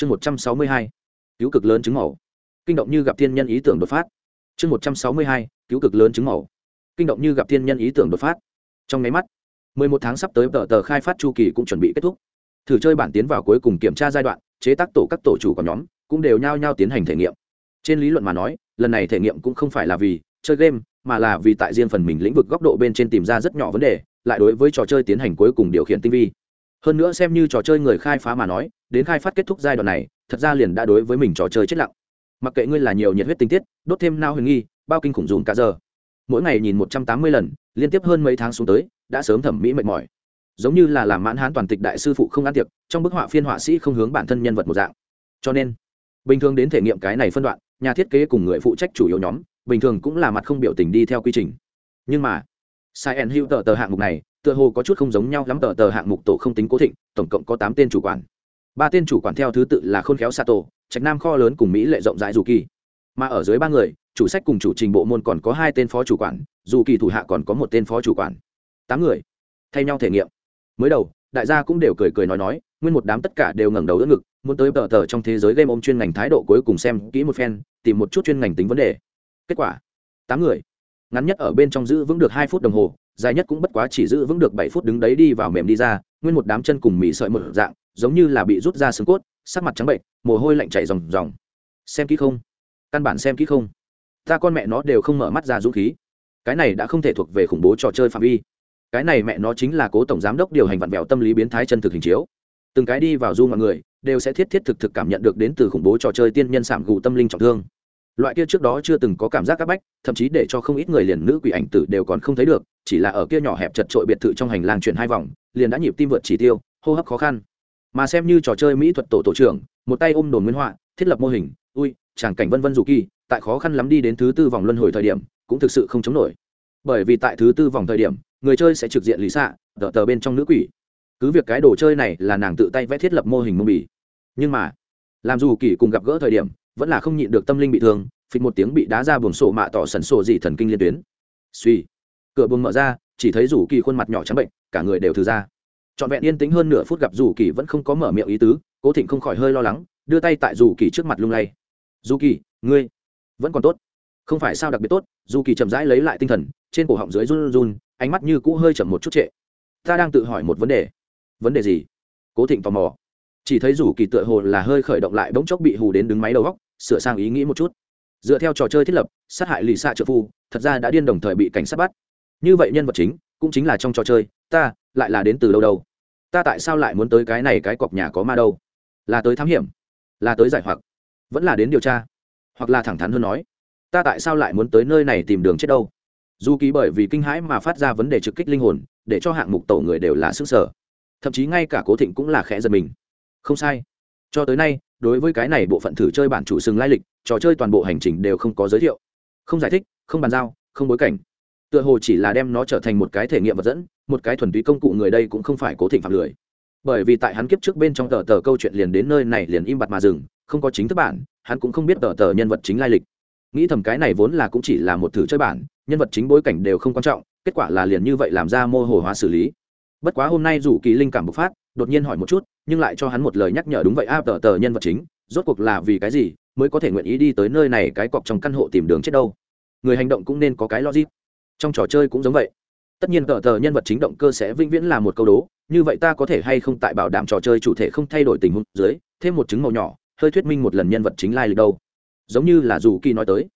chương một trăm sáu mươi hai, cứu cực lớn chứng màu. Kinh động như gặp thiên nhân ý tưởng đột phát. Chương một trăm sáu mươi hai, cứu cực lớn chứng màu. Kinh động như gặp thiên nhân ý tưởng đột phát. Trong máy mắt, mười một tháng sắp tới tờ tờ khai phát chu kỳ cũng chuẩn bị kết thúc. Thử chơi bản tiến vào cuối cùng kiểm tra giai đoạn, chế tác tổ các tổ chủ của nhóm cũng đều nhao nhao tiến hành thể nghiệm. Trên lý luận mà nói, lần này thể nghiệm cũng không phải là vì chơi game, mà là vì tại riêng phần mình lĩnh vực góc độ bên trên tìm ra rất nhỏ vấn đề, lại đối với trò chơi tiến hành cuối cùng điều khiển tinh vi hơn nữa xem như trò chơi người khai phá mà nói, đến khai phát kết thúc giai đoạn này, thật ra liền đã đối với mình trò chơi chết lặng. Mặc kệ ngươi là nhiều nhiệt huyết tinh tiết, đốt thêm nao huyền nghi, bao kinh khủng dùng cả giờ. Mỗi ngày nhìn một trăm tám mươi lần, liên tiếp hơn mấy tháng xuống tới, đã sớm thẩm mỹ mệt mỏi. Giống như là làm mãn hán toàn tịch đại sư phụ không ăn tiệc, trong bức họa phiên họa sĩ không hướng bản thân nhân vật một dạng. Cho nên, bình thường đến thể nghiệm cái này phân đoạn, nhà thiết kế cùng người phụ trách chủ yếu nhóm, bình thường cũng là mặt không biểu tình đi theo quy trình. Nhưng mà, sai en hữu tờ tờ hạng mục này tựa hồ có chút không giống nhau lắm, tờ tờ hạng mục tổ không tính cố thịnh, tổng cộng có tám tên chủ quản. Ba tên chủ quản theo thứ tự là khôn khéo sato trạch nam kho lớn cùng mỹ lệ rộng rãi dù kỳ. Mà ở dưới ba người, chủ sách cùng chủ trình bộ môn còn có hai tên phó chủ quản, dù kỳ thủ hạ còn có một tên phó chủ quản. Tám người, thay nhau thể nghiệm. Mới đầu, đại gia cũng đều cười cười nói nói, nguyên một đám tất cả đều ngẩng đầu đỡ ngực, muốn tới tờ tờ trong thế giới game ôm chuyên ngành thái độ cuối cùng xem kỹ một phen, tìm một chút chuyên ngành tính vấn đề. Kết quả, tám người, ngắn nhất ở bên trong giữ vững được hai phút đồng hồ dài nhất cũng bất quá chỉ giữ vững được bảy phút đứng đấy đi vào mềm đi ra, nguyên một đám chân cùng mì sợi một dạng, giống như là bị rút ra xương cốt, sắc mặt trắng bệnh, mồ hôi lạnh chảy ròng ròng. Xem kỹ không? Căn bản xem kỹ không. Ta con mẹ nó đều không mở mắt ra dũng khí. Cái này đã không thể thuộc về khủng bố trò chơi phạm vi. Cái này mẹ nó chính là cố tổng giám đốc điều hành vặn vẹo tâm lý biến thái chân thực hình chiếu. Từng cái đi vào du mọi người, đều sẽ thiết thiết thực thực cảm nhận được đến từ khủng bố trò chơi tiên nhân sảm gù tâm linh trọng thương loại kia trước đó chưa từng có cảm giác áp bách, thậm chí để cho không ít người liền nữ quỷ ảnh tử đều còn không thấy được, chỉ là ở kia nhỏ hẹp chật trội biệt thự trong hành lang chuyển hai vòng, liền đã nhịp tim vượt chỉ tiêu, hô hấp khó khăn. Mà xem như trò chơi mỹ thuật tổ tổ trưởng, một tay ôm đồn nguyên họa, thiết lập mô hình, ui tràng cảnh vân vân dù kỳ, tại khó khăn lắm đi đến thứ tư vòng luân hồi thời điểm, cũng thực sự không chống nổi. Bởi vì tại thứ tư vòng thời điểm, người chơi sẽ trực diện lý xạ tờ tờ bên trong nữ quỷ. Cứ việc cái đồ chơi này là nàng tự tay vẽ thiết lập mô hình mô bì. Nhưng mà, làm dù kỳ cùng gặp gỡ thời điểm vẫn là không nhịn được tâm linh bị thương, phịch một tiếng bị đá ra buồng sổ mạ tỏ sần sổ dị thần kinh liên tuyến. Suy, cửa buồng mở ra, chỉ thấy rủ kỳ khuôn mặt nhỏ trắng bệnh, cả người đều thử ra. Trọn vẹn yên tĩnh hơn nửa phút gặp rủ kỳ vẫn không có mở miệng ý tứ, cố thịnh không khỏi hơi lo lắng, đưa tay tại rủ kỳ trước mặt lung lay. Dù kỳ, ngươi vẫn còn tốt. Không phải sao đặc biệt tốt. Dù kỳ chậm rãi lấy lại tinh thần, trên cổ họng dưới run run, ánh mắt như cũ hơi chậm một chút trệ. Ta đang tự hỏi một vấn đề. Vấn đề gì? Cố thịnh tò mò chỉ thấy rủ kỳ tựa hồ là hơi khởi động lại bỗng chốc bị hù đến đứng máy đầu góc, sửa sang ý nghĩ một chút. Dựa theo trò chơi thiết lập, sát hại lì xạ trợ phu, thật ra đã điên đồng thời bị cảnh sát bắt. Như vậy nhân vật chính, cũng chính là trong trò chơi, ta, lại là đến từ đâu đâu? Ta tại sao lại muốn tới cái này cái cọc nhà có ma đâu? Là tới thám hiểm, là tới giải hoặc, vẫn là đến điều tra, hoặc là thẳng thắn hơn nói, ta tại sao lại muốn tới nơi này tìm đường chết đâu? Dù ký bởi vì kinh hãi mà phát ra vấn đề trực kích linh hồn, để cho hạng mục tổ người đều là sức sở thậm chí ngay cả cố thịnh cũng là khẽ giật mình không sai. Cho tới nay, đối với cái này bộ phận thử chơi bản chủ sừng lai lịch, trò chơi toàn bộ hành trình đều không có giới thiệu. Không giải thích, không bàn giao, không bối cảnh. Tựa hồ chỉ là đem nó trở thành một cái thể nghiệm vật dẫn, một cái thuần túy công cụ người đây cũng không phải cố thịnh phạm lười. Bởi vì tại hắn kiếp trước bên trong tờ tờ câu chuyện liền đến nơi này liền im bặt mà dừng, không có chính thức bản, hắn cũng không biết tờ tờ nhân vật chính lai lịch. Nghĩ thầm cái này vốn là cũng chỉ là một thử chơi bản, nhân vật chính bối cảnh đều không quan trọng, kết quả là liền như vậy làm ra mô hồ hóa xử lý. Bất quá hôm nay dù kỳ linh cảm bộc phát đột nhiên hỏi một chút, nhưng lại cho hắn một lời nhắc nhở đúng vậy, a, tờ tờ nhân vật chính, rốt cuộc là vì cái gì mới có thể nguyện ý đi tới nơi này, cái cọc trong căn hộ tìm đường chết đâu? Người hành động cũng nên có cái logic. Trong trò chơi cũng giống vậy. Tất nhiên tờ tờ nhân vật chính động cơ sẽ vĩnh viễn là một câu đố, như vậy ta có thể hay không tại bảo đảm trò chơi chủ thể không thay đổi tình huống dưới, thêm một chứng màu nhỏ, hơi thuyết minh một lần nhân vật chính lai lịch đâu. Giống như là dù kỳ nói tới.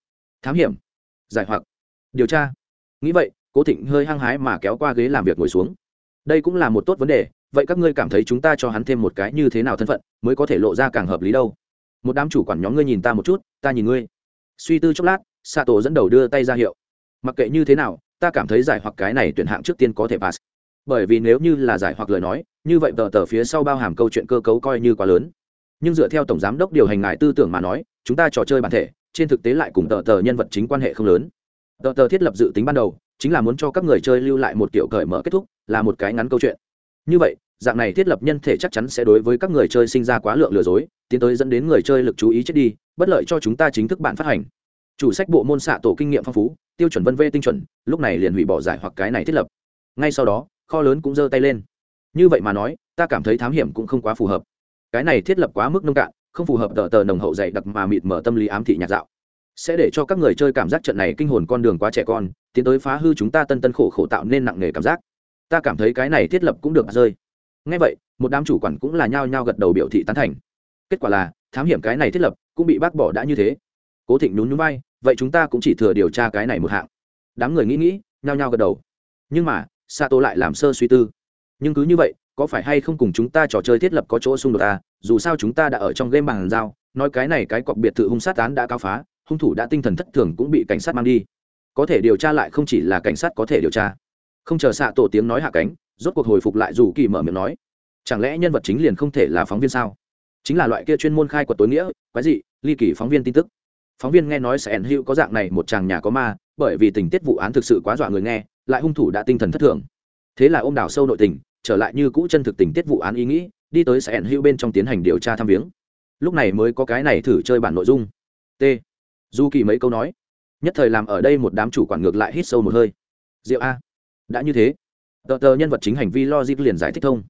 Thám hiểm. Giải hoặc. Điều tra. Nghĩ vậy, cố thịnh hơi hăng hái mà kéo qua ghế làm việc ngồi xuống. Đây cũng là một tốt vấn đề vậy các ngươi cảm thấy chúng ta cho hắn thêm một cái như thế nào thân phận, mới có thể lộ ra càng hợp lý đâu? Một đám chủ quản nhóm ngươi nhìn ta một chút, ta nhìn ngươi. Suy tư chốc lát xạ tổ dẫn đầu đưa tay ra hiệu. Mặc kệ như thế nào, ta cảm thấy giải hoặc cái này tuyển hạng trước tiên có thể pass. Bởi vì nếu như là giải hoặc lời nói, như vậy tờ tờ phía sau bao hàm câu chuyện cơ cấu coi như quá lớn. Nhưng dựa theo tổng giám đốc điều hành ngài tư tưởng mà nói, chúng ta trò chơi bản thể, trên thực tế lại cùng tờ tờ nhân vật chính quan hệ không lớn. Tờ tờ thiết lập dự tính ban đầu, chính là muốn cho các người chơi lưu lại một kiểu cởi mở kết thúc, là một cái ngắn câu chuyện như vậy, dạng này thiết lập nhân thể chắc chắn sẽ đối với các người chơi sinh ra quá lượng lừa dối, tiến tới dẫn đến người chơi lực chú ý chết đi, bất lợi cho chúng ta chính thức bản phát hành. Chủ sách bộ môn xạ tổ kinh nghiệm phong phú, tiêu chuẩn vân vê tinh chuẩn, lúc này liền hủy bỏ giải hoặc cái này thiết lập. Ngay sau đó, kho lớn cũng giơ tay lên. Như vậy mà nói, ta cảm thấy thám hiểm cũng không quá phù hợp. Cái này thiết lập quá mức nông cạn, không phù hợp tờ tờ nồng hậu dày đặc mà mịt mở tâm lý ám thị nhạt dạo. Sẽ để cho các người chơi cảm giác trận này kinh hồn con đường quá trẻ con, tiến tới phá hư chúng ta tân tân khổ khổ tạo nên nặng nề cảm giác ta cảm thấy cái này thiết lập cũng được rơi. Ngay vậy, một đám chủ quản cũng là nhao nhao gật đầu biểu thị tán thành. Kết quả là, thám hiểm cái này thiết lập cũng bị bác bỏ đã như thế. Cố thịnh nhún nhún vai, vậy chúng ta cũng chỉ thừa điều tra cái này một hạng. Đám người nghĩ nghĩ, nhao nhao gật đầu. Nhưng mà, sato lại làm sơ suy tư. Nhưng cứ như vậy, có phải hay không cùng chúng ta trò chơi thiết lập có chỗ xung đột à? Dù sao chúng ta đã ở trong game bàn giao nói cái này cái cọc biệt thự hung sát án đã cao phá, hung thủ đã tinh thần thất thường cũng bị cảnh sát mang đi. Có thể điều tra lại không chỉ là cảnh sát có thể điều tra không chờ xạ tổ tiếng nói hạ cánh, rốt cuộc hồi phục lại dù kỳ mở miệng nói, chẳng lẽ nhân vật chính liền không thể là phóng viên sao? Chính là loại kia chuyên môn khai quật tối nghĩa, quái dị, ly kỳ phóng viên tin tức. Phóng viên nghe nói sẽ ẩn hữu có dạng này một chàng nhà có ma, bởi vì tình tiết vụ án thực sự quá dọa người nghe, lại hung thủ đã tinh thần thất thường. Thế là ôm đảo sâu nội tình, trở lại như cũ chân thực tình tiết vụ án ý nghĩ, đi tới sẽ ẩn hữu bên trong tiến hành điều tra thăm viếng. Lúc này mới có cái này thử chơi bản nội dung. T. Du kỳ mấy câu nói, nhất thời làm ở đây một đám chủ quản ngược lại hít sâu một hơi. Diệu a đã như thế, tờ tờ nhân vật chính hành vi logic liền giải thích thông.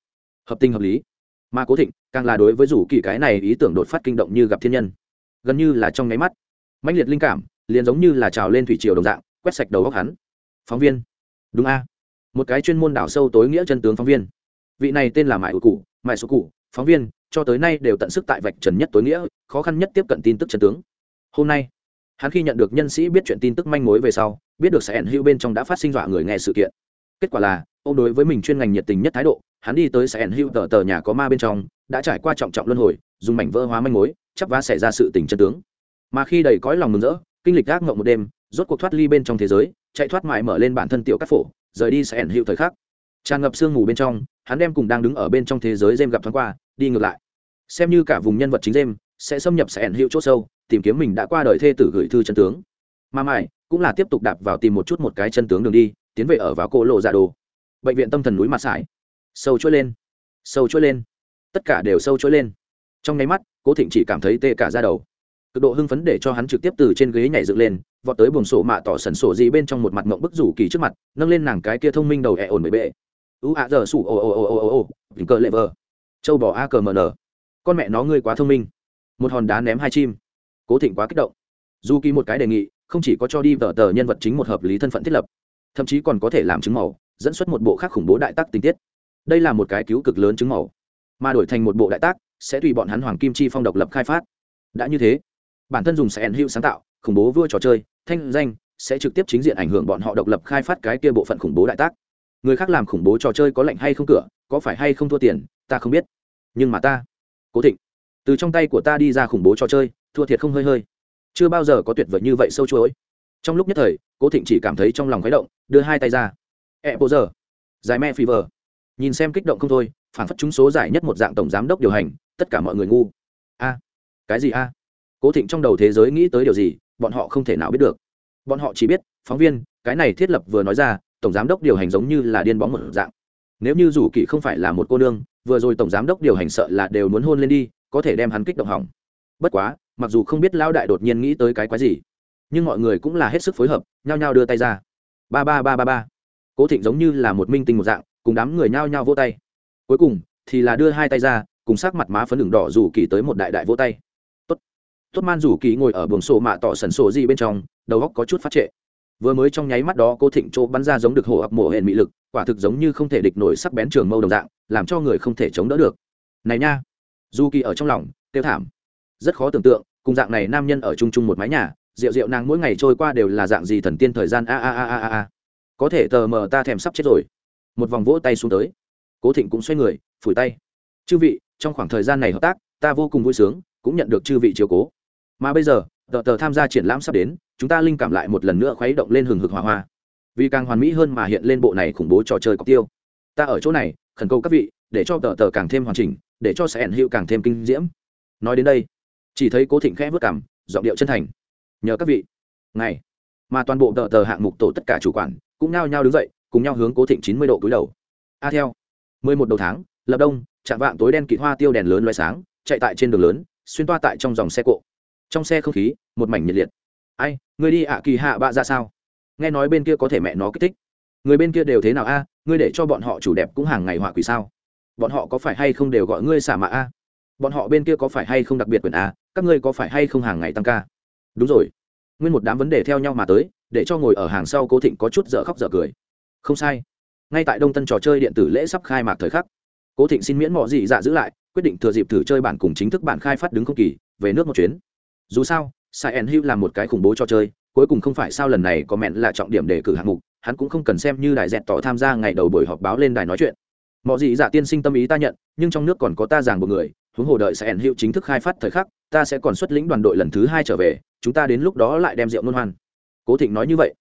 Hợp tình hợp lý. Mà cố thịnh càng là đối với rủ kỳ cái này ý tưởng đột phát kinh động như gặp thiên nhân. Gần như là trong nháy mắt mạnh liệt linh cảm liền giống như là trào lên thủy triều đồng dạng, quét sạch đầu góc hắn. Phóng viên. Đúng a. Một cái chuyên môn đảo sâu tối nghĩa chân tướng phóng viên. Vị này tên là mại cụ mãi số cụ, phóng viên, cho tới nay đều tận sức tại vạch trần nhất tối nghĩa, khó khăn nhất tiếp cận tin tức chân tướng. Hôm nay, hắn khi nhận được nhân sĩ biết chuyện tin tức manh mối về sau, biết được sẽ ẩn hữu bên trong đã phát sinh dọa người nghe sự kiện kết quả là, ông đối với mình chuyên ngành nhiệt tình nhất thái độ, hắn đi tới sàn hữu tờ tờ nhà có ma bên trong, đã trải qua trọng trọng luân hồi, dùng mảnh vỡ hóa manh mối, chắp vá xảy ra sự tình chân tướng. Mà khi đầy cõi lòng mừng rỡ, kinh lịch gác ngộng một đêm, rốt cuộc thoát ly bên trong thế giới, chạy thoát mãi mở lên bản thân tiểu cắt phổ, rời đi sàn hữu thời khắc. Tràn ngập sương mù bên trong, hắn đem cùng đang đứng ở bên trong thế giới dêm gặp thoáng qua, đi ngược lại. Xem như cả vùng nhân vật chính dêm sẽ xâm nhập sẽ ẩn hữu chỗ sâu, tìm kiếm mình đã qua đời thê tử gửi thư chân tướng. Mà mãi, cũng là tiếp tục đạp vào tìm một chút một cái chân tướng đường đi tiến về ở vào cô lộ dạ đồ. Bệnh viện tâm thần núi mặt sải. Sâu trôi lên, sâu trôi lên. Tất cả đều sâu trôi lên. Trong nháy mắt, cố thịnh chỉ cảm thấy tê cả ra đầu. Cực độ hưng phấn để cho hắn trực tiếp từ trên ghế nhảy dựng lên, vọt tới buồng sổ mạ tỏ sần sổ gì bên trong một mặt mộng bức rủ kỳ trước mặt, nâng lên nàng cái kia thông minh đầu ẹ ổn bệ bệ u a giờ sủ ồ ồ ồ ồ ồ ồ tình cờ lệ vờ. Châu bò a cờ mờ nờ con mẹ nó ngươi quá thông minh. Một hòn đá ném hai chim. Cố thịnh quá kích động. Dù kỳ một cái đề nghị, không chỉ có cho đi vở tờ nhân vật chính một hợp lý thân phận thiết lập thậm chí còn có thể làm chứng màu, dẫn xuất một bộ khác khủng bố đại tác tình tiết. Đây là một cái cứu cực lớn chứng màu. Mà đổi thành một bộ đại tác, sẽ tùy bọn hắn hoàng kim chi phong độc lập khai phát. Đã như thế, bản thân dùng sẽ hữu sáng tạo, khủng bố vua trò chơi, thanh danh, sẽ trực tiếp chính diện ảnh hưởng bọn họ độc lập khai phát cái kia bộ phận khủng bố đại tác. Người khác làm khủng bố trò chơi có lệnh hay không cửa, có phải hay không thua tiền, ta không biết. Nhưng mà ta, cố thịnh, từ trong tay của ta đi ra khủng bố trò chơi, thua thiệt không hơi hơi. Chưa bao giờ có tuyệt vời như vậy sâu chuỗi trong lúc nhất thời, cố thịnh chỉ cảm thấy trong lòng khuấy động, đưa hai tay ra. Ẹ, bộ giờ. Giải me phi vờ. Nhìn xem kích động không thôi, phản phất chúng số giải nhất một dạng tổng giám đốc điều hành, tất cả mọi người ngu. A, cái gì a? Cố thịnh trong đầu thế giới nghĩ tới điều gì, bọn họ không thể nào biết được. Bọn họ chỉ biết, phóng viên, cái này thiết lập vừa nói ra, tổng giám đốc điều hành giống như là điên bóng một dạng. Nếu như dù kỳ không phải là một cô nương, vừa rồi tổng giám đốc điều hành sợ là đều muốn hôn lên đi, có thể đem hắn kích động hỏng. Bất quá, mặc dù không biết lão đại đột nhiên nghĩ tới cái quái gì nhưng mọi người cũng là hết sức phối hợp, nhao nhao đưa tay ra. Ba ba ba ba ba. Cố thịnh giống như là một minh tinh một dạng, cùng đám người nhao nhao vỗ tay. Cuối cùng thì là đưa hai tay ra, cùng sắc mặt má phấn đường đỏ rủ kỳ tới một đại đại vỗ tay. Tốt. Tốt man rủ kỳ ngồi ở buồng sổ mạ tỏ sần sổ gì bên trong, đầu góc có chút phát trệ. Vừa mới trong nháy mắt đó cố thịnh chỗ bắn ra giống được hổ ập mộ hển mị lực, quả thực giống như không thể địch nổi sắc bén trường mâu đồng dạng, làm cho người không thể chống đỡ được. Này nha. Du kỳ ở trong lòng tiêu thảm. Rất khó tưởng tượng, cùng dạng này nam nhân ở chung chung một mái nhà rượu rượu nàng mỗi ngày trôi qua đều là dạng gì thần tiên thời gian? A a a a a có thể tờ mờ ta thèm sắp chết rồi. Một vòng vỗ tay xuống tới. Cố thịnh cũng xoay người, phủi tay. Chư vị, trong khoảng thời gian này hợp tác, ta vô cùng vui sướng, cũng nhận được chư vị chiều cố. Mà bây giờ, tờ tờ tham gia triển lãm sắp đến, chúng ta linh cảm lại một lần nữa khuấy động lên hừng hực hòa hoa. Vì càng hoàn mỹ hơn mà hiện lên bộ này khủng bố trò chơi cọc tiêu. Ta ở chỗ này, khẩn cầu các vị, để cho tờ tờ càng thêm hoàn chỉnh, để cho sẽ ẩn hiệu càng thêm kinh diễm. Nói đến đây, chỉ thấy cố thịnh khẽ vất cảm giọng điệu chân thành nhờ các vị. Ngày, mà toàn bộ tờ tờ hạng mục tổ tất cả chủ quản cũng nao nhao đứng dậy, cùng nhau hướng cố thịnh chín mươi độ cúi đầu. A theo, mười một đầu tháng, lập đông, chạm vạng tối đen kịt hoa tiêu đèn lớn loay sáng, chạy tại trên đường lớn, xuyên toa tại trong dòng xe cộ. Trong xe không khí, một mảnh nhiệt liệt. Ai, người đi ạ, kỳ hạ bạ ra sao? Nghe nói bên kia có thể mẹ nó kích thích. Người bên kia đều thế nào a? Ngươi để cho bọn họ chủ đẹp cũng hàng ngày họa quỷ sao? Bọn họ có phải hay không đều gọi ngươi xả mạ a? Bọn họ bên kia có phải hay không đặc biệt quyền a? Các ngươi có phải hay không hàng ngày tăng ca? Đúng rồi. Nguyên một đám vấn đề theo nhau mà tới, để cho ngồi ở hàng sau cố thịnh có chút dở khóc dở cười. Không sai. Ngay tại đông tân trò chơi điện tử lễ sắp khai mạc thời khắc, cố thịnh xin miễn mọi gì dạ giữ lại, quyết định thừa dịp thử chơi bản cùng chính thức bản khai phát đứng không kỳ, về nước một chuyến. Dù sao, sai en hữu là một cái khủng bố trò chơi, cuối cùng không phải sao lần này có mẹn là trọng điểm để cử hạng mục, hắn cũng không cần xem như đại dẹt tỏ tham gia ngày đầu buổi họp báo lên đài nói chuyện. Mọi gì dạ tiên sinh tâm ý ta nhận, nhưng trong nước còn có ta giảng một người huống hồ đợi sẽ ẩn hiệu chính thức khai phát thời khắc, ta sẽ còn xuất lĩnh đoàn đội lần thứ hai trở về, chúng ta đến lúc đó lại đem rượu ngôn hoan. Cố thịnh nói như vậy.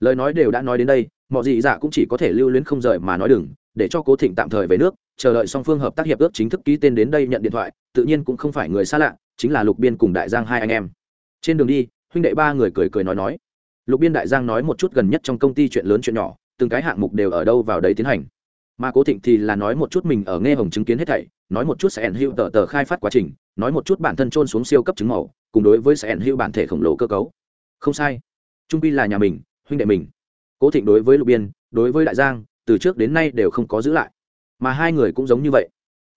Lời nói đều đã nói đến đây, mọi gì dạ cũng chỉ có thể lưu luyến không rời mà nói đừng, để cho cố thịnh tạm thời về nước, chờ đợi song phương hợp tác hiệp ước chính thức ký tên đến đây nhận điện thoại, tự nhiên cũng không phải người xa lạ, chính là lục biên cùng đại giang hai anh em. Trên đường đi, huynh đệ ba người cười cười nói nói. Lục biên đại giang nói một chút gần nhất trong công ty chuyện lớn chuyện nhỏ, từng cái hạng mục đều ở đâu vào đấy tiến hành mà cố thịnh thì là nói một chút mình ở nghe hồng chứng kiến hết thảy, nói một chút sẽ ẩn hữu tờ tờ khai phát quá trình, nói một chút bản thân trôn xuống siêu cấp chứng màu, cùng đối với sẽ ẩn hữu bản thể khổng lồ cơ cấu. Không sai. Trung pi là nhà mình, huynh đệ mình. Cố thịnh đối với lục biên, đối với đại giang, từ trước đến nay đều không có giữ lại. Mà hai người cũng giống như vậy.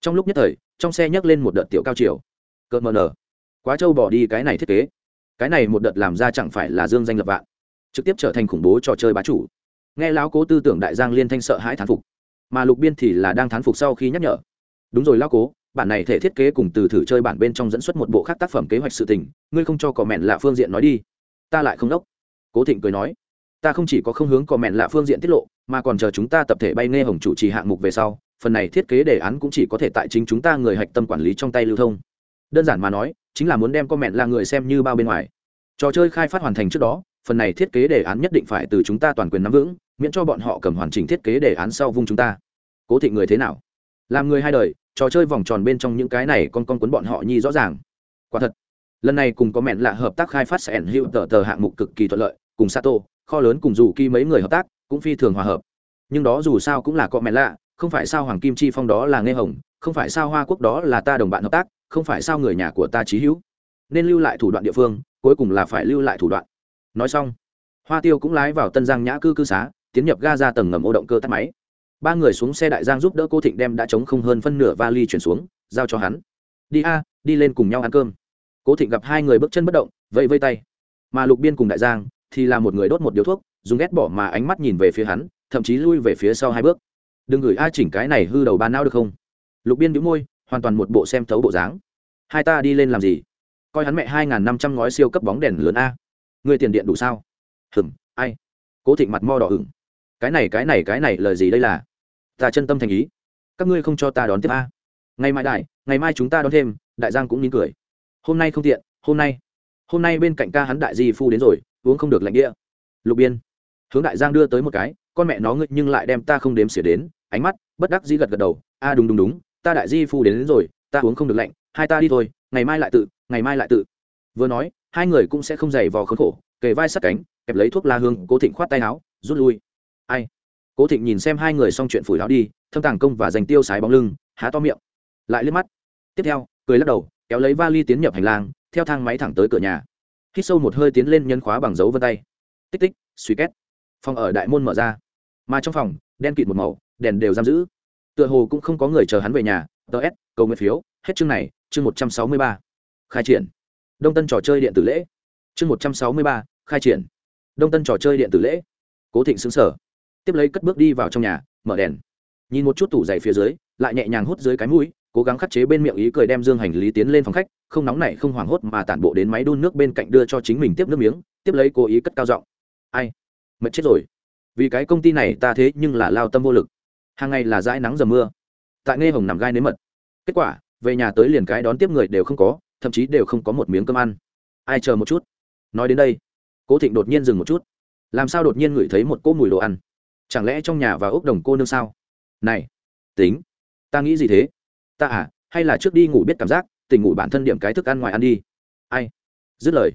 Trong lúc nhất thời, trong xe nhấc lên một đợt tiểu cao chiều. Cợt mờ nở. Quá trâu bỏ đi cái này thiết kế. Cái này một đợt làm ra chẳng phải là dương danh lập vạn, trực tiếp trở thành khủng bố trò chơi bá chủ. Nghe lão cố tư tưởng đại giang liên thanh sợ hãi thán phục mà lục biên thì là đang thán phục sau khi nhắc nhở. Đúng rồi lão cố, bản này thể thiết kế cùng từ thử chơi bản bên trong dẫn xuất một bộ khác tác phẩm kế hoạch sự tình, ngươi không cho cò mẹn lạ phương diện nói đi. Ta lại không đốc. Cố thịnh cười nói, ta không chỉ có không hướng cò mẹn lạ phương diện tiết lộ, mà còn chờ chúng ta tập thể bay nghe hồng chủ trì hạng mục về sau, phần này thiết kế đề án cũng chỉ có thể tại chính chúng ta người hạch tâm quản lý trong tay lưu thông. Đơn giản mà nói, chính là muốn đem comment là người xem như bao bên ngoài. Trò chơi khai phát hoàn thành trước đó, phần này thiết kế đề án nhất định phải từ chúng ta toàn quyền nắm vững miễn cho bọn họ cầm hoàn chỉnh thiết kế đề án sau vung chúng ta. Cố thị người thế nào? Làm người hai đời, trò chơi vòng tròn bên trong những cái này con con cuốn bọn họ nhi rõ ràng. Quả thật, lần này cùng có mẹn lạ hợp tác khai phát sẻn hữu tờ tờ hạng mục cực kỳ thuận lợi, cùng sato, kho lớn cùng dù kỳ mấy người hợp tác, cũng phi thường hòa hợp. Nhưng đó dù sao cũng là có mẹn lạ, không phải sao hoàng kim chi phong đó là nghe hồng, không phải sao hoa quốc đó là ta đồng bạn hợp tác, không phải sao người nhà của ta trí hữu. Nên lưu lại thủ đoạn địa phương, cuối cùng là phải lưu lại thủ đoạn. Nói xong, hoa tiêu cũng lái vào tân giang nhã cư cư xá tiến nhập ga ra tầng ngầm ô động cơ tắt máy. Ba người xuống xe đại giang giúp đỡ cô thịnh đem đã chống không hơn phân nửa vali chuyển xuống, giao cho hắn. Đi a, đi lên cùng nhau ăn cơm. Cố thịnh gặp hai người bước chân bất động, vẫy vây tay. Mà lục biên cùng đại giang thì là một người đốt một điếu thuốc, dùng ghét bỏ mà ánh mắt nhìn về phía hắn, thậm chí lui về phía sau hai bước. Đừng gửi ai chỉnh cái này hư đầu ba não được không? Lục biên đĩu môi, hoàn toàn một bộ xem thấu bộ dáng. Hai ta đi lên làm gì? Coi hắn mẹ hai n g h n năm trăm ngói siêu cấp bóng đèn lớn a. Người tiền điện đủ sao? Hừm, ai? Cố thịnh mặt mo đỏ ửng cái này cái này cái này lời gì đây là? Ta chân tâm thành ý. Các ngươi không cho ta đón tiếp a. Ngày mai đại ngày mai chúng ta đón thêm đại giang cũng nín cười. Hôm nay không tiện hôm nay. Hôm nay bên cạnh ca hắn đại di phu đến rồi uống không được lạnh đĩa. Lục biên. Hướng đại giang đưa tới một cái con mẹ nó ngươi nhưng lại đem ta không đếm xỉa đến ánh mắt bất đắc dĩ gật gật đầu a đúng đúng đúng ta đại di phu đến, đến rồi ta uống không được lạnh hai ta đi thôi ngày mai lại tự ngày mai lại tự. Vừa nói hai người cũng sẽ không dày vò khốn khổ kề vai sát cánh kẹp lấy thuốc la hương cố thịnh khoát tay áo rút lui ai? Cố thịnh nhìn xem hai người xong chuyện phủi áo đi, thâm tàng công và dành tiêu sái bóng lưng, há to miệng, lại liếc mắt. Tiếp theo, cười lắc đầu, kéo lấy vali tiến nhập hành lang, theo thang máy thẳng tới cửa nhà. Hít sâu một hơi tiến lên nhân khóa bằng dấu vân tay. Tích tích, suy két. Phòng ở đại môn mở ra, mà trong phòng, đen kịt một màu, đèn đều giam giữ. Tựa hồ cũng không có người chờ hắn về nhà. Ts cầu nguyện phiếu, hết chương này, chương một trăm sáu mươi ba. Khai triển. Đông tân trò chơi điện tử lễ. Chương một trăm sáu mươi ba, khai triển. Đông tân trò chơi điện tử lễ. Cố thịnh xứng sở tiếp lấy cất bước đi vào trong nhà, mở đèn. Nhìn một chút tủ giày phía dưới, lại nhẹ nhàng hút dưới cái mũi, cố gắng khắc chế bên miệng ý cười đem dương hành lý tiến lên phòng khách, không nóng này không hoảng hốt mà tản bộ đến máy đun nước bên cạnh đưa cho chính mình tiếp nước miếng, tiếp lấy cố ý cất cao giọng. Ai? Mệt chết rồi. Vì cái công ty này ta thế nhưng là lao tâm vô lực. Hàng ngày là dãi nắng dầm mưa. Tại nghe hồng nằm gai nếm mật. Kết quả, về nhà tới liền cái đón tiếp người đều không có, thậm chí đều không có một miếng cơm ăn. Ai chờ một chút? Nói đến đây, cố thịnh đột nhiên dừng một chút. Làm sao đột nhiên ngửi thấy một cỗ mùi đồ ăn? Chẳng lẽ trong nhà và ốc đồng cô nương sao? Này, tính, ta nghĩ gì thế? Ta à hay là trước đi ngủ biết cảm giác, tỉnh ngủ bản thân điểm cái thức ăn ngoài ăn đi. Ai? Dứt lời,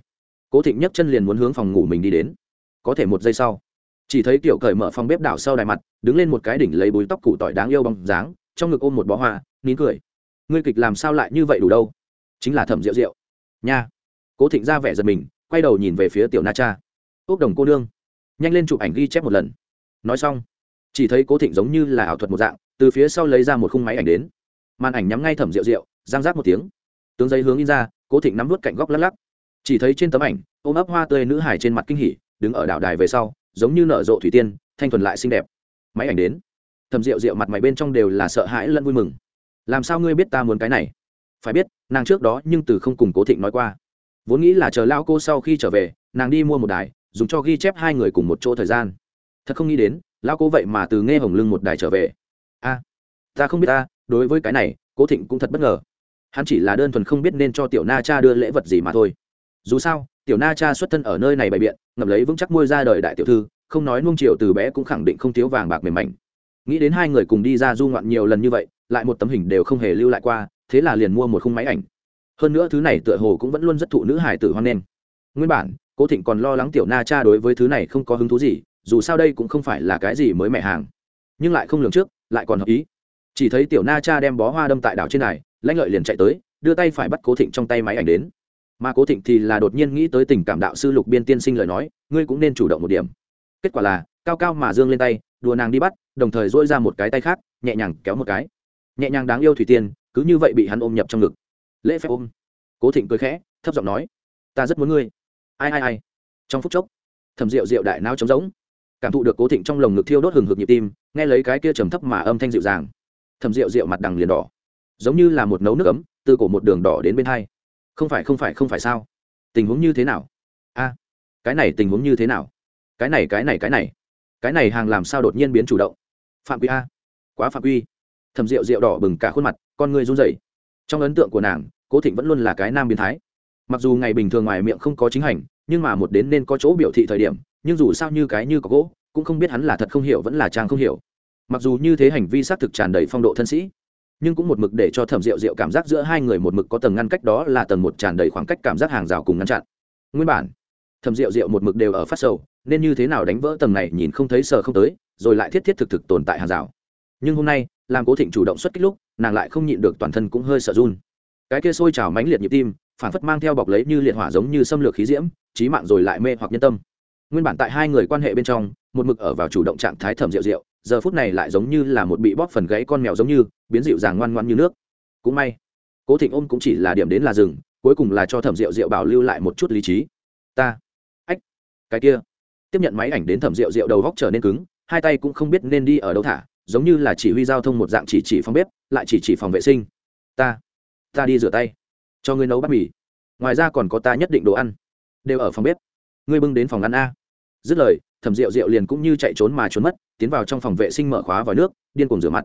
cố thịnh nhấc chân liền muốn hướng phòng ngủ mình đi đến. Có thể một giây sau, chỉ thấy kiểu cởi mở phòng bếp đảo sau đài mặt, đứng lên một cái đỉnh lấy búi tóc củ tỏi đáng yêu bằng dáng, trong ngực ôm một bó hoa, nín cười. Ngươi kịch làm sao lại như vậy đủ đâu? Chính là thẩm rượu rượu. Nha. Cố thịnh ra vẻ giật mình, quay đầu nhìn về phía tiểu na cha. Ốc đồng cô nương. Nhanh lên chụp ảnh ghi chép một lần nói xong, chỉ thấy cố thịnh giống như là ảo thuật một dạng, từ phía sau lấy ra một khung máy ảnh đến. Màn ảnh nhắm ngay thẩm rượu rượu giang giác một tiếng. Tướng giấy hướng in ra, cố thịnh nắm vút cạnh góc lắc lắc. Chỉ thấy trên tấm ảnh, ôm ấp hoa tươi nữ hải trên mặt kinh hỉ, đứng ở đảo đài về sau, giống như nở rộ thủy tiên, thanh thuần lại xinh đẹp. Máy ảnh đến. Thầm rượu rượu mặt mày bên trong đều là sợ hãi lẫn vui mừng. Làm sao ngươi biết ta muốn cái này? Phải biết, nàng trước đó nhưng từ không cùng cố thịnh nói qua. Vốn nghĩ là chờ lao cô sau khi trở về, nàng đi mua một đài, dùng cho ghi chép hai người cùng một chỗ thời gian thật không nghĩ đến lao cố vậy mà từ nghe hồng lưng một đài trở về. A, ta không biết ta, đối với cái này, cố thịnh cũng thật bất ngờ. Hắn chỉ là đơn thuần không biết nên cho tiểu na cha đưa lễ vật gì mà thôi. Dù sao, tiểu na cha xuất thân ở nơi này bày biện, ngậm lấy vững chắc môi ra đời đại tiểu thư, không nói nung chiều từ bé cũng khẳng định không thiếu vàng bạc mềm mảnh. Nghĩ đến hai người cùng đi ra du ngoạn nhiều lần như vậy, lại một tấm hình đều không hề lưu lại qua, thế là liền mua một khung máy ảnh. Hơn nữa thứ này tựa hồ cũng vẫn luôn rất thụ nữ hải tử hoan nghênh. Nguyên bản, cố thịnh còn lo lắng tiểu na cha đối với thứ này không có hứng thú gì dù sao đây cũng không phải là cái gì mới mẹ hàng. Nhưng lại không lường trước, lại còn hợp ý. Chỉ thấy tiểu na cha đem bó hoa đâm tại đảo trên này lãnh lợi liền chạy tới, đưa tay phải bắt cố thịnh trong tay máy ảnh đến. Mà cố thịnh thì là đột nhiên nghĩ tới tình cảm đạo sư lục biên tiên sinh lời nói, ngươi cũng nên chủ động một điểm. Kết quả là, cao cao mà dương lên tay, đùa nàng đi bắt, đồng thời dỗi ra một cái tay khác, nhẹ nhàng kéo một cái. Nhẹ nhàng đáng yêu thủy tiên, cứ như vậy bị hắn ôm nhập trong ngực. Lễ phép ôm. Cố thịnh cười khẽ, thấp giọng nói, ta rất muốn ngươi. Ai ai ai. Trong phút chốc, thầm rượu rượu đại nao trống rỗng cảm thụ được cố thịnh trong lồng ngực thiêu đốt hừng hực nhịp tim, nghe lấy cái kia trầm thấp mà âm thanh dịu dàng. Thầm rượu rượu mặt đằng liền đỏ. Giống như là một nấu nước ấm, từ cổ một đường đỏ đến bên hai. Không phải không phải không phải sao? Tình huống như thế nào? A à, cái này tình huống như thế nào? Cái này cái này cái này. Cái này hàng làm sao đột nhiên biến chủ động? Phạm quy a, quá phạm quy. Thầm rượu rượu đỏ bừng cả khuôn mặt, con người run rẩy. Trong ấn tượng của nàng, cố thịnh vẫn luôn là cái nam biến thái. Mặc dù ngày bình thường ngoài miệng không có chính hành, nhưng mà một đến nên có chỗ biểu thị thời điểm nhưng dù sao như cái như có gỗ, cũng không biết hắn là thật không hiểu vẫn là trang không hiểu. Mặc dù như thế hành vi xác thực tràn đầy phong độ thân sĩ, nhưng cũng một mực để cho thẩm rượu rượu cảm giác giữa hai người một mực có tầng ngăn cách đó là tầng một tràn đầy khoảng cách cảm giác hàng rào cùng ngăn chặn. Nguyên bản, thẩm rượu rượu một mực đều ở phát sầu, nên như thế nào đánh vỡ tầng này nhìn không thấy sờ không tới, rồi lại thiết thiết thực thực tồn tại hàng rào. Nhưng hôm nay, làm cố thịnh chủ động xuất kích lúc, nàng lại không nhịn được toàn thân cũng hơi sợ run. Cái kia sôi trào mãnh liệt nhịp tim phản phất mang theo bọc lấy như liệt hỏa giống như xâm lược khí diễm trí mạng rồi lại mê hoặc nhân tâm nguyên bản tại hai người quan hệ bên trong, một mực ở vào chủ động trạng thái thẩm rượu rượu, giờ phút này lại giống như là một bị bóp phần gãy con mèo giống như, biến dịu dàng ngoan ngoan như nước. Cũng may, cố thịnh ôm cũng chỉ là điểm đến là rừng cuối cùng là cho thẩm rượu rượu bảo lưu lại một chút lý trí. Ta, ách, cái kia. Tiếp nhận máy ảnh đến thẩm rượu rượu đầu góc trở nên cứng, hai tay cũng không biết nên đi ở đâu thả, giống như là chỉ huy giao thông một dạng chỉ chỉ phòng bếp, lại chỉ chỉ phòng vệ sinh. Ta ta đi rửa tay, cho ngươi nấu bát mì. Ngoài ra còn có ta nhất định đồ ăn, đều ở phòng bếp ngươi bưng đến phòng ăn a. Dứt lời, thẩm rượu rượu liền cũng như chạy trốn mà trốn mất, tiến vào trong phòng vệ sinh mở khóa vòi nước, điên cuồng rửa mặt.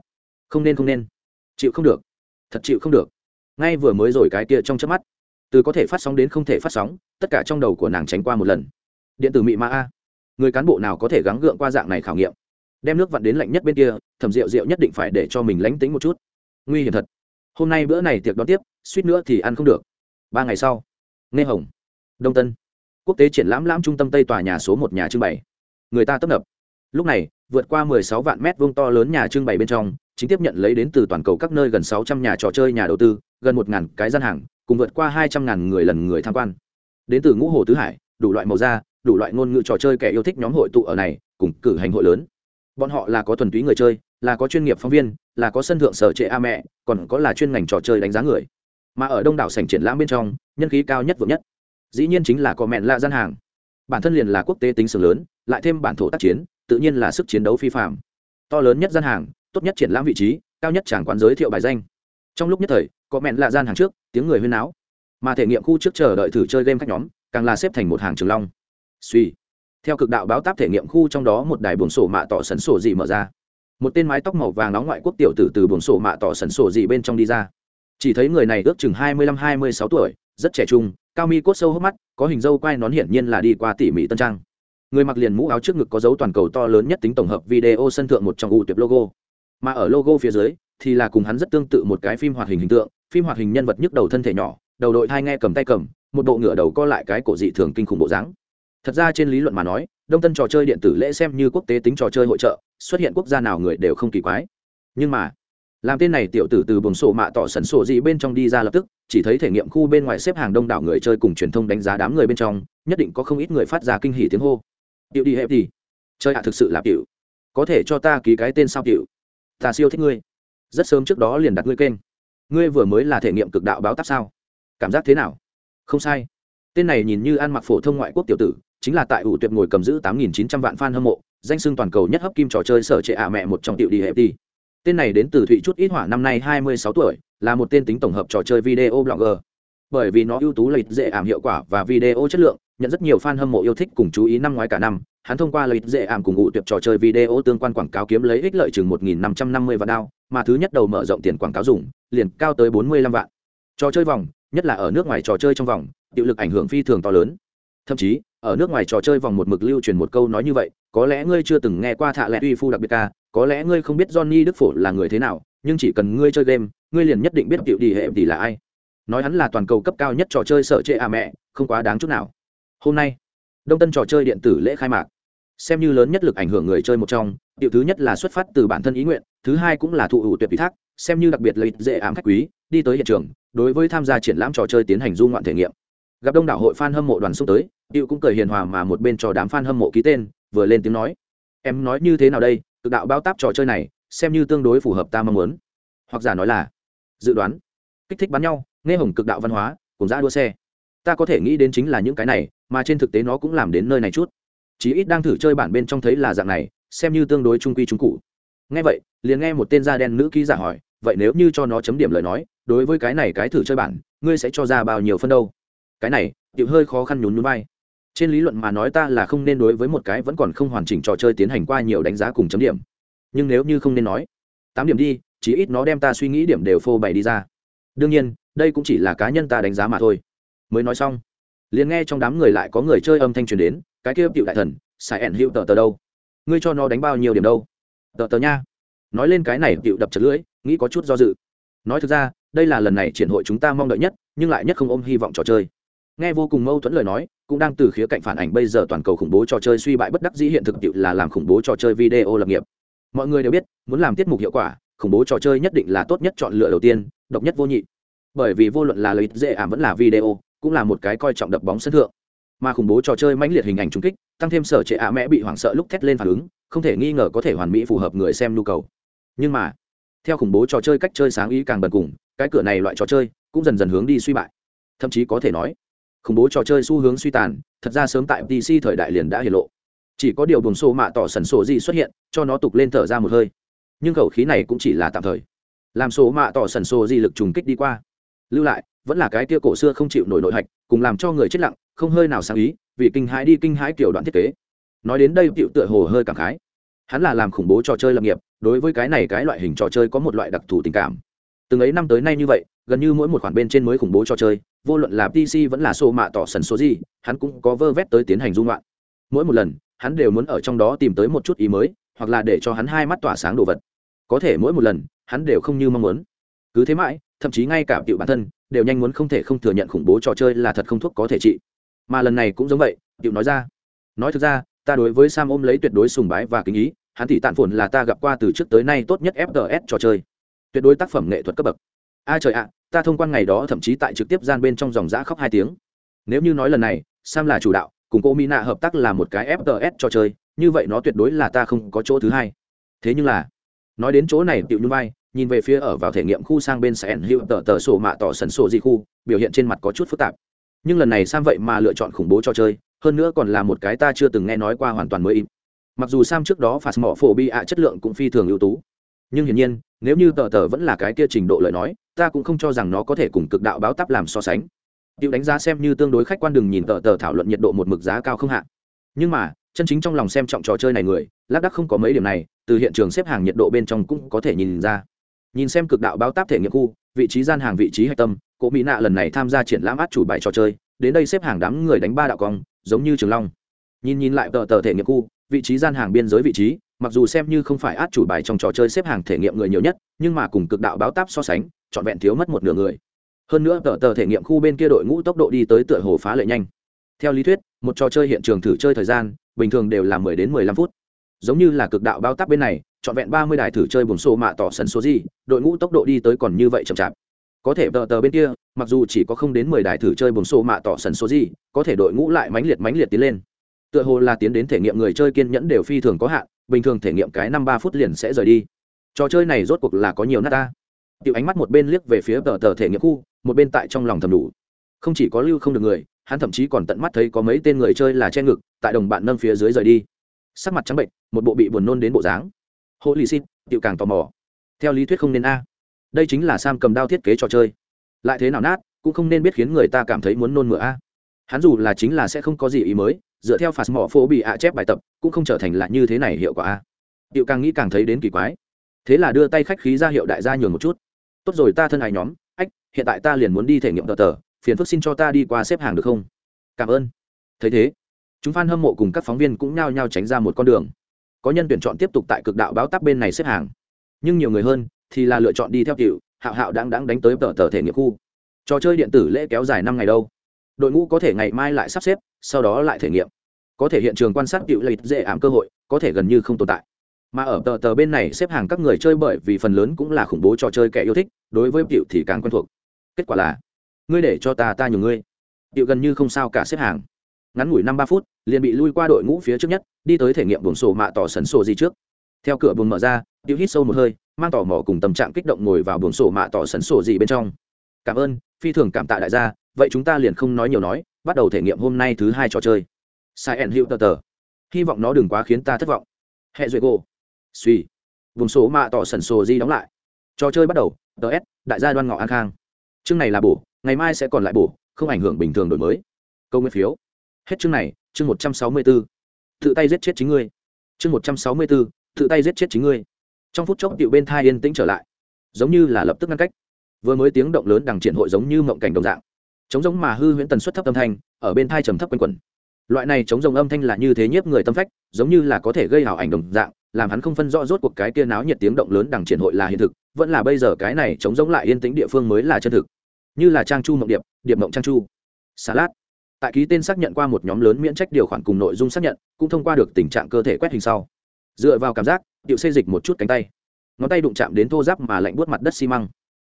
Không nên không nên. Chịu không được. Thật chịu không được. Ngay vừa mới rồi cái kia trong chớp mắt, từ có thể phát sóng đến không thể phát sóng, tất cả trong đầu của nàng tránh qua một lần. Điện tử mị ma a. Người cán bộ nào có thể gắng gượng qua dạng này khảo nghiệm? Đem nước vặn đến lạnh nhất bên kia, thẩm rượu rượu nhất định phải để cho mình lánh tính một chút. Nguy hiểm thật. Hôm nay bữa này tiệc đón tiếp, suýt nữa thì ăn không được. Ba ngày sau. Nghe hồng. Đông tân quốc tế triển lãm lãm trung tâm tây tòa nhà số một nhà trưng bày. Người ta tấp nập. Lúc này, vượt qua 16 vạn mét vuông to lớn nhà trưng bày bên trong, chính tiếp nhận lấy đến từ toàn cầu các nơi gần 600 nhà trò chơi nhà đầu tư, gần 1.000 cái gian hàng, cùng vượt qua 200.000 người lần người tham quan. Đến từ ngũ hồ tứ hải, đủ loại màu da, đủ loại ngôn ngữ trò chơi kẻ yêu thích nhóm hội tụ ở này, cùng cử hành hội lớn. Bọn họ là có thuần túy người chơi, là có chuyên nghiệp phóng viên, là có sân thượng sở trệ a mẹ, còn có là chuyên ngành trò chơi đánh giá người. Mà ở đông đảo sảnh triển lãm bên trong, nhân khí cao nhất vượng nhất dĩ nhiên chính là có mẹn lạ gian hàng. Bản thân liền là quốc tế tính sưởng lớn, lại thêm bản thổ tác chiến, tự nhiên là sức chiến đấu phi phạm to lớn nhất gian hàng, tốt nhất triển lãm vị trí, cao nhất chẳng quán giới thiệu bài danh. Trong lúc nhất thời, có mẹn lạ gian hàng trước, tiếng người huyên náo. Mà thể nghiệm khu trước chờ đợi thử chơi game khách nhóm, càng là xếp thành một hàng trường long. Suy theo cực đạo báo táp thể nghiệm khu trong đó một đài buồng sổ mạ tỏ sẩn sổ dị mở ra. Một tên mái tóc màu vàng nóng ngoại quốc tiểu tử từ buồng sổ mạ tỏ sẩn sổ dị bên trong đi ra. Chỉ thấy người này ước chừng hai mươi lăm hai mươi sáu tuổi rất trẻ trung, cao mi cốt sâu hốc mắt, có hình dâu quai nón hiển nhiên là đi qua tỉ mỉ tân trang. Người mặc liền mũ áo trước ngực có dấu toàn cầu to lớn nhất tính tổng hợp video sân thượng một trong ưu tuyệt logo. Mà ở logo phía dưới, thì là cùng hắn rất tương tự một cái phim hoạt hình hình tượng, phim hoạt hình nhân vật nhức đầu thân thể nhỏ, đầu đội thai nghe cầm tay cầm, một bộ ngựa đầu co lại cái cổ dị thường kinh khủng bộ dáng. Thật ra trên lý luận mà nói, đông tân trò chơi điện tử lễ xem như quốc tế tính trò chơi hội trợ, xuất hiện quốc gia nào người đều không kỳ quái. Nhưng mà làm tên này tiểu tử từ buồng sổ mạ tỏ sẩn sổ gì bên trong đi ra lập tức, chỉ thấy thể nghiệm khu bên ngoài xếp hàng đông đảo người chơi cùng truyền thông đánh giá đám người bên trong, nhất định có không ít người phát ra kinh hỉ tiếng hô. Tiểu đi hẹp đi chơi ạ, thực sự là tiểu. Có thể cho ta ký cái tên sao tiểu? Ta siêu thích ngươi. Rất sớm trước đó liền đặt ngươi kênh. Ngươi vừa mới là thể nghiệm cực đạo báo táp sao? Cảm giác thế nào? Không sai. Tên này nhìn như ăn mặc phổ thông ngoại quốc tiểu tử, chính là tại ủ tuyệt ngồi cầm giữ tám nghìn chín trăm vạn fan hâm mộ, danh sưng toàn cầu nhất hấp kim trò chơi sở trệ ạ mẹ một trong tiểu đi hẹp đi tên này đến từ thụy chút ít hỏa năm nay hai mươi sáu tuổi, là một tên tính tổng hợp trò chơi video blogger. Bởi vì nó ưu tú, lợi dễ ảm hiệu quả và video chất lượng, nhận rất nhiều fan hâm mộ yêu thích cùng chú ý năm ngoái cả năm. Hắn thông qua lợi dễ ảm cùng ngụ tuyệt trò chơi video tương quan quảng cáo kiếm lấy ích lợi chừng một nghìn năm trăm năm mươi vạn đao, mà thứ nhất đầu mở rộng tiền quảng cáo dùng, liền cao tới bốn mươi lăm vạn. Trò chơi vòng, nhất là ở nước ngoài trò chơi trong vòng, hiệu lực ảnh hưởng phi thường to lớn. Thậm chí ở nước ngoài trò chơi vòng một mực lưu truyền một câu nói như vậy, có lẽ ngươi chưa từng nghe qua thạ lẹ uy phu đặc biệt ca, có lẽ ngươi không biết johnny đức phổ là người thế nào, nhưng chỉ cần ngươi chơi game, ngươi liền nhất định biết tiểu đi hệ tỷ là ai. Nói hắn là toàn cầu cấp cao nhất trò chơi sợ chê à mẹ, không quá đáng chút nào. Hôm nay, đông tân trò chơi điện tử lễ khai mạc. Xem như lớn nhất lực ảnh hưởng người chơi một trong điều thứ nhất là xuất phát từ bản thân ý nguyện, thứ hai cũng là thụ hữu tuyệt ủy thác, xem như đặc biệt lợi dễ ám khách quý, đi tới hiện trường, đối với tham gia triển lãm trò chơi tiến hành du ngoạn thể nghiệm. Gặp đông đảo hội f a n hâm mộ đoàn xung tới điệu cũng cười hiền hòa mà một bên trò đám fan hâm mộ ký tên, vừa lên tiếng nói. Em nói như thế nào đây, cực đạo bao táp trò chơi này, xem như tương đối phù hợp ta mong muốn. Hoặc giả nói là, dự đoán, kích thích bắn nhau, nghe hồng cực đạo văn hóa, cùng ra đua xe. Ta có thể nghĩ đến chính là những cái này, mà trên thực tế nó cũng làm đến nơi này chút. Chí ít đang thử chơi bản bên trong thấy là dạng này, xem như tương đối trung quy trung cụ. Nghe vậy, liền nghe một tên da đen nữ ký giả hỏi, vậy nếu như cho nó chấm điểm lời nói, đối với cái này cái thử chơi bản, ngươi sẽ cho ra bao nhiêu phân đâu? Cái này, tiểu hơi khó khăn nhún nhún vai trên lý luận mà nói ta là không nên đối với một cái vẫn còn không hoàn chỉnh trò chơi tiến hành qua nhiều đánh giá cùng chấm điểm. Nhưng nếu như không nên nói, tám điểm đi, chí ít nó đem ta suy nghĩ điểm đều phô bày đi ra. Đương nhiên, đây cũng chỉ là cá nhân ta đánh giá mà thôi. Mới nói xong, liền nghe trong đám người lại có người chơi âm thanh truyền đến, cái kia cựu đại thần xài ẻn hữu tờ tờ đâu? Ngươi cho nó đánh bao nhiêu điểm đâu? Tờ tờ nha. Nói lên cái này, cựu đập chật lưỡi, nghĩ có chút do dự. Nói thực ra, đây là lần này triển hội chúng ta mong đợi nhất, nhưng lại nhất không ôm hy vọng trò chơi. Nghe vô cùng mâu thuẫn lời nói cũng đang từ khía cạnh phản ảnh bây giờ toàn cầu khủng bố trò chơi suy bại bất đắc dĩ hiện thực tiệu là làm khủng bố trò chơi video lập nghiệp. Mọi người đều biết, muốn làm tiết mục hiệu quả, khủng bố trò chơi nhất định là tốt nhất chọn lựa đầu tiên, độc nhất vô nhị. Bởi vì vô luận là lợi dễ ảm vẫn là video, cũng là một cái coi trọng đập bóng sân thượng. Mà khủng bố trò chơi mãnh liệt hình ảnh trung kích, tăng thêm sở trệ ạ mẹ bị hoảng sợ lúc thét lên phản ứng, không thể nghi ngờ có thể hoàn mỹ phù hợp người xem nhu cầu. Nhưng mà, theo khủng bố trò chơi cách chơi sáng ý càng bần cùng, cái cửa này loại trò chơi cũng dần dần hướng đi suy bại. Thậm chí có thể nói khủng bố trò chơi xu hướng suy tàn, thật ra sớm tại pc thời đại liền đã hiển lộ. Chỉ có điều buồn xô mạ tỏ sần sổ gì xuất hiện, cho nó tục lên thở ra một hơi. Nhưng khẩu khí này cũng chỉ là tạm thời. Làm sổ mạ tỏ sần sổ gì lực trùng kích đi qua. Lưu lại, vẫn là cái kia cổ xưa không chịu nổi nội hạch, cùng làm cho người chết lặng, không hơi nào sáng ý, vì kinh hãi đi kinh hãi kiểu đoạn thiết kế. Nói đến đây, tiểu tựa hồ hơi cảm khái. Hắn là làm khủng bố trò chơi lập nghiệp, đối với cái này cái loại hình trò chơi có một loại đặc thù tình cảm. Từng ấy năm tới nay như vậy gần như mỗi một khoản bên trên mới khủng bố trò chơi, vô luận là pc vẫn là xô mạ tỏ sần số gì, hắn cũng có vơ vét tới tiến hành dung loạn. Mỗi một lần, hắn đều muốn ở trong đó tìm tới một chút ý mới, hoặc là để cho hắn hai mắt tỏa sáng đồ vật. Có thể mỗi một lần, hắn đều không như mong muốn. Cứ thế mãi, thậm chí ngay cả cựu bản thân, đều nhanh muốn không thể không thừa nhận khủng bố trò chơi là thật không thuốc có thể trị. Mà lần này cũng giống vậy, cựu nói ra. Nói thực ra, ta đối với sam ôm lấy tuyệt đối sùng bái và kính ý, hắn tỷ tàn phồn là ta gặp qua từ trước tới nay tốt nhất fts trò chơi. Tuyệt đối tác phẩm nghệ thuật cấp bậc. A trời ạ ta thông quan ngày đó thậm chí tại trực tiếp gian bên trong dòng giã khóc hai tiếng. Nếu như nói lần này, sam là chủ đạo, cùng cô mina hợp tác là một cái fts cho chơi, như vậy nó tuyệt đối là ta không có chỗ thứ hai. Thế nhưng là, nói đến chỗ này, tiểu như vai nhìn về phía ở vào thể nghiệm khu sang bên sẽ hữu tờ tờ sổ mạ tỏ sần sổ di khu, biểu hiện trên mặt có chút phức tạp. Nhưng lần này sam vậy mà lựa chọn khủng bố cho chơi, hơn nữa còn là một cái ta chưa từng nghe nói qua hoàn toàn mới im. Mặc dù sam trước đó phạt mỏ phổ bi ạ chất lượng cũng phi thường ưu tú nhưng hiển nhiên, nếu như tờ tờ vẫn là cái kia trình độ lời nói, ta cũng không cho rằng nó có thể cùng cực đạo báo tắp làm so sánh. Tiêu đánh giá xem như tương đối khách quan đừng nhìn tờ tờ thảo luận nhiệt độ một mực giá cao không hạ. Nhưng mà, chân chính trong lòng xem trọng trò chơi này người, lác đắc không có mấy điểm này, từ hiện trường xếp hàng nhiệt độ bên trong cũng có thể nhìn ra. Nhìn xem cực đạo báo táp thể nghiệm khu, vị trí gian hàng vị trí hạch tâm cỗ mỹ nạ lần này tham gia triển lãm át chủ bài trò chơi, đến đây xếp hàng đám người đánh ba đạo cong, giống như trường long. Nhìn nhìn lại tờ tờ thể nghiệm khu, vị trí gian hàng biên giới vị trí mặc dù xem như không phải át chủ bài trong trò chơi xếp hàng thể nghiệm người nhiều nhất, nhưng mà cùng cực đạo báo táp so sánh, trọn vẹn thiếu mất một nửa người. Hơn nữa, tờ tờ thể nghiệm khu bên kia đội ngũ tốc độ đi tới tựa hồ phá lệ nhanh. Theo lý thuyết, một trò chơi hiện trường thử chơi thời gian, bình thường đều là mười đến mười lăm phút. Giống như là cực đạo bao táp bên này, trọn vẹn ba mươi đài thử chơi bùn xô mạ tỏ sần số gì, đội ngũ tốc độ đi tới còn như vậy chậm chạp. Có thể tờ tờ bên kia, mặc dù chỉ có không đến mười đài thử chơi bùn xô mạ tỏ sần số gì, có thể đội ngũ lại mãnh liệt mãnh liệt tiến lên tựa hồ là tiến đến thể nghiệm người chơi kiên nhẫn đều phi thường có hạn bình thường thể nghiệm cái năm ba phút liền sẽ rời đi. Trò chơi này rốt cuộc là có nhiều nát ta. Tiểu ánh mắt một bên liếc về phía tờ tờ thể nghiệm khu một bên tại trong lòng thầm đủ. Không chỉ có lưu không được người hắn thậm chí còn tận mắt thấy có mấy tên người chơi là che ngực tại đồng bạn nâng phía dưới rời đi. Sắc mặt trắng bệnh một bộ bị buồn nôn đến bộ dáng. Hô lì Xin, tiểu càng tò mò. Theo lý thuyết không nên a. Đây chính là sam cầm đao thiết kế trò chơi. Lại thế nào nát cũng không nên biết khiến người ta cảm thấy muốn nôn mửa a. Hắn dù là chính là sẽ không có gì ý mới dựa theo phạt mỏ phố bị ạ chép bài tập, cũng không trở thành là như thế này hiệu quả a. Điệu càng nghĩ càng thấy đến kỳ quái. Thế là đưa tay khách khí ra hiệu đại gia nhường một chút. Tốt rồi, ta thân hài nhóm, ách, hiện tại ta liền muốn đi thể nghiệm tờ tờ, phiền phức xin cho ta đi qua xếp hàng được không? Cảm ơn. Thấy thế, chúng f a n hâm mộ cùng các phóng viên cũng nhao nhao tránh ra một con đường. Có nhân tuyển chọn tiếp tục tại cực đạo báo tắc bên này xếp hàng. Nhưng nhiều người hơn thì là lựa chọn đi theo cựu hạo hạo đáng đáng đánh tới tờ tờ thể nghiệm khu. Trò chơi điện tử lễ kéo dài năm ngày đâu? Đội ngũ có thể ngày mai lại sắp xếp, sau đó lại thể nghiệm. Có thể hiện trường quan sát cựu lịch dễ ảm cơ hội, có thể gần như không tồn tại. Mà ở tờ tờ bên này xếp hàng các người chơi bởi vì phần lớn cũng là khủng bố trò chơi kẻ yêu thích, đối với cựu thì càng quen thuộc. Kết quả là, ngươi để cho ta ta nhường ngươi. Cựu gần như không sao cả xếp hàng. Ngắn ngủi năm ba phút, liền bị lui qua đội ngũ phía trước nhất, đi tới thể nghiệm buồng sổ mạ tỏ sần sổ gì trước. Theo cửa buồng mở ra cựu hít sâu một hơi, mang tỏ mỏ cùng tâm trạng kích động ngồi vào buồng sổ mạ tỏ sần sổ gì bên trong. Cảm ơn, phi thường cảm tạ đại gia vậy chúng ta liền không nói nhiều nói, bắt đầu thể nghiệm hôm nay thứ hai trò chơi. Sai ẩn hữu tờ tờ. Hy vọng nó đừng quá khiến ta thất vọng. Hệ duệ gỗ. Suy. Vùng số mạ tỏ sẩn sồ di đóng lại. Trò chơi bắt đầu. Ts đại gia đoan ngọ an khang. Chương này là bổ, ngày mai sẽ còn lại bổ, không ảnh hưởng bình thường đổi mới. Câu nguyên phiếu. Hết chương này, chương một trăm sáu mươi b ố tự tay giết chết chính ngươi. Chương một trăm sáu mươi b ố tự tay giết chết chính ngươi. Trong phút chốc cựu bên thai yên tĩnh trở lại. Giống như là lập tức ngăn cách. Vừa mới tiếng động lớn đằng triển hội giống như mộng cảnh đồng dạng chống giống mà hư huyễn tần suất thấp âm thanh, ở bên thai trầm thấp quanh quẩn. Loại này chống giống âm thanh là như thế nhiếp người tâm phách, giống như là có thể gây hảo ảnh đồng dạng, làm hắn không phân rõ rốt cuộc cái kia náo nhiệt tiếng động lớn đằng triển hội là hiện thực, vẫn là bây giờ cái này chống giống lại yên tĩnh địa phương mới là chân thực. Như là trang chu mộng điệp điệp mộng trang chu. Xà lát tại ký tên xác nhận qua một nhóm lớn miễn trách điều khoản cùng nội dung xác nhận, cũng thông qua được tình trạng cơ thể quét hình sau. Dựa vào cảm giác điệu xây dịch một chút cánh tay. Ngón tay đụng chạm đến thô giáp mà lạnh buốt mặt đất xi măng.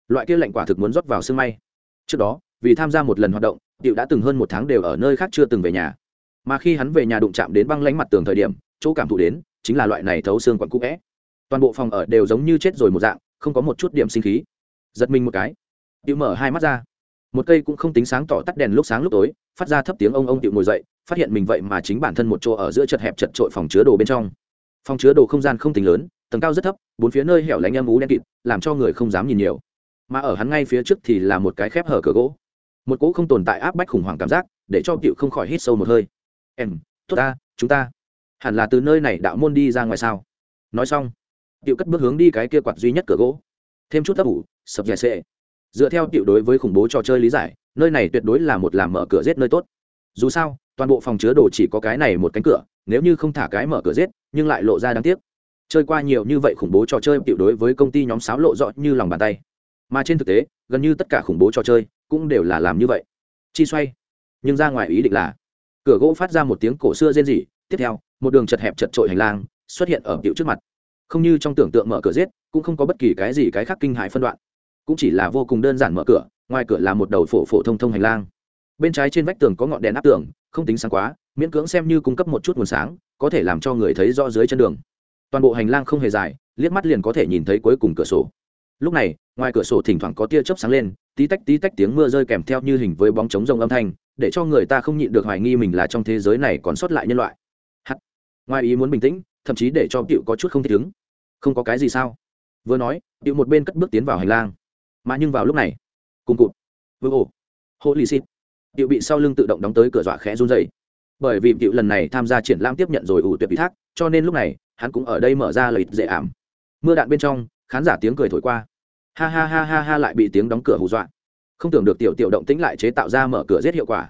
Loại kia lạnh quả thực muốn rót vào sương may. Trước đó vì tham gia một lần hoạt động điệu đã từng hơn một tháng đều ở nơi khác chưa từng về nhà. Mà khi hắn về nhà đụng chạm đến băng lánh mặt tường thời điểm, chỗ cảm thụ đến chính là loại này thấu xương quặn cũ vẽ. Toàn bộ phòng ở đều giống như chết rồi một dạng, không có một chút điểm sinh khí. Giật mình một cái điệu mở hai mắt ra. Một cây cũng không tính sáng tỏ tắt đèn lúc sáng lúc tối, phát ra thấp tiếng ông ông điệu ngồi dậy, phát hiện mình vậy mà chính bản thân một chỗ ở giữa chật hẹp chật trội phòng chứa đồ bên trong. Phòng chứa đồ không gian không tính lớn, tầng cao rất thấp, bốn phía nơi hẻo lánh âm ú đen kịt, làm cho người không dám nhìn nhiều. Mà ở hắn ngay phía trước thì là một cái khép hở cửa gỗ một cỗ không tồn tại áp bách khủng hoảng cảm giác, để cho cựu không khỏi hít sâu một hơi. Em, tốt ta, chúng ta hẳn là từ nơi này đạo môn đi ra ngoài sao? Nói xong, cựu cất bước hướng đi cái kia quạt duy nhất cửa gỗ. Thêm chút ấp ủ, sập dẻ sệ. Dựa theo cựu đối với khủng bố trò chơi lý giải, nơi này tuyệt đối là một làm mở cửa giết nơi tốt. Dù sao, toàn bộ phòng chứa đồ chỉ có cái này một cánh cửa, nếu như không thả cái mở cửa giết, nhưng lại lộ ra đáng tiếc. Chơi qua nhiều như vậy khủng bố trò chơi, cựu đối với công ty nhóm sáo lộ rõ như lòng bàn tay. Mà trên thực tế, gần như tất cả khủng bố trò chơi cũng đều là làm như vậy. Chi xoay. Nhưng ra ngoài ý định là, cửa gỗ phát ra một tiếng cổ xưa rên rỉ, tiếp theo, một đường chật hẹp chật trội hành lang xuất hiện ở tiểu trước mặt. Không như trong tưởng tượng mở cửa giết, cũng không có bất kỳ cái gì cái khác kinh hại phân đoạn. Cũng chỉ là vô cùng đơn giản mở cửa, ngoài cửa là một đầu phổ phổ thông thông hành lang. Bên trái trên vách tường có ngọn đèn áp tường, không tính sáng quá, miễn cưỡng xem như cung cấp một chút nguồn sáng, có thể làm cho người thấy rõ dưới chân đường. Toàn bộ hành lang không hề dài, liếc mắt liền có thể nhìn thấy cuối cùng cửa sổ lúc này, ngoài cửa sổ thỉnh thoảng có tia chớp sáng lên, tí tách tí tách tiếng mưa rơi kèm theo như hình với bóng trống rông âm thanh, để cho người ta không nhịn được hoài nghi mình là trong thế giới này còn sót lại nhân loại. Hắt. Ngoài ý muốn bình tĩnh, thậm chí để cho cựu có chút không thể đứng không có cái gì sao? Vừa nói, cựu một bên cất bước tiến vào hành lang. Mà nhưng vào lúc này, cùng cụt. Vừa ồ hô lì xịt cựu bị sau lưng tự động đóng tới cửa dọa khẽ run dày bởi vì cựu lần này tham gia triển lãm tiếp nhận rồi ủ tuyệt bị thác, cho nên lúc này, hắn cũng ở đây mở ra lợi dễ ảm. Mưa đạn bên trong khán giả tiếng cười thổi qua. Ha ha ha ha ha lại bị tiếng đóng cửa hù dọa. Không tưởng được tiểu tiểu động tĩnh lại chế tạo ra mở cửa giết hiệu quả.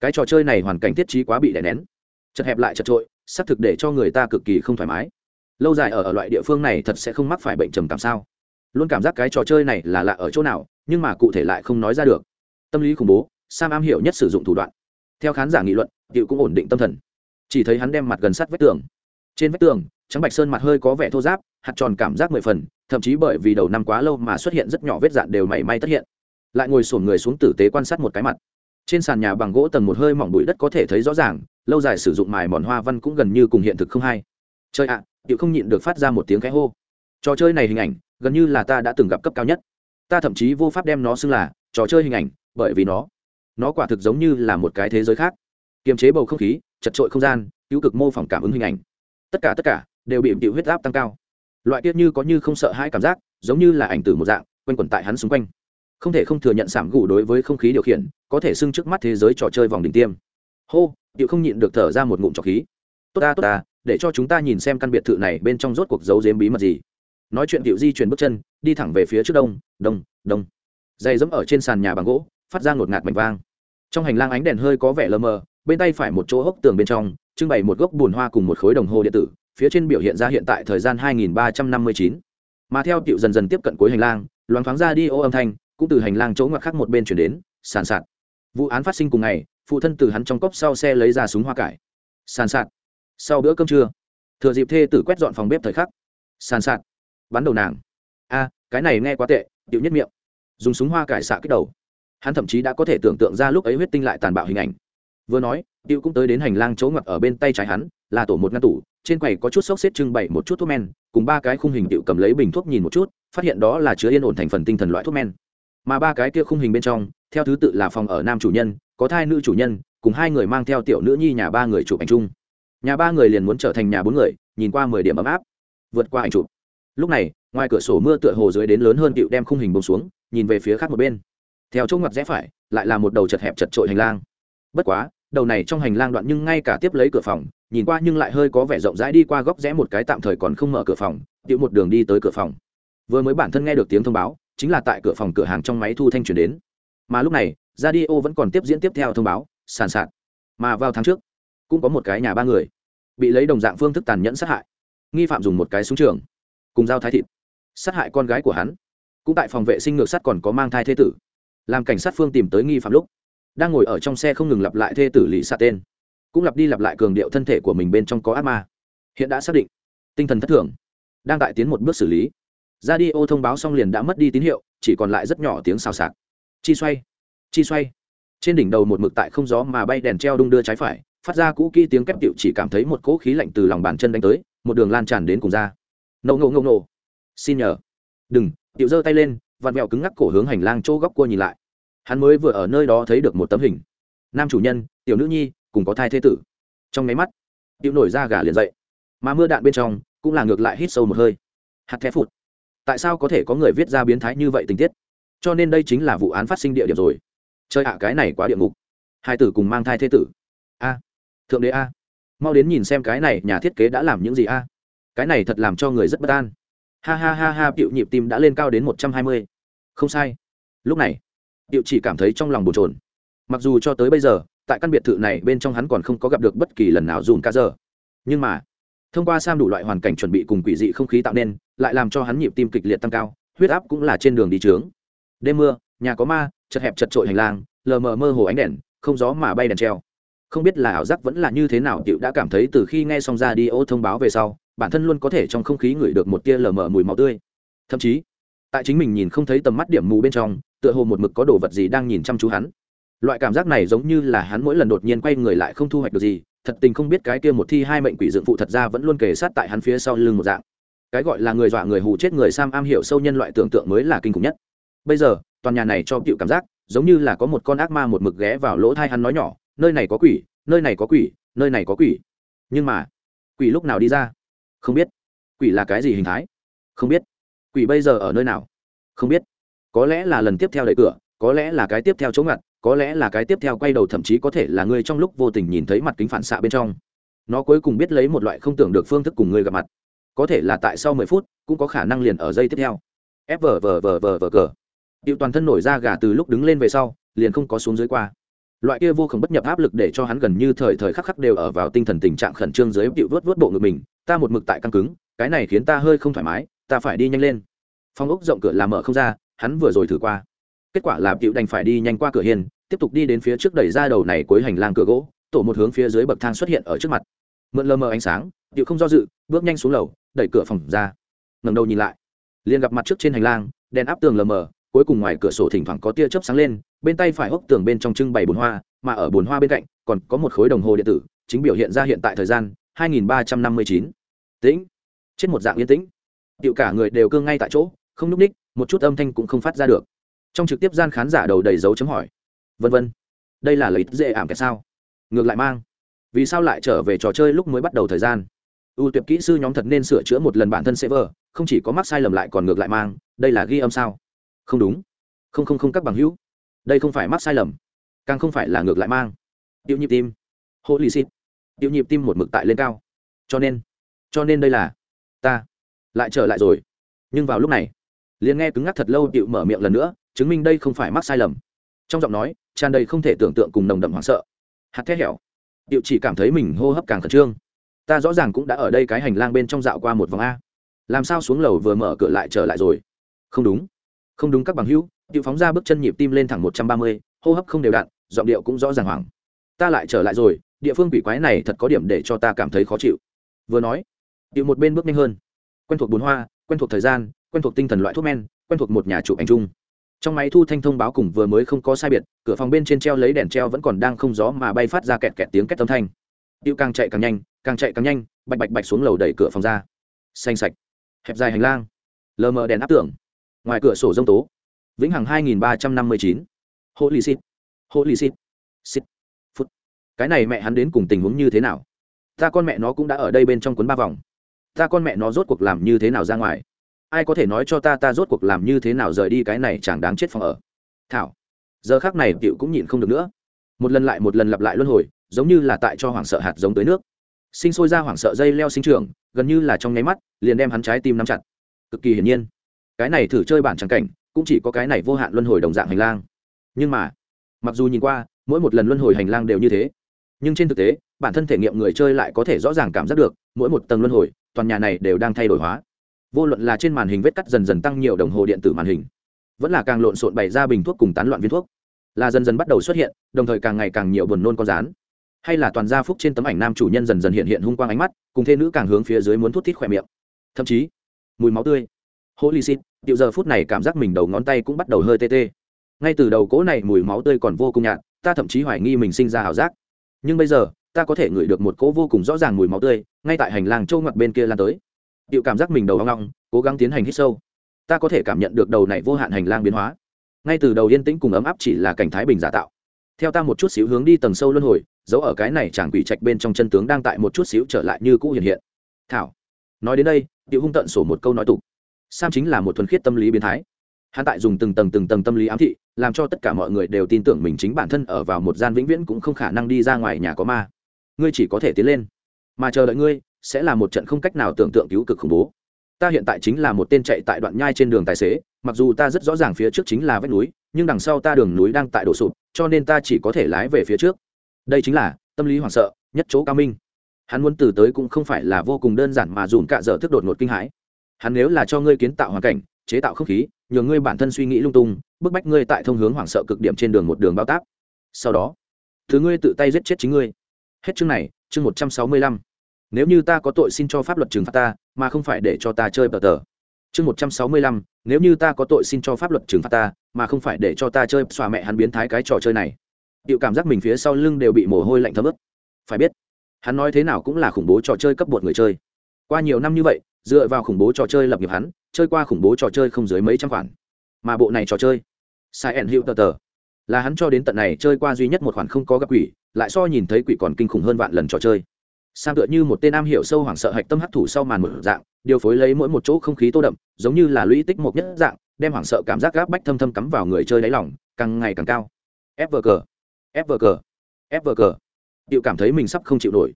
Cái trò chơi này hoàn cảnh thiết trí quá bị đè nén. Chật hẹp lại chật trội xác thực để cho người ta cực kỳ không thoải mái. Lâu dài ở, ở loại địa phương này thật sẽ không mắc phải bệnh trầm cảm sao? Luôn cảm giác cái trò chơi này là lạ ở chỗ nào nhưng mà cụ thể lại không nói ra được. Tâm lý khủng bố sam am hiểu nhất sử dụng thủ đoạn. Theo khán giả nghị luận cựu cũng ổn định tâm thần. Chỉ thấy hắn đem mặt gần sát vách tường. Trên vách tường trắng bạch sơn mặt hơi có vẻ thô giáp hạt tròn cảm giác mười phần thậm chí bởi vì đầu năm quá lâu mà xuất hiện rất nhỏ vết dạn đều mảy may tất hiện. Lại ngồi sổn người xuống tử tế quan sát một cái mặt. Trên sàn nhà bằng gỗ tầng một hơi mỏng bụi đất có thể thấy rõ ràng lâu dài sử dụng mài mòn hoa văn cũng gần như cùng hiện thực không hay. Chơi ạ à, điệu không nhịn được phát ra một tiếng cái hô. Trò chơi này hình ảnh gần như là ta đã từng gặp cấp cao nhất. Ta thậm chí vô pháp đem nó xưng là trò chơi hình ảnh bởi vì nó nó quả thực giống như là một cái thế giới khác. Kiềm chế bầu không khí chật trội không gian cứu cực mô phỏng cảm ứng hình ảnh. Tất cả tất cả đều bị tiểu huyết áp tăng cao. Loại tiết như có như không sợ hãi cảm giác, giống như là ảnh từ một dạng, quanh quẩn tại hắn xung quanh. Không thể không thừa nhận sảm gù đối với không khí điều khiển, có thể xưng trước mắt thế giới trò chơi vòng đỉnh tiêm. Hô, tiểu không nhịn được thở ra một ngụm trọc khí. Tốt ta tốt ta, để cho chúng ta nhìn xem căn biệt thự này bên trong rốt cuộc giấu giếm bí mật gì. Nói chuyện tiểu di chuyển bước chân, đi thẳng về phía trước đông đông đông. Dày dẫm ở trên sàn nhà bằng gỗ, phát ra ngột ngạt mảnh vang. Trong hành lang ánh đèn hơi có vẻ lờ mờ, bên tay phải một chỗ hốc tường bên trong, trưng bày một gốc bùn hoa cùng một khối đồng hồ điện tử phía trên biểu hiện ra hiện tại thời gian 2359. mà theo tiểu dần dần tiếp cận cuối hành lang, loáng thoáng ra đi ô âm thanh, cũng từ hành lang chỗ ngoặt khác một bên chuyển đến, sàn sạt. Vụ án phát sinh cùng ngày, phụ thân từ hắn trong cốc sau xe lấy ra súng hoa cải. Sàn sạt. Sau bữa cơm trưa, thừa dịp thê tử quét dọn phòng bếp thời khắc. Sàn sạt. Bắn đầu nàng. A, cái này nghe quá tệ, tiểu nhất miệng. Dùng súng hoa cải xạ kích đầu. Hắn thậm chí đã có thể tưởng tượng ra lúc ấy huyết tinh lại tàn bạo hình ảnh. Vừa nói tiểu cũng tới đến hành lang chỗ ngoặt ở bên tay trái hắn, là tổ một ngăn tủ, trên quầy có chút xốc xếp trưng bày một chút thuốc men, cùng ba cái khung hình tiểu cầm lấy bình thuốc nhìn một chút, phát hiện đó là chứa yên ổn thành phần tinh thần loại thuốc men. Mà ba cái kia khung hình bên trong, theo thứ tự là phòng ở nam chủ nhân, có thai nữ chủ nhân, cùng hai người mang theo tiểu nữ nhi nhà ba người chụp ảnh chung. Nhà ba người liền muốn trở thành nhà bốn người, nhìn qua mười điểm ấm áp. Vượt qua ảnh chụp. Lúc này, ngoài cửa sổ mưa tựa hồ dưới đến lớn hơn Tiểu đem khung hình bông xuống, nhìn về phía khác một bên. Theo chỗ ngoặt rẽ phải, lại là một đầu chật hẹp chật trội hành lang. Bất quá đầu này trong hành lang đoạn nhưng ngay cả tiếp lấy cửa phòng, nhìn qua nhưng lại hơi có vẻ rộng rãi đi qua góc rẽ một cái tạm thời còn không mở cửa phòng tiệu một đường đi tới cửa phòng. Vừa mới bản thân nghe được tiếng thông báo, chính là tại cửa phòng cửa hàng trong máy thu thanh chuyển đến. Mà lúc này, radio vẫn còn tiếp diễn tiếp theo thông báo, sàn sạt. Mà vào tháng trước, cũng có một cái nhà ba người, bị lấy đồng dạng phương thức tàn nhẫn sát hại. Nghi phạm dùng một cái súng trường, cùng dao thái thịt, sát hại con gái của hắn. Cũng tại phòng vệ sinh ngược sắt còn có mang thai thế tử. Làm cảnh sát phương tìm tới nghi phạm lúc đang ngồi ở trong xe không ngừng lặp lại thê tử lì xạ tên. Cũng lặp đi lặp lại cường điệu thân thể của mình bên trong có ác ma. Hiện đã xác định, tinh thần thất thường, đang tại tiến một bước xử lý. Ra đi ô thông báo xong liền đã mất đi tín hiệu, chỉ còn lại rất nhỏ tiếng xào xạc. Chi xoay chi xoay. Trên đỉnh đầu một mực tại không gió mà bay đèn treo đung đưa trái phải, phát ra cũ kỹ tiếng kép tiệu chỉ cảm thấy một cỗ khí lạnh từ lòng bàn chân đánh tới, một đường lan tràn đến cùng ra. Nâu ngâu ngâu nô xin nhờ. Đừng tiệu giơ tay lên, vặn vẹo cứng ngắc cổ hướng hành lang chỗ góc cua nhìn lại hắn mới vừa ở nơi đó thấy được một tấm hình. Nam chủ nhân, tiểu nữ nhi, cùng có thai thế tử. Trong máy mắt, tiểu nổi ra gà liền dậy. Mà mưa đạn bên trong cũng là ngược lại hít sâu một hơi. Hạt thép phụt. Tại sao có thể có người viết ra biến thái như vậy tình tiết? Cho nên đây chính là vụ án phát sinh địa điểm rồi. Chơi ạ, cái này quá địa ngục. Hai tử cùng mang thai thế tử. A. Thượng đế a. Mau đến nhìn xem cái này nhà thiết kế đã làm những gì a. Cái này thật làm cho người rất bất an. Ha ha ha ha, tiểu nhịp tim đã lên cao đến một trăm hai mươi. Không sai. Lúc này tiệu chỉ cảm thấy trong lòng bồn trồn mặc dù cho tới bây giờ, tại căn biệt thự này bên trong hắn còn không có gặp được bất kỳ lần nào dùm cá giờ. Nhưng mà, thông qua sam đủ loại hoàn cảnh chuẩn bị cùng quỷ dị không khí tạo nên, lại làm cho hắn nhịp tim kịch liệt tăng cao, huyết áp cũng là trên đường đi trướng. Đêm mưa, nhà có ma, chật hẹp chật trội hành lang, lờ mờ mơ hồ ánh đèn, không gió mà bay đèn treo. Không biết là ảo giác vẫn là như thế nào, tiểu đã cảm thấy từ khi nghe xong ra đi ô thông báo về sau, bản thân luôn có thể trong không khí ngửi được một tia lờ mờ mùi máu tươi. Thậm chí, tại chính mình nhìn không thấy tầm mắt điểm mù bên trong tựa hồ một mực có đồ vật gì đang nhìn chăm chú hắn. Loại cảm giác này giống như là hắn mỗi lần đột nhiên quay người lại không thu hoạch được gì, thật tình không biết cái kia một thi hai mệnh quỷ dựng phụ thật ra vẫn luôn kề sát tại hắn phía sau lưng một dạng. Cái gọi là người dọa người hù chết người sam am hiểu sâu nhân loại tưởng tượng mới là kinh khủng nhất. Bây giờ toàn nhà này cho cựu cảm giác, giống như là có một con ác ma một mực ghé vào lỗ thai hắn nói nhỏ, nơi này có quỷ, nơi này có quỷ, nơi này có quỷ. Nhưng mà, quỷ lúc nào đi ra? Không biết. Quỷ là cái gì hình thái? Không biết. Quỷ bây giờ ở nơi nào? Không biết có lẽ là lần tiếp theo đẩy cửa, có lẽ là cái tiếp theo chống ngặt, có lẽ là cái tiếp theo quay đầu thậm chí có thể là ngươi trong lúc vô tình nhìn thấy mặt kính phản xạ bên trong. Nó cuối cùng biết lấy một loại không tưởng được phương thức cùng ngươi gặp mặt. Có thể là tại sau mười phút, cũng có khả năng liền ở dây tiếp theo. Ép vờ vờ vờ vờ vờ cờ điệu toàn thân nổi ra gà từ lúc đứng lên về sau, liền không có xuống dưới qua. Loại kia vô khổng bất nhập áp lực để cho hắn gần như thời thời khắc khắc đều ở vào tinh thần tình trạng khẩn trương dưới điệu vớt vớt bộ ngực mình, ta một mực tại căng cứng, cái này khiến ta hơi không thoải mái, ta phải đi nhanh lên. Phong ốc rộng cửa làm mở không ra hắn vừa rồi thử qua. Kết quả là cựu đành phải đi nhanh qua cửa hiên, tiếp tục đi đến phía trước đẩy ra đầu này cuối hành lang cửa gỗ, tổ một hướng phía dưới bậc thang xuất hiện ở trước mặt. Mượn lơ mờ ánh sáng cựu không do dự, bước nhanh xuống lầu, đẩy cửa phòng ra. Ngầm đầu nhìn lại, liền gặp mặt trước trên hành lang, đèn áp tường lờ mờ, cuối cùng ngoài cửa sổ thỉnh thoảng có tia chớp sáng lên, bên tay phải hốc tường bên trong trưng bày bồn hoa, mà ở bồn hoa bên cạnh còn có một khối đồng hồ điện tử, chính biểu hiện ra hiện tại thời gian 2359. tĩnh. Chết một dạng yên tĩnh. Tiệu cả người đều cương ngay tại chỗ, không núp ních một chút âm thanh cũng không phát ra được. Trong trực tiếp gian khán giả đầu đầy dấu chấm hỏi. Vân vân, đây là lợi ích dễ ảm kẹt sao? Ngược lại mang. Vì sao lại trở về trò chơi lúc mới bắt đầu thời gian? Ưu tuyệt kỹ sư nhóm thật nên sửa chữa một lần bản thân server, không chỉ có mắc sai lầm lại còn ngược lại mang. Đây là ghi âm sao? Không đúng. Không không không các bằng hữu. Đây không phải mắc sai lầm, càng không phải là ngược lại mang. Tiêu nhịp tim. Hô lì xịt tiêu nhịp tim một mực tại lên cao. Cho nên cho nên đây là ta. Lại trở lại rồi. Nhưng vào lúc này liền nghe cứng ngắc thật lâu tiệu mở miệng lần nữa, chứng minh đây không phải mắc sai lầm. Trong giọng nói, tràn đầy không thể tưởng tượng cùng nồng đậm hoảng sợ. Hạt thét hẻo. Tiệu chỉ cảm thấy mình hô hấp càng khẩn trương. Ta rõ ràng cũng đã ở đây cái hành lang bên trong dạo qua một vòng a. Làm sao xuống lầu vừa mở cửa lại trở lại rồi? Không đúng. Không đúng các bằng hữu tiệu phóng ra bước chân nhịp tim lên thẳng một trăm ba mươi, hô hấp không đều đặn, giọng điệu cũng rõ ràng hoảng. Ta lại trở lại rồi, địa phương quỷ quái này thật có điểm để cho ta cảm thấy khó chịu. Vừa nói tiệu một bên bước nhanh hơn. Quen thuộc bốn hoa, quen thuộc thời gian quen thuộc tinh thần loại thuốc men, quen thuộc một nhà chụp ảnh chung. Trong máy thu thanh thông báo cùng vừa mới không có sai biệt, cửa phòng bên trên treo lấy đèn treo vẫn còn đang không gió mà bay phát ra kẹt kẹt tiếng két âm thanh. Điệu càng chạy càng nhanh, càng chạy càng nhanh, bạch bạch bạch xuống lầu đẩy cửa phòng ra. Xanh sạch, hẹp dài hành lang, lờ mờ đèn áp tưởng ngoài cửa sổ rông tố. Vĩnh hằng hai nghìn ba trăm năm mươi chín. Hộ lì xịt hộ lì xịt xịt phút. Cái này mẹ hắn đến cùng tình huống như thế nào? Ta con mẹ nó cũng đã ở đây bên trong cuốn ba vòng. Ta con mẹ nó rốt cuộc làm như thế nào ra ngoài? Ai có thể nói cho ta ta rốt cuộc làm như thế nào rời đi cái này chẳng đáng chết phòng ở? Thảo, giờ khác này cựu cũng nhịn không được nữa. Một lần lại một lần lặp lại luân hồi, giống như là tại cho hoảng sợ hạt giống tới nước. Sinh sôi ra hoảng sợ dây leo sinh trưởng, gần như là trong nháy mắt, liền đem hắn trái tim nắm chặt. Cực kỳ hiển nhiên, cái này thử chơi bản trắng cảnh, cũng chỉ có cái này vô hạn luân hồi đồng dạng hành lang. Nhưng mà, mặc dù nhìn qua, mỗi một lần luân hồi hành lang đều như thế. Nhưng trên thực tế, bản thân thể nghiệm người chơi lại có thể rõ ràng cảm giác được, mỗi một tầng luân hồi toàn nhà này đều đang thay đổi hóa vô luận là trên màn hình vết cắt dần dần tăng nhiều đồng hồ điện tử màn hình, vẫn là càng lộn xộn bày ra bình thuốc cùng tán loạn viên thuốc, là dần dần bắt đầu xuất hiện, đồng thời càng ngày càng nhiều buồn nôn con rán. Hay là toàn gia phúc trên tấm ảnh nam chủ nhân dần dần hiện hiện hung quang ánh mắt, cùng thê nữ càng hướng phía dưới muốn thút thít khỏe miệng. Thậm chí, mùi máu tươi. Holy shit, tiểu giờ phút này cảm giác mình đầu ngón tay cũng bắt đầu hơi tê tê. Ngay từ đầu cỗ này mùi máu tươi còn vô cùng nhạt, ta thậm chí hoài nghi mình sinh ra ảo giác. Nhưng bây giờ, ta có thể ngửi được một cỗ vô cùng rõ ràng mùi máu tươi, ngay tại hành lang châu ngoặt bên kia lan tới tiểu cảm giác mình đầu hoang long cố gắng tiến hành hít sâu. Ta có thể cảm nhận được đầu này vô hạn hành lang biến hóa. Ngay từ đầu yên tĩnh cùng ấm áp chỉ là cảnh thái bình giả tạo. Theo ta một chút xíu hướng đi tầng sâu luân hồi giấu ở cái này chàng quỷ trạch bên trong chân tướng đang tại một chút xíu trở lại như cũ hiện hiện. Thảo, nói đến đây, tiểu hung tận sổ một câu nói tục. Sam chính là một thuần khiết tâm lý biến thái. Hắn tại dùng từng tầng từng tầng tâm lý ám thị, làm cho tất cả mọi người đều tin tưởng mình chính bản thân ở vào một gian vĩnh viễn cũng không khả năng đi ra ngoài nhà có ma. Ngươi chỉ có thể tiến lên. Mà chờ đợi ngươi sẽ là một trận không cách nào tưởng tượng cứu cực khủng bố. Ta hiện tại chính là một tên chạy tại đoạn nhai trên đường tài xế, mặc dù ta rất rõ ràng phía trước chính là vách núi, nhưng đằng sau ta đường núi đang tại đổ sụp, cho nên ta chỉ có thể lái về phía trước. Đây chính là tâm lý hoảng sợ, nhất chỗ cao minh. Hắn muốn từ tới cũng không phải là vô cùng đơn giản mà dùm cạ dở thức đột ngột kinh hãi. Hắn nếu là cho ngươi kiến tạo hoàn cảnh, chế tạo không khí, nhờ ngươi bản thân suy nghĩ lung tung, bức bách ngươi tại thông hướng hoảng sợ cực điểm trên đường một đường bao tác. Sau đó, thứ ngươi tự tay giết chết chính ngươi. Hết chương này, chương một trăm sáu mươi lăm nếu như ta có tội xin cho pháp luật trừng phạt ta, mà không phải để cho ta chơi bờ tờ. Chương một trăm sáu mươi lăm, nếu như ta có tội xin cho pháp luật trừng phạt ta, mà không phải để cho ta chơi xòa mẹ hắn biến thái cái trò chơi này. Điệu cảm giác mình phía sau lưng đều bị mồ hôi lạnh thấm ướt. Phải biết, hắn nói thế nào cũng là khủng bố trò chơi cấp bột người chơi. Qua nhiều năm như vậy, dựa vào khủng bố trò chơi lập nghiệp hắn, chơi qua khủng bố trò chơi không dưới mấy trăm khoản. Mà bộ này trò chơi, sai ẩn hữu tờ tờ, là hắn cho đến tận này chơi qua duy nhất một khoản không có gặp quỷ, lại so nhìn thấy quỷ còn kinh khủng hơn vạn lần trò chơi sang tựa như một tên am hiểu sâu hoảng sợ hạch tâm hấp thủ sau màn một dạng, điều phối lấy mỗi một chỗ không khí tô đậm, giống như là lũy tích một nhất dạng, đem hoảng sợ cảm giác gáp bách thâm thâm cắm vào người chơi đáy lòng, càng ngày càng cao. Fvg fvg cờ điệu cảm thấy mình sắp không chịu nổi.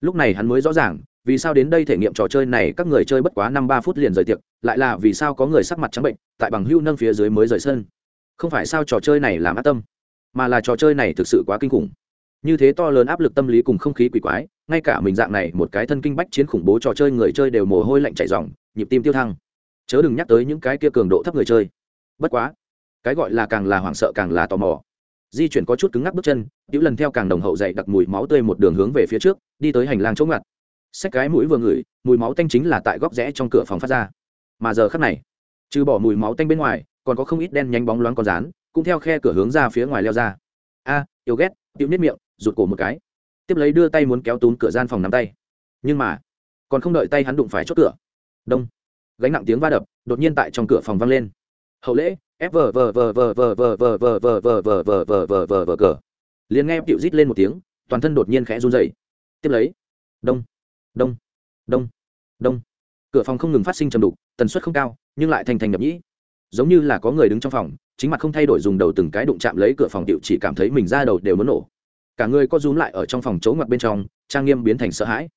Lúc này hắn mới rõ ràng, vì sao đến đây thể nghiệm trò chơi này các người chơi bất quá năm ba phút liền rời tiệc, lại là vì sao có người sắc mặt trắng bệnh, tại bằng hưu nâng phía dưới mới rời sân. Không phải sao trò chơi này làm ác tâm, mà là trò chơi này thực sự quá kinh khủng. Như thế to lớn áp lực tâm lý cùng không khí quỷ quái ngay cả mình dạng này một cái thân kinh bách chiến khủng bố trò chơi người chơi đều mồ hôi lạnh chảy dòng, nhịp tim tiêu thăng. Chớ đừng nhắc tới những cái kia cường độ thấp người chơi. Bất quá, cái gọi là càng là hoảng sợ càng là tò mò. Di chuyển có chút cứng ngắc bước chân, tiểu lần theo càng đồng hậu dậy đặc mùi máu tươi một đường hướng về phía trước, đi tới hành lang chống ngặt. Xách cái mũi vừa ngửi, mùi máu tanh chính là tại góc rẽ trong cửa phòng phát ra. Mà giờ khắc này, trừ bỏ mùi máu tanh bên ngoài, còn có không ít đen nhánh bóng loáng con rán, cũng theo khe cửa hướng ra phía ngoài leo ra. A yêu ghét, tiểu nít miệng, rụt cổ một cái tiếp lấy đưa tay muốn kéo túm cửa gian phòng nắm tay nhưng mà còn không đợi tay hắn đụng phải chốt cửa đông gánh nặng tiếng va đập đột nhiên tại trong cửa phòng vang lên hậu lễ cờ liền nghe cựu rít lên một tiếng toàn thân đột nhiên khẽ run dày tiếp lấy đông đông đông đông cửa phòng không ngừng phát sinh trầm đục tần suất không cao nhưng lại thành thành nhập nhĩ giống như là có người đứng trong phòng chính mặt không thay đổi dùng đầu từng cái đụng chạm lấy cửa phòng điệu chỉ cảm thấy mình ra đầu đều muốn nổ cả người có rúm lại ở trong phòng chỗ ngoặt bên trong, trang nghiêm biến thành sợ hãi.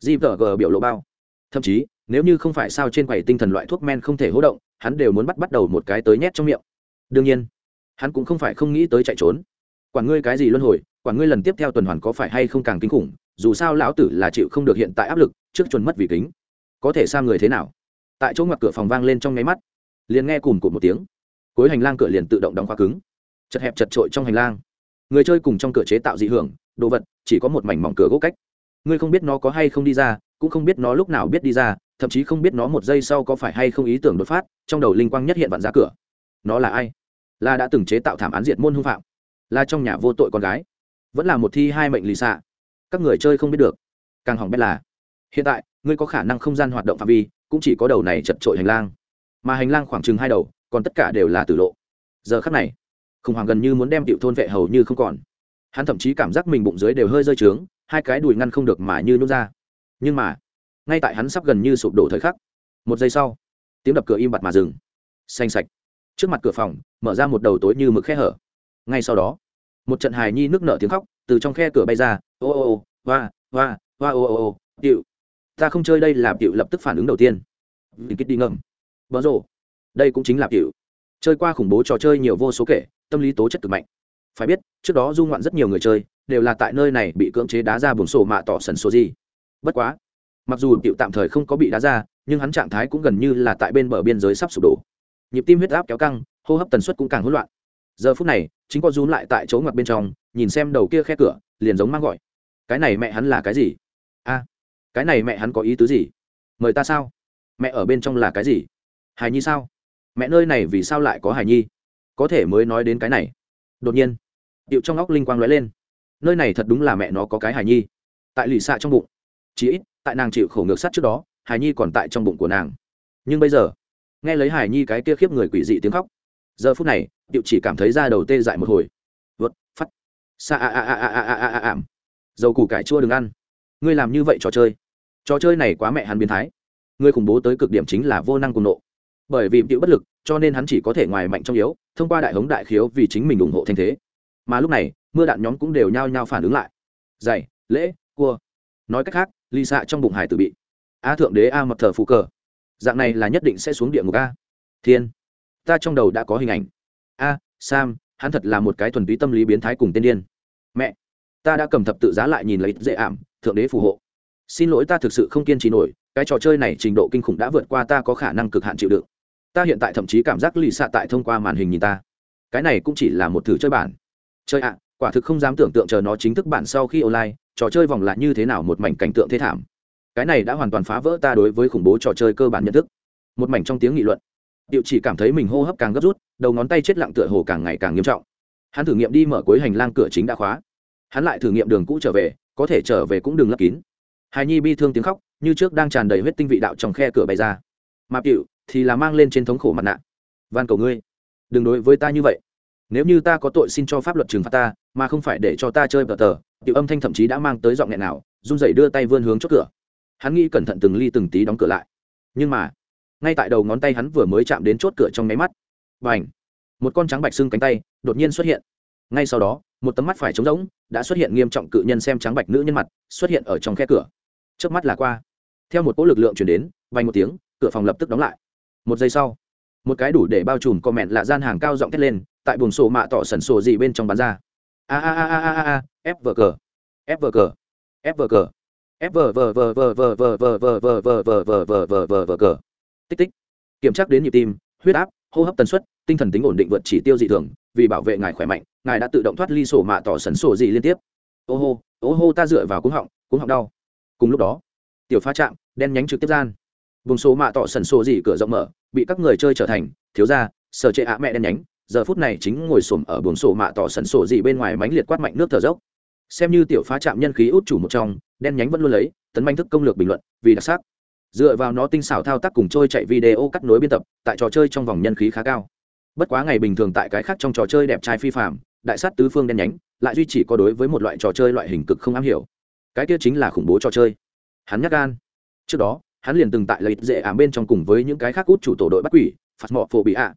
Di vợ gờ biểu lộ bao. Thậm chí, nếu như không phải sao trên quầy tinh thần loại thuốc men không thể hỗ động, hắn đều muốn bắt bắt đầu một cái tới nhét trong miệng. Đương nhiên, hắn cũng không phải không nghĩ tới chạy trốn. Quản ngươi cái gì luân hồi, quản ngươi lần tiếp theo tuần hoàn có phải hay không càng kinh khủng, dù sao lão tử là chịu không được hiện tại áp lực, trước chuẩn mất vì kính. Có thể sang người thế nào? Tại chỗ ngoặt cửa phòng vang lên trong nháy mắt, liền nghe cùm cụt một tiếng. Cuối hành lang cửa liền tự động đóng khóa cứng. Chật hẹp chật trội trong hành lang người chơi cùng trong cửa chế tạo dị hưởng, đồ vật, chỉ có một mảnh mỏng cửa gỗ cách. Ngươi không biết nó có hay không đi ra, cũng không biết nó lúc nào biết đi ra, thậm chí không biết nó một giây sau có phải hay không ý tưởng đột phát, trong đầu linh quang nhất hiện vặn ra cửa. Nó là ai? Là đã từng chế tạo thảm án diệt môn hung phạm. Là trong nhà vô tội con gái. Vẫn là một thi hai mệnh lì xạ. Các người chơi không biết được. Càng hỏng bét là, hiện tại, ngươi có khả năng không gian hoạt động phạm vi, cũng chỉ có đầu này chật trội hành lang. Mà hành lang khoảng chừng hai đầu, còn tất cả đều là tử lộ. Giờ khắc này khủng hoảng gần như muốn đem tiểu thôn vệ hầu như không còn. Hắn thậm chí cảm giác mình bụng dưới đều hơi rơi trướng, hai cái đùi ngăn không được mà như nút ra. Nhưng mà, ngay tại hắn sắp gần như sụp đổ thời khắc, một giây sau, tiếng đập cửa im bặt mà dừng. Xanh sạch. Trước mặt cửa phòng, mở ra một đầu tối như mực khe hở. Ngay sau đó, một trận hài nhi nước nở tiếng khóc từ trong khe cửa bay ra. Ô ô ô, hoa hoa hoa, ô ô ô tiệu ta không chơi đây là tiệu lập tức phản ứng đầu tiên. Kích đi ngầm. Bỡ rồ đây cũng chính là tiệu chơi qua khủng bố trò chơi nhiều vô số kể tâm lý tố chất cực mạnh. Phải biết, trước đó du ngoạn rất nhiều người chơi đều là tại nơi này bị cưỡng chế đá ra buồng sổ mạ tỏ sần số gì. Bất quá, mặc dù tiệu tạm thời không có bị đá ra, nhưng hắn trạng thái cũng gần như là tại bên bờ biên giới sắp sụp đổ. Nhịp tim huyết áp kéo căng, hô hấp tần suất cũng càng hỗn loạn. Giờ phút này, chính có rúm lại tại chỗ ngoặt bên trong, nhìn xem đầu kia khe cửa, liền giống mang gọi. Cái này mẹ hắn là cái gì? A, cái này mẹ hắn có ý tứ gì? Mời ta sao? Mẹ ở bên trong là cái gì? Hài nhi sao? Mẹ nơi này vì sao lại có hài nhi? Có thể mới nói đến cái này. Đột nhiên, điệu trong óc linh quang lóe lên. Nơi này thật đúng là mẹ nó có cái hài nhi. Tại lì xạ trong bụng. Chỉ ít, tại nàng chịu khổ ngược sắt trước đó, hài nhi còn tại trong bụng của nàng. Nhưng bây giờ, nghe lấy hài nhi cái kia khiếp người quỷ dị tiếng khóc. Giờ phút này, điệu chỉ cảm thấy da đầu tê dại một hồi. Vượt phát xa a a a a a a a ảm. Dầu củ cải chua đừng ăn. Ngươi làm như vậy trò chơi. Trò chơi này quá mẹ hắn biến thái. Ngươi khủng bố tới cực điểm chính là vô năng cùng nộ. Bởi vì điệu bất lực, cho nên hắn chỉ có thể ngoài mạnh trong yếu thông qua đại hống đại khiếu vì chính mình ủng hộ thanh thế. Mà lúc này, mưa đạn nhóm cũng đều nhao nhao phản ứng lại. Dày lễ, cua. Nói cách khác ly xạ trong bụng hải tử bị. A thượng đế a mập thờ phụ cờ. Dạng này là nhất định sẽ xuống địa ngục a. Thiên. Ta trong đầu đã có hình ảnh. A, sam, hắn thật là một cái thuần túy tâm lý biến thái cùng tên điên. Mẹ, ta đã cầm thập tự giá lại nhìn lấy dễ ảm, thượng đế phù hộ. Xin lỗi ta thực sự không kiên trì nổi, cái trò chơi này trình độ kinh khủng đã vượt qua ta có khả năng cực hạn chịu đựng ta hiện tại thậm chí cảm giác lì xạ tại thông qua màn hình nhìn ta. Cái này cũng chỉ là một thử chơi bản. Chơi ạ, quả thực không dám tưởng tượng chờ nó chính thức bản sau khi online, trò chơi vòng lại như thế nào một mảnh cảnh tượng thế thảm. Cái này đã hoàn toàn phá vỡ ta đối với khủng bố trò chơi cơ bản nhận thức. Một mảnh trong tiếng nghị luận. Điệu chỉ cảm thấy mình hô hấp càng gấp rút, đầu ngón tay chết lặng tựa hồ càng ngày càng nghiêm trọng. Hắn thử nghiệm đi mở cuối hành lang cửa chính đã khóa. Hắn lại thử nghiệm đường cũ trở về, có thể trở về cũng đừng lấp kín. Hài nhi bi thương tiếng khóc, như trước đang tràn đầy huyết tinh vị đạo trong khe cửa bày ra. Mạp điệu thì là mang lên trên thống khổ mặt nạ. Van cầu ngươi, đừng đối với ta như vậy. Nếu như ta có tội xin cho pháp luật trừng phạt ta, mà không phải để cho ta chơi vợ tờ, tiểu âm thanh thậm chí đã mang tới giọng nghẹn nào, run rẩy đưa tay vươn hướng chốt cửa. Hắn nghĩ cẩn thận từng ly từng tí đóng cửa lại. Nhưng mà, ngay tại đầu ngón tay hắn vừa mới chạm đến chốt cửa trong máy mắt và ảnh một con trắng bạch xương cánh tay đột nhiên xuất hiện. Ngay sau đó, một tấm mắt phải trống rỗng đã xuất hiện nghiêm trọng cự nhân xem trắng bạch nữ nhân mặt xuất hiện ở trong khe cửa. Trước mắt là qua. Theo một cỗ lực lượng chuyển đến vay một tiếng, cửa phòng lập tức đóng lại một giây sau một cái đủ để bao trùm co mẹn lạ gian hàng cao giọng thét lên tại buồng sổ mạ tỏ sẩn sổ gì bên trong bán ra a a a a a a f vờ cờ f vờ cờ f vờ cờ f vờ vờ vờ vờ vờ vờ vờ vờ vờ vờ vờ vờ vờ vờ vờ vờ cờ tích tích kiểm tra đến nhịp tim huyết áp hô hấp tần suất tinh thần tính ổn định vượt chỉ tiêu dị thường vì bảo vệ ngài khỏe mạnh ngài đã tự động thoát ly sổ mạ tỏ sẩn sổ gì liên tiếp ô hô ô hô ta dựa vào cúng họng cúng họng đau cùng lúc đó tiểu pha chạm đen nhánh trực tiếp gian vùng số mạ tỏ sẩn sổ gì cửa rộng mở bị các người chơi trở thành, thiếu gia, sở chệ ạ mẹ đen nhánh, giờ phút này chính ngồi xổm ở buồng sổ mạ tỏ sần sổ gì bên ngoài mánh liệt quát mạnh nước thở dốc. Xem như tiểu phá trạm nhân khí út chủ một trong, đen nhánh vẫn luôn lấy, tấn manh thức công lược bình luận, vì đặc sắc. Dựa vào nó tinh xảo thao tác cùng trôi chạy video cắt nối biên tập, tại trò chơi trong vòng nhân khí khá cao. Bất quá ngày bình thường tại cái khác trong trò chơi đẹp trai phi phạm đại sát tứ phương đen nhánh, lại duy chỉ có đối với một loại trò chơi loại hình cực không am hiểu. Cái kia chính là khủng bố trò chơi. Hắn nhắc gan. Trước đó hắn liền từng tại lợi dễ ảm bên trong cùng với những cái khác út chủ tổ đội bắt quỷ, phạt mọ phổ bị ạ.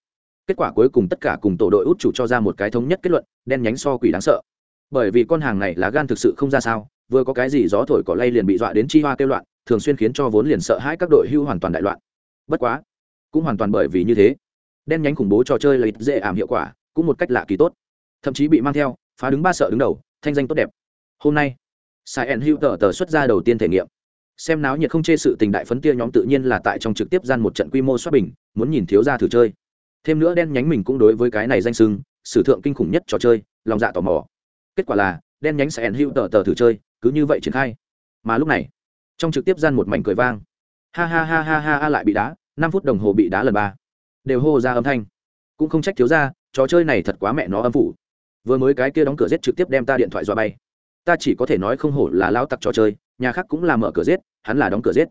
Kết quả cuối cùng tất cả cùng tổ đội út chủ cho ra một cái thống nhất kết luận, đen nhánh so quỷ đáng sợ. Bởi vì con hàng này lá gan thực sự không ra sao, vừa có cái gì gió thổi cỏ lay liền bị dọa đến chi hoa kêu loạn, thường xuyên khiến cho vốn liền sợ hãi các đội hưu hoàn toàn đại loạn. Bất quá, cũng hoàn toàn bởi vì như thế, đen nhánh khủng bố trò chơi lợi dễ ảm hiệu quả cũng một cách lạ kỳ tốt. Thậm chí bị mang theo, phá đứng ba sợ đứng đầu, thanh danh tốt đẹp. Hôm nay sai en hữu tờ tờ xuất ra đầu tiên thể nghiệm xem náo nhiệt không chê sự tình đại phấn tia nhóm tự nhiên là tại trong trực tiếp gian một trận quy mô xuất bình muốn nhìn thiếu ra thử chơi. Thêm nữa đen nhánh mình cũng đối với cái này danh sưng sử thượng kinh khủng nhất trò chơi lòng dạ tò mò. Kết quả là đen nhánh sẽ ẩn hữu tờ tờ thử chơi cứ như vậy triển khai. Mà lúc này trong trực tiếp gian một mảnh cười vang. Ha ha ha ha ha, ha lại bị đá năm phút đồng hồ bị đá lần ba. Đều hô ra âm thanh. Cũng không trách thiếu ra trò chơi này thật quá mẹ nó âm phủ. Vừa mới cái kia đóng cửa giết trực tiếp đem ta điện thoại dọa bay ta chỉ có thể nói không hổ là lao tặc trò chơi, nhà khác cũng là mở cửa giết, hắn là đóng cửa giết.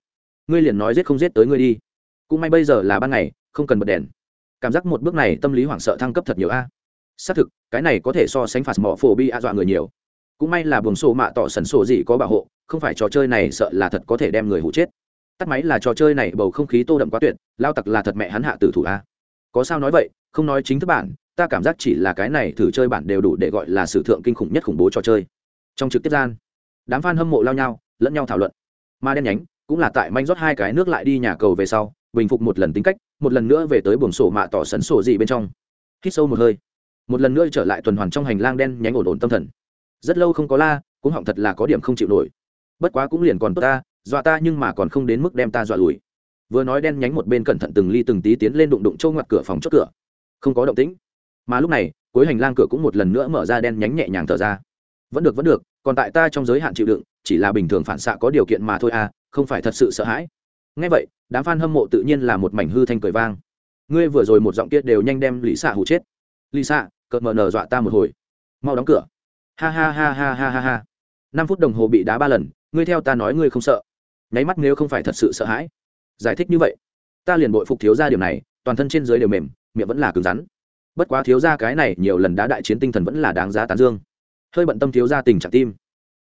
Ngươi liền nói giết không giết tới ngươi đi. Cũng may bây giờ là ban ngày, không cần bật đèn. Cảm giác một bước này tâm lý hoảng sợ thăng cấp thật nhiều a. Xác thực, cái này có thể so sánh phạt mỏ phổ bi a dọa người nhiều. Cũng may là buồng sổ mạ tỏ sần sổ gì có bảo hộ, không phải trò chơi này sợ là thật có thể đem người hụ chết. Tắt máy là trò chơi này bầu không khí tô đậm quá tuyệt, lao tặc là thật mẹ hắn hạ tử thủ a. Có sao nói vậy, không nói chính thức bản, ta cảm giác chỉ là cái này thử chơi bản đều đủ để gọi là sử thượng kinh khủng nhất khủng bố trò chơi trong trực tiếp gian. Đám f a n hâm mộ lao nhau, lẫn nhau thảo luận. Mà đen nhánh cũng là tại manh rót hai cái nước lại đi nhà cầu về sau, bình phục một lần tính cách, một lần nữa về tới buồng sổ mạ tỏ sấn sổ gì bên trong. Hít sâu một hơi. Một lần nữa trở lại tuần hoàn trong hành lang đen nhánh ổn ổn tâm thần. Rất lâu không có la, cũng họng thật là có điểm không chịu nổi. Bất quá cũng liền còn tốt ta, dọa ta nhưng mà còn không đến mức đem ta dọa lùi. Vừa nói đen nhánh một bên cẩn thận từng ly từng tí tiến lên đụng đụng trâu ngoặt cửa phòng chốt cửa. Không có động tĩnh. Mà lúc này, cuối hành lang cửa cũng một lần nữa mở ra đen nhánh nhẹ nhàng thở ra. Vẫn được vẫn được còn tại ta trong giới hạn chịu đựng, chỉ là bình thường phản xạ có điều kiện mà thôi à không phải thật sự sợ hãi. Ngay vậy, đám f a n hâm mộ tự nhiên là một mảnh hư thanh cười vang. Ngươi vừa rồi một giọng kia đều nhanh đem lì xạ hụ chết. Lì xạ cợt mờ nở dọa ta một hồi. Mau đóng cửa. Ha ha ha ha ha ha ha. Năm phút đồng hồ bị đá ba lần, ngươi theo ta nói ngươi không sợ. Nháy mắt nếu không phải thật sự sợ hãi. Giải thích như vậy. Ta liền bội phục thiếu ra điều này, toàn thân trên dưới đều mềm, miệng vẫn là cứng rắn. Bất quá thiếu ra cái này nhiều lần đá đại chiến tinh thần vẫn là đáng giá tán dương hơi bận tâm thiếu ra tình trạng tim.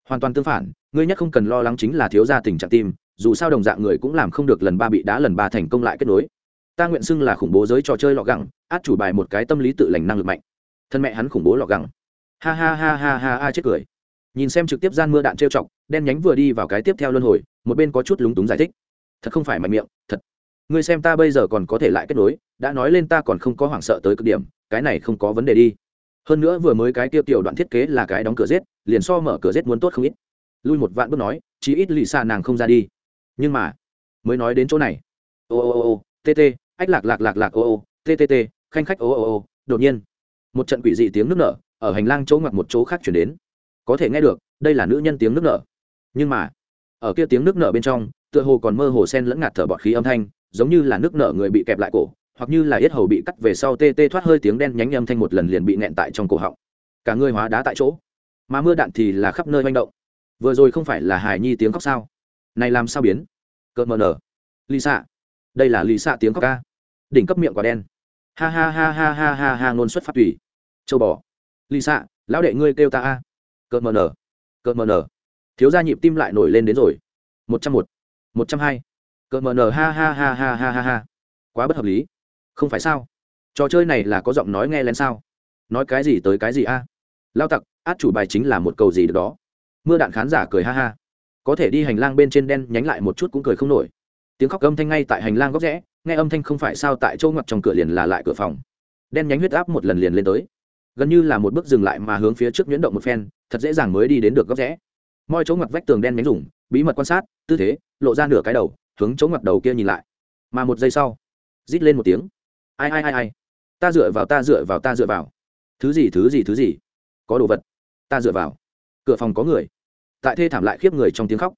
Hoàn toàn tương phản, ngươi nhất không cần lo lắng chính là thiếu ra tình trạng tim, dù sao đồng dạng người cũng làm không được lần ba bị đá lần ba thành công lại kết nối. Ta nguyện xưng là khủng bố giới trò chơi lọ gẳng, át chủ bài một cái tâm lý tự lành năng lực mạnh. Thân mẹ hắn khủng bố lọ gẳng. Ha ha ha ha ha ha chết cười. Nhìn xem trực tiếp gian mưa đạn trêu chọc, đen nhánh vừa đi vào cái tiếp theo luân hồi, một bên có chút lúng túng giải thích. Thật không phải mạnh miệng, thật. Ngươi xem ta bây giờ còn có thể lại kết nối, đã nói lên ta còn không có hoảng sợ tới cực điểm, cái này không có vấn đề đi hơn nữa vừa mới cái tiêu tiểu đoạn thiết kế là cái đóng cửa giết, liền so mở cửa giết muốn tốt không ít. Lui một vạn bước nói, chí ít lì xa nàng không ra đi. Nhưng mà, mới nói đến chỗ này. Ô ô ô ô tt ách lạc lạc lạc lạc, ô ô ttt khanh khách, ô ô ô, đột nhiên, một trận quỷ dị tiếng nước nở ở hành lang chỗ ngoặt một chỗ khác chuyển đến. Có thể nghe được, đây là nữ nhân tiếng nước nở. Nhưng mà, ở kia tiếng nước nở bên trong, tựa hồ còn mơ hồ sen lẫn ngạt thở bọt khí âm thanh, giống như là nước nở người bị kẹp lại cổ hoặc như là yết hầu bị cắt về sau tê tê thoát hơi tiếng đen nhánh âm thanh một lần liền bị nghẹn tại trong cổ họng cả người hóa đá tại chỗ mà mưa đạn thì là khắp nơi manh động vừa rồi không phải là hải nhi tiếng khóc sao này làm sao biến cợt mờ nở lì xạ đây là lì xạ tiếng khóc ca đỉnh cấp miệng quả đen ha ha ha ha ha ha ha ngôn xuất phát tùy châu bò lì xạ lão đệ ngươi kêu ta a cợt mờ nở cợt mờ nở thiếu gia nhịp tim lại nổi lên đến rồi một trăm một một trăm hai cợt mờ nở ha ha ha ha ha ha ha quá bất hợp lý không phải sao? Trò chơi này là có giọng nói nghe lên sao? Nói cái gì tới cái gì a? Lao tặc, át chủ bài chính là một cầu gì được đó. Mưa đạn khán giả cười ha ha. Có thể đi hành lang bên trên đen nhánh lại một chút cũng cười không nổi. Tiếng khóc âm thanh ngay tại hành lang góc rẽ, nghe âm thanh không phải sao tại chỗ ngọc trong cửa liền là lại cửa phòng. Đen nhánh huyết áp một lần liền lên tới. Gần như là một bước dừng lại mà hướng phía trước nhuyễn động một phen, thật dễ dàng mới đi đến được góc rẽ. Mọi chỗ ngọc vách tường đen nhánh rủng bí mật quan sát, tư thế, lộ ra nửa cái đầu, hướng chỗ ngọc đầu kia nhìn lại. Mà một giây sau, rít lên một tiếng ai ai ai ai, ta dựa vào ta dựa vào ta dựa vào. Thứ gì thứ gì thứ gì? Có đồ vật, ta dựa vào. Cửa phòng có người. Tại thê thảm lại khiếp người trong tiếng khóc.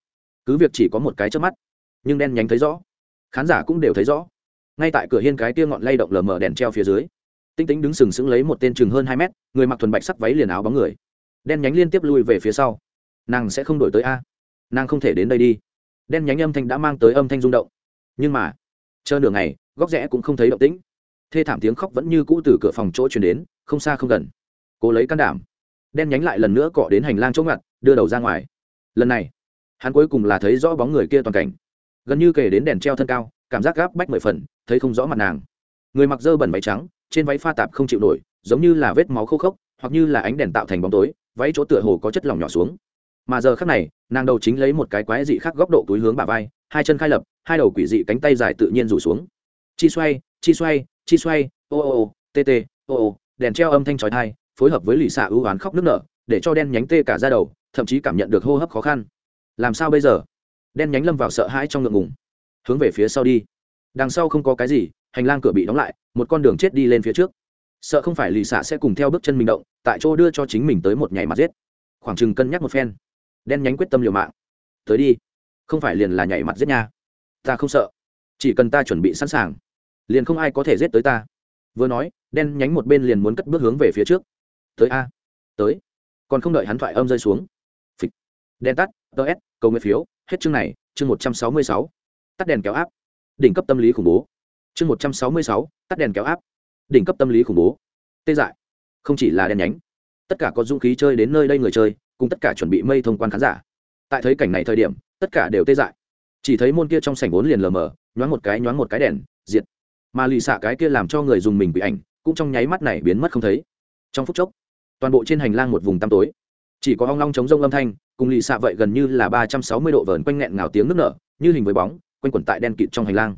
Cứ việc chỉ có một cái trước mắt, nhưng đen nhánh thấy rõ. Khán giả cũng đều thấy rõ. Ngay tại cửa hiên cái tia ngọn lay động lờ mờ đèn treo phía dưới, tinh tính đứng sừng sững lấy một tên chừng hơn hai mét, người mặc thuần bạch sắc váy liền áo bóng người. Đen nhánh liên tiếp lui về phía sau. Nàng sẽ không đổi tới a. Nàng không thể đến đây đi. Đen nhánh âm thanh đã mang tới âm thanh rung động. Nhưng mà, chờ nửa ngày, góc rẽ cũng không thấy động tĩnh thê thảm tiếng khóc vẫn như cũ từ cửa phòng chỗ truyền đến, không xa không gần. Cố lấy can đảm, đen nhánh lại lần nữa cọ đến hành lang chỗ ngặt, đưa đầu ra ngoài. Lần này, hắn cuối cùng là thấy rõ bóng người kia toàn cảnh. Gần như kể đến đèn treo thân cao, cảm giác gáp bách mười phần, thấy không rõ mặt nàng. Người mặc dơ bẩn váy trắng, trên váy pha tạp không chịu nổi, giống như là vết máu khô khốc, hoặc như là ánh đèn tạo thành bóng tối, váy chỗ tựa hồ có chất lỏng nhỏ xuống. Mà giờ khác này, nàng đầu chính lấy một cái quái dị khác góc độ túi hướng bà vai, hai chân khai lập, hai đầu quỷ dị cánh tay dài tự nhiên rủ xuống. Chi xoay chi xoay chi xoay, ô ô ô, tê tê, ô ô, đèn treo âm thanh trói thai phối hợp với lì xạ ưu oán khóc nức nở, để cho đen nhánh tê cả ra đầu, thậm chí cảm nhận được hô hấp khó khăn. Làm sao bây giờ? Đen nhánh lâm vào sợ hãi trong ngượng ngùng. Hướng về phía sau đi. Đằng sau không có cái gì, hành lang cửa bị đóng lại, một con đường chết đi lên phía trước. Sợ không phải lì xạ sẽ cùng theo bước chân mình động, tại chỗ đưa cho chính mình tới một nhảy mặt giết. Khoảng chừng cân nhắc một phen. Đen nhánh quyết tâm liều mạng. Tới đi. Không phải liền là nhảy mặt giết nha. Ta không sợ. Chỉ cần ta chuẩn bị sẵn sàng liền không ai có thể giết tới ta. Vừa nói, đen nhánh một bên liền muốn cất bước hướng về phía trước. Tới a, tới. Còn không đợi hắn thoại âm rơi xuống. Phịch. Đen tắt ts cầu nguyện phiếu, hết chương này, chương một trăm sáu mươi sáu. Tắt đèn kéo áp. Đỉnh cấp tâm lý khủng bố. Chương một trăm sáu mươi sáu, tắt đèn kéo áp. Đỉnh cấp tâm lý khủng bố. Tê dại. Không chỉ là đen nhánh. Tất cả có dũng khí chơi đến nơi đây người chơi, cùng tất cả chuẩn bị mây thông quan khán giả. Tại thấy cảnh này thời điểm, tất cả đều tê dại. Chỉ thấy môn kia trong sảnh vốn liền lờ mờ, nhoáng một cái, nhoáng một cái đèn, diệt mà lì xạ cái kia làm cho người dùng mình bị ảnh, cũng trong nháy mắt này biến mất không thấy. Trong phút chốc, toàn bộ trên hành lang một vùng tăm tối. Chỉ có ong long chống rông âm thanh, cùng lì xạ vậy gần như là ba trăm sáu mươi độ vờn quanh nghẹn ngào tiếng nước nở, như hình với bóng, quanh quẩn tại đen kịt trong hành lang.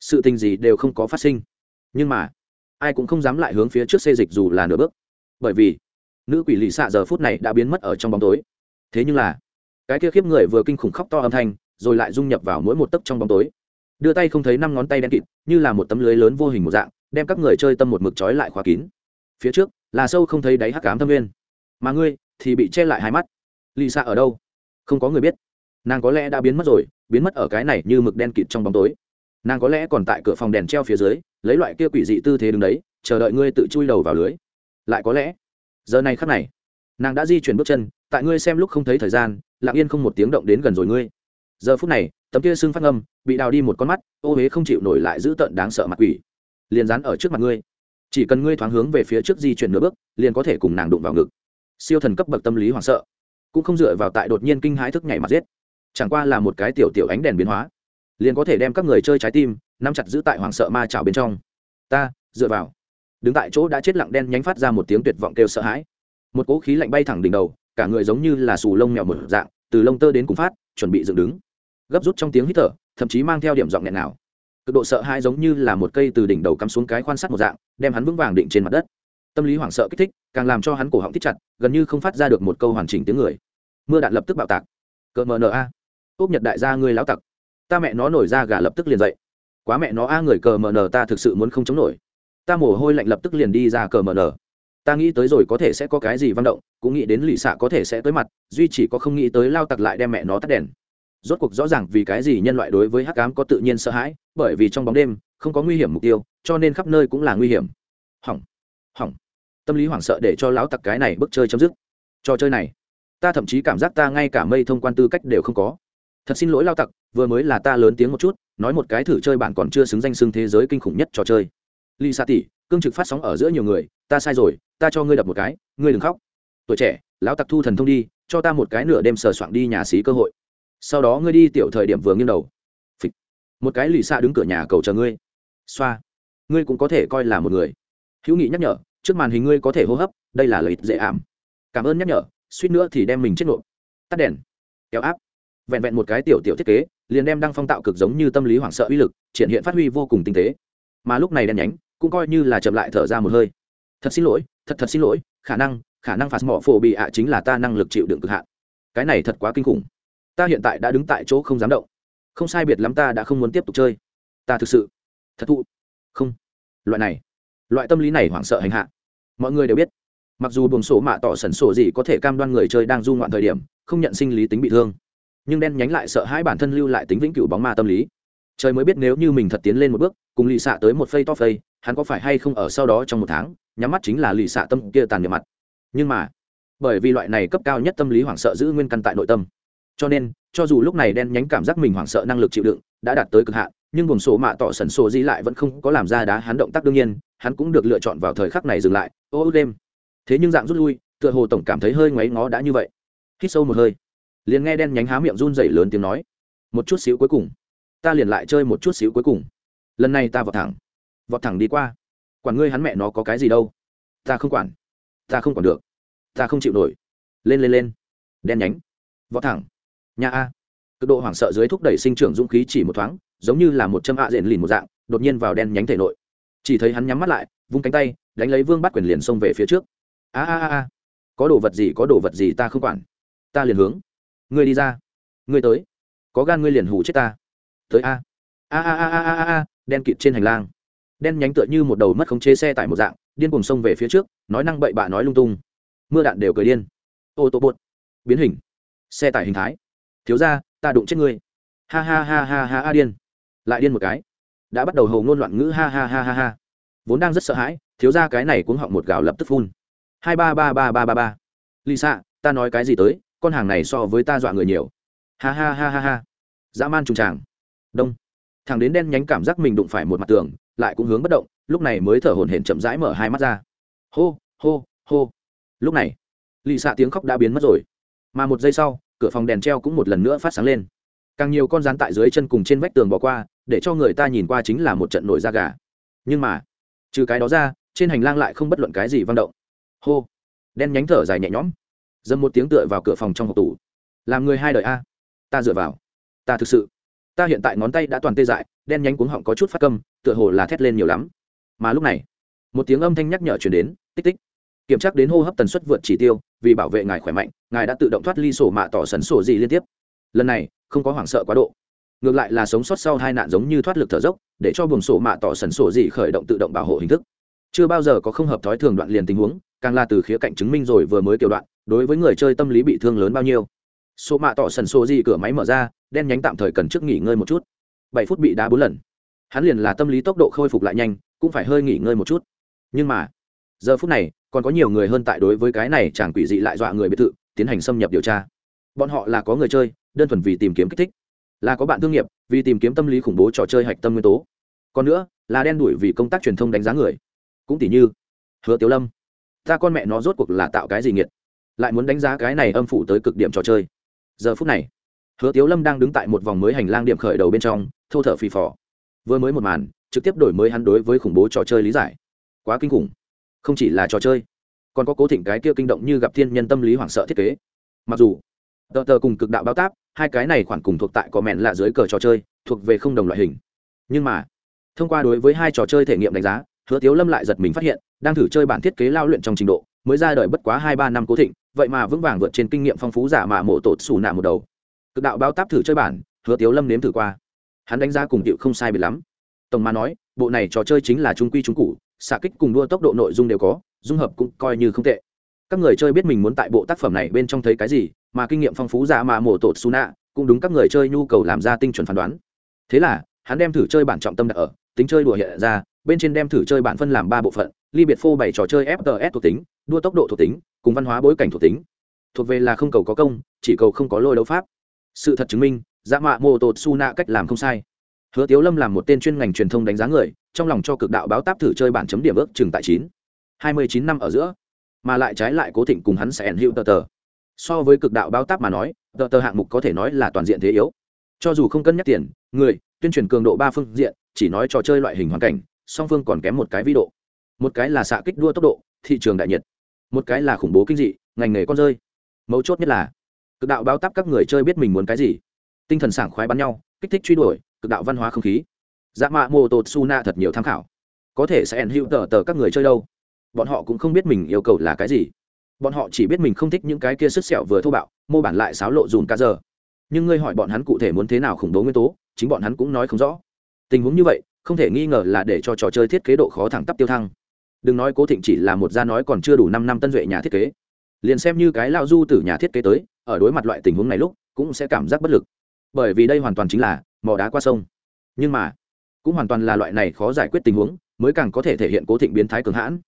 Sự tình gì đều không có phát sinh. Nhưng mà, ai cũng không dám lại hướng phía trước xê dịch dù là nửa bước. Bởi vì, nữ quỷ lì xạ giờ phút này đã biến mất ở trong bóng tối. Thế nhưng là, cái kia khiếp người vừa kinh khủng khóc to âm thanh, rồi lại dung nhập vào mỗi một tấc trong bóng tối đưa tay không thấy năm ngón tay đen kịt, như là một tấm lưới lớn vô hình một dạng, đem các người chơi tâm một mực trói lại khóa kín. Phía trước, là sâu không thấy đáy hắc cám thâm nguyên. Mà ngươi, thì bị che lại hai mắt. Lì xa ở đâu? Không có người biết. Nàng có lẽ đã biến mất rồi, biến mất ở cái này như mực đen kịt trong bóng tối. Nàng có lẽ còn tại cửa phòng đèn treo phía dưới, lấy loại kia quỷ dị tư thế đứng đấy, chờ đợi ngươi tự chui đầu vào lưới. Lại có lẽ, giờ này khắc này, nàng đã di chuyển bước chân, tại ngươi xem lúc không thấy thời gian, lặng yên không một tiếng động đến gần rồi ngươi. Giờ phút này tấm kia xương phát âm bị đào đi một con mắt, ô huế không chịu nổi lại giữ tợn đáng sợ mặt quỷ. Liền dán ở trước mặt ngươi. Chỉ cần ngươi thoáng hướng về phía trước di chuyển nửa bước, liền có thể cùng nàng đụng vào ngực. Siêu thần cấp bậc tâm lý hoảng sợ. Cũng không dựa vào tại đột nhiên kinh hãi thức nhảy mặt giết. Chẳng qua là một cái tiểu tiểu ánh đèn biến hóa. Liền có thể đem các người chơi trái tim, nắm chặt giữ tại hoảng sợ ma trào bên trong. Ta, dựa vào. Đứng tại chỗ đã chết lặng đen nhánh phát ra một tiếng tuyệt vọng kêu sợ hãi. Một cỗ khí lạnh bay thẳng đỉnh đầu, cả người giống như là xù lông mèo mở dạng, từ lông tơ đến cùng phát, chuẩn bị dựng đứng gấp rút trong tiếng hít thở, thậm chí mang theo điểm giọng nghẹn nào. Cực độ sợ hãi giống như là một cây từ đỉnh đầu cắm xuống cái quan sát một dạng, đem hắn vững vàng định trên mặt đất. Tâm lý hoảng sợ kích thích, càng làm cho hắn cổ họng thích chặt, gần như không phát ra được một câu hoàn chỉnh tiếng người. Mưa đạn lập tức bạo tạc. Cỡ mờ n a. Úp nhật đại gia ngươi lão tặc. Ta mẹ nó nổi ra gà lập tức liền dậy. Quá mẹ nó a người cờ mờ nờ ta thực sự muốn không chống nổi. Ta mồ hôi lạnh lập tức liền đi ra cờ mờ nờ. Ta nghĩ tới rồi có thể sẽ có cái gì văn động, cũng nghĩ đến lì xạ có thể sẽ tới mặt, duy chỉ có không nghĩ tới lao tặc lại đem mẹ nó tắt đèn rốt cuộc rõ ràng vì cái gì nhân loại đối với hắc ám có tự nhiên sợ hãi, bởi vì trong bóng đêm, không có nguy hiểm mục tiêu, cho nên khắp nơi cũng là nguy hiểm. Hỏng hỏng. Tâm lý hoảng sợ để cho lão tặc cái này bức chơi chấm dứt. Trò chơi này, ta thậm chí cảm giác ta ngay cả mây thông quan tư cách đều không có. Thật xin lỗi lao tặc, vừa mới là ta lớn tiếng một chút, nói một cái thử chơi bạn còn chưa xứng danh xưng thế giới kinh khủng nhất trò chơi. Lisa tỷ, cương trực phát sóng ở giữa nhiều người, ta sai rồi, ta cho ngươi đập một cái, ngươi đừng khóc. Tuổi trẻ, lão tặc thu thần thông đi, cho ta một cái nửa đêm sờ soạn đi nhà xí cơ hội sau đó ngươi đi tiểu thời điểm vừa nghiêng đầu. Phịch. một cái lì xa đứng cửa nhà cầu chờ ngươi. Xoa. Ngươi cũng có thể coi là một người. Hữu nghị nhắc nhở, trước màn hình ngươi có thể hô hấp, đây là lợi dễ ảm. Cảm ơn nhắc nhở, suýt nữa thì đem mình chết nộp tắt đèn. Kéo áp. Vẹn vẹn một cái tiểu tiểu thiết kế, liền đem đăng phong tạo cực giống như tâm lý hoảng sợ uy lực, triển hiện phát huy vô cùng tinh tế. Mà lúc này đen nhánh, cũng coi như là chậm lại thở ra một hơi. Thật xin lỗi, thật thật xin lỗi, khả năng khả năng phạt mỏ phổ bị ạ chính là ta năng lực chịu đựng cực hạn. Cái này thật quá kinh khủng ta hiện tại đã đứng tại chỗ không dám động. Không sai biệt lắm ta đã không muốn tiếp tục chơi. Ta thực sự, thật thụ. Không. Loại này, loại tâm lý này hoảng sợ hành hạ. Mọi người đều biết, mặc dù buồng sổ mạ tỏ sẩn sổ gì có thể cam đoan người chơi đang du ngoạn thời điểm, không nhận sinh lý tính bị thương, nhưng đen nhánh lại sợ hãi bản thân lưu lại tính vĩnh cửu bóng ma tâm lý. Trời mới biết nếu như mình thật tiến lên một bước, cùng lì xạ tới một phây to phây, hắn có phải hay không ở sau đó trong một tháng, nhắm mắt chính là lì xạ tâm kia tàn nhậm mặt. Nhưng mà, bởi vì loại này cấp cao nhất tâm lý hoảng sợ giữ nguyên căn tại nội tâm cho nên, cho dù lúc này đen nhánh cảm giác mình hoảng sợ năng lực chịu đựng đã đạt tới cực hạn, nhưng buồng sổ mạ tỏ sẩn sổ di lại vẫn không có làm ra đá hắn động tác đương nhiên, hắn cũng được lựa chọn vào thời khắc này dừng lại. Ô, đêm. Thế nhưng dạng rút lui, tựa hồ tổng cảm thấy hơi ngoáy ngó đã như vậy. Hít sâu một hơi, liền nghe đen nhánh há miệng run rẩy lớn tiếng nói, một chút xíu cuối cùng, ta liền lại chơi một chút xíu cuối cùng. Lần này ta vọt thẳng vọt thẳng đi qua. Quản ngươi hắn mẹ nó có cái gì đâu. Ta không quản, ta không quản được, ta không chịu nổi. Lên lên lên. Đen nhánh, vọt thẳng nhà a. Cực độ hoảng sợ dưới thúc đẩy sinh trưởng dũng khí chỉ một thoáng, giống như là một châm ạ à rền lìn một dạng, đột nhiên vào đen nhánh thể nội. Chỉ thấy hắn nhắm mắt lại, vung cánh tay, đánh lấy vương bắt quyền liền xông về phía trước. A a a có đồ vật gì, có đồ vật gì ta không quản. Ta liền hướng. Ngươi đi ra. Ngươi tới. Có gan ngươi liền hủ chết ta. Tới a. A a a a a a đen kịt trên hành lang. Đen nhánh tựa như một đầu mất khống chế xe tải một dạng, điên cùng xông về phía trước, nói năng bậy bạ nói lung tung. Mưa đạn đều cười điên. Ô tô bột. Biến hình. Xe tải hình thái thiếu ra, ta đụng chết ngươi. Ha ha ha ha ha, a điên. Lại điên một cái. Đã bắt đầu hầu ngôn loạn ngữ, ha ha ha ha ha. Vốn đang rất sợ hãi, thiếu ra cái này cũng họng một gạo lập tức phun. Hai ba ba ba ba ba ba. Lisa, ta nói cái gì tới, con hàng này so với ta dọa người nhiều. Ha ha ha ha ha. Dã man trùng tràng. Đông. Thằng đến đen nhánh cảm giác mình đụng phải một mặt tường, lại cũng hướng bất động, lúc này mới thở hổn hển chậm rãi mở hai mắt ra. Hô hô hô. Lúc này lì xạ tiếng khóc đã biến mất rồi. Mà một giây sau cửa phòng đèn treo cũng một lần nữa phát sáng lên. Càng nhiều con rán tại dưới chân cùng trên vách tường bỏ qua, để cho người ta nhìn qua chính là một trận nổi da gà. Nhưng mà, trừ cái đó ra, trên hành lang lại không bất luận cái gì vang động. Hô! Đen nhánh thở dài nhẹ nhõm. Dâm một tiếng tựa vào cửa phòng trong hộp tủ. Làm người hai đời a. Ta dựa vào. Ta thực sự. Ta hiện tại ngón tay đã toàn tê dại, đen nhánh cuống họng có chút phát câm, tựa hồ là thét lên nhiều lắm. Mà lúc này, một tiếng âm thanh nhắc nhở chuyển đến, tích tích kiểm tra đến hô hấp tần suất vượt chỉ tiêu, vì bảo vệ ngài khỏe mạnh, ngài đã tự động thoát ly sổ mạ tỏ sần sổ gì liên tiếp. Lần này, không có hoảng sợ quá độ. Ngược lại là sống sót sau hai nạn giống như thoát lực thở dốc, để cho buồng sổ mạ tỏ sần sổ gì khởi động tự động bảo hộ hình thức. Chưa bao giờ có không hợp thói thường đoạn liền tình huống, càng là từ khía cạnh chứng minh rồi vừa mới kiểu đoạn, đối với người chơi tâm lý bị thương lớn bao nhiêu. Số mạ tỏ sần sổ gì cửa máy mở ra, đen nhánh tạm thời cần trước nghỉ ngơi một chút. Bảy phút bị đá bốn lần. Hắn liền là tâm lý tốc độ khôi phục lại nhanh, cũng phải hơi nghỉ ngơi một chút. Nhưng mà, giờ phút này còn có nhiều người hơn tại đối với cái này chẳng quỷ dị lại dọa người biệt thự, tiến hành xâm nhập điều tra. Bọn họ là có người chơi, đơn thuần vì tìm kiếm kích thích. Là có bạn thương nghiệp, vì tìm kiếm tâm lý khủng bố trò chơi hạch tâm nguyên tố. Còn nữa, là đen đuổi vì công tác truyền thông đánh giá người. Cũng tỷ như, hứa tiếu lâm. Ta con mẹ nó rốt cuộc là tạo cái gì nghiệt? Lại muốn đánh giá cái này âm phủ tới cực điểm trò chơi. Giờ phút này, hứa tiếu lâm đang đứng tại một vòng mới hành lang điểm khởi đầu bên trong, thô thở phì phò. Vừa mới một màn, trực tiếp đổi mới hắn đối với khủng bố trò chơi lý giải. Quá kinh khủng không chỉ là trò chơi, còn có cố thịnh cái kia kinh động như gặp thiên nhân tâm lý hoảng sợ thiết kế. Mặc dù, tờ tờ cùng cực đạo bao táp, hai cái này khoản cùng thuộc tại có mẹn là dưới cờ trò chơi, thuộc về không đồng loại hình. Nhưng mà, thông qua đối với hai trò chơi thể nghiệm đánh giá, hứa tiếu lâm lại giật mình phát hiện, đang thử chơi bản thiết kế lao luyện trong trình độ, mới ra đời bất quá hai ba năm cố thịnh, vậy mà vững vàng vượt trên kinh nghiệm phong phú giả mà mộ tột xù nạ một đầu. Cực đạo bao táp thử chơi bản, hứa tiếu lâm nếm thử qua. Hắn đánh giá cùng tiệu không sai bị lắm. Tổng mà nói, bộ này trò chơi chính là trung quy trung cụ xạ kích cùng đua tốc độ nội dung đều có, dung hợp cũng coi như không tệ. Các người chơi biết mình muốn tại bộ tác phẩm này bên trong thấy cái gì, mà kinh nghiệm phong phú giả mà mổ tột su nạ cũng đúng các người chơi nhu cầu làm ra tinh chuẩn phán đoán. Thế là, hắn đem thử chơi bản trọng tâm đặt ở, tính chơi đùa hiện ra, bên trên đem thử chơi bản phân làm ba bộ phận, ly biệt phô bảy trò chơi fts thuộc tính, đua tốc độ thuộc tính, cùng văn hóa bối cảnh thuộc tính. Thuộc về là không cầu có công, chỉ cầu không có lôi đấu pháp. Sự thật chứng minh, giả mạ mô tột su nạ cách làm không sai. Hứa tiếu lâm làm một tên chuyên ngành truyền thông đánh giá người trong lòng cho cực đạo báo táp thử chơi bản chấm điểm ước chừng tại chín. Hai mươi chín năm ở giữa. Mà lại trái lại cố thịnh cùng hắn sẽ ẩn hữu tờ tờ. So với cực đạo báo táp mà nói, tờ tờ hạng mục có thể nói là toàn diện thế yếu. Cho dù không cân nhắc tiền, người, tuyên truyền cường độ ba phương diện, chỉ nói trò chơi loại hình hoàn cảnh, song phương còn kém một cái vi độ. Một cái là xạ kích đua tốc độ, thị trường đại nhiệt. Một cái là khủng bố kinh dị, ngành nghề con rơi. Mấu chốt nhất là, cực đạo báo táp các người chơi biết mình muốn cái gì. Tinh thần sảng khoái bắn nhau, kích thích truy đuổi, cực đạo văn hóa không khí dạ mạ mô tô su na thật nhiều tham khảo. Có thể sẽ ẩn hữu tờ tờ các người chơi đâu. Bọn họ cũng không biết mình yêu cầu là cái gì. Bọn họ chỉ biết mình không thích những cái kia sức sẹo vừa thô bạo, mô bản lại xáo lộ dùn cả giờ. Nhưng ngươi hỏi bọn hắn cụ thể muốn thế nào khủng bố nguyên tố, chính bọn hắn cũng nói không rõ. Tình huống như vậy, không thể nghi ngờ là để cho trò chơi thiết kế độ khó thẳng tắp tiêu thăng. Đừng nói cố thịnh chỉ là một gia nói còn chưa đủ năm năm tân duệ nhà thiết kế. Liền xem như cái lao du từ nhà thiết kế tới, ở đối mặt loại tình huống này lúc, cũng sẽ cảm giác bất lực. Bởi vì đây hoàn toàn chính là mò đá qua sông. Nhưng mà cũng hoàn toàn là loại này khó giải quyết tình huống, mới càng có thể thể hiện cố thịnh biến thái cường hãn.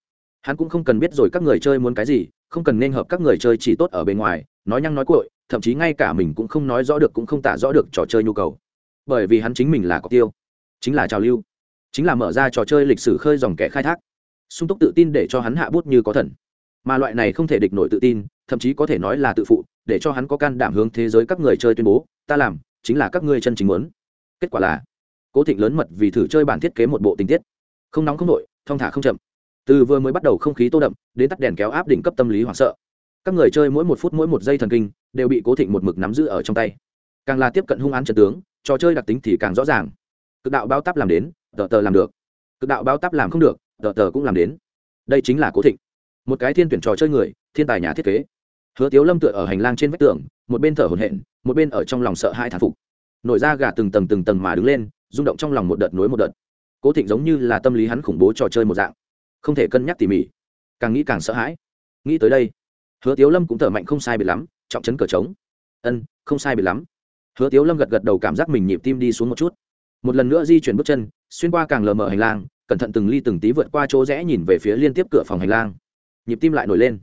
Hắn cũng không cần biết rồi các người chơi muốn cái gì, không cần nên hợp các người chơi chỉ tốt ở bên ngoài, nói nhăng nói cội thậm chí ngay cả mình cũng không nói rõ được cũng không tả rõ được trò chơi nhu cầu. Bởi vì hắn chính mình là có tiêu, chính là trào lưu, chính là mở ra trò chơi lịch sử khơi dòng kẻ khai thác. Sung túc tự tin để cho hắn hạ bút như có thần. Mà loại này không thể địch nổi tự tin, thậm chí có thể nói là tự phụ, để cho hắn có can đảm hướng thế giới các người chơi tuyên bố, ta làm, chính là các ngươi chân chính muốn. Kết quả là cố thịnh lớn mật vì thử chơi bản thiết kế một bộ tình tiết. Không nóng không nội thong thả không chậm. Từ vừa mới bắt đầu không khí tô đậm, đến tắt đèn kéo áp đỉnh cấp tâm lý hoảng sợ. Các người chơi mỗi một phút mỗi một giây thần kinh, đều bị cố thịnh một mực nắm giữ ở trong tay. Càng là tiếp cận hung án trần tướng, trò chơi đặc tính thì càng rõ ràng. Cực đạo bao táp làm đến, tờ tờ làm được. Cực đạo bao táp làm không được, tờ tờ cũng làm đến. Đây chính là cố thịnh. Một cái thiên tuyển trò chơi người, thiên tài nhà thiết kế. Hứa tiếu lâm tựa ở hành lang trên vách tường, một bên thở hổn hển, một bên ở trong lòng sợ hai thản phục. Nổi ra gà từng tầng từng tầng mà đứng lên rung động trong lòng một đợt nối một đợt. Cố thịnh giống như là tâm lý hắn khủng bố trò chơi một dạng, không thể cân nhắc tỉ mỉ. Càng nghĩ càng sợ hãi. Nghĩ tới đây, hứa tiếu lâm cũng thở mạnh không sai biệt lắm, trọng chấn cờ trống. Ân, không sai biệt lắm. Hứa tiếu lâm gật gật đầu cảm giác mình nhịp tim đi xuống một chút. Một lần nữa di chuyển bước chân, xuyên qua càng lờ mờ hành lang, cẩn thận từng ly từng tí vượt qua chỗ rẽ nhìn về phía liên tiếp cửa phòng hành lang. Nhịp tim lại nổi lên.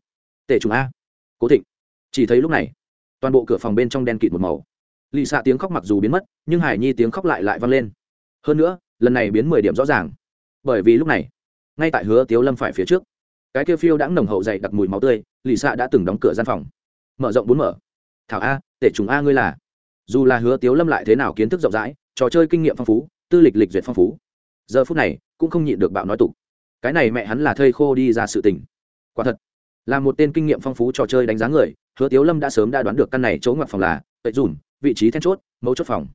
Tể trùng a. Cố thịnh. Chỉ thấy lúc này, toàn bộ cửa phòng bên trong đen kịt một màu lì xạ tiếng khóc mặc dù biến mất, nhưng hải nhi tiếng khóc lại lại vang lên. Hơn nữa, lần này biến mười điểm rõ ràng. Bởi vì lúc này, ngay tại hứa tiếu lâm phải phía trước. Cái kêu phiêu đã nồng hậu dày đặc mùi máu tươi, lì xạ đã từng đóng cửa gian phòng. Mở rộng bốn mở. Thảo a, tể trùng a ngươi là. Dù là hứa tiếu lâm lại thế nào kiến thức rộng rãi, trò chơi kinh nghiệm phong phú, tư lịch lịch duyệt phong phú, giờ phút này cũng không nhịn được bạo nói tục. Cái này mẹ hắn là thây khô đi ra sự tình. Quả thật, là một tên kinh nghiệm phong phú trò chơi đánh giá người, hứa tiếu lâm đã sớm đã đoán được căn này chỗ ngoặt phòng là, tệ dùn vị trí then chốt, mấu chốt phòng.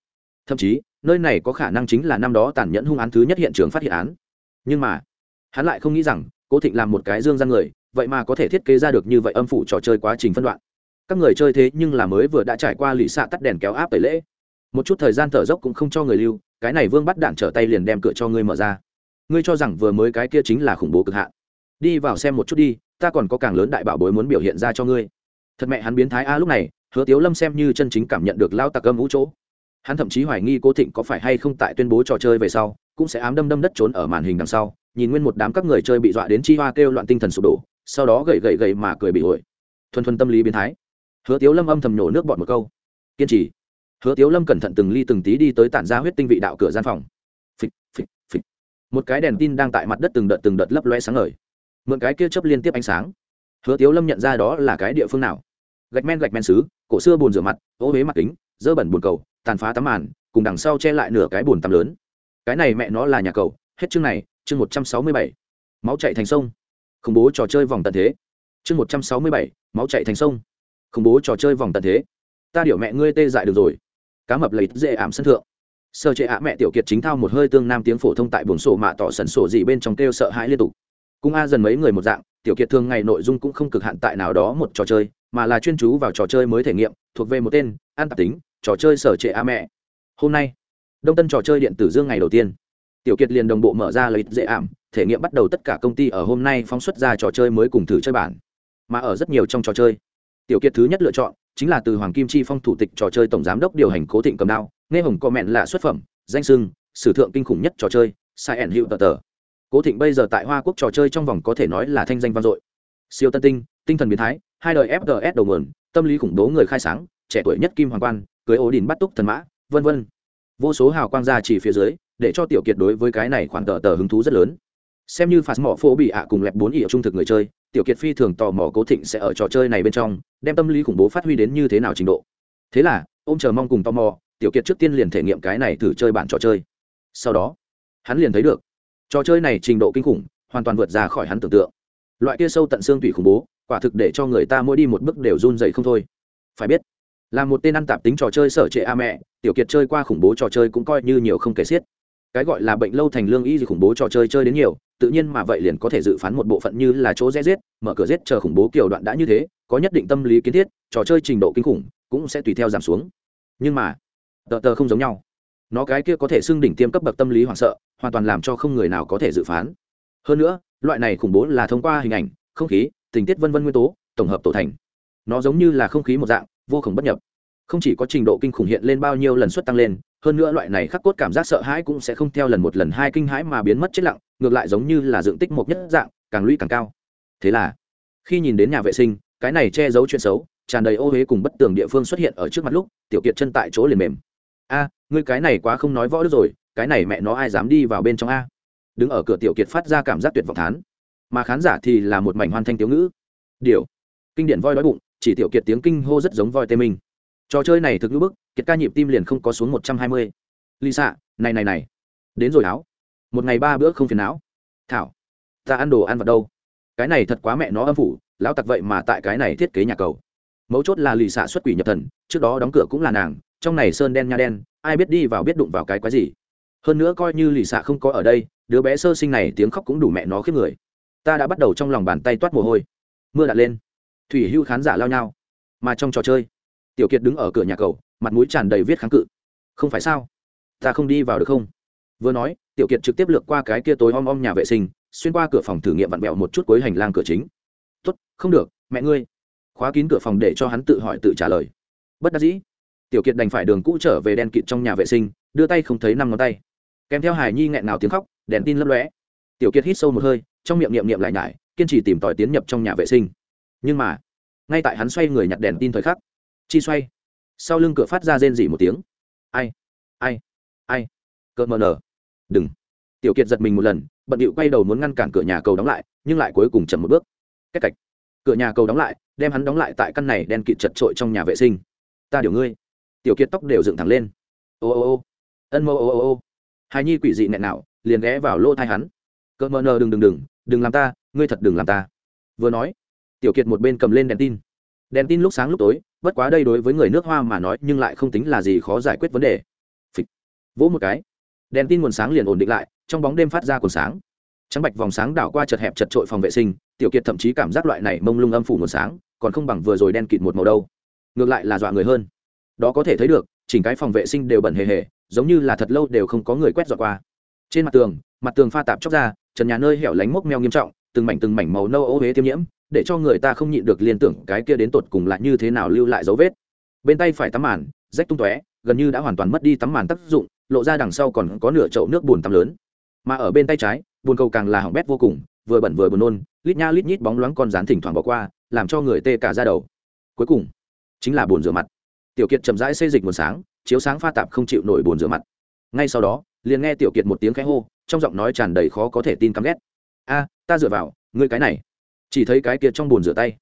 Thậm chí, nơi này có khả năng chính là năm đó tàn nhẫn hung án thứ nhất hiện trường phát hiện án. Nhưng mà, hắn lại không nghĩ rằng, cố thịnh làm một cái dương gian người, vậy mà có thể thiết kế ra được như vậy âm phủ trò chơi quá trình phân đoạn. Các người chơi thế nhưng là mới vừa đã trải qua lụy xạ tắt đèn kéo áp tẩy lễ. Một chút thời gian thở dốc cũng không cho người lưu, cái này vương bắt đạn trở tay liền đem cửa cho ngươi mở ra. Ngươi cho rằng vừa mới cái kia chính là khủng bố cực hạn. Đi vào xem một chút đi, ta còn có càng lớn đại bảo bối muốn biểu hiện ra cho ngươi. Thật mẹ hắn biến thái a lúc này hứa tiếu lâm xem như chân chính cảm nhận được lao tặc âm vũ chỗ. Hắn thậm chí hoài nghi cố thịnh có phải hay không tại tuyên bố trò chơi về sau, cũng sẽ ám đâm đâm đất trốn ở màn hình đằng sau, nhìn nguyên một đám các người chơi bị dọa đến chi hoa kêu loạn tinh thần sụp đổ, sau đó gậy gậy gậy mà cười bị ổi thuần thuần tâm lý biến thái. Hứa tiếu lâm âm thầm nhổ nước bọt một câu. Kiên trì. Hứa tiếu lâm cẩn thận từng ly từng tí đi tới tản ra huyết tinh vị đạo cửa gian phòng. Phịch phịch phịch. Một cái đèn tin đang tại mặt đất từng đợt từng đợt lấp loe sáng ngời. Mượn cái kia chớp liên tiếp ánh sáng. Hứa tiếu lâm nhận ra đó là cái địa phương nào? Gạch men gạch men xứ, cổ xưa bồn rửa mặt, ô huế mặt kính, dơ bẩn bồn cầu, tàn phá tắm màn, cùng đằng sau che lại nửa cái bồn tắm lớn. Cái này mẹ nó là nhà cầu, hết chương này, chương một trăm sáu mươi bảy. Máu chạy thành sông. Khủng bố trò chơi vòng tận thế. Chương một trăm sáu mươi bảy, máu chạy thành sông. Khủng bố trò chơi vòng tận thế. Ta điệu mẹ ngươi tê dại được rồi. Cá mập lấy dễ ảm sân thượng. Sơ chế ạ mẹ tiểu kiệt chính thao một hơi tương nam tiếng phổ thông tại buồng sổ mạ tỏ sần sổ gì bên trong kêu sợ hãi liên tục. Cung a dần mấy người một dạng, tiểu kiệt thường ngày nội dung cũng không cực hạn tại nào đó một trò chơi mà là chuyên chú vào trò chơi mới thể nghiệm, thuộc về một tên an tạp tính, trò chơi sở trệ a mẹ. Hôm nay, đông tân trò chơi điện tử dương ngày đầu tiên. Tiểu kiệt liền đồng bộ mở ra lợi dễ ảm, thể nghiệm bắt đầu tất cả công ty ở hôm nay phóng xuất ra trò chơi mới cùng thử chơi bản. Mà ở rất nhiều trong trò chơi, tiểu kiệt thứ nhất lựa chọn chính là từ hoàng kim chi phong thủ tịch trò chơi tổng giám đốc điều hành cố thịnh cầm đao, nghe hồng co mẹn là xuất phẩm, danh sưng, sử thượng kinh khủng nhất trò chơi, sai ẩn hiệu tờ tờ. Cố thịnh bây giờ tại hoa quốc trò chơi trong vòng có thể nói là thanh danh vang dội. Siêu tân tinh tinh thần biến thái hai đời fgs đầu nguồn, tâm lý khủng bố người khai sáng, trẻ tuổi nhất kim hoàng quan, cưới ổ đình bắt túc thần mã, vân vân. Vô số hào quang ra chỉ phía dưới, để cho tiểu kiệt đối với cái này khoản tờ tờ hứng thú rất lớn. Xem như phạt mỏ phô bị ạ cùng lẹp bốn ỉa trung thực người chơi, tiểu kiệt phi thường tò mò cố thịnh sẽ ở trò chơi này bên trong, đem tâm lý khủng bố phát huy đến như thế nào trình độ. Thế là ô m chờ mong cùng tò mò, tiểu kiệt trước tiên liền thể nghiệm cái này thử chơi bản trò chơi. Sau đó, hắn liền thấy được, trò chơi này trình độ kinh khủng, hoàn toàn vượt ra khỏi hắn tưởng tượng. Loại kia sâu tận xương tủy khủng bố quả thực để cho người ta mỗi đi một bước đều run dậy không thôi. Phải biết, là một tên ăn tạp tính trò chơi sở trệ a mẹ, tiểu kiệt chơi qua khủng bố trò chơi cũng coi như nhiều không kể xiết. Cái gọi là bệnh lâu thành lương y gì khủng bố trò chơi chơi đến nhiều, tự nhiên mà vậy liền có thể dự phán một bộ phận như là chỗ rẽ giết, mở cửa giết chờ khủng bố kiểu đoạn đã như thế, có nhất định tâm lý kiến thiết, trò chơi trình độ kinh khủng cũng sẽ tùy theo giảm xuống. Nhưng mà, tờ tờ không giống nhau. Nó cái kia có thể xưng đỉnh tiêm cấp bậc tâm lý hoảng sợ, hoàn toàn làm cho không người nào có thể dự phán. Hơn nữa, loại này khủng bố là thông qua hình ảnh, không khí tình tiết vân vân nguyên tố, tổng hợp tổ thành. Nó giống như là không khí một dạng, vô khổng bất nhập. Không chỉ có trình độ kinh khủng hiện lên bao nhiêu lần suất tăng lên, hơn nữa loại này khắc cốt cảm giác sợ hãi cũng sẽ không theo lần một lần hai kinh hãi mà biến mất chết lặng, ngược lại giống như là dựng tích một nhất dạng, càng lũy càng cao. Thế là, khi nhìn đến nhà vệ sinh, cái này che giấu chuyện xấu, tràn đầy ô huế cùng bất tường địa phương xuất hiện ở trước mặt lúc, tiểu kiệt chân tại chỗ liền mềm. A, ngươi cái này quá không nói võ được rồi, cái này mẹ nó ai dám đi vào bên trong a? Đứng ở cửa tiểu kiệt phát ra cảm giác tuyệt vọng thán mà khán giả thì là một mảnh hoàn thanh tiếu ngữ. Điều. Kinh điển voi đói bụng, chỉ tiểu kiệt tiếng kinh hô rất giống voi tê minh. Trò chơi này thực ngữ bức, kiệt ca nhịp tim liền không có xuống một trăm hai mươi. Lì xạ này này này. Đến rồi áo. Một ngày ba bữa không phiền não. Thảo, ta ăn đồ ăn vào đâu? Cái này thật quá mẹ nó âm phủ, lão tặc vậy mà tại cái này thiết kế nhà cầu. Mấu chốt là lì xạ xuất quỷ nhập thần, trước đó đóng cửa cũng là nàng, trong này sơn đen nha đen, ai biết đi vào biết đụng vào cái quái gì. Hơn nữa coi như lì xạ không có ở đây, đứa bé sơ sinh này tiếng khóc cũng đủ mẹ nó khiếp người ta đã bắt đầu trong lòng bàn tay toát mồ hôi. Mưa đặt lên. Thủy hưu khán giả lao nhau. Mà trong trò chơi, tiểu kiệt đứng ở cửa nhà cầu, mặt mũi tràn đầy viết kháng cự. Không phải sao? Ta không đi vào được không? Vừa nói, tiểu kiệt trực tiếp lược qua cái kia tối om om nhà vệ sinh, xuyên qua cửa phòng thử nghiệm vặn bẹo một chút cuối hành lang cửa chính. Tốt, không được, mẹ ngươi. Khóa kín cửa phòng để cho hắn tự hỏi tự trả lời. Bất đắc dĩ. Tiểu kiệt đành phải đường cũ trở về đen kịt trong nhà vệ sinh, đưa tay không thấy năm ngón tay. Kèm theo hải nhi nghẹn nào tiếng khóc, đèn tin lấp lóe. Tiểu kiệt hít sâu một hơi trong miệng niệm niệm lại nhải, kiên trì tìm tòi tiến nhập trong nhà vệ sinh. Nhưng mà, ngay tại hắn xoay người nhặt đèn tin thời khắc, chi xoay, sau lưng cửa phát ra rên dỉ một tiếng. Ai ai ai cợt mờ nở đừng. Tiểu kiệt giật mình một lần, bận điệu quay đầu muốn ngăn cản cửa nhà cầu đóng lại, nhưng lại cuối cùng chậm một bước. Cách cạch. Cửa nhà cầu đóng lại, đem hắn đóng lại tại căn này đen kịt chật trội trong nhà vệ sinh. Ta điều ngươi. Tiểu kiệt tóc đều dựng thẳng lên. Ô ô ô. Ân mô ô ô ô. Hài nhi quỷ dị nẹn nào liền ghé vào lỗ thai hắn. Cỡ mờ nờ đừng đừng đừng đừng làm ta, ngươi thật đừng làm ta. Vừa nói, tiểu kiệt một bên cầm lên đèn tin. Đèn tin lúc sáng lúc tối, bất quá đây đối với người nước hoa mà nói nhưng lại không tính là gì khó giải quyết vấn đề. Phịch. vỗ một cái. Đèn tin nguồn sáng liền ổn định lại, trong bóng đêm phát ra nguồn sáng. Trắng bạch vòng sáng đảo qua chật hẹp chật trội phòng vệ sinh, tiểu kiệt thậm chí cảm giác loại này mông lung âm phủ nguồn sáng, còn không bằng vừa rồi đen kịt một màu đâu. Ngược lại là dọa người hơn. Đó có thể thấy được, chỉnh cái phòng vệ sinh đều bẩn hề hề, giống như là thật lâu đều không có người quét dọn qua. Trên mặt tường mặt tường pha tạp chóc ra trần nhà nơi hẻo lánh mốc meo nghiêm trọng, từng mảnh từng mảnh màu nâu ô huế tiêm nhiễm, để cho người ta không nhịn được liên tưởng cái kia đến tột cùng lại như thế nào lưu lại dấu vết. Bên tay phải tắm màn, rách tung tóe, gần như đã hoàn toàn mất đi tắm màn tác dụng, lộ ra đằng sau còn có nửa chậu nước bùn tắm lớn. Mà ở bên tay trái bùn cầu càng là hỏng bét vô cùng, vừa bẩn vừa buồn nôn, lít nha lít nhít bóng loáng con rán thỉnh thoảng bỏ qua, làm cho người tê cả ra đầu. Cuối cùng, chính là bồn rửa mặt. Tiểu kiệt chậm rãi xây dịch một sáng, chiếu sáng pha tạp không chịu nổi bồn rửa mặt. Ngay sau đó, liền nghe tiểu kiệt một tiếng khẽ hô trong giọng nói tràn đầy khó có thể tin căm ghét. A, ta dựa vào, ngươi cái này. Chỉ thấy cái kia trong bồn rửa tay,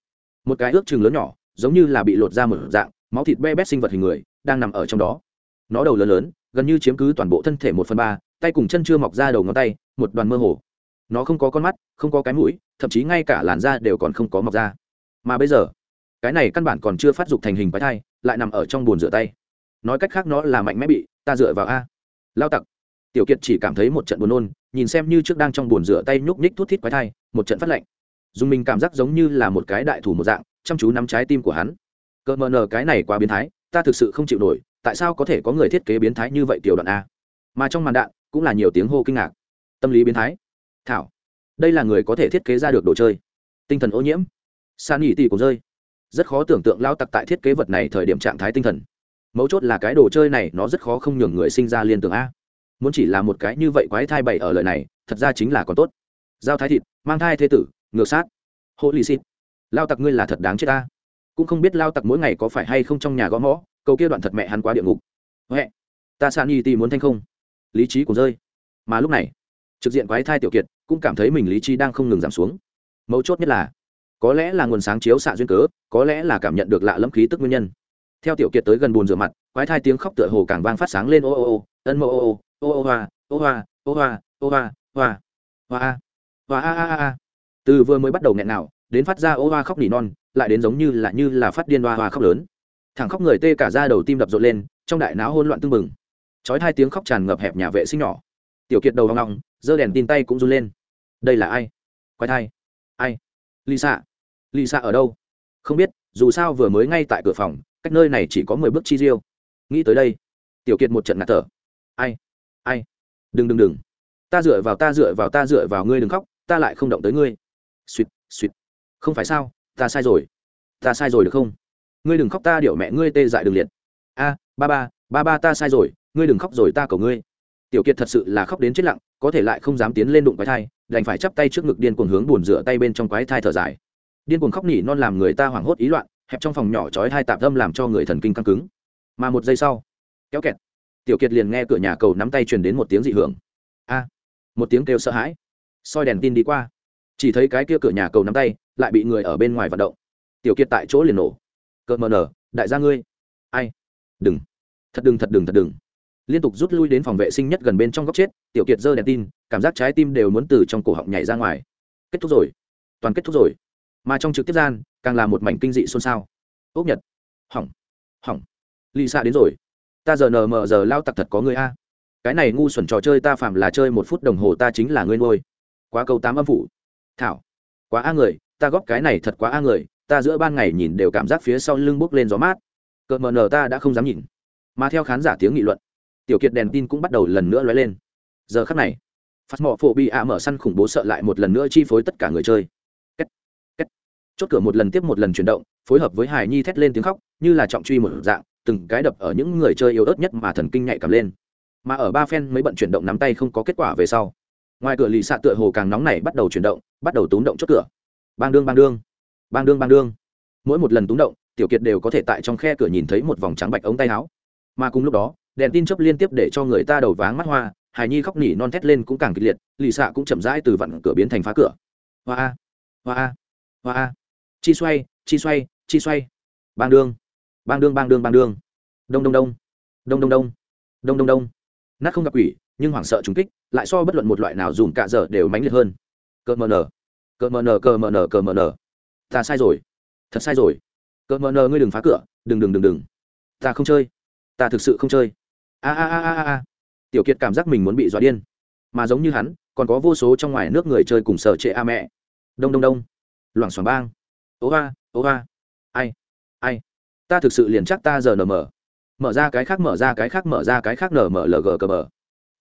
một cái ước chừng lớn nhỏ, giống như là bị lột ra một dạng, máu thịt be bét sinh vật hình người, đang nằm ở trong đó. Nó đầu lớn lớn, gần như chiếm cứ toàn bộ thân thể một phần ba, tay cùng chân chưa mọc ra đầu ngón tay, một đoàn mơ hồ. Nó không có con mắt, không có cái mũi, thậm chí ngay cả làn da đều còn không có mọc ra. Mà bây giờ, cái này căn bản còn chưa phát dục thành hình quái thai, lại nằm ở trong bồn rửa tay. Nói cách khác nó là mạnh mẽ bị, ta dựa vào a. Lao tặc tiểu kiệt chỉ cảm thấy một trận buồn nôn, nhìn xem như trước đang trong bồn rửa tay nhúc nhích thút thít quái thai, một trận phát lạnh. Dùng mình cảm giác giống như là một cái đại thủ một dạng, chăm chú nắm trái tim của hắn. Cỡ mờ nờ cái này quá biến thái, ta thực sự không chịu nổi, tại sao có thể có người thiết kế biến thái như vậy tiểu đoạn a? Mà trong màn đạn, cũng là nhiều tiếng hô kinh ngạc. Tâm lý biến thái. Thảo, đây là người có thể thiết kế ra được đồ chơi. Tinh thần ô nhiễm. San nghỉ tỷ cũng rơi. Rất khó tưởng tượng lao tặc tại thiết kế vật này thời điểm trạng thái tinh thần. Mấu chốt là cái đồ chơi này nó rất khó không nhường người sinh ra liên tưởng a muốn chỉ là một cái như vậy quái thai bậy ở lời này, thật ra chính là còn tốt. Giao thái thịt, mang thai thế tử, ngược sát. Hộ lì xịt. Lao tặc ngươi là thật đáng chết ta. Cũng không biết lao tặc mỗi ngày có phải hay không trong nhà gõ mõ, câu kia đoạn thật mẹ hắn quá địa ngục. Huệ, ta san y ti muốn thanh không? Lý trí cũng rơi. Mà lúc này, trực diện quái thai tiểu kiệt cũng cảm thấy mình lý trí đang không ngừng giảm xuống. Mấu chốt nhất là, có lẽ là nguồn sáng chiếu xạ duyên cớ, có lẽ là cảm nhận được lạ lẫm khí tức nguyên nhân. Theo tiểu kiệt tới gần bùn rửa mặt, quái thai tiếng khóc tựa hồ càng vang phát sáng lên, ô ô ô, ân mô ô ô ô ô hoa ô hoa ô hoa ô hoa hoa. Hoa a. Hoa a a a từ vừa mới bắt đầu nghẹn nào, đến phát ra ô hoa khóc nỉ non, lại đến giống như là như là phát điên hoa hoa khóc lớn. Thằng khóc người tê cả ra đầu tim đập rộn lên, trong đại não hôn loạn tưng bừng. Chói hai tiếng khóc tràn ngập hẹp nhà vệ sinh nhỏ. Tiểu kiệt đầu hoang ngọng giơ đèn tin tay cũng run lên. Đây là ai? Quái thai. Ai? Lisa. Lisa ở đâu? Không biết, dù sao vừa mới ngay tại cửa phòng, cách nơi này chỉ có mười bước chi riêu nghĩ tới đây, tiểu kiệt một trận ngạt thở. Ai? Ai? Đừng đừng đừng. Ta dựa vào, ta dựa vào, ta dựa vào ngươi đừng khóc, ta lại không động tới ngươi. Suỵt suỵt không phải sao? Ta sai rồi. Ta sai rồi được không? Ngươi đừng khóc, ta điệu mẹ ngươi tê dại đường liệt. A, ba ba ba ba ta sai rồi, ngươi đừng khóc rồi ta cầu ngươi. Tiểu kiệt thật sự là khóc đến chết lặng, có thể lại không dám tiến lên đụng quái thai, đành phải chắp tay trước ngực điên cuồng hướng buồn rửa tay bên trong quái thai thở dài. Điên cuồng khóc nỉ non làm người ta hoảng hốt ý loạn, hẹp trong phòng nhỏ trói hai tạp tâm làm cho người thần kinh căng cứng. Mà một giây sau, kéo kẹt tiểu kiệt liền nghe cửa nhà cầu nắm tay truyền đến một tiếng dị hưởng. A, một tiếng kêu sợ hãi. Soi đèn tin đi qua. Chỉ thấy cái kia cửa nhà cầu nắm tay lại bị người ở bên ngoài vận động. Tiểu kiệt tại chỗ liền nổ. Cợt mờ nở, đại gia ngươi. Ai? Đừng. Thật đừng thật đừng thật đừng. Liên tục rút lui đến phòng vệ sinh nhất gần bên trong góc chết, tiểu kiệt giơ đèn tin, cảm giác trái tim đều muốn từ trong cổ họng nhảy ra ngoài. Kết thúc rồi. Toàn kết thúc rồi. Mà trong trực tiếp gian, càng là một mảnh kinh dị xôn xao. Ốc nhật. Hỏng. Hỏng. Lì xa đến rồi ta giờ nờ mờ giờ lao tặc thật có người a. Cái này ngu xuẩn trò chơi ta phạm là chơi một phút đồng hồ ta chính là ngươi nuôi. Quá câu tám âm phủ. Thảo. Quá a người, ta góp cái này thật quá a người, ta giữa ban ngày nhìn đều cảm giác phía sau lưng bốc lên gió mát. Cợt mờ nờ ta đã không dám nhìn. Mà theo khán giả tiếng nghị luận, tiểu kiệt đèn tin cũng bắt đầu lần nữa lóe lên. Giờ khắc này, phát mỏ phổ bị ạ mở săn khủng bố sợ lại một lần nữa chi phối tất cả người chơi. Kết. Kết. chốt cửa một lần tiếp một lần chuyển động, phối hợp với hài nhi thét lên tiếng khóc, như là trọng truy một dạng từng cái đập ở những người chơi yếu ớt nhất mà thần kinh nhạy cảm lên. Mà ở ba phen mới bận chuyển động nắm tay không có kết quả về sau, ngoài cửa lì xạ tựa hồ càng nóng này bắt đầu chuyển động, bắt đầu túng động chốt cửa. Bang đương bang đương bang đương bang đương. Mỗi một lần túng động, tiểu kiệt đều có thể tại trong khe cửa nhìn thấy một vòng trắng bạch ống tay áo. Mà cùng lúc đó, đèn tin chấp liên tiếp để cho người ta đầu váng mắt hoa, hài nhi khóc nỉ non thét lên cũng càng kịch liệt, lì xạ cũng chậm rãi từ vặn cửa biến thành phá cửa. Hoa a hoa a hoa a. Chi xoay chi xoay chi xoay. Bang đương bang đương bang đương bang đương. Đông đông đông. Đông đông đông. Đông đông đông. Nát không gặp quỷ, nhưng hoảng sợ trúng kích, lại so bất luận một loại nào dùm cả giờ đều mãnh liệt hơn. Cờ mờ nờ. Cờ mờ nờ, cờ mờ nờ, cờ mờ nờ. Ta sai rồi. Thật sai rồi. Cờ mờ nờ, ngươi đừng phá cửa. Đừng đừng đừng đừng. Ta không chơi. Ta thực sự không chơi. A a a a a tiểu kiệt cảm giác mình muốn bị dọa điên. Mà giống như hắn, còn có vô số trong ngoài nước người chơi cùng sở trệ a mẹ. Đông đông đông. Loảng xoảng bang. Ố va ố va ai ai ta thực sự liền chắc ta giờ nở mở mở ra cái khác, mở ra cái khác, mở ra cái khác nở mở lg cờ mở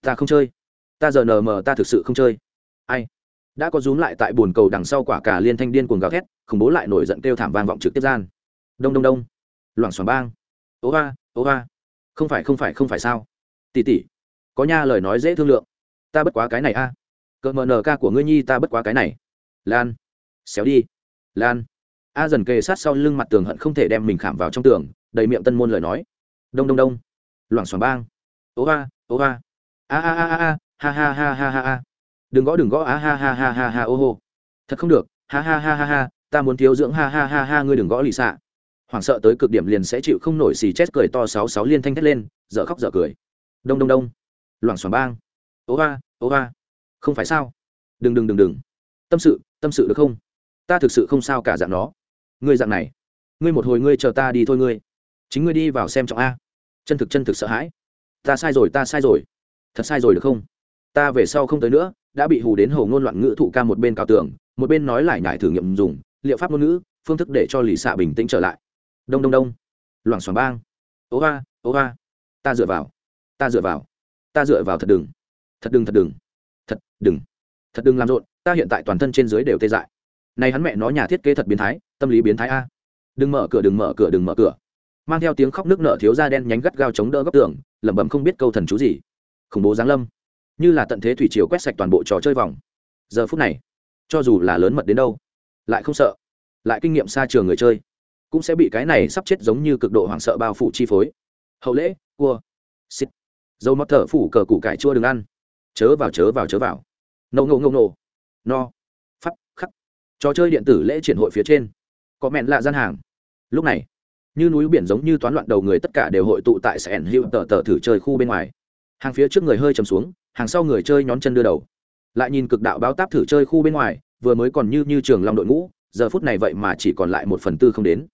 ta không chơi. Ta giờ nở mở ta thực sự không chơi. Ai? Đã có rúm lại tại bồn cầu đằng sau quả cả liên thanh điên cuồng gào thét, khủng bố lại nổi giận kêu thảm vang vọng trực tiếp gian. Đông đông đông. Loảng xoảng bang. Ố va ố va không phải không phải không phải sao? Tỷ tỷ có nha, lời nói dễ thương lượng. Ta bất quá cái này a. À. cỡ mờ nờ ca của ngươi nhi, ta bất quá cái này. Lan. Xéo đi. Lan a dần kề sát sau lưng mặt tường hận không thể đem mình khảm vào trong tường đầy miệng tân môn lời nói đông đông đông loảng xoảng bang ố a ố a a a a a ha ha ha ha ha ha đừng gõ đừng gõ a ha ha ha ha ha ô hô thật không được ha ha ha ha ha ta muốn thiếu dưỡng ha ha ha ha ngươi đừng gõ lì xạ hoảng sợ tới cực điểm liền sẽ chịu không nổi xì chết cười to sáu sáu liên thanh thét lên dở khóc dở cười đông đông đông loảng xoảng bang ố va ố va không phải sao đừng đừng đừng đừng tâm sự tâm sự được không ta thực sự không sao cả dạng nó ngươi dạng này, ngươi một hồi ngươi chờ ta đi thôi ngươi. Chính ngươi đi vào xem trọng a. Chân thực chân thực sợ hãi. Ta sai rồi, ta sai rồi. Thật sai rồi được không? Ta về sau không tới nữa, đã bị hù đến hầu ngôn loạn ngữ thụ ca một bên cao tường, một bên nói lại nhải thử nghiệm dùng, liệu pháp ngôn ngữ, phương thức để cho lì xạ bình tĩnh trở lại. Đông đông đông. Loảng xoảng bang. Ố va ố va ta dựa vào. Ta dựa vào. Ta dựa vào thật đừng. Thật đừng thật đừng. Thật đừng. Thật đừng làm rộn. Ta hiện tại toàn thân trên dưới đều tê dại này hắn mẹ nó nhà thiết kế thật biến thái, tâm lý biến thái a. Đừng mở cửa, đừng mở cửa, đừng mở cửa. Mang theo tiếng khóc nước nợ thiếu da đen nhánh gắt gao chống đỡ góc tường, lẩm bẩm không biết câu thần chú gì. Khủng bố giáng lâm. Như là tận thế thủy triều quét sạch toàn bộ trò chơi vòng. Giờ phút này, cho dù là lớn mật đến đâu, lại không sợ. Lại kinh nghiệm xa trường người chơi, cũng sẽ bị cái này sắp chết giống như cực độ hoảng sợ bao phủ chi phối. Hậu lễ, cua. Xịt. Dâu mót thở phủ cờ củ cải chua đừng ăn. Chớ vào chớ vào chớ vào. Nâu ngâu nâu nâu no trò chơi điện tử lễ triển hội phía trên. Có mẹn lạ gian hàng. Lúc này, như núi biển giống như toán loạn đầu người tất cả đều hội tụ tại sẻn hữu tờ tờ thử chơi khu bên ngoài. Hàng phía trước người hơi chầm xuống, hàng sau người chơi nhón chân đưa đầu. Lại nhìn cực đạo báo táp thử chơi khu bên ngoài, vừa mới còn như như trường long đội ngũ, giờ phút này vậy mà chỉ còn lại một phần tư không đến.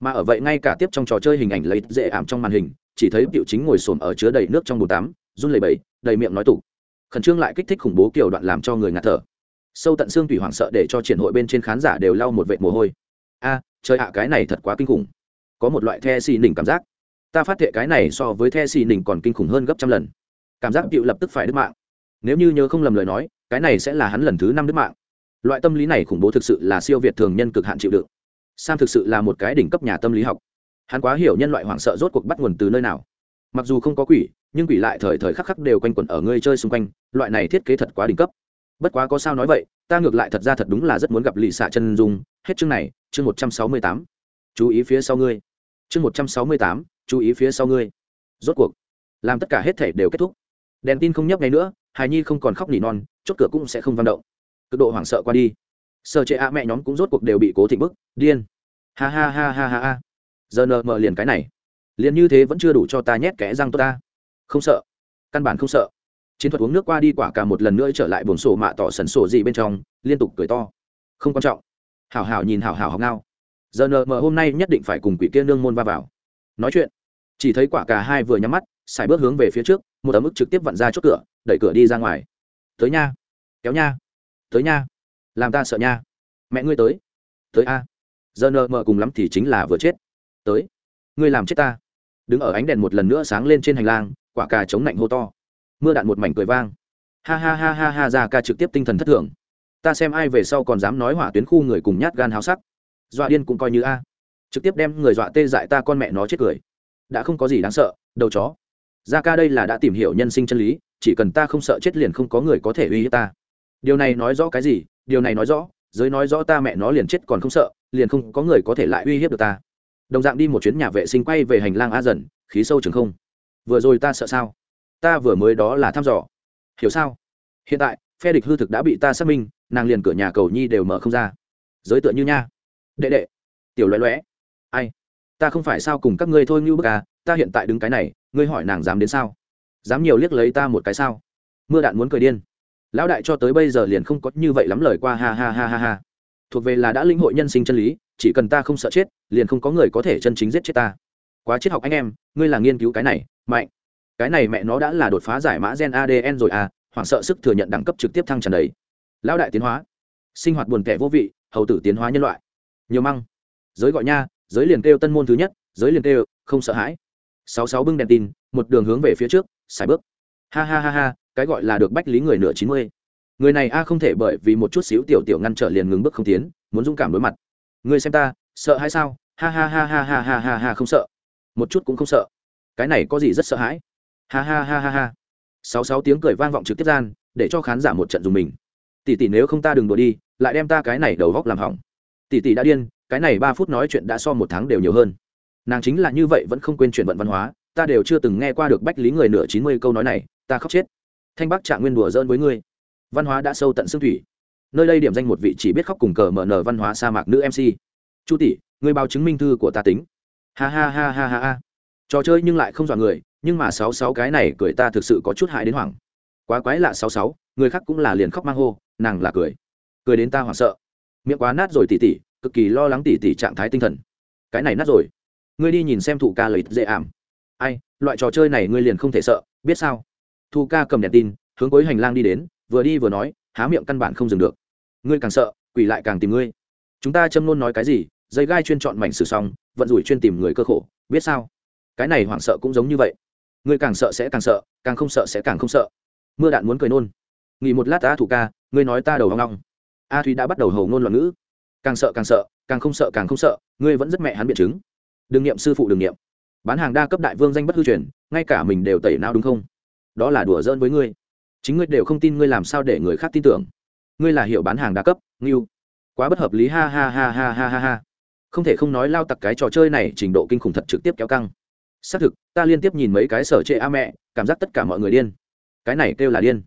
Mà ở vậy ngay cả tiếp trong trò chơi hình ảnh lấy dễ ảm trong màn hình, chỉ thấy biểu chính ngồi xổm ở chứa đầy nước trong bồn tắm, run lẩy bẩy, đầy miệng nói tục khẩn trương lại kích thích khủng bố kiểu đoạn làm cho người ngạt thở sâu tận xương thủy hoảng sợ để cho triển hội bên trên khán giả đều lau một vệt mồ hôi. A chơi hạ cái này thật quá kinh khủng. Có một loại the xì nỉnh cảm giác. Ta phát hiện cái này so với the xì nỉnh còn kinh khủng hơn gấp trăm lần. Cảm giác cựu lập tức phải đứt mạng. Nếu như nhớ không lầm lời nói, cái này sẽ là hắn lần thứ năm đứt mạng. Loại tâm lý này khủng bố thực sự là siêu việt thường nhân cực hạn chịu đựng. Sam thực sự là một cái đỉnh cấp nhà tâm lý học. Hắn quá hiểu nhân loại hoảng sợ rốt cuộc bắt nguồn từ nơi nào. Mặc dù không có quỷ, nhưng quỷ lại thời thời khắc khắc đều quanh quẩn ở ngươi chơi xung quanh, loại này thiết kế thật quá đỉnh cấp bất quá có sao nói vậy, ta ngược lại thật ra thật đúng là rất muốn gặp lì xạ chân dung. Hết chương này, chương một trăm sáu mươi tám. Chú ý phía sau ngươi. Chương một trăm sáu mươi tám, chú ý phía sau ngươi. Rốt cuộc, làm tất cả hết thể đều kết thúc. Đèn tin không nhấp ngay nữa hài nhi không còn khóc nỉ non, chốt cửa cũng sẽ không vang động. Cực độ hoảng sợ qua đi. Sợ chế a mẹ nhóm cũng rốt cuộc đều bị cố thịnh bức, điên. Ha ha ha ha ha ha. Giờ nờ mờ liền cái này. Liền như thế vẫn chưa đủ cho ta nhét kẽ răng tốt ta. Không sợ. Căn bản không sợ chiến thuật uống nước qua đi quả cả một lần nữa trở lại buồng sổ mạ tỏ sần sổ gì bên trong, liên tục cười to. Không quan trọng. Hảo hảo nhìn hảo hảo học ngao. Giờ nờ mờ hôm nay nhất định phải cùng quỷ kia nương môn va vào. Nói chuyện. Chỉ thấy quả cả hai vừa nhắm mắt xài bước hướng về phía trước, một ấm ức trực tiếp vặn ra chốt cửa, đẩy cửa đi ra ngoài. Tới nha. Kéo nha. Tới nha. Làm ta sợ nha. Mẹ ngươi tới. Tới a. Giờ nờ mờ cùng lắm thì chính là vừa chết. Tới. Ngươi làm chết ta. Đứng ở ánh đèn một lần nữa sáng lên trên hành lang, quả cà chống lạnh hô to mưa đạn một mảnh cười vang. Ha ha ha ha ha ra ca trực tiếp tinh thần thất thường. Ta xem ai về sau còn dám nói hỏa tuyến khu người cùng nhát gan háo sắc. Dọa điên cũng coi như a. Trực tiếp đem người dọa tê dại ta con mẹ nó chết cười. Đã không có gì đáng sợ, đầu chó. Ra ca đây là đã tìm hiểu nhân sinh chân lý, chỉ cần ta không sợ chết liền không có người có thể uy hiếp ta. Điều này nói rõ cái gì? Điều này nói rõ, giới nói rõ ta mẹ nó liền chết còn không sợ, liền không có người có thể lại uy hiếp được ta. Đồng dạng đi một chuyến nhà vệ sinh quay về hành lang a dần, khí sâu trường không. Vừa rồi ta sợ sao? Ta vừa mới đó là thăm dò. Hiểu sao? Hiện tại, phe địch hư thực đã bị ta xác minh, nàng liền cửa nhà cầu nhi đều mở không ra. Giới tựa như nha. Đệ đệ. Tiểu loé loé. Ai? Ta không phải sao cùng các ngươi thôi như bức à ta hiện tại đứng cái này, ngươi hỏi nàng dám đến sao? Dám nhiều liếc lấy ta một cái sao? Mưa đạn muốn cười điên. Lão đại cho tới bây giờ liền không có như vậy lắm lời qua, ha ha ha ha ha. Thuộc về là đã linh hội nhân sinh chân lý, chỉ cần ta không sợ chết, liền không có người có thể chân chính giết chết ta. Quá triết học anh em, ngươi là nghiên cứu cái này, mạnh cái này mẹ nó đã là đột phá giải mã gen adn rồi à hoảng sợ sức thừa nhận đẳng cấp trực tiếp thăng trần đấy. Lão đại tiến hóa. Sinh hoạt buồn tẻ vô vị, hầu tử tiến hóa nhân loại. Nhiều măng. Giới gọi nha, giới liền kêu tân môn thứ nhất, giới liền kêu, không sợ hãi. Sáu sáu bưng đèn tin, một đường hướng về phía trước xài bước. Ha ha ha ha, cái gọi là được bách lý người nửa chín mươi. Người này a không thể bởi vì một chút xíu tiểu tiểu ngăn trở liền ngừng bước không tiến, muốn dũng cảm đối mặt. Người xem ta, sợ hay sao? Ha ha ha ha ha ha ha ha, không sợ. Một chút cũng không sợ. Cái này có gì rất sợ hãi? Ha ha ha ha ha. Sáu sáu tiếng cười vang vọng trực tiếp gian, để cho khán giả một trận dùng mình. Tỷ tỷ nếu không ta đừng đùa đi, lại đem ta cái này đầu góc làm hỏng. Tỷ tỷ đã điên, cái này ba phút nói chuyện đã so một tháng đều nhiều hơn. Nàng chính là như vậy vẫn không quên chuyện vận văn hóa, ta đều chưa từng nghe qua được bách lý người nửa chín mươi câu nói này, ta khóc chết. Thanh bắc trạng nguyên đùa dơn với ngươi. Văn hóa đã sâu tận xương thủy. Nơi đây điểm danh một vị chỉ biết khóc cùng cờ mở nở văn hóa sa mạc nữ mc chu tỷ người báo chứng minh thư của ta tính. Ha ha ha ha ha ha trò chơi nhưng lại không dọa người, nhưng mà sáu sáu cái này cười ta thực sự có chút hại đến hoảng. Quá quái lạ sáu sáu, người khác cũng là liền khóc mang hô, nàng là cười. Cười đến ta hoảng sợ. Miệng quá nát rồi tỉ tỉ, cực kỳ lo lắng tỉ tỉ trạng thái tinh thần. Cái này nát rồi. Ngươi đi nhìn xem thủ ca lợi dễ ảm. Ai, loại trò chơi này ngươi liền không thể sợ, biết sao? Thu ca cầm đèn tin, hướng cuối hành lang đi đến, vừa đi vừa nói, há miệng căn bản không dừng được. Ngươi càng sợ, quỷ lại càng tìm ngươi. Chúng ta châm nôn nói cái gì, dây gai chuyên chọn mảnh sử xong, vận rủi chuyên tìm người cơ khổ, biết sao? Cái này hoảng sợ cũng giống như vậy. Ngươi càng sợ sẽ càng sợ, càng không sợ sẽ càng không sợ. Mưa đạn muốn cười nôn. Nghỉ một lát ta thủ ca, ngươi nói ta đầu hoang long a thúy đã bắt đầu hầu ngôn loạn ngữ. Càng sợ càng sợ, càng không sợ càng không sợ, ngươi vẫn rất mẹ hắn biện chứng. Đừng nghiệm sư phụ đừng nghiệm bán hàng đa cấp đại vương danh bất hư truyền, ngay cả mình đều tẩy não đúng không? Đó là đùa giỡn với ngươi. Chính ngươi đều không tin ngươi làm sao để người khác tin tưởng. Ngươi là hiệu bán hàng đa cấp, ngưu. Quá bất hợp lý, ha ha ha ha ha ha ha. Không thể không nói lao tặc cái trò chơi này trình độ kinh khủng thật trực tiếp kéo căng xác thực, ta liên tiếp nhìn mấy cái sở trệ a mẹ, cảm giác tất cả mọi người điên. Cái này kêu là điên.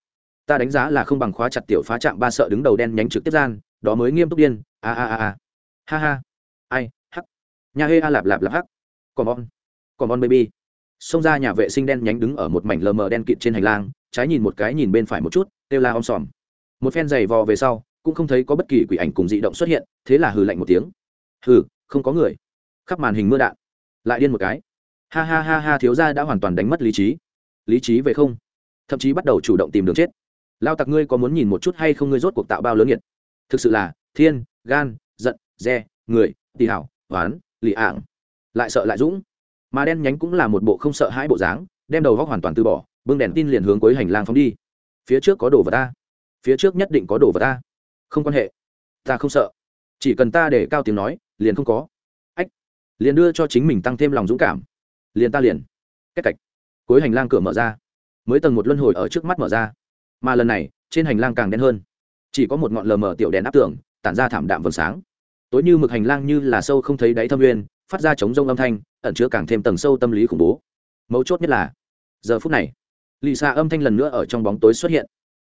Ta đánh giá là không bằng khóa chặt tiểu phá trạm ba sợ đứng đầu đen nhánh trực tiếp gian, đó mới nghiêm túc điên. A a a a. Ha ha. Ai, hắc. Nhà hê, a, lạp lạp lạp, hắc. Còn bon còn bon baby. Xông ra nhà vệ sinh đen nhánh đứng ở một mảnh lờ mờ đen kịt trên hành lang, trái nhìn một cái nhìn bên phải một chút, kêu la om sòm. Một phen giày vò về sau, cũng không thấy có bất kỳ quỷ ảnh cùng dị động xuất hiện, thế là hừ lạnh một tiếng. Hừ, không có người. Khắp màn hình mưa đạn. Lại điên một cái ha ha ha ha, thiếu gia đã hoàn toàn đánh mất lý trí. Lý trí về không? Thậm chí bắt đầu chủ động tìm đường chết. Lao tặc ngươi có muốn nhìn một chút hay không? Ngươi rốt cuộc tạo bao lớn nhiệt thực sự là, thiên, gan, giận re người tì hảo, oán, lì ảng. Lại sợ lại dũng. Mà đen nhánh cũng là một bộ không sợ hãi bộ dáng, đem đầu góc hoàn toàn từ bỏ, bưng đèn tin liền hướng cuối hành lang phóng đi. Phía trước có đồ vật ta. Phía trước nhất định có đồ vật ta. Không quan hệ. Ta không sợ. Chỉ cần ta để cao tiếng nói, liền không có. Ách. Liền đưa cho chính mình tăng thêm lòng dũng cảm liền ta liền. Cách cạch. Cuối hành lang cửa mở ra. Mới tầng một luân hồi ở trước mắt mở ra. Mà lần này, trên hành lang càng đen hơn. Chỉ có một ngọn lờ mờ tiểu đèn áp tường, tản ra thảm đạm vầng sáng. Tối như mực hành lang như là sâu không thấy đáy thâm nguyên, phát ra chống rông âm thanh, ẩn chứa càng thêm tầng sâu tâm lý khủng bố. Mấu chốt nhất là, giờ phút này lì xa âm thanh lần nữa ở trong bóng tối xuất hiện.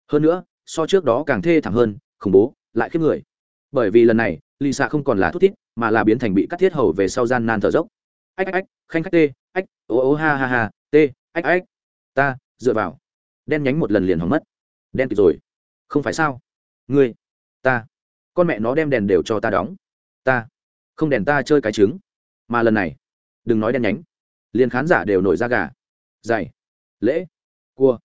Hơn nữa, so trước đó càng thê thảm hơn, khủng bố, lại khiếp người. Bởi vì lần này lì xa không còn là thút thít, mà là biến thành bị cắt thiết hầu về sau gian nan thở dốc. Ách ách ách, khanh khách tê ách, ô ô, ha ha ha, tê, ách ách. Ta, dựa vào. Đen nhánh một lần liền hỏng mất. Đen kịp rồi. Không phải sao? Ngươi, ta. Con mẹ nó đem đèn đều cho ta đóng. Ta. Không đèn ta chơi cái trứng. Mà lần này, đừng nói đen nhánh. Liền khán giả đều nổi ra gà. Dày lễ. Cua.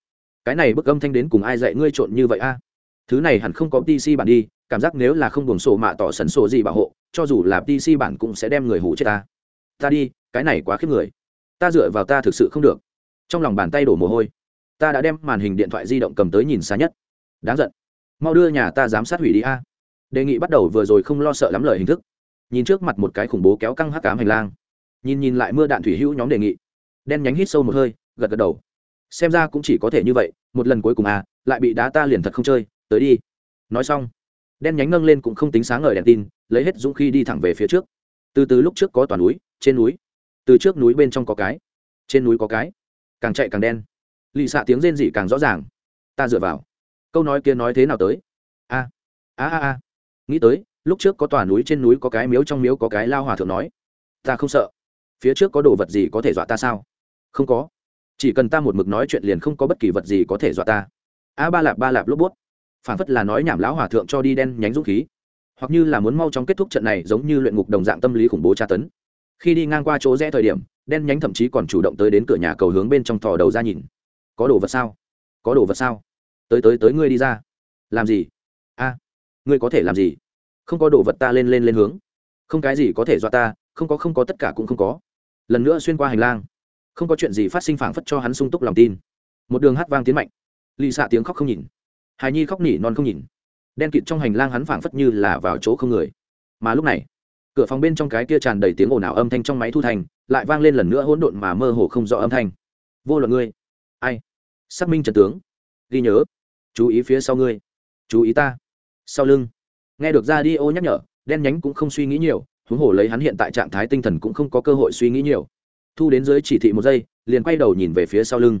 Cái này bức âm thanh đến cùng ai dạy ngươi trộn như vậy a? Thứ này hẳn không có pc bản đi, cảm giác nếu là không buồn sổ mạ tỏ sần sổ gì bảo hộ, cho dù là pc bản cũng sẽ đem người hủ chết ta. Ta đi, cái này quá khiếp người ta dựa vào ta thực sự không được. Trong lòng bàn tay đổ mồ hôi. Ta đã đem màn hình điện thoại di động cầm tới nhìn xa nhất. Đáng giận. Mau đưa nhà ta giám sát hủy đi a. Đề nghị bắt đầu vừa rồi không lo sợ lắm lời hình thức. Nhìn trước mặt một cái khủng bố kéo căng hắc cám hành lang. Nhìn nhìn lại mưa đạn thủy hữu nhóm đề nghị. Đen nhánh hít sâu một hơi, gật gật đầu. Xem ra cũng chỉ có thể như vậy, một lần cuối cùng à lại bị đá ta liền thật không chơi, tới đi. Nói xong, đen nhánh nâng lên cũng không tính sáng ngời đèn tin, lấy hết dũng khi đi thẳng về phía trước. Từ từ lúc trước có toàn núi, trên núi từ trước núi bên trong có cái, trên núi có cái, càng chạy càng đen. Lì xạ tiếng rên rỉ càng rõ ràng. Ta dựa vào. Câu nói kia nói thế nào tới? A a a a. Nghĩ tới, lúc trước có tòa núi trên núi có cái miếu trong miếu có cái lao hòa thượng nói, ta không sợ. Phía trước có đồ vật gì có thể dọa ta sao? Không có. Chỉ cần ta một mực nói chuyện liền không có bất kỳ vật gì có thể dọa ta. A ba lạp ba lạp lốp bút. Phản phất là nói nhảm lão hòa thượng cho đi đen nhánh dũng khí. Hoặc như là muốn mau chóng kết thúc trận này giống như luyện ngục đồng dạng tâm lý khủng bố tra tấn khi đi ngang qua chỗ rẽ thời điểm, đen nhánh thậm chí còn chủ động tới đến cửa nhà cầu hướng bên trong thò đầu ra nhìn. Có đồ vật sao? Có đồ vật sao? Tới tới tới ngươi đi ra. Làm gì? A, ngươi có thể làm gì? Không có đồ vật ta lên lên lên hướng. Không cái gì có thể dọa ta, không có không có, tất cả cũng không có. Lần nữa xuyên qua hành lang. Không có chuyện gì phát sinh phảng phất cho hắn sung túc lòng tin. Một đường hát vang tiến mạnh. Lì xạ tiếng khóc không nhìn. Hài nhi khóc nỉ non không nhìn. Đen kịt trong hành lang hắn phảng phất như là vào chỗ không người. Mà lúc này cửa phòng bên trong cái kia tràn đầy tiếng ồn ào âm thanh trong máy thu thành, lại vang lên lần nữa hỗn độn mà mơ hồ không rõ âm thanh. Vô luận ngươi, ai, xác minh trần tướng, ghi nhớ, chú ý phía sau ngươi, chú ý ta. Sau lưng, nghe được ra đi ô nhắc nhở, đen nhánh cũng không suy nghĩ nhiều, huống hồ lấy hắn hiện tại trạng thái tinh thần cũng không có cơ hội suy nghĩ nhiều. Thu đến dưới chỉ thị một giây, liền quay đầu nhìn về phía sau lưng.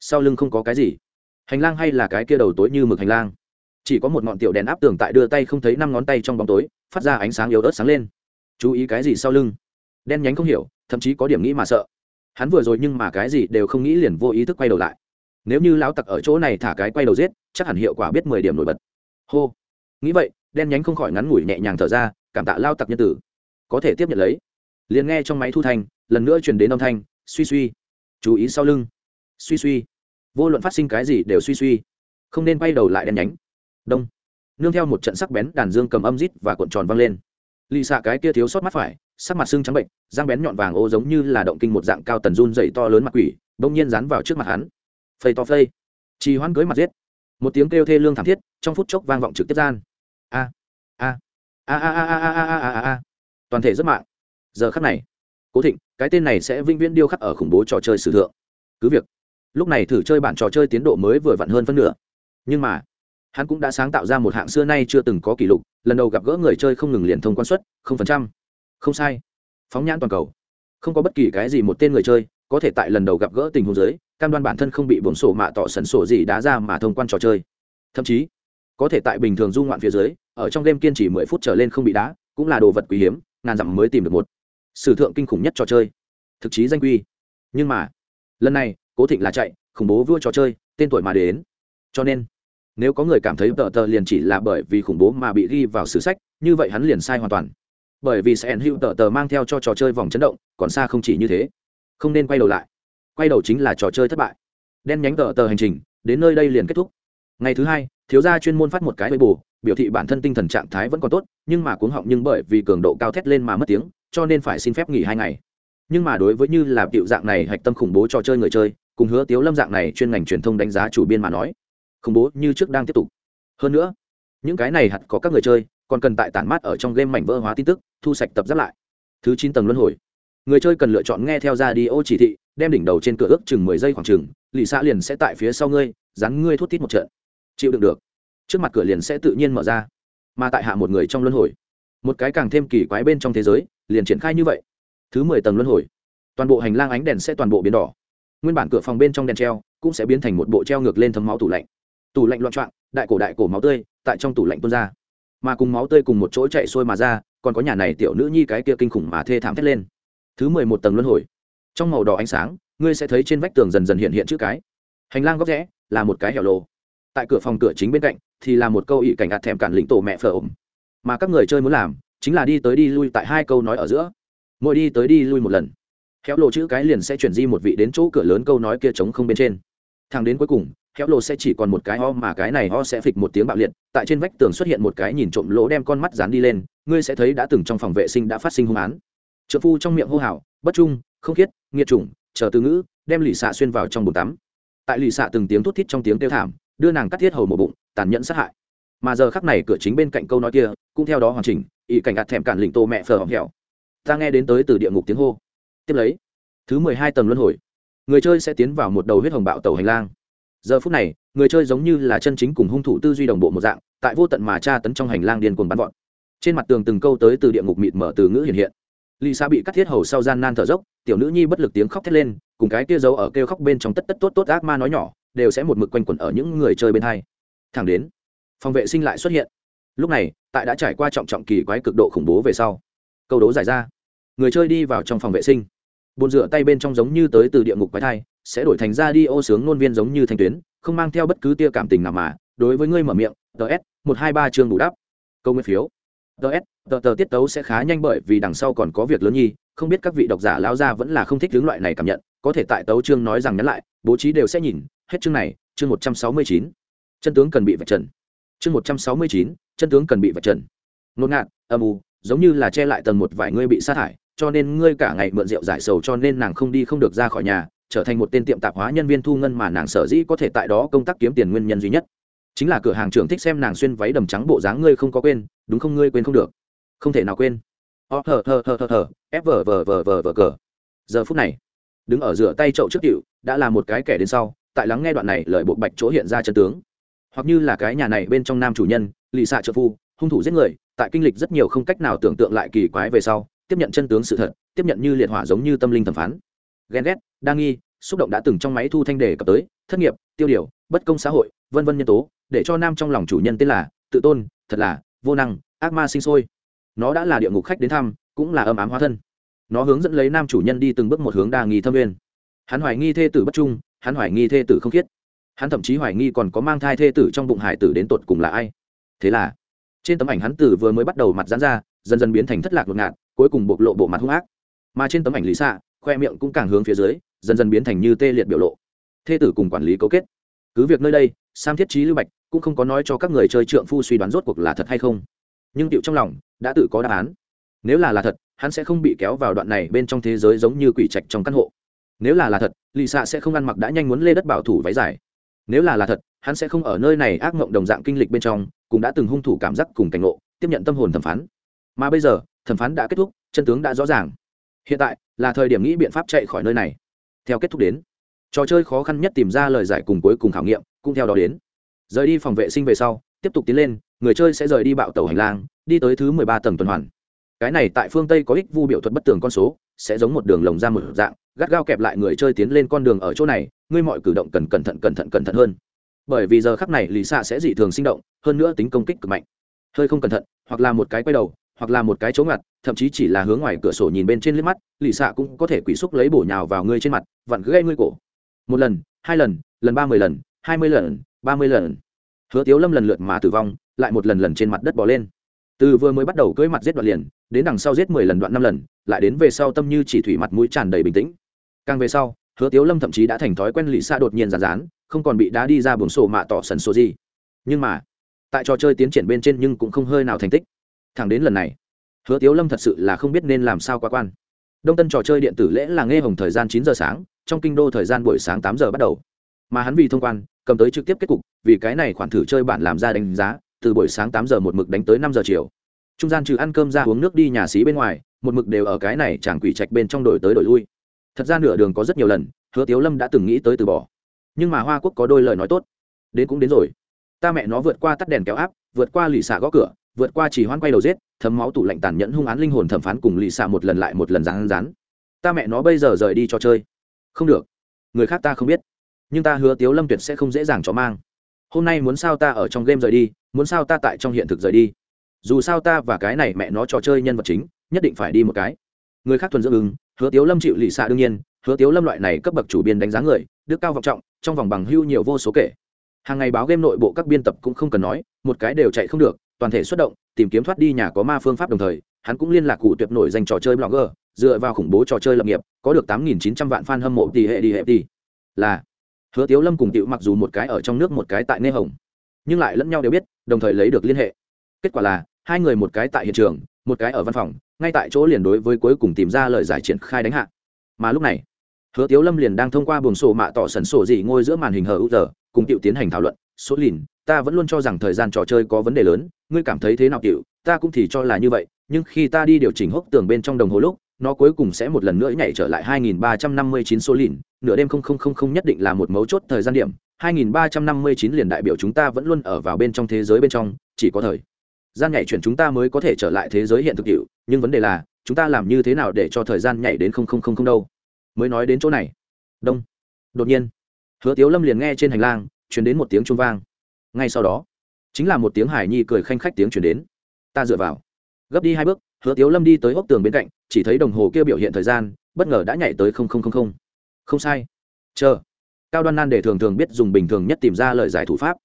Sau lưng không có cái gì. Hành lang hay là cái kia đầu tối như mực hành lang? Chỉ có một ngọn tiểu đèn áp tường tại đưa tay không thấy năm ngón tay trong bóng tối, phát ra ánh sáng yếu ớt sáng lên chú ý cái gì sau lưng? Đen nhánh không hiểu, thậm chí có điểm nghĩ mà sợ. Hắn vừa rồi nhưng mà cái gì đều không nghĩ liền vô ý thức quay đầu lại. Nếu như lão tặc ở chỗ này thả cái quay đầu giết, chắc hẳn hiệu quả biết mười điểm nổi bật. Hô. Nghĩ vậy, đen nhánh không khỏi ngắn ngủi nhẹ nhàng thở ra, cảm tạ lao tặc nhân tử. Có thể tiếp nhận lấy. Liền nghe trong máy thu thanh, lần nữa truyền đến âm thanh, suy suy. Chú ý sau lưng. Suy suy. Vô luận phát sinh cái gì đều suy suy. Không nên quay đầu lại đen nhánh. Đông. Nương theo một trận sắc bén đàn dương cầm âm rít và cuộn tròn văng lên lì xạ cái kia thiếu sót mắt phải, sắc mặt xương trắng bệnh, răng bén nhọn vàng ô giống như là động kinh một dạng cao tần run dày to lớn mặt quỷ, bỗng nhiên dán vào trước mặt hắn. Phây to phây. Trì hoãn cưới mặt giết. Một tiếng kêu thê lương thảm thiết, trong phút chốc vang vọng trực tiếp gian. A a a a a a a a a a a. Toàn thể rất mạng. Giờ khắc này, cố thịnh, cái tên này sẽ vĩnh viễn điêu khắc ở khủng bố trò chơi sử thượng. Cứ việc, lúc này thử chơi bản trò chơi tiến độ mới vừa vặn hơn phân nửa. Nhưng mà hắn cũng đã sáng tạo ra một hạng xưa nay chưa từng có kỷ lục, lần đầu gặp gỡ người chơi không ngừng liền thông quan suất, không phần trăm. Không sai. Phóng nhãn toàn cầu. Không có bất kỳ cái gì một tên người chơi có thể tại lần đầu gặp gỡ tình huống giới cam đoan bản thân không bị buồng sổ mạ tỏ sẩn sổ gì đá ra mà thông quan trò chơi. Thậm chí, có thể tại bình thường du ngoạn phía dưới, ở trong game kiên trì mười phút trở lên không bị đá, cũng là đồ vật quý hiếm, ngàn dặm mới tìm được một. Sử thượng kinh khủng nhất trò chơi. Thực chí danh quy. Nhưng mà, lần này, cố thịnh là chạy, khủng bố vua trò chơi, tên tuổi mà đến. Cho nên nếu có người cảm thấy tờ tờ liền chỉ là bởi vì khủng bố mà bị ghi vào sử sách, như vậy hắn liền sai hoàn toàn. Bởi vì sẽ hữu tờ tờ mang theo cho trò chơi vòng chấn động, còn xa không chỉ như thế. Không nên quay đầu lại. Quay đầu chính là trò chơi thất bại. Đen nhánh tờ tờ hành trình, đến nơi đây liền kết thúc. Ngày thứ hai, thiếu gia chuyên môn phát một cái bê bù biểu thị bản thân tinh thần trạng thái vẫn còn tốt, nhưng mà cuống họng nhưng bởi vì cường độ cao thét lên mà mất tiếng, cho nên phải xin phép nghỉ hai ngày. Nhưng mà đối với như là tiểu dạng này hạch tâm khủng bố trò chơi người chơi, cùng hứa tiếu lâm dạng này chuyên ngành truyền thông đánh giá chủ biên mà nói khủng bố như trước đang tiếp tục. Hơn nữa, những cái này hẳn có các người chơi, còn cần tại tản mát ở trong game mảnh vỡ hóa tin tức, thu sạch tập giáp lại. Thứ chín tầng luân hồi. Người chơi cần lựa chọn nghe theo ra đi ô chỉ thị, đem đỉnh đầu trên cửa ước chừng mười giây khoảng chừng, lì xã liền sẽ tại phía sau ngươi, dán ngươi thút tít một trận. Chịu đựng được. Trước mặt cửa liền sẽ tự nhiên mở ra. Mà tại hạ một người trong luân hồi. Một cái càng thêm kỳ quái bên trong thế giới, liền triển khai như vậy. Thứ mười tầng luân hồi. Toàn bộ hành lang ánh đèn sẽ toàn bộ biến đỏ. Nguyên bản cửa phòng bên trong đèn treo cũng sẽ biến thành một bộ treo ngược lên thấm máu tủ lạnh tủ lạnh loạn trọng đại cổ đại cổ máu tươi tại trong tủ lạnh tuôn ra. Mà cùng máu tươi cùng một chỗ chạy xuôi mà ra còn có nhà này tiểu nữ nhi cái kia kinh khủng mà thê thảm thét lên. Thứ mười một tầng luân hồi. Trong màu đỏ ánh sáng ngươi sẽ thấy trên vách tường dần dần hiện hiện chữ cái. Hành lang góc rẽ là một cái hẻo lộ, tại cửa phòng cửa chính bên cạnh thì là một câu ị cảnh ạt thèm cản lĩnh tổ mẹ phở ổm. Mà các người chơi muốn làm chính là đi tới đi lui tại hai câu nói ở giữa. Mỗi đi tới đi lui một lần. Hẻo lộ chữ cái liền sẽ chuyển di một vị đến chỗ cửa lớn câu nói kia trống không bên trên. Thằng đến cuối cùng héo lộ sẽ chỉ còn một cái ho mà cái này ho sẽ phịch một tiếng bạo liệt, tại trên vách tường xuất hiện một cái nhìn trộm lỗ đem con mắt dán đi lên, ngươi sẽ thấy đã từng trong phòng vệ sinh đã phát sinh hung án. Trợ phu trong miệng hô hào, bất trung, không khiết, nghiệt chủng, chờ từ ngữ, đem lì xạ xuyên vào trong bồn tắm. Tại lì xạ từng tiếng thút thít trong tiếng kêu thảm, đưa nàng cắt thiết hầu một bụng, tàn nhẫn sát hại. Mà giờ khắc này cửa chính bên cạnh câu nói kia, cũng theo đó hoàn chỉnh ỵ cảnh ạt thèm cản lĩnh tô mẹ phờ hỏng hẻo. ta nghe đến tới từ địa ngục tiếng hô. Tiếp lấy, thứ mười hai tầng luân hồi. Người chơi sẽ tiến vào một đầu huyết hồng bạo tàu hành lang giờ phút này, người chơi giống như là chân chính cùng hung thủ tư duy đồng bộ một dạng, tại vô tận mà tra tấn trong hành lang điên cuồng bắn vọt. Trên mặt tường từng câu tới từ địa ngục mịt mở từ ngữ hiện hiện. Lì xa bị cắt thiết hầu sau gian nan thở dốc, tiểu nữ nhi bất lực tiếng khóc thét lên, cùng cái kia giấu ở kêu khóc bên trong tất tất tốt tốt ác ma nói nhỏ, đều sẽ một mực quanh quẩn ở những người chơi bên hai. Thẳng đến, phòng vệ sinh lại xuất hiện. Lúc này, tại đã trải qua trọng trọng kỳ quái cực độ khủng bố về sau, câu đố giải ra. Người chơi đi vào trong phòng vệ sinh. Bồn rửa tay bên trong giống như tới từ địa ngục quái thai sẽ đổi thành ra đi ô sướng nôn viên giống như thanh tuyến, không mang theo bất cứ tia cảm tình nào mà. Đối với ngươi mở miệng ts một hai ba chương bù đắp. Câu nguyên phiếu. Ts tờ tờ tiết tấu sẽ khá nhanh bởi vì đằng sau còn có việc lớn nhi, không biết các vị độc giả lao ra vẫn là không thích hướng loại này cảm nhận, có thể tại tấu chương nói rằng nhắn lại, bố trí đều sẽ nhìn. Hết chương này, chương một trăm sáu mươi chín. Chân tướng cần bị vạch trần. Chương một trăm sáu mươi chín, chân tướng cần bị vạch trần. Ngột ngạt, âm u, giống như là che lại tầng một vài ngươi bị sát hại cho nên ngươi cả ngày mượn rượu giải sầu cho nên nàng không đi không được ra khỏi nhà trở thành một tên tiệm tạp hóa nhân viên thu ngân mà nàng sở dĩ có thể tại đó công tác kiếm tiền nguyên nhân duy nhất. Chính là cửa hàng trưởng thích xem nàng xuyên váy đầm trắng bộ dáng ngươi không có quên, đúng không? Ngươi quên không được. Không thể nào quên. Ờ, Ó thờ thờ thờ thờ thờ ép vờ vờ vờ vờ vờ, cờ. Giờ phút này, đứng ở rửa tay chậu trước cựu đã là một cái kẻ đến sau, tại lắng nghe đoạn này lời bộ bạch chỗ hiện ra chân tướng. Hoặc như là cái nhà này bên trong nam chủ nhân, lì xạ trợ phu, hung thủ giết người, tại kinh lịch rất nhiều không cách nào tưởng tượng lại kỳ quái về sau, tiếp nhận chân tướng sự thật, tiếp nhận như liệt hỏa giống như tâm linh thẩm phán. Ghen ghét, đa nghi xúc động đã từng trong máy thu thanh đề cập tới, thất nghiệp, tiêu điều, bất công xã hội, vân vân nhân tố, để cho nam trong lòng chủ nhân tên là, tự tôn, thật là, vô năng, ác ma sinh sôi. Nó đã là địa ngục khách đến thăm, cũng là âm ám hóa thân. Nó hướng dẫn lấy nam chủ nhân đi từng bước một hướng đa nghi thâm nguyên hắn hoài nghi thê tử bất trung, hắn hoài nghi thê tử không khiết. Hắn thậm chí hoài nghi còn có mang thai thê tử trong bụng hải tử đến tột cùng là ai. Thế là, trên tấm ảnh hắn tử vừa mới bắt đầu mặt dán ra, dần dần biến thành thất lạc ngột ngạt, cuối cùng bộc lộ bộ mặt hung ác. Mà trên tấm ảnh lý xạ khoe miệng cũng càng hướng phía dưới, dần dần biến thành như tê liệt biểu lộ. Thê tử cùng quản lý cấu kết. Cứ việc nơi đây, sam thiết trí, lưu bạch cũng không có nói cho các người chơi trượng phu suy đoán rốt cuộc là thật hay không. Nhưng tiệu trong lòng đã tự có đáp án. Nếu là là thật, hắn sẽ không bị kéo vào đoạn này bên trong thế giới giống như quỷ trạch trong căn hộ. Nếu là là thật lì xạ sẽ không ăn mặc đã nhanh muốn lê đất bảo thủ váy dài. Nếu là là thật, hắn sẽ không ở nơi này ác mộng đồng dạng kinh lịch bên trong, cũng đã từng hung thủ cảm giác cùng cảnh ngộ, tiếp nhận tâm hồn thẩm phán. Mà bây giờ, thẩm phán đã kết thúc, chân tướng đã rõ ràng hiện tại, là thời điểm nghĩ biện pháp chạy khỏi nơi này. Theo kết thúc đến, trò chơi khó khăn nhất tìm ra lời giải cùng cuối cùng khảo nghiệm, cũng theo đó đến. Rời đi phòng vệ sinh về sau, tiếp tục tiến lên, người chơi sẽ rời đi bạo tàu hành lang, đi tới thứ mười ba tầng tuần hoàn. Cái này tại phương tây có ích vu biểu thuật bất tường con số, sẽ giống một đường lồng ra một dạng, gắt gao kẹp lại người chơi tiến lên con đường ở chỗ này, ngươi mọi cử động cần cẩn thận cẩn thận cẩn thận hơn. Bởi vì giờ khắc này lì xạ sẽ dị thường sinh động, hơn nữa tính công kích cực mạnh. Hơi không cẩn thận, hoặc là một cái quay đầu hoặc là một cái chỗ ngặt, thậm chí chỉ là hướng ngoài cửa sổ nhìn bên trên liếc mắt, lì xạ cũng có thể quỷ xúc lấy bổ nhào vào ngươi trên mặt, vặn gây ngươi cổ. Một lần, hai lần lần ba mươi lần, hai mươi lần, ba mươi lần. Hứa tiếu lâm lần lượt mà tử vong, lại một lần lần trên mặt đất bỏ lên. Từ vừa mới bắt đầu cưỡi mặt giết đoạn liền, đến đằng sau giết mười lần đoạn năm lần, lại đến về sau tâm như chỉ thủy mặt mũi tràn đầy bình tĩnh. Càng về sau, hứa tiếu lâm thậm chí đã thành thói quen lì xa đột nhiên giàn rán không còn bị đá đi ra buồng sổ mạ tỏ sần sổ gì. Nhưng mà, tại trò chơi tiến triển bên trên nhưng cũng không hơi nào thành tích thẳng đến lần này. Hứa tiếu lâm thật sự là không biết nên làm sao qua quan. Đông tân trò chơi điện tử lễ là nghe hồng thời gian chín giờ sáng, trong kinh đô thời gian buổi sáng tám giờ bắt đầu. Mà hắn vì thông quan, cầm tới trực tiếp kết cục, vì cái này khoản thử chơi bản làm ra đánh giá, từ buổi sáng tám giờ một mực đánh tới năm giờ chiều. Trung gian trừ ăn cơm ra uống nước đi nhà xí bên ngoài, một mực đều ở cái này chẳng quỷ trạch bên trong đổi tới đổi lui. Thật ra nửa đường có rất nhiều lần, hứa tiếu lâm đã từng nghĩ tới từ bỏ. Nhưng mà hoa quốc có đôi lời nói tốt. Đến cũng đến rồi. Ta mẹ nó vượt qua tắt đèn kéo áp, vượt qua lì xả gõ cửa vượt qua chỉ hoan quay đầu giết, thấm máu tủ lạnh tàn nhẫn hung án linh hồn thẩm phán cùng lì xạ một lần lại một lần rán rán. Ta mẹ nó bây giờ rời đi cho chơi. Không được. Người khác ta không biết. Nhưng ta hứa tiếu lâm tuyệt sẽ không dễ dàng cho mang. Hôm nay muốn sao ta ở trong game rời đi, muốn sao ta tại trong hiện thực rời đi. Dù sao ta và cái này mẹ nó trò chơi nhân vật chính, nhất định phải đi một cái. Người khác thuần dưỡng ứng, hứa tiếu lâm chịu lì xạ đương nhiên, hứa tiếu lâm loại này cấp bậc chủ biên đánh giá người, đức cao vọng trọng, trong vòng bằng hưu nhiều vô số kể. Hàng ngày báo game nội bộ các biên tập cũng không cần nói, một cái đều chạy không được toàn thể xuất động, tìm kiếm thoát đi nhà có ma phương pháp đồng thời, hắn cũng liên lạc cụ tuyệt nổi danh trò chơi blogger, dựa vào khủng bố trò chơi lập nghiệp, có được tám nghìn chín trăm vạn fan hâm mộ tỷ hệ đi hệ tỷ. Là, hứa tiếu lâm cùng tiệu mặc dù một cái ở trong nước một cái tại nê hồng, nhưng lại lẫn nhau đều biết, đồng thời lấy được liên hệ. Kết quả là, hai người một cái tại hiện trường, một cái ở văn phòng, ngay tại chỗ liền đối với cuối cùng tìm ra lời giải triển khai đánh hạ. Mà lúc này, hứa tiếu lâm liền đang thông qua buồng sổ mạ tỏ sẩn sổ gì ngôi giữa màn hình hờ u tờ, cùng tiệu tiến hành thảo luận, số lìn ta vẫn luôn cho rằng thời gian trò chơi có vấn đề lớn, ngươi cảm thấy thế nào cựu ta cũng thì cho là như vậy, nhưng khi ta đi điều chỉnh hốc tường bên trong đồng hồ lúc, nó cuối cùng sẽ một lần nữa nhảy trở lại 2359 số lìn, nửa đêm 0000 nhất định là một mấu chốt thời gian điểm. 2359 liền đại biểu chúng ta vẫn luôn ở vào bên trong thế giới bên trong, chỉ có thời gian nhảy chuyển chúng ta mới có thể trở lại thế giới hiện thực cựu nhưng vấn đề là, chúng ta làm như thế nào để cho thời gian nhảy đến 0000 đâu? Mới nói đến chỗ này. Đông. Đột nhiên, hứa tiếu lâm liền nghe trên hành lang chuyển đến một tiếng chuông vang ngay sau đó, chính là một tiếng hải nhi cười khanh khách tiếng chuyển đến. Ta dựa vào. Gấp đi hai bước, hứa tiếu lâm đi tới hốc tường bên cạnh, chỉ thấy đồng hồ kia biểu hiện thời gian, bất ngờ đã nhảy tới không không không không. Không sai. Chờ. Cao đoan nan để thường thường biết dùng bình thường nhất tìm ra lời giải thủ pháp.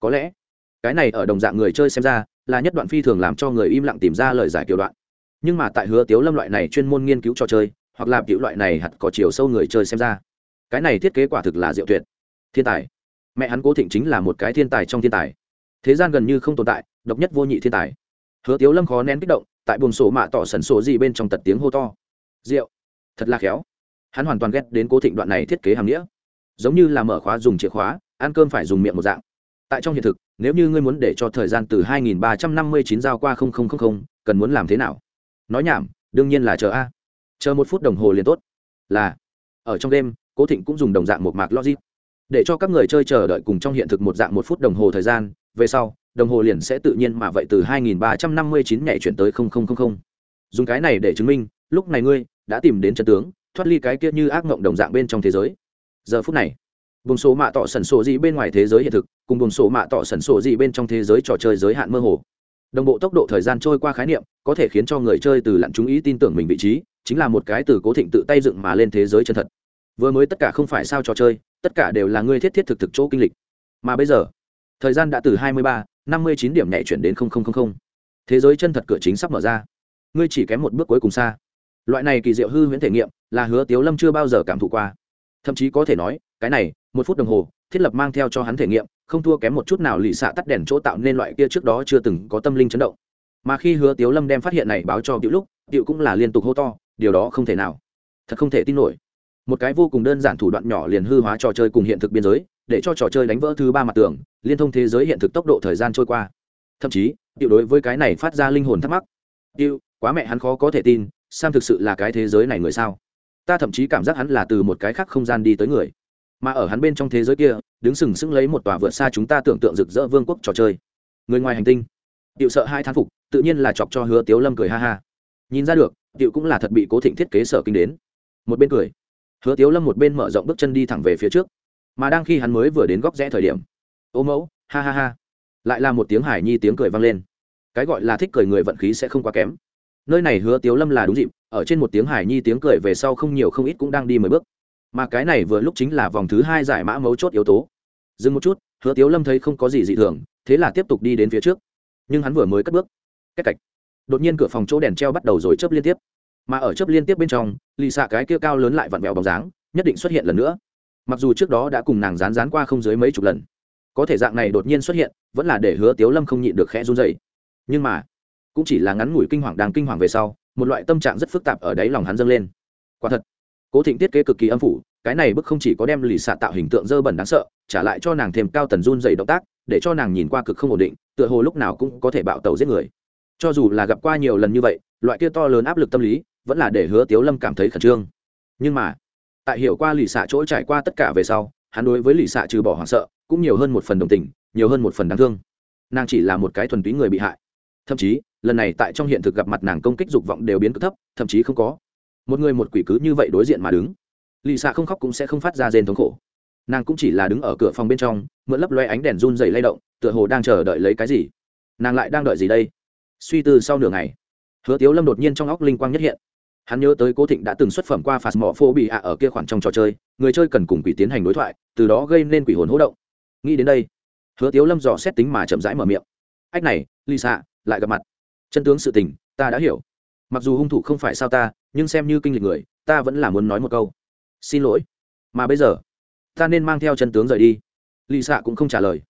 Có lẽ, cái này ở đồng dạng người chơi xem ra, là nhất đoạn phi thường làm cho người im lặng tìm ra lời giải kiểu đoạn. Nhưng mà tại hứa tiếu lâm loại này chuyên môn nghiên cứu trò chơi, hoặc là kiểu loại này hẳn có chiều sâu người chơi xem ra. Cái này thiết kế quả thực là diệu tuyệt. Thiên tài mẹ hắn cố thịnh chính là một cái thiên tài trong thiên tài. Thế gian gần như không tồn tại độc nhất vô nhị thiên tài. Hứa tiếu lâm khó nén kích động tại buồng sổ mạ tỏ sần sổ gì bên trong tật tiếng hô to. Rượu. Thật là khéo. Hắn hoàn toàn ghét đến cố thịnh đoạn này thiết kế hàm nghĩa. Giống như là mở khóa dùng chìa khóa ăn cơm phải dùng miệng một dạng. Tại trong hiện thực nếu như ngươi muốn để cho thời gian từ 2359 giao qua 0000, cần muốn làm thế nào? Nói nhảm đương nhiên là chờ a. Chờ một phút đồng hồ liền tốt. Là ở trong đêm cố thịnh cũng dùng đồng dạng một mạc logic để cho các người chơi chờ đợi cùng trong hiện thực một dạng một phút đồng hồ thời gian về sau đồng hồ liền sẽ tự nhiên mà vậy từ 2359 nhảy chuyển tới 0000. Dùng cái này để chứng minh, lúc này ngươi đã tìm đến chân tướng, thoát ly cái kia như ác mộng đồng dạng bên trong thế giới. Giờ phút này, buồng số mạ tọ sẩn sổ gì bên ngoài thế giới hiện thực, cùng buồng số mạ tọ sẩn sổ gì bên trong thế giới trò chơi giới hạn mơ hồ. Đồng bộ tốc độ thời gian trôi qua khái niệm, có thể khiến cho người chơi từ lặn chú ý tin tưởng mình vị trí, chính là một cái từ cố thịnh tự tay dựng mà lên thế giới chân thật. Vừa mới tất cả không phải sao trò chơi, tất cả đều là ngươi thiết thiết thực thực chỗ kinh lịch. Mà bây giờ, thời gian đã từ 23, năm mươi chín điểm nhẹ chuyển đến không không không không. Thế giới chân thật cửa chính sắp mở ra. Ngươi chỉ kém một bước cuối cùng xa. Loại này kỳ diệu hư huyễn thể nghiệm là hứa tiếu lâm chưa bao giờ cảm thụ qua. Thậm chí có thể nói cái này một phút đồng hồ thiết lập mang theo cho hắn thể nghiệm không thua kém một chút nào lì xạ tắt đèn chỗ tạo nên loại kia trước đó chưa từng có tâm linh chấn động. Mà khi hứa tiếu lâm đem phát hiện này báo cho cựu lúc cựu cũng là liên tục hô to điều đó không thể nào. Thật không thể tin nổi một cái vô cùng đơn giản thủ đoạn nhỏ liền hư hóa trò chơi cùng hiện thực biên giới, để cho trò chơi đánh vỡ thứ ba mặt tường, liên thông thế giới hiện thực tốc độ thời gian trôi qua. Thậm chí, tiểu đối với cái này phát ra linh hồn thắc mắc. Tiểu, quá mẹ hắn khó có thể tin, sam thực sự là cái thế giới này người sao? Ta thậm chí cảm giác hắn là từ một cái khác không gian đi tới người. Mà ở hắn bên trong thế giới kia, đứng sừng sững lấy một tòa vượt xa chúng ta tưởng tượng rực rỡ vương quốc trò chơi. Người ngoài hành tinh. Tiểu sợ hai thán phục, tự nhiên là chọc cho hứa tiếu lâm cười ha ha. Nhìn ra được, tiểu cũng là thật bị cố thịnh thiết kế sở kinh đến. Một bên cười hứa tiếu lâm một bên mở rộng bước chân đi thẳng về phía trước, mà đang khi hắn mới vừa đến góc rẽ thời điểm, ô mẫu, ha ha ha. Lại là một tiếng hải nhi tiếng cười vang lên. Cái gọi là thích cười người vận khí sẽ không quá kém. Nơi này hứa tiếu lâm là đúng dịp, ở trên một tiếng hải nhi tiếng cười về sau không nhiều không ít cũng đang đi mười bước. Mà cái này vừa lúc chính là vòng thứ hai giải mã mấu chốt yếu tố. Dừng một chút, hứa tiếu lâm thấy không có gì dị thường, thế là tiếp tục đi đến phía trước. Nhưng hắn vừa mới cất bước, cách cạch đột nhiên cửa phòng chỗ đèn treo bắt đầu rồi chớp liên tiếp mà ở chớp liên tiếp bên trong lì xạ cái kia cao lớn lại vặn vẹo bóng dáng, nhất định xuất hiện lần nữa. Mặc dù trước đó đã cùng nàng rán rán qua không dưới mấy chục lần, có thể dạng này đột nhiên xuất hiện, vẫn là để hứa tiếu lâm không nhịn được khẽ run dày nhưng mà, cũng chỉ là ngắn ngủi kinh hoàng đang kinh hoàng về sau, một loại tâm trạng rất phức tạp ở đáy lòng hắn dâng lên. Quả thật, cố thịnh thiết kế cực kỳ âm phủ, cái này bức không chỉ có đem lì xạ tạo hình tượng dơ bẩn đáng sợ, trả lại cho nàng thêm cao tần run dày động tác, để cho nàng nhìn qua cực không ổn định, tựa hồ lúc nào cũng có thể bạo tàu giết người. Cho dù là gặp qua nhiều lần như vậy, loại kia to lớn áp lực tâm lý vẫn là để hứa tiếu lâm cảm thấy khẩn trương. Nhưng mà, tại hiểu qua lì xạ chỗ trải qua tất cả về sau, hắn đối với lì xạ trừ bỏ hoảng sợ, cũng nhiều hơn một phần đồng tình, nhiều hơn một phần đáng thương. Nàng chỉ là một cái thuần túy người bị hại. Thậm chí, lần này tại trong hiện thực gặp mặt nàng công kích dục vọng đều biến cực thấp, thậm chí không có. Một người một quỷ cứ như vậy đối diện mà đứng, lì xạ không khóc cũng sẽ không phát ra rên thống khổ. Nàng cũng chỉ là đứng ở cửa phòng bên trong, mượn lấp loe ánh đèn run dày lay động, tựa hồ đang chờ đợi lấy cái gì. Nàng lại đang đợi gì đây? Suy tư sau nửa ngày, hứa tiếu lâm đột nhiên trong óc linh quang nhất hiện hắn nhớ tới cố thịnh đã từng xuất phẩm qua phạt mỏ phô bị ạ ở kia khoản trong trò chơi, người chơi cần cùng quỷ tiến hành đối thoại, từ đó gây nên quỷ hồn hỗ động. Nghĩ đến đây, hứa tiếu lâm dò xét tính mà chậm rãi mở miệng. Ách này lì xạ lại gặp mặt. Chân tướng sự tình, ta đã hiểu. Mặc dù hung thủ không phải sao ta, nhưng xem như kinh lịch người, ta vẫn là muốn nói một câu. Xin lỗi. Mà bây giờ, ta nên mang theo chân tướng rời đi. Lì xạ cũng không trả lời.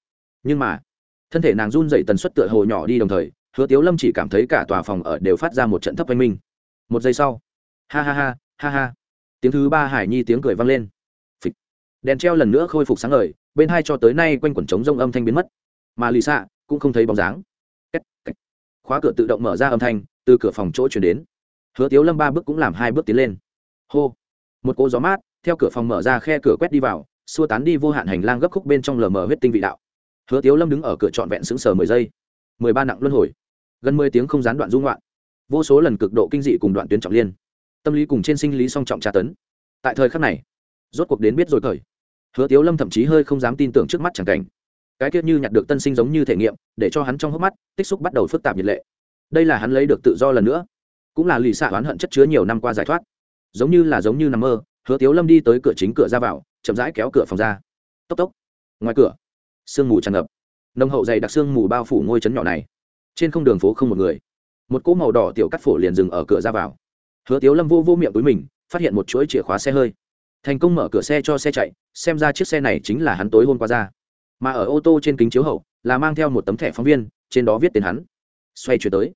Nhưng mà, thân thể nàng run dậy tần suất tựa hồ nhỏ đi đồng thời, hứa tiếu lâm chỉ cảm thấy cả tòa phòng ở đều phát ra một trận thấp oanh minh. Một giây sau ha ha ha ha ha. Tiếng thứ ba hải nhi tiếng cười vang lên. Phịch. đèn treo lần nữa khôi phục sáng ngời bên hai cho tới nay quanh quẩn trống rông âm thanh biến mất. Mà lì xạ cũng không thấy bóng dáng. Kết, cách. khóa cửa tự động mở ra âm thanh từ cửa phòng chỗ chuyển đến. Hứa tiếu lâm ba bước cũng làm hai bước tiến lên. Hô. Một cỗ gió mát theo cửa phòng mở ra khe cửa quét đi vào xua tán đi vô hạn hành lang gấp khúc bên trong lờ mờ huyết tinh vị đạo. Hứa tiếu lâm đứng ở cửa trọn vẹn sững sờ mười giây. Mười ba nặng luân hồi. Gần mười tiếng không gián đoạn dung loạn vô số lần cực độ kinh dị cùng đoạn tuyến trọng liên tâm lý cùng trên sinh lý song trọng tra tấn. Tại thời khắc này, rốt cuộc đến biết rồi cởi hứa tiếu lâm thậm chí hơi không dám tin tưởng trước mắt chẳng cảnh. Cái tiết như nhặt được tân sinh giống như thể nghiệm, để cho hắn trong hốc mắt, tích xúc bắt đầu phức tạp nhiệt lệ. Đây là hắn lấy được tự do lần nữa. Cũng là lì xạ oán hận chất chứa nhiều năm qua giải thoát. Giống như là giống như nằm mơ, hứa tiếu lâm đi tới cửa chính cửa ra vào, chậm rãi kéo cửa phòng ra. Tốc tốc. Ngoài cửa, sương mù tràn ngập. Nông hậu dày đặc sương mù bao phủ ngôi trấn nhỏ này. Trên không đường phố không một người. Một cỗ màu đỏ tiểu cắt phổ liền dừng ở cửa ra vào hứa tiếu lâm vô vô miệng túi mình, phát hiện một chuỗi chìa khóa xe hơi. Thành công mở cửa xe cho xe chạy, xem ra chiếc xe này chính là hắn tối hôm qua ra. Mà ở ô tô trên kính chiếu hậu, là mang theo một tấm thẻ phóng viên, trên đó viết tên hắn. Xoay chuyển tới.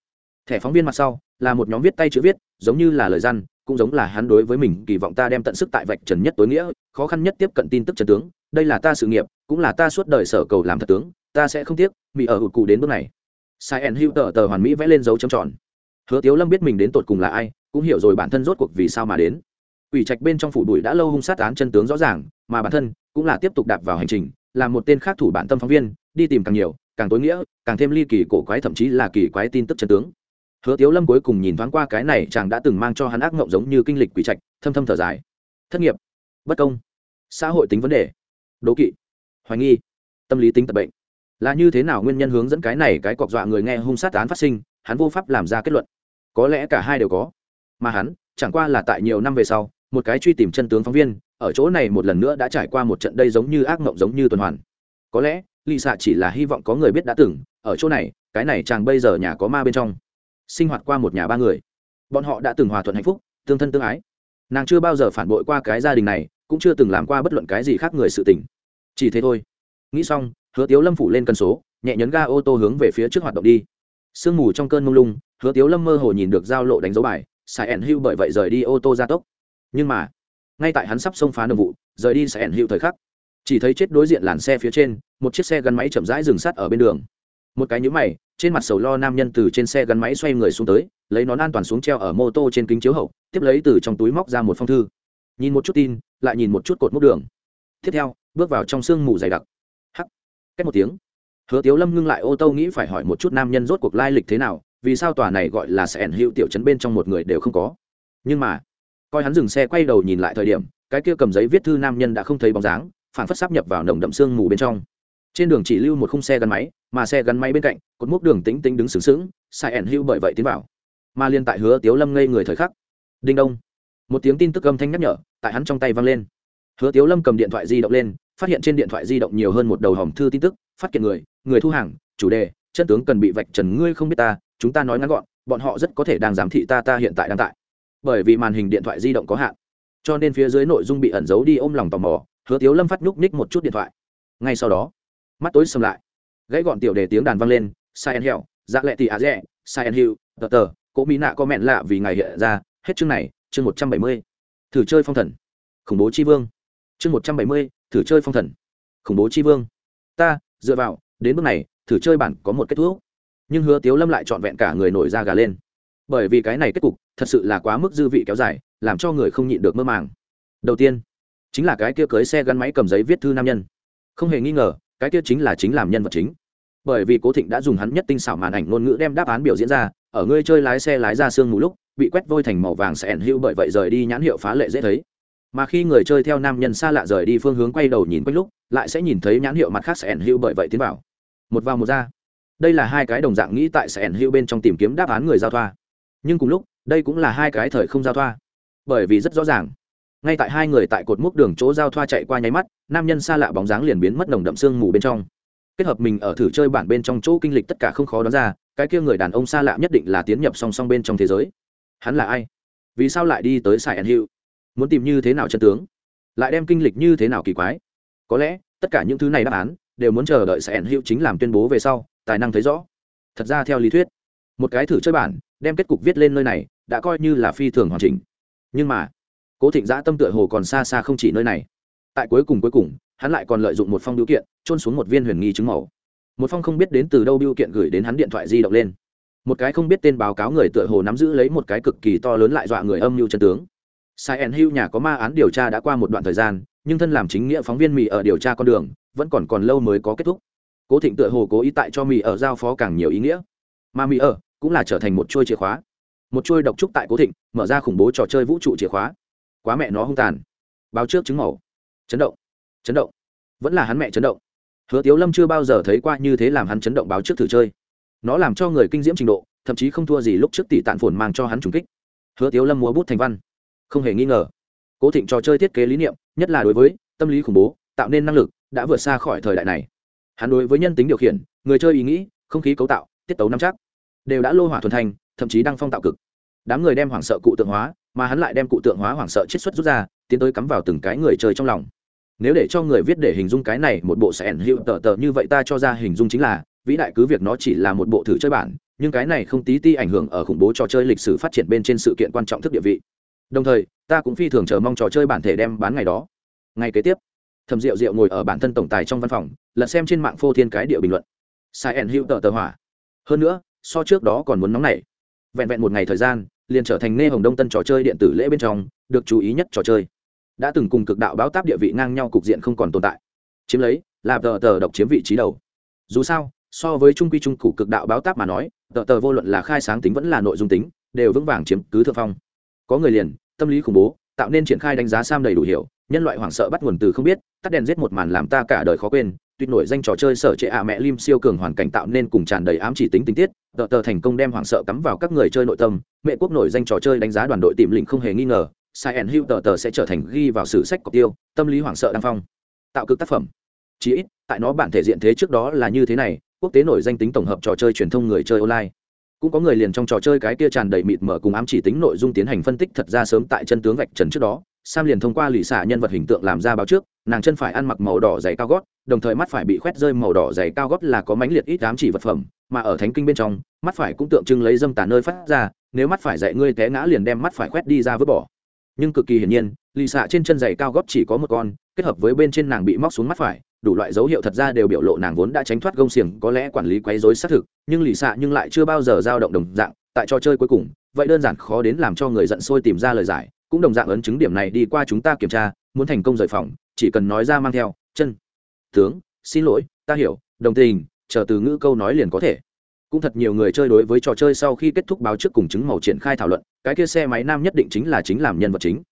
Thẻ phóng viên mặt sau, là một nhóm viết tay chữ viết, giống như là lời răn, cũng giống là hắn đối với mình kỳ vọng ta đem tận sức tại vạch trần nhất tối nghĩa, khó khăn nhất tiếp cận tin tức trần tướng, đây là ta sự nghiệp, cũng là ta suốt đời sở cầu làm thật tướng, ta sẽ không tiếc bị ở hụt cụ đến bước này. Sai en hữu tờ tờ hoàn mỹ vẽ lên dấu chấm tròn. Hứa tiếu lâm biết mình đến tột cùng là ai cũng hiểu rồi bản thân rốt cuộc vì sao mà đến. Ủy trạch bên trong phủ bụi đã lâu hung sát án chân tướng rõ ràng, mà bản thân cũng là tiếp tục đạp vào hành trình làm một tên khác thủ bản tâm phóng viên, đi tìm càng nhiều, càng tối nghĩa, càng thêm ly kỳ cổ quái, thậm chí là kỳ quái tin tức chân tướng. Hứa tiếu lâm cuối cùng nhìn thoáng qua cái này chàng đã từng mang cho hắn ác mộng giống như kinh lịch quỷ trạch, thâm thâm thở dài. Thất nghiệp, bất công, xã hội tính vấn đề, đố kỵ, hoài nghi, tâm lý tính tật bệnh. Là như thế nào nguyên nhân hướng dẫn cái này cái cọc dọa người nghe hung sát án phát sinh, hắn vô pháp làm ra kết luận. Có lẽ cả hai đều có mà hắn, chẳng qua là tại nhiều năm về sau, một cái truy tìm chân tướng phóng viên, ở chỗ này một lần nữa đã trải qua một trận đây giống như ác mộng giống như tuần hoàn. Có lẽ lì xạ chỉ là hy vọng có người biết đã từng, ở chỗ này, cái này chàng bây giờ nhà có ma bên trong. Sinh hoạt qua một nhà ba người. Bọn họ đã từng hòa thuận hạnh phúc, tương thân tương ái. Nàng chưa bao giờ phản bội qua cái gia đình này, cũng chưa từng làm qua bất luận cái gì khác người sự tình. Chỉ thế thôi. Nghĩ xong, hứa tiếu lâm phủ lên cân số, nhẹ nhấn ga ô tô hướng về phía trước hoạt động đi. Sương mù trong cơn mông lung, hứa tiếu lâm mơ hồ nhìn được giao lộ đánh dấu bài. Sài ẩn hưu bởi vậy rời đi ô tô gia tốc. Nhưng mà, ngay tại hắn sắp xông phá nồng vụ, rời đi Sài ẩn hưu thời khắc, chỉ thấy chết đối diện làn xe phía trên, một chiếc xe gắn máy chậm rãi dừng sát ở bên đường. Một cái nhũ mày, trên mặt sầu lo nam nhân từ trên xe gắn máy xoay người xuống tới, lấy nón an toàn xuống treo ở mô tô trên kính chiếu hậu, tiếp lấy từ trong túi móc ra một phong thư. Nhìn một chút tin, lại nhìn một chút cột mốc đường. Tiếp theo, bước vào trong sương mù dày đặc. Hắc cách một tiếng. Hứa tiếu lâm ngưng lại ô tô nghĩ phải hỏi một chút nam nhân rốt cuộc lai lịch thế nào vì sao tòa này gọi là sẻn hữu tiểu trấn bên trong một người đều không có? Nhưng mà, coi hắn dừng xe quay đầu nhìn lại thời điểm, cái kia cầm giấy viết thư nam nhân đã không thấy bóng dáng, phản phất sắp nhập vào nồng đậm sương mù bên trong. Trên đường chỉ lưu một khung xe gắn máy, mà xe gắn máy bên cạnh, cột mốc đường tính tính đứng sướng sướng sai ẻn hữu bởi vậy tiến vào. Mà liên tại hứa tiếu lâm ngây người thời khắc. Đinh đông. Một tiếng tin tức âm thanh nhắc nhở, tại hắn trong tay vang lên. Hứa tiếu lâm cầm điện thoại di động lên, phát hiện trên điện thoại di động nhiều hơn một đầu hòm thư tin tức, phát kiện người người thu hàng, chủ đề, chân tướng cần bị vạch trần, ngươi không biết ta chúng ta nói ngắn gọn, bọn họ rất có thể đang giám thị ta ta hiện tại đang tại. Bởi vì màn hình điện thoại di động có hạn. Cho nên phía dưới nội dung bị ẩn giấu đi ôm lòng tò mò, hứa tiếu lâm phát nhúc ních một chút điện thoại. Ngay sau đó, mắt tối xâm lại. Gãy gọn tiểu đề tiếng đàn vang lên sai en hẹo dạ lệ tị á rẽ sai en hữu tờ tờ cỗ mỹ nạ có mẹn lạ vì ngày hiện ra. Hết chương này, chương một trăm bảy mươi. Thử chơi phong thần. Khủng bố chi vương. Chương một trăm bảy mươi, thử chơi phong thần. Khủng bố chi vương. Ta, dựa vào, đến bước này, thử chơi bản có một kết thúc nhưng hứa tiếu lâm lại trọn vẹn cả người nổi da gà lên bởi vì cái này kết cục thật sự là quá mức dư vị kéo dài làm cho người không nhịn được mơ màng đầu tiên chính là cái kia cưới xe gắn máy cầm giấy viết thư nam nhân không hề nghi ngờ cái kia chính là chính làm nhân vật chính bởi vì cố thịnh đã dùng hắn nhất tinh xảo màn ảnh ngôn ngữ đem đáp án biểu diễn ra ở ngươi chơi lái xe lái ra sương mù lúc bị quét vôi thành màu vàng sẽ ẩn hữu bởi vậy rời đi nhãn hiệu phá lệ dễ thấy mà khi người chơi theo nam nhân xa lạ rời đi phương hướng quay đầu nhìn quanh lúc lại sẽ nhìn thấy nhãn hiệu mặt khác sẽ ẩn hữu bởi vậy tiến vào một vào một ra đây là hai cái đồng dạng nghĩ tại sẽ hữu bên trong tìm kiếm đáp án người giao thoa. Nhưng cùng lúc, đây cũng là hai cái thời không giao thoa. Bởi vì rất rõ ràng, ngay tại hai người tại cột mốc đường chỗ giao thoa chạy qua nháy mắt, nam nhân xa lạ bóng dáng liền biến mất nồng đậm sương mù bên trong. Kết hợp mình ở thử chơi bản bên trong chỗ kinh lịch tất cả không khó đoán ra, cái kia người đàn ông xa lạ nhất định là tiến nhập song song bên trong thế giới. Hắn là ai? Vì sao lại đi tới sài ẩn hiệu muốn tìm như thế nào chân tướng? Lại đem kinh lịch như thế nào kỳ quái? Có lẽ, tất cả những thứ này đáp án, đều muốn chờ đợi sài ẩn hiệu chính làm tuyên bố về sau tài năng thấy rõ. Thật ra theo lý thuyết, một cái thử chơi bản, đem kết cục viết lên nơi này, đã coi như là phi thường hoàn chỉnh. Nhưng mà, cố thịnh giã tâm tựa hồ còn xa xa không chỉ nơi này. Tại cuối cùng cuối cùng, hắn lại còn lợi dụng một phong biểu kiện trôn xuống một viên huyền nghi chứng màu. Một phong không biết đến từ đâu biểu kiện gửi đến hắn điện thoại di động lên. Một cái không biết tên báo cáo người tựa hồ nắm giữ lấy một cái cực kỳ to lớn lại dọa người âm mưu chân tướng. Sai en hưu nhà có ma án điều tra đã qua một đoạn thời gian, nhưng thân làm chính nghĩa phóng viên mỹ ở điều tra con đường, vẫn còn còn lâu mới có kết thúc cố thịnh tựa hồ cố ý tại cho mỹ ở giao phó càng nhiều ý nghĩa. Mà mỹ ở cũng là trở thành một chuôi chìa khóa. Một chuôi độc trúc tại cố thịnh, mở ra khủng bố trò chơi vũ trụ chìa khóa. Quá mẹ nó hung tàn. Báo trước chứng màu chấn động. Chấn động. Vẫn là hắn mẹ chấn động. Hứa tiếu lâm chưa bao giờ thấy qua như thế làm hắn chấn động báo trước thử chơi. Nó làm cho người kinh diễm trình độ, thậm chí không thua gì lúc trước tỷ tạn phồn mang cho hắn trùng kích. Hứa tiếu lâm múa bút thành văn. Không hề nghi ngờ. Cố thịnh trò chơi thiết kế lý niệm, nhất là đối với tâm lý khủng bố, tạo nên năng lực, đã vượt xa khỏi thời đại này hắn đối với nhân tính điều khiển, người chơi ý nghĩ, không khí cấu tạo, tiết tấu năm chắc, đều đã lô hỏa thuần thành, thậm chí đang phong tạo cực. Đám người đem hoảng sợ cụ tượng hóa, mà hắn lại đem cụ tượng hóa hoảng sợ chiết xuất rút ra, tiến tới cắm vào từng cái người chơi trong lòng. Nếu để cho người viết để hình dung cái này, một bộ sẽ ẩn hiệu tờ tờ như vậy ta cho ra hình dung chính là, vĩ đại cứ việc nó chỉ là một bộ thử chơi bản, nhưng cái này không tí ti ảnh hưởng ở khủng bố trò chơi lịch sử phát triển bên trên sự kiện quan trọng thức địa vị. Đồng thời, ta cũng phi thường chờ mong trò chơi bản thể đem bán ngày đó. Ngày kế tiếp thầm rượu rượu ngồi ở bản thân tổng tài trong văn phòng, lật xem trên mạng phô thiên cái địa bình luận. Sai ẩn hữu tờ tờ hỏa. Hơn nữa, so trước đó còn muốn nóng nảy. Vẹn vẹn một ngày thời gian, liền trở thành nê hồng đông tân trò chơi điện tử lễ bên trong, được chú ý nhất trò chơi. Đã từng cùng cực đạo báo táp địa vị ngang nhau cục diện không còn tồn tại. Chiếm lấy, là tờ tờ độc chiếm vị trí đầu. Dù sao, so với trung quy trung cụ cực đạo báo táp mà nói, tờ tờ vô luận là khai sáng tính vẫn là nội dung tính, đều vững vàng chiếm cứ thượng phong. Có người liền, tâm lý khủng bố tạo nên triển khai đánh giá sam đầy đủ hiểu, nhân loại hoảng sợ bắt nguồn từ không biết, tắt đèn giết một màn làm ta cả đời khó quên, tuyệt nổi danh trò chơi sở trệ ạ mẹ lim siêu cường hoàn cảnh tạo nên cùng tràn đầy ám chỉ tính tình tiết, tờ tờ thành công đem hoảng sợ cắm vào các người chơi nội tâm, mẹ quốc nổi danh trò chơi đánh giá đoàn đội tìm lĩnh không hề nghi ngờ, sai ẩn hữu tờ tờ sẽ trở thành ghi vào sử sách cọc tiêu, tâm lý hoảng sợ đăng phong. Tạo cực tác phẩm. Chí ít, tại nó bản thể diện thế trước đó là như thế này, quốc tế nổi danh tính tổng hợp trò chơi truyền thông người chơi online cũng có người liền trong trò chơi cái kia tràn đầy mịt mở cùng ám chỉ tính nội dung tiến hành phân tích thật ra sớm tại chân tướng vạch trần trước đó. Sam liền thông qua lì xả nhân vật hình tượng làm ra báo trước, nàng chân phải ăn mặc màu đỏ dày cao gót, đồng thời mắt phải bị khoét rơi màu đỏ dày cao gót là có mãnh liệt ít ám chỉ vật phẩm, mà ở thánh kinh bên trong, mắt phải cũng tượng trưng lấy dâm tả nơi phát ra, nếu mắt phải dạy ngươi té ngã liền đem mắt phải khoét đi ra vứt bỏ. Nhưng cực kỳ hiển nhiên, lì xạ trên chân giày cao gót chỉ có một con, kết hợp với bên trên nàng bị móc xuống mắt phải đủ loại dấu hiệu thật ra đều biểu lộ nàng vốn đã tránh thoát gông xiềng, có lẽ quản lý quấy rối xác thực, nhưng lì xạ nhưng lại chưa bao giờ dao động đồng dạng, tại trò chơi cuối cùng, vậy đơn giản khó đến làm cho người giận sôi tìm ra lời giải, cũng đồng dạng ấn chứng điểm này đi qua chúng ta kiểm tra, muốn thành công rời phòng, chỉ cần nói ra mang theo, chân, tướng, xin lỗi, ta hiểu, đồng tình, chờ từ ngữ câu nói liền có thể. Cũng thật nhiều người chơi đối với trò chơi sau khi kết thúc báo trước cùng chứng màu triển khai thảo luận, cái kia xe máy nam nhất định chính là chính làm nhân vật chính.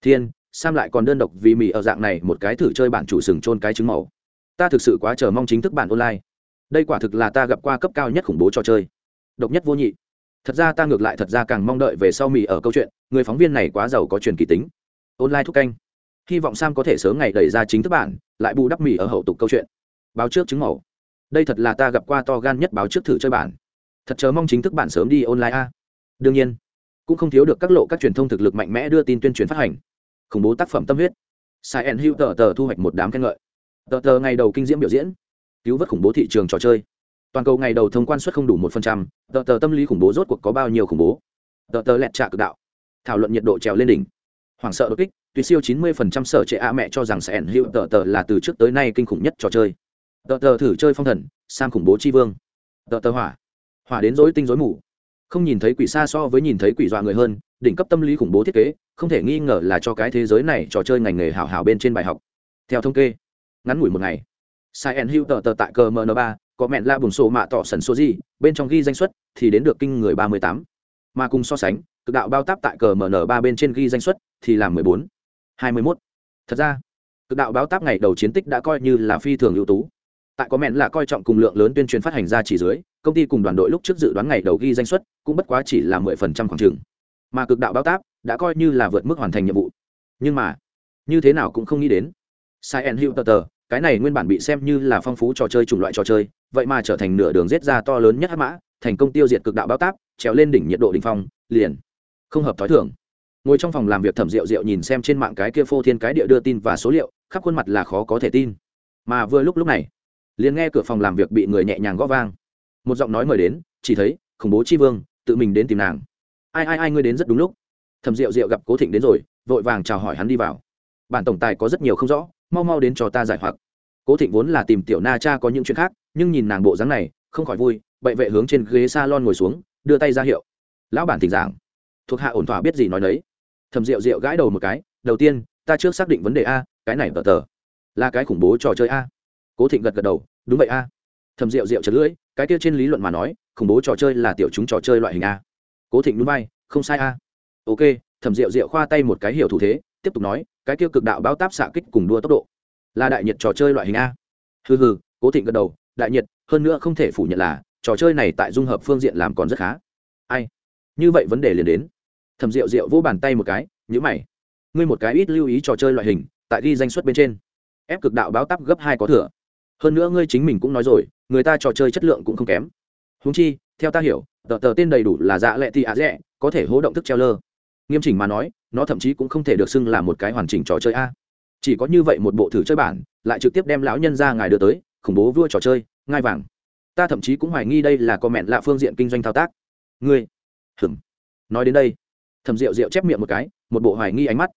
Thiên, sam lại còn đơn độc vì mỹ ở dạng này một cái thử chơi bản chủ sừng trôn cái chứng màu ta thực sự quá chờ mong chính thức bản online. Đây quả thực là ta gặp qua cấp cao nhất khủng bố trò chơi. Độc nhất vô nhị. Thật ra ta ngược lại thật ra càng mong đợi về sau mì ở câu chuyện, người phóng viên này quá giàu có truyền kỳ tính. Online thúc canh. Hy vọng sam có thể sớm ngày đẩy ra chính thức bản, lại bù đắp mì ở hậu tục câu chuyện. Báo trước chứng màu đây thật là ta gặp qua to gan nhất báo trước thử chơi bản. Thật chờ mong chính thức bản sớm đi online a. Đương nhiên, cũng không thiếu được các lộ các truyền thông thực lực mạnh mẽ đưa tin tuyên truyền phát hành. Khủng bố tác phẩm tâm huyết. Sai en hữu tờ tờ thu hoạch một đám khen ngợi tờ tờ ngày đầu kinh diễm biểu diễn. Cứu vớt khủng bố thị trường trò chơi. Toàn cầu ngày đầu thông quan suất không đủ một phần trăm. Tờ tờ tâm lý khủng bố rốt cuộc có bao nhiêu khủng bố? Tờ tờ lẹt trạ cực đạo. Thảo luận nhiệt độ trèo lên đỉnh. Hoảng sợ đột kích tuy siêu chín mươi phần trăm sở trệ a mẹ cho rằng sẽ ẩn hữu tờ tờ là từ trước tới nay kinh khủng nhất trò chơi. Tờ tờ thử chơi phong thần, sang khủng bố tri vương. Tờ tờ hỏa. Hỏa đến dối tinh dối mù. Không nhìn thấy quỷ xa so với nhìn thấy quỷ dọa người hơn, đỉnh cấp tâm lý khủng bố thiết kế, không thể nghi ngờ là cho cái thế giới này trò chơi ngành nghề hảo hảo bên trên bài học. Theo thống kê ngắn ngủi một ngày. Sai en hữu tờ tờ tại cờ MN3, có mẹn la bùng sổ mạ tỏ sần số gì bên trong ghi danh xuất thì đến được kinh người ba mươi tám. Mà cùng so sánh cực đạo bao táp tại cờ MN3 bên trên ghi danh xuất thì là mười bốn. hai mươi 21. thật ra cực đạo báo táp ngày đầu chiến tích đã coi như là phi thường ưu tú. Tại có mẹn là coi trọng cùng lượng lớn tuyên truyền phát hành ra chỉ dưới công ty cùng đoàn đội lúc trước dự đoán ngày đầu ghi danh suất cũng bất quá chỉ là mười phần trăm khoảng trường mà cực đạo báo táp đã coi như là vượt mức hoàn thành nhiệm vụ. Nhưng mà như thế nào cũng không nghĩ đến sai en hữu tờ tờ, cái này nguyên bản bị xem như là phong phú trò chơi chủng loại trò chơi, vậy mà trở thành nửa đường rết ra to lớn nhất hắc mã, thành công tiêu diệt cực đạo báo táp, trèo lên đỉnh nhiệt độ đỉnh phong, liền không hợp thói thường. Ngồi trong phòng làm việc thẩm rượu rượu nhìn xem trên mạng cái kia phô thiên cái địa đưa tin và số liệu, khắp khuôn mặt là khó có thể tin. Mà vừa lúc lúc này, liền nghe cửa phòng làm việc bị người nhẹ nhàng gõ vang. Một giọng nói mời đến, chỉ thấy, khủng bố chi vương, tự mình đến tìm nàng. Ai ai ai ngươi đến rất đúng lúc. Thẩm rượu rượu gặp cố thịnh đến rồi, vội vàng chào hỏi hắn đi vào. Bản tổng tài có rất nhiều không rõ mau mau đến cho ta giải hoặc. Cố thịnh vốn là tìm tiểu na cha có những chuyện khác, nhưng nhìn nàng bộ dáng này, không khỏi vui, bậy vệ hướng trên ghế s a lon ngồi xuống, đưa tay ra hiệu. Lão bản thỉnh giảng. Thuộc hạ ổn thỏa biết gì nói đấy thầm rượu rượu gãi đầu một cái, đầu tiên, ta trước xác định vấn đề a, cái này tờ tờ là cái khủng bố trò chơi a. Cố thịnh gật gật đầu, đúng vậy a. Thầm rượu rượu chật lưỡi, cái kia trên lý luận mà nói, khủng bố trò chơi là tiểu chúng trò chơi loại hình a. Cố thịnh núi bay, không sai a. Ok. Thầm rượu rượu khoa tay một cái hiểu thủ thế tiếp tục nói, cái kia cực đạo bao táp xạ kích cùng đua tốc độ, là đại nhiệt trò chơi loại hình a. Hừ hừ, cố thịnh gật đầu, đại nhiệt, hơn nữa không thể phủ nhận là, trò chơi này tại dung hợp phương diện làm còn rất khá. Ai? Như vậy vấn đề liền đến. Thầm rượu rượu vỗ bàn tay một cái nhữ mày. Ngươi một cái ít lưu ý trò chơi loại hình, tại ghi danh xuất bên trên. Ép cực đạo báo tắp gấp hai có thừa. Hơn nữa ngươi chính mình cũng nói rồi, người ta trò chơi chất lượng cũng không kém. Húng chi, theo ta hiểu, tờ tờ tên đầy đủ là dạ lệ thì ạ rẽ có thể hố động thức treo lơ. Nghiêm chỉnh mà nói nó thậm chí cũng không thể được xưng là một cái hoàn chỉnh trò chơi a. Chỉ có như vậy một bộ thử chơi bản, lại trực tiếp đem lão nhân ra ngài đưa tới, khủng bố vua trò chơi, ngai vàng. Ta thậm chí cũng hoài nghi đây là comment lạ phương diện kinh doanh thao tác. Ngươi hừm nói đến đây thầm rượu rượu chép miệng một cái, một bộ hoài nghi ánh mắt.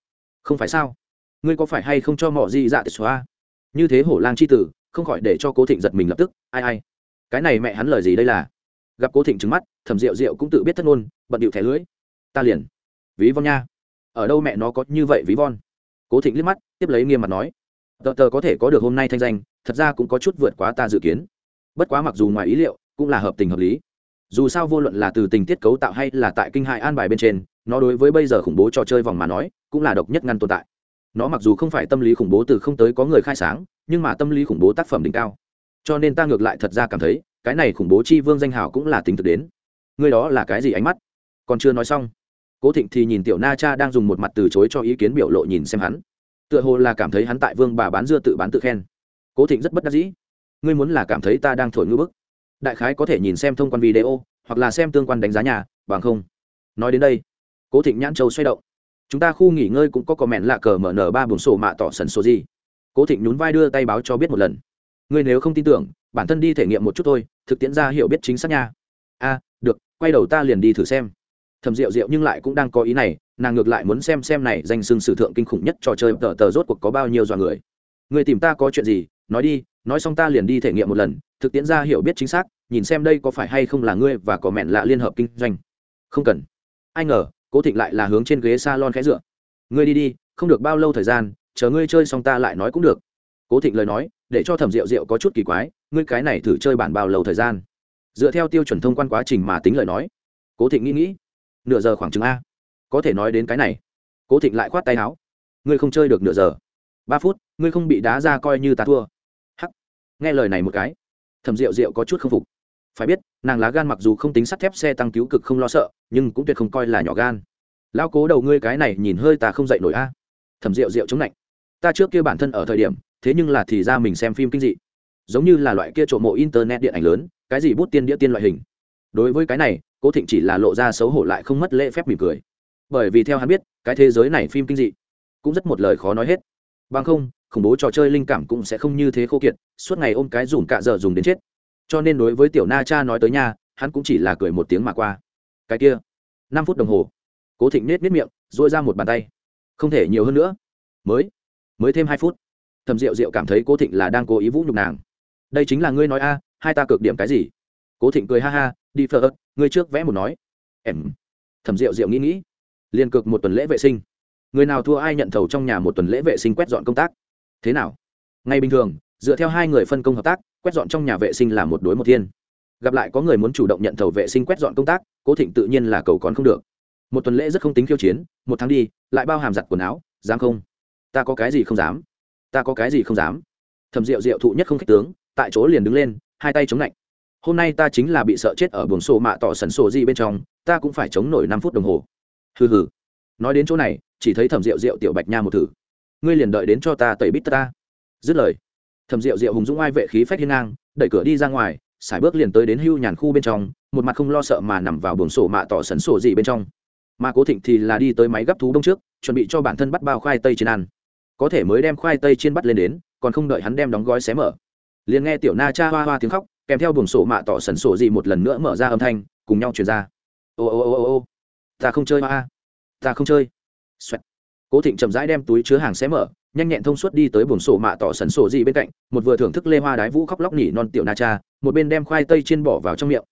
Không phải sao? Ngươi có phải hay không cho mỏ gì dạ tịch xóa? Như thế hổ lang c h i tử, không khỏi để cho cố thịnh giật mình lập tức. Ai ai? Cái này mẹ hắn lời gì đây là? Gặp cố thịnh trứng mắt thầm rượu rượu cũng tự biết thất ngôn, bận điệu thẻ lưới ta liền. Ví von nha ở đâu mẹ nó có như vậy ví von? Cố thịnh liếc mắt, tiếp lấy nghiêm mặt nói, tờ tờ có thể có được hôm nay thanh danh, thật ra cũng có chút vượt quá ta dự kiến. Bất quá mặc dù ngoài ý liệu, cũng là hợp tình hợp lý. Dù sao vô luận là từ tình tiết cấu tạo hay là tại kinh hại an bài bên trên, nó đối với bây giờ khủng bố trò chơi vòng mà nói, cũng là độc nhất ngăn tồn tại. Nó mặc dù không phải tâm lý khủng bố từ không tới có người khai sáng, nhưng mà tâm lý khủng bố tác phẩm đỉnh cao. Cho nên ta ngược lại thật ra cảm thấy, cái này khủng bố chi vương danh hào cũng là tính thực đến. Ngươi đó là cái gì ánh mắt? Còn chưa nói xong cố thịnh thì nhìn tiểu na cha đang dùng một mặt từ chối cho ý kiến biểu lộ nhìn xem hắn. Tựa hồ là cảm thấy hắn tại vương bà bán dưa tự bán tự khen. Cố thịnh rất bất đắc dĩ. Ngươi muốn là cảm thấy ta đang thổi ngữ bức. Đại khái có thể nhìn xem thông quan video, hoặc là xem tương quan đánh giá nhà, bằng không. Nói đến đây, cố thịnh nhãn châu xoay động. Chúng ta khu nghỉ ngơi cũng có cò mẹn lạ cờ mở nở ba buồng sổ mạ tỏ sần số gì. Cố thịnh nhún vai đưa tay báo cho biết một lần. Ngươi nếu không tin tưởng, bản thân đi thể nghiệm một chút thôi, thực tiễn ra hiểu biết chính xác nha. A được, quay đầu ta liền đi thử xem thầm rượu rượu nhưng lại cũng đang có ý này, nàng ngược lại muốn xem xem này danh xưng sử thượng kinh khủng nhất trò chơi tờ tờ rốt cuộc có bao nhiêu dọa người. Người tìm ta có chuyện gì, nói đi, nói xong ta liền đi thể nghiệm một lần, thực tiễn ra hiểu biết chính xác, nhìn xem đây có phải hay không là ngươi và có mẹn lạ liên hợp kinh doanh. Không cần. Ai ngờ, cố thịnh lại là hướng trên ghế s a lon khẽ dựa. Ngươi đi đi, không được bao lâu thời gian, chờ ngươi chơi xong ta lại nói cũng được. Cố thịnh lời nói, để cho thẩm rượu rượu có chút kỳ quái, ngươi cái này thử chơi bản bao lâu thời gian? Dựa theo tiêu chuẩn thông quan quá trình mà tính lời nói. Cố thịnh nghĩ nghĩ nửa giờ khoảng chừng a. Có thể nói đến cái này. Cố thịnh lại khoát tay áo. Ngươi không chơi được nửa giờ. Ba phút, ngươi không bị đá ra coi như ta thua. Hắc. Nghe lời này một cái thầm rượu rượu có chút k phục. Phải biết, nàng lá gan mặc dù không tính sắt thép xe tăng cứu cực không lo sợ, nhưng cũng tuyệt không coi là nhỏ gan. Lao cố đầu ngươi cái này nhìn hơi ta không dậy nổi a. Thầm rượu rượu chống lạnh ta trước kia bản thân ở thời điểm, thế nhưng là thì ra mình xem phim kinh dị. Giống như là loại kia trộm mộ internet điện ảnh lớn, cái gì bút tiên đĩa tiên loại hình đối với cái này, cố thịnh chỉ là lộ ra xấu hổ lại không mất lễ phép mỉm cười. Bởi vì theo hắn biết, cái thế giới này phim kinh dị cũng rất một lời khó nói hết. Bằng không, khủng bố trò chơi linh cảm cũng sẽ không như thế khô kiệt, suốt ngày ôm cái dùm cạ dở dùng đến chết. Cho nên đối với tiểu na cha nói tới nhà hắn cũng chỉ là cười một tiếng mà qua. Cái kia, năm phút đồng hồ, cố thịnh nết nết miệng dội ra một bàn tay. Không thể nhiều hơn nữa. Mới mới thêm hai phút. Thầm rượu rượu cảm thấy cố thịnh là đang cố ý vũ nhục nàng. Đây chính là ngươi nói a, hai ta cực điểm cái gì? Cố thịnh cười ha ha, đi phờ ớt, ngươi trước vẽ một nói. Em. Thẩm rượu rượu nghĩ nghĩ. Liền cực một tuần lễ vệ sinh. Người nào thua ai nhận thầu trong nhà một tuần lễ vệ sinh quét dọn công tác. Thế nào? Ngay bình thường, dựa theo hai người phân công hợp tác, quét dọn trong nhà vệ sinh là một đối một thiên. Gặp lại có người muốn chủ động nhận thầu vệ sinh quét dọn công tác, cố thịnh tự nhiên là cầu còn không được. Một tuần lễ rất không tính khiêu chiến, một tháng đi, lại bao hàm giặt quần áo, dám không? Ta có cái gì không dám? Ta có cái gì không dám? Thầm rượu rượu thụ nhất không khách tướng, tại chỗ liền đứng lên, hai tay chống lạnh hôm nay ta chính là bị sợ chết ở buồng sổ mạ tỏ sần sổ gì bên trong, ta cũng phải chống nổi năm phút đồng hồ. Hừ hừ. Nói đến chỗ này, chỉ thấy thẩm rượu rượu tiểu bạch nha một thử. Ngươi liền đợi đến cho ta tẩy bít ta. Dứt lời, thẩm rượu rượu hùng dũng ai vệ khí phách hiên ngang, đẩy cửa đi ra ngoài sải bước liền tới đến hưu nhàn khu bên trong, một mặt không lo sợ mà nằm vào buồng sổ mạ tỏ sần sổ gì bên trong. Mà cố thịnh thì là đi tới máy gấp thú đông trước, chuẩn bị cho bản thân bắt bao khoai tây trên ăn. Có thể mới đem khoai tây trên bắt lên đến, còn không đợi hắn đem đóng gói xé mở. Liền nghe tiểu na cha hoa hoa tiếng khóc kèm theo buồng sổ mạ tỏ sần sổ gì một lần nữa mở ra âm thanh, cùng nhau truyền ra. Ô ô ô ô ô, ta không chơi a. Ta không chơi. Xoẹt. cố thịnh chậm rãi đem túi chứa hàng xé mở, nhanh nhẹn thông suốt đi tới buồng sổ mạ tỏ sần sổ gì bên cạnh, một vừa thưởng thức lê hoa đái vũ khóc lóc nỉ non tiểu na cha, một bên đem khoai tây trên bỏ vào trong miệng.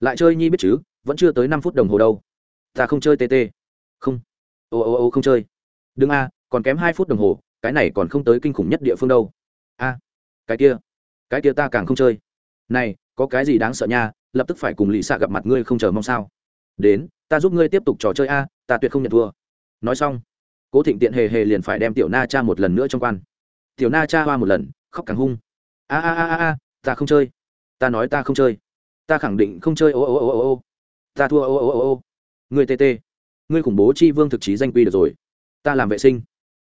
Lại chơi nhi biết chứ, vẫn chưa tới năm phút đồng hồ đâu. Ta không chơi tt không. Ô ô ô, không chơi. Đừng a, còn kém hai phút đồng hồ, cái này còn không tới kinh khủng nhất địa phương đâu. A. Cái kia. Cái kia ta càng không chơi này, có cái gì đáng sợ nha, lập tức phải cùng lì xạ gặp mặt ngươi không chờ mong sao. Đến, ta giúp ngươi tiếp tục trò chơi a, ta tuyệt không nhận thua. Nói xong, cố thịnh tiện hề hề liền phải đem tiểu na cha một lần nữa trong quan. Tiểu na cha hoa một lần, khóc càng hung. A a a a ta không chơi. Ta nói ta không chơi. Ta khẳng định không chơi, ô ô ô ô ô ta thua ô ô ô ô. Ngươi tê tê. Ngươi khủng bố chi vương thực chí danh quy được rồi. Ta làm vệ sinh.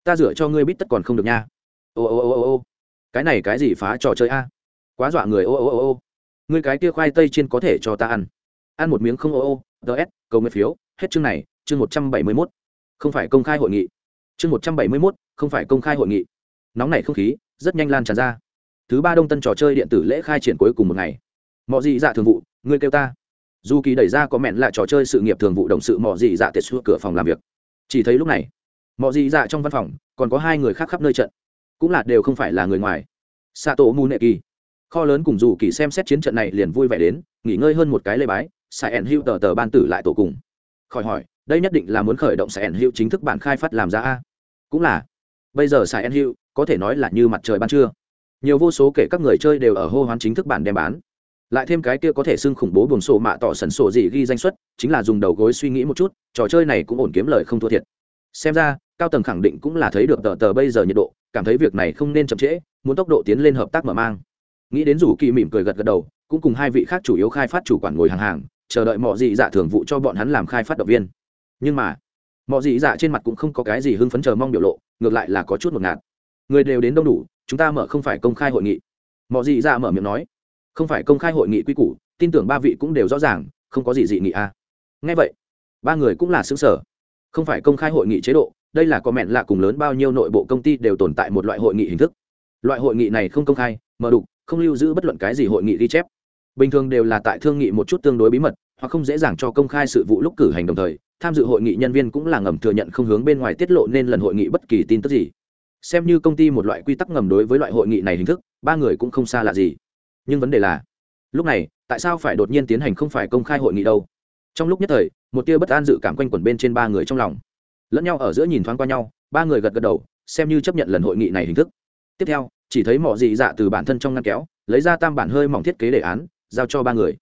Ta rửa cho ngươi bít tất còn không được nha. Ô ô ô ô ô. Cái này cái gì phá trò chơi a? Quá dọa người ô ô ô ô. Người cái kia khoai tây trên có thể cho ta ăn. Ăn một miếng không ô ô ts cầu nguyện phiếu, hết chương này, chương một trăm bảy mươi mốt. Không phải công khai hội nghị. Chương một trăm bảy mươi mốt, không phải công khai hội nghị. Nóng này không khí, rất nhanh lan tràn ra. Thứ ba đông tân trò chơi điện tử lễ khai triển cuối cùng một ngày. Mọi Dị dạ thường vụ, ngươi kêu ta. Dù kỳ đẩy ra có mẹn lại trò chơi sự nghiệp thường vụ đồng sự mọi Dị dạ tiệt xuống cửa phòng làm việc. Chỉ thấy lúc này mọi Dị dạ trong văn phòng, còn có hai người khác khắp nơi trận. Cũng là đều không phải là người ngoài. Sato mu nệ kỳ kho lớn cùng dù kỳ xem xét chiến trận này liền vui vẻ đến, nghỉ ngơi hơn một cái lê bái, sài ẩn hữu tờ tờ ban tử lại tổ cùng. Khỏi hỏi, đây nhất định là muốn khởi động sài ẩn hữu chính thức bản khai phát làm ra a. Cũng là. Bây giờ sài ẩn hữu, có thể nói là như mặt trời ban trưa. Nhiều vô số kể các người chơi đều ở hô hoán chính thức bản đem bán. Lại thêm cái kia có thể xưng khủng bố buồn sổ mạ tỏ sần sổ gì ghi danh xuất, chính là dùng đầu gối suy nghĩ một chút, trò chơi này cũng ổn kiếm lời không thua thiệt. Xem ra, cao tầng khẳng định cũng là thấy được tờ tờ bây giờ nhiệt độ, cảm thấy việc này không nên chậm trễ, muốn tốc độ tiến lên hợp tác mở mang nghĩ đến rủ kỳ mỉm cười gật gật đầu, cũng cùng hai vị khác chủ yếu khai phát chủ quản ngồi hàng hàng, chờ đợi mọi dị dạ thường vụ cho bọn hắn làm khai phát động viên. Nhưng mà mọi dị dạ trên mặt cũng không có cái gì hưng phấn chờ mong biểu lộ, ngược lại là có chút một ngạt. Người đều đến đông đủ, chúng ta mở không phải công khai hội nghị. Mọi dị dạ mở miệng nói, không phải công khai hội nghị quy củ, tin tưởng ba vị cũng đều rõ ràng, không có gì dị nghị a. À. ngay vậy, ba người cũng là xứng sở không phải công khai hội nghị chế độ, đây là có mẹn lạ cùng lớn bao nhiêu nội bộ công ty đều tồn tại một loại hội nghị hình thức. Loại hội nghị này không công khai, mở đục không lưu giữ bất luận cái gì hội nghị ghi chép. Bình thường đều là tại thương nghị một chút tương đối bí mật, hoặc không dễ dàng cho công khai sự vụ lúc cử hành đồng thời, tham dự hội nghị nhân viên cũng là ngầm thừa nhận không hướng bên ngoài tiết lộ nên lần hội nghị bất kỳ tin tức gì. Xem như công ty một loại quy tắc ngầm đối với loại hội nghị này hình thức, ba người cũng không xa lạ gì. Nhưng vấn đề là, lúc này, tại sao phải đột nhiên tiến hành không phải công khai hội nghị đâu? Trong lúc nhất thời, một tia bất an dự cảm quanh quẩn bên trên ba người trong lòng. Lẫn nhau ở giữa nhìn thoáng qua nhau, ba người gật gật đầu, xem như chấp nhận lần hội nghị này hình thức. Tiếp theo chỉ thấy mỏ dị dạ từ bản thân trong ngăn kéo, lấy ra tam bản hơi mỏng thiết kế đề án, giao cho ba người.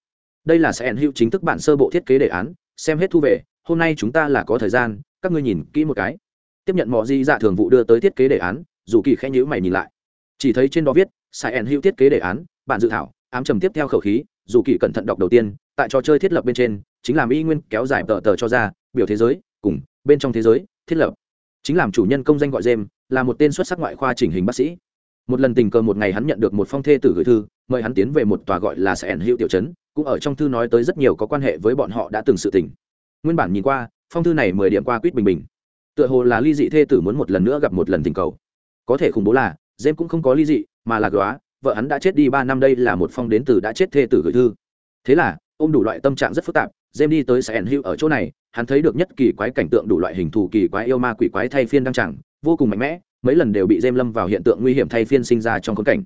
Đây là sẽ ẩn hữu chính thức bản sơ bộ thiết kế đề án, xem hết thu về, hôm nay chúng ta là có thời gian, các ngươi nhìn kỹ một cái. Tiếp nhận mỏ dị dạ thường vụ đưa tới thiết kế đề án, dù kỳ khẽ nhữ mày nhìn lại. Chỉ thấy trên đó viết sai ẩn hữu thiết kế đề án, bản dự thảo, ám trầm tiếp theo khẩu khí, dù kỳ cẩn thận đọc đầu tiên, tại trò chơi thiết lập bên trên, chính làm y nguyên kéo dài tờ tờ cho ra, biểu thế giới, cùng bên trong thế giới, thiết lập. Chính làm chủ nhân công danh gọi jem là một tên xuất sắc ngoại khoa chỉnh hình bác sĩ một lần tình cờ một ngày hắn nhận được một phong thê tử gửi thư, mời hắn tiến về một tòa gọi là sẻn hữu tiểu trấn, cũng ở trong thư nói tới rất nhiều có quan hệ với bọn họ đã từng sự tình. Nguyên bản nhìn qua, phong thư này mười điểm qua quýt bình bình. Tựa hồ là ly dị thê tử muốn một lần nữa gặp một lần tình cầu. Có thể khủng bố là jem cũng không có ly dị, mà là góa, vợ hắn đã chết đi ba năm đây là một phong đến từ đã chết thê tử gửi thư. Thế là, ôm đủ loại tâm trạng rất phức tạp jem đi tới sẻn hữu ở chỗ này, hắn thấy được nhất kỳ quái cảnh tượng đủ loại hình thù kỳ quái yêu ma quỷ quái thay phiên đăng chẳng, vô cùng mạnh mẽ mấy lần đều bị dêm lâm vào hiện tượng nguy hiểm thay phiên sinh ra trong khốn cảnh.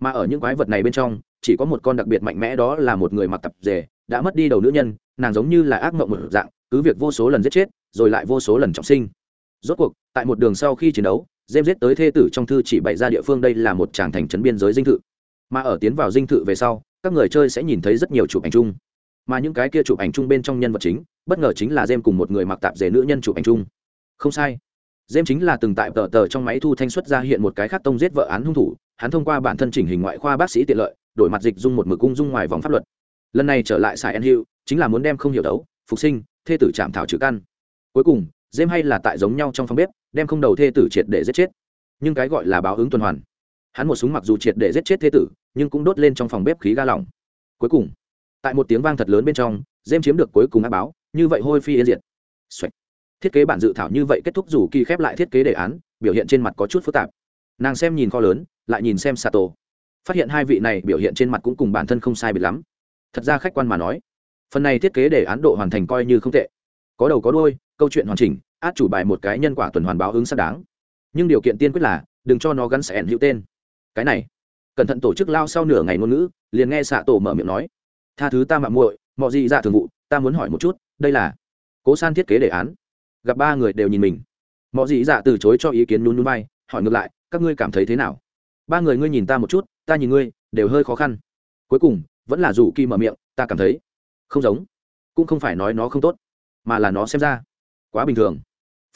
Mà ở những quái vật này bên trong, chỉ có một con đặc biệt mạnh mẽ đó là một người mặc tập rể đã mất đi đầu nữ nhân, nàng giống như là ác mộng một dạng, cứ việc vô số lần giết chết, rồi lại vô số lần trọng sinh. Rốt cuộc, tại một đường sau khi chiến đấu dêm giết tới thê tử trong thư chỉ bày ra địa phương đây là một tràng thành trấn biên giới dinh thự. Mà ở tiến vào dinh thự về sau, các người chơi sẽ nhìn thấy rất nhiều chụp ảnh chung. Mà những cái kia chụp ảnh chung bên trong nhân vật chính, bất ngờ chính là dêm cùng một người mặc tạp dề nữ nhân chụp ảnh chung. Không sai. Dêm chính là từng tại tờ tờ trong máy thu thanh xuất ra hiện một cái khác tông giết vợ án hung thủ, hắn thông qua bản thân chỉnh hình ngoại khoa bác sĩ tiện lợi, đổi mặt dịch dung một mực cung dung ngoài vòng pháp luật. Lần này trở lại Sài Hill, chính là muốn đem không hiểu đấu, phục sinh, thê tử chạm thảo trừ căn. Cuối cùng, Dêm hay là tại giống nhau trong phòng bếp, đem không đầu thê tử triệt để giết chết. Nhưng cái gọi là báo ứng tuần hoàn. Hắn một súng mặc dù triệt để giết chết thê tử, nhưng cũng đốt lên trong phòng bếp khí ga lỏng. Cuối cùng, tại một tiếng vang thật lớn bên trong, Dêm chiếm được cuối cùng ác báo, như vậy hôi phi yên diệt. Xoạch thiết kế bản dự thảo như vậy kết thúc dù kỳ khép lại thiết kế đề án, biểu hiện trên mặt có chút phức tạp. Nàng xem nhìn kho lớn, lại nhìn xem sato. Phát hiện hai vị này biểu hiện trên mặt cũng cùng bản thân không sai biệt lắm. Thật ra khách quan mà nói, phần này thiết kế đề án độ hoàn thành coi như không tệ. Có đầu có đôi câu chuyện hoàn chỉnh, át chủ bài một cái nhân quả tuần hoàn báo ứng xác đáng. Nhưng điều kiện tiên quyết là, đừng cho nó gắn sẻn hữu tên. Cái này, cẩn thận tổ chức lao sau nửa ngày ngôn ngữ, liền nghe xạ tổ mở miệng nói. Tha thứ ta mạng muội, mọi gì ra thường vụ, ta muốn hỏi một chút, đây là cố san thiết kế đề án gặp ba người đều nhìn mình. Mọi dị dạ từ chối cho ý kiến nhún nhún bay, hỏi ngược lại các ngươi cảm thấy thế nào? Ba người ngươi nhìn ta một chút ta nhìn ngươi đều hơi khó khăn. Cuối cùng vẫn là dù kỳ mở miệng ta cảm thấy không giống cũng không phải nói nó không tốt mà là nó xem ra quá bình thường.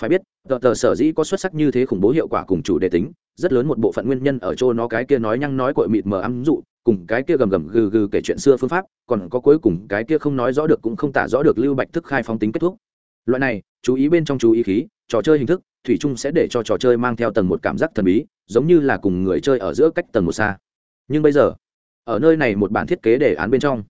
Phải biết tờ tờ sở dĩ có xuất sắc như thế khủng bố hiệu quả cùng chủ đề tính rất lớn một bộ phận nguyên nhân ở chỗ nó cái kia nói nhăng nói cội mịt mờ ám dụ cùng cái kia gầm gầm gừ gừ kể chuyện xưa phương pháp còn có cuối cùng cái kia không nói rõ được cũng không tả rõ được lưu bạch thức khai phóng tính kết thúc loại này, chú ý bên trong chú ý khí, trò chơi hình thức, thủy chung sẽ để cho trò chơi mang theo tầng một cảm giác thần bí, giống như là cùng người chơi ở giữa cách tầng một xa. Nhưng bây giờ, ở nơi này một bản thiết kế đề án bên trong,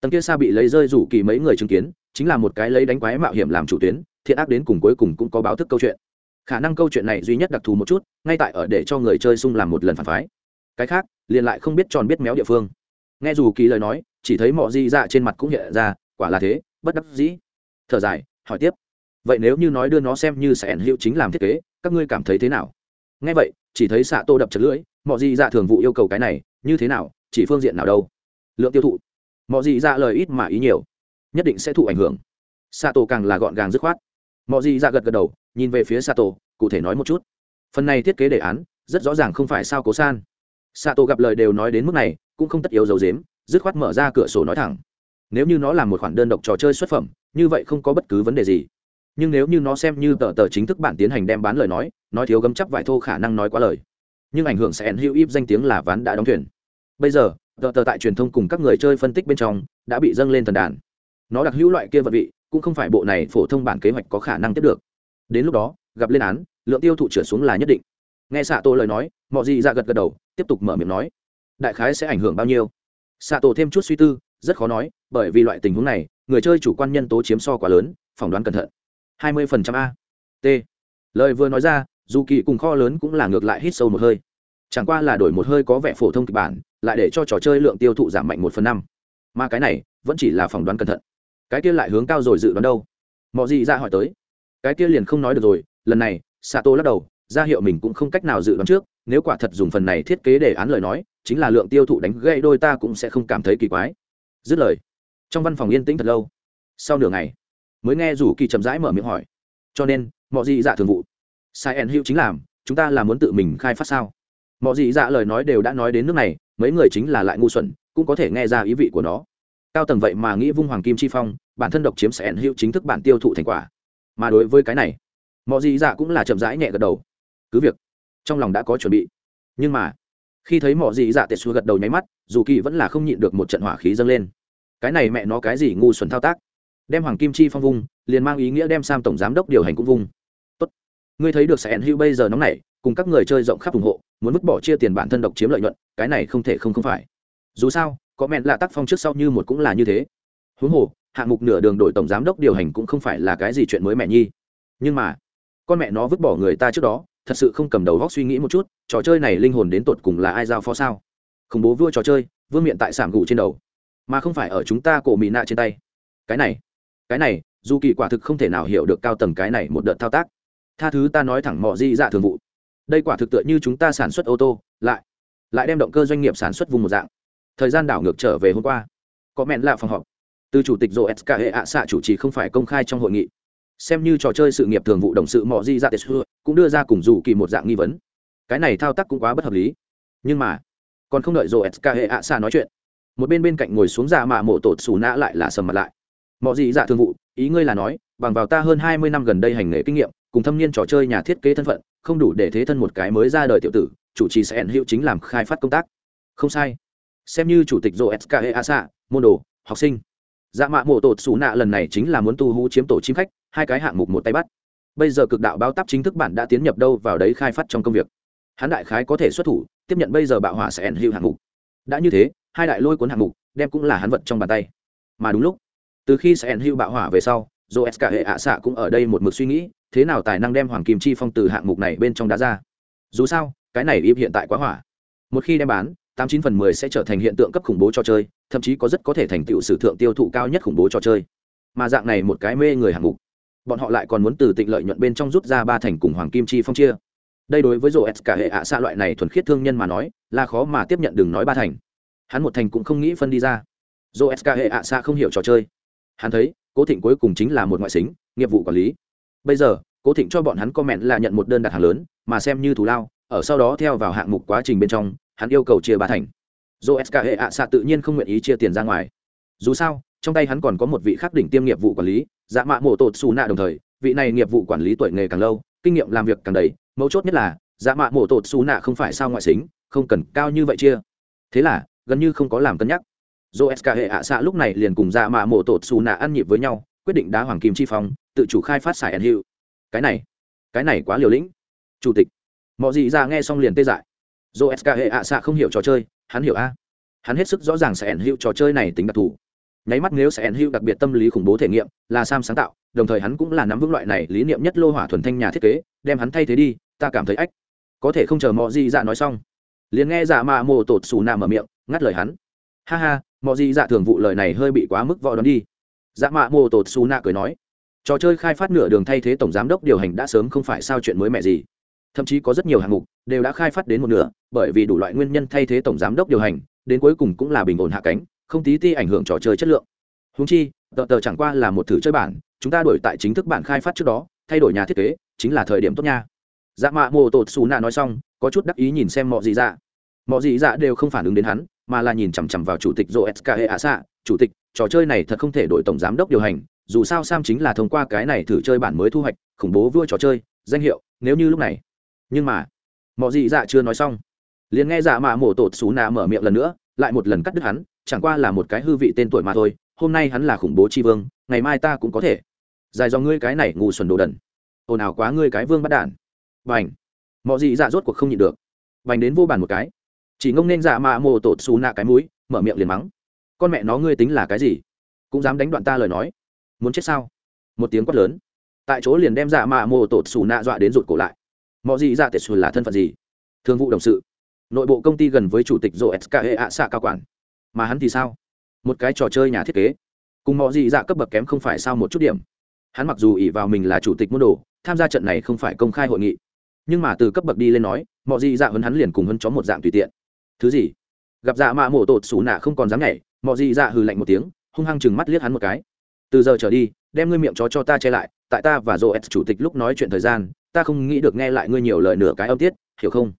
tầng kia xa bị lấy rơi rủ kỳ mấy người chứng kiến, chính là một cái lấy đánh quái mạo hiểm làm chủ tuyến, thiện ác đến cùng cuối cùng cũng có báo thức câu chuyện. Khả năng câu chuyện này duy nhất đặc thù một chút, ngay tại ở để cho người chơi sung làm một lần phản phái. Cái khác, liền lại không biết tròn biết méo địa phương. Nghe dù kỳ lời nói, chỉ thấy mọi di dạ trên mặt cũng hiện ra, quả là thế, bất đắc dĩ. Thở dài hỏi tiếp. Vậy nếu như nói đưa nó xem như sẽ ẩn hữu chính làm thiết kế, các ngươi cảm thấy thế nào? Ngay vậy, chỉ thấy xạ tô đập chật lưỡi mọi gì dạ thường vụ yêu cầu cái này, như thế nào, chỉ phương diện nào đâu? Lượng tiêu thụ. Mọi gì dạ lời ít mà ý nhiều, nhất định sẽ thụ ảnh hưởng. Xạ tô càng là gọn gàng dứt khoát. Mọi gì dạ gật gật đầu, nhìn về phía xạ tô, cụ thể nói một chút. Phần này thiết kế đề án, rất rõ ràng không phải sao cố san. Xạ tô gặp lời đều nói đến mức này, cũng không tất yếu dầu dếm dứt khoát mở ra cửa sổ nói thẳng. Nếu như nó là một khoản đơn độc trò chơi xuất phẩm như vậy không có bất cứ vấn đề gì. Nhưng nếu như nó xem như tờ tờ chính thức bản tiến hành đem bán lời nói nói thiếu gấm chắc vải thô khả năng nói quá lời. Nhưng ảnh hưởng sẽ ẩn hữu íp danh tiếng là ván đã đóng thuyền. Bây giờ, tờ tờ tại truyền thông cùng các người chơi phân tích bên trong, đã bị dâng lên thần đàn. Nó đặc hữu loại kia vật vị, cũng không phải bộ này phổ thông bản kế hoạch có khả năng tiếp được. Đến lúc đó, gặp lên án, lượng tiêu thụ trở xuống là nhất định. Nghe xạ tổ lời nói mọi gì ra gật gật đầu, tiếp tục mở miệng nói, đại khái sẽ ảnh hưởng bao nhiêu? Xạ tổ thêm chút suy tư, rất khó nói, bởi vì loại tình huống này người chơi chủ quan nhân tố chiếm so quá lớn, phỏng đoán cẩn thận. hai mươi phần trăm a. T. Lời vừa nói ra, dù kỳ cùng kho lớn cũng là ngược lại hít sâu một hơi. Chẳng qua là đổi một hơi có vẻ phổ thông kịch bản, lại để cho trò chơi lượng tiêu thụ giảm mạnh một phần năm. Mà cái này, vẫn chỉ là phỏng đoán cẩn thận. Cái kia lại hướng cao rồi dự đoán đâu? Mọi gì ra hỏi tới. Cái kia liền không nói được rồi, lần này, sato lắc đầu, ra hiệu mình cũng không cách nào dự đoán trước, nếu quả thật dùng phần này thiết kế đề án lời nói, chính là lượng tiêu thụ đánh gây đôi ta cũng sẽ không cảm thấy kỳ quái. Dứt lời trong văn phòng yên tĩnh thật lâu. Sau nửa ngày, mới nghe rủ kỳ chậm rãi mở miệng hỏi. Cho nên mọi gì dạ thường vụ. Sai en hữu chính làm, chúng ta là muốn tự mình khai phát sao? Mọi gì dạ lời nói đều đã nói đến nước này, mấy người chính là lại ngu xuẩn, cũng có thể nghe ra ý vị của nó. Cao tầng vậy mà nghĩ vung hoàng kim chi phong, bản thân độc chiếm sẽ ẩn hữu chính thức bản tiêu thụ thành quả. Mà đối với cái này mọi gì dạ cũng là chậm rãi nhẹ gật đầu. Cứ việc, trong lòng đã có chuẩn bị. Nhưng mà, khi thấy mọi gì dạ tệ xua gật đầu nháy mắt, dù kỳ vẫn là không nhịn được một trận hỏa khí dâng lên cái này mẹ nó cái gì ngu xuẩn thao tác? Đem hoàng kim chi phong vung, liền mang ý nghĩa đem sam tổng giám đốc điều hành cũng vung. Tốt. Ngươi thấy được sẽ hữu bây giờ nóng này cùng các người chơi rộng khắp ủng hộ, muốn vứt bỏ chia tiền bản thân độc chiếm lợi nhuận, cái này không thể không không phải. Dù sao, có mẹn là tác phong trước sau như một cũng là như thế. Huống hồ, hạng mục nửa đường đổi tổng giám đốc điều hành cũng không phải là cái gì chuyện mới mẹ nhi. Nhưng mà, con mẹ nó vứt bỏ người ta trước đó, thật sự không cầm đầu góc suy nghĩ một chút, trò chơi này linh hồn đến tột cùng là ai giao phó sao? Khủng bố vua trò chơi, vương miện tại sảm gù trên đầu mà không phải ở chúng ta cổ mỹ nạ trên tay. Cái này cái này, dù kỳ quả thực không thể nào hiểu được cao tầng cái này một đợt thao tác. Tha thứ ta nói thẳng mọi di dạ thường vụ. Đây quả thực tựa như chúng ta sản xuất ô tô, lại lại đem động cơ doanh nghiệp sản xuất vùng một dạng. Thời gian đảo ngược trở về hôm qua. Có mẹn là phòng họp. Từ chủ tịch rô sk hệ ạ xạ chủ trì không phải công khai trong hội nghị. Xem như trò chơi sự nghiệp thường vụ đồng sự mọi di dạ tệ xưa, cũng đưa ra cùng dù kỳ một dạng nghi vấn. Cái này thao tác cũng quá bất hợp lý. Nhưng mà, còn không đợi rô sk hệ ạ xạ nói chuyện một bên bên cạnh ngồi xuống giả mạ mộ tột xù nã lại là sầm mặt lại. Mọi gì dạ thường vụ, ý ngươi là nói, bằng vào ta hơn hai mươi năm gần đây hành nghề kinh nghiệm, cùng thâm niên trò chơi nhà thiết kế thân phận, không đủ để thế thân một cái mới ra đời tiểu tử, chủ trì sẽ ẩn hữu chính làm khai phát công tác. Không sai. Xem như chủ tịch rô ske asa môn đồ, học sinh. Dạ mạ mộ tột xù nạ lần này chính là muốn tu hú chiếm tổ chim khách, hai cái hạng mục một tay bắt. Bây giờ cực đạo báo tắp chính thức bản đã tiến nhập đâu vào đấy khai phát trong công việc. Hắn đại khái có thể xuất thủ, tiếp nhận bây giờ bạo hỏa sẽ ẩn hữu hạng mục. Đã như thế hai đại lôi cuốn hạng mục đem cũng là hắn vật trong bàn tay. Mà đúng lúc, từ khi sẽ hữu bạo hỏa về sau dô s cả hệ ạ xạ cũng ở đây một mực suy nghĩ, thế nào tài năng đem hoàng kim chi phong từ hạng mục này bên trong đá ra. Dù sao, cái này im hiện tại quá hỏa. Một khi đem bán, tám chín phần mười sẽ trở thành hiện tượng cấp khủng bố trò chơi, thậm chí có rất có thể thành tựu sử thượng tiêu thụ cao nhất khủng bố trò chơi. Mà dạng này một cái mê người hạng mục, bọn họ lại còn muốn từ tịnh lợi nhuận bên trong rút ra ba thành cùng hoàng kim chi phong chia. Đây đối với rổ s cả hệ ạ xạ loại này thuần khiết thương nhân mà nói, là khó mà tiếp nhận đừng nói ba thành hắn một thành cũng không nghĩ phân đi ra. Rổ sk hệ ạ xa không hiểu trò chơi. Hắn thấy, cố thịnh cuối cùng chính là một ngoại xính, nghiệp vụ quản lý. Bây giờ, cố thịnh cho bọn hắn comment là nhận một đơn đặt hàng lớn, mà xem như thù lao, ở sau đó theo vào hạng mục quá trình bên trong, hắn yêu cầu chia ba thành. Dô sk hệ ạ xạ tự nhiên không nguyện ý chia tiền ra ngoài. Dù sao, trong tay hắn còn có một vị khắc đỉnh tiêm nghiệp vụ quản lý dạ mạ mộ tột xù nạ đồng thời, vị này nghiệp vụ quản lý tuổi nghề càng lâu, kinh nghiệm làm việc càng đầy, mấu chốt nhất là dạ mạ mộ tột xù nạ không phải sao ngoại xính, không cần cao như vậy chia. Thế là gần như không có làm cân nhắc. Dô sk hệ ạ xạ lúc này liền cùng dạ mạ mộ tột xù nạ ăn nhịp với nhau, quyết định đá hoàng kim chi phong, tự chủ khai phát xài ẩn hiệu. Cái này cái này quá liều lĩnh. Chủ tịch mọi gì ra nghe xong liền tê dại. Dô sk hệ ạ xạ không hiểu trò chơi, hắn hiểu a. Hắn hết sức rõ ràng sẽ ẩn hiệu trò chơi này tính đặc thù. Nháy mắt nếu sẽ ẩn hiệu đặc biệt tâm lý khủng bố thể nghiệm, là sam sáng tạo, đồng thời hắn cũng là nắm vững loại này lý niệm nhất lô hỏa thuần thanh nhà thiết kế, đem hắn thay thế đi, ta cảm thấy ách. Có thể không chờ mọi gì dạ nói xong. Liền nghe dạ mạ mồ tột xù nạ mở miệng ngắt lời hắn. Ha ha mọi gì dạ thường vụ lời này hơi bị quá mức vò đón đi. Dạ mạ mô tột Su Na cười nói, trò chơi khai phát nửa đường thay thế tổng giám đốc điều hành đã sớm không phải sao chuyện mới mẹ gì. Thậm chí có rất nhiều hạng mục đều đã khai phát đến một nửa, bởi vì đủ loại nguyên nhân thay thế tổng giám đốc điều hành, đến cuối cùng cũng là bình ổn hạ cánh, không tí ti ảnh hưởng trò chơi chất lượng. Húng chi, tờ tờ chẳng qua là một thử chơi bản, chúng ta đổi tại chính thức bản khai phát trước đó, thay đổi nhà thiết kế, chính là thời điểm tốt nha. Dạ mạ mô tột xù nạ nói xong, có chút đắc ý nhìn xem mọi gì dạ. Mọi gì dạ đều không phản ứng đến hắn mà là nhìn chằm chằm vào chủ tịch joe sk ạ xạ chủ tịch, trò chơi này thật không thể đổi tổng giám đốc điều hành, dù sao sam chính là thông qua cái này thử chơi bản mới thu hoạch, khủng bố vua trò chơi, danh hiệu, nếu như lúc này. Nhưng mà, mọ gì dạ chưa nói xong. Liền nghe dạ mạ mổ tột xú nạ mở miệng lần nữa, lại một lần cắt đứt hắn, chẳng qua là một cái hư vị tên tuổi mà thôi, hôm nay hắn là khủng bố tri vương, ngày mai ta cũng có thể. Dài do ngươi cái này ngu xuẩn đồ đần. Ồn ào quá ngươi cái vương bắt đản bành. Mọ gì dạ rốt cuộc không nhịn được. Bành đến vô bàn một cái chỉ ngông nên dạ mạ mồ tột xù nạ cái mũi, mở miệng liền mắng. Con mẹ nó ngươi tính là cái gì? Cũng dám đánh đoạn ta lời nói. Muốn chết sao? Một tiếng quát lớn. Tại chỗ liền đem dạ mạ mồ tột xù nạ dọa đến rụt cổ lại. Mọi gì dạ tệ xù là thân phận gì? Thương vụ đồng sự. Nội bộ công ty gần với chủ tịch rô sk hệ ạ xạ cao quản. Mà hắn thì sao? Một cái trò chơi nhà thiết kế. Cùng mọi gì dạ cấp bậc kém không phải sao một chút điểm. Hắn mặc dù ỉ vào mình là chủ tịch môn đồ, tham gia trận này không phải công khai hội nghị. Nhưng mà từ cấp bậc đi lên nói mọi gì dạ hơn hắn liền cùng hơn chó một dạng tùy tiện thứ gì? Gặp dạ mạ mổ tột xù nạ không còn dám nhảy mọi gì dạ hừ lạnh một tiếng, hung hăng chừng mắt liếc hắn một cái. Từ giờ trở đi, đem ngươi miệng chó cho ta che lại, tại ta và dô s chủ tịch lúc nói chuyện thời gian, ta không nghĩ được nghe lại ngươi nhiều lời nửa cái âm tiết, hiểu không?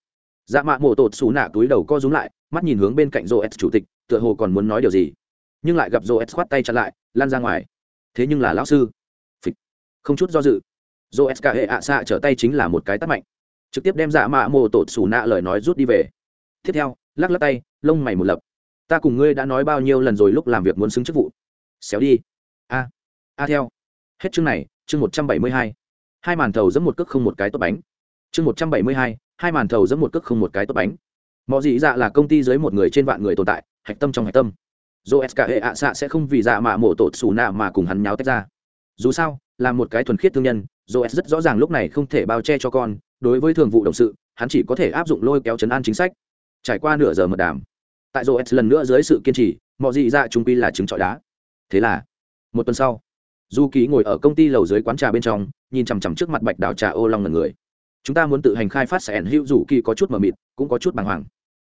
Dạ mạ mổ tột xù nạ túi đầu co rúm lại, mắt nhìn hướng bên cạnh dô s chủ tịch, tựa hồ còn muốn nói điều gì. Nhưng lại gặp dô s khoát tay chặn lại, lan ra ngoài. Thế nhưng là lão sư. Phịch. không chút do dự. Dô s cả hệ ạ xạ trở tay chính là một cái tắt mạnh. Trực tiếp đem dạ mạ mổ tột xù nạ lời nói rút đi về. Tiếp theo lắc lắc tay, lông mày một lập. Ta cùng ngươi đã nói bao nhiêu lần rồi lúc làm việc muốn xứng chức vụ. Xéo đi. A. A theo. Hết chương này, chương một trăm bảy mươi hai. Hai màn thầu dẫn một cước không một cái tốt bánh. Chương một trăm bảy mươi hai hai màn thầu dẫn một cước không một cái tốt bánh. Mọi dị dạ là công ty dưới một người trên vạn người tồn tại, hạch tâm trong hạch tâm. Dô s hệ ạ xạ sẽ không vì dạ mạ mổ tột xù nạ mà cùng hắn nháo tách ra. Dù sao, là một cái thuần khiết thương nhân dô s rất rõ ràng lúc này không thể bao che cho con, đối với thường vụ đồng sự, hắn chỉ có thể áp dụng lôi kéo chấn an chính sách trải qua nửa giờ mật đàm. Tại rô s lần nữa dưới sự kiên trì, mọi dị dạ trung pi là trứng trọi đá. Thế là, một tuần sau du ký ngồi ở công ty lầu dưới quán trà bên trong, nhìn chằm chằm trước mặt bạch đào trà ô long ngần người. Chúng ta muốn tự hành khai phát sẻn hữu dù kỳ có chút mờ mịt, cũng có chút bàng hoàng.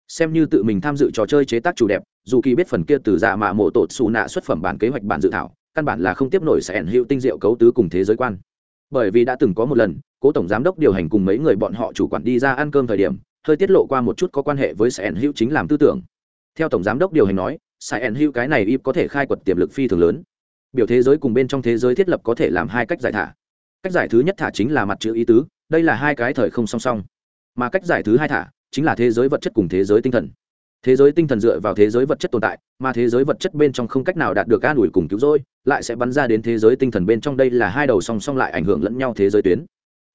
Xem như tự mình tham dự trò chơi chế tác chủ đẹp dù kỳ biết phần kia từ dạ mạ mộ tột xù nạ xuất phẩm bản kế hoạch bản dự thảo, căn bản là không tiếp nổi sẻn hữu tinh diệu cấu tứ cùng thế giới quan. Bởi vì đã từng có một lần, cố tổng giám đốc điều hành cùng mấy người bọn họ chủ quản đi ra ăn cơm thời điểm hơi tiết lộ qua một chút có quan hệ với sẽ ẩn hữu chính làm tư tưởng. Theo tổng giám đốc điều hành nói sẽ ẩn hữu cái này y có thể khai quật tiềm lực phi thường lớn. Biểu thế giới cùng bên trong thế giới thiết lập có thể làm hai cách giải thả. Cách giải thứ nhất thả chính là mặt chữ ý tứ, đây là hai cái thời không song song. Mà cách giải thứ hai thả chính là thế giới vật chất cùng thế giới tinh thần. Thế giới tinh thần dựa vào thế giới vật chất tồn tại, mà thế giới vật chất bên trong không cách nào đạt được an ủi cùng cứu rỗi, lại sẽ bắn ra đến thế giới tinh thần bên trong đây là hai đầu song song lại ảnh hưởng lẫn nhau thế giới tuyến.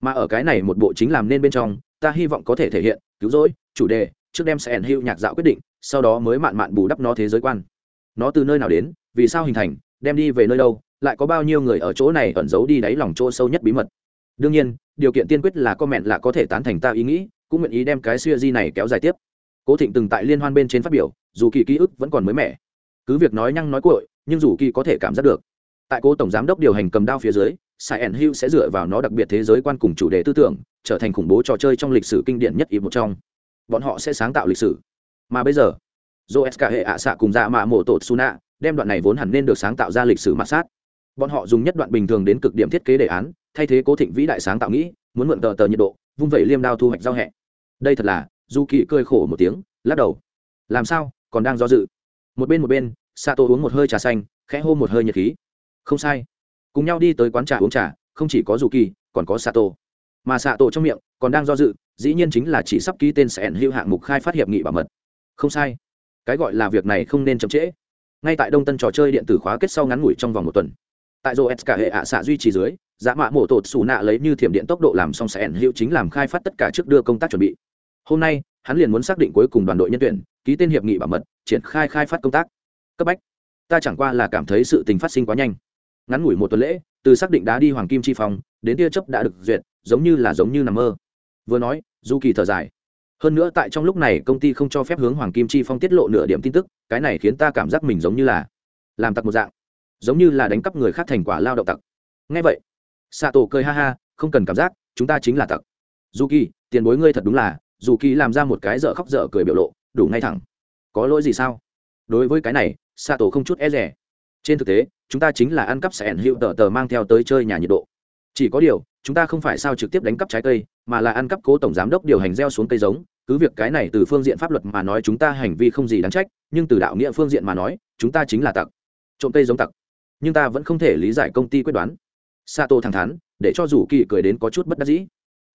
Mà ở cái này một bộ chính làm nên bên trong, ta hy vọng có thể thể hiện cứu rỗi, chủ đề, trước đem sẽ ẩn hữu nhạc dạo quyết định, sau đó mới mạn mạn bù đắp nó thế giới quan. Nó từ nơi nào đến, vì sao hình thành, đem đi về nơi đâu, lại có bao nhiêu người ở chỗ này ẩn giấu đi đáy lòng chỗ sâu nhất bí mật. Đương nhiên, điều kiện tiên quyết là comment là có thể tán thành ta ý nghĩ, cũng nguyện ý đem cái xuya di này kéo dài tiếp. Cố thịnh từng tại liên hoan bên trên phát biểu, dù kỳ ký ức vẫn còn mới mẻ. Cứ việc nói nhăng nói cội nhưng dù kỳ có thể cảm giác được. Tại cố tổng giám đốc điều hành cầm đao phía dưới sai ẩn hữu sẽ dựa vào nó đặc biệt thế giới quan cùng chủ đề tư tưởng, trở thành khủng bố trò chơi trong lịch sử kinh điển nhất ý một trong. Bọn họ sẽ sáng tạo lịch sử. Mà bây giờ joska hệ ạ xạ cùng dạ mạ mộ tột suna đem đoạn này vốn hẳn nên được sáng tạo ra lịch sử mà sát. Bọn họ dùng nhất đoạn bình thường đến cực điểm thiết kế đề án, thay thế cố thịnh vĩ đại sáng tạo nghĩ, muốn mượn tờ tờ nhiệt độ, vung vẩy liêm đao thu hoạch giao hẹ. Đây thật là du kỳ cười khổ một tiếng, lắc đầu. Làm sao, còn đang do dự? Một bên một bên, sato uống một hơi trà xanh, khẽ hô một hơi nhiệt khí. Không sai cùng nhau đi tới quán trà uống trà, không chỉ có dù kỳ, còn có sato. Mà sato trong miệng còn đang do dự, dĩ nhiên chính là chỉ sắp ký tên sẽ hữu hạng mục khai phát hiệp nghị bảo mật. Không sai. Cái gọi là việc này không nên chậm trễ. Ngay tại đông tân trò chơi điện tử khóa kết sau ngắn ngủi trong vòng một tuần, tại dô s cả hệ ạ xạ duy trì dưới giá mạ mổ tột xù nạ lấy như thiểm điện tốc độ làm xong sẽ hữu chính làm khai phát tất cả trước đưa công tác chuẩn bị. Hôm nay, hắn liền muốn xác định cuối cùng đoàn đội nhân tuyển, ký tên hiệp nghị bảo mật, triển khai khai phát công tác. Cấp bách. Ta chẳng qua là cảm thấy sự tình phát sinh quá nhanh ngắn ngủi một tuần lễ, từ xác định đá đi hoàng kim chi phong, đến tia chấp đã được duyệt, giống như là giống như nằm mơ. Vừa nói, du kỳ thở dài. Hơn nữa tại trong lúc này, công ty không cho phép hướng hoàng kim chi phong tiết lộ nửa điểm tin tức, cái này khiến ta cảm giác mình giống như là làm tặc một dạng, giống như là đánh cắp người khác thành quả lao động tặc. Ngay vậy xạ tổ cười ha ha, không cần cảm giác, chúng ta chính là tặc. Du kỳ, tiền bối ngươi thật đúng là dù kỳ làm ra một cái dở khóc dở cười biểu lộ, đủ ngay thẳng. Có lỗi gì sao? Đối với cái này xạ tổ không chút e rẻ trên thực tế, chúng ta chính là ăn cắp sẻn hữu tờ tờ mang theo tới chơi nhà nhiệt độ. Chỉ có điều, chúng ta không phải sao trực tiếp đánh cắp trái cây, mà là ăn cắp cố tổng giám đốc điều hành gieo xuống cây giống. Cứ việc cái này từ phương diện pháp luật mà nói chúng ta hành vi không gì đáng trách, nhưng từ đạo nghĩa phương diện mà nói, chúng ta chính là tặc. Trộm cây giống tặc. Nhưng ta vẫn không thể lý giải công ty quyết đoán. Sato thẳng thắn, để cho dù kỳ cười đến có chút bất đắc dĩ.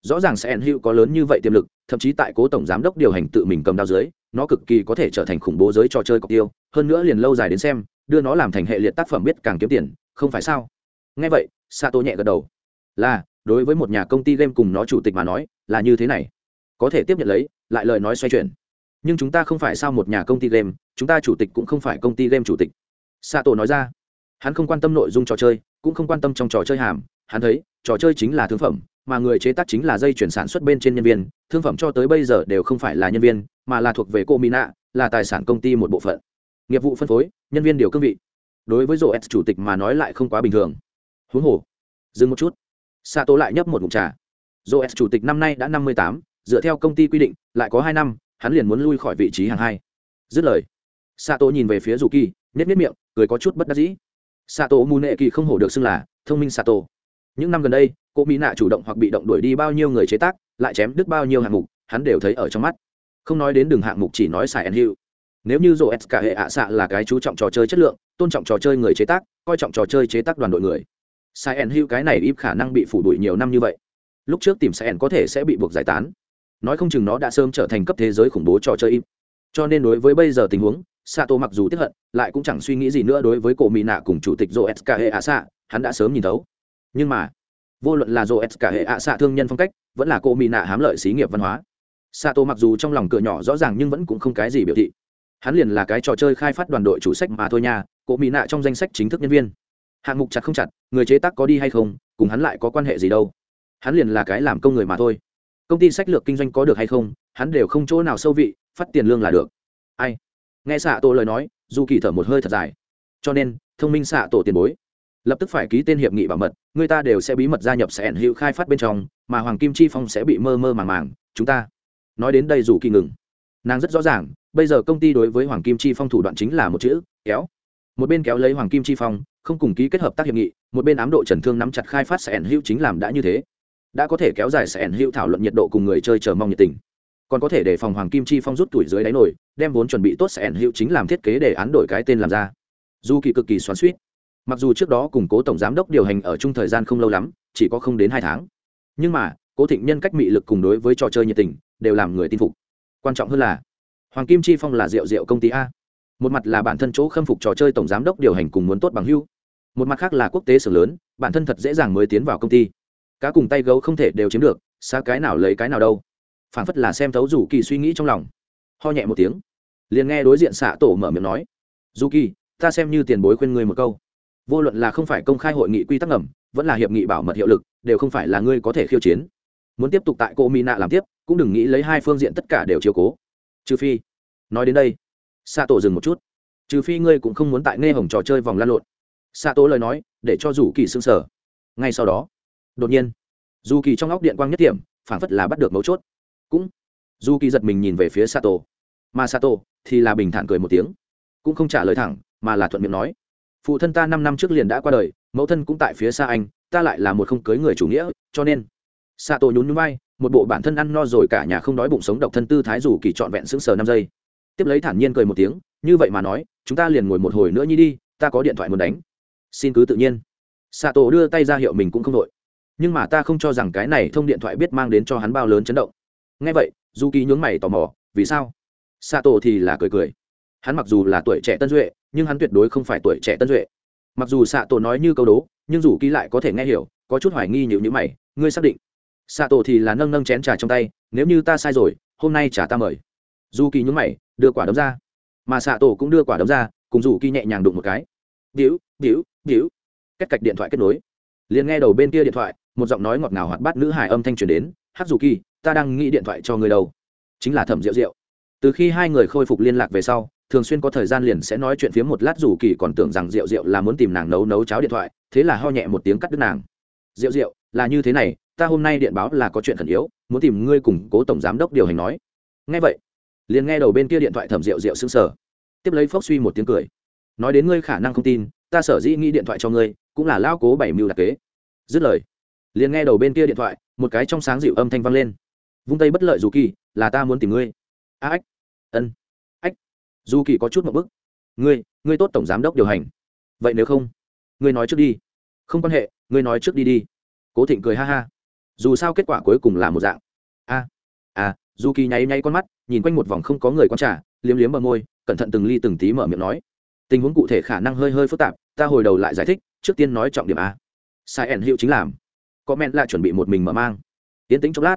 Rõ ràng sẽ hữu có lớn như vậy tiềm lực, thậm chí tại cố tổng giám đốc điều hành tự mình cầm đao dưới, nó cực kỳ có thể trở thành khủng bố giới trò chơi cọc tiêu. Hơn nữa liền lâu dài đến xem đưa nó làm thành hệ liệt tác phẩm biết càng kiếm tiền, không phải sao? Nghe vậy, sato nhẹ gật đầu. Là, đối với một nhà công ty game cùng nó chủ tịch mà nói, là như thế này. Có thể tiếp nhận lấy, lại lời nói xoay chuyển. Nhưng chúng ta không phải sao một nhà công ty game, chúng ta chủ tịch cũng không phải công ty game chủ tịch. Sato nói ra. Hắn không quan tâm nội dung trò chơi, cũng không quan tâm trong trò chơi hàm. Hắn thấy, trò chơi chính là thương phẩm, mà người chế tác chính là dây chuyển sản xuất bên trên nhân viên. Thương phẩm cho tới bây giờ đều không phải là nhân viên, mà là thuộc về cô mỹ nạ là tài sản công ty một bộ phận. Nghiệp vụ phân phối nhân viên điều cương vị. Đối với rổ s chủ tịch mà nói lại không quá bình thường. Huống hồ, dừng một chút. Sa tố lại nhấp một mục trà. Rổ s chủ tịch năm nay đã năm mươi tám, dựa theo công ty quy định, lại có hai năm, hắn liền muốn lui khỏi vị trí hàng hai. Dứt lời sa tố nhìn về phía dù kỳ nhét nhét miệng, cười có chút bất đắc dĩ. Sa tố mù nệ kỳ không hổ được xưng là thông minh sa tô những năm gần đây, cô mỹ nạ chủ động hoặc bị động đuổi đi bao nhiêu người chế tác, lại chém đứt bao nhiêu hạng mục, hắn đều thấy ở trong mắt. Không nói đến đường hạng mục chỉ nói xài ăn hiệu nếu như rổ s cả hệ ạ xạ là cái chú trọng trò chơi chất lượng, tôn trọng trò chơi người chế tác, coi trọng trò chơi chế tác đoàn đội người. Sai ẩn hữu cái này ít khả năng bị phủ đuổi nhiều năm như vậy. Lúc trước tìm sai ẩn có thể sẽ bị buộc giải tán. Nói không chừng nó đã sớm trở thành cấp thế giới khủng bố trò chơi im cho nên đối với bây giờ tình huống, sato mặc dù tiếp hận, lại cũng chẳng suy nghĩ gì nữa đối với cổ mỹ nạ cùng chủ tịch joe s hệ ạ xạ, hắn đã sớm nhìn thấu. Nhưng mà, vô luận là joe s hệ ạ xạ thương nhân phong cách, vẫn là cổ mỹ nạ hám lợi xí nghiệp văn hóa. Sato mặc dù trong lòng cửa nhỏ rõ ràng nhưng vẫn cũng không cái gì biểu thị hắn liền là cái trò chơi khai phát đoàn đội chủ sách mà thôi nha, cổ mỹ nạ trong danh sách chính thức nhân viên. Hạng mục chặt không chặt, người chế tác có đi hay không, cùng hắn lại có quan hệ gì đâu. Hắn liền là cái làm công người mà thôi. Công ty sách lược kinh doanh có được hay không, hắn đều không chỗ nào sâu vị, phát tiền lương là được. Ai? Nghe xạ tổ lời nói dù kỳ thở một hơi thật dài. Cho nên, thông minh xạ tổ tiền bối. Lập tức phải ký tên hiệp nghị bảo mật, người ta đều sẽ bí mật gia nhập sẽ ẩn hữu khai phát bên trong, mà hoàng kim chi phong sẽ bị mơ mơ màng màng, chúng ta. Nói đến đây dù kỳ ngừng. Nàng rất rõ ràng bây giờ công ty đối với hoàng kim chi phong thủ đoạn chính là một chữ, kéo. Một bên kéo lấy hoàng kim chi phong, không cùng ký kết hợp tác hiệp nghị, một bên ám độ trần thương nắm chặt khai phát sẽ hữu chính làm đã như thế. Đã có thể kéo dài sẽ hữu thảo luận nhiệt độ cùng người chơi chờ mong nhiệt tình. Còn có thể để phòng hoàng kim chi phong rút tuổi dưới đáy nổi, đem vốn chuẩn bị tốt sẽ hữu chính làm thiết kế để án đổi cái tên làm ra. Dù kỳ cực kỳ xoắn suýt mặc dù trước đó cùng cố tổng giám đốc điều hành ở chung thời gian không lâu lắm, chỉ có không đến hai tháng. Nhưng mà, cố thịnh nhân cách mị lực cùng đối với trò chơi nhiệt tình, đều làm người tin phục. Quan trọng hơn là hoàng kim chi phong là rượu rượu công ty a. Một mặt là bản thân chỗ khâm phục trò chơi tổng giám đốc điều hành cùng muốn tốt bằng hưu một mặt khác là quốc tế sở lớn, bản thân thật dễ dàng mới tiến vào công ty. Cá cùng tay gấu không thể đều chiếm được, xa cái nào lấy cái nào đâu. Phản phất là xem thấu rủ kỳ suy nghĩ trong lòng. Ho nhẹ một tiếng. Liền nghe đối diện xạ tổ mở miệng nói dù kỳ, ta xem như tiền bối khuyên ngươi một câu. Vô luận là không phải công khai hội nghị quy tắc ngầm, vẫn là hiệp nghị bảo mật hiệu lực, đều không phải là ngươi có thể khiêu chiến. Muốn tiếp tục tại cô mỹ nạ làm tiếp, cũng đừng nghĩ lấy hai phương diện tất cả đều chiều cố trừ phi, nói đến đây xạ tổ dừng một chút. Trừ phi ngươi cũng không muốn tại nghe hồng trò chơi vòng lan lộn. Xạ tổ lời nói, để cho dù kỳ xương sở ngay sau đó, đột nhiên dù kỳ trong óc điện quang nhất điểm phảng phất là bắt được mấu chốt. Cũng dù kỳ giật mình nhìn về phía sato. Mà sato thì là bình thản cười một tiếng, cũng không trả lời thẳng, mà là thuận miệng nói, phụ thân ta năm năm trước liền đã qua đời, mẫu thân cũng tại phía xa anh, ta lại là một không cưới người chủ nghĩa, cho nên. Sato nhún nhún vai một bộ bản thân ăn no rồi cả nhà không đói bụng sống độc thân tư thái dù kỳ trọn vẹn sững sờ năm giây. Tiếp lấy thản nhiên cười một tiếng, như vậy mà nói, chúng ta liền ngồi một hồi nữa nhi đi, ta có điện thoại muốn đánh. Xin cứ tự nhiên. Xạ tổ đưa tay ra hiệu mình cũng không đội nhưng mà ta không cho rằng cái này thông điện thoại biết mang đến cho hắn bao lớn chấn động. Ngay vậy du kỳ nhướng mày tò mò, vì sao? Xạ tổ thì là cười cười. Hắn mặc dù là tuổi trẻ tân duệ, nhưng hắn tuyệt đối không phải tuổi trẻ tân duệ. Mặc dù xạ tổ nói như câu đố, nhưng dù kỳ lại có thể nghe hiểu, có chút hoài nghi nhịu nhữ mày, ngươi xác định Xạ tổ thì là nâng nâng chén trà trong tay, nếu như ta sai rồi, hôm nay trả ta mời. Dù kỳ nhúng mày, đưa quả đấm ra. Mà xạ tổ cũng đưa quả đấm ra, cùng dù kỳ nhẹ nhàng đụng một cái. Víu víu víu cách cạch điện thoại kết nối. Liền nghe đầu bên kia điện thoại, một giọng nói ngọt ngào hoạt bát nữ hài âm thanh truyền đến, hát dù kỳ, ta đang nghĩ điện thoại cho người đâu. Chính là thẩm rượu rượu từ khi hai người khôi phục liên lạc về sau, thường xuyên có thời gian liền sẽ nói chuyện phía một lát dù kỳ còn tưởng rằng rượu rượu là muốn tìm nàng nấu nấu cháo điện thoại, thế là ho nhẹ một tiếng cắt đứt nàng. Rượu rượu là như thế này ta hôm nay điện báo là có chuyện khẩn yếu, muốn tìm ngươi cùng cố tổng giám đốc điều hành nói. Nghe vậy, liền nghe đầu bên kia điện thoại thẩm rượu rượu sững sờ. Tiếp lấy phốc suy một tiếng cười. Nói đến ngươi khả năng không tin, ta sở dĩ nghĩ điện thoại cho ngươi, cũng là lao cố bảy mưu đặc kế. Dứt lời, liền nghe đầu bên kia điện thoại, một cái trong sáng dịu âm thanh vang lên. Vung tay bất lợi dù kỳ, là ta muốn tìm ngươi. A ách, ân, ách. Dù kỳ có chút một bức ngươi ngươi tốt tổng giám đốc điều hành. Vậy nếu không, ngươi nói trước đi. Không quan hệ, ngươi nói trước đi đi. Cố thịnh cười ha ha dù sao kết quả cuối cùng là một dạng. A à dù kỳ nháy nháy con mắt, nhìn quanh một vòng không có người con trả liếm liếm bờ môi, cẩn thận từng ly từng tí mở miệng nói. Tình huống cụ thể khả năng hơi hơi phức tạp, ta hồi đầu lại giải thích, trước tiên nói trọng điểm a. Sai ẩn hiệu chính làm. Có men lại chuẩn bị một mình mở mang. Tiến tính chốc lát.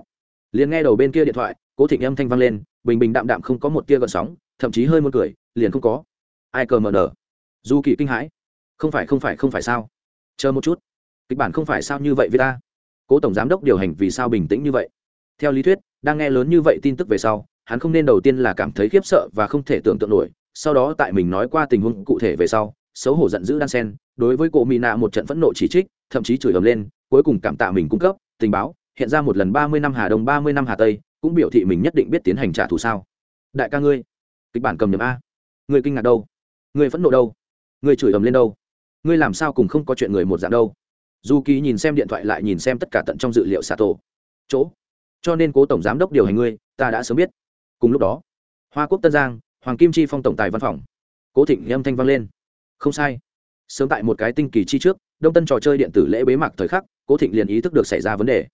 Liền nghe đầu bên kia điện thoại, cố thịnh âm thanh vang lên, bình bình đạm đạm không có một tia gợn sóng, thậm chí hơi muốn cười, liền không có. Ai cờ mờ nở du kỳ kinh hãi. Không phải không phải không phải sao? Chờ một chút. Kịch bản không phải sao như vậy với ta cố tổng giám đốc điều hành vì sao bình tĩnh như vậy. Theo lý thuyết, đang nghe lớn như vậy tin tức về sau, hắn không nên đầu tiên là cảm thấy khiếp sợ và không thể tưởng tượng nổi, sau đó tại mình nói qua tình huống cụ thể về sau, xấu hổ giận dữ đan sen, đối với cô mỹ nạ một trận phẫn nộ chỉ trích, thậm chí chửi ầm lên, cuối cùng cảm tạ mình cung cấp, tình báo, hiện ra một lần ba mươi năm hà đông, ba mươi năm hà tây, cũng biểu thị mình nhất định biết tiến hành trả thù sao. Đại ca ngươi, kịch bản cầm nhầm a. Ngươi kinh ngạc đâu? Ngươi phẫn nộ đâu? Ngươi chửi ầm lên đâu? Ngươi làm sao cùng không có chuyện người một dạng đâu? Dù kỳ nhìn xem điện thoại lại nhìn xem tất cả tận trong dự liệu xạ tổ chỗ, cho nên cố tổng giám đốc điều hành ngươi, ta đã sớm biết. Cùng lúc đó, hoa quốc tân giang, hoàng kim chi phong tổng tài văn phòng, cố thịnh âm thanh vang lên. Không sai. Sớm tại một cái tinh kỳ chi trước, đông tân trò chơi điện tử lễ bế mạc thời khắc, cố thịnh liền ý thức được xảy ra vấn đề.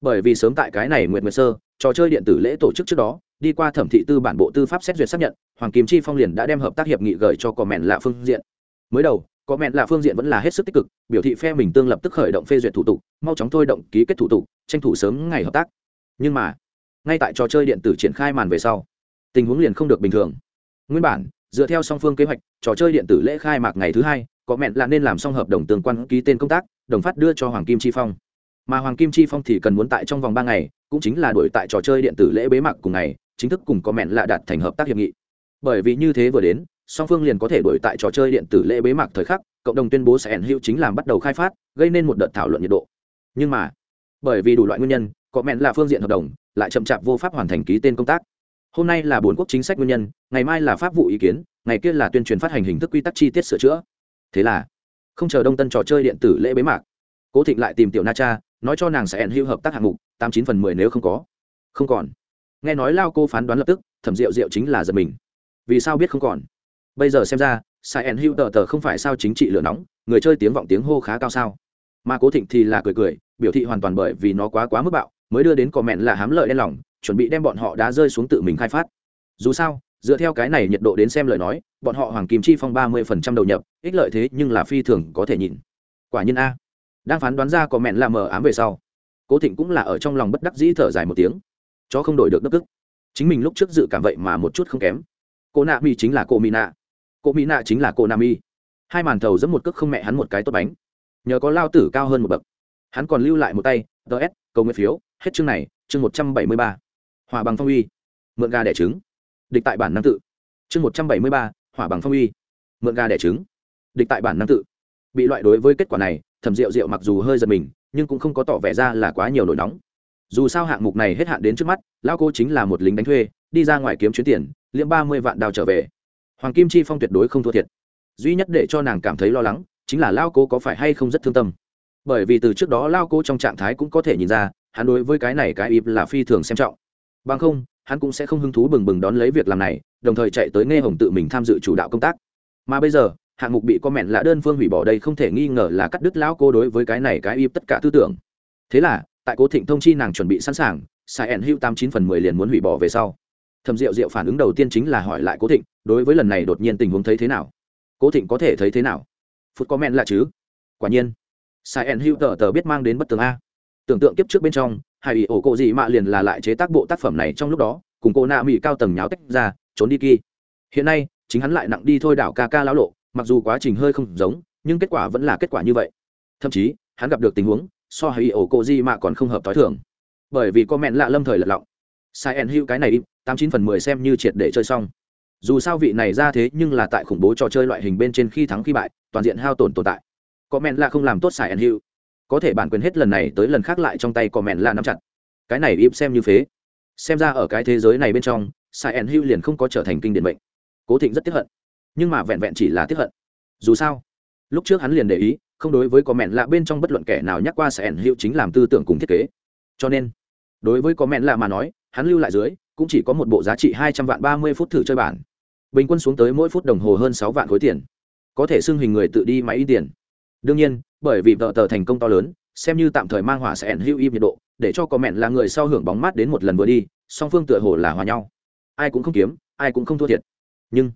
Bởi vì sớm tại cái này nguyệt nguyệt sơ, trò chơi điện tử lễ tổ chức trước đó, đi qua thẩm thị tư bản bộ tư pháp xét duyệt xác nhận, hoàng kim chi phong liền đã đem hợp tác hiệp nghị gửi cho cò mẹn lạ phương diện. Mới đầu có mẹn là phương diện vẫn là hết sức tích cực, biểu thị phe mình tương lập tức khởi động phê duyệt thủ tục, mau chóng thôi động ký kết thủ tục, tranh thủ sớm ngày hợp tác. Nhưng mà, ngay tại trò chơi điện tử triển khai màn về sau, tình huống liền không được bình thường. Nguyên bản, dựa theo song phương kế hoạch, trò chơi điện tử lễ khai mạc ngày thứ hai, có mẹn là nên làm xong hợp đồng tương quan ký tên công tác, đồng phát đưa cho hoàng kim chi phong. Mà hoàng kim chi phong thì cần muốn tại trong vòng ba ngày, cũng chính là đổi tại trò chơi điện tử lễ bế mạc cùng ngày, chính thức cùng có mẹn là đạt thành hợp tác hiệp nghị. Bởi vì như thế vừa đến song phương liền có thể đổi tại trò chơi điện tử lễ bế mạc thời khắc, cộng đồng tuyên bố sẽ ẩn hữu chính làm bắt đầu khai phát, gây nên một đợt thảo luận nhiệt độ. Nhưng mà, bởi vì đủ loại nguyên nhân, có mẹn là phương diện hợp đồng, lại chậm chạp vô pháp hoàn thành ký tên công tác. Hôm nay là bốn quốc chính sách nguyên nhân, ngày mai là pháp vụ ý kiến, ngày kia là tuyên truyền phát hành hình thức quy tắc chi tiết sửa chữa. Thế là, không chờ đông tân trò chơi điện tử lễ bế mạc, cố thịnh lại tìm tiểu na cha, nói cho nàng sẽ ẩn hữu hợp tác hạng mục, tám chín phần mười nếu không có. Không còn. Nghe nói lao cô phán đoán lập tức, thẩm rượu rượu chính là giật mình. Vì sao biết không còn? Bây giờ xem ra, sai en hữu tờ tờ không phải sao chính trị lửa nóng, người chơi tiếng vọng tiếng hô khá cao sao. Mà cố thịnh thì là cười cười, biểu thị hoàn toàn bởi vì nó quá quá mức bạo, mới đưa đến cò mẹn là hám lợi đen lòng, chuẩn bị đem bọn họ đá rơi xuống tự mình khai phát. Dù sao, dựa theo cái này nhiệt độ đến xem lời nói, bọn họ hoàng kim chi phong ba mươi phần trăm đầu nhập, ích lợi thế nhưng là phi thường có thể nhìn. Quả nhiên a. Đang phán đoán ra cò mẹn là mờ ám về sau, cố thịnh cũng là ở trong lòng bất đắc dĩ thở dài một tiếng. Chó không đổi được đất tức. Chính mình lúc trước dự cảm vậy mà một chút không kém. Cô nạ mi chính là cô mỹ nạ cô mỹ nạ chính là cô nam y. Hai màn thầu dẫn một cước không mẹ hắn một cái tốt bánh. Nhờ có lao tử cao hơn một bậc. Hắn còn lưu lại một tay ts cầu nguyện phiếu, hết chương này, chương một trăm bảy mươi ba. Hòa bằng phong uy. Mượn gà đẻ trứng. Địch tại bản năng tự. Chương một trăm bảy mươi ba, hỏa bằng phong uy. Mượn gà đẻ trứng. Địch tại bản năng tự. Bị loại đối với kết quả này, thẩm rượu rượu mặc dù hơi giật mình, nhưng cũng không có tỏ vẻ ra là quá nhiều nổi nóng. Dù sao hạng mục này hết hạn đến trước mắt, lão cô chính là một lính đánh thuê, đi ra ngoài kiếm chuyến tiền, liễm ba mươi vạn đào trở về hoàng kim chi phong tuyệt đối không thua thiệt. Duy nhất để cho nàng cảm thấy lo lắng chính là lao cô có phải hay không rất thương tâm. Bởi vì từ trước đó lao cô trong trạng thái cũng có thể nhìn ra, hắn đối với cái này cái ịp là phi thường xem trọng. Bằng không, hắn cũng sẽ không hứng thú bừng bừng đón lấy việc làm này, đồng thời chạy tới nghe hồng tự mình tham dự chủ đạo công tác. Mà bây giờ, hạng mục bị comment là đơn phương hủy bỏ đây không thể nghi ngờ là cắt đứt lão cô đối với cái này cái ịp tất cả tư tưởng. Thế là, tại cố thịnh thông chi nàng chuẩn bị sẵn sàng, sai ẩn hữu tám chín phần mười liền muốn hủy bỏ về sau thầm rượu rượu phản ứng đầu tiên chính là hỏi lại cố thịnh, đối với lần này đột nhiên tình huống thấy thế nào? Cố thịnh có thể thấy thế nào? Phút men là chứ? Quả nhiên. Sai ẩn hữu tờ tờ biết mang đến bất tường a. Tưởng tượng kiếp trước bên trong hải ủy ổ cộ gì mạ liền là lại chế tác bộ tác phẩm này trong lúc đó, cùng cô nạ mỹ cao tầng nháo tách ra, trốn đi kỳ hiện nay, chính hắn lại nặng đi thôi đảo ca ca lão lộ, mặc dù quá trình hơi không giống, nhưng kết quả vẫn là kết quả như vậy. Thậm chí, hắn gặp được tình huống, so hay ổ cô gì mạ còn không hợp t h i thường. Bởi vì có mẹn lạ lâm thời lật lọng. Sai en hữu cái này tám chín phần mười xem như triệt để chơi xong. Dù sao vị này ra thế nhưng là tại khủng bố trò chơi loại hình bên trên khi thắng khi bại, toàn diện hao tổn tồn tại. Có mẹn lạ không làm tốt xài ăn hữu có thể bản quyền hết lần này tới lần khác lại trong tay có mẹn lạ nắm chặt. Cái này im xem như phế. Xem ra ở cái thế giới này bên trong sai en hữu liền không có trở thành kinh điển bệnh cố thịnh rất tiếp hận. Nhưng mà vẹn vẹn chỉ là tiếp hận. Dù sao, lúc trước hắn liền để ý, không đối với có mẹn lạ bên trong bất luận kẻ nào nhắc qua sẽ ẩn hiệu chính làm tư tưởng cùng thiết kế. Cho nên, đối với có mẹn lạ mà nói, hắn lưu lại dưới cũng chỉ có một bộ giá trị hai trăm vạn ba mươi phút thử chơi bản. Bình quân xuống tới mỗi phút đồng hồ hơn sáu vạn khối tiền. Có thể xưng hình người tự đi máy in tiền. Đương nhiên, bởi vì vợ tờ thành công to lớn, xem như tạm thời mang hỏa sẽ ẩn hữu im nhiệt độ, để cho có mẹn là người sau hưởng bóng mát đến một lần vừa đi, song phương tựa hồ là hòa nhau. Ai cũng không kiếm, ai cũng không thua thiệt. Nhưng,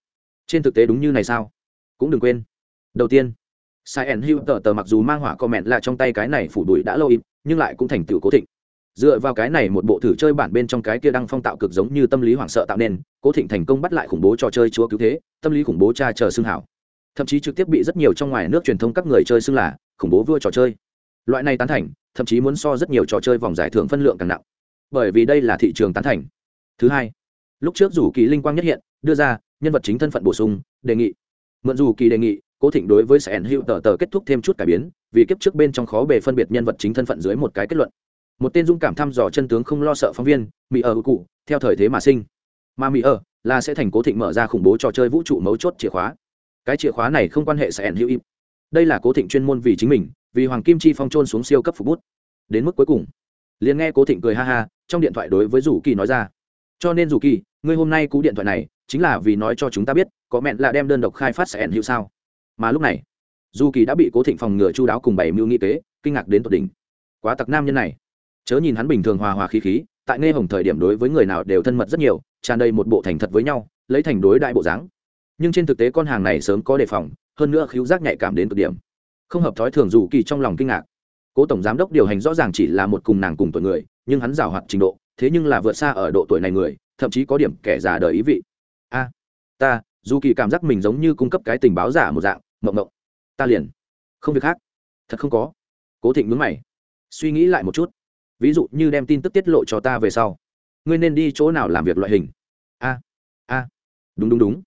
trên thực tế đúng như này sao? Cũng đừng quên. Đầu tiên, sai ẩn hữu tờ tờ mặc dù mang hỏa comment là trong tay cái này phủ đuổi đã lâu im, nhưng lại cũng thành tựu cố thịnh dựa vào cái này một bộ thử chơi bản bên trong cái kia đang phong tạo cực giống như tâm lý hoảng sợ tạo nên, cố thịnh thành công bắt lại khủng bố trò chơi chúa cứu thế, tâm lý khủng bố cha chờ xưng hảo. Thậm chí trực tiếp bị rất nhiều trong ngoài nước truyền thông các người chơi xưng là khủng bố vua trò chơi. Loại này tán thành, thậm chí muốn so rất nhiều trò chơi vòng giải thưởng phân lượng càng nặng. Bởi vì đây là thị trường tán thành. Thứ hai, lúc trước dù kỳ linh quang nhất hiện, đưa ra nhân vật chính thân phận bổ sung, đề nghị. Mượn dù kỳ đề nghị, cố thịnh đối với sẻn hữu tờ tờ kết thúc thêm chút cải biến, vì kiếp trước bên trong khó bề phân biệt nhân vật chính thân phận dưới một cái kết luận một tên dung cảm thăm dò chân tướng không lo sợ phóng viên mỹ ở cụ, theo thời thế mà sinh. Mà mỹ ở là sẽ thành cố thịnh mở ra khủng bố trò chơi vũ trụ mấu chốt chìa khóa. Cái chìa khóa này không quan hệ sẻn hữu im. Đây là cố thịnh chuyên môn vì chính mình, vì hoàng kim chi phong trôn xuống siêu cấp phục bút. Đến mức cuối cùng, liền nghe cố thịnh cười ha ha, trong điện thoại đối với rủ kỳ nói ra. Cho nên rủ kỳ, ngươi hôm nay cú điện thoại này, chính là vì nói cho chúng ta biết, có mẹn là đem đơn độc khai phát sẻn hữu sao. Mà lúc này, dù kỳ đã bị cố thịnh phòng ngừa chu đáo cùng bảy mưu nghị kế, kinh ngạc đến tột đỉnh. Quá tặc nam nhân này chớ nhìn hắn bình thường hòa hòa khí khí, tại nghe hồng thời điểm đối với người nào đều thân mật rất nhiều, tràn đầy một bộ thành thật với nhau, lấy thành đối đại bộ dáng. Nhưng trên thực tế con hàng này sớm có đề phòng, hơn nữa khiếu giác nhạy cảm đến cực điểm. Không hợp thói thường dù kỳ trong lòng kinh ngạc. Cố tổng giám đốc điều hành rõ ràng chỉ là một cùng nàng cùng tuổi người, nhưng hắn giảo hoạt trình độ, thế nhưng là vượt xa ở độ tuổi này người, thậm chí có điểm kẻ già đời ý vị. A, ta, dù kỳ cảm giác mình giống như cung cấp cái tình báo giả một dạng, mộng mộng. Ta liền. Không việc khác. Thật không có. Cố thịnh mướn mày. Suy nghĩ lại một chút ví dụ như đem tin tức tiết lộ cho ta về sau. Ngươi nên đi chỗ nào làm việc loại hình? A a. Đúng đúng đúng.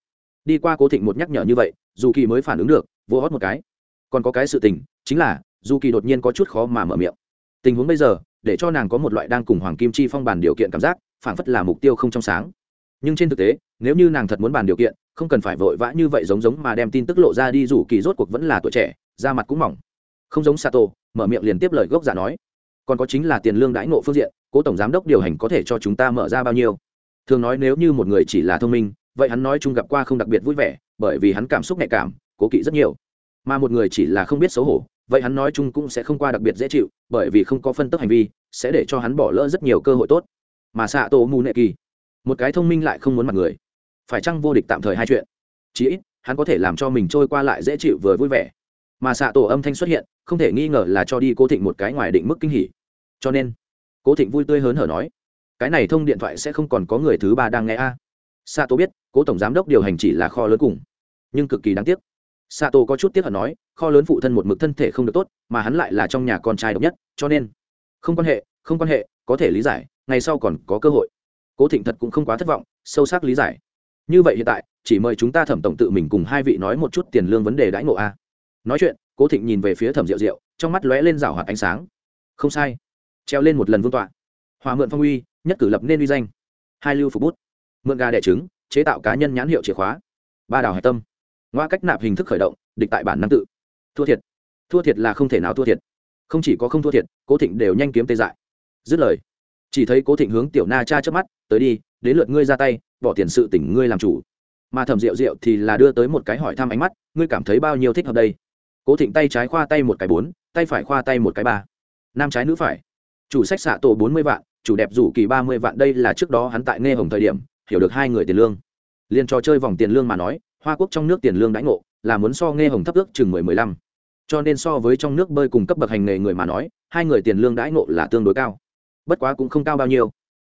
Đi qua cố thịnh một nhắc nhở như vậy, dù kỳ mới phản ứng được, vô hót một cái. Còn có cái sự tình, chính là, dù kỳ đột nhiên có chút khó mà mở miệng. Tình huống bây giờ, để cho nàng có một loại đang cùng hoàng kim chi phong bàn điều kiện cảm giác phản phất là mục tiêu không trong sáng. Nhưng trên thực tế, nếu như nàng thật muốn bàn điều kiện, không cần phải vội vã như vậy giống giống mà đem tin tức lộ ra đi dù kỳ rốt cuộc vẫn là tuổi trẻ, da mặt cũng mỏng. Không giống sato, mở miệng liền tiếp lời gốc giả nói còn có chính là tiền lương đãi ngộ phương diện, cố tổng giám đốc điều hành có thể cho chúng ta mở ra bao nhiêu? Thường nói nếu như một người chỉ là thông minh, vậy hắn nói chung gặp qua không đặc biệt vui vẻ, bởi vì hắn cảm xúc nhạy cảm, cố kỵ rất nhiều. Mà một người chỉ là không biết xấu hổ, vậy hắn nói chung cũng sẽ không qua đặc biệt dễ chịu, bởi vì không có phân tức hành vi, sẽ để cho hắn bỏ lỡ rất nhiều cơ hội tốt. Mà xạ tổ mù nệ kỳ, một cái thông minh lại không muốn mặt người. Phải chăng vô địch tạm thời hai chuyện? Chí ít, hắn có thể làm cho mình trôi qua lại dễ chịu vừa vui vẻ. Mà xạ tổ âm thanh xuất hiện, không thể nghi ngờ là cho đi cố thịnh một cái ngoài định mức kinh hỉ cho nên, cố thịnh vui tươi hớn hở nói, cái này thông điện thoại sẽ không còn có người thứ ba đang nghe a. À. tô biết, cố tổng giám đốc điều hành chỉ là kho lớn cùng, nhưng cực kỳ đáng tiếc. Xạ tô có chút tiếc hận nói, kho lớn phụ thân một mực thân thể không được tốt, mà hắn lại là trong nhà con trai độc nhất, cho nên, không quan hệ, không quan hệ, có thể lý giải, ngày sau còn có cơ hội. Cố thịnh thật cũng không quá thất vọng, sâu sắc lý giải. Như vậy hiện tại, chỉ mời chúng ta thẩm tổng tự mình cùng hai vị nói một chút tiền lương vấn đề đãi ngộ a. Nói chuyện, cố thịnh nhìn về phía thẩm rượu rượu, trong mắt lóe lên rào hoạt ánh sáng. Không sai treo lên một lần vương tọa. Hòa mượn phong uy, nhất cử lập nên uy danh. Hai lưu phục bút. Mượn gà đẻ trứng, chế tạo cá nhân nhãn hiệu chìa khóa. Ba đào hải tâm. Ngoa cách nạp hình thức khởi động, địch tại bản năng tự. Thua thiệt. Thua thiệt là không thể nào thua thiệt. Không chỉ có không thua thiệt, cố thịnh đều nhanh kiếm tê dại. Dứt lời, chỉ thấy cố thịnh hướng tiểu na cha trước mắt, tới đi, đến lượt ngươi ra tay, bỏ tiền sự tỉnh ngươi làm chủ. Mà thẩm rượu rượu thì là đưa tới một cái hỏi thăm ánh mắt, ngươi cảm thấy bao nhiêu thích hợp đây? Cố thịnh tay trái khoa tay một cái bốn, tay phải khoa tay một cái ba. Nam trái nữ phải chủ sách xạ tổ bốn mươi vạn, chủ đẹp rủ kỳ ba mươi vạn, đây là trước đó hắn tại nghe hồng thời điểm, hiểu được hai người tiền lương. Liền trò chơi vòng tiền lương mà nói, hoa quốc trong nước tiền lương đãi ngộ là muốn so nghe hồng thấp ước chừng mười mười lăm. Cho nên so với trong nước bơi cùng cấp bậc hành nghề người mà nói, hai người tiền lương đãi ngộ là tương đối cao. Bất quá cũng không cao bao nhiêu.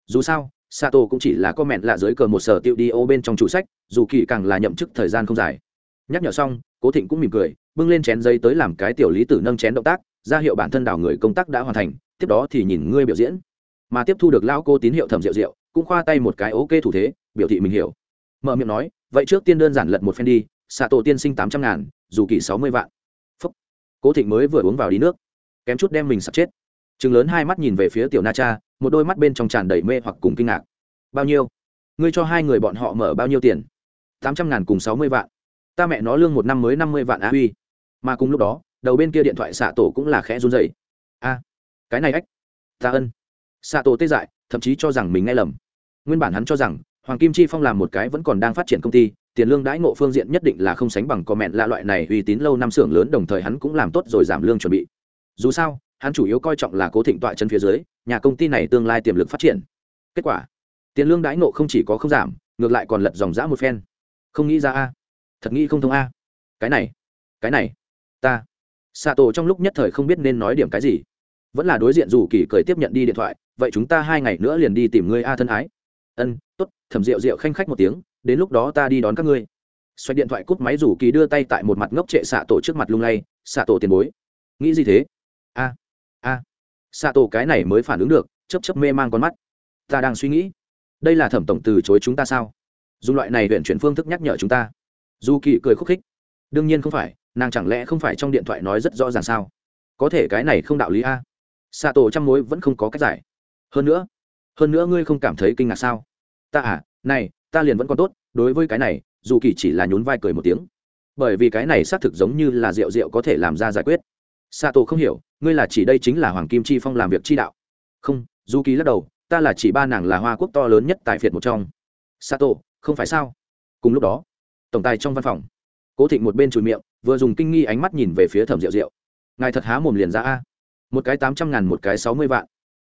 Dù sao sato cũng chỉ là comment lạ dưới cờ một sở tiêu đi ô bên trong chủ sách, dù kỳ càng là nhậm chức thời gian không dài. Nhắc nhở xong, cố thịnh cũng mỉm cười, bưng lên chén giấy tới làm cái tiểu lý tử nâng chén động tác, ra hiệu bản thân đảo người công tác đã hoàn thành tiếp đó thì nhìn ngươi biểu diễn. Mà tiếp thu được lão cô tín hiệu thẩm rượu rượu, cũng khoa tay một cái ok thủ thế, biểu thị mình hiểu. Mở miệng nói, vậy trước tiên đơn giản lật một phen đi xạ tổ tiên sinh tám trăm ngàn, dù kỳ sáu mươi vạn. Phúc. Cố thịnh mới vừa uống vào đi nước, kém chút đem mình sắp chết. Chừng lớn hai mắt nhìn về phía tiểu na cha, một đôi mắt bên trong tràn đầy mê hoặc cùng kinh ngạc. Bao nhiêu? Ngươi cho hai người bọn họ mở bao nhiêu tiền? Tám trăm ngàn cùng sáu mươi vạn. Ta mẹ nó lương một năm mới năm mươi vạn á uy mà cùng lúc đó, đầu bên kia điện thoại xạ tổ cũng là khẽ run dày a cái này ách, ta ân. Xạ tổ tê dại, thậm chí cho rằng mình nghe lầm. Nguyên bản hắn cho rằng, hoàng kim chi phong làm một cái vẫn còn đang phát triển công ty, tiền lương đãi ngộ phương diện nhất định là không sánh bằng có mẹn lạ loại này uy tín lâu năm xưởng lớn, đồng thời hắn cũng làm tốt rồi giảm lương chuẩn bị. Dù sao, hắn chủ yếu coi trọng là cố thịnh tọa chân phía dưới, nhà công ty này tương lai tiềm lực phát triển. Kết quả, tiền lương đãi ngộ không chỉ có không giảm, ngược lại còn lật dòng dã một phen. Không nghĩ ra a, thật nghĩ không thông a. Cái này cái này, ta. Xạ tổ trong lúc nhất thời không biết nên nói điểm cái gì vẫn là đối diện dù kỳ cười tiếp nhận đi điện thoại, vậy chúng ta hai ngày nữa liền đi tìm ngươi a thân ái. Ân t ố t thẩm rượu rượu khanh khách một tiếng, đến lúc đó ta đi đón các ngươi. Xoay điện thoại cúp máy rủ kỳ đưa tay tại một mặt ngốc trệ xạ tổ trước mặt lung lay, xạ tổ tiền bối. Nghĩ gì thế? A a. Xạ tổ cái này mới phản ứng được chấp chấp mê man con mắt. Ta đang suy nghĩ, đây là thẩm tổng từ chối chúng ta sao? Dùng loại này huyện chuyển phương thức nhắc nhở chúng ta. Dù kỳ cười khúc khích. Đương nhiên không phải, nàng chẳng lẽ không phải trong điện thoại nói rất rõ ràng sao? Có thể cái này không đạo lý a xạ tổ trăm mối vẫn không có cách giải. Hơn nữa hơn nữa ngươi không cảm thấy kinh ngạc sao? Ta à này, ta liền vẫn còn tốt, đối với cái này, dù kỳ chỉ là nhún vai cười một tiếng. Bởi vì cái này xác thực giống như là rượu rượu có thể làm ra giải quyết. Xạ tổ không hiểu, ngươi là chỉ đây chính là hoàng kim chi phong làm việc chi đạo. Không, dù kỳ lắc đầu, ta là chỉ ba nàng là hoa quốc to lớn nhất tại phiệt một trong. Sato không phải sao? Cùng lúc đó, tổng tài trong văn phòng, cố thịnh một bên chùi miệng, vừa dùng kinh nghi ánh mắt nhìn về phía thẩm rượu rượu. Ngài thật há mồm liền ra a? Một cái tám trăm ngàn, một cái sáu mươi vạn.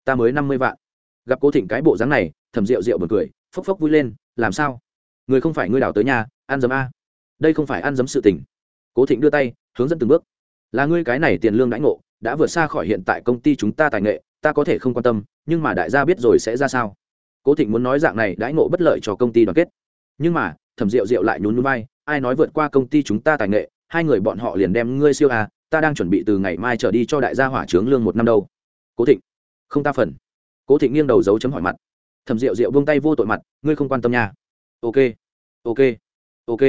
Ta mới năm mươi vạn. Gặp cố thịnh cái bộ dáng này thẩm rượu rượu bật cười, phốc phốc vui lên, làm sao? Người không phải ngươi đào tới nhà, ăn dấm a. Đây không phải ăn dấm sự tình. Cố thịnh đưa tay, hướng dẫn từng bước. Là ngươi cái này tiền lương đãi ngộ, đã vượt xa khỏi hiện tại công ty chúng ta tài nghệ, ta có thể không quan tâm, nhưng mà đại gia biết rồi sẽ ra sao. Cố thịnh muốn nói dạng này đãi ngộ bất lợi cho công ty đoàn kết. Nhưng mà thẩm rượu rượu lại nhún núi vai, ai nói vượt qua công ty chúng ta tài nghệ, hai người bọn họ liền đem ngươi siêu à ta đang chuẩn bị từ ngày mai trở đi cho đại gia hỏa trướng lương một năm đâu. Cố thịnh, không ta phần. Cố thịnh nghiêng đầu dấu chấm hỏi mặt. Thẩm rượu rượu buông tay vô tội mặt, ngươi không quan tâm nha. Ok ok ok.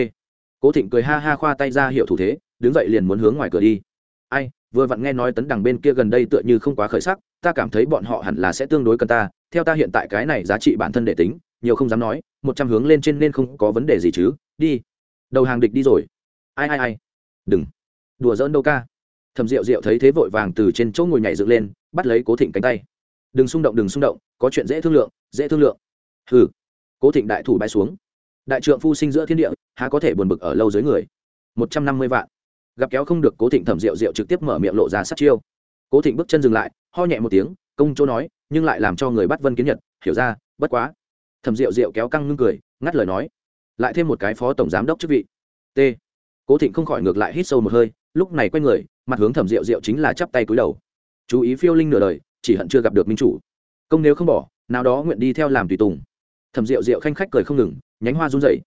Cố thịnh cười ha ha khoa tay ra hiệu thủ thế, đứng dậy liền muốn hướng ngoài cửa đi. Ai, vừa vặn nghe nói tấn đằng bên kia gần đây tựa như không quá khởi sắc, ta cảm thấy bọn họ hẳn là sẽ tương đối cần ta. Theo ta hiện tại cái này giá trị bản thân để tính, nhiều không dám nói, một trăm hướng lên trên nên không có vấn đề gì chứ. Đi, đầu hàng địch đi rồi. Ai ai ai? Đừng. Đùa dỡn đâu ca thầm rượu rượu thấy thế vội vàng từ trên chỗ ngồi nhảy dựng lên, bắt lấy cố thịnh cánh tay. Đừng xung động, đừng xung động, có chuyện dễ thương lượng, dễ thương lượng. Hừ. Cố thịnh đại thủ bay xuống. Đại trượng phu sinh giữa thiên địa, há có thể buồn bực ở lâu dưới người? Một trăm năm mươi vạn. Gặp kéo không được cố thịnh thẩm rượu rượu trực tiếp mở miệng lộ ra sát chiêu. Cố thịnh bước chân dừng lại, ho nhẹ một tiếng, công chỗ nói, nhưng lại làm cho người bắt vân kiến nhật, hiểu ra, bất quá. Thẩm rượu rượu kéo căng ngưng cười, ngắt lời nói, lại thêm một cái phó tổng giám đốc chức vị. T. Cố thịnh không khỏi ngược lại hít sâu một hơi, lúc này quay người mặt hướng thẩm rượu rượu chính là chắp tay cúi đầu. Chú ý phiêu linh nửa đời, chỉ hận chưa gặp được minh chủ. Công nếu không bỏ, nào đó nguyện đi theo làm tùy tùng. Thẩm rượu rượu khanh khách cười không ngừng, nhánh hoa run dậy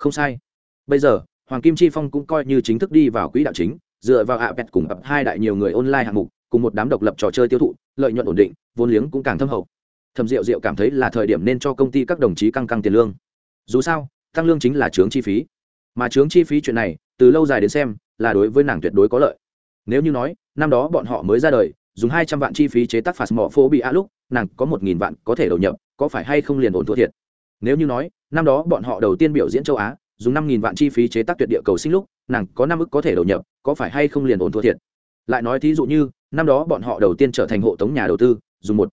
không sai. Bây giờ, hoàng kim chi phong cũng coi như chính thức đi vào quỹ đạo chính, dựa vào ạ pet cùng ập hai đại nhiều người online hạng mục, cùng một đám độc lập trò chơi tiêu thụ, lợi nhuận ổn định, vốn liếng cũng càng thâm hậu. Thẩm rượu rượu cảm thấy là thời điểm nên cho công ty các đồng chí căng căng tiền lương. Dù sao, tăng lương chính là chướng chi phí. Mà chướng chi phí chuyện này, từ lâu dài đến xem, là đối với nàng tuyệt đối có lợi nếu như nói, năm đó bọn họ mới ra đời, dùng hai trăm vạn chi phí chế tác phạt mỏ phô bị a lúc, nàng có một nghìn vạn có thể đầu nhập, có phải hay không liền ổn thua thiệt? Nếu như nói, năm đó bọn họ đầu tiên biểu diễn châu á, dùng năm nghìn vạn chi phí chế tác tuyệt địa cầu sinh lúc, nàng có năm ức có thể đầu nhập, có phải hay không liền ổn thua thiệt? Lại nói thí dụ như, năm đó bọn họ đầu tiên trở thành hộ tống nhà đầu tư, dùng một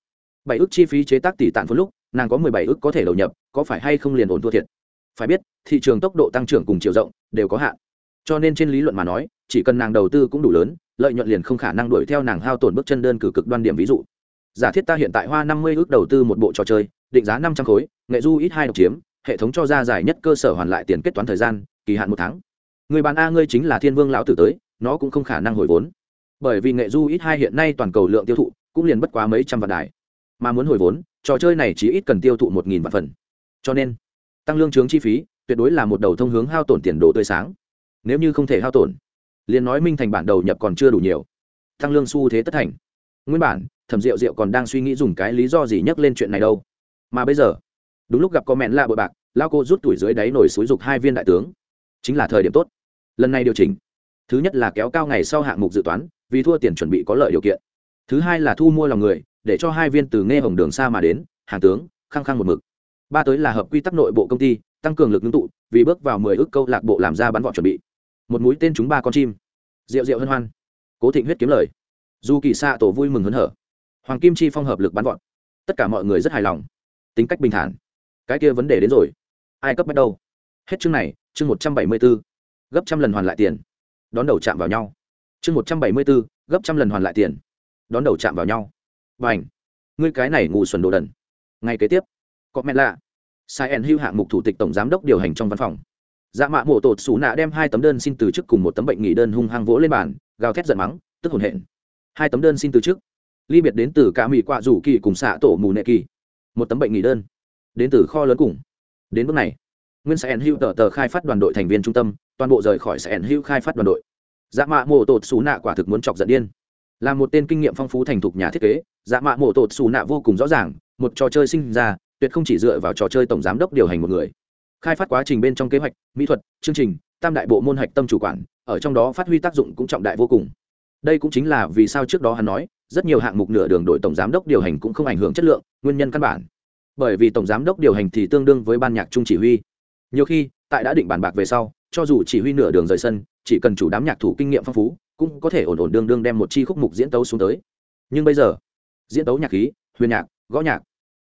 bảy ức chi phí chế tác tỷ tạn phân lúc, nàng có mười bảy ức có thể đầu nhập, có phải hay không liền ổn thua thiệt? Phải biết, thị trường tốc độ tăng trưởng cùng chiều rộng đều có hạn. Cho nên trên lý luận mà nói chỉ cần nàng đầu tư cũng đủ lớn, lợi nhuận liền không khả năng đuổi theo nàng hao tổn bước chân đơn cử cực đoan điểm ví dụ. Giả thiết ta hiện tại hoa năm mươi ước đầu tư một bộ trò chơi, định giá năm trăm khối, nghệ du ít hai độc chiếm, hệ thống cho ra giải nhất cơ sở hoàn lại tiền kết toán thời gian, kỳ hạn một tháng. Người bán a ngươi chính là thiên vương lão tử tới, nó cũng không khả năng hồi vốn. Bởi vì nghệ du ít hai hiện nay toàn cầu lượng tiêu thụ cũng liền bất quá mấy trăm vạn đài. Mà muốn hồi vốn, trò chơi này chỉ ít cần tiêu thụ một nghìn vạn phần. Cho nên, tăng lương chướng chi phí, tuyệt đối là một đầu thông hướng hao tổn tiền đồ tươi sáng. Nếu như không thể hao tổn liền nói minh thành bản đầu nhập còn chưa đủ nhiều. Tăng lương xu thế tất thành. Nguyên bản, thẩm rượu rượu còn đang suy nghĩ dùng cái lý do gì nhắc lên chuyện này đâu. Mà bây giờ, đúng lúc gặp có mẹn lạ bội bạc lao cô rút tuổi dưới đáy nổi xúi dục hai viên đại tướng. Chính là thời điểm tốt. Lần này điều chỉnh. Thứ nhất là kéo cao ngày sau hạng mục dự toán, vì thua tiền chuẩn bị có lợi điều kiện. Thứ hai là thu mua lòng người, để cho hai viên từ nghe hồng đường xa mà đến, hàng tướng, khăng khăng một mực. Ba tới là hợp quy tắc nội bộ công ty, tăng cường lực ngưng tụ, vì bước vào mười ước câu lạc bộ làm ra bắn vọt chuẩn bị một mũi tên chúng ba con chim. Rượu rượu hân hoan. Cố thịnh huyết kiếm lời. Dù kỳ xạ tổ vui mừng hớn hở. Hoàng kim chi phong hợp lực bắn vọt. Tất cả mọi người rất hài lòng. Tính cách bình thản. Cái kia vấn đề đến rồi. Ai cấp bắt đầu hết chương này, chương một trăm bảy mươi b ố gấp trăm lần hoàn lại tiền. Đón đầu chạm vào nhau. Chương một trăm bảy mươi b ố gấp trăm lần hoàn lại tiền. Đón đầu chạm vào nhau. B à n h ngươi cái này ngủ xuẩn đồ đần. Ngay kế tiếp. Có mẹ lạ. Sai en hưu hạng mục thủ tịch tổng giám đốc điều hành trong văn phòng dạ mạ mổ tột xù nạ đem hai tấm đơn xin từ chức cùng một tấm bệnh nghỉ đơn hung hăng vỗ lên bàn, gào thét giận mắng, tức hồn hển. Hai tấm đơn xin từ chức ly biệt đến từ cả mỹ quạ rủ kỳ cùng xạ tổ mù nệ kỳ. Một tấm bệnh nghỉ đơn, đến từ kho lớn cùng. Đến bước này, nguyên sẽ hữu tờ tờ khai phát đoàn đội thành viên trung tâm, toàn bộ rời khỏi sẽ hữu khai phát đoàn đội. Dạ mạ mổ tột xù nạ quả thực muốn chọc giận điên. Là một tên kinh nghiệm phong phú thành thục nhà thiết kế dạ mạ mổ tột xù nạ vô cùng rõ ràng, một trò chơi sinh ra, tuyệt không chỉ dựa vào trò chơi tổng giám đốc điều hành một người khai phát quá trình bên trong kế hoạch, mỹ thuật, chương trình, tam đại bộ môn hạch tâm chủ quản, ở trong đó phát huy tác dụng cũng trọng đại vô cùng. Đây cũng chính là vì sao trước đó hắn nói, rất nhiều hạng mục nửa đường đội tổng giám đốc điều hành cũng không ảnh hưởng chất lượng, nguyên nhân căn bản. Bởi vì tổng giám đốc điều hành thì tương đương với ban nhạc trung chỉ huy. Nhiều khi, tại đã định bàn bạc về sau, cho dù chỉ huy nửa đường rời sân, chỉ cần chủ đám nhạc thủ kinh nghiệm phong phú, cũng có thể ổn ổn đương đương đem một chi khúc mục diễn tấu xuống tới. Nhưng bây giờ, diễn tấu nhạc khí, huyền nhạc, gõ nhạc,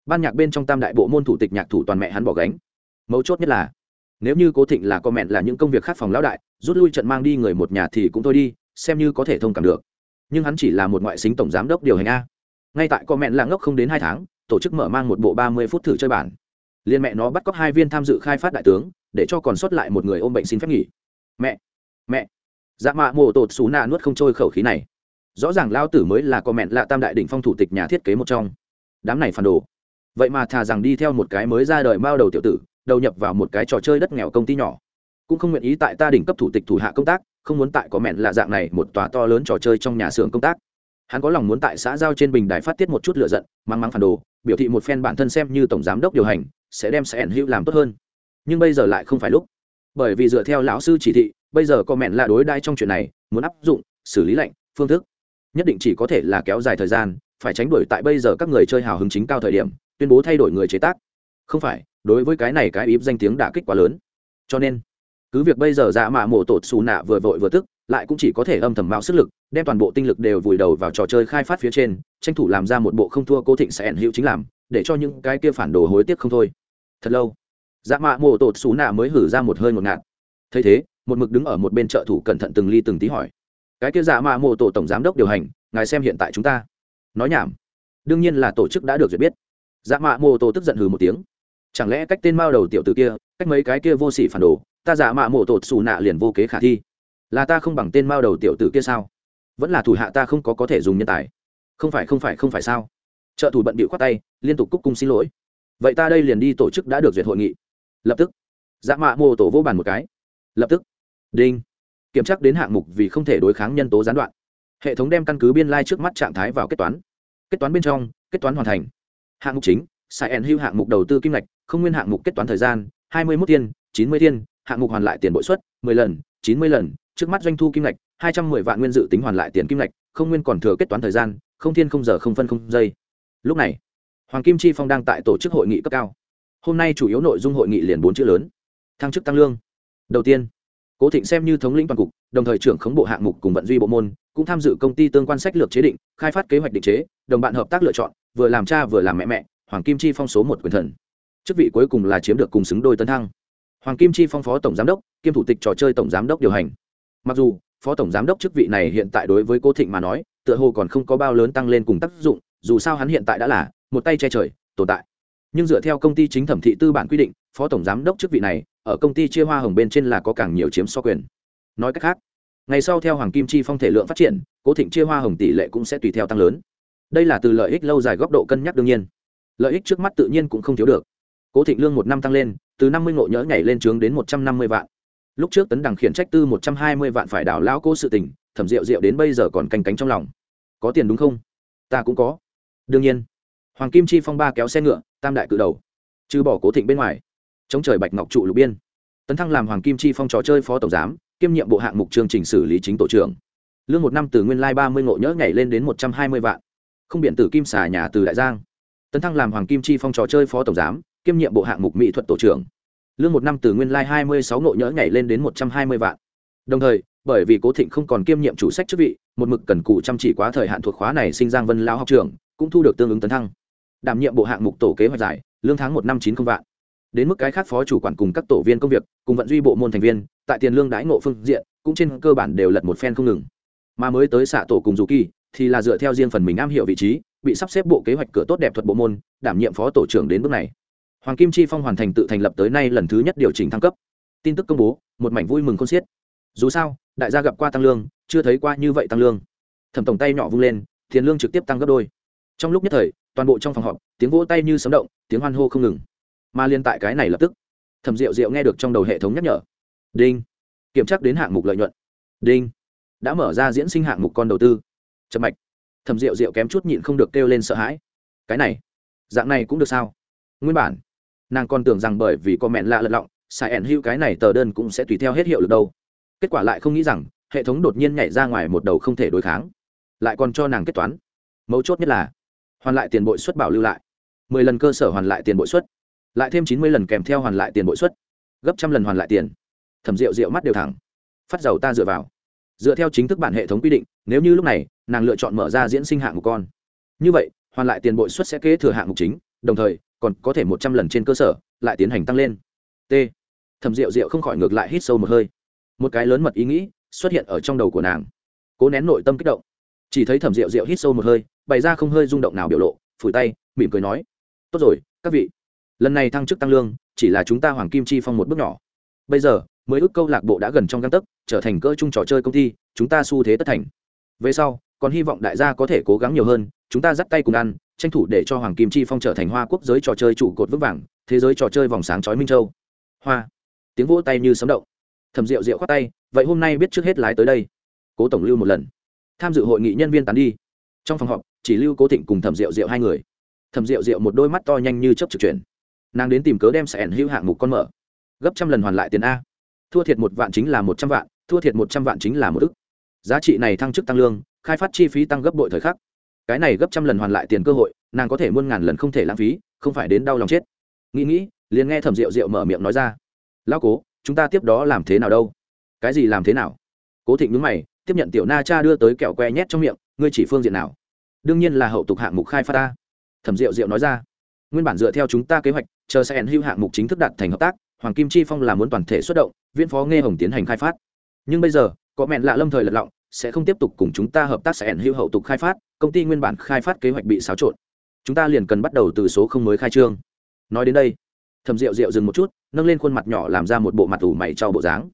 ban nhạc bên trong tam đại bộ môn thủ tịch nhạc thủ toàn mẹ hắn bỏ gánh mấu chốt nhất là, nếu như cố thịnh là comment là những công việc khác phòng lão đại, rút lui trận mang đi người một nhà thì cũng thôi đi, xem như có thể thông cảm được. Nhưng hắn chỉ là một ngoại xính tổng giám đốc điều hành a. Ngay tại comment là ngốc không đến hai tháng, tổ chức mở mang một bộ ba mươi phút thử chơi bản. Liên mẹ nó bắt cóc hai viên tham dự khai phát đại tướng, để cho còn sót lại một người ôm bệnh xin phép nghỉ. Mẹ mẹ. Dạ mạ mồ tột xú nạ nuốt không trôi khẩu khí này. Rõ ràng lao tử mới là comment là tam đại đỉnh phong thủ tịch nhà thiết kế một trong. Đám này phản đồ. Vậy mà thà rằng đi theo một cái mới ra đời mao đầu tiểu tử đầu nhập vào một cái trò chơi đất nghèo công ty nhỏ. Cũng không nguyện ý tại ta đỉnh cấp thủ tịch thủ hạ công tác, không muốn tại có mẹn là dạng này một tòa to lớn trò chơi trong nhà xưởng công tác. Hắn có lòng muốn tại xã giao trên bình đài phát tiết một chút lựa giận, mang mang phản đồ, biểu thị một phen bản thân xem như tổng giám đốc điều hành, sẽ đem sẽ ẩn hữu làm tốt hơn. Nhưng bây giờ lại không phải lúc. Bởi vì dựa theo lão sư chỉ thị, bây giờ có mẹn là đối đai trong chuyện này, muốn áp dụng, xử lý lệnh phương thức. Nhất định chỉ có thể là kéo dài thời gian, phải tránh đuổi tại bây giờ các người chơi hào hứng chính cao thời điểm, tuyên bố thay đổi người chế tác. Không phải đối với cái này cái íp danh tiếng đả kích quá lớn. Cho nên, cứ việc bây giờ dạ mạ mổ tột xù nạ vừa vội vừa tức, lại cũng chỉ có thể âm thầm mạo sức lực, đem toàn bộ tinh lực đều vùi đầu vào trò chơi khai phát phía trên, tranh thủ làm ra một bộ không thua cố thịnh sẽ ẩn hữu chính làm, để cho những cái kia phản đồ hối tiếc không thôi. Thật lâu dạ mạ mổ tột xú nạ mới hử ra một hơi ngột ngạt. Thấy thế, một mực đứng ở một bên trợ thủ cẩn thận từng ly từng tí hỏi, cái kia dạ mạ mổ tổ tổng giám đốc điều hành, ngài xem hiện tại chúng ta. Nói nhảm. Đương nhiên là tổ chức đã được duyệt biết. Dạ mạ mô tổ tức giận hừ một tiếng chẳng lẽ cách tên mao đầu tiểu tử kia, cách mấy cái kia vô sỉ phản đồ, ta giả mạ mộ tột xù nạ liền vô kế khả thi? Là ta không bằng tên mao đầu tiểu tử kia sao? Vẫn là thủ hạ ta không có có thể dùng nhân tài. Không phải không phải không phải sao? Trợ thủ bận bịu khoát tay, liên tục cúc cung xin lỗi. Vậy ta đây liền đi tổ chức đã được duyệt hội nghị. Lập tức. Dạ mạ mô tổ vô bàn một cái. Lập tức. Đinh. Kiểm tra đến hạng mục vì không thể đối kháng nhân tố gián đoạn. Hệ thống đem căn cứ biên lai trước mắt trạng thái vào kết toán. Kết toán bên trong, kết toán hoàn thành. Hạng mục chính sai ẩn hưu hạng mục đầu tư kim ngạch không nguyên hạng mục kết toán thời gian, hai mươi mốt tiên chín mươi tiên hạng mục hoàn lại tiền bội suất, mười lần, chín mươi lần, trước mắt doanh thu kim ngạch, hai trăm mười vạn nguyên dự tính hoàn lại tiền kim ngạch, không nguyên còn thừa kết toán thời gian, không thiên không giờ không phân không giây. Lúc này, hoàng kim chi phong đang tại tổ chức hội nghị cấp cao. Hôm nay chủ yếu nội dung hội nghị liền bốn chữ lớn. Thăng chức tăng lương. Đầu tiên, cố thịnh xem như thống lĩnh toàn cục, đồng thời trưởng khống bộ hạng mục cùng vận duy bộ môn, cũng tham dự công ty tương quan sách lược chế định, khai phát kế hoạch định chế, đồng bạn hợp tác lựa chọn, vừa làm cha vừa làm mẹ mẹ, hoàng kim chi phong số một quyền thần chức vị cuối cùng là chiếm được cùng xứng đôi tấn thăng. Hoàng kim chi phong phó tổng giám đốc, kiêm thủ tịch trò chơi tổng giám đốc điều hành. Mặc dù, phó tổng giám đốc chức vị này hiện tại đối với cô thịnh mà nói, tựa hồ còn không có bao lớn tăng lên cùng tác dụng, dù sao hắn hiện tại đã là một tay che trời, tồn tại. Nhưng dựa theo công ty chính thẩm thị tư bản quy định, phó tổng giám đốc chức vị này, ở công ty chia hoa hồng bên trên là có càng nhiều chiếm so quyền. Nói cách khác, ngày sau theo hoàng kim chi phong thể lượng phát triển, cố thịnh chia hoa hồng tỷ lệ cũng sẽ tùy theo tăng lớn. Đây là từ lợi ích lâu dài góc độ cân nhắc đương nhiên. Lợi ích trước mắt tự nhiên cũng không thiếu được cố thịnh lương một năm tăng lên, từ năm mươi ngộ nhỡ nhảy lên trướng đến một trăm năm mươi vạn. Lúc trước tấn đằng khiển trách tư một trăm hai mươi vạn phải đảo lão cô sự tình, thẩm rượu rượu đến bây giờ còn canh cánh trong lòng. Có tiền đúng không? Ta cũng có. Đương nhiên. Hoàng kim chi phong ba kéo xe ngựa, tam đại cự đầu. Trừ bỏ cố thịnh bên ngoài. Chống trời bạch ngọc trụ lục biên. Tấn thăng làm hoàng kim chi phong trò chơi phó tổng giám, kiêm nhiệm bộ hạng mục chương trình xử lý chính tổ trưởng. Lương một năm từ nguyên lai ba mươi ngộ nhỡ nhảy lên đến một trăm hai mươi vạn. Không biện tử kim xà nhà từ đại giang. Tấn thăng làm hoàng kim chi phong trò chơi phó tổng giám kiêm nhiệm bộ hạng mục mỹ thuật tổ trưởng. Lương một năm từ nguyên lai hai mươi sáu ngộ nhỡ nhảy lên đến một trăm hai mươi vạn. Đồng thời, bởi vì cố thịnh không còn kiêm nhiệm chủ sách chức vị, một mực cần cụ chăm chỉ quá thời hạn thuộc khóa này sinh giang vân lao học trường cũng thu được tương ứng tấn thăng. Đảm nhiệm bộ hạng mục tổ kế hoạch giải, lương tháng một năm chín không vạn. Đến mức cái khác phó chủ quản cùng các tổ viên công việc, cùng vận duy bộ môn thành viên, tại tiền lương đãi ngộ phương diện, cũng trên cơ bản đều lật một phen không ngừng. Mà mới tới xạ tổ cùng dù kỳ, thì là dựa theo riêng phần mình am hiểu vị trí, bị sắp xếp bộ kế hoạch cửa tốt đẹp thuật bộ môn, đảm nhiệm phó tổ trưởng đến bước này hoàng kim chi phong hoàn thành tự thành lập tới nay lần thứ nhất điều chỉnh thăng cấp. Tin tức công bố, một mảnh vui mừng con xiết. Dù sao, đại gia gặp qua tăng lương, chưa thấy qua như vậy tăng lương. Thẩm tổng tay nhỏ vung lên, tiền lương trực tiếp tăng gấp đôi. Trong lúc nhất thời, toàn bộ trong phòng họp, tiếng vỗ tay như sấm động, tiếng hoan hô không ngừng. Mà liên tại cái này lập tức, thẩm rượu rượu nghe được trong đầu hệ thống nhắc nhở. Đinh. Kiểm tra đến hạng mục lợi nhuận. Đinh. Đã mở ra diễn sinh hạng mục con đầu tư. Chậm mạch. Thẩm rượu rượu kém chút nhịn không được kêu lên sợ hãi. Cái này, dạng này cũng được sao? Nguyên bản nàng còn tưởng rằng bởi vì có mẹn lạ lật lọng sai ẩn hữu cái này tờ đơn cũng sẽ tùy theo hết hiệu lực đâu. Kết quả lại không nghĩ rằng, hệ thống đột nhiên nhảy ra ngoài một đầu không thể đối kháng. Lại còn cho nàng kết toán. Mấu chốt nhất là, hoàn lại tiền bội xuất bảo lưu lại. Mười lần cơ sở hoàn lại tiền bội xuất lại thêm chín mươi lần kèm theo hoàn lại tiền bội xuất gấp trăm lần hoàn lại tiền. Thẩm rượu rượu mắt đều thẳng. Phát dầu ta dựa vào. Dựa theo chính thức bản hệ thống quy định, nếu như lúc này, nàng lựa chọn mở ra diễn sinh hạng mục con. Như vậy, hoàn lại tiền bội xuất sẽ kế thừa hạng mục chính, đồng thời còn có thể một trăm lần trên cơ sở, lại tiến hành tăng lên. T. Thẩm rượu rượu không khỏi ngược lại hít sâu một hơi. Một cái lớn mật ý nghĩ xuất hiện ở trong đầu của nàng. Cố nén nội tâm kích động. Chỉ thấy thẩm rượu rượu hít sâu một hơi, bày ra không hơi rung động nào biểu lộ, phủi tay, mỉm cười nói, tốt rồi, các vị, lần này thăng chức tăng lương, chỉ là chúng ta hoàng kim chi phong một bước nhỏ. Bây giờ mới ước câu lạc bộ đã gần trong găng tấc, trở thành cỡ chung trò chơi công ty, chúng ta xu thế tất thành. Về sau, còn hy vọng đại gia có thể cố gắng nhiều hơn, chúng ta dắt tay cùng ăn tranh thủ để cho hoàng kim chi phong trở thành hoa quốc giới trò chơi trụ cột vững vàng, thế giới trò chơi vòng sáng chói minh châu. Hoa. Tiếng vỗ tay như sấm động. Thầm rượu rượu khoát tay, vậy hôm nay biết trước hết lái tới đây. Cố tổng lưu một lần. Tham dự hội nghị nhân viên tán đi. Trong phòng họp, chỉ lưu cố thịnh cùng thẩm rượu rượu hai người. Thẩm rượu rượu một đôi mắt to nhanh như chấp trực chuyển. Nàng đến tìm cớ đem sẻn hữu hạng mục con mở. Gấp trăm lần hoàn lại tiền a. Thua thiệt một vạn chính là một trăm vạn, thua thiệt một trăm vạn chính là một ức. Giá trị này thăng chức tăng lương, khai phát chi phí tăng gấp bội thời khắc cái này gấp trăm lần hoàn lại tiền cơ hội, nàng có thể muôn ngàn lần không thể lãng phí, không phải đến đau lòng chết. Nghĩ nghĩ, liền nghe thẩm rượu rượu mở miệng nói ra. Lão cố, chúng ta tiếp đó làm thế nào đâu? Cái gì làm thế nào? Cố thịnh nhúng mày, tiếp nhận tiểu na cha đưa tới kẹo que nhét trong miệng, ngươi chỉ phương diện nào? Đương nhiên là hậu tục hạng mục khai phát ta. Thẩm rượu rượu nói ra. Nguyên bản dựa theo chúng ta kế hoạch, chờ sẽ hữu hạng mục chính thức đạt thành hợp tác, hoàng kim chi phong là muốn toàn thể xuất động, viễn phó nghe hồng tiến hành khai phát. Nhưng bây giờ, có mẹn lạ lâm thời lật lọng, sẽ không tiếp tục cùng chúng ta hợp tác sẽ hữu hậu tục khai phát công ty nguyên bản khai phát kế hoạch bị xáo trộn. Chúng ta liền cần bắt đầu từ số không mới khai trương. Nói đến đây thầm rượu rượu dừng một chút, nâng lên khuôn mặt nhỏ làm ra một bộ mặt ủ mày cho bộ dáng.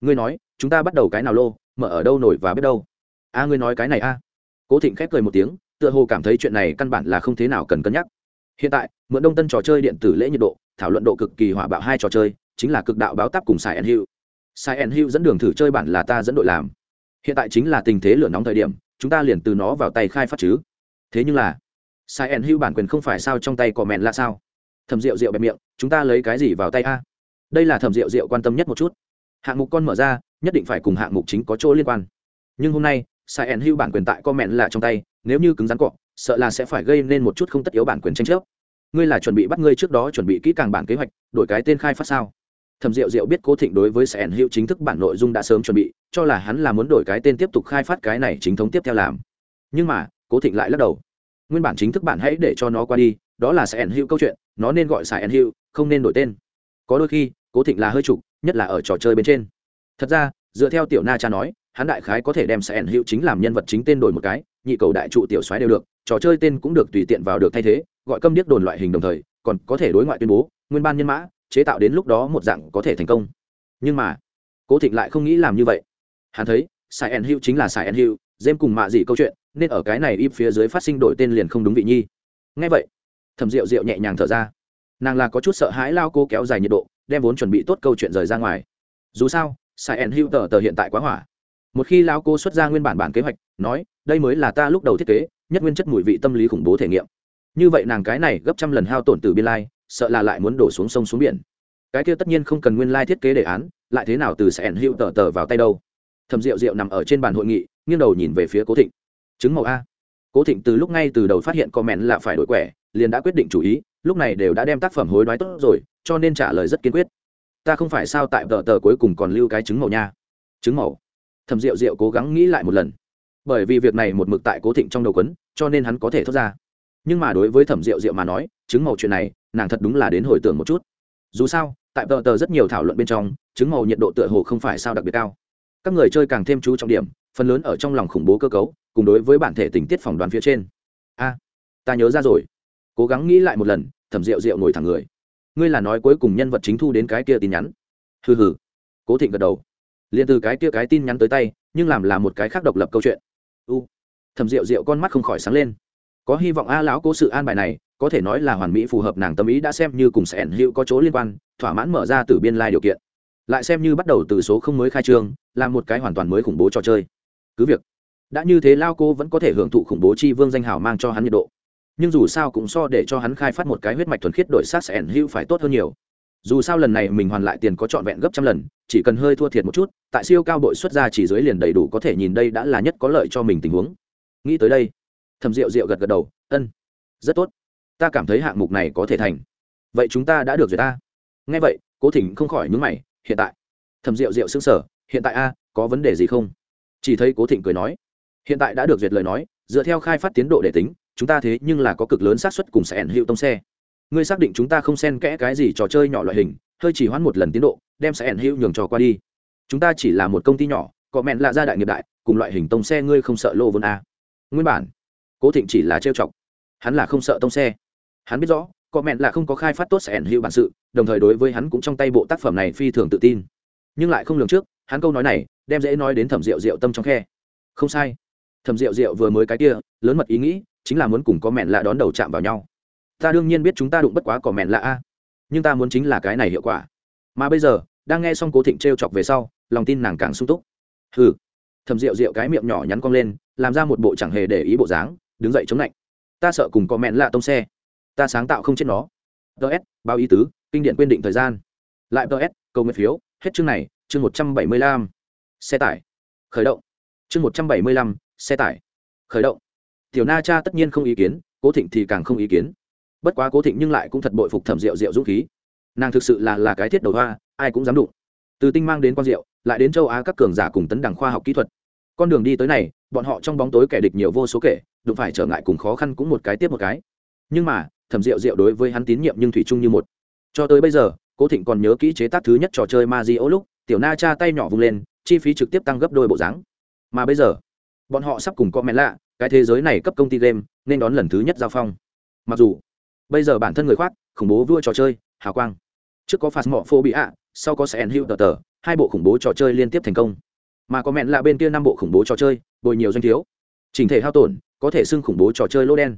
Ngươi nói, chúng ta bắt đầu cái nào lô, mở ở đâu nổi và biết đâu. A, ngươi nói cái này a. Cố thịnh khép cười một tiếng, tựa hồ cảm thấy chuyện này căn bản là không thế nào cần cân nhắc. Hiện tại, mượn đông tân trò chơi điện tử lễ nhiệt độ, thảo luận độ cực kỳ hỏa bạo hai trò chơi, chính là cực đạo báo táp cùng sai en hữu sai en hữu dẫn đường thử chơi bản là ta dẫn đội làm. Hiện tại chính là tình thế lửa nóng thời điểm chúng ta liền từ nó vào tay khai phát chứ. Thế nhưng là, sai ẩn hữu bản quyền không phải sao trong tay của mẹn là sao? Thầm rượu rượu bẹp miệng, chúng ta lấy cái gì vào tay a? Đây là thầm rượu rượu quan tâm nhất một chút. Hạng mục con mở ra, nhất định phải cùng hạng mục chính có chỗ liên quan. Nhưng hôm nay, sai ẩn hữu bản quyền tại comment là trong tay, nếu như cứng rắn cọ, sợ là sẽ phải gây nên một chút không tất yếu bản quyền tranh chấp. Ngươi là chuẩn bị bắt ngươi trước đó chuẩn bị kỹ càng bản kế hoạch, đổi cái tên khai phát sao? Thẩm diệu diệu biết cố thịnh đối với sẻn hữu chính thức bản nội dung đã sớm chuẩn bị, cho là hắn là muốn đổi cái tên tiếp tục khai phát cái này chính thống tiếp theo làm. Nhưng mà, cố thịnh lại lắc đầu. Nguyên bản chính thức bản hãy để cho nó qua đi, đó là sẻn hữu câu chuyện, nó nên gọi sẻn hữu, không nên đổi tên. Có đôi khi, cố thịnh là hơi trục, nhất là ở trò chơi bên trên. Thật ra, dựa theo tiểu na cha nói, hắn đại khái có thể đem sẻn hữu chính làm nhân vật chính tên đổi một cái, nhị cầu đại trụ tiểu Soái đều được, trò chơi tên cũng được tùy tiện vào được thay thế, gọi câm điếc đồn loại hình đồng thời, còn có thể đối ngoại tuyên bố, nguyên ban nhân mã chế tạo đến lúc đó một dạng có thể thành công. Nhưng mà, cố thịnh lại không nghĩ làm như vậy. Hắn thấy sai en hữu chính là sai en hữu dêm cùng mạ dị câu chuyện, nên ở cái này im phía dưới phát sinh đổi tên liền không đúng vị nhi. Ngay vậy thầm rượu rượu nhẹ nhàng thở ra. Nàng là có chút sợ hãi lao cô kéo dài nhiệt độ, đem vốn chuẩn bị tốt câu chuyện rời ra ngoài. Dù sao sai en hữu tờ tờ hiện tại quá hỏa. Một khi lao cô xuất ra nguyên bản bản kế hoạch, nói, đây mới là ta lúc đầu thiết kế, nhất nguyên chất mùi vị tâm lý khủng bố thể nghiệm. Như vậy nàng cái này gấp trăm lần hao tổn từ biên lai sợ là lại muốn đổ xuống sông xuống biển. Cái kia tất nhiên không cần nguyên lai thiết kế đề án, lại thế nào từ sẽ ẩn hữu tờ tờ vào tay đâu. Thầm rượu rượu nằm ở trên bàn hội nghị, nghiêng đầu nhìn về phía cố thịnh. Chứng màu a. Cố thịnh từ lúc ngay từ đầu phát hiện comment là phải đổi quẻ, liền đã quyết định chủ ý, lúc này đều đã đem tác phẩm hối đoái tốt rồi, cho nên trả lời rất kiên quyết. Ta không phải sao tại tờ tờ cuối cùng còn lưu cái chứng màu nha. Chứng màu. Thầm rượu rượu cố gắng nghĩ lại một lần. Bởi vì việc này một mực tại cố thịnh trong đầu quấn, cho nên hắn có thể thốt ra nhưng mà đối với thẩm rượu rượu mà nói, chứng màu chuyện này, nàng thật đúng là đến hồi tưởng một chút. Dù sao, tại tờ tờ rất nhiều thảo luận bên trong, chứng màu nhiệt độ tựa hồ không phải sao đặc biệt cao. Các người chơi càng thêm chú trọng điểm, phần lớn ở trong lòng khủng bố cơ cấu, cùng đối với bản thể tình tiết phỏng đoán phía trên. A, ta nhớ ra rồi. Cố gắng nghĩ lại một lần, thẩm rượu rượu ngồi thẳng người. Ngươi là nói cuối cùng nhân vật chính thu đến cái kia tin nhắn. Hừ hừ. Cố thịnh gật đầu. Liền từ cái kia cái tin nhắn tới tay, nhưng làm là một cái khác độc lập câu chuyện. U. Thẩm rượu rượu con mắt không khỏi sáng lên có hy vọng a lão cố sự an bài này, có thể nói là hoàn mỹ phù hợp nàng tâm ý đã xem như cùng sẽ ẩn hữu có chỗ liên quan, thỏa mãn mở ra từ biên lai điều kiện. Lại xem như bắt đầu từ số không mới khai trương, là một cái hoàn toàn mới khủng bố trò chơi. Cứ việc, đã như thế lao cô vẫn có thể hưởng thụ khủng bố chi vương danh hào mang cho hắn nhiệt độ. Nhưng dù sao cũng so để cho hắn khai phát một cái huyết mạch thuần khiết đổi sát sẽ ẩn hữu phải tốt hơn nhiều. Dù sao lần này mình hoàn lại tiền có trọn vẹn gấp trăm lần, chỉ cần hơi thua thiệt một chút, tại siêu cao bội xuất ra chỉ dưới liền đầy đủ có thể nhìn đây đã là nhất có lợi cho mình tình huống. Nghĩ tới đây thầm rượu rượu gật gật đầu, ân, rất tốt. Ta cảm thấy hạng mục này có thể thành. Vậy chúng ta đã được rồi ta. Nghe vậy, cố thỉnh không khỏi nhúng mày, hiện tại? Thầm rượu rượu xương sở hiện tại a, có vấn đề gì không? Chỉ thấy cố thịnh cười nói, hiện tại đã được duyệt lời nói, dựa theo khai phát tiến độ để tính, chúng ta thế nhưng là có cực lớn xác suất cùng sẽ ẩn hiệu tông xe. Ngươi xác định chúng ta không xen kẽ cái gì trò chơi nhỏ loại hình, hơi chỉ hoãn một lần tiến độ, đem sẽ ẩn hiệu nhường trò qua đi. Chúng ta chỉ là một công ty nhỏ, có mẹn là gia đại nghiệp đại, cùng loại hình tông xe ngươi không sợ lô vốn a. Nguyên bản cố thịnh chỉ là trêu chọc. Hắn là không sợ tông xe. Hắn biết rõ, có mẹn là không có khai phát tốt sẽ ẩn hiệu bản sự, đồng thời đối với hắn cũng trong tay bộ tác phẩm này phi thường tự tin. Nhưng lại không lường trước, hắn câu nói này đem dễ nói đến thẩm rượu rượu tâm trong khe. Không sai. Thẩm rượu rượu vừa mới cái kia, lớn mật ý nghĩ chính là muốn cùng có mẹn lạ đón đầu chạm vào nhau. Ta đương nhiên biết chúng ta đụng bất quá có mẹn lạ a. Nhưng ta muốn chính là cái này hiệu quả. Mà bây giờ, đang nghe xong cố thịnh t r e o chọc về sau, lòng tin nàng càng sung túc. Hừ. Thầm rượu rượu cái miệng nhỏ nhắn cong lên, làm ra một bộ chẳng hề để ý bộ dáng đứng dậy chống lạnh. Ta sợ cùng có mẹn lạ tông xe. Ta sáng tạo không chết nó. Ts bao ý tứ, kinh điện quyên định thời gian. Lại ts cầu nguyện phiếu, hết chương này, chương một trăm bảy mươi lăm. Xe tải. Khởi động. Chương một trăm bảy mươi lăm, xe tải. Khởi động. Tiểu na cha tất nhiên không ý kiến, cố thịnh thì càng không ý kiến. Bất quá cố thịnh nhưng lại cũng thật bội phục thẩm rượu rượu dũng khí. Nàng thực sự là là cái thiết đầu hoa, ai cũng dám đụng. Từ tinh mang đến quang rượu, lại đến châu á các cường giả cùng tấn đẳng khoa học kỹ thuật. Con đường đi tới này, bọn họ trong bóng tối kẻ địch nhiều vô số kể đụng phải trở ngại cùng khó khăn cũng một cái tiếp một cái. Nhưng mà, thẩm rượu rượu đối với hắn tín nhiệm nhưng thủy chung như một. Cho tới bây giờ, cố thịnh còn nhớ kỹ chế tác thứ nhất trò chơi ma di ô lúc, tiểu na cha tay nhỏ vung lên, chi phí trực tiếp tăng gấp đôi bộ dáng. Mà bây giờ, bọn họ sắp cùng có mẹ lạ, cái thế giới này cấp công ty game, nên đón lần thứ nhất giao phong. Mặc dù, bây giờ bản thân người khoác, khủng bố vua trò chơi, hào quang. Trước có phạt mỏ phô bị ạ sau có sẹn hữu tờ tờ, hai bộ khủng bố trò chơi liên tiếp thành công. Mà có mẹn là bên kia năm bộ khủng bố trò chơi, bồi nhiều doanh thiếu. Trình thể hao tổn có thể xưng khủng bố trò chơi lô đen.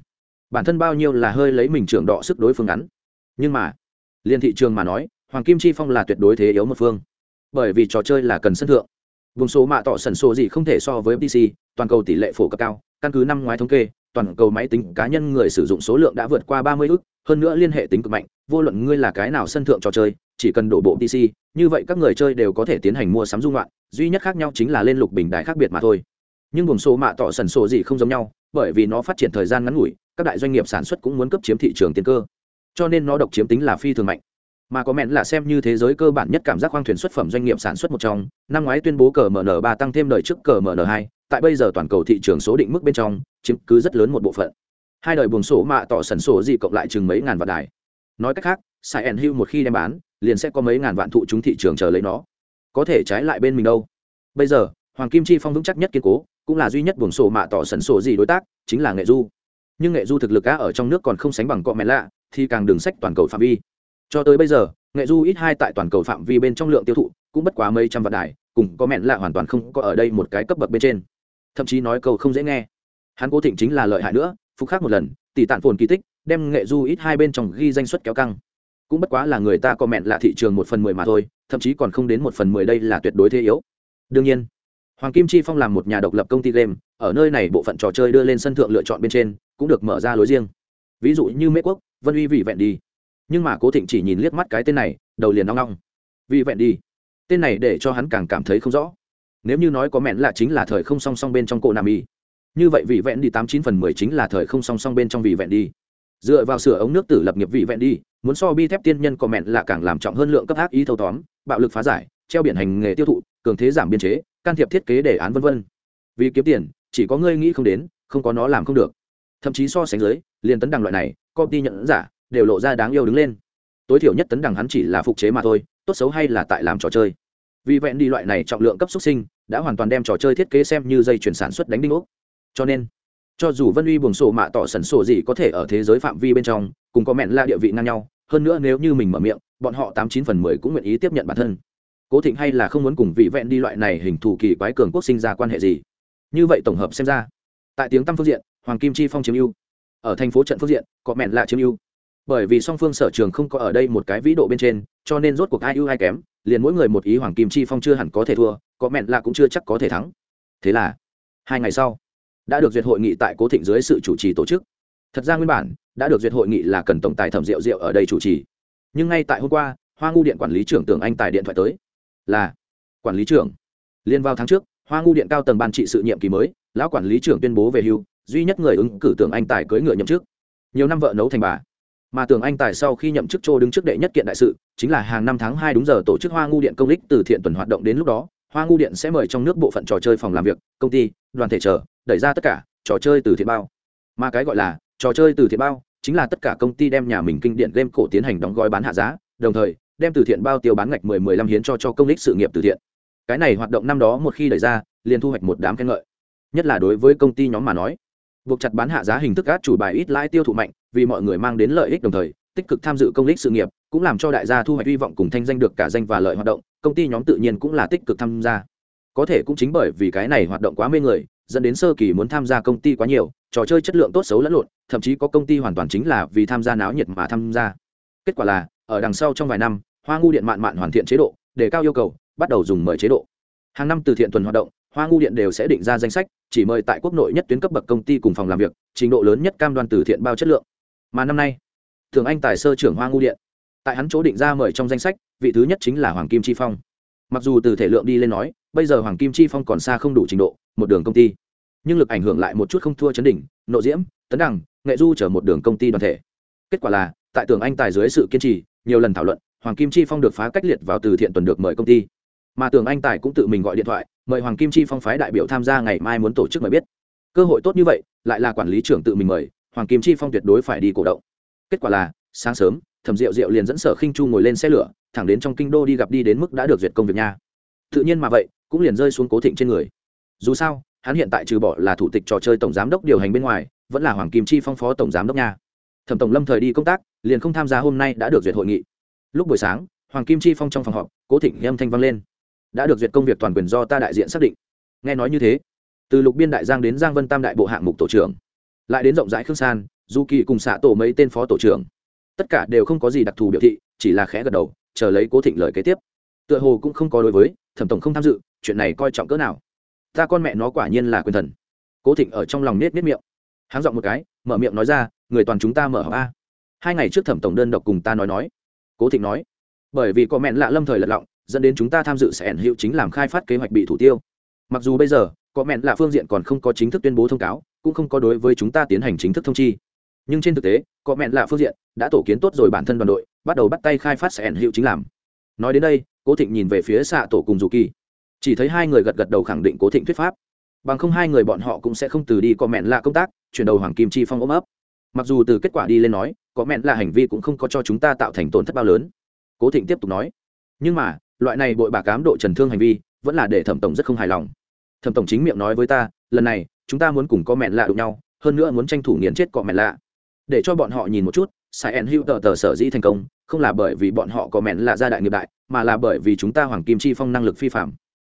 Bản thân bao nhiêu là hơi lấy mình trưởng đọ sức đối phương ngắn. Nhưng mà, liên thị trường mà nói, hoàng kim chi phong là tuyệt đối thế yếu một phương. Bởi vì trò chơi là cần sân thượng. Vùng số mạ tỏ sần số gì không thể so với pc toàn cầu tỷ lệ phổ cập cao, căn cứ năm ngoái thống kê, toàn cầu máy tính cá nhân người sử dụng số lượng đã vượt qua ba mươi ước, hơn nữa liên hệ tính cực mạnh, vô luận ngươi là cái nào sân thượng trò chơi, chỉ cần đổ bộ pc như vậy các người chơi đều có thể tiến hành mua sắm dung loạn, duy nhất khác nhau chính là lên lục bình đại khác biệt mà thôi. Nhưng vùng số mạ tỏ sần số gì không giống nhau bởi vì nó phát triển thời gian ngắn ngủi, các đại doanh nghiệp sản xuất cũng muốn cấp chiếm thị trường tiên cơ. Cho nên nó độc chiếm tính là phi thường mạnh. Mà có mẹn là xem như thế giới cơ bản nhất cảm giác khoang thuyền xuất phẩm doanh nghiệp sản xuất một trong, năm ngoái tuyên bố cờ mn ba tăng thêm đời trước cờ mn hai, tại bây giờ toàn cầu thị trường số định mức bên trong, chiếm cứ rất lớn một bộ phận. Hai đời buồng sổ mạ tỏ sần sổ gì cộng lại chừng mấy ngàn vạn đài. Nói cách khác sai ẩn hưu một khi đem bán, liền sẽ có mấy ngàn vạn thụ chúng thị trường chờ lấy nó. Có thể trái lại bên mình đâu. Bây giờ, hoàng kim chi phong vững chắc nhất kiên cố cũng là duy nhất buồng sổ mạ tỏ sần sổ gì đối tác, chính là nghệ du. Nhưng nghệ du thực lực á ở trong nước còn không sánh bằng cọ mẹ lạ, thì càng đường sách toàn cầu phạm vi. Cho tới bây giờ, nghệ du ít hai tại toàn cầu phạm vi bên trong lượng tiêu thụ, cũng bất quá mấy trăm vạn đài, cùng có mẹn lạ hoàn toàn không có ở đây một cái cấp bậc bên trên. Thậm chí nói câu không dễ nghe. Hắn cố thịnh chính là lợi hại nữa, phục khác một lần, tỷ tản phồn kỳ tích, đem nghệ du ít hai bên trong ghi danh suất kéo căng. Cũng bất quá là người ta có mẹn là thị trường một phần mười mà thôi, thậm chí còn không đến một phần mười đây là tuyệt đối thế yếu. Đương nhiên hoàng kim chi phong làm một nhà độc lập công ty game, ở nơi này bộ phận trò chơi đưa lên sân thượng lựa chọn bên trên, cũng được mở ra lối riêng. Ví dụ như mễ quốc, vân uy vị vẹn đi. Nhưng mà cố thịnh chỉ nhìn liếc mắt cái tên này, đầu liền nong nong vị vẹn đi. Tên này để cho hắn càng cảm thấy không rõ. Nếu như nói có mẹn là chính là thời không song song bên trong cổ nam y. Như vậy vị vẹn đi tám chín phần mười chính là thời không song song bên trong vị vẹn đi. Dựa vào sửa ống nước tử lập nghiệp vị vẹn đi, muốn so bi thép tiên nhân có mẹn là càng làm trọng hơn lượng cấp ác ý thâu tóm, bạo lực phá giải, treo biển hành nghề tiêu thụ, cường thế giảm biên chế can thiệp thiết kế đề án vân vân, vì kiếm tiền chỉ có ngươi nghĩ không đến không có nó làm không được. Thậm chí so sánh dưới liền tấn đằng loại này công ty nhận giả đều lộ ra đáng yêu đứng lên. Tối thiểu nhất tấn đằng hắn chỉ là phục chế mà thôi tốt xấu hay là tại làm trò chơi. Vì vẹn đi loại này trọng lượng cấp xuất sinh đã hoàn toàn đem trò chơi thiết kế xem như dây chuyển sản xuất đánh đinh ốc. Cho nên cho dù vân uy buồng sổ mạ tỏ sần sổ gì có thể ở thế giới phạm vi bên trong cùng có mẹn la địa vị ngang nhau hơn nữa nếu như mình mở miệng bọn họ tám chín phần mười cũng nguyện ý tiếp nhận bản thân cố thịnh hay là không muốn cùng vị vẹn đi loại này hình thù kỳ quái cường quốc sinh ra quan hệ gì? Như vậy tổng hợp xem ra, tại tiếng tăm phương diện, hoàng kim chi phong chiếm ưu. Ở thành phố trận phương diện, có mẹn là chiếm ưu. Bởi vì song phương sở trường không có ở đây một cái vĩ độ bên trên, cho nên rốt cuộc ai ưu ai kém, liền mỗi người một ý hoàng kim chi phong chưa hẳn có thể thua, có mẹn là cũng chưa chắc có thể thắng. Thế là, hai ngày sau, đã được duyệt hội nghị tại cố thịnh dưới sự chủ trì tổ chức. Thật ra nguyên bản, đã được duyệt hội nghị là cần tổng tài thẩm rượu rượu ở đây chủ trì. Nhưng ngay tại hôm qua, hoa ngu điện quản lý trưởng tưởng anh tài điện thoại tới là quản lý trưởng. Liên vào tháng trước, hoa ngu điện cao tầng ban trị sự nhiệm kỳ mới, lão quản lý trưởng tuyên bố về hưu, duy nhất người ứng cử tưởng anh tài cưới ngựa nhậm chức. Nhiều năm vợ nấu thành bà. Mà tưởng anh tài sau khi nhậm chức châu đứng trước đệ nhất kiện đại sự, chính là hàng năm tháng hai đúng giờ tổ chức hoa ngu điện công lích từ thiện tuần hoạt động đến lúc đó, hoa ngu điện sẽ mời trong nước bộ phận trò chơi phòng làm việc, công ty, đoàn thể chờ, đẩy ra tất cả trò chơi từ thiện bao. Mà cái gọi là trò chơi từ thiện bao chính là tất cả công ty đem nhà mình kinh điện game cổ tiến hành đóng gói bán hạ giá, đồng thời đem từ thiện bao tiêu bán ngạch mười mười lăm hiến cho cho công lý sự nghiệp từ thiện. Cái này hoạt động năm đó một khi đẩy ra, liền thu hoạch một đám khen ngợi. Nhất là đối với công ty nhóm mà nói. Buộc chặt bán hạ giá hình thức át chủ bài ít lãi tiêu thụ mạnh, vì mọi người mang đến lợi ích đồng thời, tích cực tham dự công lý sự nghiệp, cũng làm cho đại gia thu hoạch hy vọng cùng thanh danh được cả danh và lợi hoạt động, công ty nhóm tự nhiên cũng là tích cực tham gia. Có thể cũng chính bởi vì cái này hoạt động quá mê người, dẫn đến sơ kỳ muốn tham gia công ty quá nhiều, trò chơi chất lượng tốt xấu lẫn lộn, thậm chí có công ty hoàn toàn chính là vì tham gia náo nhiệt mà tham gia. Kết quả là ở đằng sau trong vài năm, hoa ngu điện mạn mạn hoàn thiện chế độ để cao yêu cầu, bắt đầu dùng mời chế độ. Hàng năm từ thiện tuần hoạt động, hoa ngu điện đều sẽ định ra danh sách, chỉ mời tại quốc nội nhất tuyến cấp bậc công ty cùng phòng làm việc, trình độ lớn nhất cam đoan từ thiện bao chất lượng. Mà năm nay, thường anh tài sơ trưởng hoa ngu điện, tại hắn chỗ định ra mời trong danh sách, vị thứ nhất chính là hoàng kim chi phong. Mặc dù từ thể lượng đi lên nói, bây giờ hoàng kim chi phong còn xa không đủ trình độ, một đường công ty. Nhưng lực ảnh hưởng lại một chút không thua chấn đỉnh nộ diễm, tấn đẳng, nghệ du chở một đường công ty đoàn thể. Kết quả là tại tường anh tài dưới sự kiên trì, nhiều lần thảo luận, hoàng kim chi phong được phá cách liệt vào từ thiện tuần được mời công ty. Mà tường anh tài cũng tự mình gọi điện thoại, mời hoàng kim chi phong phái đại biểu tham gia ngày mai muốn tổ chức mời biết. Cơ hội tốt như vậy, lại là quản lý trưởng tự mình mời, hoàng kim chi phong tuyệt đối phải đi cổ động. Kết quả là, sáng sớm, thẩm diệu diệu liền dẫn sở khinh chu ngồi lên xe lửa, thẳng đến trong kinh đô đi gặp đi đến mức đã được duyệt công việc nha. Tự nhiên mà vậy, cũng liền rơi xuống cố thịnh trên người. Dù sao, hắn hiện tại trừ bỏ là thủ tịch trò chơi tổng giám đốc điều hành bên ngoài, vẫn là hoàng kim chi phong phó tổng giám đốc nha thẩm tổng lâm thời đi công tác, liền không tham gia hôm nay đã được duyệt hội nghị. Lúc buổi sáng, hoàng kim chi phong trong phòng họp, cố thịnh âm thanh vang lên. Đã được duyệt công việc toàn quyền do ta đại diện xác định. Nghe nói như thế, từ lục biên đại giang đến giang vân tam đại bộ hạng mục tổ trưởng, lại đến rộng rãi khương san, du kỳ cùng xạ tổ mấy tên phó tổ trưởng. Tất cả đều không có gì đặc thù biểu thị, chỉ là khẽ gật đầu, chờ lấy cố thịnh lời kế tiếp. Tựa hồ cũng không có đối với, thẩm tổng không tham dự, chuyện này coi trọng cỡ nào. Ta con mẹ nó quả nhiên là quyền thần. Cố thịnh ở trong lòng nết nết miệng. Háng giọng một cái, mở miệng nói ra người toàn chúng ta mở họp a. Hai ngày trước thẩm tổng đơn độc cùng ta nói nói. Cố thịnh nói, bởi vì có mẹn lạ lâm thời lật lọng, dẫn đến chúng ta tham dự sẽ ẩn hiệu chính làm khai phát kế hoạch bị thủ tiêu. Mặc dù bây giờ, có mẹn lạ phương diện còn không có chính thức tuyên bố thông cáo, cũng không có đối với chúng ta tiến hành chính thức thông chi. Nhưng trên thực tế, có mẹn lạ phương diện đã tổ kiến tốt rồi bản thân đoàn đội, bắt đầu bắt tay khai phát sẽ ẩn hiệu chính làm. Nói đến đây, cố thịnh nhìn về phía xạ tổ cùng dù kỳ. Chỉ thấy hai người gật gật đầu khẳng định cố thịnh thuyết pháp. Bằng không hai người bọn họ cũng sẽ không từ đi có mẹn lạ công tác, chuyển đầu hoàng kim chi phong ôm ấp mặc dù từ kết quả đi lên nói, có mẹn là hành vi cũng không có cho chúng ta tạo thành tổn thất bao lớn. Cố thịnh tiếp tục nói. Nhưng mà, loại này bội bà cám độ trần thương hành vi, vẫn là để thẩm tổng rất không hài lòng. Thẩm tổng chính miệng nói với ta, lần này, chúng ta muốn cùng có mẹn lạ đụng nhau, hơn nữa muốn tranh thủ nghiền chết cọ mẹn lạ. Để cho bọn họ nhìn một chút, sai en hữu tờ tờ sở dĩ thành công, không là bởi vì bọn họ có mẹn lạ gia đại nghiệp đại, mà là bởi vì chúng ta hoàng kim chi phong năng lực phi phạm.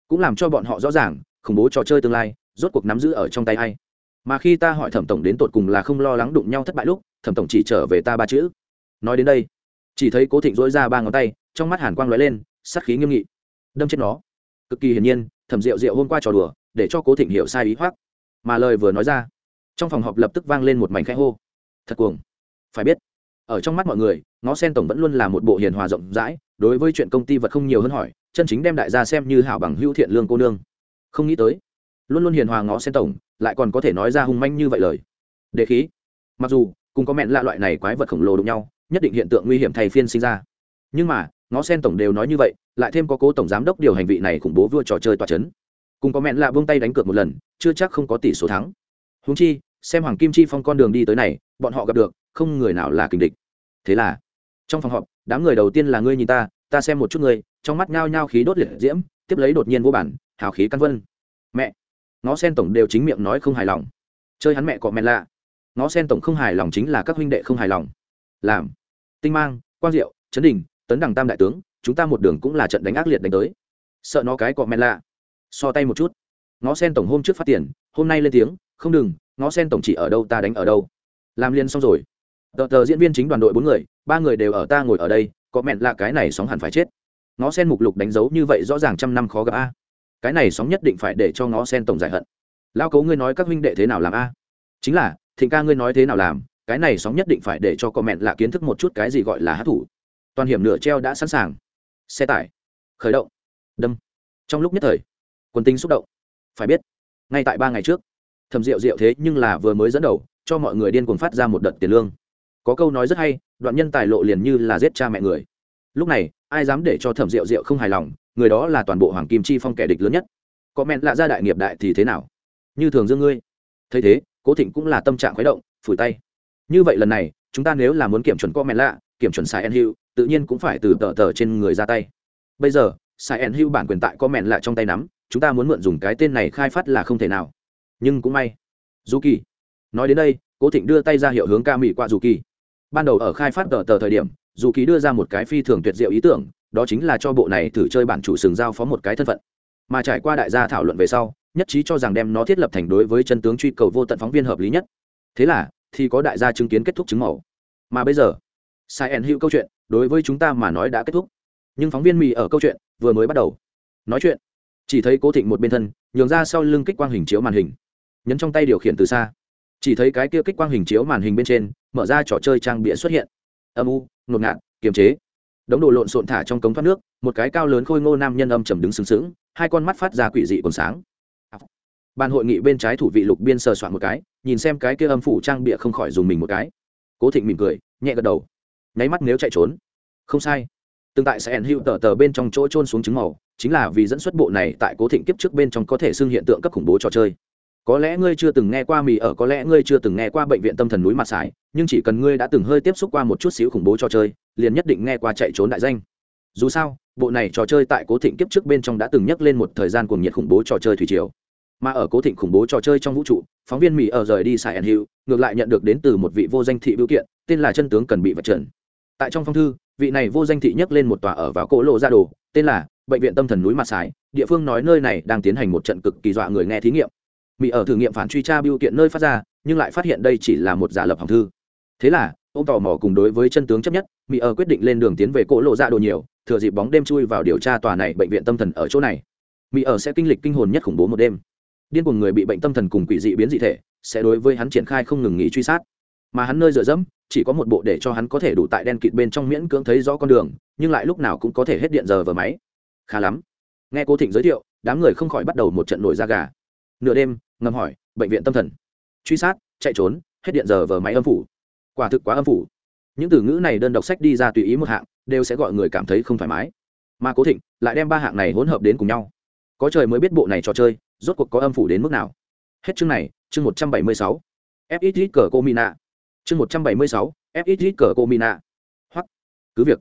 Cũng làm cho bọn họ rõ ràng, khủng bố trò chơi tương lai, rốt cuộc nắm giữ ở trong tay hay mà khi ta hỏi thẩm tổng đến tột cùng là không lo lắng đụng nhau thất bại lúc, thẩm tổng chỉ trở về ta ba chữ. Nói đến đây, chỉ thấy cố thịnh dỗi ra ba ngón tay, trong mắt hàn quang lóe lên, sát khí nghiêm nghị. Đâm chết nó. Cực kỳ hiển nhiên, thẩm rượu rượu hôm qua trò đùa, để cho cố thịnh hiểu sai ý hoác mà lời vừa nói ra, trong phòng họp lập tức vang lên một mảnh khẽ hô. Thật cuồng. Phải biết, ở trong mắt mọi người, ngó sen tổng vẫn luôn là một bộ hiền hòa rộng rãi, đối với chuyện công ty vật không nhiều hơn hỏi, chân chính đem đại gia xem như hảo bằng hữu thiện lương cô nương. Không nghĩ tới, luôn luôn hiền hòa ngó sen tổng lại còn có thể nói ra hung manh như vậy lời. Đề khí. Mặc dù, cùng có mẹn lạ loại này quái vật khổng lồ đụng nhau, nhất định hiện tượng nguy hiểm thay phiên sinh ra. Nhưng mà, ngó sen tổng đều nói như vậy, lại thêm có cố tổng giám đốc điều hành vị này khủng bố vua trò chơi tòa c h ấ n cùng có mẹn lạ vung tay đánh cược một lần, chưa chắc không có tỷ số thắng. Húng chi, xem hoàng kim chi phong con đường đi tới này, bọn họ gặp được, không người nào là kình địch. Thế là, trong phòng họp, đám người đầu tiên là ngươi nhìn ta ta xem một chút ngươi, trong mắt nhao nhao khí đốt liệt diễm, tiếp lấy đột nhiên vô bản, hào khí căn vân. Mẹ! Ngó sen tổng đều chính miệng nói không hài lòng. Chơi hắn mẹ cọ mẹ lạ. Ngó sen tổng không hài lòng chính là các huynh đệ không hài lòng. Làm. Tinh mang, quang diệu, trấn đình, tấn đằng tam đại tướng, chúng ta một đường cũng là trận đánh ác liệt đánh tới. Sợ nó cái cọ mẹ lạ. So tay một chút. Ngó sen tổng hôm trước phát tiền, hôm nay lên tiếng, không đừng, ngó sen tổng chỉ ở đâu ta đánh ở đâu. Làm liên xong rồi. Tờ tờ diễn viên chính đoàn đội bốn người, ba người đều ở ta ngồi ở đây có mẹn lạ cái này sóng hẳn phải chết. Ngó sen mục lục đánh dấu như vậy rõ ràng trăm năm khó gặp a cái này sóng nhất định phải để cho ngó sen tổng giải hận. Lao cấu ngươi nói các huynh đệ thế nào làm a? Chính là, thịnh ca ngươi nói thế nào làm, cái này sóng nhất định phải để cho comment là kiến thức một chút cái gì gọi là hát thủ. Toàn hiểm nửa treo đã sẵn sàng. Xe tải. Khởi động. Đâm. Trong lúc nhất thời quân tinh xúc động. Phải biết, ngay tại ba ngày trước, thầm rượu rượu thế nhưng là vừa mới dẫn đầu, cho mọi người điên cuồng phát ra một đợt tiền lương. Có câu nói rất hay, đoạn nhân tài lộ liền như là giết cha mẹ người. Lúc này, ai dám để cho thẩm rượu rượu không hài lòng người đó là toàn bộ hoàng kim chi phong kẻ địch lớn nhất. Có mẹn lạ ra đại nghiệp đại thì thế nào? Như thường dương ngươi. Thấy thế, cố thịnh cũng là tâm trạng khuấy động, phủi tay. Như vậy lần này, chúng ta nếu là muốn kiểm chuẩn có mẹn lạ, kiểm chuẩn sai en hữu tự nhiên cũng phải từ tờ tờ trên người ra tay. Bây giờ, sai en hữu bản quyền tại có mẹn lạ trong tay nắm, chúng ta muốn mượn dùng cái tên này khai phát là không thể nào. Nhưng cũng may. Du kỳ nói đến đây, cố thịnh đưa tay ra hiệu hướng ca mỹ qua du kỳ ban đầu ở khai phát tờ tờ thời điểm dù kỳ đưa ra một cái phi thường tuyệt diệu ý tưởng đó chính là cho bộ này thử chơi bản chủ sừng giao phó một cái thân phận. Mà trải qua đại gia thảo luận về sau, nhất trí cho rằng đem nó thiết lập thành đối với chân tướng truy cầu vô tận phóng viên hợp lý nhất. Thế là, thì có đại gia chứng kiến kết thúc chứng màu mà bây giờ, sai ẩn hữu câu chuyện, đối với chúng ta mà nói đã kết thúc. Nhưng phóng viên mì ở câu chuyện, vừa mới bắt đầu. Nói chuyện, chỉ thấy cố thịnh một bên thân, nhường ra sau lưng kích quang hình chiếu màn hình. Nhấn trong tay điều khiển từ xa. Chỉ thấy cái kia kích quang hình chiếu màn hình bên trên, mở ra trò chơi trang bịa xuất hiện. Âm u, ngột ngạt, kiềm chế đống đồ lộn xộn thả trong cống thoát nước, một cái cao lớn khôi ngô nam nhân âm trầm đứng sừng sững, hai con mắt phát ra quỷ dị còn sáng. Ban hội nghị bên trái thủ vị lục biên sờ soạn một cái, nhìn xem cái kia âm phủ trang bịa không khỏi dùng mình một cái. Cố thịnh mỉm cười, nhẹ gật đầu. Nháy mắt nếu chạy trốn. Không sai. Tương tại sẽ ẩn hữu tờ tờ bên trong chỗ trôn xuống trứng màu, chính là vì dẫn xuất bộ này tại cố thịnh kiếp trước bên trong có thể xưng hiện tượng cấp khủng bố trò chơi có lẽ ngươi chưa từng nghe qua mì ở, có lẽ ngươi chưa từng nghe qua bệnh viện tâm thần núi mặt sải, nhưng chỉ cần ngươi đã từng hơi tiếp xúc qua một chút xíu khủng bố trò chơi, liền nhất định nghe qua chạy trốn đại danh. Dù sao, bộ này trò chơi tại cố thịnh kiếp trước bên trong đã từng nhắc lên một thời gian cuồng nhiệt khủng bố trò chơi thủy triều. Mà ở cố thịnh khủng bố trò chơi trong vũ trụ, phóng viên mỹ ở rời đi sài ẩn hiệu ngược lại nhận được đến từ một vị vô danh thị biểu kiện, tên là chân tướng cần bị vật trần. Tại trong phong thư, vị này vô danh thị nhắc lên một tòa ở vào cỗ lộ ra đồ, tên là bệnh viện tâm thần núi mặt sải, địa phương nói nơi này đang tiến hành một trận cực kỳ dọa người nghe thí nghiệm mỹ ở thử nghiệm phản truy tra biểu kiện nơi phát ra, nhưng lại phát hiện đây chỉ là một giả lập hỏng thư. Thế là, ông tò mò cùng đối với chân tướng chấp nhất, mỹ ở quyết định lên đường tiến về cỗ lộ ra đồ nhiều, thừa dịp bóng đêm chui vào điều tra tòa này bệnh viện tâm thần ở chỗ này. Mỹ ở sẽ kinh lịch kinh hồn nhất khủng bố một đêm. Điên cuồng người bị bệnh tâm thần cùng quỷ dị biến dị thể, sẽ đối với hắn triển khai không ngừng nghỉ truy sát. Mà hắn nơi dựa dẫm, chỉ có một bộ để cho hắn có thể đủ tại đen kịt bên trong miễn cưỡng thấy rõ con đường, nhưng lại lúc nào cũng có thể hết điện giờ vào máy. Khá lắm. Nghe cô thịnh giới thiệu, đám người không khỏi bắt đầu một trận nổi da gà. Nửa đêm ngầm hỏi, bệnh viện tâm thần. Truy sát, chạy trốn, hết điện giờ vờ máy âm phủ. Quả thực quá âm phủ. Những từ ngữ này đơn đọc sách đi ra tùy ý một hạng, đều sẽ gọi người cảm thấy không thoải mái. Mà cố thịnh lại đem ba hạng này hỗn hợp đến cùng nhau. Có trời mới biết bộ này trò chơi, rốt cuộc có âm phủ đến mức nào. Hết chương này, chương một trăm bảy mươi sáu. Fxx cờ cô mina. Chương một trăm bảy mươi sáu fxx cờ cô mina. Hoặc cứ việc.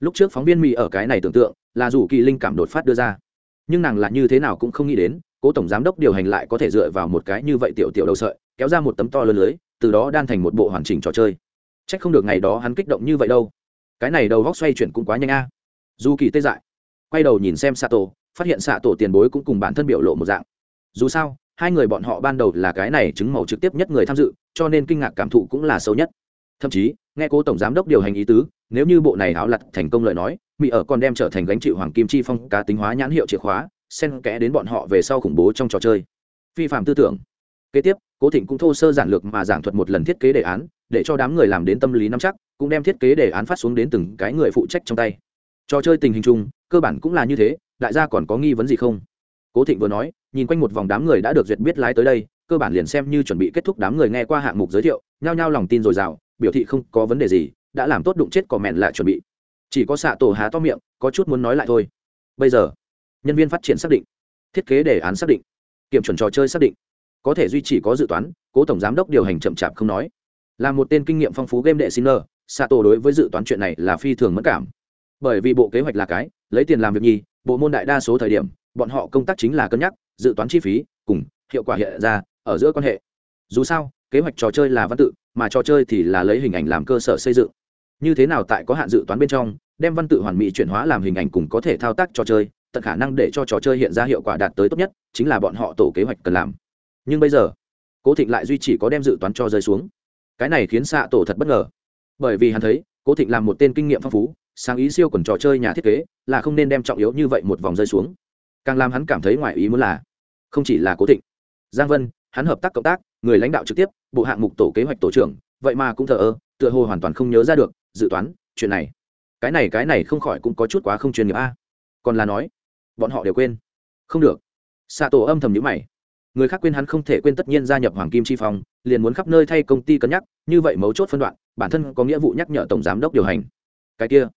Lúc trước phóng viên mỹ ở cái này tưởng tượng, là dù kỳ linh cảm đột phát đưa ra. Nhưng nàng là như thế nào cũng không nghĩ đến cố tổng giám đốc điều hành lại có thể dựa vào một cái như vậy tiểu tiểu đầu sợi, kéo ra một tấm to lớn lưới, từ đó đan thành một bộ hoàn chỉnh trò chơi. C h ắ c không được ngày đó hắn kích động như vậy đâu. Cái này đầu góc xoay chuyển cũng quá nhanh a. Dù kỳ tê dại. Quay đầu nhìn xem xạ tổ phát hiện xạ tổ tiền bối cũng cùng bản thân biểu lộ một dạng. Dù sao, hai người bọn họ ban đầu là cái này chứng màu trực tiếp nhất người tham dự, cho nên kinh ngạc cảm thụ cũng là sâu nhất. Thậm chí, nghe cố tổng giám đốc điều hành ý tứ, nếu như bộ này áo lặt thành công lời nói, mỹ ở còn đem trở thành gánh chịu hoàng kim chi phong cá tính hóa nhãn hiệu chìa khóa xen kẽ đến bọn họ về sau khủng bố trong trò chơi. Vi phạm tư tưởng. Kế tiếp, cố thịnh cũng thô sơ giản lược mà giảng thuật một lần thiết kế đề án, để cho đám người làm đến tâm lý nắm chắc, cũng đem thiết kế đề án phát xuống đến từng cái người phụ trách trong tay. Trò chơi tình hình chung, cơ bản cũng là như thế, đại gia còn có nghi vấn gì không? Cố thịnh vừa nói, nhìn quanh một vòng đám người đã được duyệt biết lái tới đây, cơ bản liền xem như chuẩn bị kết thúc đám người nghe qua hạng mục giới thiệu, nhao nhao lòng tin dồi dào, biểu thị không có vấn đề gì, đã làm tốt đụng chết cỏ mẹn lại chuẩn bị. Chỉ có xạ tổ há to miệng, có chút muốn nói lại thôi. Bây giờ nhân viên phát triển xác định. Thiết kế đề án xác định. Kiểm chuẩn trò chơi xác định. Có thể duy trì có dự toán, cố tổng giám đốc điều hành chậm chạp không nói. Là một tên kinh nghiệm phong phú game đệ xin nơ xạ đối với dự toán chuyện này là phi thường mất cảm. Bởi vì bộ kế hoạch là cái, lấy tiền làm việc nhi bộ môn đại đa số thời điểm, bọn họ công tác chính là cân nhắc, dự toán chi phí, cùng hiệu quả hiện ra, ở giữa quan hệ. Dù sao, kế hoạch trò chơi là văn tự, mà trò chơi thì là lấy hình ảnh làm cơ sở xây dựng. Như thế nào tại có hạn dự toán bên trong, đem văn tự hoàn mỹ chuyển hóa làm hình ảnh cùng có thể thao tác trò chơi tận khả năng để cho trò chơi hiện ra hiệu quả đạt tới tốt nhất, chính là bọn họ tổ kế hoạch cần làm. Nhưng bây giờ, cố thịnh lại duy chỉ có đem dự toán cho rơi xuống. Cái này khiến xạ tổ thật bất ngờ. Bởi vì hắn thấy, cố thịnh làm một tên kinh nghiệm phong phú, sáng ý siêu quần trò chơi nhà thiết kế, là không nên đem trọng yếu như vậy một vòng rơi xuống. Càng làm hắn cảm thấy ngoài ý muốn là, không chỉ là cố thịnh. Giang vân, hắn hợp tác cộng tác, người lãnh đạo trực tiếp, bộ hạng mục tổ kế hoạch tổ trưởng, vậy mà cũng thờ ơ, tựa hồ hoàn toàn không nhớ ra được, dự toán, chuyện này. Cái này cái này không khỏi cũng có chút quá không chuyên nghiệp a. Còn là nói bọn họ đều quên. Không được. Xạ tổ âm thầm nhữ mày. Người khác quên hắn không thể quên tất nhiên gia nhập hoàng kim chi phong, liền muốn khắp nơi thay công ty cân nhắc, như vậy mấu chốt phân đoạn, bản thân có nghĩa vụ nhắc nhở tổng giám đốc điều hành. Cái kia.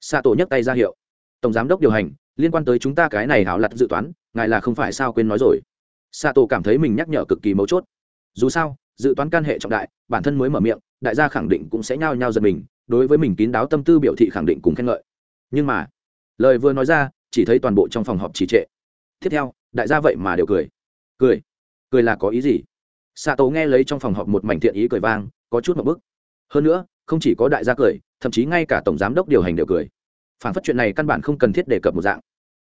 Xạ tổ nhấc tay ra hiệu. Tổng giám đốc điều hành, liên quan tới chúng ta cái này hảo lặt dự toán, ngài là không phải sao quên nói rồi. Xạ tổ cảm thấy mình nhắc nhở cực kỳ mấu chốt. Dù sao, dự toán can hệ trọng đại, bản thân mới mở miệng, đại gia khẳng định cũng sẽ nhao nhao giật mình, đối với mình kín đáo tâm tư biểu thị khẳng định cùng khen ngợi. Nhưng mà, lời vừa nói ra chỉ thấy toàn bộ trong phòng họp trì trệ. Tiếp theo, đại gia vậy mà đều cười. Cười? Cười là có ý gì? Xạ tổ nghe lấy trong phòng họp một mảnh thiện ý cười vang, có chút một bức. Hơn nữa, không chỉ có đại gia cười, thậm chí ngay cả tổng giám đốc điều hành đều cười. Phản phát chuyện này căn bản không cần thiết đề cập một dạng.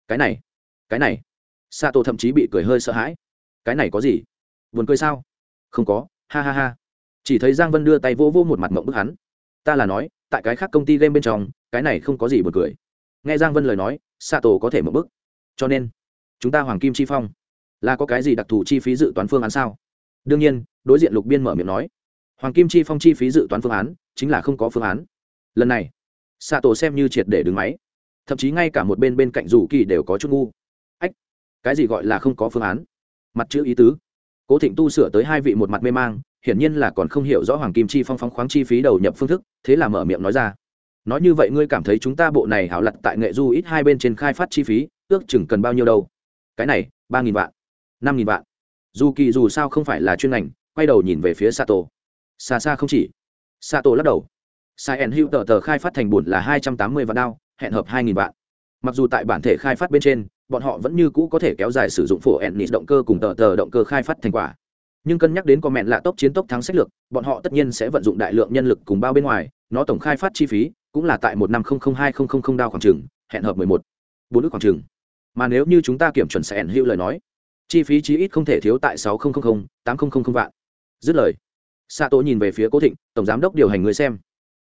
Cái này cái này. Xạ tổ thậm chí bị cười hơi sợ hãi. Cái này có gì? Buồn cười sao? Không có. Ha ha ha. Chỉ thấy giang vân đưa tay vô vô một mặt mộng bức hắn. Ta là nói, tại cái khác công ty game bên trong, cái này không có gì buồn cười nghe giang vân lời nói xạ tổ có thể mở bức cho nên, chúng ta hoàng kim chi phong, là có cái gì đặc thù chi phí dự toán phương án sao? Đương nhiên, đối diện lục biên mở miệng nói, hoàng kim chi phong chi phí dự toán phương án, chính là không có phương án. Lần này xạ tổ xem như triệt để đứng máy. Thậm chí ngay cả một bên bên cạnh dù kỳ đều có chút ngu. Ách, cái gì gọi là không có phương án? Mặt chữ ý tứ. Cố thịnh tu sửa tới hai vị một mặt mê mang, hiển nhiên là còn không hiểu rõ hoàng kim chi phong phóng khoáng chi phí đầu nhập phương thức, thế là mở miệng nói ra nói như vậy ngươi cảm thấy chúng ta bộ này hảo lặt tại nghệ du ít hai bên trên khai phát chi phí, ước chừng cần bao nhiêu đâu? Cái này, ba nghìn vạn, năm nghìn vạn. Dù kỳ dù sao không phải là chuyên ngành, quay đầu nhìn về phía sato. Xa xa không chỉ. Sato lắc đầu. Sai ẩn hữu tờ tờ khai phát thành bùn là hai trăm tám mươi vạn đao, hẹn hợp hai nghìn vạn. Mặc dù tại bản thể khai phát bên trên, bọn họ vẫn như cũ có thể kéo dài sử dụng phổ ennis động cơ cùng tờ tờ động cơ khai phát thành quả. Nhưng cân nhắc đến có mẹn lạ tốc chiến tốc thắng sách lược, bọn họ tất nhiên sẽ vận dụng đại lượng nhân lực cùng bao bên ngoài, nó tổng khai phát chi phí cũng là tại một năm không không hai không không không đao khoảng trừng hẹn hợp mười một, bốn ước khoảng trừng mà nếu như chúng ta kiểm chuẩn sẽ ẩn hữu lời nói, chi phí chí ít không thể thiếu tại sáu nghìn tám nghìn vạn. Dứt lời xạ tổ nhìn về phía cố thịnh, tổng giám đốc điều hành người xem.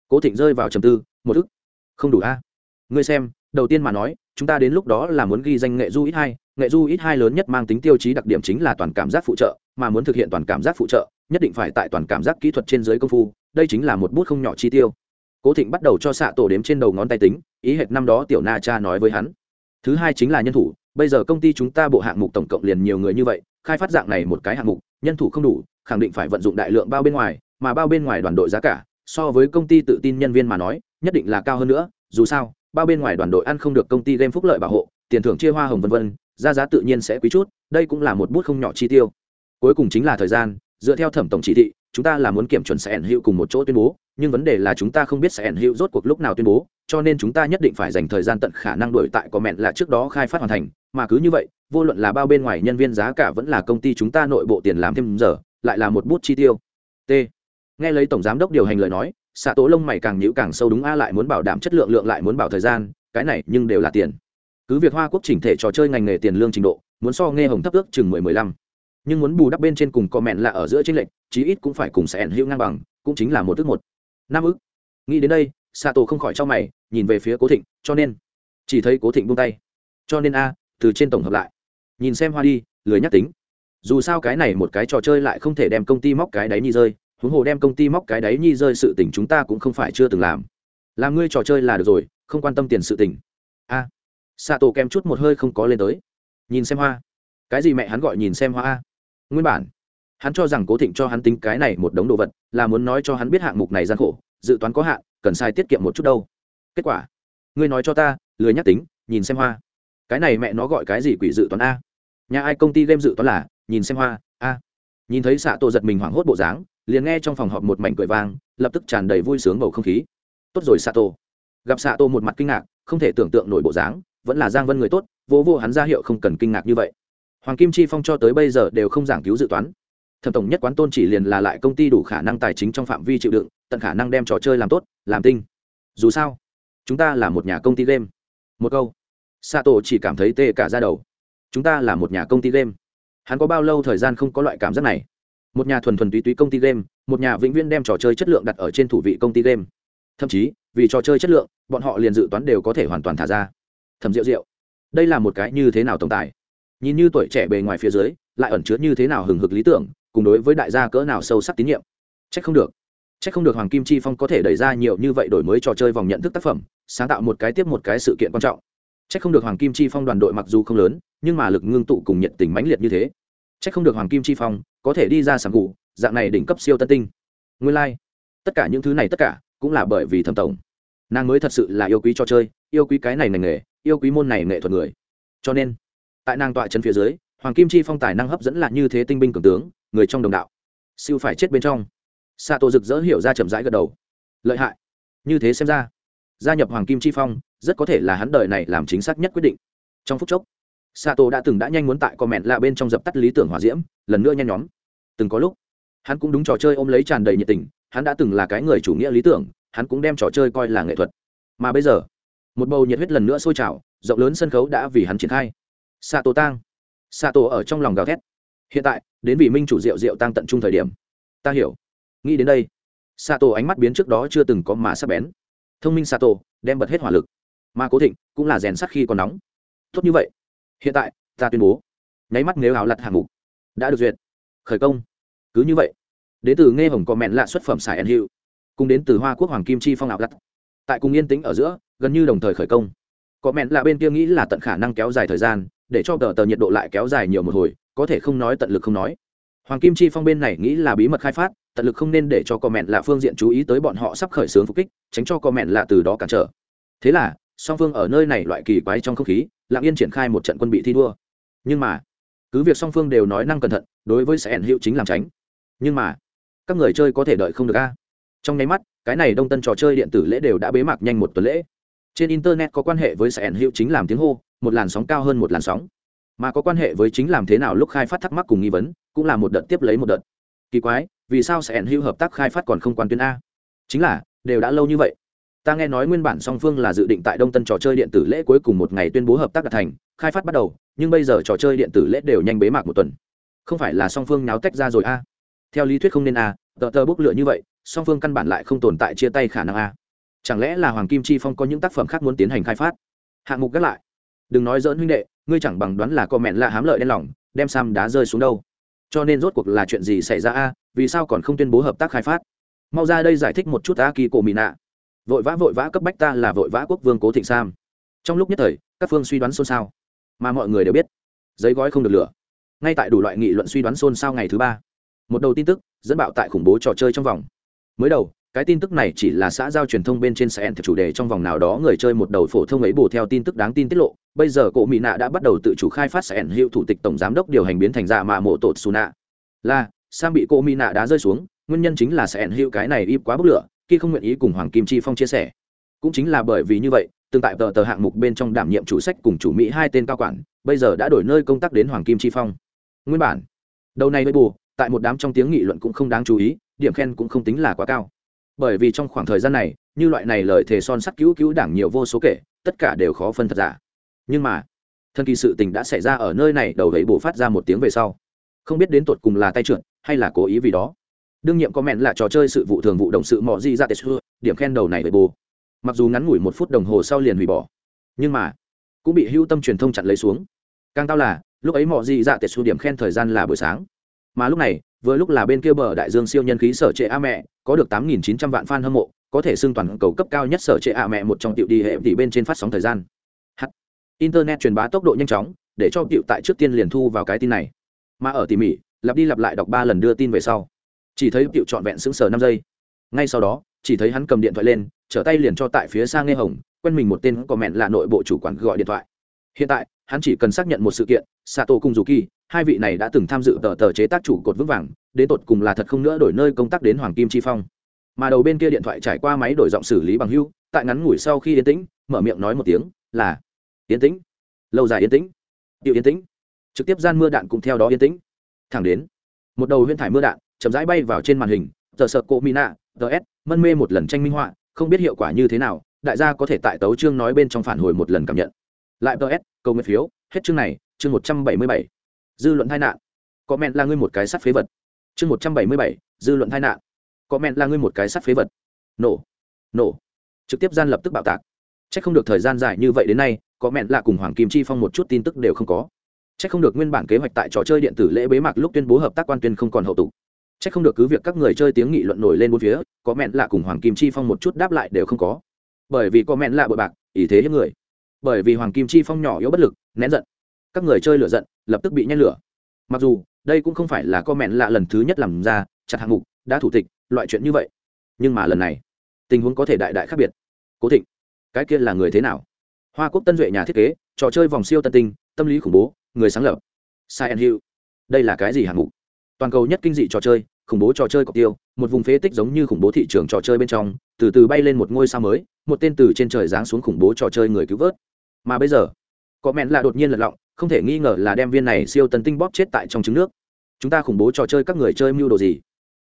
Cố thịnh rơi vào trầm tư, một ức không đủ a. À? xem, đầu tiên mà nói, chúng ta đến lúc đó là muốn ghi danh nghệ du ít hai. Nghệ du ít hai lớn nhất mang tính tiêu chí đặc điểm chính là toàn cảm giác phụ trợ, mà muốn thực hiện toàn cảm giác phụ trợ, nhất định phải tại toàn cảm giác kỹ thuật trên dưới công phu. Đây chính là một bút không nhỏ chi tiêu cố thịnh bắt đầu cho xạ tổ đếm trên đầu ngón tay tính, ý hệt năm đó tiểu na cha nói với hắn. Thứ hai chính là nhân thủ, bây giờ công ty chúng ta bộ hạng mục tổng cộng liền nhiều người như vậy, khai phát dạng này một cái hạng mục, nhân thủ không đủ, khẳng định phải vận dụng đại lượng bao bên ngoài, mà bao bên ngoài đoàn đội giá cả, so với công ty tự tin nhân viên mà nói, nhất định là cao hơn nữa, dù sao, bao bên ngoài đoàn đội ăn không được công ty game phúc lợi bảo hộ, tiền thưởng chia hoa hồng vân vân ra giá tự nhiên sẽ quý chút, đây cũng là một bút không nhỏ chi tiêu. Cuối cùng chính là thời gian, dựa theo thẩm tổng chỉ thị chúng ta là muốn kiểm chuẩn sẽ ẩn hữu cùng một chỗ tuyên bố, nhưng vấn đề là chúng ta không biết sẽ ẩn hữu rốt cuộc lúc nào tuyên bố, cho nên chúng ta nhất định phải dành thời gian tận khả năng đổi tại có mẹn là trước đó khai phát hoàn thành. Mà cứ như vậy, vô luận là bao bên ngoài nhân viên giá cả vẫn là công ty chúng ta nội bộ tiền làm thêm giờ, lại là một bút chi tiêu. T. Nghe lấy tổng giám đốc điều hành lời nói xạ tố lông mày càng nhữ càng sâu đúng a lại muốn bảo đảm chất lượng lượng lại muốn bảo thời gian, cái này nhưng đều là tiền. Cứ việc hoa quốc chỉnh thể trò chơi ngành nghề tiền lương trình độ, muốn so nghe hồng thấp ước chừng mười mười lăm. Nhưng muốn bù đắp bên trên cùng comment là ở giữa tranh lệch chí ít cũng phải cùng sẽ ẩn hữu ngang bằng cũng chính là một ước một. Năm ước? Nghĩ đến đây xạ tổ không khỏi cho mày nhìn về phía cố thịnh cho nên. Chỉ thấy cố thịnh buông tay. Cho nên a từ trên tổng hợp lại. Nhìn xem hoa đi lười nhắc tính. Dù sao cái này một cái trò chơi lại không thể đem công ty móc cái đáy nhi rơi huống hồ đem công ty móc cái đáy nhi rơi sự tình chúng ta cũng không phải chưa từng làm. Làm ngươi trò chơi là được rồi không quan tâm tiền sự tình. A. À, xạ tổ kèm chút một hơi không có lên tới. Nhìn xem hoa. Cái gì mẹ hắn gọi nhìn xem hoa a? Nguyên bản hắn cho rằng cố thịnh cho hắn tính cái này một đống đồ vật, là muốn nói cho hắn biết hạng mục này gian khổ, dự toán có hạn, cần sai tiết kiệm một chút đâu. Kết quả, ngươi nói cho ta, lười nhắc tính, nhìn xem hoa. Cái này mẹ nó gọi cái gì quỷ dự toán a? Nhà ai công ty game dự toán là, nhìn xem hoa, a. Nhìn thấy xạ tổ giật mình hoảng hốt bộ dáng, liền nghe trong phòng họp một mảnh cười vang, lập tức tràn đầy vui sướng bầu không khí. Tốt rồi xạ tổ. Gặp xạ tổ một mặt kinh ngạc, không thể tưởng tượng nổi bộ dáng, vẫn là giang vân người tốt, vô vô hắn ra hiệu không cần kinh ngạc như vậy. Hoàng kim chi phong cho tới bây giờ đều không giảng cứu dự toán thẩm tổng nhất quán tôn chỉ liền là lại công ty đủ khả năng tài chính trong phạm vi chịu đựng, tận khả năng đem trò chơi làm tốt, làm tinh. Dù sao, chúng ta là một nhà công ty game. Một câu, sato chỉ cảm thấy tê cả ra đầu. Chúng ta là một nhà công ty game. Hắn có bao lâu thời gian không có loại cảm giác này? Một nhà thuần thuần túy túy công ty game, một nhà vĩnh viễn đem trò chơi chất lượng đặt ở trên thủ vị công ty game. Thậm chí, vì trò chơi chất lượng, bọn họ liền dự toán đều có thể hoàn toàn thả ra. Thầm rượu rượu đây là một cái như thế nào tổng tài? Nhìn như tuổi trẻ bề ngoài phía dưới, lại ẩn chứa như thế nào hừng hực lý tưởng cùng đối với đại gia cỡ nào sâu sắc tín nhiệm? Trách không được. Trách không được hoàng kim chi phong có thể đẩy ra nhiều như vậy đổi mới trò chơi vòng nhận thức tác phẩm, sáng tạo một cái tiếp một cái sự kiện quan trọng. Trách không được hoàng kim chi phong đoàn đội mặc dù không lớn, nhưng mà lực ngưng tụ cùng nhiệt tình mãnh liệt như thế. Trách không được hoàng kim chi phong có thể đi ra sàng cụ dạng này đỉnh cấp siêu tân tinh. Nguyên lai、like. tất cả những thứ này tất cả cũng là bởi vì thẩm tổng. Nàng mới thật sự là yêu quý trò chơi, yêu quý cái này ngành nghề, yêu quý môn này nghệ thuật người. Cho nên, tại nàng tọa chân phía dưới, hoàng kim chi phong tài năng hấp dẫn là như thế tinh binh cường tướng người trong đồng đạo. Siêu phải chết bên trong. Xạ tổ rực rỡ hiểu ra chậm rãi gật đầu. Lợi hại. Như thế xem ra, gia nhập hoàng kim chi phong rất có thể là hắn đời này làm chính xác nhất quyết định. Trong phút chốc xạ tổ đã từng đã nhanh muốn tại comment lạ bên trong dập tắt lý tưởng hòa diễm, lần nữa nhanh nhóm. Từng có lúc, hắn cũng đúng trò chơi ôm lấy tràn đầy nhiệt tình, hắn đã từng là cái người chủ nghĩa lý tưởng, hắn cũng đem trò chơi coi là nghệ thuật. Mà bây giờ, một bầu nhiệt huyết lần nữa sôi trào, rộng lớn sân khấu đã vì hắn triển khai. Xạ tổ tang. Xạ tổ ở trong lòng gào thét hiện tại, đến vì minh chủ rượu rượu tăng tận trung thời điểm. Ta hiểu. Nghĩ đến đây xạ tổ ánh mắt biến trước đó chưa từng có mà sắp bén. Thông minh xạ tổ đem bật hết hỏa lực. Mà cố thịnh cũng là rèn sắt khi còn nóng. Tốt như vậy. Hiện tại, ta tuyên bố, nháy mắt nếu áo lặt hạng mục đã được duyệt. Khởi công. Cứ như vậy, đến từ nghe hồng có mẹn lạ xuất phẩm xài ẩn hiệu cùng đến từ hoa quốc hoàng kim chi phong áo lặt tại cùng yên tĩnh ở giữa, gần như đồng thời khởi công. Có mẹn lạ bên kia nghĩ là tận khả năng kéo dài thời gian, để cho tờ tờ nhiệt độ lại kéo dài nhiều một hồi có thể không nói tận lực không nói. Hoàng kim chi phong bên này nghĩ là bí mật khai phát, tận lực không nên để cho comment là phương diện chú ý tới bọn họ sắp khởi xướng phục kích, tránh cho comment là từ đó cản trở. Thế là, song phương ở nơi này loại kỳ quái trong không khí, lặng yên triển khai một trận quân bị thi đua. Nhưng mà, cứ việc song phương đều nói năng cẩn thận, đối với sẽ hiệu chính làm tránh. Nhưng mà, các người chơi có thể đợi không được a? Trong nháy mắt, cái này đông tân trò chơi điện tử lễ đều đã bế mạc nhanh một tuần lễ. Trên internet có quan hệ với sẽ hiệu chính làm tiếng hô, một làn sóng cao hơn một làn sóng mà có quan hệ với chính làm thế nào lúc khai phát thắc mắc cùng nghi vấn, cũng là một đợt tiếp lấy một đợt. Kỳ quái, vì sao sẽ hữu hợp tác khai phát còn không quan tuyến a? Chính là, đều đã lâu như vậy. Ta nghe nói nguyên bản song phương là dự định tại đông tân trò chơi điện tử lễ cuối cùng một ngày tuyên bố hợp tác đạt thành, khai phát bắt đầu, nhưng bây giờ trò chơi điện tử lễ đều nhanh bế mạc một tuần. Không phải là song phương náo tách ra rồi a? Theo lý thuyết không nên a, tờ tờ bốc lựa như vậy, song phương căn bản lại không tồn tại chia tay khả năng a. Chẳng lẽ là hoàng kim chi phong có những tác phẩm khác muốn tiến hành khai phát? Hạng mục gác lại. Đừng nói dỡn huynh đệ ngươi chẳng bằng đoán là co mẹn là hám lợi đen lòng, đem sam đá rơi xuống đâu. Cho nên rốt cuộc là chuyện gì xảy ra a? Vì sao còn không tuyên bố hợp tác khai phát? Mau ra đây giải thích một chút a kỳ cổ mỹ nạ. Vội vã vội vã cấp bách ta là vội vã quốc vương cố thịnh sam. Trong lúc nhất thời, các phương suy đoán xôn xao. Mà mọi người đều biết, giấy gói không được lửa. Ngay tại đủ loại nghị luận suy đoán xôn xao ngày thứ ba, một đầu tin tức dẫn bạo tại khủng bố trò chơi trong vòng. Mới đầu cái tin tức này chỉ là xã giao truyền thông bên trên sàn chủ đề trong vòng nào đó người chơi một đầu phổ thông ấy bù theo tin tức đáng tin tiết lộ. Bây giờ cổ mỹ nạ đã bắt đầu tự chủ khai phát sàn hiệu thủ tịch tổng giám đốc điều hành biến thành dạ mạ mộ tột xù nạ. Là sang bị cổ mỹ nạ đã rơi xuống, nguyên nhân chính là sàn hiệu cái này im quá bức lửa, khi không nguyện ý cùng hoàng kim chi phong chia sẻ. Cũng chính là bởi vì như vậy, tương tại tờ tờ hạng mục bên trong đảm nhiệm chủ sách cùng chủ mỹ hai tên cao quản, bây giờ đã đổi nơi công tác đến hoàng kim chi phong. Nguyên bản, đầu này với bù, tại một đám trong tiếng nghị luận cũng không đáng chú ý, điểm khen cũng không tính là quá cao bởi vì trong khoảng thời gian này, như loại này lời thề son sắt cứu cứu đảng nhiều vô số kể, tất cả đều khó phân thật giả. Nhưng mà thân kỳ sự tình đã xảy ra ở nơi này, đầu gậy bổ phát ra một tiếng về sau. Không biết đến tột cùng là tay trượt, hay là cố ý vì đó. Đương nhiệm có mẹn là trò chơi sự vụ thường vụ đồng sự mò di ra tết xưa, điểm khen đầu này với bồ mặc dù ngắn ngủi một phút đồng hồ sau liền hủy bỏ, nhưng mà, cũng bị hưu tâm truyền thông chặn lấy xuống. Càng tao là, lúc ấy mò di ra tết xưa điểm khen thời gian là buổi sáng. Mà lúc này, vừa lúc là bên kia bờ đại dương siêu nhân khí sở trệ a mẹ có được tám nghìn chín trăm vạn fan hâm mộ, có thể xưng toàn cầu cấp cao nhất sở trệ ạ mẹ một trong tiểu đi hệ tỷ bên trên phát sóng thời gian. Hắc. internet truyền bá tốc độ nhanh chóng, để cho tiểu tại trước tiên liền thu vào cái tin này. Mà ở tỉ mỉ, lặp đi lặp lại đọc ba lần đưa tin về sau. Chỉ thấy tiểu trọn vẹn sững sờ năm giây. Ngay sau đó, chỉ thấy hắn cầm điện thoại lên, trở tay liền cho tại phía xa nghe hồng, quen mình một tên có mẹn là nội bộ chủ quản gọi điện thoại. Hiện tại, hắn chỉ cần xác nhận một sự kiện, sato cùng dù kỳ hai vị này đã từng tham dự tờ tờ chế tác chủ cột vững vàng, đến tột cùng là thật không nữa đổi nơi công tác đến hoàng kim chi phong. Mà đầu bên kia điện thoại trải qua máy đổi giọng xử lý bằng hưu, tại ngắn ngủi sau khi yên tĩnh, mở miệng nói một tiếng, là, yên tĩnh. Lâu dài yên tĩnh. Điệu yên tĩnh. Trực tiếp gian mưa đạn cũng theo đó yên tĩnh. Thẳng đến, một đầu huyên thải mưa đạn chậm rãi bay vào trên màn hình, tờ sợ cộ mina s, mân mê một lần tranh minh họa, không biết hiệu quả như thế nào, đại gia có thể tại tấu chương nói bên trong phản hồi một lần cảm nhận. Lại tờ s câu nguyện phiếu, hết chương này, chương một trăm bảy mươi bảy dư luận tai nạn. Có mẹn là ngươi một cái sắt phế vật. Chương một trăm bảy mươi bảy, dư luận tai nạn. Có mẹn là ngươi một cái sắt phế vật. Nổ. Nổ. Trực tiếp gian lập tức bạo tạc. C h ắ c không được thời gian dài như vậy đến nay có mẹn là cùng hoàng kim chi phong một chút tin tức đều không có. C h ắ c không được nguyên bản kế hoạch tại trò chơi điện tử lễ bế mạc lúc tuyên bố hợp tác quan tuyên không còn hậu tục. C h ắ c không được cứ việc các người chơi tiếng nghị luận nổi lên bốn phía có mẹn là cùng hoàng kim chi phong một chút đáp lại đều không có. Bởi vì có mẹn là bội bạc, ý thế hết người. Bởi vì hoàng kim chi phong nhỏ yếu bất lực, nén giận. Các người chơi lựa giận lập tức bị nhen lửa. Mặc dù, đây cũng không phải là comment lạ lần thứ nhất làm ra, chặt hạng mục, đã thủ tịch, loại chuyện như vậy. Nhưng mà lần này, tình huống có thể đại đại khác biệt. Cố thịnh, cái kia là người thế nào? Hoa quốc tân duệ nhà thiết kế, trò chơi vòng siêu tân tinh, tâm lý khủng bố, người sáng lập. Silent Hill. đây là cái gì hạng mục? Toàn cầu nhất kinh dị trò chơi, khủng bố trò chơi cọc tiêu, một vùng phế tích giống như khủng bố thị trường trò chơi bên trong, từ từ bay lên một ngôi sao mới, một tên từ trên trời giáng xuống khủng bố trò chơi người cứu vớt. Mà bây giờ có mẹn là đột nhiên lật lọng không thể nghi ngờ là đem viên này siêu tần tinh bóp chết tại trong trứng nước. Chúng ta khủng bố trò chơi các người chơi mưu đồ gì?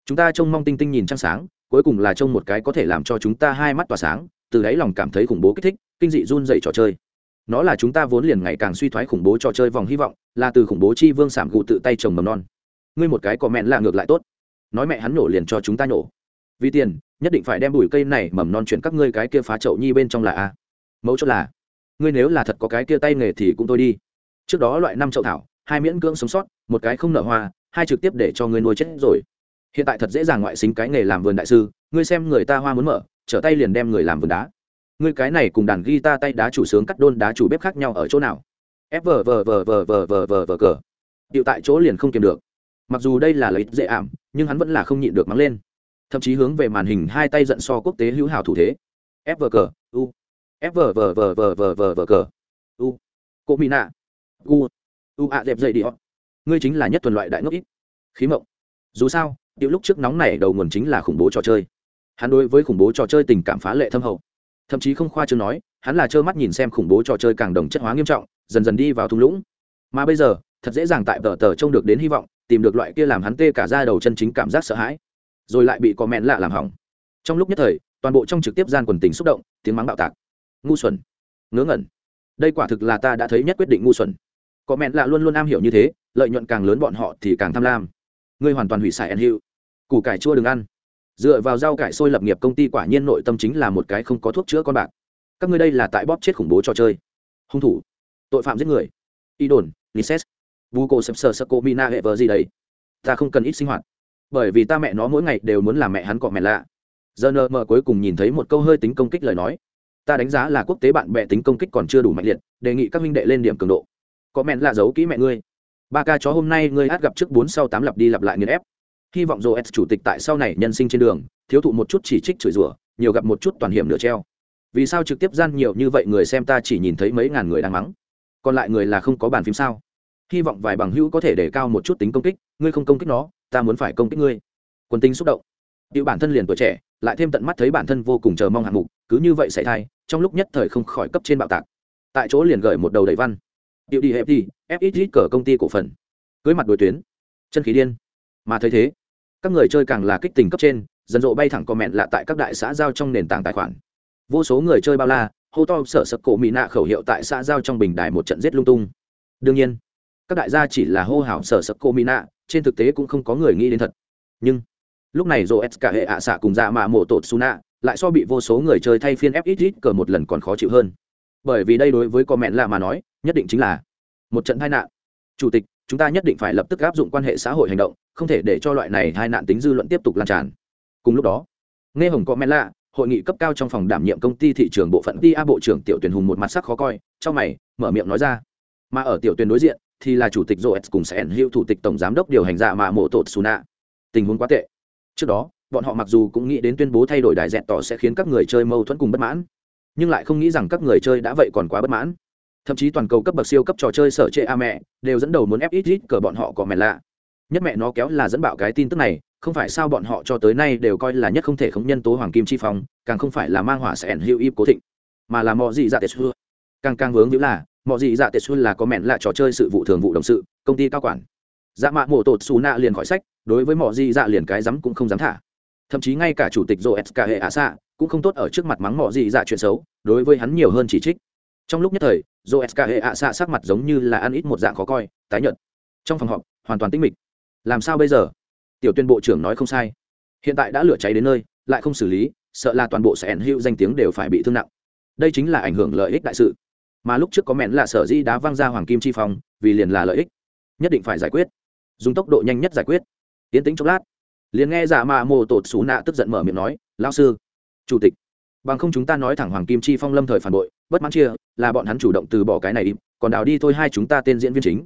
Chúng ta trông mong tinh tinh nhìn trăng sáng, cuối cùng là trông một cái có thể làm cho chúng ta hai mắt tỏa sáng, từ đáy lòng cảm thấy khủng bố kích thích, kinh dị run dậy trò chơi. Nó là chúng ta vốn liền ngày càng suy thoái khủng bố trò chơi vòng hy vọng, là từ khủng bố chi vương sảm gụ tự tay trồng mầm non. Ngươi một cái có mẹn là ngược lại tốt. Nói mẹ hắn nổ liền cho chúng ta nổ. Vì tiền, nhất định phải đem bụi cây này mầm non chuyển các ngươi cái kia phá chậu nhi bên trong là a. Mẫu chốt là, ngươi nếu là thật có cái kia tay nghề thì cũng thôi đi trước đó loại năm chậu thảo hai miễn cưỡng sống sót một cái không nở hoa hai trực tiếp để cho ngươi nuôi chết rồi hiện tại thật dễ dàng ngoại xính cái nghề làm vườn đại sư ngươi xem người ta hoa muốn mở trở tay liền đem người làm vườn đá ngươi cái này cùng đàn guitar tay đá chủ sướng cắt đôn đá chủ bếp khác nhau ở chỗ nào ép vờ vờ vờ vờ vờ vờ vờ vờ cờ điệu tại chỗ liền không kiềm được mặc dù đây là lợi dễ ảm nhưng hắn vẫn là không nhịn được mắng lên thậm chí hướng về màn hình hai tay giận so quốc tế hữu hảo thủ thế ép vờ cờ u ép vờ vờ vờ vờ vờ vờ vờ cờ u cô mỹ nạ u u ạ dẹp dậy đi họ. Ngươi chính là nhất tuần loại đại ngốc ít. Khí mộng. Dù sao điệu lúc trước nóng này đầu nguồn chính là khủng bố trò chơi. Hắn đối với khủng bố trò chơi tình cảm phá lệ thâm hậu. Thậm chí không khoa chưa nói, hắn là trơ mắt nhìn xem khủng bố trò chơi càng đồng chất hóa nghiêm trọng, dần dần đi vào thung lũng. Mà bây giờ, thật dễ dàng tại tờ tờ trông được đến hy vọng, tìm được loại kia làm hắn tê cả ra đầu chân chính cảm giác sợ hãi. Rồi lại bị có mẹn lạ làm hỏng. Trong lúc nhất thời, toàn bộ trong trực tiếp gian quần tình xúc động, tiếng mắng bạo tạc. Ngu xuẩn. Ngớ ngẩn. Đây quả thực là ta đã thấy nhất quyết định ngu xuẩn có mẹn lạ luôn luôn am hiểu như thế, lợi nhuận càng lớn bọn họ thì càng tham lam. Ngươi hoàn toàn hủy xài ăn hiệu củ cải chua đừng ăn. Dựa vào rau cải sôi lập nghiệp công ty quả nhiên nội tâm chính là một cái không có thuốc chữa con bạc. Các ngươi đây là tại bóp chết khủng bố trò chơi. Hung thủ. Tội phạm giết người. Y đồn, lises. Vu cô sập sờ sơ cô mina hệ vợ gì đấy? Ta không cần ít sinh hoạt. Bởi vì ta mẹ nó mỗi ngày đều muốn làm mẹ hắn cọ mẹ lạ. Giờ nờ mờ cuối cùng nhìn thấy một câu hơi tính công kích lời nói. Ta đánh giá là quốc tế bạn bè tính công kích còn chưa đủ mạnh liệt, đề nghị các minh đệ lên điểm cường độ có mẹn là giấu kỹ mẹ ngươi. Ba ca chó hôm nay ngươi hát gặp trước bốn sau tám lặp đi lặp lại nghiền ép. Hy vọng joe chủ tịch tại sau này nhân sinh trên đường, thiếu thụ một chút chỉ trích chửi rủa, nhiều gặp một chút toàn hiểm nửa treo. Vì sao trực tiếp gian nhiều như vậy người xem ta chỉ nhìn thấy mấy ngàn người đang mắng? Còn lại người là không có bàn phím sao? Hy vọng vài bằng hữu có thể để cao một chút tính công kích, ngươi không công kích nó, ta muốn phải công kích ngươi. Quân tính xúc động. Điệu bản thân liền tuổi trẻ, lại thêm tận mắt thấy bản thân vô cùng chờ mong hạng mục, cứ như vậy xảy thai, trong lúc nhất thời không khỏi cấp trên bạo tạc. Tại chỗ liền gửi một đầu đầy văn điệu đi hẹp đi fxg cờ công ty cổ phần. Cưới mặt đối tuyến. Chân khí điên. Mà thấy thế, các người chơi càng là kích tình cấp trên, dần dộ bay thẳng comment lạ tại các đại xã giao trong nền tảng tài khoản. Vô số người chơi bao la, hô to sở sập cổ mỹ nạ khẩu hiệu tại xã giao trong bình đài một trận giết lung tung. Đương nhiên, các đại gia chỉ là hô hào sở sập cổ mỹ nạ, trên thực tế cũng không có người nghĩ đến thật. Nhưng, lúc này rồi s cả hệ ạ xạ cùng dạ mạ mổ tột su nạ lại so bị vô số người chơi thay phiên fxx cờ một lần còn khó chịu hơn. Bởi vì đây đối với comment lạ mà nói nhất định chính là một trận tai nạn. Chủ tịch, chúng ta nhất định phải lập tức áp dụng quan hệ xã hội hành động, không thể để cho loại này hai nạn tính dư luận tiếp tục lan tràn. Cùng lúc đó, nghe hồng có men lạ hội nghị cấp cao trong phòng đảm nhiệm công ty thị trường bộ phận ti a bộ trưởng tiểu tuyển hùng một mặt sắc khó coi trong mày, mở miệng nói ra. Mà ở tiểu tuyển đối diện thì là chủ tịch joes cùng sẽ hữu thủ tịch tổng giám đốc điều hành dạ mà mộ tột suna tình huống quá tệ. Trước đó, bọn họ mặc dù cũng nghĩ đến tuyên bố thay đổi đại dẹn tỏ sẽ khiến các người chơi mâu thuẫn cùng bất mãn, nhưng lại không nghĩ rằng các người chơi đã vậy còn quá bất mãn thậm chí toàn cầu cấp bậc siêu cấp trò chơi sở trệ a mẹ đều dẫn đầu muốn ép ít ít cờ bọn họ có mẹ lạ. Nhất mẹ nó kéo là dẫn bạo cái tin tức này, không phải sao bọn họ cho tới nay đều coi là nhất không thể không nhân tố hoàng kim chi phong, càng không phải là mang hỏa sẽ ẩn hữu im cố thịnh, mà là mọi gì dạ tệ xưa. Càng càng vướng như là mọi gì dạ tệ xưa là có mẹn là trò chơi sự vụ thường vụ đồng sự, công ty cao quản. Dạ mạ mổ tột xù nạ liền khỏi sách, đối với mọi gì dạ liền cái dám cũng không dám thả. Thậm chí ngay cả chủ tịch joe sk hệ ạ xạ cũng không tốt ở trước mặt mắng mọi gì dạ chuyện xấu, đối với hắn nhiều hơn chỉ trích trong lúc nhất thời dô s k hệ ạ xạ sắc mặt giống như là ăn ít một dạng khó coi, tái nhợt. Trong phòng họp, hoàn toàn tĩnh mịch. Làm sao bây giờ? Tiểu tuyên bộ trưởng nói không sai. Hiện tại đã lửa cháy đến nơi, lại không xử lý, sợ là toàn bộ sẽ ẩn hữu danh tiếng đều phải bị thương nặng. Đây chính là ảnh hưởng lợi ích đại sự. Mà lúc trước có mẹn là sở di đá văng ra hoàng kim chi phong, vì liền là lợi ích. Nhất định phải giải quyết. Dùng tốc độ nhanh nhất giải quyết. Tiến tính chốc lát. Liền nghe giả mà mồ tột xú nạ tức giận mở miệng nói lao sư, chủ tịch, bằng không chúng ta nói thẳng hoàng kim chi phong lâm thời phản bội bất mãn chia, là bọn hắn chủ động từ bỏ cái này im còn đào đi thôi hai chúng ta tên diễn viên chính.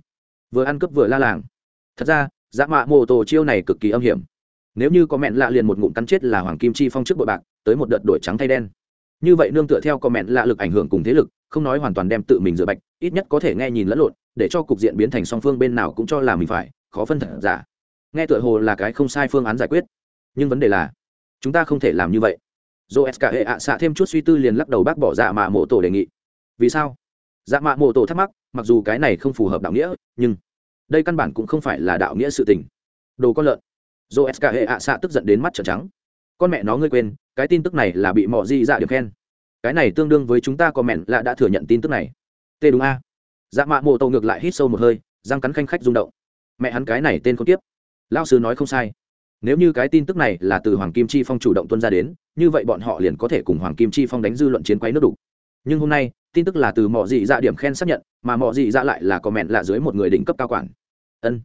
Vừa ăn cướp vừa la làng. Thật ra dã mạ mô tổ chiêu này cực kỳ âm hiểm. Nếu như có mẹn lạ liền một ngụm cắn chết là hoàng kim chi phong trước bội bạc, tới một đợt đổi trắng thay đen. Như vậy nương tựa theo có mẹn lạ lực ảnh hưởng cùng thế lực, không nói hoàn toàn đem tự mình rửa bạch, ít nhất có thể nghe nhìn lẫn lộn, để cho cục diện biến thành song phương bên nào cũng cho là mình phải, khó phân thật giả. Nghe tựa hồ là cái không sai phương án giải quyết. Nhưng vấn đề là, chúng ta không thể làm như vậy dô s hệ ạ xạ thêm chút suy tư liền lắc đầu bác bỏ dạ mạ mộ tổ đề nghị. Vì sao? Dạ mạ mộ tổ thắc mắc, mặc dù cái này không phù hợp đạo nghĩa, nhưng đây căn bản cũng không phải là đạo nghĩa sự tình. Đồ con lợn. Dô s hệ ạ xạ tức giận đến mắt trợn trắng. Con mẹ nó ngươi quên, cái tin tức này là bị mọ di dạ được khen. Cái này tương đương với chúng ta có mẹn là đã thừa nhận tin tức này. T đúng a. Dạ mạ mộ tổ ngược lại hít sâu một hơi, răng cắn khanh khách rung động. Mẹ hắn cái này tên con tiếp. Lao sư nói không sai nếu như cái tin tức này là từ hoàng kim chi phong chủ động tuân ra đến, như vậy bọn họ liền có thể cùng hoàng kim chi phong đánh dư luận chiến quấy nước đủ nhưng hôm nay, tin tức là từ mọi dị dạ điểm khen xác nhận, mà mọi dị dạ lại là có mẹn là dưới một người đỉnh cấp cao quản. Ân.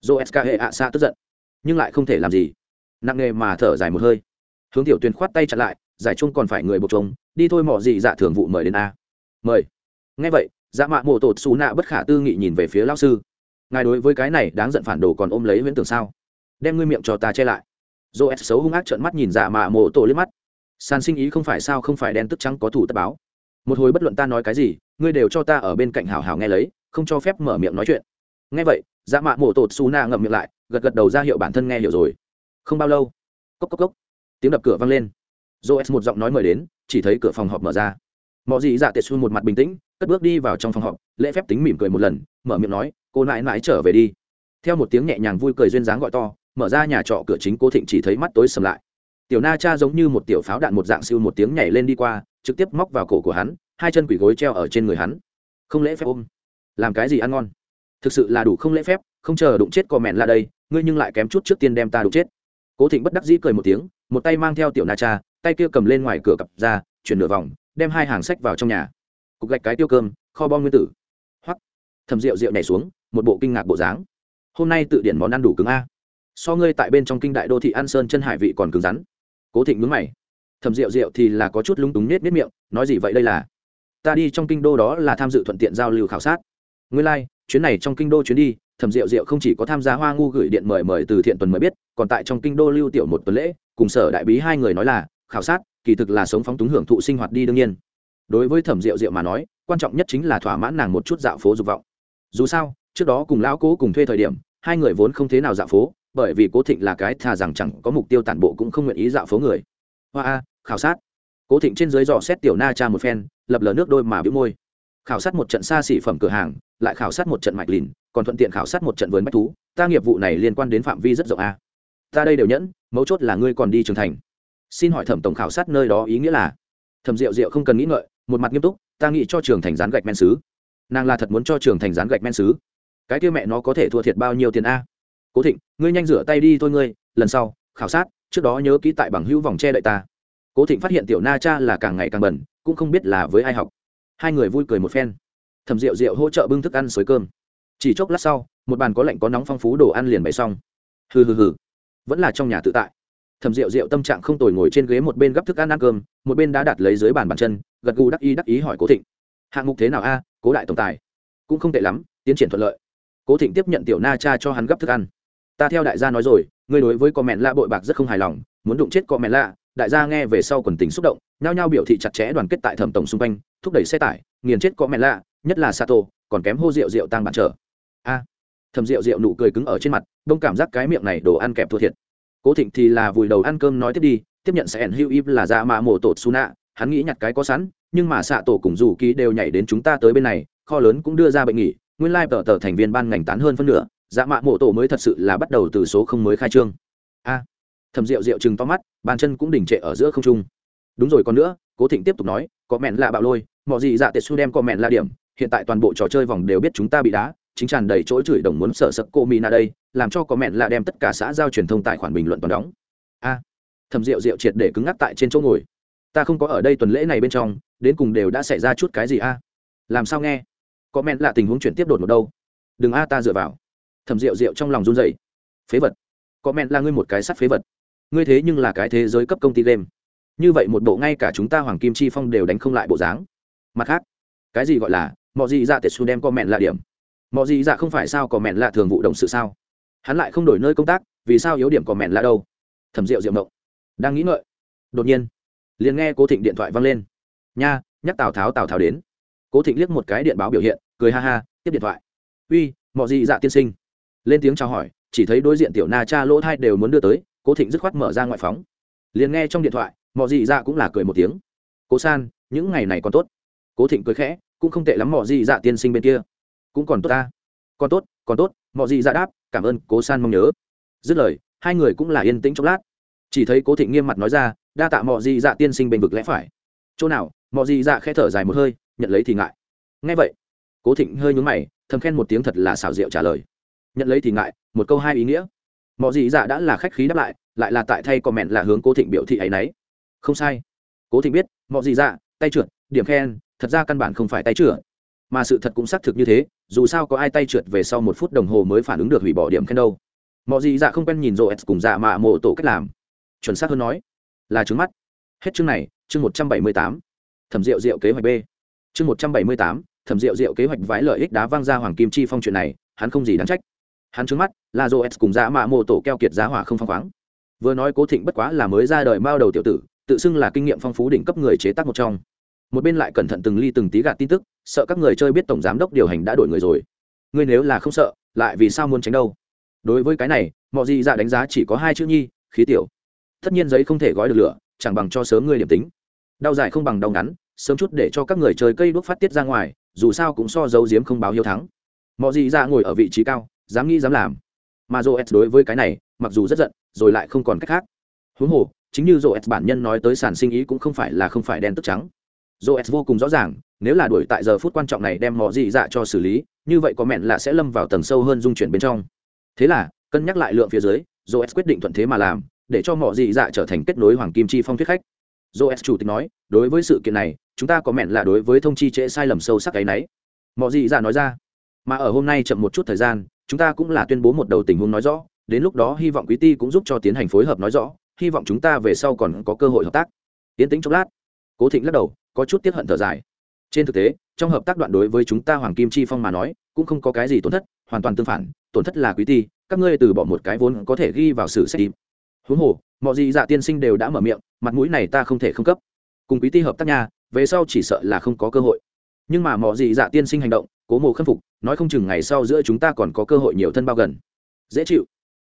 Dô sk hệ ạ xa tức giận, nhưng lại không thể làm gì. Nặng nề mà thở dài một hơi. Hướng tiểu tuyên khoát tay chặn lại, giải chung còn phải người buộc trống đi thôi mọi dị dạ thường vụ mời đến a. Mời. Ngay vậy dạ mạ mộ tột xù nạ bất khả tư nghị nhìn về phía lao sư. Ngài đối với cái này đáng giận phản đồ còn ôm lấy huyễn tưởng sao? Đem ngươi miệng cho ta che lại. Dô s xấu hung ác trợn mắt nhìn dạ mạ mộ tổ liếc mắt. Sàn sinh ý không phải sao không phải đen tức trắng có thủ tất báo. Một hồi bất luận ta nói cái gì, ngươi đều cho ta ở bên cạnh hảo hảo nghe lấy, không cho phép mở miệng nói chuyện. Nghe vậy dạ mạ mộ tột xù na ngậm miệng lại, gật gật đầu ra hiệu bản thân nghe hiểu rồi. Không bao lâu, cốc cốc cốc, tiếng đập cửa vang lên. Joes một giọng nói mời đến, chỉ thấy cửa phòng họp mở ra. Mọi gì dạ tiệt xu một mặt bình tĩnh, cất bước đi vào trong phòng họp, lễ phép tính mỉm cười một lần, mở miệng nói, cô nãi nãi trở về đi. Theo một tiếng nhẹ nhàng vui cười duyên dáng gọi to mở ra nhà trọ cửa chính cố thịnh chỉ thấy mắt tối sầm lại. Tiểu na cha giống như một tiểu pháo đạn một dạng siêu một tiếng nhảy lên đi qua, trực tiếp móc vào cổ của hắn, hai chân quỷ gối treo ở trên người hắn. Không lễ phép ôm. Làm cái gì ăn ngon? Thực sự là đủ không lễ phép, không chờ đụng chết cò mẹn là đây, ngươi nhưng lại kém chút trước tiên đem ta đụng chết. Cố thịnh bất đắc dĩ cười một tiếng, một tay mang theo tiểu na cha, tay kia cầm lên ngoài cửa cặp ra, chuyển nửa vòng, đem hai hàng sách vào trong nhà. Cục gạch cái tiêu cơm, kho bom nguyên tử. Hoắc. Thầm rượu rượu nhảy xuống, một bộ kinh ngạc bộ dáng. Hôm nay tự điển món ăn đủ cứng a so ngươi tại bên trong kinh đại đô thị an sơn chân hải vị còn cứng rắn. Cố thịnh mướn mày. Thầm rượu rượu thì là có chút lúng túng nết nết miệng nói gì vậy đây là? Ta đi trong kinh đô đó là tham dự thuận tiện giao lưu khảo sát. Ngươi lai、like, chuyến này trong kinh đô chuyến đi thẩm rượu rượu không chỉ có tham gia hoa ngu gửi điện mời mời từ thiện tuần mới biết còn tại trong kinh đô lưu tiểu một tuần lễ cùng sở đại bí hai người nói là khảo sát kỳ thực là sống phóng túng hưởng thụ sinh hoạt đi đương nhiên. Đối với thẩm rượu rượu mà nói quan trọng nhất chính là thỏa mãn nàng một chút dạo phố dục vọng. Dù sao trước đó cùng lão cố cùng thuê thời điểm hai người vốn không thế nào dạo phố bởi vì cố thịnh là cái thà rằng chẳng có mục tiêu tản bộ cũng không nguyện ý dạo phố người. Hoa a, khảo sát. Cố thịnh trên dưới dò xét tiểu na cha một phen, lập lờ nước đôi mà bĩu môi. Khảo sát một trận xa xỉ phẩm cửa hàng, lại khảo sát một trận mạch lìn, còn thuận tiện khảo sát một trận vườn bách thú, ta nghiệp vụ này liên quan đến phạm vi rất rộng a. Ta đây đều nhẫn, mấu chốt là ngươi còn đi trưởng thành. Xin hỏi thẩm tổng khảo sát nơi đó ý nghĩa là? Thẩm rượu rượu không cần nghĩ ngợi, một mặt nghiêm túc, ta nghĩ cho trường thành rán gạch men xứ. Nàng là thật muốn cho trường thành rán gạch men xứ. Cái kia mẹ nó có thể thua thiệt bao nhiêu tiền a? Cố thịnh, ngươi nhanh rửa tay đi thôi ngươi, lần sau, khảo sát, trước đó nhớ ký tại bằng hữu vòng che đợi ta. Cố thịnh phát hiện tiểu na cha là càng ngày càng bẩn, cũng không biết là với ai học. Hai người vui cười một phen. Thầm rượu rượu hỗ trợ bưng thức ăn xới cơm. Chỉ chốc lát sau, một bàn có lạnh có nóng phong phú đồ ăn liền bày xong. Hừ hừ hừ. Vẫn là trong nhà tự tại. Thầm rượu rượu tâm trạng không tồi ngồi trên ghế một bên gấp thức ăn ăn cơm, một bên đã đặt lấy dưới bàn bàn chân, gật gù đắc ý đắc ý hỏi cố thịnh. Hạng mục thế nào a, cố đại tổng tài? Cũng không tệ lắm, tiến triển thuận lợi. Cố thịnh tiếp nhận tiểu na cha cho hắn gấp thức ăn ta theo đại gia nói rồi, ngươi đối với comment lạ bội bạc rất không hài lòng, muốn đụng chết comment lạ, đại gia nghe về sau quần tình xúc động, nhao nhao biểu thị chặt chẽ đoàn kết tại thẩm tổng xung quanh, thúc đẩy xe tải, nghiền chết comment lạ, nhất là sato, còn kém hô rượu rượu tăng bạn trở. A, thầm rượu rượu nụ cười cứng ở trên mặt, đông cảm giác cái miệng này đồ ăn kẹp thua thiệt. Cố thịnh thì là vùi đầu ăn cơm nói tiếp đi, tiếp nhận sẽ ẩn hữu im là ra mạ mổ tột su nạ hắn nghĩ nhặt cái có sẵn, nhưng mà xạ tổ cùng dù ký đều nhảy đến chúng ta tới bên này, kho lớn cũng đưa ra bệnh nghỉ, nguyên lai tờ tờ thành viên ban ngành tán hơn phân nửa dạ mạ mộ tổ mới thật sự là bắt đầu từ số không mới khai trương. A thầm rượu rượu chừng to mắt, bàn chân cũng đỉnh trệ ở giữa không trung. Đúng rồi còn nữa, cố thịnh tiếp tục nói, có mẹn lạ bạo lôi mọi gì dạ tệ su đem có mẹn là điểm, hiện tại toàn bộ trò chơi vòng đều biết chúng ta bị đá, chính tràn đầy chỗ chửi đồng muốn sợ sập cô mỹ na đây, làm cho có mẹn lạ đem tất cả xã giao truyền thông tài khoản bình luận toàn đóng. A thầm rượu rượu triệt để cứng ngắc tại trên chỗ ngồi. Ta không có ở đây tuần lễ này bên trong, đến cùng đều đã xảy ra chút cái gì a? Làm sao nghe? Có mẹn lạ tình huống chuyển tiếp đột một đâu? Đừng a ta dựa vào thầm rượu rượu trong lòng run rẩy. Phế vật. Có mẹn là ngươi một cái sắt phế vật. Ngươi thế nhưng là cái thế giới cấp công ty game. Như vậy một bộ ngay cả chúng ta hoàng kim chi phong đều đánh không lại bộ dáng. Mặt khác, cái gì gọi là mọi gì dạ tệ xu đem có mẹn là điểm. Mọi gì dạ không phải sao có mẹn là thường vụ đồng sự sao? Hắn lại không đổi nơi công tác, vì sao yếu điểm có mẹn là đâu? Thầm rượu rượu mộng. Đang nghĩ ngợi. Đột nhiên, liền nghe cố thịnh điện thoại văng lên. Nha, nhắc tào tháo tào tháo đến. Cố thịnh liếc một cái điện báo biểu hiện, cười ha ha, tiếp điện thoại. Uy mọi gì dạ tiên sinh lên tiếng chào hỏi, chỉ thấy đối diện tiểu na cha lỗ thai đều muốn đưa tới, cố thịnh dứt khoát mở ra ngoại phóng. Liền nghe trong điện thoại mọi gì dạ cũng là cười một tiếng. Cố san, những ngày này còn tốt. Cố thịnh cười khẽ, cũng không tệ lắm mọi gì dạ tiên sinh bên kia. Cũng còn tốt ta. Còn tốt còn tốt mọi gì dạ đáp, cảm ơn cố san mong nhớ. Dứt lời, hai người cũng là yên tĩnh chốc lát. Chỉ thấy cố thịnh nghiêm mặt nói ra, đa tạ mọi gì dạ tiên sinh bên vực lẽ phải. Chỗ nào? Mọi gì dạ khẽ thở dài một hơi, nhận lấy thì ngại. Ngay vậy, cố thịnh hơi nhướng mày, thầm khen một tiếng thật là xảo diệu trả lời nhận lấy thì ngại, một câu hai ý nghĩa. Mọi gì dạ đã là khách khí đáp lại lại là tại thay comment là hướng cố thịnh biểu thị ấy nấy. Không sai. Cố thịnh biết mọi gì dạ tay trượt, điểm khen, thật ra căn bản không phải tay trượt. Mà sự thật cũng xác thực như thế, dù sao có ai tay trượt về sau một phút đồng hồ mới phản ứng được hủy bỏ điểm khen đâu. Mọi gì dạ không quen nhìn rộ cùng dạ mạ mộ tổ cách làm. Chuẩn xác hơn nói, là trứng mắt. Hết chương này, chương một trăm bảy mươi tám. Thẩm rượu rượu kế hoạch b. Chương một trăm bảy mươi tám, thẩm rượu rượu kế hoạch vãi lợi ích đá vang ra hoàng kim chi phong chuyện này, hắn không gì đáng trách hắn trước mắt là joe cùng dã mạ mô tổ keo kiệt giá hỏa không phăng khoáng. Vừa nói cố thịnh bất quá là mới ra đời mao đầu tiểu tử, tự xưng là kinh nghiệm phong phú đỉnh cấp người chế tác một trong. Một bên lại cẩn thận từng ly từng tí gạt tin tức, sợ các người chơi biết tổng giám đốc điều hành đã đổi người rồi. Ngươi nếu là không sợ, lại vì sao muốn tránh đâu? Đối với cái này mọi gì dạ đánh giá chỉ có hai chữ nhi, khí tiểu. Tất nhiên giấy không thể gói được lửa, chẳng bằng cho sớm ngươi điểm tính. Đau dài không bằng đau ngắn, sớm chút để cho các người chơi cây đuốc phát tiết ra ngoài, dù sao cũng so dấu diếm không báo hiếu thắng. Mọi gì dạ ngồi ở vị trí cao dám nghĩ dám làm. Mà joe đối với cái này, mặc dù rất giận, rồi lại không còn cách khác. Huống hồ, chính như joe bản nhân nói tới sản sinh ý cũng không phải là không phải đen tức trắng. Joe vô cùng rõ ràng, nếu là đuổi tại giờ phút quan trọng này đem mọi gì dạ cho xử lý, như vậy có mẹn là sẽ lâm vào tầng sâu hơn dung chuyển bên trong. Thế là, cân nhắc lại lượng phía dưới joe quyết định thuận thế mà làm, để cho mọi gì dạ trở thành kết nối hoàng kim chi phong thuyết khách. Joe chủ tịch nói, đối với sự kiện này, chúng ta có mẹn là đối với thông chi trễ sai lầm sâu sắc ấy nấy. Mọi gì dạ nói ra, mà ở hôm nay chậm một chút thời gian chúng ta cũng là tuyên bố một đầu tình huống nói rõ, đến lúc đó hy vọng quý ty cũng giúp cho tiến hành phối hợp nói rõ, hy vọng chúng ta về sau còn có cơ hội hợp tác. Tiến tính chốc lát, cố thịnh lắc đầu, có chút tiếp hận thở dài. Trên thực tế, trong hợp tác đoạn đối với chúng ta hoàng kim chi phong mà nói, cũng không có cái gì tổn thất, hoàn toàn tương phản, tổn thất là quý ty các ngươi từ bỏ một cái vốn có thể ghi vào sử sách tìm huống hồ, mọi gì dạ tiên sinh đều đã mở miệng, mặt mũi này ta không thể không cấp. Cùng quý ty hợp tác nhà về sau chỉ sợ là không có cơ hội nhưng mà mọi gì dạ tiên sinh hành động, cố mộ khâm phục, nói không chừng ngày sau giữa chúng ta còn có cơ hội nhiều thân bao gần. Dễ chịu.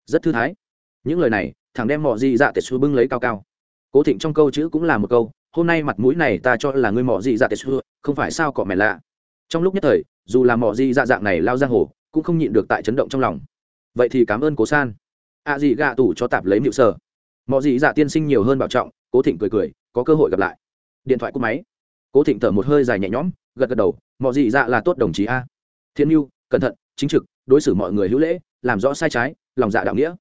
Rất thư thái. Những lời này thằng đem mọi gì dạ tệ xu bưng lấy cao cao. Cố thịnh trong câu chữ cũng là một câu, hôm nay mặt mũi này ta cho là ngươi mỏ gì dạ tệ xu, không phải sao cọ mẹ lạ. Trong lúc nhất thời, dù là mỏ gì dạ dạng này lao giang hồ, cũng không nhịn được tại chấn động trong lòng. Vậy thì cảm ơn cố san. A à gì gạ tủ cho tạp lấy mịu sở mỏ gì dạ tiên sinh nhiều hơn bảo trọng, cố thịnh cười cười, có cơ hội gặp lại. Điện thoại cúp máy cố thịnh thở một hơi dài nhẹ nhõm, gật gật đầu mọi gì dạ là tốt đồng chí a. Thiên mưu cẩn thận, chính trực, đối xử mọi người hữu lễ, làm rõ sai trái, lòng dạ đạo nghĩa,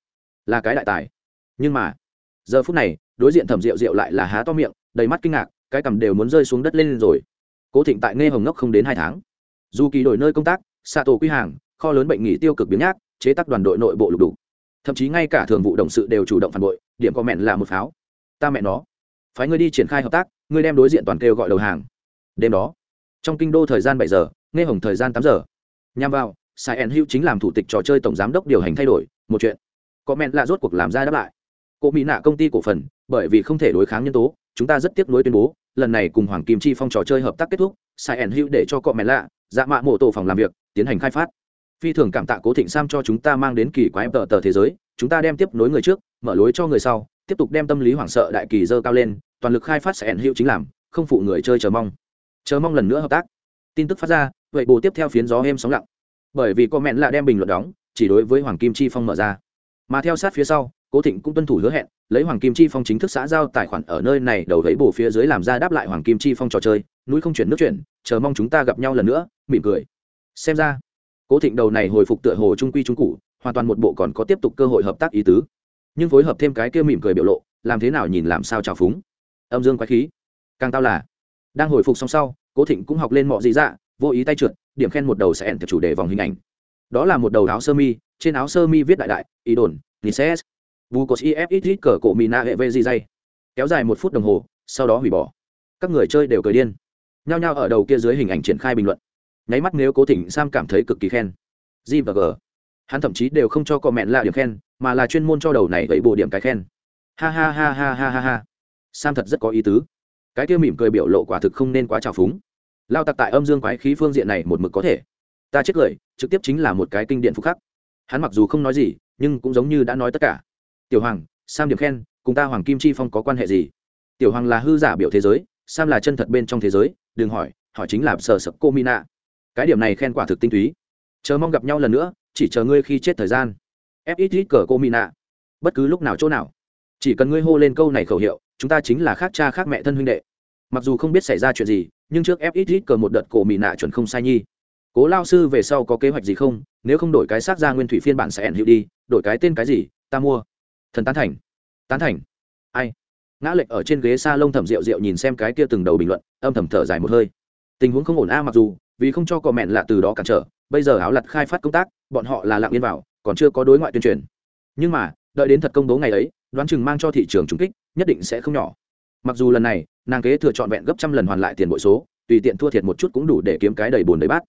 là cái đại tài. Nhưng mà, giờ phút này, đối diện thẩm rượu rượu lại là há to miệng, đầy mắt kinh ngạc, cái cằm đều muốn rơi xuống đất lên rồi. Cố thịnh tại nghe hồng ngốc không đến hai tháng. Dù kỳ đổi nơi công tác xạ tổ quy hàng, kho lớn bệnh nghỉ tiêu cực biến nhác, chế tác đoàn đội nội bộ lục đủ. Thậm chí ngay cả thường vụ đồng sự đều chủ động phản bội, điểm có mẹn là một pháo. Ta mẹ nó, phái ngươi đi triển khai hợp tác ngươi đem đối diện toàn kêu gọi đầu hàng. Đêm đó, trong kinh đô thời gian bảy giờ, nghe hồng thời gian tám giờ. Nhằm vào, sai en hữu chính làm thủ tịch trò chơi tổng giám đốc điều hành thay đổi, một chuyện. Có mẹn là rốt cuộc làm ra đáp lại. Cụ mỹ nạ công ty cổ phần, bởi vì không thể đối kháng nhân tố, chúng ta rất tiếc nuối tuyên bố, lần này cùng hoàng kim chi phong trò chơi hợp tác kết thúc, sai ẩn hữu để cho cọ mẹ lạ dạ mạ mộ tổ phòng làm việc, tiến hành khai phát. Phi thường cảm tạ cố thịnh sam cho chúng ta mang đến kỳ quái tờ tờ thế giới, chúng ta đem tiếp nối người trước, mở lối cho người sau tiếp tục đem tâm lý hoảng sợ đại kỳ dơ cao lên, toàn lực khai phát sẽ ẩn hữu chính làm, không phụ người chơi chờ mong. Chờ mong lần nữa hợp tác. Tin tức phát ra, vậy bù tiếp theo phiến gió êm sóng lặng. Bởi vì comment là đem bình luận đóng, chỉ đối với hoàng kim chi phong mở ra. Mà theo sát phía sau, cố thịnh cũng tuân thủ hứa hẹn, lấy hoàng kim chi phong chính thức xã giao tài khoản ở nơi này đầu thấy bổ phía dưới làm ra đáp lại hoàng kim chi phong trò chơi, núi không chuyển nước chuyển, chờ mong chúng ta gặp nhau lần nữa, mỉm cười. Xem ra, cố thịnh đầu này hồi phục tựa hồ trung quy trung cụ, hoàn toàn một bộ còn có tiếp tục cơ hội hợp tác ý tứ nhưng phối hợp thêm cái kia mỉm cười biểu lộ làm thế nào nhìn làm sao trào phúng âm dương quái khí càng tao là đang hồi phục xong sau cố thịnh cũng học lên mọi gì dạ vô ý tay trượt điểm khen một đầu sẽ ẩn chủ đề vòng hình ảnh đó là một đầu áo sơ mi trên áo sơ mi viết đại đại ý đồn nices Vucos IFX cờ cổ Mina hệ vê gì dây. Kéo dài một phút đồng hồ, sau đó hủy bỏ. Các người chơi đều cười điên. Nhao nhao ở đầu kia dưới hình ảnh triển khai bình luận. Nháy mắt nếu Cố Thịnh Sam cảm thấy cực kỳ khen. G và G. Hắn thậm chí đều không cho comment là điểm khen, mà là chuyên môn cho đầu này gậy bộ điểm cái khen. Ha ha ha ha ha ha ha. Sam thật rất có ý tứ. Cái kia mỉm cười biểu lộ quả thực không nên quá trào phúng. Lao tặc tại âm dương quái khí phương diện này một mực có thể. Ta chết cười, trực tiếp chính là một cái kinh điển phúc khắc. Hắn mặc dù không nói gì, nhưng cũng giống như đã nói tất cả tiểu hoàng sam điểm khen cùng ta hoàng kim chi phong có quan hệ gì tiểu hoàng là hư giả biểu thế giới sam là chân thật bên trong thế giới đừng hỏi hỏi chính là sở sập cô mina cái điểm này khen quả thực tinh túy chờ mong gặp nhau lần nữa chỉ chờ ngươi khi chết thời gian. Fit cờ cô nạ, bất cứ lúc nào chỗ nào. Chỉ cần ngươi hô lên câu này khẩu hiệu chúng ta chính là khác cha khác mẹ thân huynh đệ. Mặc dù không biết xảy ra chuyện gì nhưng trước fit cờ một đợt cổ mỹ nạ chuẩn không sai nhi. Cố lao sư về sau có kế hoạch gì không? Nếu không đổi cái xác ra nguyên thủy phiên bản sẽ ẩn hiệu đi đổi cái tên cái gì ta mua. Thần tán thành. Tán thành. Ai? Ngã lệch ở trên ghế s a lông thẩm rượu rượu nhìn xem cái kia từng đầu bình luận âm thầm thở dài một hơi. Tình huống không ổn a mặc dù vì không cho cò mẹn lạ từ đó cản trở bây giờ áo lặt khai phát công tác bọn họ là lặng yên vào, còn chưa có đối ngoại tuyên truyền. Nhưng mà, đợi đến thật công bố ngày ấy, đoán chừng mang cho thị trường trung kích, nhất định sẽ không nhỏ. Mặc dù lần này, nàng kế thừa trọn vẹn gấp trăm lần hoàn lại tiền bội số, tùy tiện thua thiệt một chút cũng đủ để kiếm cái đầy buồn đầy bát.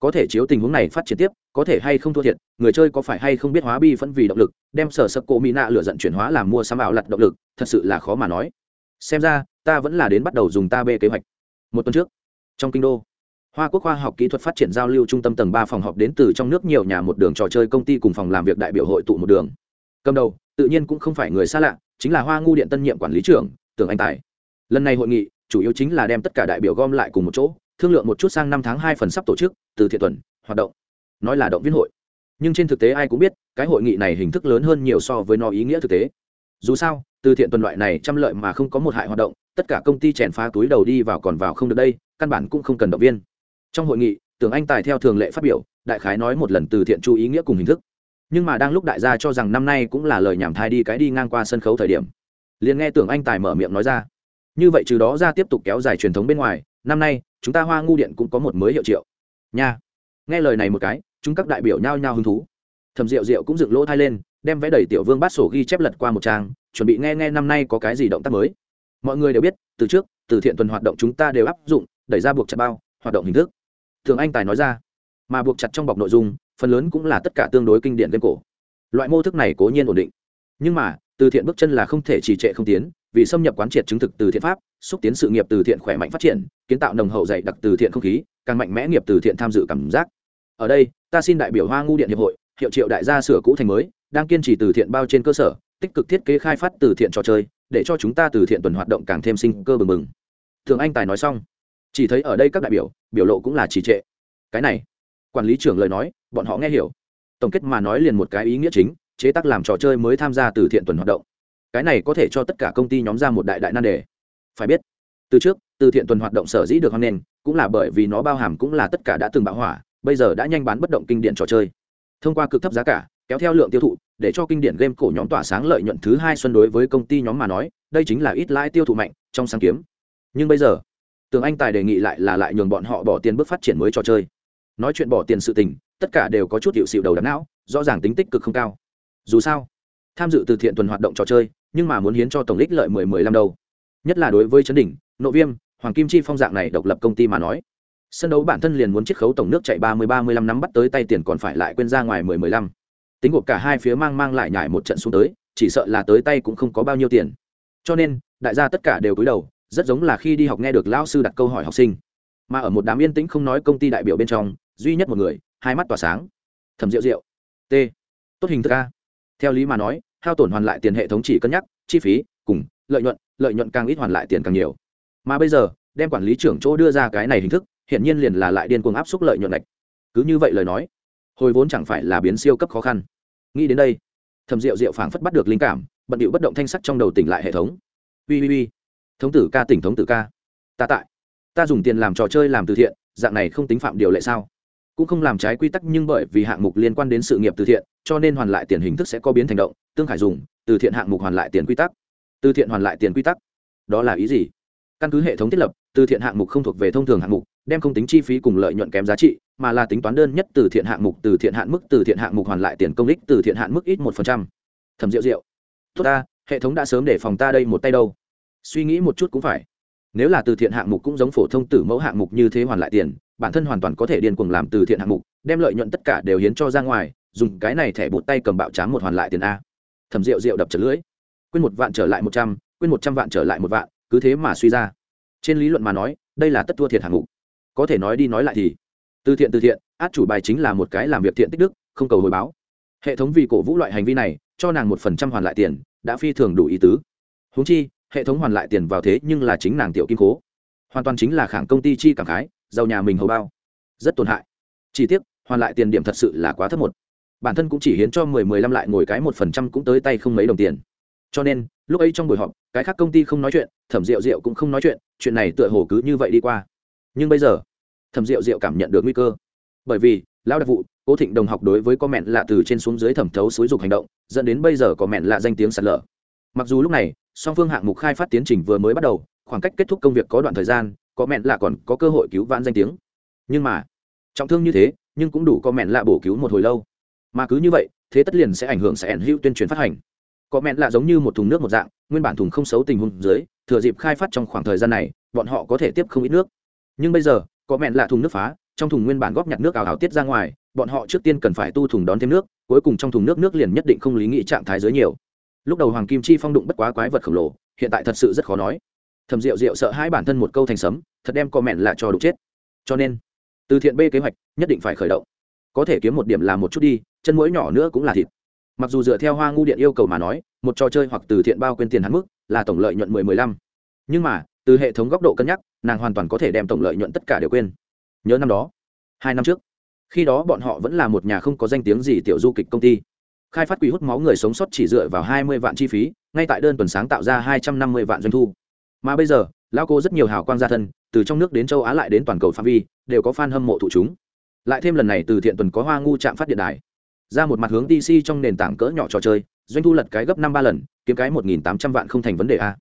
Có thể chiếu tình huống này phát triển tiếp, có thể hay không thua thiệt, người chơi có phải hay không biết hóa bi phân vì động lực, đem sở sập cổ mỹ nạ lửa giận chuyển hóa làm mua sắm ảo lặt động lực, thật sự là khó mà nói. Xem ra, ta vẫn là đến bắt đầu dùng ta bê kế hoạch. Một tuần trước, trong kinh đô hoa quốc khoa học kỹ thuật phát triển giao lưu trung tâm tầng ba phòng họp đến từ trong nước nhiều nhà một đường trò chơi công ty cùng phòng làm việc đại biểu hội tụ một đường. Cầm đầu, tự nhiên cũng không phải người xa lạ, chính là hoa ngu điện tân nhiệm quản lý trưởng, tưởng anh tài. Lần này hội nghị, chủ yếu chính là đem tất cả đại biểu gom lại cùng một chỗ, thương lượng một chút sang năm tháng hai phần sắp tổ chức, từ thiện tuần, hoạt động. Nói là động viên hội. Nhưng trên thực tế ai cũng biết, cái hội nghị này hình thức lớn hơn nhiều so với nó ý nghĩa thực tế. Dù sao, từ thiện tuần loại này trăm lợi mà không có một hại hoạt động, tất cả công ty chèn phá túi đầu đi vào còn vào không được đây, căn bản cũng không cần động viên trong hội nghị, tưởng anh tài theo thường lệ phát biểu, đại khái nói một lần từ thiện chú ý nghĩa cùng hình thức. Nhưng mà đang lúc đại gia cho rằng năm nay cũng là lời nhảm thai đi cái đi ngang qua sân khấu thời điểm, liền nghe tưởng anh tài mở miệng nói ra. Như vậy trừ đó ra tiếp tục kéo dài truyền thống bên ngoài, năm nay, chúng ta hoa ngu điện cũng có một mới hiệu triệu. Nha. Nghe lời này một cái, chúng các đại biểu nhao nhao hứng thú. Thầm rượu rượu cũng dựng lỗ thai lên, đem vẽ đầy tiểu vương bát sổ ghi chép lật qua một trang, chuẩn bị nghe nghe năm nay có cái gì động tác mới. Mọi người đều biết, từ trước, từ thiện tuần hoạt động chúng ta đều áp dụng, đẩy ra buộc chặt bao, hoạt động hình thức thường anh tài nói ra. Mà buộc chặt trong bọc nội dung, phần lớn cũng là tất cả tương đối kinh điển game cổ. Loại mô thức này cố nhiên ổn định. Nhưng mà, từ thiện bước chân là không thể trì trệ không tiến, vì xâm nhập quán triệt chứng thực từ thiện pháp, xúc tiến sự nghiệp từ thiện khỏe mạnh phát triển, kiến tạo nồng hậu dạy đặc từ thiện không khí, càng mạnh mẽ nghiệp từ thiện tham dự cảm giác. Ở đây, ta xin đại biểu hoa ngu điện hiệp hội, hiệu triệu đại gia sửa cũ thành mới, đang kiên trì từ thiện bao trên cơ sở, tích cực thiết kế khai phát từ thiện trò chơi, để cho chúng ta từ thiện tuần hoạt động càng thêm sinh cơ bừng bừng. Thường anh tài nói xong chỉ thấy ở đây các đại biểu biểu lộ cũng là trì trệ. Cái này, quản lý trưởng lời nói, bọn họ nghe hiểu. Tổng kết mà nói liền một cái ý nghĩa chính, chế tác làm trò chơi mới tham gia từ thiện tuần hoạt động. Cái này có thể cho tất cả công ty nhóm ra một đại đại nan đề. Phải biết, từ trước, từ thiện tuần hoạt động sở dĩ được hoan nghênh, cũng là bởi vì nó bao hàm cũng là tất cả đã từng bạo hỏa, bây giờ đã nhanh bán bất động kinh điển trò chơi. Thông qua cực thấp giá cả, kéo theo lượng tiêu thụ, để cho kinh điển game cổ nhóm tỏa sáng lợi nhuận thứ hai xuân đối với công ty nhóm mà nói, đây chính là ít lãi tiêu thụ mạnh trong sáng kiếm. Nhưng bây giờ tường anh tài đề nghị lại là lại nhường bọn họ bỏ tiền bước phát triển mới trò chơi. Nói chuyện bỏ tiền sự tình, tất cả đều có chút hiệu xịu đầu đắn não, rõ ràng tính tích cực không cao. Dù sao, tham dự từ thiện tuần hoạt động trò chơi, nhưng mà muốn hiến cho tổng lích lợi mười mười lăm đâu. Nhất là đối với chấn đỉnh nội viêm, hoàng kim chi phong dạng này độc lập công ty mà nói. Sân đấu bản thân liền muốn chiết khấu tổng nước chạy ba mươi ba mươi lăm năm bắt tới tay tiền còn phải lại quên ra ngoài mười mười lăm. Tính gộp cả hai phía mang mang lại nhải một trận xuống tới, chỉ sợ là tới tay cũng không có bao nhiêu tiền. Cho nên, đại gia tất cả đều cúi đầu rất giống là khi đi học nghe được lão sư đặt câu hỏi học sinh. Mà ở một đám yên tĩnh không nói công ty đại biểu bên trong, duy nhất một người, hai mắt tỏa sáng. Thẩm rượu rượu t, tốt hình thức a. Theo lý mà nói, hao tổn hoàn lại tiền hệ thống chỉ cân nhắc, chi phí, cùng lợi nhuận lợi nhuận càng ít hoàn lại tiền càng nhiều. Mà bây giờ, đem quản lý trưởng chỗ đưa ra cái này hình thức hiện nhiên liền là lại điên cuồng áp suất lợi nhuận lệch. Cứ như vậy lời nói, hồi vốn chẳng phải là biến siêu cấp khó khăn. Nghĩ đến đây thầm rượu rượu phảng phất bắt được linh cảm, bận điệu bất động thanh sắc trong đầu tỉnh lại hệ thống. Ui ui ui thống tử ca tỉnh thống tử ca. Ta tại. Ta dùng tiền làm trò chơi làm từ thiện, dạng này không tính phạm điều lệ sao? Cũng không làm trái quy tắc nhưng bởi vì hạng mục liên quan đến sự nghiệp từ thiện, cho nên hoàn lại tiền hình thức sẽ có biến thành động, tương khải dùng, từ thiện hạng mục hoàn lại tiền quy tắc. Từ thiện hoàn lại tiền quy tắc. Đó là ý gì? Căn cứ hệ thống thiết lập, từ thiện hạng mục không thuộc về thông thường hạng mục, đem không tính chi phí cùng lợi nhuận kém giá trị, mà là tính toán đơn nhất từ thiện hạng mục, từ thiện hạn mức, từ thiện hạng mục hoàn lại tiền công đích từ thiện hạn mức ít một phần trăm. Thẩm rượu rượu tốt ta, hệ thống đã sớm để phòng ta đây một tay đâu suy nghĩ một chút cũng phải. Nếu là từ thiện hạng mục cũng giống phổ thông tử mẫu hạng mục như thế hoàn lại tiền, bản thân hoàn toàn có thể điên cuồng làm từ thiện hạng mục, đem lợi nhuận tất cả đều hiến cho ra ngoài, dùng cái này thẻ bụt tay cầm bạo chám một hoàn lại tiền a. Thẩm rượu rượu đập chật lưỡi. Quên một vạn trở lại một trăm, quên một trăm vạn trở lại một vạn, cứ thế mà suy ra. Trên lý luận mà nói, đây là tất thua thiệt hạng mục. Có thể nói đi nói lại thì, từ thiện từ thiện, át chủ bài chính là một cái làm việc thiện tích đức, không cầu hồi báo. Hệ thống vì cổ vũ loại hành vi này, cho nàng một phần trăm hoàn lại tiền, đã phi thường đủ ý tứ. Húng chi hệ thống hoàn lại tiền vào thế nhưng là chính nàng tiểu kim cố hoàn toàn chính là khảng công ty chi cảm khái, giàu nhà mình hầu bao. Rất tổn hại. Chỉ tiếc, hoàn lại tiền điểm thật sự là quá thấp một. Bản thân cũng chỉ hiến cho mười mười lăm lại ngồi cái một phần trăm cũng tới tay không mấy đồng tiền. Cho nên, lúc ấy trong buổi họp, cái khác công ty không nói chuyện, thẩm rượu rượu cũng không nói chuyện chuyện này tựa hồ cứ như vậy đi qua. Nhưng bây giờ, thẩm rượu rượu cảm nhận được nguy cơ. Bởi vì, lão đặc vụ, cố thịnh đồng học đối với có mẹn lạ từ trên xuống dưới thẩm thấu xúi dục hành động, dẫn đến bây giờ có mẹn lạ danh tiếng sạt lở mặc dù lúc này, song phương hạng mục khai phát tiến trình vừa mới bắt đầu, khoảng cách kết thúc công việc có đoạn thời gian, có mẹn lạ còn có cơ hội cứu vãn danh tiếng. Nhưng mà, trọng thương như thế, nhưng cũng đủ có mẹn lạ bổ cứu một hồi lâu. Mà cứ như vậy, thế tất liền sẽ ảnh hưởng sẽ ẩn hữu tuyên truyền phát hành. Có mẹn lạ giống như một thùng nước một dạng, nguyên bản thùng không xấu tình huống dưới, thừa dịp khai phát trong khoảng thời gian này, bọn họ có thể tiếp không ít nước. Nhưng bây giờ, có mẹn lạ thùng nước phá, trong thùng nguyên bản góp nhặt nước ảo ảo tiết ra ngoài, bọn họ trước tiên cần phải tu thùng đón thêm nước, cuối cùng trong thùng nước nước liền nhất định không lý nghị trạng thái dưới nhiều lúc đầu hoàng kim chi phong đụng bất quá quái vật khổng lồ, hiện tại thật sự rất khó nói. Thầm rượu rượu sợ hai bản thân một câu thành sấm, thật đem co mẹn lạ cho đục chết. Cho nên, từ thiện b kế hoạch, nhất định phải khởi động. Có thể kiếm một điểm làm một chút đi, chân mũi nhỏ nữa cũng là thịt. Mặc dù dựa theo hoa ngu điện yêu cầu mà nói, một trò chơi hoặc từ thiện bao quên tiền hắn mức, là tổng lợi nhuận mười mười lăm. Nhưng mà, từ hệ thống góc độ cân nhắc, nàng hoàn toàn có thể đem tổng lợi nhuận tất cả đều quên. Nhớ năm đó, hai năm trước, khi đó bọn họ vẫn là một nhà không có danh tiếng gì tiểu du kịch công ty khai phát quỷ hút máu người sống sót chỉ dựa vào hai mươi vạn chi phí, ngay tại đơn tuần sáng tạo ra hai trăm năm mươi vạn doanh thu. Mà bây giờ lao cô rất nhiều hào quang gia thân, từ trong nước đến châu á lại đến toàn cầu phạm vi, đều có f a n hâm mộ thụ chúng. Lại thêm lần này từ thiện tuần có hoa ngu chạm phát điện đài. Ra một mặt hướng dc trong nền tảng cỡ nhỏ trò chơi, doanh thu lật cái gấp năm ba lần, kiếm cái một nghìn tám trăm vạn không thành vấn đề a.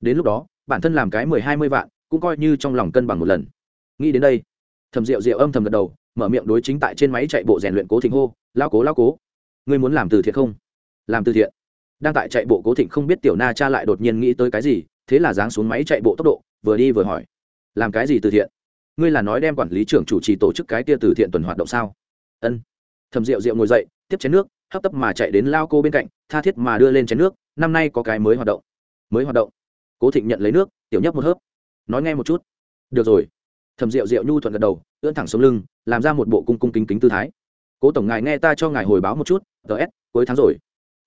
Đến lúc đó, bản thân làm cái mười hai mươi vạn, cũng coi như trong lòng cân bằng một lần. Nghĩ đến đây thầm rượu rượu âm thầm gật đầu, mở miệng đối chính tại trên máy chạy bộ rèn luyện cố thịnh hô lao cố lao cố ngươi muốn làm từ thiện không? Làm từ thiện. Đang tại chạy bộ cố thịnh không biết tiểu na cha lại đột nhiên nghĩ tới cái gì, thế là giáng xuống máy chạy bộ tốc độ, vừa đi vừa hỏi, làm cái gì từ thiện? Ngươi là nói đem quản lý trưởng chủ trì tổ chức cái tia từ thiện tuần hoạt động sao? Ân. Thầm rượu rượu ngồi dậy, tiếp chén nước, hấp tấp mà chạy đến lao cô bên cạnh, tha thiết mà đưa lên chén nước, năm nay có cái mới hoạt động. Mới hoạt động? Cố thịnh nhận lấy nước, tiểu nhấp một hớp, nói nghe một chút. Được rồi. Thầm rượu rượu nhu thuận gật đầu, ưỡn thẳng sống lưng, làm ra một bộ cung cung kính kính tư thái cố tổng ngài nghe ta cho ngài hồi báo một chút ts cuối tháng rồi.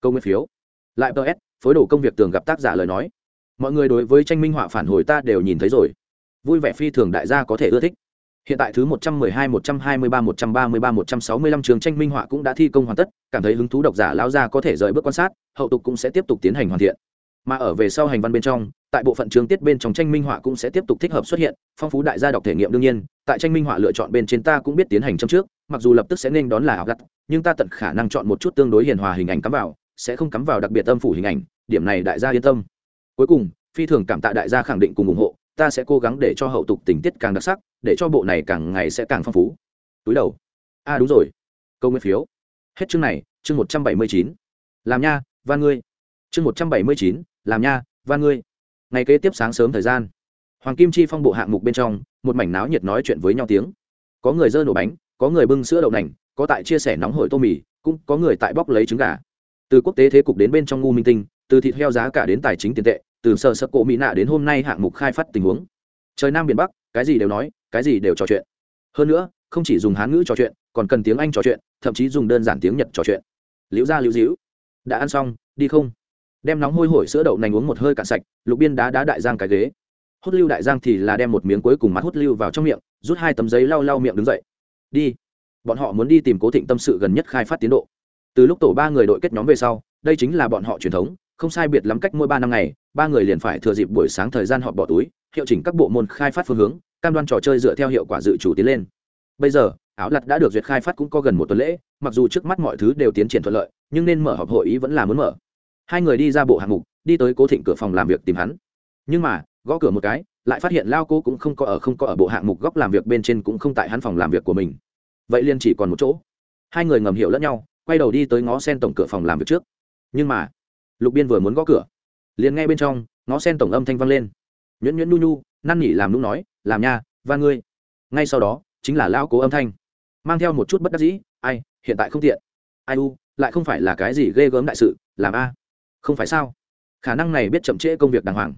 Câu nguyên phiếu. Lại ts phối đồ công việc tường gặp tác giả lời nói. Mọi người đối với tranh minh họa phản hồi ta đều nhìn thấy rồi. Vui vẻ phi thường đại gia có thể ưa thích. Hiện tại thứ một trăm mười hai, một trăm hai mươi ba, một trăm ba mươi ba, một trăm sáu mươi lăm trường tranh minh họa cũng đã thi công hoàn tất, cảm thấy hứng thú độc giả lao ra có thể rời bước quan sát, hậu tục cũng sẽ tiếp tục tiến hành hoàn thiện mà ở về sau hành văn bên trong tại bộ phận chương tiết bên trong tranh minh họa cũng sẽ tiếp tục thích hợp xuất hiện phong phú đại gia đọc thể nghiệm đương nhiên tại tranh minh họa lựa chọn bên trên ta cũng biết tiến hành trong trước mặc dù lập tức sẽ nên đón là ảo gặt nhưng ta tận khả năng chọn một chút tương đối hiền hòa hình ảnh cắm vào sẽ không cắm vào đặc biệt âm phủ hình ảnh điểm này đại gia yên tâm. Cuối cùng phi thường cảm tạ đại gia khẳng định cùng ủng hộ ta sẽ cố gắng để cho hậu tục tình tiết càng đặc sắc để cho bộ này càng ngày sẽ càng phong phú. Túi đầu. A à, đúng rồi. Câu nguyên phiếu. Hết chương này chương một trăm bảy mươi chín. Làm nha và ngươi. Chương một trăm bảy mươi chín làm nha và ngươi. Ngày kế tiếp sáng sớm thời gian, hoàng kim chi phong bộ hạng mục bên trong, một mảnh náo nhiệt nói chuyện với nhau tiếng. Có người dơ nổ bánh, có người bưng sữa đậu nành, có tại chia sẻ nóng hổi tô mì, cũng có người tại bóc lấy trứng gà. Từ quốc tế thế cục đến bên trong ngu minh tinh, từ thịt heo giá cả đến tài chính tiền tệ, từ sơ sơ cổ mỹ nạ đến hôm nay hạng mục khai phát tình huống. Trời nam biển bắc, cái gì đều nói, cái gì đều trò chuyện. Hơn nữa, không chỉ dùng hán ngữ trò chuyện, còn cần tiếng anh trò chuyện, thậm chí dùng đơn giản tiếng nhật trò chuyện. Liễu ra liễu dĩu đã ăn xong, đi không? Đem nóng hôi hổi sữa đậu nành uống một hơi cạn sạch, lục biên đá đá đại giang cái ghế. Hút lưu đại giang thì là đem một miếng cuối cùng mắt hút lưu vào trong miệng, rút hai tấm giấy lau lau miệng đứng dậy. Đi. Bọn họ muốn đi tìm cố thịnh tâm sự gần nhất khai phát tiến độ. Từ lúc tổ ba người đội kết nhóm về sau, đây chính là bọn họ truyền thống, không sai biệt lắm cách mỗi ba năm ngày, ba người liền phải thừa dịp buổi sáng thời gian họ bỏ túi, hiệu chỉnh các bộ môn khai phát phương hướng, cam đoan trò chơi dựa theo hiệu quả dự chủ tiến lên. Bây giờ, áo lặt đã được duyệt khai phát cũng có gần một tuần lễ, mặc dù trước mắt mọi thứ đều tiến triển thuận lợi, nhưng nên mở họp hội ý vẫn là muốn mở hai người đi ra bộ hạng mục, đi tới cố thịnh cửa phòng làm việc tìm hắn. Nhưng mà, gõ cửa một cái, lại phát hiện lao cố cũng không có ở, không có ở bộ hạng mục góc làm việc bên trên cũng không tại hắn phòng làm việc của mình. Vậy liên chỉ còn một chỗ. Hai người ngầm hiểu lẫn nhau, quay đầu đi tới ngó sen tổng cửa phòng làm việc trước. Nhưng mà, lục biên vừa muốn gõ cửa, liền nghe bên trong, ngó sen tổng âm thanh vang lên. Nhuyễn nhuyễn nu nu, năn nỉ làm nung nói, làm nha, và ngươi. Ngay sau đó, chính là lao cố âm thanh. Mang theo một chút bất đắc dĩ, ai, hiện tại không tiện. Ai u, lại không phải là cái gì ghê gớm đại sự, làm a không phải sao? Khả năng này biết chậm trễ công việc đàng hoàng.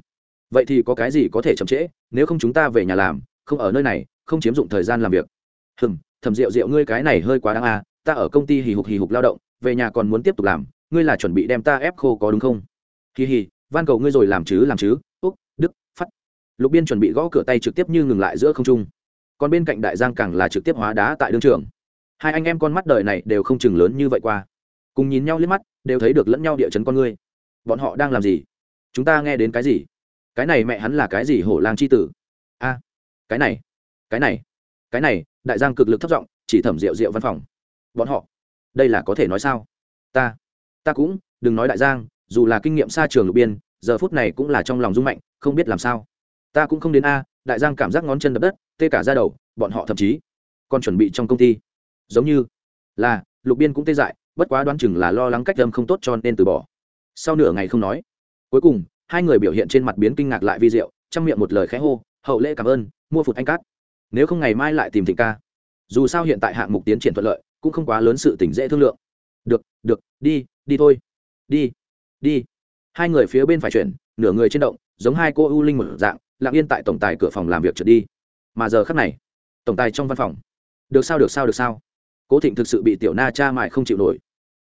Vậy thì có cái gì có thể chậm trễ? Nếu không chúng ta về nhà làm, không ở nơi này, không chiếm dụng thời gian làm việc. Hừm thầm rượu rượu ngươi cái này hơi quá đáng à ta ở công ty hì hục hì hục lao động, về nhà còn muốn tiếp tục làm, ngươi là chuẩn bị đem ta ép khô có đúng không? Hì hì, van cầu ngươi rồi làm chứ làm chứ. Úc, đức phát lục biên chuẩn bị gõ cửa tay trực tiếp như ngừng lại giữa không trung. Còn bên cạnh đại giang càng là trực tiếp hóa đá tại đương trường. Hai anh em con mắt đời này đều không chừng lớn như vậy qua. Cùng nhìn nhau liếc mắt, đều thấy được lẫn nhau địa chấn con ngươi bọn họ đang làm gì? Chúng ta nghe đến cái gì? Cái này mẹ hắn là cái gì hổ lang c h i tử? A, cái này cái này cái này, đại giang cực lực thất giọng, chỉ thẩm rượu rượu văn phòng. Bọn họ, đây là có thể nói sao? Ta ta cũng, đừng nói đại giang, dù là kinh nghiệm xa trường lục biên, giờ phút này cũng là trong lòng rung mạnh, không biết làm sao. Ta cũng không đến a, đại giang cảm giác ngón chân đập đất, tê cả ra đầu, bọn họ thậm chí còn chuẩn bị trong công ty. Giống như là, lục biên cũng tê dại, bất quá đoán chừng là lo lắng cách âm không tốt cho nên từ bỏ sau nửa ngày không nói. Cuối cùng, hai người biểu hiện trên mặt biến kinh ngạc lại vi diệu, trong miệng một lời khẽ hô, hậu lễ cảm ơn, mua phụt anh cát. Nếu không ngày mai lại tìm thịnh ca. Dù sao hiện tại hạng mục tiến triển thuận lợi, cũng không quá lớn sự tỉnh dễ thương lượng. Được được, đi đi thôi. Đi đi. Hai người phía bên phải chuyển, nửa người trên động, giống hai cô ưu linh một dạng, lặng yên tại tổng tài cửa phòng làm việc trượt đi. Mà giờ khắc này, tổng tài trong văn phòng. Được sao được sao được sao? Cố thịnh thực sự bị tiểu na cha mại không chịu nổi.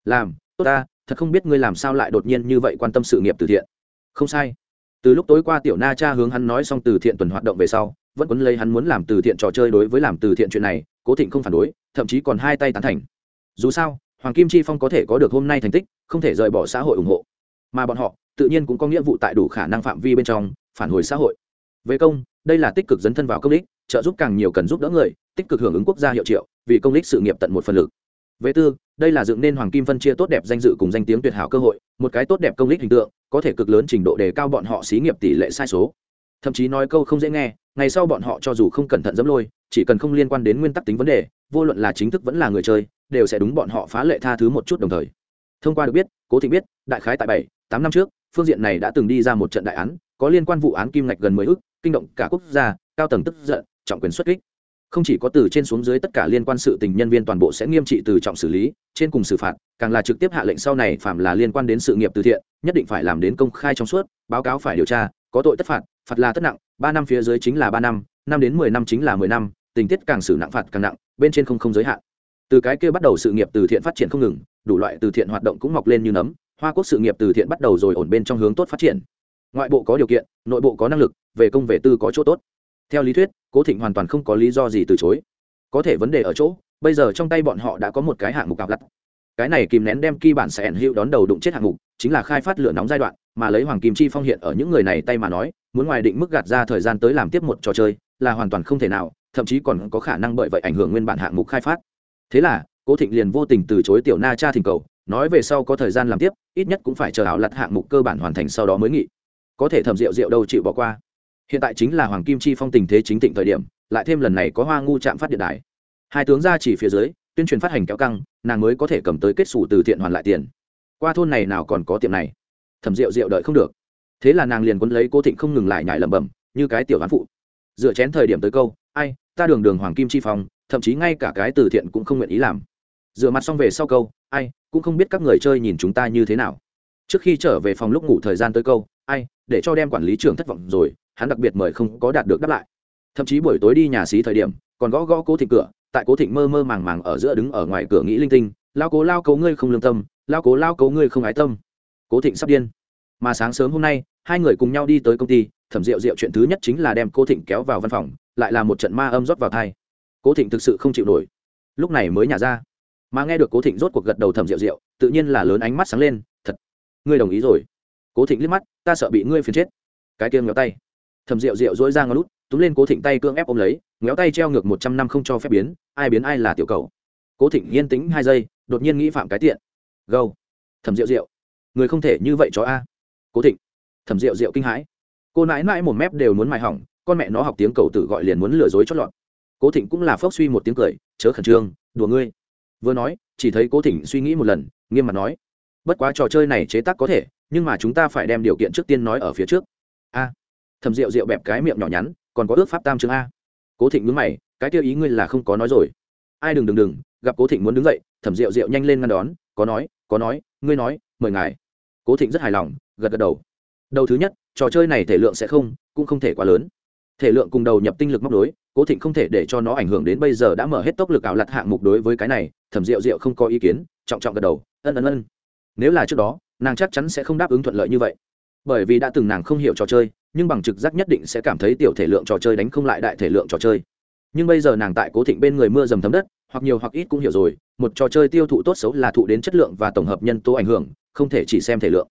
Làm, tốt ta thật không biết ngươi làm sao lại đột nhiên như vậy quan tâm sự nghiệp từ thiện. Không sai. Từ lúc tối qua tiểu na cha hướng hắn nói xong từ thiện tuần hoạt động về sau, vẫn quấn lấy hắn muốn làm từ thiện trò chơi đối với làm từ thiện chuyện này, cố thịnh không phản đối, thậm chí còn hai tay tán thành. Dù sao, hoàng kim chi phong có thể có được hôm nay thành tích, không thể rời bỏ xã hội ủng hộ. Mà bọn họ, tự nhiên cũng có nghĩa vụ tại đủ khả năng phạm vi bên trong, phản hồi xã hội. Về công, đây là tích cực dấn thân vào công đích trợ giúp càng nhiều cần giúp đỡ người, tích cực hưởng ứng quốc gia hiệu triệu, vì công đích sự nghiệp tận một phần lực. Về tư đây là dựng nên hoàng kim phân chia tốt đẹp danh dự cùng danh tiếng tuyệt hảo cơ hội, một cái tốt đẹp công lý hình tượng, có thể cực lớn trình độ đề cao bọn họ xí nghiệp tỷ lệ sai số. Thậm chí nói câu không dễ nghe, ngày sau bọn họ cho dù không cẩn thận dẫm lôi, chỉ cần không liên quan đến nguyên tắc tính vấn đề, vô luận là chính thức vẫn là người chơi, đều sẽ đúng bọn họ phá lệ tha thứ một chút đồng thời. Thông qua được biết, cố thị biết, đại khái tại bảy, tám năm trước, phương diện này đã từng đi ra một trận đại án, có liên quan vụ án kim ngạch gần mười ước kinh động cả quốc gia, cao tầng tức giận, trọng quyền xuất kích không chỉ có từ trên xuống dưới tất cả liên quan sự tình nhân viên toàn bộ sẽ nghiêm trị từ trọng xử lý, trên cùng xử phạt, càng là trực tiếp hạ lệnh sau này phạm là liên quan đến sự nghiệp từ thiện, nhất định phải làm đến công khai trong suốt, báo cáo phải điều tra, có tội tất phạt phạt là tất nặng, ba năm phía dưới chính là ba năm năm đến mười năm chính là mười năm, tình tiết càng xử nặng phạt càng nặng, bên trên không không giới hạn. Từ cái kia bắt đầu sự nghiệp từ thiện phát triển không ngừng, đủ loại từ thiện hoạt động cũng mọc lên như nấm, hoa quốc sự nghiệp từ thiện bắt đầu rồi ổn bên trong hướng tốt phát triển. Ngoại bộ có điều kiện, nội bộ có năng lực, về công về tư có chỗ tốt. Theo lý thuyết cố thịnh hoàn toàn không có lý do gì từ chối. Có thể vấn đề ở chỗ, bây giờ trong tay bọn họ đã có một cái hạng mục cặp lặt cái này kìm nén đem kỳ bản sẽ ẩn hữu đón đầu đụng chết hạng mục, chính là khai phát lửa nóng giai đoạn, mà lấy hoàng kim chi phong hiện ở những người này tay mà nói, muốn ngoài định mức gạt ra thời gian tới làm tiếp một trò chơi, là hoàn toàn không thể nào, thậm chí còn có khả năng bởi vậy ảnh hưởng nguyên bản hạng mục khai phát. Thế là, cố thịnh liền vô tình từ chối tiểu na cha thỉnh cầu, nói về sau có thời gian làm tiếp, ít nhất cũng phải chờ ảo lặt hạng mục cơ bản hoàn thành sau đó mới nghỉ. Có thể thầm rượu rượu đâu chịu bỏ qua hiện tại chính là hoàng kim chi phong tình thế chính thịnh thời điểm, lại thêm lần này có hoa ngu chạm phát điện đài. Hai tướng ra chỉ phía dưới, tuyên truyền phát hành kéo căng, nàng mới có thể cầm tới kết xù từ thiện hoàn lại tiền. Qua thôn này nào còn có tiệm này? Thẩm rượu rượu đợi không được. Thế là nàng liền quấn lấy cô thịnh không ngừng lại nhải lẩm bẩm, như cái tiểu hán phụ. Dựa chén thời điểm tới câu, ai, ta đường đường hoàng kim chi phong, thậm chí ngay cả cái từ thiện cũng không nguyện ý làm. Dựa mặt xong về sau câu, ai, cũng không biết các người chơi nhìn chúng ta như thế nào. Trước khi trở về phòng lúc ngủ thời gian tới câu, ai, để cho đem quản lý trưởng thất vọng rồi hắn đặc biệt mời không có đạt được đáp lại. Thậm chí buổi tối đi nhà xí thời điểm, còn gõ gõ cố thịnh cửa, tại cố thịnh mơ mơ màng màng ở giữa đứng ở ngoài cửa nghĩ linh tinh, lao cố, lao cấu ngươi không lương tâm, lao cố, lao cấu ngươi không ái tâm. Cố thịnh sắp điên. Mà sáng sớm hôm nay, hai người cùng nhau đi tới công ty, thẩm rượu rượu chuyện thứ nhất chính là đem cố thịnh kéo vào văn phòng, lại là một trận ma âm rót vào thai. Cố thịnh thực sự không chịu nổi. Lúc này mới nhả ra. Mà nghe được cố thịnh rốt cuộc gật đầu thẩm rượu rượu, tự nhiên là lớn ánh mắt sáng lên, thật, ngươi đồng ý rồi. Cố thịnh liếc mắt, ta sợ bị ngươi phiền chết. Cái kia ngéo tay thẩm rượu rượu dỗi ra ngó lút túm lên cố thịnh tay cưỡng ép ôm lấy ngéo tay treo ngược một trăm năm không cho phép biến, ai biến ai là tiểu cầu. Cố thịnh yên tĩnh hai giây, đột nhiên nghĩ phạm cái tiện. Gâu thẩm rượu rượu. Người không thể như vậy cho a. Cố thịnh thẩm rượu rượu kinh hãi. Cô nãi nãi một mép đều muốn mài hỏng, con mẹ nó học tiếng cầu tự gọi liền muốn lừa dối chót lọt. Cố thịnh cũng là phốc suy một tiếng cười, chớ khẩn trương, đùa ngươi. Vừa nói, chỉ thấy cố thịnh suy nghĩ một lần, nghiêm mặt nói. Bất quá trò chơi này chế tác có thể, nhưng mà chúng ta phải đem điều kiện trước tiên nói ở phía trước thầm rượu rượu bẹp cái miệng nhỏ nhắn, còn có ước pháp tam chương a. Cố thịnh nhướng mày, cái tiêu ý ngươi là không có nói rồi. Ai đừng đừng đừng, gặp cố thịnh muốn đứng dậy thẩm rượu rượu nhanh lên ngăn đón, có nói có nói, ngươi nói, mời ngài. Cố thịnh rất hài lòng, gật gật đầu. Đầu thứ nhất, trò chơi này thể lượng sẽ không, cũng không thể quá lớn. Thể lượng cùng đầu nhập tinh lực móc đối, cố thịnh không thể để cho nó ảnh hưởng đến bây giờ đã mở hết tốc lực ảo lặt hạng mục đối với cái này thẩm rượu rượu không có ý kiến, trọng trọng gật đầu, ân ân ân. Nếu là trước đó, nàng chắc chắn sẽ không đáp ứng thuận lợi như vậy bởi vì đã từng nàng không hiểu trò chơi, nhưng bằng trực giác nhất định sẽ cảm thấy tiểu thể lượng trò chơi đánh không lại đại thể lượng trò chơi. Nhưng bây giờ nàng tại cố thịnh bên người mưa dầm thấm đất, hoặc nhiều hoặc ít cũng hiểu rồi, một trò chơi tiêu thụ tốt xấu là thụ đến chất lượng và tổng hợp nhân tố ảnh hưởng, không thể chỉ xem thể lượng.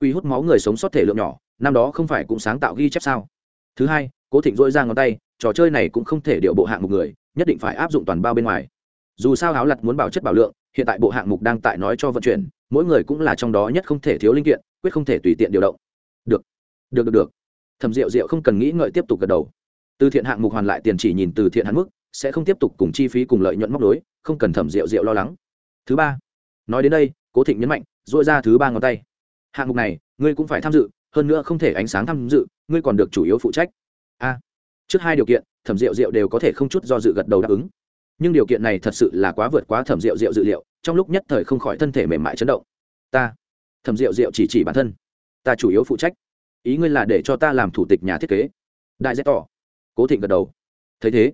Quy hút máu người sống sót thể lượng nhỏ, năm đó không phải cũng sáng tạo ghi chép sao? Thứ hai, cố thịnh dỗi ra ngón tay, trò chơi này cũng không thể điệu bộ hạng một người, nhất định phải áp dụng toàn bao bên ngoài. Dù sao áo lặt muốn bảo chất bảo lượng, hiện tại bộ hạng mục đang tại nói cho vận chuyển, mỗi người cũng là trong đó nhất không thể thiếu linh kiện, quyết không thể tùy tiện điều động được được được được. Thẩm rượu rượu không cần nghĩ ngợi tiếp tục gật đầu. Từ thiện hạng mục hoàn lại tiền chỉ nhìn từ thiện hạn mức sẽ không tiếp tục cùng chi phí cùng lợi nhuận móc đối không cần thẩm rượu rượu lo lắng. Thứ ba, nói đến đây, cố thịnh nhấn mạnh dội ra thứ ba ngón tay. Hạng mục này, ngươi cũng phải tham dự, hơn nữa không thể ánh sáng tham dự, ngươi còn được chủ yếu phụ trách. A, trước hai điều kiện, thẩm rượu rượu đều có thể không chút do dự gật đầu đáp ứng. Nhưng điều kiện này thật sự là quá vượt quá thẩm rượu rượu dự liệu, trong lúc nhất thời không khỏi thân thể mềm mại chấn động. Ta, thẩm rượu rượu chỉ chỉ bản thân ta chủ yếu phụ trách. Ý ngươi là để cho ta làm thủ tịch nhà thiết kế. Đại dễ tỏ. Cố thịnh gật đầu. Thấy thế,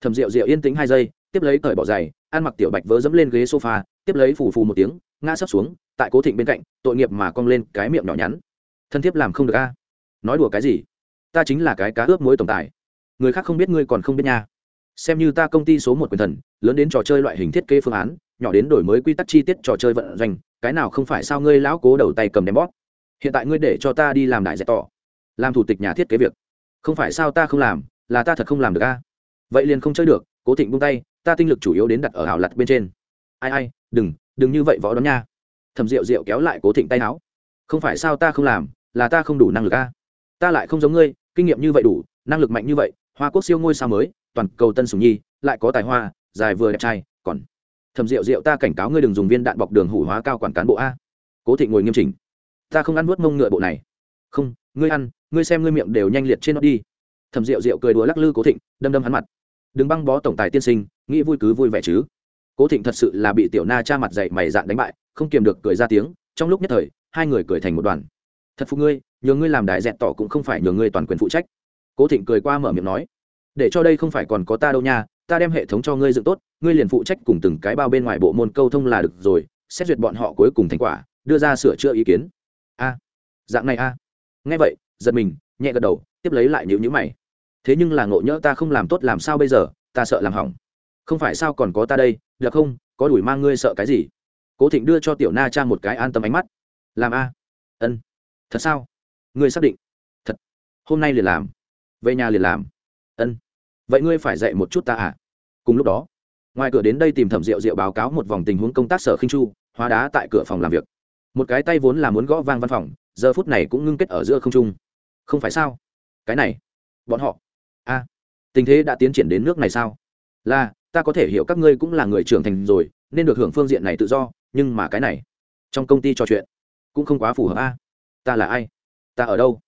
thẩm rượu rượu yên tĩnh hai giây, tiếp lấy cởi bỏ giày, ăn mặc tiểu bạch vớ dẫm lên ghế sofa, tiếp lấy phù phù một tiếng, ngã sấp xuống, tại cố thịnh bên cạnh, tội nghiệp mà cong lên cái miệng nhỏ nhắn. Thân thiết làm không được a. Nói đùa cái gì? Ta chính là cái cá ướp muối tổng tài. Người khác không biết ngươi còn không biết nha. Xem như ta công ty số một quyền thần, lớn đến trò chơi loại hình thiết kế phương án, nhỏ đến đổi mới quy tắc chi tiết trò chơi vận doanh, cái nào không phải sao ngươi lão cố đầu tay cầm đem bóp hiện tại ngươi để cho ta đi làm đại dẹp tỏ, làm thủ tịch nhà thiết kế việc. Không phải sao ta không làm, là ta thật không làm được a. Vậy liền không chơi được, cố thịnh buông tay, ta tinh lực chủ yếu đến đặt ở hào lặt bên trên. Ai ai, đừng đừng như vậy võ đón nha. Thầm rượu rượu kéo lại cố thịnh tay áo. Không phải sao ta không làm, là ta không đủ năng lực a. Ta lại không giống ngươi, kinh nghiệm như vậy đủ, năng lực mạnh như vậy, hoa quốc siêu ngôi sao mới, toàn cầu tân sùng nhi, lại có tài hoa, dài vừa đẹp trai, còn thầm rượu rượu ta cảnh cáo ngươi đừng dùng viên đạn bọc đường hủ hóa cao quản cán bộ a. Cố thịnh ngồi nghiêm chỉnh ta không ăn nuốt mông ngựa bộ này. Không, ngươi ăn, ngươi xem ngươi miệng đều nhanh liệt trên nó đi. Thầm rượu rượu cười đùa lắc lư cố thịnh, đâm đâm hắn mặt. Đừng băng bó tổng tài tiên sinh, nghĩ vui cứ vui vẻ chứ. Cố thịnh thật sự là bị tiểu na cha mặt dậy mày dạn đánh bại, không kiềm được cười ra tiếng, trong lúc nhất thời, hai người cười thành một đoàn. Thật phục ngươi nhờ ngươi làm đại dẹt tỏ cũng không phải nhờ ngươi toàn quyền phụ trách. Cố thịnh cười qua mở miệng nói, để cho đây không phải còn có ta đâu nha, ta đem hệ thống cho ngươi dựng tốt, ngươi liền phụ trách cùng từng cái bao bên ngoài bộ môn câu thông là được rồi, xét duyệt bọn họ cuối cùng thành quả, đưa ra sửa chữa ý kiến a. Dạng này a. Nghe vậy, giật mình, nhẹ gật đầu, tiếp lấy lại nhữ nhữ mày. Thế nhưng là ngộ nhỡ ta không làm tốt làm sao bây giờ, ta sợ làm hỏng. Không phải sao còn có ta đây, được không, có đuổi mang ngươi sợ cái gì? Cố thịnh đưa cho tiểu na cha một cái an tâm ánh mắt. Làm a. Ân. Thật sao? Ngươi xác định. Thật. Hôm nay liền làm. Về nhà liền làm. Ân. Vậy ngươi phải dạy một chút ta à? Cùng lúc đó, ngoài cửa đến đây tìm thẩm rượu rượu báo cáo một vòng tình huống công tác sở khinh chu, hóa đá tại cửa phòng làm việc một cái tay vốn là muốn gõ vang văn phòng, giờ phút này cũng ngưng kết ở giữa không trung. Không phải sao? Cái này, bọn họ. A, tình thế đã tiến triển đến nước này sao? Là, ta có thể hiểu các ngươi cũng là người trưởng thành rồi, nên được hưởng phương diện này tự do, nhưng mà cái này, trong công ty trò chuyện, cũng không quá phù hợp a. Ta là ai? Ta ở đâu?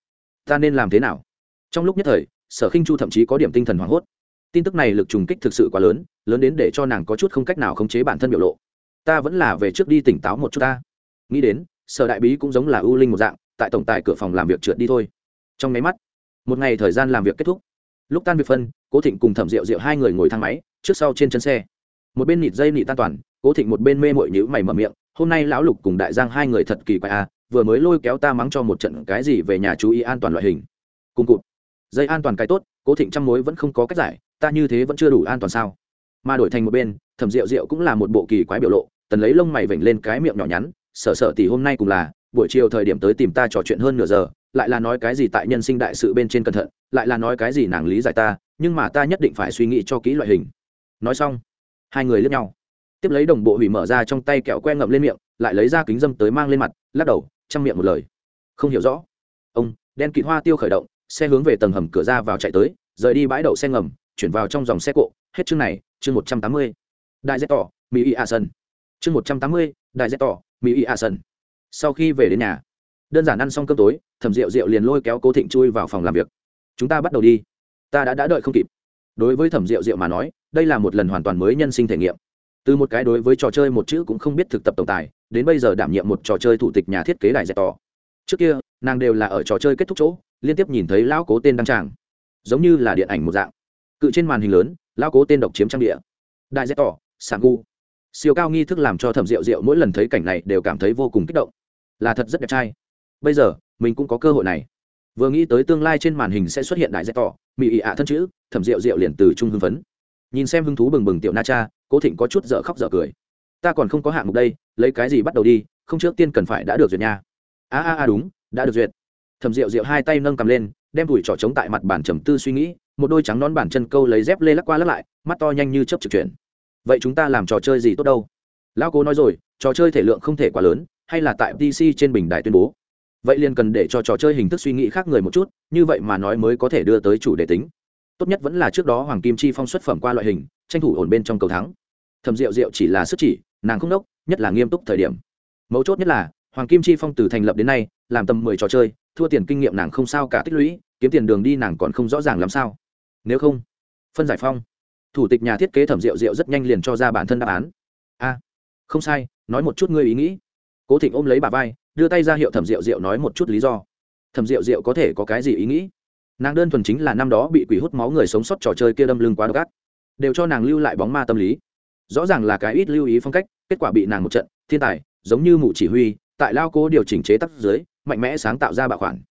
Ta nên làm thế nào? Trong lúc nhất thời, sở khinh chu thậm chí có điểm tinh thần hoảng hốt. Tin tức này lực trùng kích thực sự quá lớn lớn đến để cho nàng có chút không cách nào khống chế bản thân biểu lộ. Ta vẫn là về trước đi tỉnh táo một chút ta nghĩ đến, sở đại bí cũng giống là ưu linh một dạng, tại tổng tài cửa phòng làm việc trượt đi thôi. Trong nháy mắt, một ngày thời gian làm việc kết thúc. Lúc tan việc phân, cố thịnh cùng thẩm rượu rượu hai người ngồi thang máy, trước sau trên chân xe. Một bên nịt dây nịt tan toàn, cố thịnh một bên mê mội nhữ mày mở miệng, hôm nay lão lục cùng đại giang hai người thật kỳ quái à vừa mới lôi kéo ta mắng cho một trận cái gì về nhà chú ý an toàn loại hình. Cùng cụt. Dây an toàn cái tốt, cố thịnh trăm mối vẫn không có cách giải, ta như thế vẫn chưa đủ an toàn sao? Mà đổi thành một bên, thẩm rượu rượu cũng là một bộ kỳ quái biểu lộ, tần lấy lông mày vểnh lên cái miệng nhỏ nhắn sợ sợ tỷ hôm nay cùng là, buổi chiều thời điểm tới tìm ta trò chuyện hơn nửa giờ, lại là nói cái gì tại nhân sinh đại sự bên trên cẩn thận, lại là nói cái gì nàng lý giải ta, nhưng mà ta nhất định phải suy nghĩ cho kỹ loại hình. Nói xong, hai người lướt nhau. Tiếp lấy đồng bộ hủy mở ra trong tay kẹo que ngậm lên miệng, lại lấy ra kính dâm tới mang lên mặt, lắc đầu, chăm miệng một lời. Không hiểu rõ. Ông, đen kịt hoa tiêu khởi động, xe hướng về tầng hầm cửa ra vào chạy tới, rời đi bãi đậu xe ngầm, chuyển vào trong dòng xe cộ. Hết chương này, chương một trăm tám mươi. Đại z tỏ, mỹ y a sân chương một trăm tám mươi, đại z tỏ mỹ ý a sân sau khi về đến nhà, đơn giản ăn xong cơm tối thẩm rượu rượu liền lôi kéo cố thịnh chui vào phòng làm việc. Chúng ta bắt đầu đi. Ta đã đã đợi không kịp. Đối với thẩm rượu rượu mà nói, đây là một lần hoàn toàn mới nhân sinh thể nghiệm. Từ một cái đối với trò chơi một chữ cũng không biết thực tập tổng tài, đến bây giờ đảm nhiệm một trò chơi thủ tịch nhà thiết kế đài dẹp tỏ trước kia, nàng đều là ở trò chơi kết thúc chỗ, liên tiếp nhìn thấy lão cố tên đăng tràng. Giống như là điện ảnh một dạng. Cự trên màn hình lớn, lão cố tên độc chiếm trang địa. Đại dẹp tỏ sảng gu siêu cao nghi thức làm cho thẩm rượu rượu mỗi lần thấy cảnh này đều cảm thấy vô cùng kích động. Là thật rất đẹp trai. Bây giờ, mình cũng có cơ hội này. Vừa nghĩ tới tương lai trên màn hình sẽ xuất hiện đại dạy tỏ mỹ ị ạ thân chữ, thẩm rượu rượu liền từ trung hưng phấn. Nhìn xem hứng thú bừng bừng tiểu na cha, cố thịnh có chút dở khóc dở cười. Ta còn không có hạng mục đây, lấy cái gì bắt đầu đi, không trước tiên cần phải đã được duyệt nha. A a a đúng, đã được duyệt. Thẩm rượu rượu hai tay nâng cầm lên, đem đùi trỏ trống tại mặt bản trầm tư suy nghĩ, một đôi trắng nón bản chân câu lấy dép lê lắc qua lắc lại, mắt to nhanh như chớp trực chuyển vậy chúng ta làm trò chơi gì tốt đâu? Lão cố nói rồi, trò chơi thể lượng không thể quá lớn, hay là tại pc trên bình đài tuyên bố. Vậy liền cần để cho trò chơi hình thức suy nghĩ khác người một chút, như vậy mà nói mới có thể đưa tới chủ đề tính. Tốt nhất vẫn là trước đó hoàng kim chi phong xuất phẩm qua loại hình, tranh thủ ổn bên trong cầu thắng. Thầm rượu rượu chỉ là sức chỉ, nàng không đốc, nhất là nghiêm túc thời điểm. Mấu chốt nhất là, hoàng kim chi phong từ thành lập đến nay, làm tầm mười trò chơi, thua tiền kinh nghiệm nàng không sao cả tích lũy, kiếm tiền đường đi nàng còn không rõ ràng làm sao. Nếu không, phân giải phong thủ tịch nhà thiết kế thẩm rượu rượu rất nhanh liền cho ra bản thân đáp án. A, không sai, nói một chút ngươi ý nghĩ. Cố thịnh ôm lấy bà vai, đưa tay ra hiệu thẩm rượu rượu nói một chút lý do. Thẩm rượu rượu có thể có cái gì ý nghĩ? Nàng đơn thuần chính là năm đó bị quỷ hút máu người sống sót trò chơi kia đâm lưng quá độc ác. Đều cho nàng lưu lại bóng ma tâm lý. Rõ ràng là cái ít lưu ý phong cách, kết quả bị nàng một trận, thiên tài, giống như mụ chỉ huy, tại lao cố điều chỉnh chế tắc dưới, mạnh mẽ sáng tạo ra bạo khoản.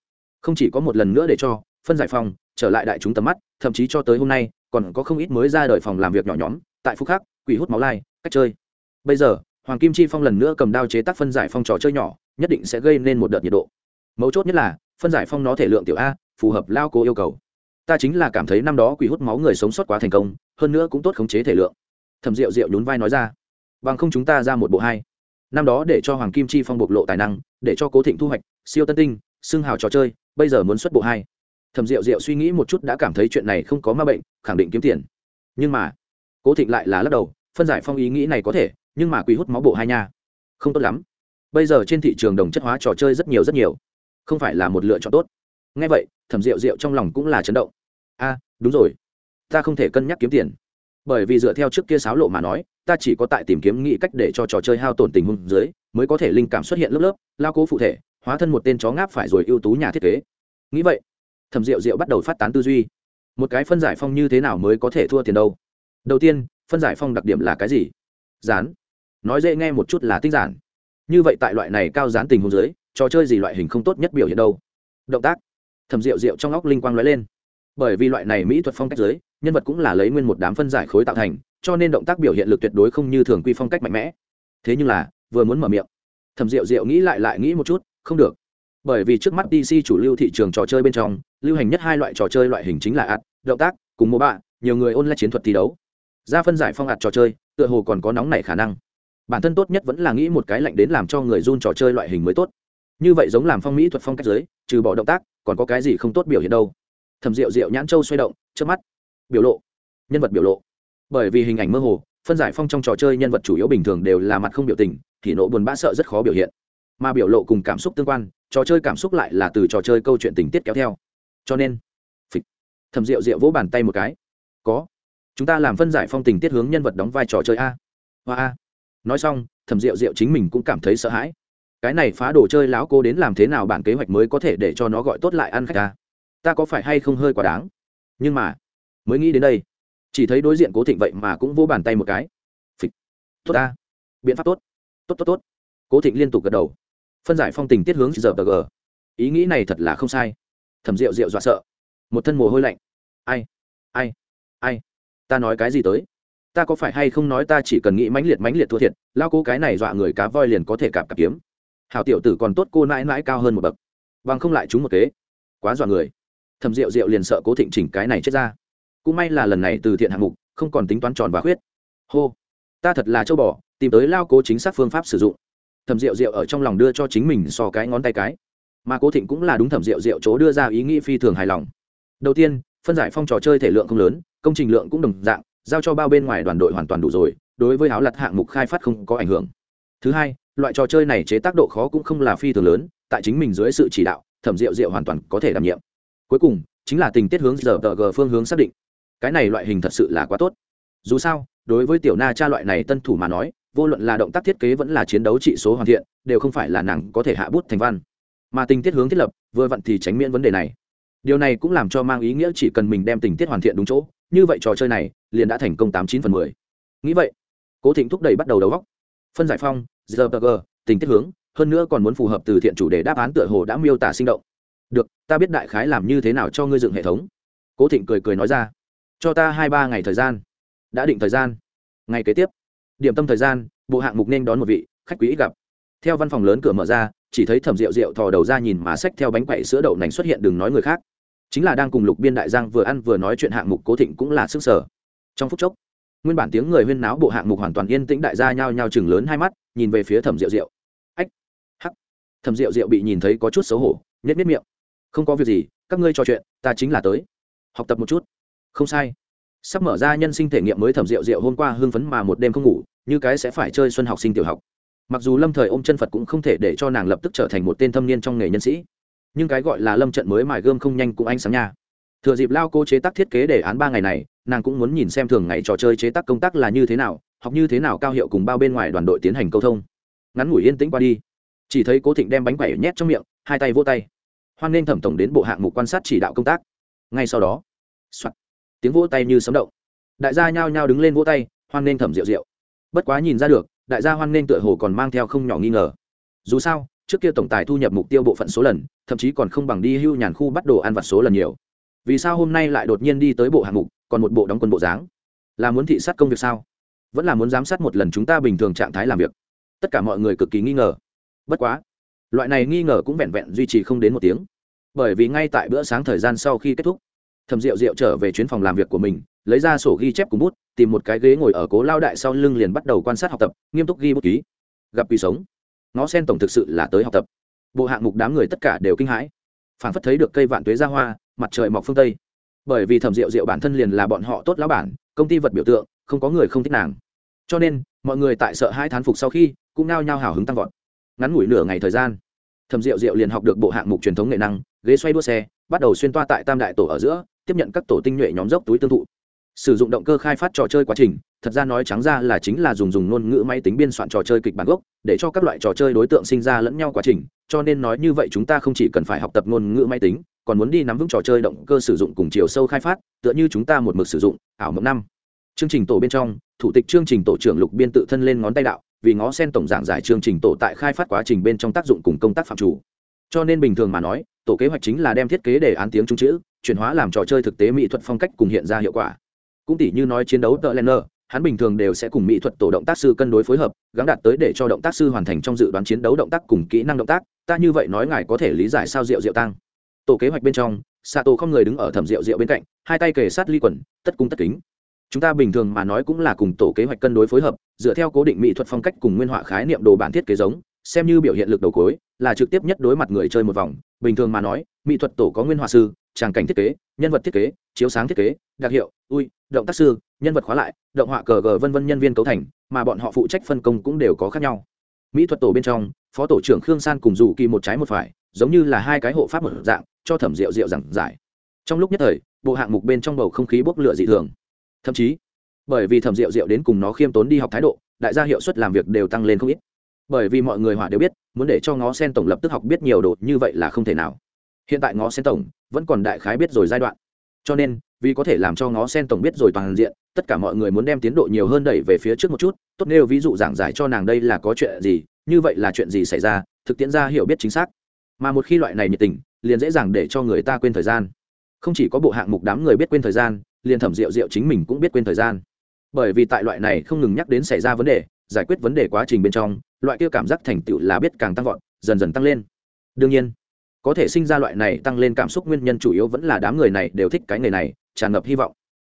Không chỉ có một lần nữa để cho, phân giải phòng, trở lại đại chúng tầm mắt, thậm chí cho tới hôm nay còn có không ít mới ra đời phòng làm việc nhỏ nhóm, tại phúc khắc, quỷ hút máu lai, cách chơi. Bây giờ, hoàng kim chi phong lần nữa cầm đao chế tác phân giải phong trò chơi nhỏ, nhất định sẽ gây nên một đợt nhiệt độ. Mấu chốt nhất là, phân giải phong nó thể lượng tiểu a, phù hợp lao cố yêu cầu. Ta chính là cảm thấy năm đó quỷ hút máu người sống sót quá thành công, hơn nữa cũng tốt khống chế thể lượng. Thẩm rượu rượu nhún vai nói ra. Bằng không chúng ta ra một bộ hai. Năm đó để cho hoàng kim chi phong bộc lộ tài năng, để cho cố thịnh thu hoạch, siêu tân tinh, xưng hào trò chơi, bây giờ muốn xuất bộ hai thẩm rượu rượu suy nghĩ một chút đã cảm thấy chuyện này không có ma bệnh, khẳng định kiếm tiền. Nhưng mà, cố thịnh lại là lắc đầu, phân giải phong ý nghĩ này có thể, nhưng mà quỷ hút máu bộ hai nha. Không tốt lắm. Bây giờ trên thị trường đồng chất hóa trò chơi rất nhiều rất nhiều. Không phải là một lựa chọn tốt. Ngay vậy, thẩm rượu rượu trong lòng cũng là chấn động. A, đúng rồi. Ta không thể cân nhắc kiếm tiền. Bởi vì dựa theo trước kia sáo lộ mà nói, ta chỉ có tại tìm kiếm nghĩ cách để cho trò chơi hao tổn tình huống dưới, mới có thể linh cảm xuất hiện lớp lớp, lao cố phụ thể, hóa thân một tên chó ngáp phải rồi ưu tú nhà thiết kế. Nghĩ vậy thẩm rượu rượu bắt đầu phát tán tư duy. Một cái phân giải phong như thế nào mới có thể thua tiền đâu? Đầu tiên, phân giải phong đặc điểm là cái gì? Dán nói dễ nghe một chút là tinh giản. Như vậy tại loại này cao dán tình hôn dưới, trò chơi gì loại hình không tốt nhất biểu hiện đâu? Động tác. Thẩm rượu rượu trong óc linh quang lóe lên. Bởi vì loại này mỹ thuật phong cách dưới, nhân vật cũng là lấy nguyên một đám phân giải khối tạo thành, cho nên động tác biểu hiện lực tuyệt đối không như thường quy phong cách mạnh mẽ. Thế nhưng là, vừa muốn mở miệng, thẩm rượu rượu nghĩ lại lại nghĩ một chút, không được. Bởi vì trước mắt dc chủ lưu thị trường trò chơi bên trong lưu hành nhất hai loại trò chơi loại hình chính là ạt, động tác, cùng mô bạ, nhiều người ôn lại chiến thuật thi đấu. Ra phân giải phong ạt trò chơi, tựa hồ còn có nóng nảy khả năng. Bản thân tốt nhất vẫn là nghĩ một cái lạnh đến làm cho người run trò chơi loại hình mới tốt. Như vậy giống làm phong mỹ thuật phong cách giới, trừ bỏ động tác, còn có cái gì không tốt biểu hiện đâu. Thầm rượu rượu nhãn châu xoay động trước mắt. Biểu lộ. Nhân vật biểu lộ. Bởi vì hình ảnh mơ hồ, phân giải phong trong trò chơi nhân vật chủ yếu bình thường đều là mặt không biểu tình, thì nộ buồn bã sợ rất khó biểu hiện. Mà biểu lộ cùng cảm xúc tương quan, trò chơi cảm xúc lại là từ trò chơi câu chuyện tình tiết kéo theo cho nên, phịch thầm rượu rượu vỗ bàn tay một cái. Có, chúng ta làm phân giải phong tình tiết hướng nhân vật đóng vai trò chơi a. Hoa a. Nói xong thầm rượu rượu chính mình cũng cảm thấy sợ hãi. Cái này phá đồ chơi lão cô đến làm thế nào bản kế hoạch mới có thể để cho nó gọi tốt lại ăn khách ta ta có phải hay không hơi quá đáng? Nhưng mà, mới nghĩ đến đây, chỉ thấy đối diện cố thịnh vậy mà cũng vỗ bàn tay một cái. Phịch, tốt ta biện pháp tốt. Tốt tốt tốt. Cố thịnh liên tục gật đầu. Phân giải phong tình tiết hướng giờ tờ g. Ý nghĩ này thật là không sai thẩm rượu rượu dọa sợ. Một thân mồ hôi lạnh. Ai? Ai? Ai? Ta nói cái gì tới? Ta có phải hay không nói ta chỉ cần nghĩ mãnh liệt mãnh liệt thua thiệt, lao cố cái này dọa người cá voi liền có thể cạp cạp kiếm. Hào tiểu tử còn tốt cô mãi mãi cao hơn một bậc. Bằng không lại chúng một kế. Quá dọa người. Thầm rượu rượu liền sợ cố thịnh chỉnh cái này chết ra. Cũng may là lần này từ thiện hạng mục, không còn tính toán tròn và khuyết. Hô. Ta thật là châu bò, tìm tới lao cố chính xác phương pháp sử dụng. Thẩm rượu rượu ở trong lòng đưa cho chính mình so cái ngón tay cái mà cố thịnh cũng là đúng thẩm rượu rượu chỗ đưa ra ý nghĩ phi thường hài lòng. Đầu tiên, phân giải phong trò chơi thể lượng không lớn, công trình lượng cũng đồng dạng, giao cho bao bên ngoài đoàn đội hoàn toàn đủ rồi, đối với áo lặt hạng mục khai phát không có ảnh hưởng. Thứ hai, loại trò chơi này chế tác độ khó cũng không là phi thường lớn, tại chính mình dưới sự chỉ đạo, thẩm rượu rượu hoàn toàn có thể đảm nhiệm. Cuối cùng, chính là tình tiết hướng giờ tờ g phương hướng xác định. Cái này loại hình thật sự là quá tốt. Dù sao, đối với tiểu na cha loại này tân thủ mà nói, vô luận là động tác thiết kế vẫn là chiến đấu trị số hoàn thiện, đều không phải là nàng có thể hạ bút thành văn mà tình tiết hướng thiết lập, vừa vặn thì tránh miễn vấn đề này. Điều này cũng làm cho mang ý nghĩa chỉ cần mình đem tình tiết hoàn thiện đúng chỗ, như vậy trò chơi này liền đã thành công tám chín phần mười. Nghĩ vậy, cố thịnh thúc đẩy bắt đầu đầu góc phân giải phong gpg tình tiết hướng, hơn nữa còn muốn phù hợp từ thiện chủ đề đáp án tựa hồ đã miêu tả sinh động. Được, ta biết đại khái làm như thế nào cho ngươi dựng hệ thống. Cố thịnh cười cười nói ra. Cho ta hai ba ngày thời gian. Đã định thời gian. Ngày kế tiếp. Điểm tâm thời gian, bộ hạng mục nên đón một vị khách quý ít gặp. Theo văn phòng lớn cửa mở ra chỉ thấy thẩm rượu rượu thò đầu ra nhìn mà sách theo bánh quậy sữa đậu nành xuất hiện đừng nói người khác. Chính là đang cùng lục biên đại giang vừa ăn vừa nói chuyện hạng mục cố thịnh cũng là sức sở. Trong phút chốc, nguyên bản tiếng người huyên náo bộ hạng mục hoàn toàn yên tĩnh đại gia nhao nhao chừng lớn hai mắt, nhìn về phía thẩm rượu rượu. Ách, hắc. Thẩm rượu rượu bị nhìn thấy có chút xấu hổ nhất nhét miệng. Không có việc gì, các ngươi trò chuyện, ta chính là tới. Học tập một chút. Không sai. Sắp mở ra nhân sinh thể nghiệm mới thẩm rượu rượu hôm qua hưng phấn mà một đêm không ngủ, như cái sẽ phải chơi xuân học sinh tiểu học mặc dù lâm thời ôm chân phật cũng không thể để cho nàng lập tức trở thành một tên thâm niên trong nghề nhân sĩ nhưng cái gọi là lâm trận mới mài gươm không nhanh cũng anh sáng nha thừa dịp lao cô chế tác thiết kế đề án ba ngày này nàng cũng muốn nhìn xem thường ngày trò chơi chế tác công tác là như thế nào học như thế nào cao hiệu cùng bao bên ngoài đoàn đội tiến hành câu thông ngắn ngủi yên tĩnh qua đi chỉ thấy cố thịnh đem bánh quẩy nhét trong miệng hai tay vô tay hoan nghênh thẩm tổng đến bộ hạng mục quan sát chỉ đạo công tác ngay sau đó soạt, tiếng vỗ tay như sấm động đại gia nhao nhao đứng lên vỗ tay hoan nghênh thẩm rượu rượu bất quá nhìn ra được đại gia hoan nên tựa hồ còn mang theo không nhỏ nghi ngờ. Dù sao, trước kia tổng tài thu nhập mục tiêu bộ phận số lần, thậm chí còn không bằng đi hưu nhàn khu bắt đồ ăn vặt số lần nhiều. Vì sao hôm nay lại đột nhiên đi tới bộ hạng mục, còn một bộ đóng quân bộ dáng? Là muốn thị sát công việc sao? Vẫn là muốn giám sát một lần chúng ta bình thường trạng thái làm việc? Tất cả mọi người cực kỳ nghi ngờ. Bất quá, loại này nghi ngờ cũng vẹn vẹn duy trì không đến một tiếng. Bởi vì ngay tại bữa sáng thời gian sau khi kết thúc thầm rượu rượu trở về chuyến phòng làm việc của mình, lấy ra sổ ghi chép cùng bút tìm một cái ghế ngồi ở cố lao đại sau lưng liền bắt đầu quan sát học tập, nghiêm túc ghi bút ký. Gặp quỷ sống. Ngó sen tổng thực sự là tới học tập. Bộ hạng mục đám người tất cả đều kinh hãi. Phản phất thấy được cây vạn tuế ra hoa, mặt trời mọc phương tây. Bởi vì thẩm rượu rượu bản thân liền là bọn họ tốt lão bản, công ty vật biểu tượng, không có người không thích nàng. Cho nên, mọi người tại sợ hai thán phục sau khi, cũng nao nhao hào hứng tăng vọt. Ngắn ngủi nửa ngày thời gian, thẩm rượu rượu liền học được bộ hạng mục truyền thống nghệ năng, ghế xoay đua xe, bắt đầu xuyên toa tại tam đại tổ ở giữa, tiếp nhận các tổ tinh nhuệ nhóm dốc túi tương thụ sử dụng động cơ khai phát trò chơi quá trình, thật ra nói trắng ra là chính là dùng dùng ngôn ngữ máy tính biên soạn trò chơi kịch bản gốc, để cho các loại trò chơi đối tượng sinh ra lẫn nhau quá trình, cho nên nói như vậy chúng ta không chỉ cần phải học tập ngôn ngữ máy tính, còn muốn đi nắm vững trò chơi động cơ sử dụng cùng chiều sâu khai phát, tựa như chúng ta một mực sử dụng, ảo mộng năm. Chương trình tổ bên trong, thủ tịch chương trình tổ trưởng lục biên tự thân lên ngón tay đạo, vì ngó sen tổng giảng giải chương trình tổ tại khai phát quá trình bên trong tác dụng cùng công tác phạm chủ. Cho nên bình thường mà nói, tổ kế hoạch chính là đem thiết kế đề án tiếng trung chữ, chuyển hóa làm trò chơi thực tế mỹ thuật phong cách cùng hiện ra hiệu quả cũng tỷ như nói chiến đấu tợ lenner, hắn bình thường đều sẽ cùng mỹ thuật tổ động tác sư cân đối phối hợp gắn đạt tới để cho động tác sư hoàn thành trong dự đoán chiến đấu động tác cùng kỹ năng động tác, ta như vậy nói ngài có thể lý giải sao rượu rượu tăng. Tổ kế hoạch bên trong, sato không người đứng ở thẩm rượu rượu bên cạnh, hai tay kề sát ly quần, tất cung tất kính. Chúng ta bình thường mà nói cũng là cùng tổ kế hoạch cân đối phối hợp, dựa theo cố định mỹ thuật phong cách cùng nguyên họa khái niệm đồ bản thiết kế giống, xem như biểu hiện lực đầu cối, là trực tiếp nhất đối mặt người chơi một vòng. Bình thường mà nói, mỹ thuật tổ có nguyên họa sư, tràng cảnh thiết kế, nhân vật thiết kế, chiếu sáng thiết kế, đặc hiệu, ui động tác sư, nhân vật khóa lại, động họa cờ gờ vân vân nhân viên cấu thành, mà bọn họ phụ trách phân công cũng đều có khác nhau. Mỹ thuật tổ bên trong, phó tổ trưởng khương san cùng dù kỳ một trái một phải, giống như là hai cái hộ pháp một dạng, cho thẩm rượu rượu giảng giải. Trong lúc nhất thời, bộ hạng mục bên trong bầu không khí bốc lửa dị thường. Thậm chí, bởi vì thẩm rượu rượu đến cùng nó khiêm tốn đi học thái độ, đại gia hiệu suất làm việc đều tăng lên không ít. Bởi vì mọi người họa đều biết, muốn để cho ngó sen tổng lập tức học biết nhiều đồ như vậy là không thể nào. Hiện tại ngó sen tổng vẫn còn đại khái biết rồi giai đoạn. Cho nên vì có thể làm cho ngó sen tổng biết rồi toàn diện, tất cả mọi người muốn đem tiến độ nhiều hơn đẩy về phía trước một chút, tốt nêu ví dụ giảng giải cho nàng đây là có chuyện gì, như vậy là chuyện gì xảy ra, thực tiễn ra hiểu biết chính xác. Mà một khi loại này nhiệt tình, liền dễ dàng để cho người ta quên thời gian. Không chỉ có bộ hạng mục đám người biết quên thời gian, liền thẩm rượu rượu chính mình cũng biết quên thời gian. Bởi vì tại loại này không ngừng nhắc đến xảy ra vấn đề, giải quyết vấn đề quá trình bên trong, loại kia cảm giác thành tựu là biết càng tăng vọt, dần dần tăng lên. Đương nhiên có thể sinh ra loại này tăng lên cảm xúc nguyên nhân chủ yếu vẫn là đám người này đều thích cái nghề này, tràn ngập hy vọng.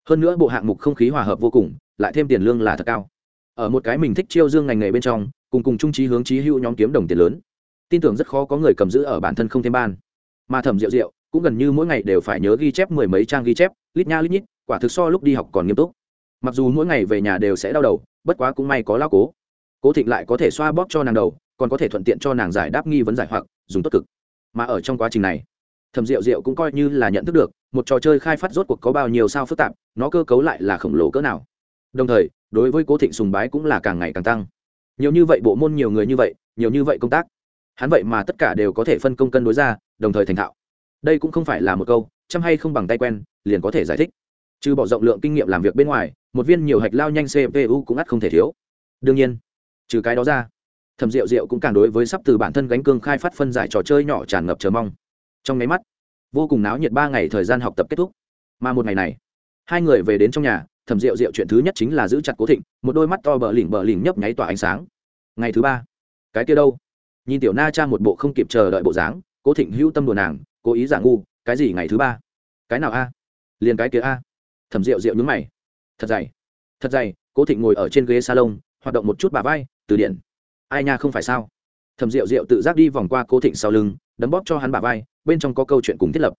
Hơn nữa bộ hạng mục không khí hòa hợp vô cùng, lại thêm tiền lương là thật cao. Ở một cái mình thích chiêu dương ngành nghề bên trong, cùng cùng trung trí hướng trí hữu nhóm kiếm đồng tiền lớn. Tin tưởng rất khó có người cầm giữ ở bản thân không thêm ban. Mà thẩm rượu rượu cũng gần như mỗi ngày đều phải nhớ ghi chép mười mấy trang ghi chép, lít nha lít nhít, quả thực so lúc đi học còn nghiêm túc. Mặc dù mỗi ngày về nhà đều sẽ đau đầu, bất quá cũng may có lao cố. Cố thịnh lại có thể xoa bóp cho nàng đầu, còn có thể thuận tiện cho nàng giải đáp nghi vấn giải hoặc, dùng tốt cực mà ở trong quá trình này, thẩm rượu rượu cũng coi như là nhận thức được, một trò chơi khai phát rốt cuộc có bao nhiêu sao phức tạp, nó cơ cấu lại là khổng lồ cỡ nào. Đồng thời, đối với cố thịnh sùng bái cũng là càng ngày càng tăng. Nhiều như vậy bộ môn nhiều người như vậy, nhiều như vậy công tác, hắn vậy mà tất cả đều có thể phân công cân đối ra, đồng thời thành thạo. Đây cũng không phải là một câu, chăm hay không bằng tay quen, liền có thể giải thích. Trừ bỏ rộng lượng kinh nghiệm làm việc bên ngoài, một viên nhiều hạch lao nhanh cpu cũng ắt không thể thiếu. Đương nhiên, trừ cái đó ra thầm rượu rượu cũng càng đối với sắp từ bản thân gánh cương khai phát phân giải trò chơi nhỏ tràn ngập chờ mong. Trong máy mắt, vô cùng náo nhiệt ba ngày thời gian học tập kết thúc. Mà một ngày này, hai người về đến trong nhà thầm rượu rượu chuyện thứ nhất chính là giữ chặt cố thịnh, một đôi mắt to bờ lỉnh bờ lỉnh nhấp nháy tỏa ánh sáng. Ngày thứ ba, cái kia đâu? Nhìn tiểu na cha một bộ không kịp chờ đợi bộ dáng, cố thịnh hữu tâm đồ nàng, cố ý giả ngu, cái gì ngày thứ ba? Cái nào a? Liền cái kia a? Thầm rượu rượu nhúng mày. Thật dày thật dày, cố thịnh ngồi ở trên ghế salon, hoạt động một chút bà vai, từ điện ai nha không phải sao? Thầm rượu rượu tự giác đi vòng qua cố thịnh sau lưng, đấm bóp cho hắn bà vai, bên trong có câu chuyện cùng thiết lập.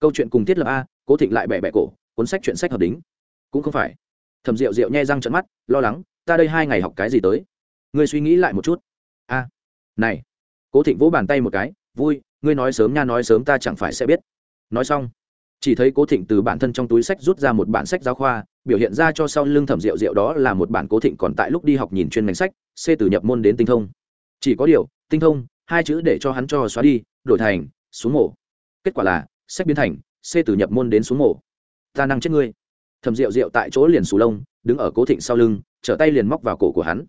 Câu chuyện cùng thiết lập a, cố thịnh lại bẻ bẻ cổ, cuốn sách chuyện sách hợp đính. Cũng không phải. Thầm rượu rượu nhai răng trận mắt, lo lắng, ta đây hai ngày học cái gì tới? Ngươi suy nghĩ lại một chút. A, này. Cố thịnh vỗ bàn tay một cái, vui, ngươi nói sớm nha, nói sớm ta chẳng phải sẽ biết. Nói xong, chỉ thấy cố thịnh từ bản thân trong túi sách rút ra một bản sách giáo khoa, biểu hiện ra cho sau lưng thẩm rượu rượu đó là một bản cố thịnh còn tại lúc đi học nhìn chuyên ngành sách c từ nhập môn đến tinh thông. Chỉ có điều, tinh thông, hai chữ để cho hắn cho xóa đi, đổi thành, xuống mổ kết quả là, sách biến thành, c từ nhập môn đến xuống mổ ta năng chết ngươi. Thầm rượu rượu tại chỗ liền sù lông, đứng ở cố thịnh sau lưng, trở tay liền móc vào cổ của hắn.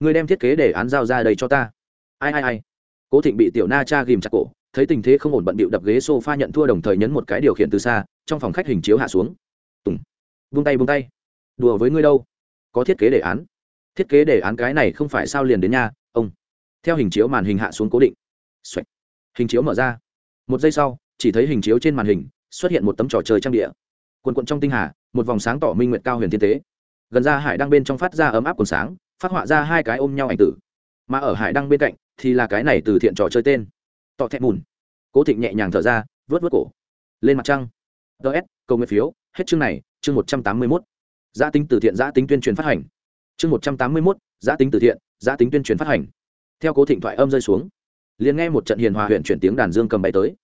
Ngươi đem thiết kế để án giao ra đây cho ta. Ai ai ai. Cố thịnh bị tiểu na cha ghìm chặt cổ, thấy tình thế không ổn bận bịu đập ghế s o f a nhận thua đồng thời nhấn một cái điều khiển từ xa, trong phòng khách hình chiếu hạ xuống. Tùng. Vung tay vung tay. Đùa với ngươi đâu? Có thiết kế đề án thiết kế đề án cái này không phải sao liền đến nha, ông. Theo hình chiếu màn hình hạ xuống cố định. Xoạch. hình chiếu mở ra. Một giây sau, chỉ thấy hình chiếu trên màn hình xuất hiện một tấm trò chơi trang địa. Quần quận trong tinh hà, một vòng sáng tỏ minh nguyện cao huyền thiên tế. Gần ra hải đăng bên trong phát ra ấm áp quần sáng, phát họa ra hai cái ôm nhau ảnh tử. Mà ở hải đăng bên cạnh thì là cái này từ thiện trò chơi tên. Tọ thẹn mùn. Cố thịnh nhẹ nhàng thở ra vớt vớt cổ. Lên mặt trăng. Ts cầu nguyện phiếu, hết chương này, chương một trăm tám mươi mốt. Giã tính từ thiện, giã tính tuyên truyền phát hành chương một trăm tám mươi mốt, giã tính từ thiện, giã tính tuyên truyền phát hành. Theo cố thịnh thoại âm rơi xuống, liền nghe một trận hiền hòa huyện chuyển tiếng đàn dương cầm bay tới.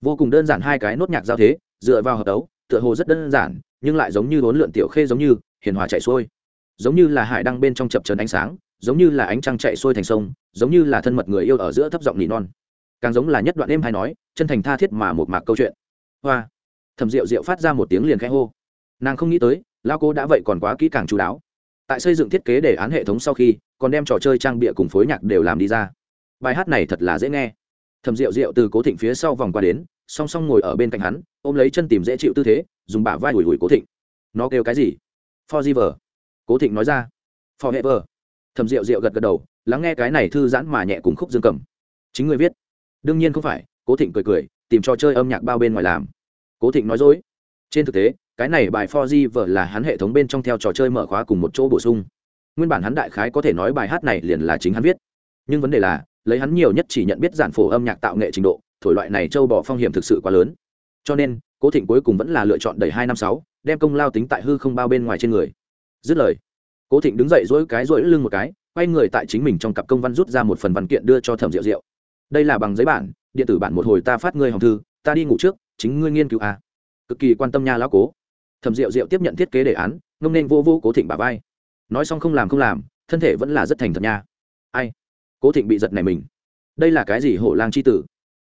Vô cùng đơn giản hai cái nốt nhạc giao thế, dựa vào hợp đấu, tựa hồ rất đơn giản, nhưng lại giống như bốn lượn tiểu khê giống như, hiền hòa chạy xuôi. Giống như là hải đăng bên trong chập trần ánh sáng, giống như là ánh trăng chạy xuôi thành sông, giống như là thân mật người yêu ở giữa thấp giọng nỉ non. Càng giống là nhất đoạn êm hay nói, chân thành tha thiết mà một mạc câu chuyện. Hoa! Thầm rượu rượu phát ra một tiếng liền khẽ hô. Nàng không nghĩ tới lao cô đã vậy còn quá kỹ càng chú đáo tại xây dựng thiết kế đề án hệ thống sau khi, còn đem trò chơi trang bịa cùng phối nhạc đều làm đi ra. Bài hát này thật là dễ nghe. Thầm rượu rượu từ cố thịnh phía sau vòng qua đến, song song ngồi ở bên cạnh hắn, ôm lấy chân tìm dễ chịu tư thế, dùng bả vai ủi ủi cố thịnh. Nó kêu cái gì? For giver cố thịnh nói ra. For hever thầm rượu rượu gật gật đầu, lắng nghe cái này thư giãn mà nhẹ cùng khúc dương cầm. Chính người viết. Đương nhiên không phải, cố thịnh cười cười, tìm trò chơi âm nhạc bao bên ngoài làm. Cố thịnh nói dối. Trên thực tế cái này bài for di vợ là hắn hệ thống bên trong theo trò chơi mở khóa cùng một chỗ bổ sung. Nguyên bản hắn đại khái có thể nói bài hát này liền là chính hắn viết. Nhưng vấn đề là, lấy hắn nhiều nhất chỉ nhận biết giản phổ âm nhạc tạo nghệ trình độ, thổi loại này châu bỏ phong hiểm thực sự quá lớn. Cho nên, cố thịnh cuối cùng vẫn là lựa chọn đầy hai năm sáu, đem công lao tính tại hư không bao bên ngoài trên người. Dứt lời, cố thịnh đứng dậy dỗi cái dỗi lưng một cái, quay người tại chính mình trong cặp công văn rút ra một phần văn kiện đưa cho thẩm rượu rượu đây là bằng giấy bản, điện tử bản một hồi ta phát ngươi hồng thư, ta đi ngủ trước, chính ngươi nghiên cứu à. cực kỳ quan tâm nha lão cố thẩm rượu rượu tiếp nhận thiết kế đề án, ngông nên vô vô cố thịnh bà vai. Nói xong không làm không làm, thân thể vẫn là rất thành thật nha. Ai? Cố thịnh bị giật này mình. Đây là cái gì hổ lang c h i tử?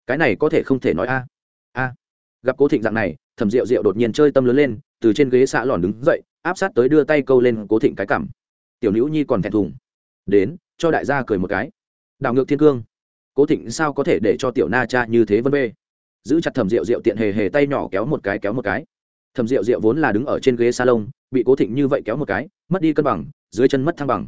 Cái này có thể không thể nói a. A. Gặp cố thịnh dạng này, thẩm rượu rượu đột nhiên chơi tâm lớn lên, từ trên ghế xạ lòn đứng dậy, áp sát tới đưa tay câu lên cố thịnh cái cảm tiểu nữ nhi còn thẹn thùng. Đến, cho đại gia cười một cái. Đảo ngược thiên cương. Cố thịnh sao có thể để cho tiểu na cha như thế vân bê? Giữ chặt thẩm rượu rượu tiện hề hề tay nhỏ kéo một cái, kéo một cái thẩm rượu rượu vốn là đứng ở trên ghế salon, bị cố thịnh như vậy kéo một cái, mất đi cân bằng, dưới chân mất thăng bằng.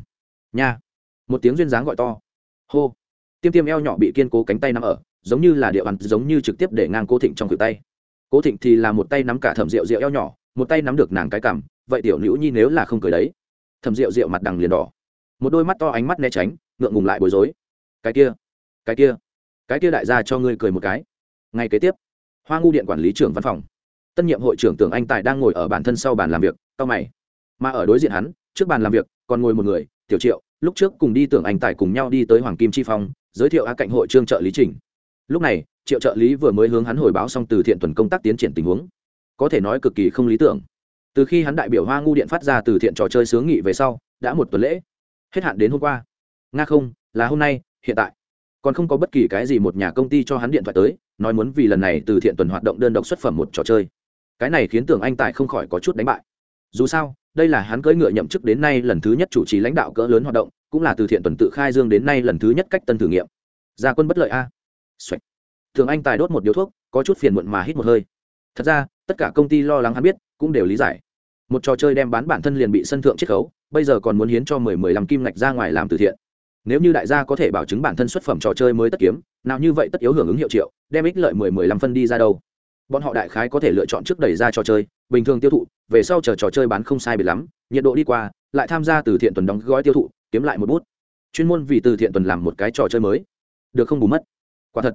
Nha! Một tiếng duyên dáng gọi to. Hô! Tiêm tiêm eo nhỏ bị kiên cố cánh tay nắm ở, giống như là địa bàn, giống như trực tiếp để ngang cố thịnh trong cửa tay. Cố thịnh thì là một tay nắm cả thẩm rượu rượu eo nhỏ, một tay nắm được nàng cái cằm, vậy tiểu nữ nhi nếu là không cười đấy. Thẩm rượu rượu mặt đằng liền đỏ. Một đôi mắt to ánh mắt né tránh, ngượng ngùng lại bối rối. Cái kia! Cái kia! Cái kia đại gia cho ngươi cười một cái. Ngay kế tiếp, hoa ngu điện quản lý trưởng văn phòng tân nhiệm hội trưởng tưởng anh tài đang ngồi ở bản thân sau bàn làm việc tao mày. Mà ở đối diện hắn, trước bàn làm việc, còn ngồi một người, tiểu triệu, lúc trước cùng đi tưởng anh tài cùng nhau đi tới hoàng kim chi phong, giới thiệu a cạnh hội trương trợ lý trình. Lúc này, triệu trợ lý vừa mới hướng hắn hồi báo xong từ thiện tuần công tác tiến triển tình huống. Có thể nói cực kỳ không lý tưởng. Từ khi hắn đại biểu hoa ngu điện phát ra từ thiện trò chơi sướng nghị về sau, đã một tuần lễ. Hết hạn đến hôm qua. Nga không, là hôm nay, hiện tại. Còn không có bất kỳ cái gì một nhà công ty cho hắn điện thoại tới, nói muốn vì lần này từ thiện tuần hoạt động đơn độc xuất phẩm một trò chơi cái này khiến tưởng anh tài không khỏi có chút đánh bại. Dù sao, đây là hắn cưỡi ngựa nhậm chức đến nay lần thứ nhất chủ trì lãnh đạo cỡ lớn hoạt động, cũng là từ thiện tuần tự khai dương đến nay lần thứ nhất cách tân thử nghiệm. Gia quân bất lợi a. Xoạch. thường anh tài đốt một điếu thuốc, có chút phiền muộn mà hít một hơi. Thật ra, tất cả công ty lo lắng hắn biết, cũng đều lý giải. Một trò chơi đem bán bản thân liền bị sân thượng chiết khấu, bây giờ còn muốn hiến cho mười mười lăm kim ngạch ra ngoài làm từ thiện. Nếu như đại gia có thể bảo chứng bản thân xuất phẩm trò chơi mới tất kiếm, nào như vậy tất yếu hưởng ứng hiệu triệu, đem ích lợi mười mười lăm phân đi ra đâu bọn họ đại khái có thể lựa chọn trước đẩy ra trò chơi, bình thường tiêu thụ, về sau chờ trò chơi bán không sai biệt lắm, nhiệt độ đi qua, lại tham gia từ thiện tuần đóng gói tiêu thụ, kiếm lại một bút. Chuyên môn vì từ thiện tuần làm một cái trò chơi mới. Được không bù mất? Quả thật.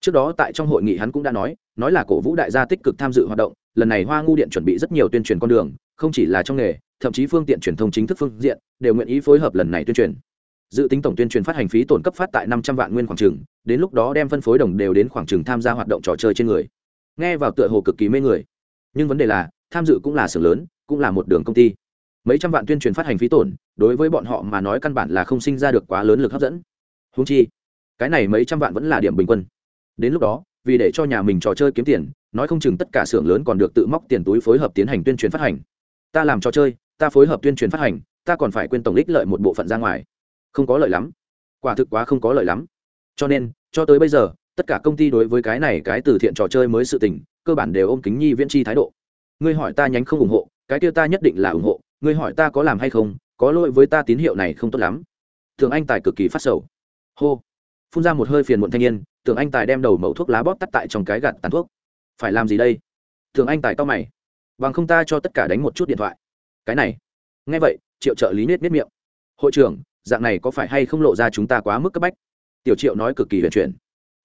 Trước đó tại trong hội nghị hắn cũng đã nói nói là cổ vũ đại gia tích cực tham dự hoạt động, lần này hoa ngu điện chuẩn bị rất nhiều tuyên truyền con đường, không chỉ là trong nghề, thậm chí phương tiện truyền thông chính thức phương diện, đều nguyện ý phối hợp lần này tuyên truyền. Dự tính tổng tuyên truyền phát hành phí tổn cấp phát tại năm trăm vạn nguyên khoảng trừng đến lúc đó đem phân phối đồng đều đến khoảng trừng tham gia hoạt động trò chơi trên người nghe vào tựa hồ cực kỳ mê người. Nhưng vấn đề là, tham dự cũng là xưởng lớn, cũng là một đường công ty. Mấy trăm vạn tuyên truyền phát hành phí tổn, đối với bọn họ mà nói căn bản là không sinh ra được quá lớn lực hấp dẫn. Húng chi, cái này mấy trăm vạn vẫn là điểm bình quân. Đến lúc đó, vì để cho nhà mình trò chơi kiếm tiền, nói không chừng tất cả xưởng lớn còn được tự móc tiền túi phối hợp tiến hành tuyên truyền phát hành. Ta làm trò chơi, ta phối hợp tuyên truyền phát hành, ta còn phải quên tổng ích lợi một bộ phận ra ngoài. Không có lợi lắm. Quả thực quá không có lợi lắm. Cho nên, cho tới bây giờ tất cả công ty đối với cái này cái từ thiện trò chơi mới sự tình, cơ bản đều ôm kính nhi viễn chi thái độ. Ngươi hỏi ta nhánh không ủng hộ, cái kia ta nhất định là ủng hộ, ngươi hỏi ta có làm hay không, có lỗi với ta tín hiệu này không tốt lắm. Thường anh tài cực kỳ phát sầu. Hô. Phun ra một hơi phiền muộn thanh niên tưởng anh tài đem đầu mẫu thuốc lá bóp tắt tại trong cái gạt tàn thuốc. Phải làm gì đây? Thường anh tài to mày. Bằng không ta cho tất cả đánh một chút điện thoại. Cái này. Nghe vậy, triệu trợ lý nết nết miệng. Hội trưởng, dạng này có phải hay không lộ ra chúng ta quá mức cấp bách? Tiểu triệu nói cực kỳ huyền chuyển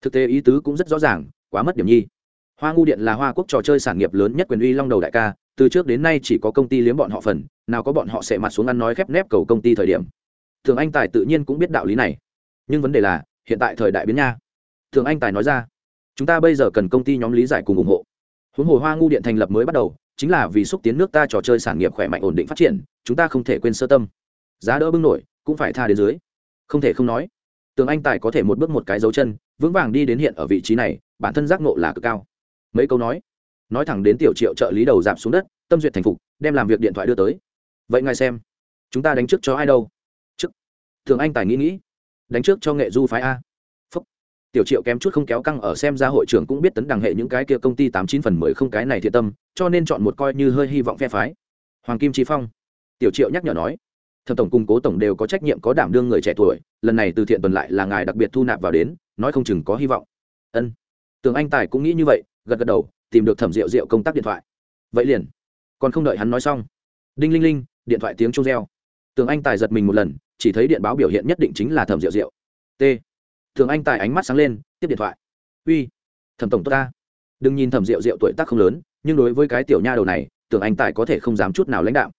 thực tế ý tứ cũng rất rõ ràng, quá mất điểm nhi. Hoa ngu điện là hoa quốc trò chơi sản nghiệp lớn nhất quyền uy long đầu đại ca, từ trước đến nay chỉ có công ty liếm bọn họ phần, nào có bọn họ sẽ mặt xuống ăn nói khép nép cầu công ty thời điểm. Thường anh tài tự nhiên cũng biết đạo lý này. Nhưng vấn đề là, hiện tại thời đại biến nha. Thường anh tài nói ra, chúng ta bây giờ cần công ty nhóm lý giải cùng ủng hộ. Huống hồ hoa ngu điện thành lập mới bắt đầu, chính là vì xúc tiến nước ta trò chơi sản nghiệp khỏe mạnh ổn định phát triển, chúng ta không thể quên sơ tâm. Giá đỡ bưng nổi, cũng phải tha đến dưới. Không thể không nói tường anh tài có thể một bước một cái dấu chân, vững vàng đi đến hiện ở vị trí này, bản thân giác ngộ là cực cao. Mấy câu nói nói thẳng đến tiểu triệu trợ lý đầu giảm xuống đất, tâm duyệt thành phục, đem làm việc điện thoại đưa tới. Vậy ngài xem, chúng ta đánh trước cho ai đâu? Trước. Thường anh tài nghĩ nghĩ, đánh trước cho nghệ du phái a. Phúc. Tiểu triệu kém chút không kéo căng ở xem ra hội trưởng cũng biết tấn đằng hệ những cái kia công ty tám chín phần mười không cái này thiện tâm, cho nên chọn một coi như hơi hy vọng phe phái. Hoàng kim trí phong. Tiểu triệu nhắc nhở nói thẩm tổng cùng cố tổng đều có trách nhiệm có đảm đương người trẻ tuổi, lần này từ thiện tuần lại là ngài đặc biệt thu nạp vào đến, nói không chừng có hy vọng. Ân. Tường anh tài cũng nghĩ như vậy, gật gật đầu, tìm được thẩm rượu rượu công tác điện thoại. Vậy liền. Còn không đợi hắn nói xong. Đinh linh linh, điện thoại tiếng trung reo. Tường anh tài giật mình một lần, chỉ thấy điện báo biểu hiện nhất định chính là thẩm rượu rượu t. Tường anh tài ánh mắt sáng lên, tiếp điện thoại. Uy. Thẩm tổng tốt ta. Đừng nhìn thẩm rượu rượu tuổi tác không lớn, nhưng đối với cái tiểu nha đầu này tưởng anh tài có thể không dám chút nào lãnh đạo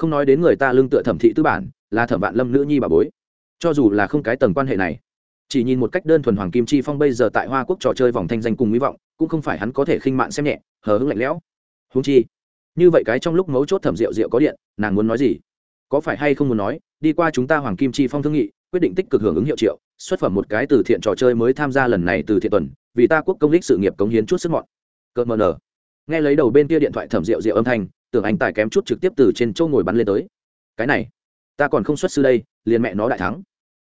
không nói đến người ta lương tựa thẩm thị tư bản, là thẩm vạn lâm nữ nhi bà bối. Cho dù là không cái tầng quan hệ này, chỉ nhìn một cách đơn thuần hoàng kim chi phong bây giờ tại hoa quốc trò chơi vòng thanh danh cùng hy vọng, cũng không phải hắn có thể khinh mạn xem nhẹ, hờ hững lạnh lẽo. Húng chi, như vậy cái trong lúc mấu chốt thẩm rượu rượu có điện, nàng muốn nói gì? Có phải hay không muốn nói, đi qua chúng ta hoàng kim chi phong thương nghị, quyết định tích cực hưởng ứng hiệu triệu, xuất phẩm một cái từ thiện trò chơi mới tham gia lần này từ thiện tuần, vì ta quốc công lích sự nghiệp cống hiến chút sức mọn. Cợt mờ nở. Nghe lấy đầu bên kia điện thoại thẩm rượu rượu âm thanh tưởng anh tài kém chút trực tiếp từ trên châu ngồi bắn lên tới. Cái này, ta còn không xuất sư đây, liền mẹ nó đại thắng.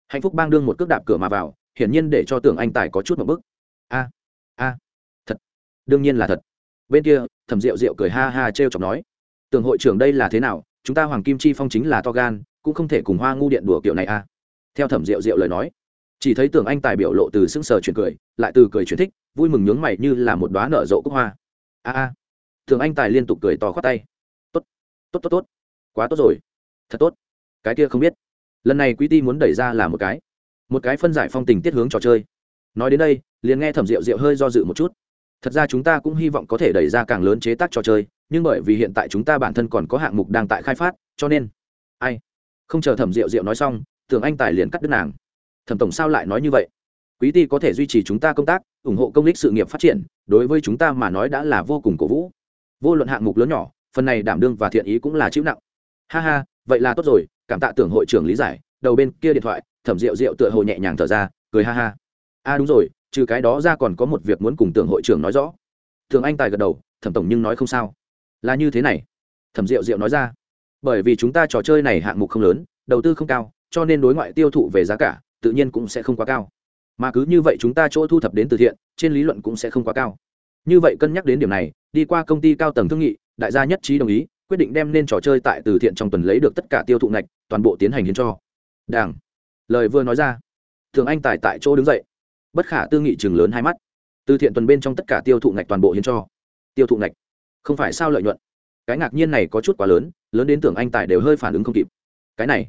Hạnh phúc bang đương một cước đạp cửa mà vào, hiển nhiên để cho tưởng anh tài có chút một bức. A a, thật, đương nhiên là thật. Bên kia, thẩm rượu rượu cười ha ha t r e o chọc nói, tưởng hội trưởng đây là thế nào? Chúng ta hoàng kim chi phong chính là to gan, cũng không thể cùng hoa ngu điện đùa kiểu này a. Theo thẩm rượu rượu lời nói, chỉ thấy tưởng anh tài biểu lộ từ sững sờ chuyển cười, lại từ cười chuyển thích, vui mừng nhướng mày như là một đoá nở rộ cúc hoa. A a. Tưởng anh tài liên tục cười to khoát tay tốt tốt tốt. Quá tốt rồi. Thật tốt. Cái kia không biết. Lần này quý ti muốn đẩy ra là một cái. Một cái phân giải phong tình tiết hướng trò chơi. Nói đến đây, liền nghe thẩm rượu rượu hơi do dự một chút. Thật ra chúng ta cũng hy vọng có thể đẩy ra càng lớn chế tác trò chơi, nhưng bởi vì hiện tại chúng ta bản thân còn có hạng mục đang tại khai phát, cho nên, ai? Không chờ thẩm rượu rượu nói xong, tưởng anh tài liền cắt đứt nàng. Thẩm tổng sao lại nói như vậy? Quý ty có thể duy trì chúng ta công tác, ủng hộ công lý sự nghiệp phát triển, đối với chúng ta mà nói đã là vô cùng cổ vũ. Vô luận hạng mục lớn nhỏ phần này đảm đương và thiện ý cũng là chịu nặng. Ha ha, vậy là tốt rồi, cảm tạ tưởng hội trưởng lý giải, đầu bên kia điện thoại, thẩm rượu rượu tựa hồ nhẹ nhàng thở ra, cười ha ha. A à đúng rồi, trừ cái đó ra còn có một việc muốn cùng tưởng hội trưởng nói rõ. Thường anh tài gật đầu, thẩm tổng nhưng nói không sao. Là như thế này. Thẩm rượu rượu nói ra. Bởi vì chúng ta trò chơi này hạng mục không lớn, đầu tư không cao, cho nên đối ngoại tiêu thụ về giá cả, tự nhiên cũng sẽ không quá cao. Mà cứ như vậy chúng ta chỗ thu thập đến từ thiện, trên lý luận cũng sẽ không quá cao. Như vậy cân nhắc đến điểm này, đi qua công ty cao tầng thương nghị đại gia nhất trí đồng ý, quyết định đem nên trò chơi tại từ thiện trong tuần lấy được tất cả tiêu thụ ngạch, toàn bộ tiến hành hiến cho. Đảng. Lời vừa nói ra, thường anh tài tại chỗ đứng dậy. Bất khả tư nghị chừng lớn hai mắt. Từ thiện tuần bên trong tất cả tiêu thụ ngạch toàn bộ hiến cho. Tiêu thụ ngạch. Không phải sao lợi nhuận. Cái ngạc nhiên này có chút quá lớn lớn đến tưởng anh tài đều hơi phản ứng không kịp. Cái này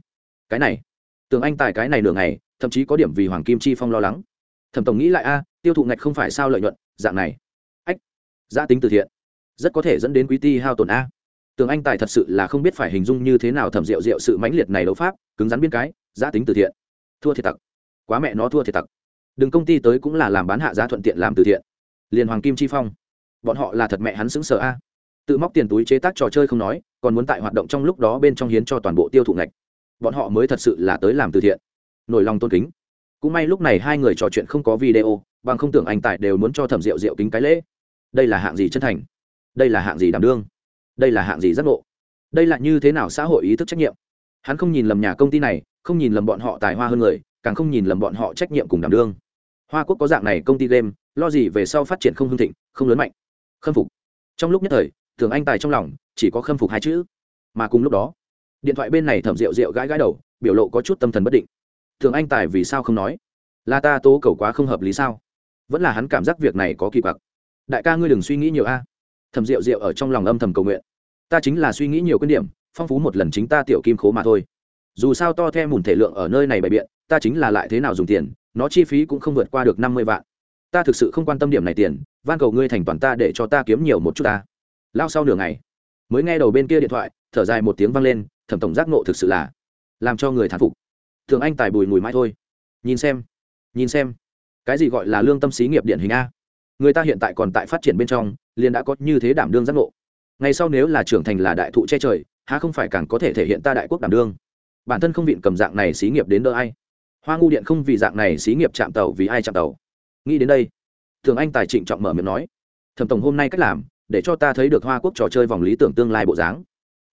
cái này. Tưởng anh tài cái này nửa ngày, thậm chí có điểm vì hoàng kim chi phong lo lắng. Thẩm tổng nghĩ lại, a, tiêu thụ ngạch không phải sao lợi nhuận, dạng này. Ách giã tính từ thiện rất có thể dẫn đến quý ti hao tổn a. Tường anh tài thật sự là không biết phải hình dung như thế nào thẩm rượu rượu sự mãnh liệt này đấu pháp, cứng rắn biên cái giã tính từ thiện. Thua thiệt tặc. Quá mẹ nó thua thiệt tặc. Đừng công ty tới cũng là làm bán hạ giá thuận tiện làm từ thiện. Liền hoàng kim chi phong. Bọn họ là thật mẹ hắn xứng sở a. Tự móc tiền túi chế tác trò chơi không nói, còn muốn tại hoạt động trong lúc đó bên trong hiến cho toàn bộ tiêu thụ ngạch. Bọn họ mới thật sự là tới làm từ thiện. Nổi lòng tôn kính. Cũng may lúc này hai người trò chuyện không có video, bằng không tưởng anh tài đều muốn cho thẩm rượu rượu kính cái lễ. Đây là hạng gì chân thành? Đây là hạng gì đảm đương? Đây là hạng gì giác ngộ? Đây là như thế nào xã hội ý thức trách nhiệm? Hắn không nhìn lầm nhà công ty này, không nhìn lầm bọn họ tài hoa hơn người, càng không nhìn lầm bọn họ trách nhiệm cùng đảm đương. Hoa quốc có dạng này công ty game, lo gì về sau phát triển không hưng thịnh, không lớn mạnh? Khâm phục. Trong lúc nhất thời, thường anh tài trong lòng chỉ có khâm phục hai chữ. Mà cùng lúc đó, điện thoại bên này thẩm rượu rượu gãi gãi đầu, biểu lộ có chút tâm thần bất định. Thường anh tài vì sao không nói? Là ta tố cầu quá không hợp lý sao? Vẫn là hắn cảm giác việc này có kỳ quặc. Đại ca ngươi đừng suy nghĩ nhiều a thầm rượu rượu ở trong lòng âm thầm cầu nguyện. Ta chính là suy nghĩ nhiều quan điểm, phong phú một lần chính ta tiểu kim khố mà thôi. Dù sao to the mùn thể lượng ở nơi này bày biện, ta chính là lại thế nào dùng tiền, nó chi phí cũng không vượt qua được năm mươi vạn. Ta thực sự không quan tâm điểm này tiền, van cầu ngươi thành toàn ta để cho ta kiếm nhiều một chút ta. Lao sau nửa ngày, mới nghe đầu bên kia điện thoại, thở dài một tiếng vang lên, thẩm tổng giác nộ thực sự là làm cho người thán phục. Thường anh tài bùi mùi mãi thôi. Nhìn xem nhìn xem, cái gì gọi là lương tâm xí nghiệp điển hình a? Người ta hiện tại còn tại phát triển bên trong, liền đã có như thế đảm đương giác ngộ. Ngày sau nếu là trưởng thành là đại thụ che trời, há không phải càng có thể thể hiện ta đại quốc đảm đương? Bản thân không viện cầm dạng này xí nghiệp đến đỡ ai? Hoa ngu điện không vì dạng này xí nghiệp chạm tàu vì ai chạm tàu? Nghĩ đến đây, thường anh tài trịnh trọng mở miệng nói, thẩm tổng hôm nay cách làm, để cho ta thấy được hoa quốc trò chơi vòng lý tưởng tương lai bộ dáng.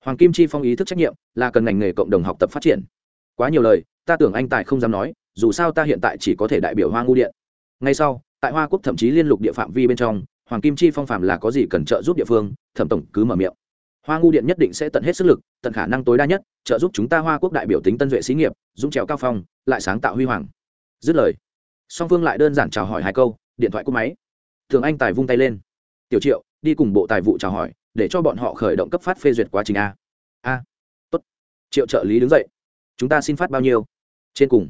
Hoàng kim chi phong ý thức trách nhiệm, là cần ngành nghề cộng đồng học tập phát triển. Quá nhiều lời, ta tưởng anh tài không dám nói, dù sao ta hiện tại chỉ có thể đại biểu hoa ngu điện. Ngay sau tại hoa quốc thậm chí liên lục địa phạm vi bên trong, hoàng kim chi phong phạm là có gì cần trợ giúp địa phương, thẩm tổng cứ mở miệng. Hoa ngu điện nhất định sẽ tận hết sức lực, tận khả năng tối đa nhất, trợ giúp chúng ta hoa quốc đại biểu tính tân duệ xí nghiệp, dũng trèo cao phong, lại sáng tạo huy hoàng. Dứt lời, song phương lại đơn giản chào hỏi hai câu, điện thoại cúp máy. Thường anh tài vung tay lên. Tiểu triệu, đi cùng bộ tài vụ chào hỏi, để cho bọn họ khởi động cấp phát phê duyệt quá trình a. A, tốt. Triệu trợ lý đứng dậy. Chúng ta xin phát bao nhiêu? Trên cùng.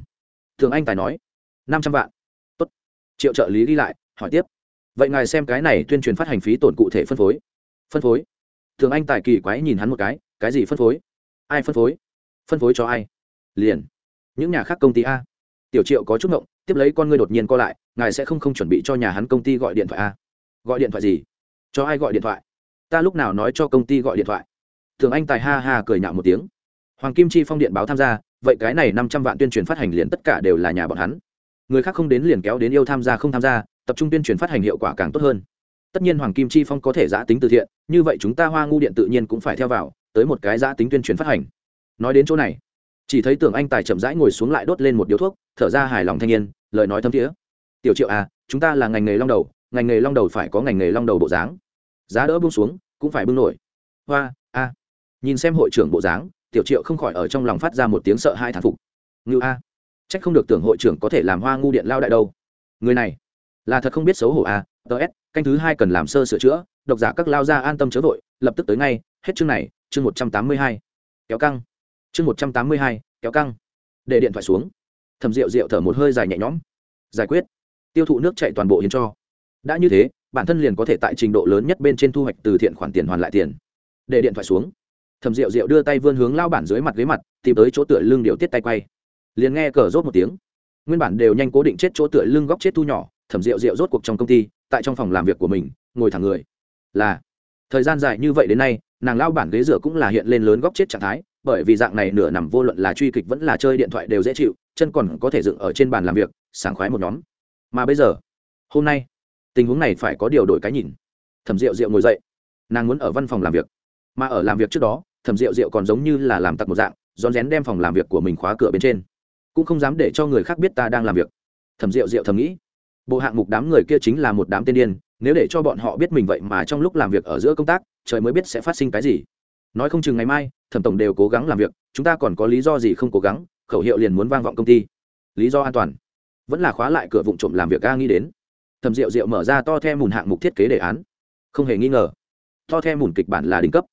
Thường anh tài nói. Năm trăm vạn triệu trợ lý đi lại, hỏi tiếp. Vậy ngài xem cái này tuyên truyền phát hành phí tổn cụ thể phân phối. Phân phối? Thường anh tài kỳ quái nhìn hắn một cái cái gì phân phối? Ai phân phối? Phân phối cho ai? Liền. Những nhà khác công ty a. Tiểu triệu có chút ngộng, tiếp lấy con ngươi đột nhiên co lại, ngài sẽ không không chuẩn bị cho nhà hắn công ty gọi điện thoại a. Gọi điện thoại gì? Cho ai gọi điện thoại? Ta lúc nào nói cho công ty gọi điện thoại? Thường anh tài ha ha cười nhạo một tiếng. Hoàng kim chi phong điện báo tham gia, vậy cái này năm trăm vạn tuyên truyền phát hành liền tất cả đều là nhà bọn hắn người khác không đến liền kéo đến yêu tham gia không tham gia, tập trung tuyên truyền phát hành hiệu quả càng tốt hơn. Tất nhiên hoàng kim chi phong có thể giã tính từ thiện, như vậy chúng ta hoa ngu điện tự nhiên cũng phải theo vào, tới một cái giã tính tuyên truyền phát hành. Nói đến chỗ này, chỉ thấy tưởng anh tài chậm rãi ngồi xuống lại đốt lên một điếu thuốc, thở ra hài lòng thanh niên, lời nói thâm thiế. Tiểu triệu à chúng ta là ngành nghề long đầu, ngành nghề long đầu phải có ngành nghề long đầu bộ dáng. Giá đỡ bung xuống, cũng phải bưng nổi. Hoa, a. Nhìn xem hội trưởng bộ dáng, tiểu triệu không khỏi ở trong lòng phát ra một tiếng sợ hai thán phục. Ngự a trách không được tưởng hội trưởng có thể làm hoa ngu điện lao đại đâu. Người này, là thật không biết xấu hổ à, a ts canh thứ hai cần làm sơ sửa chữa, độc giả các lao ra an tâm chớ vội, lập tức tới ngay, hết chương này, chương một trăm tám mươi hai. Kéo căng. Chương một trăm tám mươi hai, kéo căng. Để điện thoại xuống. Thầm rượu rượu thở một hơi dài nhẹ nhõm. Giải quyết. Tiêu thụ nước chạy toàn bộ hiến cho. Đã như thế, bản thân liền có thể tại trình độ lớn nhất bên trên thu hoạch từ thiện khoản tiền hoàn lại tiền. Để điện thoại xuống. Thầm rượu rượu đưa tay vươn hướng lao bản dưới mặt ghế mặt, tìm tới chỗ tựa lưng điều tiết tay quay liền nghe cờ rốt một tiếng. Nguyên bản đều nhanh cố định chết chỗ tựa lưng góc chết thu nhỏ, thẩm rượu rượu rốt cuộc trong công ty, tại trong phòng làm việc của mình, ngồi thẳng người. Là, thời gian dài như vậy đến nay, nàng lao bản ghế rửa cũng là hiện lên lớn góc chết trạng thái, bởi vì dạng này nửa nằm vô luận là truy kịch vẫn là chơi điện thoại đều dễ chịu, chân còn có thể dựng ở trên bàn làm việc, sảng khoái một nhóm. Mà bây giờ, hôm nay, tình huống này phải có điều đổi cái nhìn. Thẩm rượu rượu ngồi dậy, nàng muốn ở văn phòng làm việc. Mà ở làm việc trước đó, thẩm rượu rượu còn giống như là làm tặc một dạng, rón rén đem phòng làm việc của mình khóa cửa bên trên cũng không dám để cho người khác biết ta đang làm việc. Thẩm rượu rượu thầm nghĩ, bộ hạng mục đám người kia chính là một đám tên điên, nếu để cho bọn họ biết mình vậy mà trong lúc làm việc ở giữa công tác, trời mới biết sẽ phát sinh cái gì. Nói không chừng ngày mai, thẩm tổng đều cố gắng làm việc, chúng ta còn có lý do gì không cố gắng, khẩu hiệu liền muốn vang vọng công ty. Lý do an toàn. Vẫn là khóa lại cửa vụ trộm làm việc ga nghĩ đến. Thẩm rượu rượu mở ra to theo mùn hạng mục thiết kế đề án. Không hề nghi ngờ, to theo mùn kịch bản là đỉnh cấp.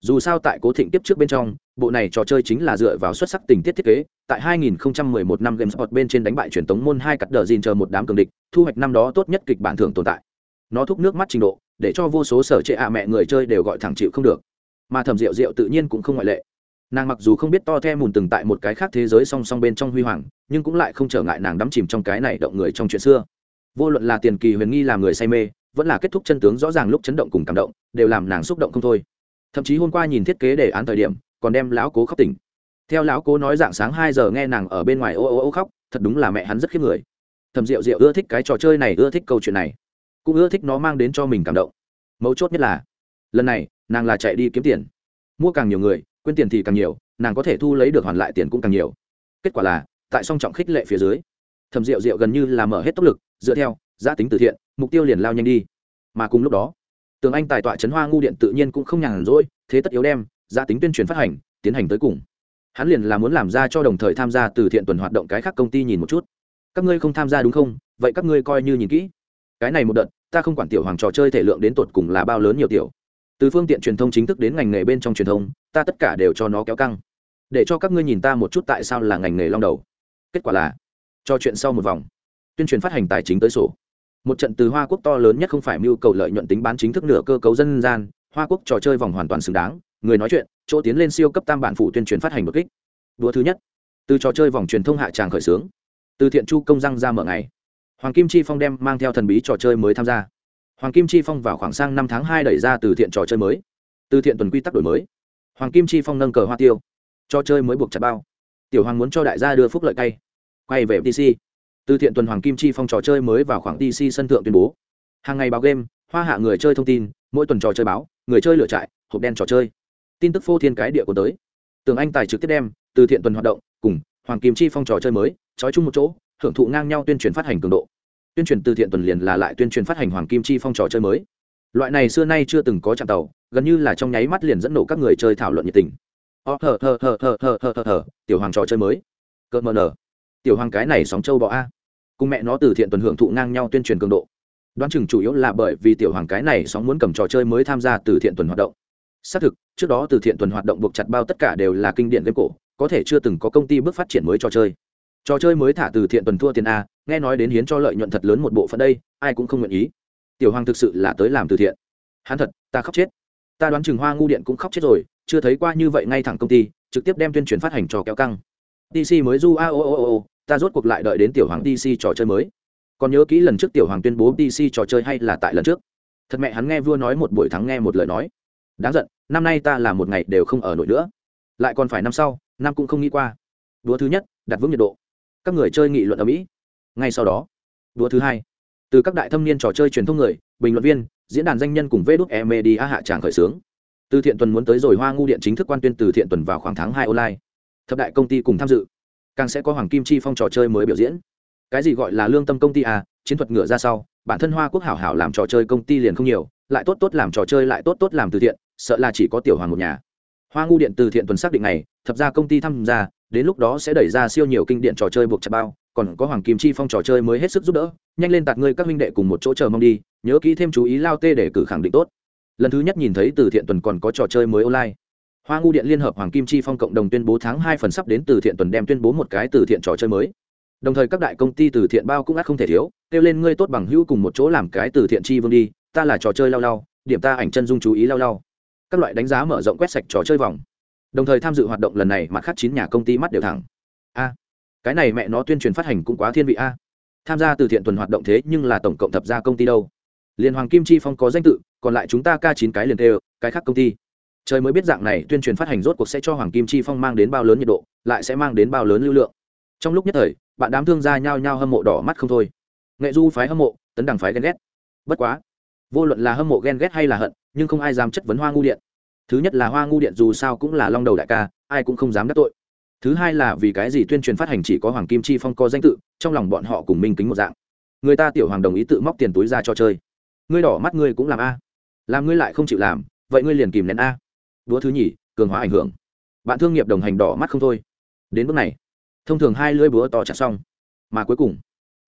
Dù sao tại cố thịnh tiếp trước bên trong bộ này trò chơi chính là dựa vào xuất sắc tình tiết thiết kế, tại 2011 năm gamespot bên trên đánh bại truyền tống môn hai cắt đờ dìn chờ một đám cường địch, thu hoạch năm đó tốt nhất kịch bản thường tồn tại. Nó thúc nước mắt trình độ, để cho vô số sở trệ ạ mẹ người chơi đều gọi thẳng chịu không được. Mà thẩm rượu rượu tự nhiên cũng không ngoại lệ. Nàng mặc dù không biết to the mùn từng tại một cái khác thế giới song song bên trong huy hoàng, nhưng cũng lại không trở ngại nàng đắm chìm trong cái này động người trong chuyện xưa. Vô luận là tiền kỳ huyền nghi làm người say mê, vẫn là kết thúc chân tướng rõ ràng lúc chấn động cùng cảm động, đều làm nàng xúc động không thôi. Thậm chí hôm qua nhìn thiết kế đề án thời điểm còn đem lão cố khóc tỉnh. Theo lão cố nói dạng sáng hai giờ nghe nàng ở bên ngoài ô ô ô khóc, thật đúng là mẹ hắn rất khiếp người. Thầm rượu rượu ưa thích cái trò chơi này, ưa thích câu chuyện này. Cũng ưa thích nó mang đến cho mình cảm động. Mấu chốt nhất là, lần này, nàng là chạy đi kiếm tiền. Mua càng nhiều người, quên tiền thì càng nhiều, nàng có thể thu lấy được hoàn lại tiền cũng càng nhiều. Kết quả là, tại song trọng khích lệ phía dưới, thẩm rượu rượu gần như là mở hết tốc lực, dựa theo, giá tính từ thiện, mục tiêu liền lao nhanh đi. Mà cùng lúc đó, tường anh tài tọa trấn hoa ngu điện tự nhiên cũng không nhàn rỗi, thế tất yếu đem giá tính tuyên truyền phát hành, tiến hành tới cùng. Hắn liền là muốn làm ra cho đồng thời tham gia từ thiện tuần hoạt động cái khác công ty nhìn một chút. Các ngươi không tham gia đúng không? Vậy các ngươi coi như nhìn kỹ. Cái này một đợt, ta không quản tiểu hoàng trò chơi thể lượng đến tột cùng là bao lớn nhiều tiểu. Từ phương tiện truyền thông chính thức đến ngành nghề bên trong truyền thông, ta tất cả đều cho nó kéo căng. Để cho các ngươi nhìn ta một chút tại sao là ngành nghề long đầu. Kết quả là, cho chuyện sau một vòng. Tuyên truyền phát hành tài chính tới sổ. Một trận từ hoa quốc to lớn nhất không phải mưu cầu lợi nhuận tính bán chính thức nửa cơ cấu dân gian, hoa quốc trò chơi vòng hoàn toàn xứng đáng người nói chuyện, chỗ tiến lên siêu cấp tam bản phụ tuyên truyền phát hành đột kích. Đua thứ nhất, từ trò chơi vòng truyền thông hạ tràng khởi xướng. Từ thiện chu công răng ra mở ngày, hoàng kim chi phong đem mang theo thần bí trò chơi mới tham gia. Hoàng kim chi phong vào khoảng sang năm tháng hai đẩy ra từ thiện trò chơi mới. Từ thiện tuần quy tắc đổi mới. Hoàng kim chi phong nâng cờ hoa tiêu. Trò chơi mới buộc chặt bao. Tiểu hoàng muốn cho đại gia đưa phúc lợi cay. Quay về tc từ thiện tuần hoàng kim chi phong trò chơi mới vào khoảng tc sân thượng tuyên bố. Hàng ngày báo game, hoa hạ người chơi thông tin, mỗi tuần trò chơi báo, người chơi lựa trại, hộp đen trò chơi tin tức phô thiên cái địa của tới. Tường anh tài trực tiếp đem từ thiện tuần hoạt động cùng hoàng kim chi phong trò chơi mới trói chung một chỗ, hưởng thụ ngang nhau tuyên truyền phát hành cường độ. Tuyên truyền từ thiện tuần liền là lại tuyên truyền phát hành hoàng kim chi phong trò chơi mới. Loại này xưa nay chưa từng có chạm tàu, gần như là trong nháy mắt liền dẫn nổ các người chơi thảo luận nhiệt tình. Ờ, Ó thờ thờ thờ thờ thờ thờ thờ thờ tiểu hoàng trò chơi mới. Cỡ mờ nở. Tiểu hoàng cái này sóng châu bọ a. Cùng mẹ nó từ thiện tuần hưởng thụ ngang nhau tuyên truyền cường độ. Đoán chừng chủ yếu là bởi vì tiểu hoàng cái này sóng muốn cầm trò chơi mới tham gia từ thiện tuần hoạt động xác thực, trước đó từ thiện tuần hoạt động buộc chặt bao tất cả đều là kinh điển game cổ, có thể chưa từng có công ty bước phát triển mới trò chơi. Trò chơi mới thả từ thiện tuần thua tiền a, nghe nói đến hiến cho lợi nhuận thật lớn một bộ phận đây, ai cũng không nguyện ý. Tiểu hoàng thực sự là tới làm từ thiện. Hắn thật, ta khóc chết. Ta đoán chừng hoa ngu điện cũng khóc chết rồi, chưa thấy qua như vậy ngay thẳng công ty, trực tiếp đem tuyên truyền phát hành trò kéo căng. Dc mới du a o o o ta rốt cuộc lại đợi đến tiểu hoàng dc trò chơi mới. Còn nhớ kỹ lần trước tiểu hoàng tuyên bố dc trò chơi hay là tại lần trước. Thật mẹ hắn nghe vua nói một buổi thắng nghe một lời nói đáng giận, năm nay ta làm một ngày đều không ở nổi nữa. Lại còn phải năm sau, năm cũng không nghĩ qua. Đúa thứ nhất, đặt vững nhiệt độ. Các người chơi nghị luận ở mỹ. Ngay sau đó đúa thứ hai. Từ các đại thâm niên trò chơi truyền thông người, bình luận viên, diễn đàn danh nhân cùng vê đúc e media hạ tràng khởi xướng từ thiện tuần muốn tới rồi hoa ngu điện chính thức quan tuyên từ thiện tuần vào khoảng tháng hai online. Thập đại công ty cùng tham dự. Càng sẽ có hoàng kim chi phong trò chơi mới biểu diễn. Cái gì gọi là lương tâm công ty à? Chiến thuật ngựa ra sau, bản thân hoa quốc hảo hảo làm trò chơi công ty liền không nhiều, lại tốt tốt làm trò chơi lại tốt tốt làm từ thiện sợ là chỉ có tiểu hoàng một nhà. Hoa ngu điện từ thiện tuần xác định này, thập ra công ty tham gia, đến lúc đó sẽ đẩy ra siêu nhiều kinh điện trò chơi buộc chặt bao, còn có hoàng kim chi phong trò chơi mới hết sức giúp đỡ, nhanh lên tạt ngươi các huynh đệ cùng một chỗ chờ mong đi, nhớ kỹ thêm chú ý lao tê để cử khẳng định tốt. Lần thứ nhất nhìn thấy từ thiện tuần còn có trò chơi mới online. Hoa ngu điện liên hợp hoàng kim chi phong cộng đồng tuyên bố tháng hai phần sắp đến từ thiện tuần đem tuyên bố một cái từ thiện trò chơi mới. Đồng thời các đại công ty từ thiện bao cũng ắt không thể thiếu, kêu lên ngươi tốt bằng hữu cùng một chỗ làm cái từ thiện chi vương đi, ta là trò chơi lao lao điểm ta ảnh chân dung chú ý lao lao các loại đánh giá mở rộng quét sạch trò chơi vòng. Đồng thời tham dự hoạt động lần này, mặt khác chín nhà công ty mắt đều thẳng. A, cái này mẹ nó tuyên truyền phát hành cũng quá thiên vị a. Tham gia từ thiện tuần hoạt động thế nhưng là tổng cộng thập gia công ty đâu. Liền hoàng kim chi phong có danh tự, còn lại chúng ta ca chín cái liền tê cái khác công ty. Trời mới biết dạng này tuyên truyền phát hành rốt cuộc sẽ cho hoàng kim chi phong mang đến bao lớn nhiệt độ, lại sẽ mang đến bao lớn lưu lượng. Trong lúc nhất thời, bạn đám thương gia nhao nhao hâm mộ đỏ mắt không thôi. Nghệ du phái hâm mộ, tấn đằng phái ghen ghét. Bất quá vô luận là hâm mộ ghen ghét hay là hận, nhưng không ai dám chất vấn hoa ngu điện. Thứ nhất là hoa ngu điện dù sao cũng là long đầu đại ca, ai cũng không dám đắc tội. Thứ hai là vì cái gì tuyên truyền phát hành chỉ có hoàng kim chi phong có danh tự, trong lòng bọn họ cùng minh kính một dạng. Người ta tiểu hoàng đồng ý tự móc tiền túi ra cho chơi. Ngươi đỏ mắt ngươi cũng làm a. Làm ngươi lại không chịu làm, vậy ngươi liền kìm nén a. Đúa thứ nhì, cường hóa ảnh hưởng. Bạn thương nghiệp đồng hành đỏ mắt không thôi. Đến bước này, thông thường hai lưỡi búa to chặt xong. Mà cuối cùng,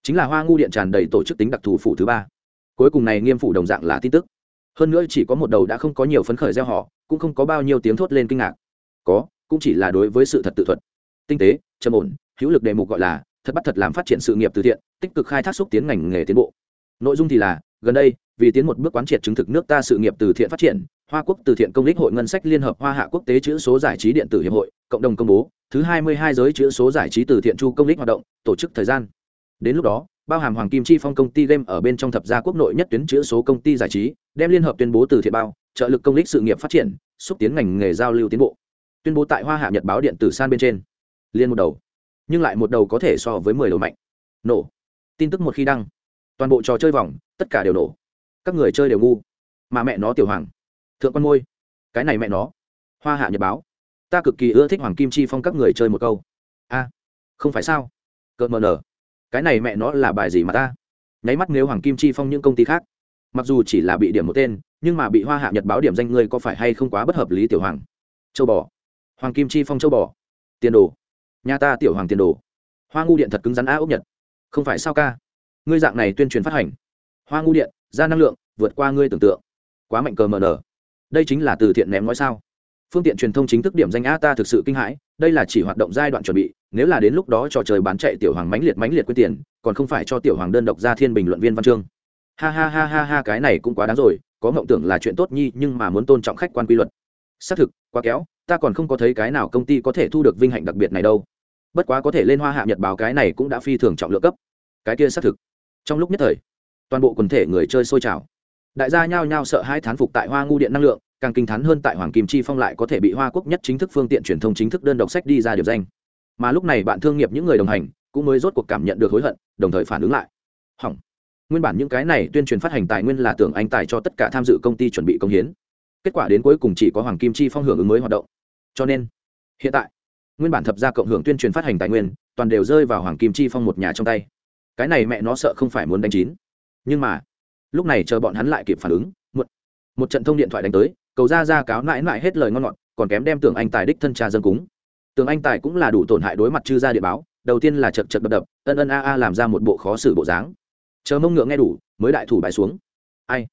chính là hoa ngu điện tràn đầy tổ chức tính đặc thù phụ thứ ba cuối cùng này nghiêm phủ đồng dạng là tin tức. Hơn nữa chỉ có một đầu đã không có nhiều phấn khởi gieo họ, cũng không có bao nhiêu tiếng thốt lên kinh ngạc. Có, cũng chỉ là đối với sự thật tự thuật. Tinh tế, trầm ổn, hữu lực đề mục gọi là thật bắt thật làm phát triển sự nghiệp từ thiện, tích cực khai thác xúc tiến ngành nghề tiến bộ. Nội dung thì là, gần đây, vì tiến một bước quán triệt chứng thực nước ta sự nghiệp từ thiện phát triển, hoa quốc từ thiện công lý hội ngân sách liên hợp hoa hạ quốc tế chữ số giải trí điện tử hiệp hội, cộng đồng công bố, thứ hai mươi hai giới chữ số giải trí từ thiện chu công lý hoạt động, tổ chức thời gian. Đến lúc đó bao hàm hoàng kim chi phong công ty game ở bên trong thập gia quốc nội nhất tuyến chữ số công ty giải trí, đem liên hợp tuyên bố từ thiện bao, trợ lực công lý sự nghiệp phát triển, xúc tiến ngành nghề giao lưu tiến bộ. Tuyên bố tại hoa hạ nhật báo điện tử san bên trên. Liên một đầu. Nhưng lại một đầu có thể so với mười đầu mạnh. Nổ. Tin tức một khi đăng. Toàn bộ trò chơi vòng, tất cả đều nổ. Các người chơi đều ngu. Mà mẹ nó tiểu hoàng. Thượng quan môi. Cái này mẹ nó. Hoa hạ nhật báo. Ta cực kỳ ưa thích hoàng kim chi phong các người chơi một câu. A. Không phải sao? Cợt mờ nở cái này mẹ nó là bài gì mà ta? Nháy mắt nếu hoàng kim chi phong những công ty khác. Mặc dù chỉ là bị điểm một tên, nhưng mà bị hoa hạ nhật báo điểm danh ngươi có phải hay không quá bất hợp lý, tiểu hoàng? Châu bò. Hoàng kim chi phong châu bò. Tiền đồ. Nhà ta tiểu hoàng tiền đồ. Hoa ngu điện thật cứng rắn a ốc nhật. Không phải sao ca? Ngươi dạng này tuyên truyền phát hành. Hoa ngu điện, ra năng lượng, vượt qua ngươi tưởng tượng. Quá mạnh cờ mờ nở đây chính là từ thiện ném nói sao? Phương tiện truyền thông chính thức điểm danh a ta thực sự kinh hãi, đây là chỉ hoạt động giai đoạn chuẩn bị, nếu là đến lúc đó trò chơi bán chạy tiểu hoàng mãnh liệt mãnh liệt quyết tiền, còn không phải cho tiểu hoàng đơn độc ra thiên bình luận viên văn chương. Ha ha ha ha ha, cái này cũng quá đáng rồi, có mộng tưởng là chuyện tốt nhi, nhưng mà muốn tôn trọng khách quan quy luật. Xác thực, quá kéo, ta còn không có thấy cái nào công ty có thể thu được vinh hạnh đặc biệt này đâu. Bất quá có thể lên hoa hạ nhật báo cái này cũng đã phi thường trọng lượng cấp. Cái kia xác thực. Trong lúc nhất thời, toàn bộ quần thể người chơi sôi trào. Đại gia nhao nhao sợ hai thán phục tại hoa ngu điện năng lượng càng kinh thán hơn tại hoàng kim chi phong lại có thể bị hoa quốc nhất chính thức phương tiện truyền thông chính thức đơn độc sách đi ra điểm danh. Mà lúc này bạn thương nghiệp những người đồng hành cũng mới rốt cuộc cảm nhận được hối hận đồng thời phản ứng lại. Hỏng. Nguyên bản những cái này tuyên truyền phát hành tài nguyên là tưởng anh tài cho tất cả tham dự công ty chuẩn bị công hiến. Kết quả đến cuối cùng chỉ có hoàng kim chi phong hưởng ứng mới hoạt động. Cho nên hiện tại nguyên bản thập gia cộng hưởng tuyên truyền phát hành tài nguyên toàn đều rơi vào hoàng kim chi phong một nhà trong tay. Cái này mẹ nó sợ không phải muốn đánh chín. Nhưng mà lúc này chờ bọn hắn lại kịp phản ứng một, một trận thông điện thoại đánh tới cầu ra ra cáo mãi mãi hết lời ngon ngọt, còn kém đem tưởng anh tài đích thân cha dân cúng. Tưởng anh tài cũng là đủ tổn hại đối mặt chư gia địa báo, đầu tiên là chật chật đập đập, ân ân a a làm ra một bộ khó xử bộ dáng. Chờ mông ngựa nghe đủ, mới đại thủ bài xuống. Ai?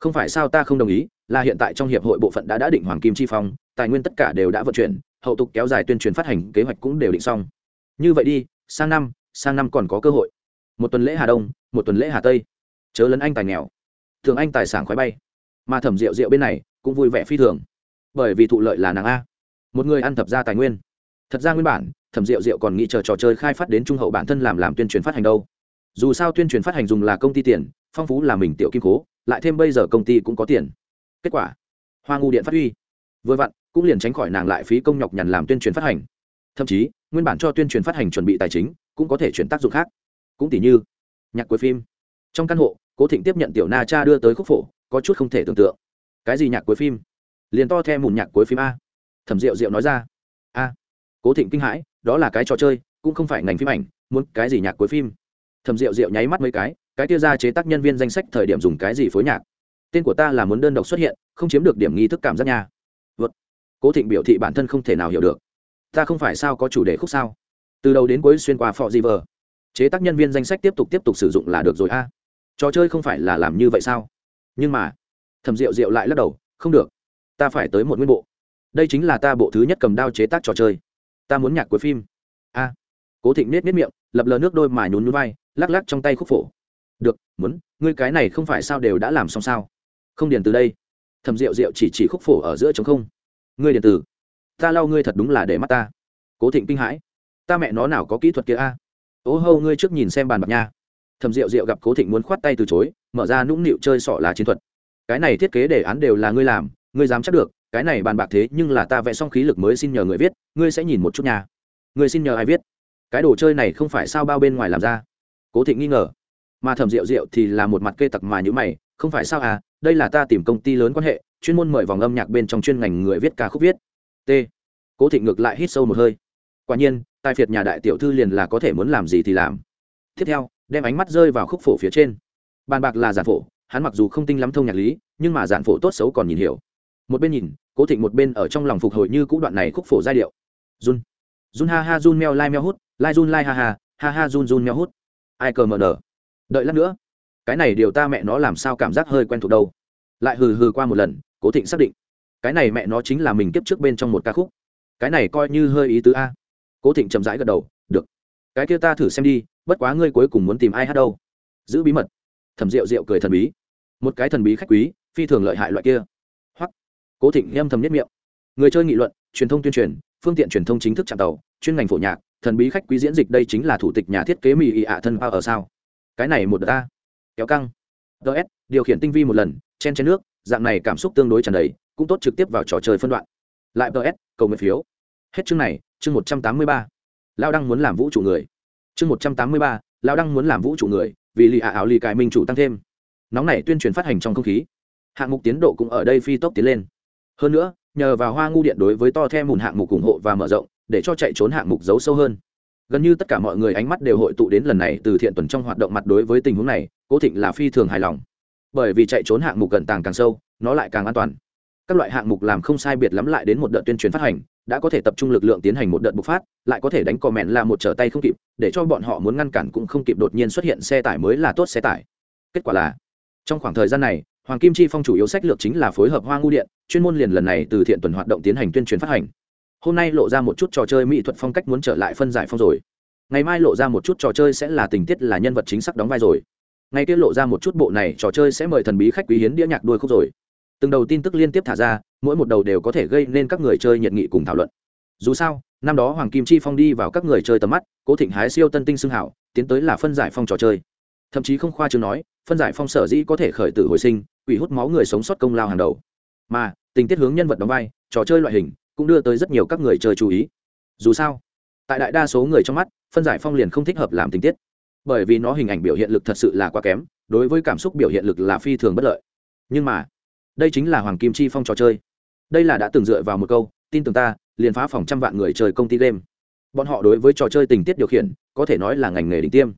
Không phải sao ta không đồng ý, là hiện tại trong hiệp hội bộ phận đã đã định hoàng kim chi phong, tài nguyên tất cả đều đã vận chuyển, hậu tục kéo dài tuyên truyền phát hành, kế hoạch cũng đều định xong. Như vậy đi, sang năm sang năm còn có cơ hội. Một tuần lễ hà đông, một tuần lễ hà tây. Chớ lấn anh tài nghèo. Thường anh tài sản khoái bay. Mà thẩm rượu rượu bên này cũng vui vẻ phi thường. Bởi vì thụ lợi là nàng a. Một người ăn thập ra tài nguyên. Thật ra nguyên bản, thẩm rượu rượu còn nghĩ chờ trò chơi khai phát đến trung hậu bản thân làm làm tuyên truyền phát hành đâu. Dù sao tuyên truyền phát hành dùng là công ty tiền, phong phú là mình tiểu kim cố, lại thêm bây giờ công ty cũng có tiền. Kết quả, hoa ngu điện phát huy. Vừa vặn, cũng liền tránh khỏi nàng lại phí công nhọc nhằn làm tuyên truyền phát hành. Thậm chí, nguyên bản cho tuyên truyền phát hành chuẩn bị tài chính, cũng có thể chuyển tác dụng khác. Cũng tỷ như, nhạc cuối phim. Trong căn hộ, cố thịnh tiếp nhận tiểu na cha đưa tới khúc phổ, có chút không thể tưởng tượng cái gì nhạc cuối phim? Liền to theo mùn nhạc cuối phim a. Thẩm rượu rượu nói ra. A. Cố thịnh kinh hãi, đó là cái trò chơi, cũng không phải ngành phim ảnh, muốn cái gì nhạc cuối phim? Thẩm rượu rượu nháy mắt mấy cái cái kia ra chế tác nhân viên danh sách thời điểm dùng cái gì phối nhạc? Tên của ta là muốn đơn độc xuất hiện, không chiếm được điểm nghi thức cảm giác nha. Vượt. Cố thịnh biểu thị bản thân không thể nào hiểu được. Ta không phải sao có chủ đề khúc sao? Từ đầu đến cuối xuyên qua phò di vờ chế tác nhân viên danh sách tiếp tục tiếp tục sử dụng là được rồi a. Trò chơi không phải là làm như vậy sao? Nhưng mà thẩm rượu rượu lại lắc đầu, không được, ta phải tới một nguyên bộ. Đây chính là ta bộ thứ nhất cầm đao chế tác trò chơi. Ta muốn nhạc cuối phim. A. Cố thịnh nết nết miệng, lập lờ nước đôi mà nhún núi vai, lắc lắc trong tay khúc phổ. Được, muốn, ngươi cái này không phải sao đều đã làm xong sao? Không điền từ đây. Thầm rượu rượu chỉ chỉ khúc phổ ở giữa chống không. Ngươi điền từ ta lau ngươi thật đúng là để mắt ta. Cố thịnh kinh hãi. Ta mẹ nó nào có kỹ thuật kia a? À? ô hâu ngươi trước nhìn xem bàn bạc nha. Thầm rượu rượu gặp cố thịnh muốn khoát tay từ chối, mở ra nũng nịu chơi sọ là chiến thuật cái này thiết kế đề án đều là ngươi làm, ngươi dám chắc được, cái này bàn bạc thế nhưng là ta vẽ xong khí lực mới xin nhờ người viết, ngươi sẽ nhìn một chút nhà ngươi xin nhờ ai viết? Cái đồ chơi này không phải sao bao bên ngoài làm ra? Cố thịnh nghi ngờ. Mà thẩm rượu rượu thì là một mặt kê tặc mà như mày, không phải sao à đây là ta tìm công ty lớn quan hệ, chuyên môn mời vòng âm nhạc bên trong chuyên ngành người viết ca khúc viết. T. Cố thịnh ngược lại hít sâu một hơi. Quả nhiên, tài phiệt nhà đại tiểu thư liền là có thể muốn làm gì thì làm. Tiếp theo, đem ánh mắt rơi vào khúc phổ phía trên. Bàn bạc là giản phổ hắn mặc dù không tinh lắm thông nhạc lý, nhưng mà giản phổ tốt xấu còn nhìn hiểu. Một bên nhìn, cố thịnh một bên ở trong lòng phục hồi như cũ đoạn này khúc phổ giai điệu. Run. Run ha ha, run meo lai meo hút, lai run lai ha ha ha ha, run run meo hút. Ai cờ mờ nở. Đợi lát nữa. Cái này điều ta mẹ nó làm sao cảm giác hơi quen thuộc đâu. Lại hừ hừ qua một lần, cố thịnh xác định. Cái này mẹ nó chính là mình kiếp trước bên trong một ca khúc. Cái này coi như hơi ý tứ a. Cố thịnh chậm rãi gật đầu, được. Cái kia ta thử xem đi, bất quá ngươi cuối cùng muốn tìm ai hát đâu? Giữ bí mật thẩm rượu rượu cười thần bí. Một cái thần bí khách quý, phi thường lợi hại loại kia. Hoặc, cố thịnh âm thầm nhất miệng. Người chơi nghị luận, truyền thông tuyên truyền, phương tiện truyền thông chính thức chạm tàu, chuyên ngành phổ nhạc, thần bí khách quý diễn dịch đây chính là thủ tịch nhà thiết kế mỹ ị ạ thân bao ở sao? Cái này một đợt ta. Kéo căng. Ts điều khiển tinh vi một lần, chen chen nước, dạng này cảm xúc tương đối tràn đầy, cũng tốt trực tiếp vào trò chơi phân đoạn. Lại ts cầu nguyện phiếu. Hết chương này, chương một trăm tám mươi ba. Lao đăng muốn làm vũ trụ người. Chương một trăm tám mươi ba, lao đăng muốn làm vũ trụ người vì lì ạ áo lì cài minh chủ tăng thêm. Nóng này tuyên truyền phát hành trong không khí. Hạng mục tiến độ cũng ở đây phi tốc tiến lên. Hơn nữa, nhờ vào hoa ngu điện đối với to the mùn hạng mục ủng hộ và mở rộng, để cho chạy trốn hạng mục giấu sâu hơn. Gần như tất cả mọi người ánh mắt đều hội tụ đến lần này từ thiện tuần trong hoạt động mặt đối với tình huống này, cố thịnh là phi thường hài lòng. Bởi vì chạy trốn hạng mục gần tàng càng sâu, nó lại càng an toàn. Các loại hạng mục làm không sai biệt lắm lại đến một đợt tuyên truyền phát hành đã có thể tập trung lực lượng tiến hành một đợt bộc phát, lại có thể đánh cò mẹn là một trở tay không kịp, để cho bọn họ muốn ngăn cản cũng không kịp đột nhiên xuất hiện xe tải mới là tốt xe tải. Kết quả là, trong khoảng thời gian này, hoàng kim chi phong chủ yếu sách lược chính là phối hợp hoa ngu điện, chuyên môn liền lần này từ thiện tuần hoạt động tiến hành tuyên truyền phát hành. Hôm nay lộ ra một chút trò chơi mỹ thuật phong cách muốn trở lại phân giải phong rồi. Ngày mai lộ ra một chút trò chơi sẽ là tình tiết là nhân vật chính xác đóng vai rồi. Ngày kia lộ ra một chút bộ này trò chơi sẽ mời thần bí khách quý hiến đĩa nhạc đuôi khúc rồi. Từng đầu tin tức liên tiếp thả ra mỗi một đầu đều có thể gây nên các người chơi nhiệt nghị cùng thảo luận. Dù sao, năm đó hoàng kim chi phong đi vào các người chơi tầm mắt, cố thịnh hái siêu tân tinh xưng hảo, tiến tới là phân giải phong trò chơi. Thậm chí không khoa chương nói, phân giải phong sở dĩ có thể khởi tử hồi sinh, quỷ hút máu người sống sót công lao hàng đầu. Mà, tình tiết hướng nhân vật đóng vai, trò chơi loại hình, cũng đưa tới rất nhiều các người chơi chú ý. Dù sao, tại đại đa số người trong mắt, phân giải phong liền không thích hợp làm tình tiết. Bởi vì nó hình ảnh biểu hiện lực thật sự là quá kém, đối với cảm xúc biểu hiện lực là phi thường bất lợi. Nhưng mà, đây chính là hoàng kim chi phong trò chơi đây là đã từng dựa vào một câu, tin tưởng ta, liền phá phòng trăm vạn người chơi công ty game. Bọn họ đối với trò chơi tình tiết điều khiển, có thể nói là ngành nghề đỉnh tiêm.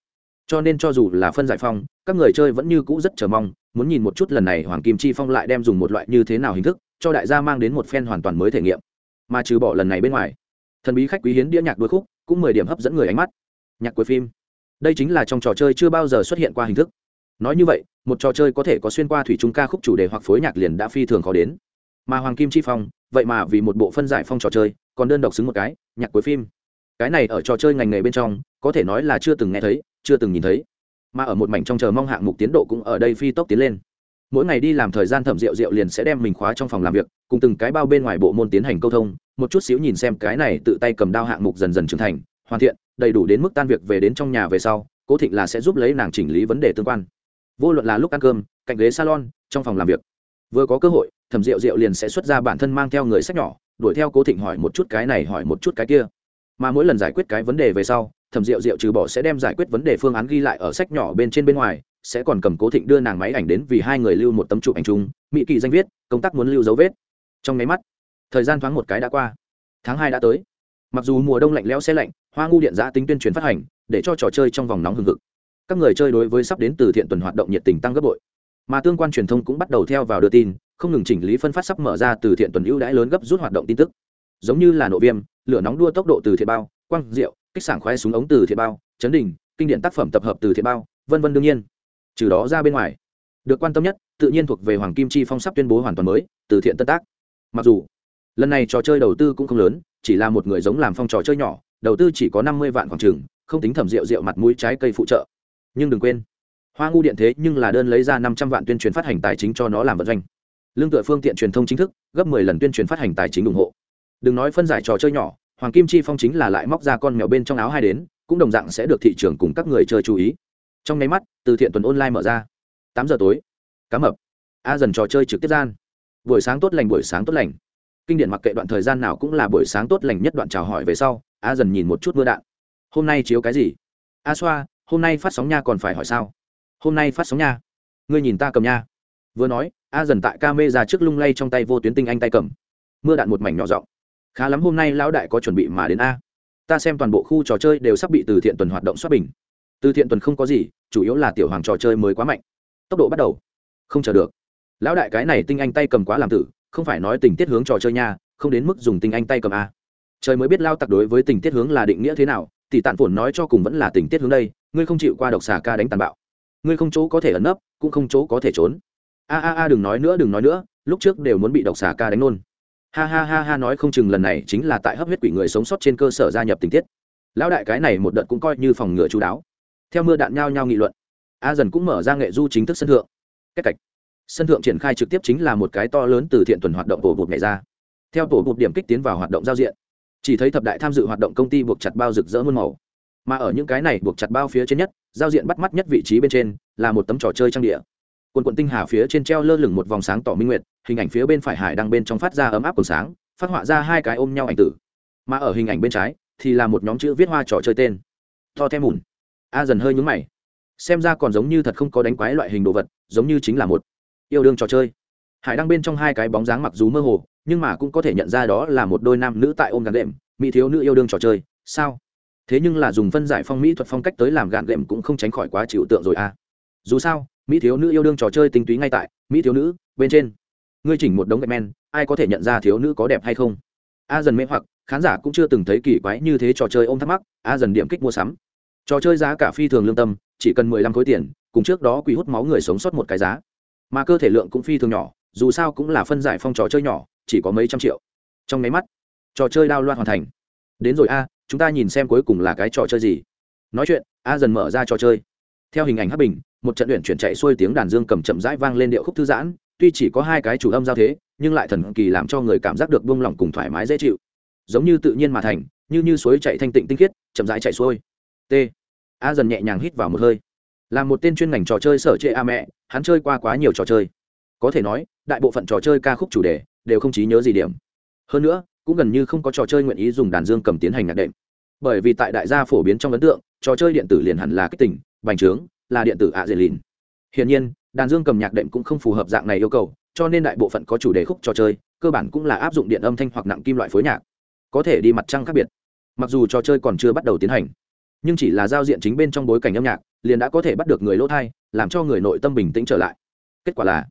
Cho nên cho dù là phân giải phong, các người chơi vẫn như cũ rất chờ mong, muốn nhìn một chút lần này hoàng kim chi phong lại đem dùng một loại như thế nào hình thức, cho đại gia mang đến một phen hoàn toàn mới thể nghiệm. Mà trừ bỏ lần này bên ngoài, thần bí khách quý hiến đĩa nhạc đôi khúc, cũng mười điểm hấp dẫn người ánh mắt. Nhạc cuối phim. Đây chính là trong trò chơi chưa bao giờ xuất hiện qua hình thức. Nói như vậy, một trò chơi có thể có xuyên qua thủy trung ca khúc chủ đề hoặc phối nhạc liền đã phi thường khó đến mà hoàng kim chi phong, vậy mà vì một bộ phân giải phong trò chơi, còn đơn độc xứng một cái, nhạc cuối phim. Cái này ở trò chơi ngành nghề bên trong, có thể nói là chưa từng nghe thấy, chưa từng nhìn thấy. Mà ở một mảnh trong chờ mong hạng mục tiến độ cũng ở đây phi tốc tiến lên. Mỗi ngày đi làm thời gian thẩm rượu rượu liền sẽ đem mình khóa trong phòng làm việc, cùng từng cái bao bên ngoài bộ môn tiến hành câu thông, một chút xíu nhìn xem cái này tự tay cầm đao hạng mục dần dần trưởng thành, hoàn thiện, đầy đủ đến mức tan việc về đến trong nhà về sau, cố thịnh là sẽ giúp lấy nàng chỉnh lý vấn đề tương quan. Vô luận là lúc ăn cơm, cạnh ghế salon, trong phòng làm việc. Vừa có cơ hội thẩm rượu rượu liền sẽ xuất ra bản thân mang theo người sách nhỏ, đuổi theo cố thịnh hỏi một chút cái này, hỏi một chút cái kia. Mà mỗi lần giải quyết cái vấn đề về sau thẩm rượu rượu trừ bỏ sẽ đem giải quyết vấn đề phương án ghi lại ở sách nhỏ bên trên bên ngoài, sẽ còn cầm cố thịnh đưa nàng máy ảnh đến vì hai người lưu một tấm chụp ảnh chung, mỹ kỳ danh viết, công tác muốn lưu dấu vết. Trong máy mắt, thời gian thoáng một cái đã qua. Tháng hai đã tới. Mặc dù mùa đông lạnh lẽo xe lạnh, hoa ngu điện giã tính tuyên truyền phát hành, để cho trò chơi trong vòng nóng hừng hực. Các người chơi đối với sắp đến từ thiện tuần hoạt động nhiệt tình tăng gấp bội. Mà tương quan truyền thông cũng bắt đầu theo vào đưa tin không ngừng chỉnh lý phân phát sắp mở ra từ thiện tuần ưu đãi lớn gấp rút hoạt động tin tức. Giống như là nổ viêm, lửa nóng đua tốc độ từ thiện bao, quang diệu, kích sảng khoe súng ống từ thiện bao, chấn đình kinh điển tác phẩm tập hợp từ thiện bao, vân vân đương nhiên. Trừ đó ra bên ngoài, được quan tâm nhất, tự nhiên thuộc về hoàng kim chi phong sắp tuyên bố hoàn toàn mới, từ thiện tân tác. Mặc dù, lần này trò chơi đầu tư cũng không lớn, chỉ là một người giống làm phong trò chơi nhỏ, đầu tư chỉ có năm mươi vạn khoảng trừng không tính thẩm rượu rượu mặt mũi trái cây phụ trợ. Nhưng đừng quên, hoa ngu điện thế nhưng là đơn lấy ra năm trăm vạn tuyên truyền phát hành tài chính cho nó làm vận doanh lương tựa phương tiện truyền thông chính thức, gấp mười lần tuyên truyền phát hành tài chính ủng hộ. Đừng nói phân giải trò chơi nhỏ, hoàng kim chi phong chính là lại móc ra con mèo bên trong áo hai đến, cũng đồng dạng sẽ được thị trường cùng các người chơi chú ý. Trong nháy mắt, từ thiện tuần online mở ra. Tám giờ tối. Cá mập. A dần trò chơi trực tiếp gian. Buổi sáng tốt lành, buổi sáng tốt lành. Kinh điển mặc kệ đoạn thời gian nào cũng là buổi sáng tốt lành nhất đoạn chào hỏi về sau, a dần nhìn một chút mưa đạn. Hôm nay chiếu cái gì? A xoa, hôm nay phát sóng nha còn phải hỏi sao? Hôm nay phát sóng nha. Ngươi nhìn ta cầm nha vừa nói, a dần tại ca mê ra trước lung lay trong tay vô tuyến tinh anh tay cầm. Mưa đạn một mảnh nhỏ giọng. Khá lắm hôm nay lão đại có chuẩn bị mà đến a. Ta xem toàn bộ khu trò chơi đều sắp bị từ thiện tuần hoạt động xuất bình. Từ thiện tuần không có gì, chủ yếu là tiểu hoàng trò chơi mới quá mạnh. Tốc độ bắt đầu. Không chờ được. Lão đại cái này tinh anh tay cầm quá làm tử, không phải nói tình tiết hướng trò chơi nha, không đến mức dùng tinh anh tay cầm a. Trời mới biết lao tặc đối với tình tiết hướng là định nghĩa thế nào, tỷ tản phổn nói cho cùng vẫn là tình tiết hướng đây, ngươi không chịu qua độc xà ca đánh tàn bạo. Ngươi không chỗ có thể ẩn nấp, cũng không chỗ có thể trốn a a a đừng nói nữa, đừng nói nữa, lúc trước đều muốn bị độc xà ca đánh nôn. Ha ha ha ha, nói không chừng lần này chính là tại hấp huyết quỷ người sống sót trên cơ sở gia nhập tình tiết. Lão đại cái này một đợt cũng coi như phòng ngừa chú đáo. Theo mưa đạn nhao nhao nghị luận, a dần cũng mở ra nghệ du chính thức sân thượng. Cách cạch. Sân thượng triển khai trực tiếp chính là một cái to lớn từ thiện tuần hoạt động tổ bụt này ra. Theo tổ bụt điểm kích tiến vào hoạt động giao diện, chỉ thấy thập đại tham dự hoạt động công ty buộc chặt bao rực rỡ muôn màu. Mà ở những cái này buộc chặt bao phía trên nhất, giao diện bắt mắt nhất vị trí bên trên là một tấm trò chơi trang địa quần quận tinh hà phía trên treo lơ lửng một vòng sáng tỏ minh nguyệt, hình ảnh phía bên phải hải đang bên trong phát ra ấm áp còn sáng, phát họa ra hai cái ôm nhau ảnh tử. Mà ở hình ảnh bên trái thì là một nhóm chữ viết hoa trò chơi tên. To thêm mùn. A dần hơi nhúng mày. Xem ra còn giống như thật không có đánh quái loại hình đồ vật, giống như chính là một yêu đương trò chơi. Hải đăng bên trong hai cái bóng dáng mặc dù mơ hồ, nhưng mà cũng có thể nhận ra đó là một đôi nam nữ tại ôm gạn đệm mỹ thiếu nữ yêu đương trò chơi. Sao? Thế nhưng là dùng phân giải phong mỹ thuật phong cách tới làm gạn đệm cũng không tránh khỏi quá chịu tượng rồi à. Dù sao mỹ thiếu nữ yêu đương trò chơi tinh túy ngay tại, mỹ thiếu nữ, bên trên. Ngươi chỉnh một đống gạch men, ai có thể nhận ra thiếu nữ có đẹp hay không? A dần mê hoặc, khán giả cũng chưa từng thấy kỳ quái như thế trò chơi ôm thắc mắc, a dần điểm kích mua sắm. Trò chơi giá cả phi thường lương tâm, chỉ cần mười lăm khối tiền, cùng trước đó quỷ hút máu người sống sót một cái giá. Mà cơ thể lượng cũng phi thường nhỏ, dù sao cũng là phân giải phong trò chơi nhỏ, chỉ có mấy trăm triệu. Trong máy mắt, trò chơi đao loạn hoàn thành. Đến rồi a, chúng ta nhìn xem cuối cùng là cái trò chơi gì. Nói chuyện, a dần mở ra trò chơi theo hình ảnh hấp bình, một trận luyện chuyển chạy xuôi tiếng đàn dương cầm chậm rãi vang lên điệu khúc thư giãn, tuy chỉ có hai cái chủ âm giao thế, nhưng lại thần kỳ làm cho người cảm giác được buông lỏng cùng thoải mái dễ chịu. Giống như tự nhiên mà thành, như như suối chạy thanh tịnh tinh khiết, chậm rãi chạy xuôi. T. A dần nhẹ nhàng hít vào một hơi. Là một tên chuyên ngành trò chơi sở chệ a mẹ, hắn chơi qua quá nhiều trò chơi. Có thể nói, đại bộ phận trò chơi ca khúc chủ đề đều không trí nhớ gì điểm. Hơn nữa, cũng gần như không có trò chơi nguyện ý dùng đàn dương cầm tiến hành nhạc đệm. Bởi vì tại đại gia phổ biến trong ấn tượng, trò chơi điện tử liền hẳn là kích tình bành trướng, là điện tử ạ dệt lìn. Hiển nhiên, đàn dương cầm nhạc đệm cũng không phù hợp dạng này yêu cầu, cho nên đại bộ phận có chủ đề khúc trò chơi, cơ bản cũng là áp dụng điện âm thanh hoặc nặng kim loại phối nhạc. Có thể đi mặt trăng khác biệt. Mặc dù trò chơi còn chưa bắt đầu tiến hành, nhưng chỉ là giao diện chính bên trong bối cảnh âm nhạc, liền đã có thể bắt được người lỗ thai, làm cho người nội tâm bình tĩnh trở lại. Kết quả là,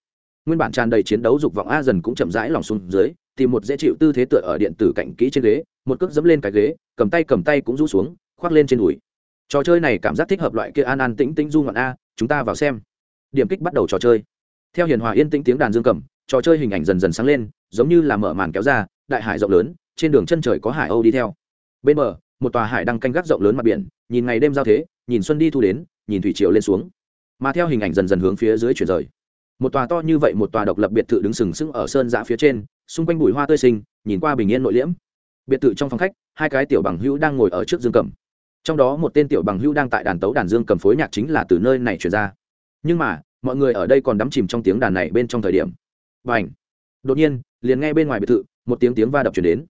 nguyên bản tràn đầy chiến đấu dục vọng a dần cũng chậm rãi lòng xuống dưới, tìm một dễ chịu tư thế tựa ở điện tử cạnh kỹ trên ghế, một cước dẫm lên cái ghế, cầm tay cầm tay cũng rũ xuống, khoác lên trên đùi trò chơi này cảm giác thích hợp loại kia an an tĩnh tĩnh du ngoạn a, chúng ta vào xem. Điểm kích bắt đầu trò chơi. Theo hiền hòa yên tĩnh tiếng đàn dương cầm, trò chơi hình ảnh dần dần sáng lên, giống như là mở màn kéo ra, đại hải rộng lớn, trên đường chân trời có hải âu đi theo. Bên bờ, một tòa hải đang canh gác rộng lớn mặt biển, nhìn ngày đêm giao thế, nhìn xuân đi thu đến, nhìn thủy triều lên xuống. Mà theo hình ảnh dần dần hướng phía dưới chuyển rời. Một tòa to như vậy, một tòa độc lập biệt thự đứng sừng sững ở sơn giã phía trên, xung quanh bụi hoa tươi sinh, nhìn qua bình yên nội liễm. Biệt thự trong phòng khách, hai cái tiểu bằng hữu đang ngồi ở trước dương cầm trong đó một tên tiểu bằng hữu đang tại đàn tấu đàn dương cầm phối nhạc chính là từ nơi này chuyển ra. Nhưng mà, mọi người ở đây còn đắm chìm trong tiếng đàn này bên trong thời điểm. Và ảnh đột nhiên, liền nghe bên ngoài biệt thự, một tiếng tiếng va đập chuyển đến.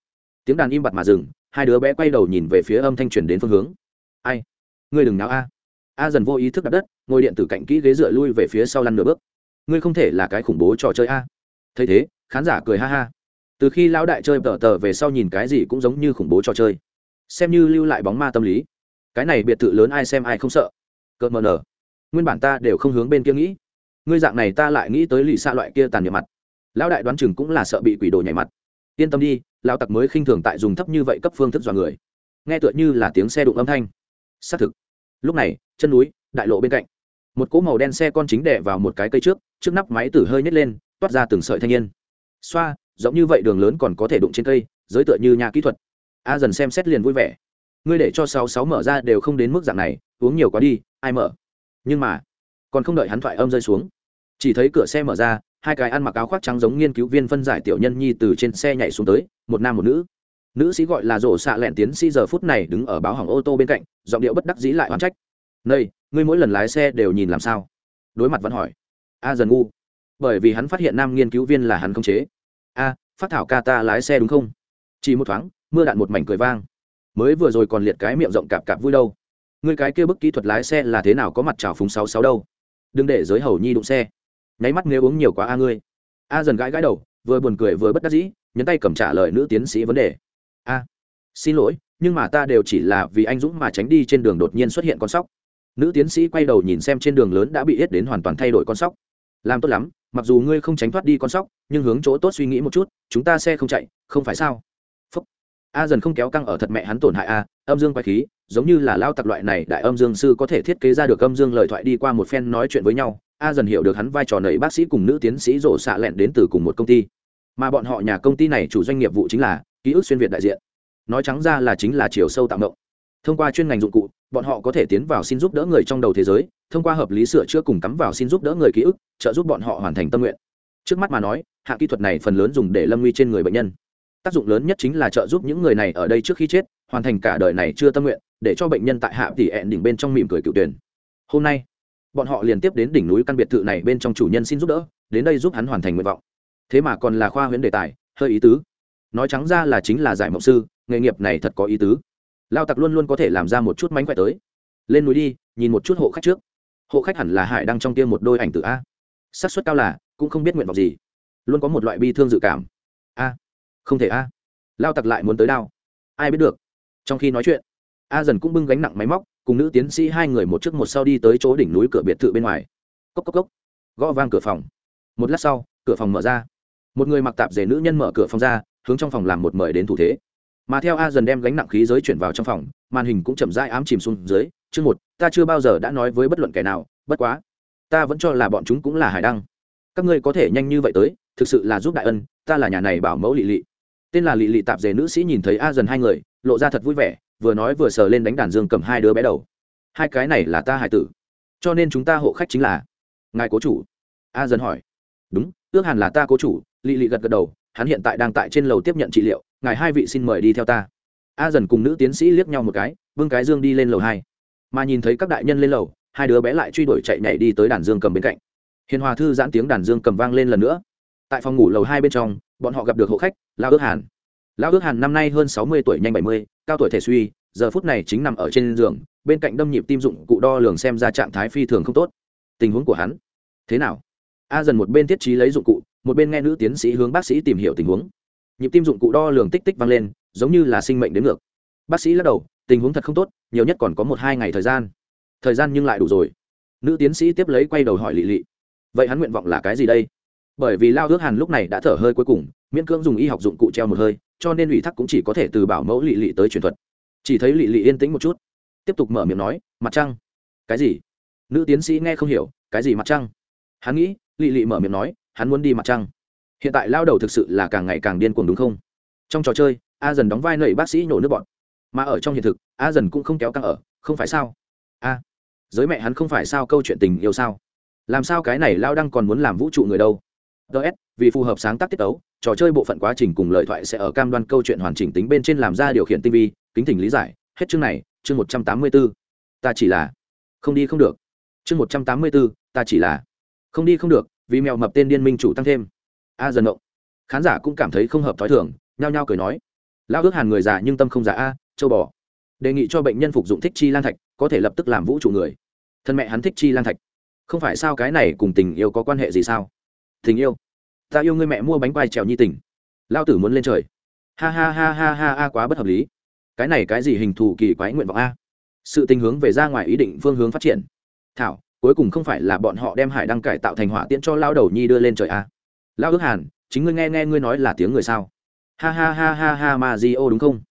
Tiếng đàn im bặt mà dừng, hai đứa bé quay đầu nhìn về phía âm thanh chuyển đến phương hướng. Ai? Ngươi đừng náo a. A dần vô ý thức đặt đất, ngồi điện tử cạnh kỹ ghế dựa lui về phía sau lăn nửa bước. Ngươi không thể là cái khủng bố trò chơi a. Thấy thế, khán giả cười ha ha. Từ khi lão đại chơi tờ tờ về sau nhìn cái gì cũng giống như khủng bố trò chơi. Xem như lưu lại bóng ma tâm lý cái này biệt thự lớn ai xem ai không sợ. Cợt mờ nở. Nguyên bản ta đều không hướng bên kia nghĩ. Ngươi dạng này ta lại nghĩ tới lì xa loại kia tàn nhựa mặt. Lão đại đoán chừng cũng là sợ bị quỷ đồ nhảy mặt. Yên tâm đi, lão tặc mới khinh thường tại dùng thấp như vậy cấp phương thức dọa người. Nghe tựa như là tiếng xe đụng âm thanh. Xác thực. Lúc này, chân núi, đại lộ bên cạnh. Một cỗ màu đen xe con chính đè vào một cái cây trước trước nắp máy tử hơi nhét lên, toát ra từng sợi thanh niên. Xoa, giống như vậy đường lớn còn có thể đụng trên cây, giới tựa như nhà kỹ thuật. A dần xem xét liền vui vẻ ngươi để cho sáu sáu mở ra đều không đến mức dạng này, uống nhiều quá đi, ai mở? Nhưng mà, còn không đợi hắn thoại âm rơi xuống. Chỉ thấy cửa xe mở ra, hai cái ăn mặc áo khoác trắng giống nghiên cứu viên phân giải tiểu nhân nhi từ trên xe nhảy xuống tới, một nam một nữ. Nữ sĩ gọi là rổ xạ lẹn tiến sĩ giờ phút này đứng ở báo hỏng ô tô bên cạnh, giọng điệu bất đắc dĩ lại oán trách. Nơi ngươi mỗi lần lái xe đều nhìn làm sao? Đối mặt vẫn hỏi. A dần ngu, bởi vì hắn phát hiện nam nghiên cứu viên là hắn không chế. A, phát thảo ca ta lái xe đúng không? Chỉ một thoáng, mưa đạn một mảnh cười vang mới vừa rồi còn liệt cái miệng rộng cạp cạp vui đâu. Người cái kia bức kỹ thuật lái xe là thế nào có mặt trào phúng sáu sáu đâu. Đừng để giới hầu nhi đụng xe. Nháy mắt nếu uống nhiều quá a ngươi. A dần gãi gãi đầu, vừa buồn cười vừa bất đắc dĩ, nhấn tay cầm trả lời nữ tiến sĩ vấn đề. A, xin lỗi, nhưng mà ta đều chỉ là vì anh dũng mà tránh đi trên đường đột nhiên xuất hiện con sóc. Nữ tiến sĩ quay đầu nhìn xem trên đường lớn đã bị hết đến hoàn toàn thay đổi con sóc. Làm tốt lắm, mặc dù ngươi không tránh thoát đi con sóc, nhưng hướng chỗ tốt suy nghĩ một chút, chúng ta xe không chạy, không phải sao? A dần không kéo căng ở thật mẹ hắn tổn hại a, âm dương quay khí, giống như là lao tặc loại này đại âm dương sư có thể thiết kế ra được âm dương lời thoại đi qua một phen nói chuyện với nhau. A dần hiểu được hắn vai trò nầy bác sĩ cùng nữ tiến sĩ rổ xạ lẹn đến từ cùng một công ty. Mà bọn họ nhà công ty này chủ doanh nghiệp vụ chính là ký ức xuyên việt đại diện. Nói trắng ra là chính là chiều sâu tạm động thông qua chuyên ngành dụng cụ, bọn họ có thể tiến vào xin giúp đỡ người trong đầu thế giới, thông qua hợp lý sửa chữa cùng cắm vào xin giúp đỡ người ký ức, trợ giúp bọn họ hoàn thành tâm nguyện. Trước mắt mà nói hạ kỹ thuật này phần lớn dùng để lâm nguy trên người bệnh nhân tác dụng lớn nhất chính là trợ giúp những người này ở đây trước khi chết, hoàn thành cả đời này chưa tâm nguyện, để cho bệnh nhân tại hạ tỷ ẹn đỉnh bên trong mỉm cười cựu tuyển. Hôm nay, bọn họ liền tiếp đến đỉnh núi căn biệt thự này bên trong chủ nhân xin giúp đỡ, đến đây giúp hắn hoàn thành nguyện vọng. Thế mà còn là khoa huyễn đề tài, hơi ý tứ. Nói trắng ra là chính là giải mộng sư, nghề nghiệp này thật có ý tứ. Lao tặc luôn luôn có thể làm ra một chút mánh khỏe tới. Lên núi đi, nhìn một chút hộ khách trước. Hộ khách hẳn là hải đang trong tiêm một đôi ảnh tự a. Xác suất cao là, cũng không biết nguyện vọng gì. Luôn có một loại bi thương dự cảm. A không thể a. Lao tặc lại muốn tới đao. Ai biết được. Trong khi nói chuyện, a dần cũng bưng gánh nặng máy móc, cùng nữ tiến sĩ hai người một trước một sau đi tới chỗ đỉnh núi cửa biệt thự bên ngoài. Cốc cốc cốc. Gõ vang cửa phòng. Một lát sau, cửa phòng mở ra. Một người mặc tạp dề nữ nhân mở cửa phòng ra, hướng trong phòng làm một mời đến thủ thế. Mà theo a dần đem gánh nặng khí giới chuyển vào trong phòng, màn hình cũng chậm rãi ám chìm xuống dưới. Chương một, ta chưa bao giờ đã nói với bất luận kẻ nào, bất quá, ta vẫn cho là bọn chúng cũng là hải đăng. Các ngươi có thể nhanh như vậy tới, thực sự là giúp đại ân, ta là nhà này bảo mẫu lị lị tên là lị lị tạp dề nữ sĩ nhìn thấy a dần hai người, lộ ra thật vui vẻ, vừa nói vừa sờ lên đánh đàn dương cầm hai đứa bé đầu. Hai cái này là ta hải tử, cho nên chúng ta hộ khách chính là ngài cố chủ. A dần hỏi. Đúng, ước hẳn là ta cố chủ, lị lị gật gật đầu, hắn hiện tại đang tại trên lầu tiếp nhận trị liệu, ngài hai vị xin mời đi theo ta. A dần cùng nữ tiến sĩ liếc nhau một cái vương cái dương đi lên lầu hai. Mà nhìn thấy các đại nhân lên lầu, hai đứa bé lại truy đuổi chạy nhảy đi tới đàn dương cầm bên cạnh. Hiền hòa thư giãn tiếng đàn dương cầm vang lên lần nữa. Tại phòng ngủ lầu hai bên trong, bọn họ gặp được hộ khách lao ước hàn. Lao ước hàn năm nay hơn sáu mươi tuổi, nhanh bảy mươi, cao tuổi thể suy, giờ phút này chính nằm ở trên giường, bên cạnh đâm nhịp tim dụng cụ đo lường xem ra trạng thái phi thường không tốt. Tình huống của hắn. Thế nào? A dần một bên thiết trí lấy dụng cụ, một bên nghe nữ tiến sĩ hướng bác sĩ tìm hiểu tình huống. Nhịp tim dụng cụ đo lường tích tích vang lên, giống như là sinh mệnh đến ngược. Bác sĩ lắc đầu, tình huống thật không tốt, nhiều nhất còn có một hai ngày thời gian. Thời gian nhưng lại đủ rồi. Nữ tiến sĩ tiếp lấy quay đầu hỏi lị lị. Vậy hắn nguyện vọng là cái gì đây? Bởi vì lao ước hàn lúc này đã thở hơi cuối cùng, miễn cưỡng dùng y học dụng cụ treo một hơi, cho nên ủy thác cũng chỉ có thể từ bảo mẫu lị lị tới truyền thuật. Chỉ thấy lị lị yên tĩnh một chút, tiếp tục mở miệng nói, mặt trăng. Cái gì? Nữ tiến sĩ nghe không hiểu, cái gì mặt trăng? Hắn nghĩ, lị lị mở miệng nói, hắn muốn đi mặt trăng. Hiện tại lao đầu thực sự là càng ngày càng điên cuồng đúng không? Trong trò chơi, a dần đóng vai nẩy bác sĩ nhổ nước bọn. Mà ở trong hiện thực, a dần cũng không kéo căng ở, không phải sao? A, giới mẹ hắn không phải sao câu chuyện tình yêu sao? Làm sao cái này lao đang còn muốn làm vũ trụ người đâu? Ts vì phù hợp sáng tác tiết tấu, trò chơi bộ phận quá trình cùng lời thoại sẽ ở cam đoan câu chuyện hoàn chỉnh tính bên trên làm ra điều khiển tinh vi kính thỉnh lý giải. Hết chương này, chương một trăm tám mươi b ố ta chỉ là. Không đi không được. Chương một trăm tám mươi b ố ta chỉ là. Không đi không được, vì mèo mập tên điên minh chủ tăng thêm. A dần động khán giả cũng cảm thấy không hợp t h ó i thường, nhao nhao cười nói. Lao ước hàn người già nhưng tâm không già a, châu bò. Đề nghị cho bệnh nhân phục dụng thích chi lan thạch, có thể lập tức làm vũ trụ người. Thân mẹ hắn thích chi lan thạch. Không phải sao cái này cùng tình yêu có quan hệ gì sao? Tình yêu. Ta yêu người mẹ mua bánh quai trèo nhi tình. Lao tử muốn lên trời. Ha ha ha ha ha ha, quá bất hợp lý. Cái này cái gì hình thù kỳ quái nguyện vọng a? Sự tình hướng về ra ngoài ý định phương hướng phát triển. Thảo, cuối cùng không phải là bọn họ đem hải đăng cải tạo thành hỏa tiễn cho lao đầu nhi đưa lên trời a? Lao ước hàn, chính ngươi nghe nghe ngươi nói là tiếng người sao? Ha ha ha ha ha, ma di ô đúng không?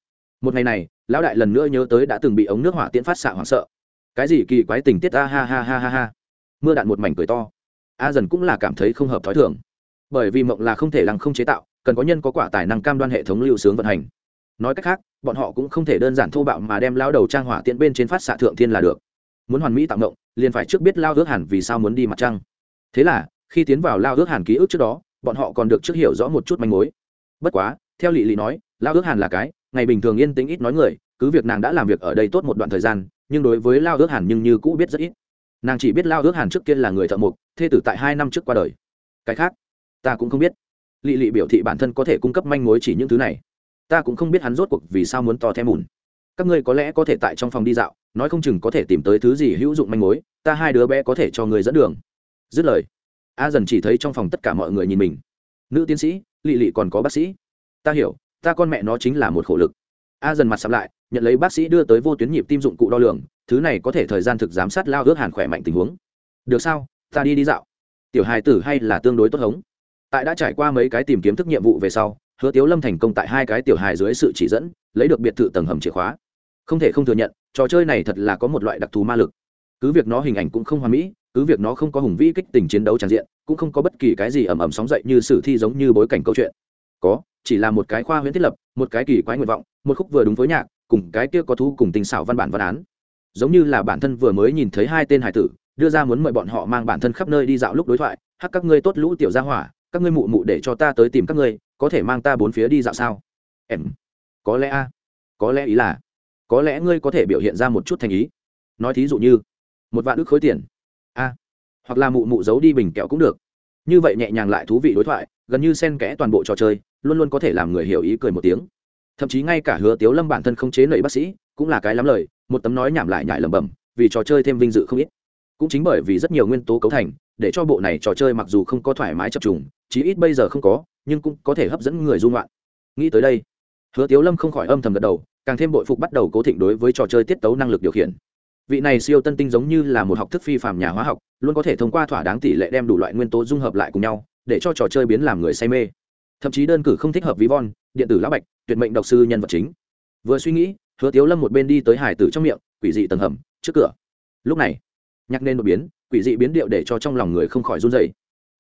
Một ngày này, lão đại lần nữa nhớ tới đã từng bị ống nước hỏa tiễn phát xạ hoảng sợ. Cái gì kỳ quái tình tiết a? Ha ha ha ha ha. Mưa đạn một mảnh cười to a dần cũng là cảm thấy không hợp t h ó i thường. Bởi vì mộng là không thể lăng không chế tạo, cần có nhân có quả tài năng cam đoan hệ thống lưu sướng vận hành. Nói cách khác, bọn họ cũng không thể đơn giản thô bạo mà đem lao đầu trang hỏa tiễn bên trên phát xạ thượng thiên là được. Muốn hoàn mỹ tạo mộng, liền phải trước biết lao ước hẳn vì sao muốn đi mặt trăng. Thế là, khi tiến vào lao ước hàn ký ức trước đó, bọn họ còn được trước hiểu rõ một chút manh mối. Bất quá, theo lỵ lị nói, lao ước hàn là cái, ngày bình thường yên tĩnh ít nói người, cứ việc nàng đã làm việc ở đây tốt một đoạn thời gian, nhưng đối với lao ước hàn nhưng như cũ biết rất ít nàng chỉ biết lao ước hàn trước kia là người thợ mộc, thê tử tại hai năm trước qua đời. Cái khác, ta cũng không biết. Lị lị biểu thị bản thân có thể cung cấp manh mối chỉ những thứ này. Ta cũng không biết hắn rốt cuộc vì sao muốn to thêm mùn các ngươi có lẽ có thể tại trong phòng đi dạo, nói không chừng có thể tìm tới thứ gì hữu dụng manh mối, ta hai đứa bé có thể cho người dẫn đường. Dứt lời, a dần chỉ thấy trong phòng tất cả mọi người nhìn mình. Nữ tiến sĩ, lị lị còn có bác sĩ. Ta hiểu, ta con mẹ nó chính là một khổ lực a dần mặt sắm lại, nhận lấy bác sĩ đưa tới vô tuyến nhịp tim dụng cụ đo lường, thứ này có thể thời gian thực giám sát lao ước hàn khỏe mạnh tình huống. Được sao, ta đi đi dạo. Tiểu hài tử hay là tương đối tốt hống. Tại đã trải qua mấy cái tìm kiếm thức nhiệm vụ về sau, hứa tiếu lâm thành công tại hai cái tiểu hài dưới sự chỉ dẫn, lấy được biệt thự tầng hầm chìa khóa. Không thể không thừa nhận, trò chơi này thật là có một loại đặc thù ma lực. Cứ việc nó hình ảnh cũng không hoa mỹ, cứ việc nó không có hùng vĩ kích tình chiến đấu tràn diện, cũng không có bất kỳ cái gì ẩm ẩm sóng dậy như sử thi giống như bối cảnh câu chuyện. Có chỉ là một cái khoa huyễn thiết lập, một cái kỳ quái nguyện vọng, một khúc vừa đúng với nhạc, cùng cái kia có thu cùng tình xảo văn bản văn án. Giống như là bản thân vừa mới nhìn thấy hai tên hải tử, đưa ra muốn mời bọn họ mang bản thân khắp nơi đi dạo lúc đối thoại, hắc, các ngươi tốt lũ tiểu gia hỏa, các ngươi mụ mụ để cho ta tới tìm các ngươi, có thể mang ta bốn phía đi dạo sao? Em, có lẽ a, có lẽ ý là, có lẽ ngươi có thể biểu hiện ra một chút thành ý. Nói thí dụ như, một vạn ức khối tiền. A, hoặc là mụ mụ giấu đi bình kẹo cũng được. Như vậy nhẹ nhàng lại thú vị đối thoại, gần như xen kẽ toàn bộ trò chơi luôn luôn có thể làm người hiểu ý cười một tiếng. Thậm chí ngay cả hứa tiếu lâm bản thân không chế nảy bác sĩ, cũng là cái lắm lời, một tấm nói nhảm lại nhải lẩm bẩm, vì trò chơi thêm vinh dự không ít. Cũng chính bởi vì rất nhiều nguyên tố cấu thành, để cho bộ này trò chơi mặc dù không có thoải mái chập trùng, chí ít bây giờ không có, nhưng cũng có thể hấp dẫn người dung loạn nghĩ tới đây, hứa tiếu lâm không khỏi âm thầm gật đầu, càng thêm bội phục bắt đầu cố thịnh đối với trò chơi tiết tấu năng lực điều khiển. Vị này siêu tân tinh giống như là một học thức phi phạm nhà hóa học, luôn có thể thông qua thỏa đáng tỷ lệ đem đủ loại nguyên tố dung hợp lại cùng nhau, để cho trò chơi biến làm người say mê thậm chí đơn cử không thích hợp ví von, điện tử lão bạch, tuyệt mệnh độc sư nhân vật chính. Vừa suy nghĩ, hứa tiếu lâm một bên đi tới hải tử trong miệng, quỷ dị tầng hầm, trước cửa. Lúc này nhắc nên đột biến, quỷ dị biến điệu để cho trong lòng người không khỏi run dày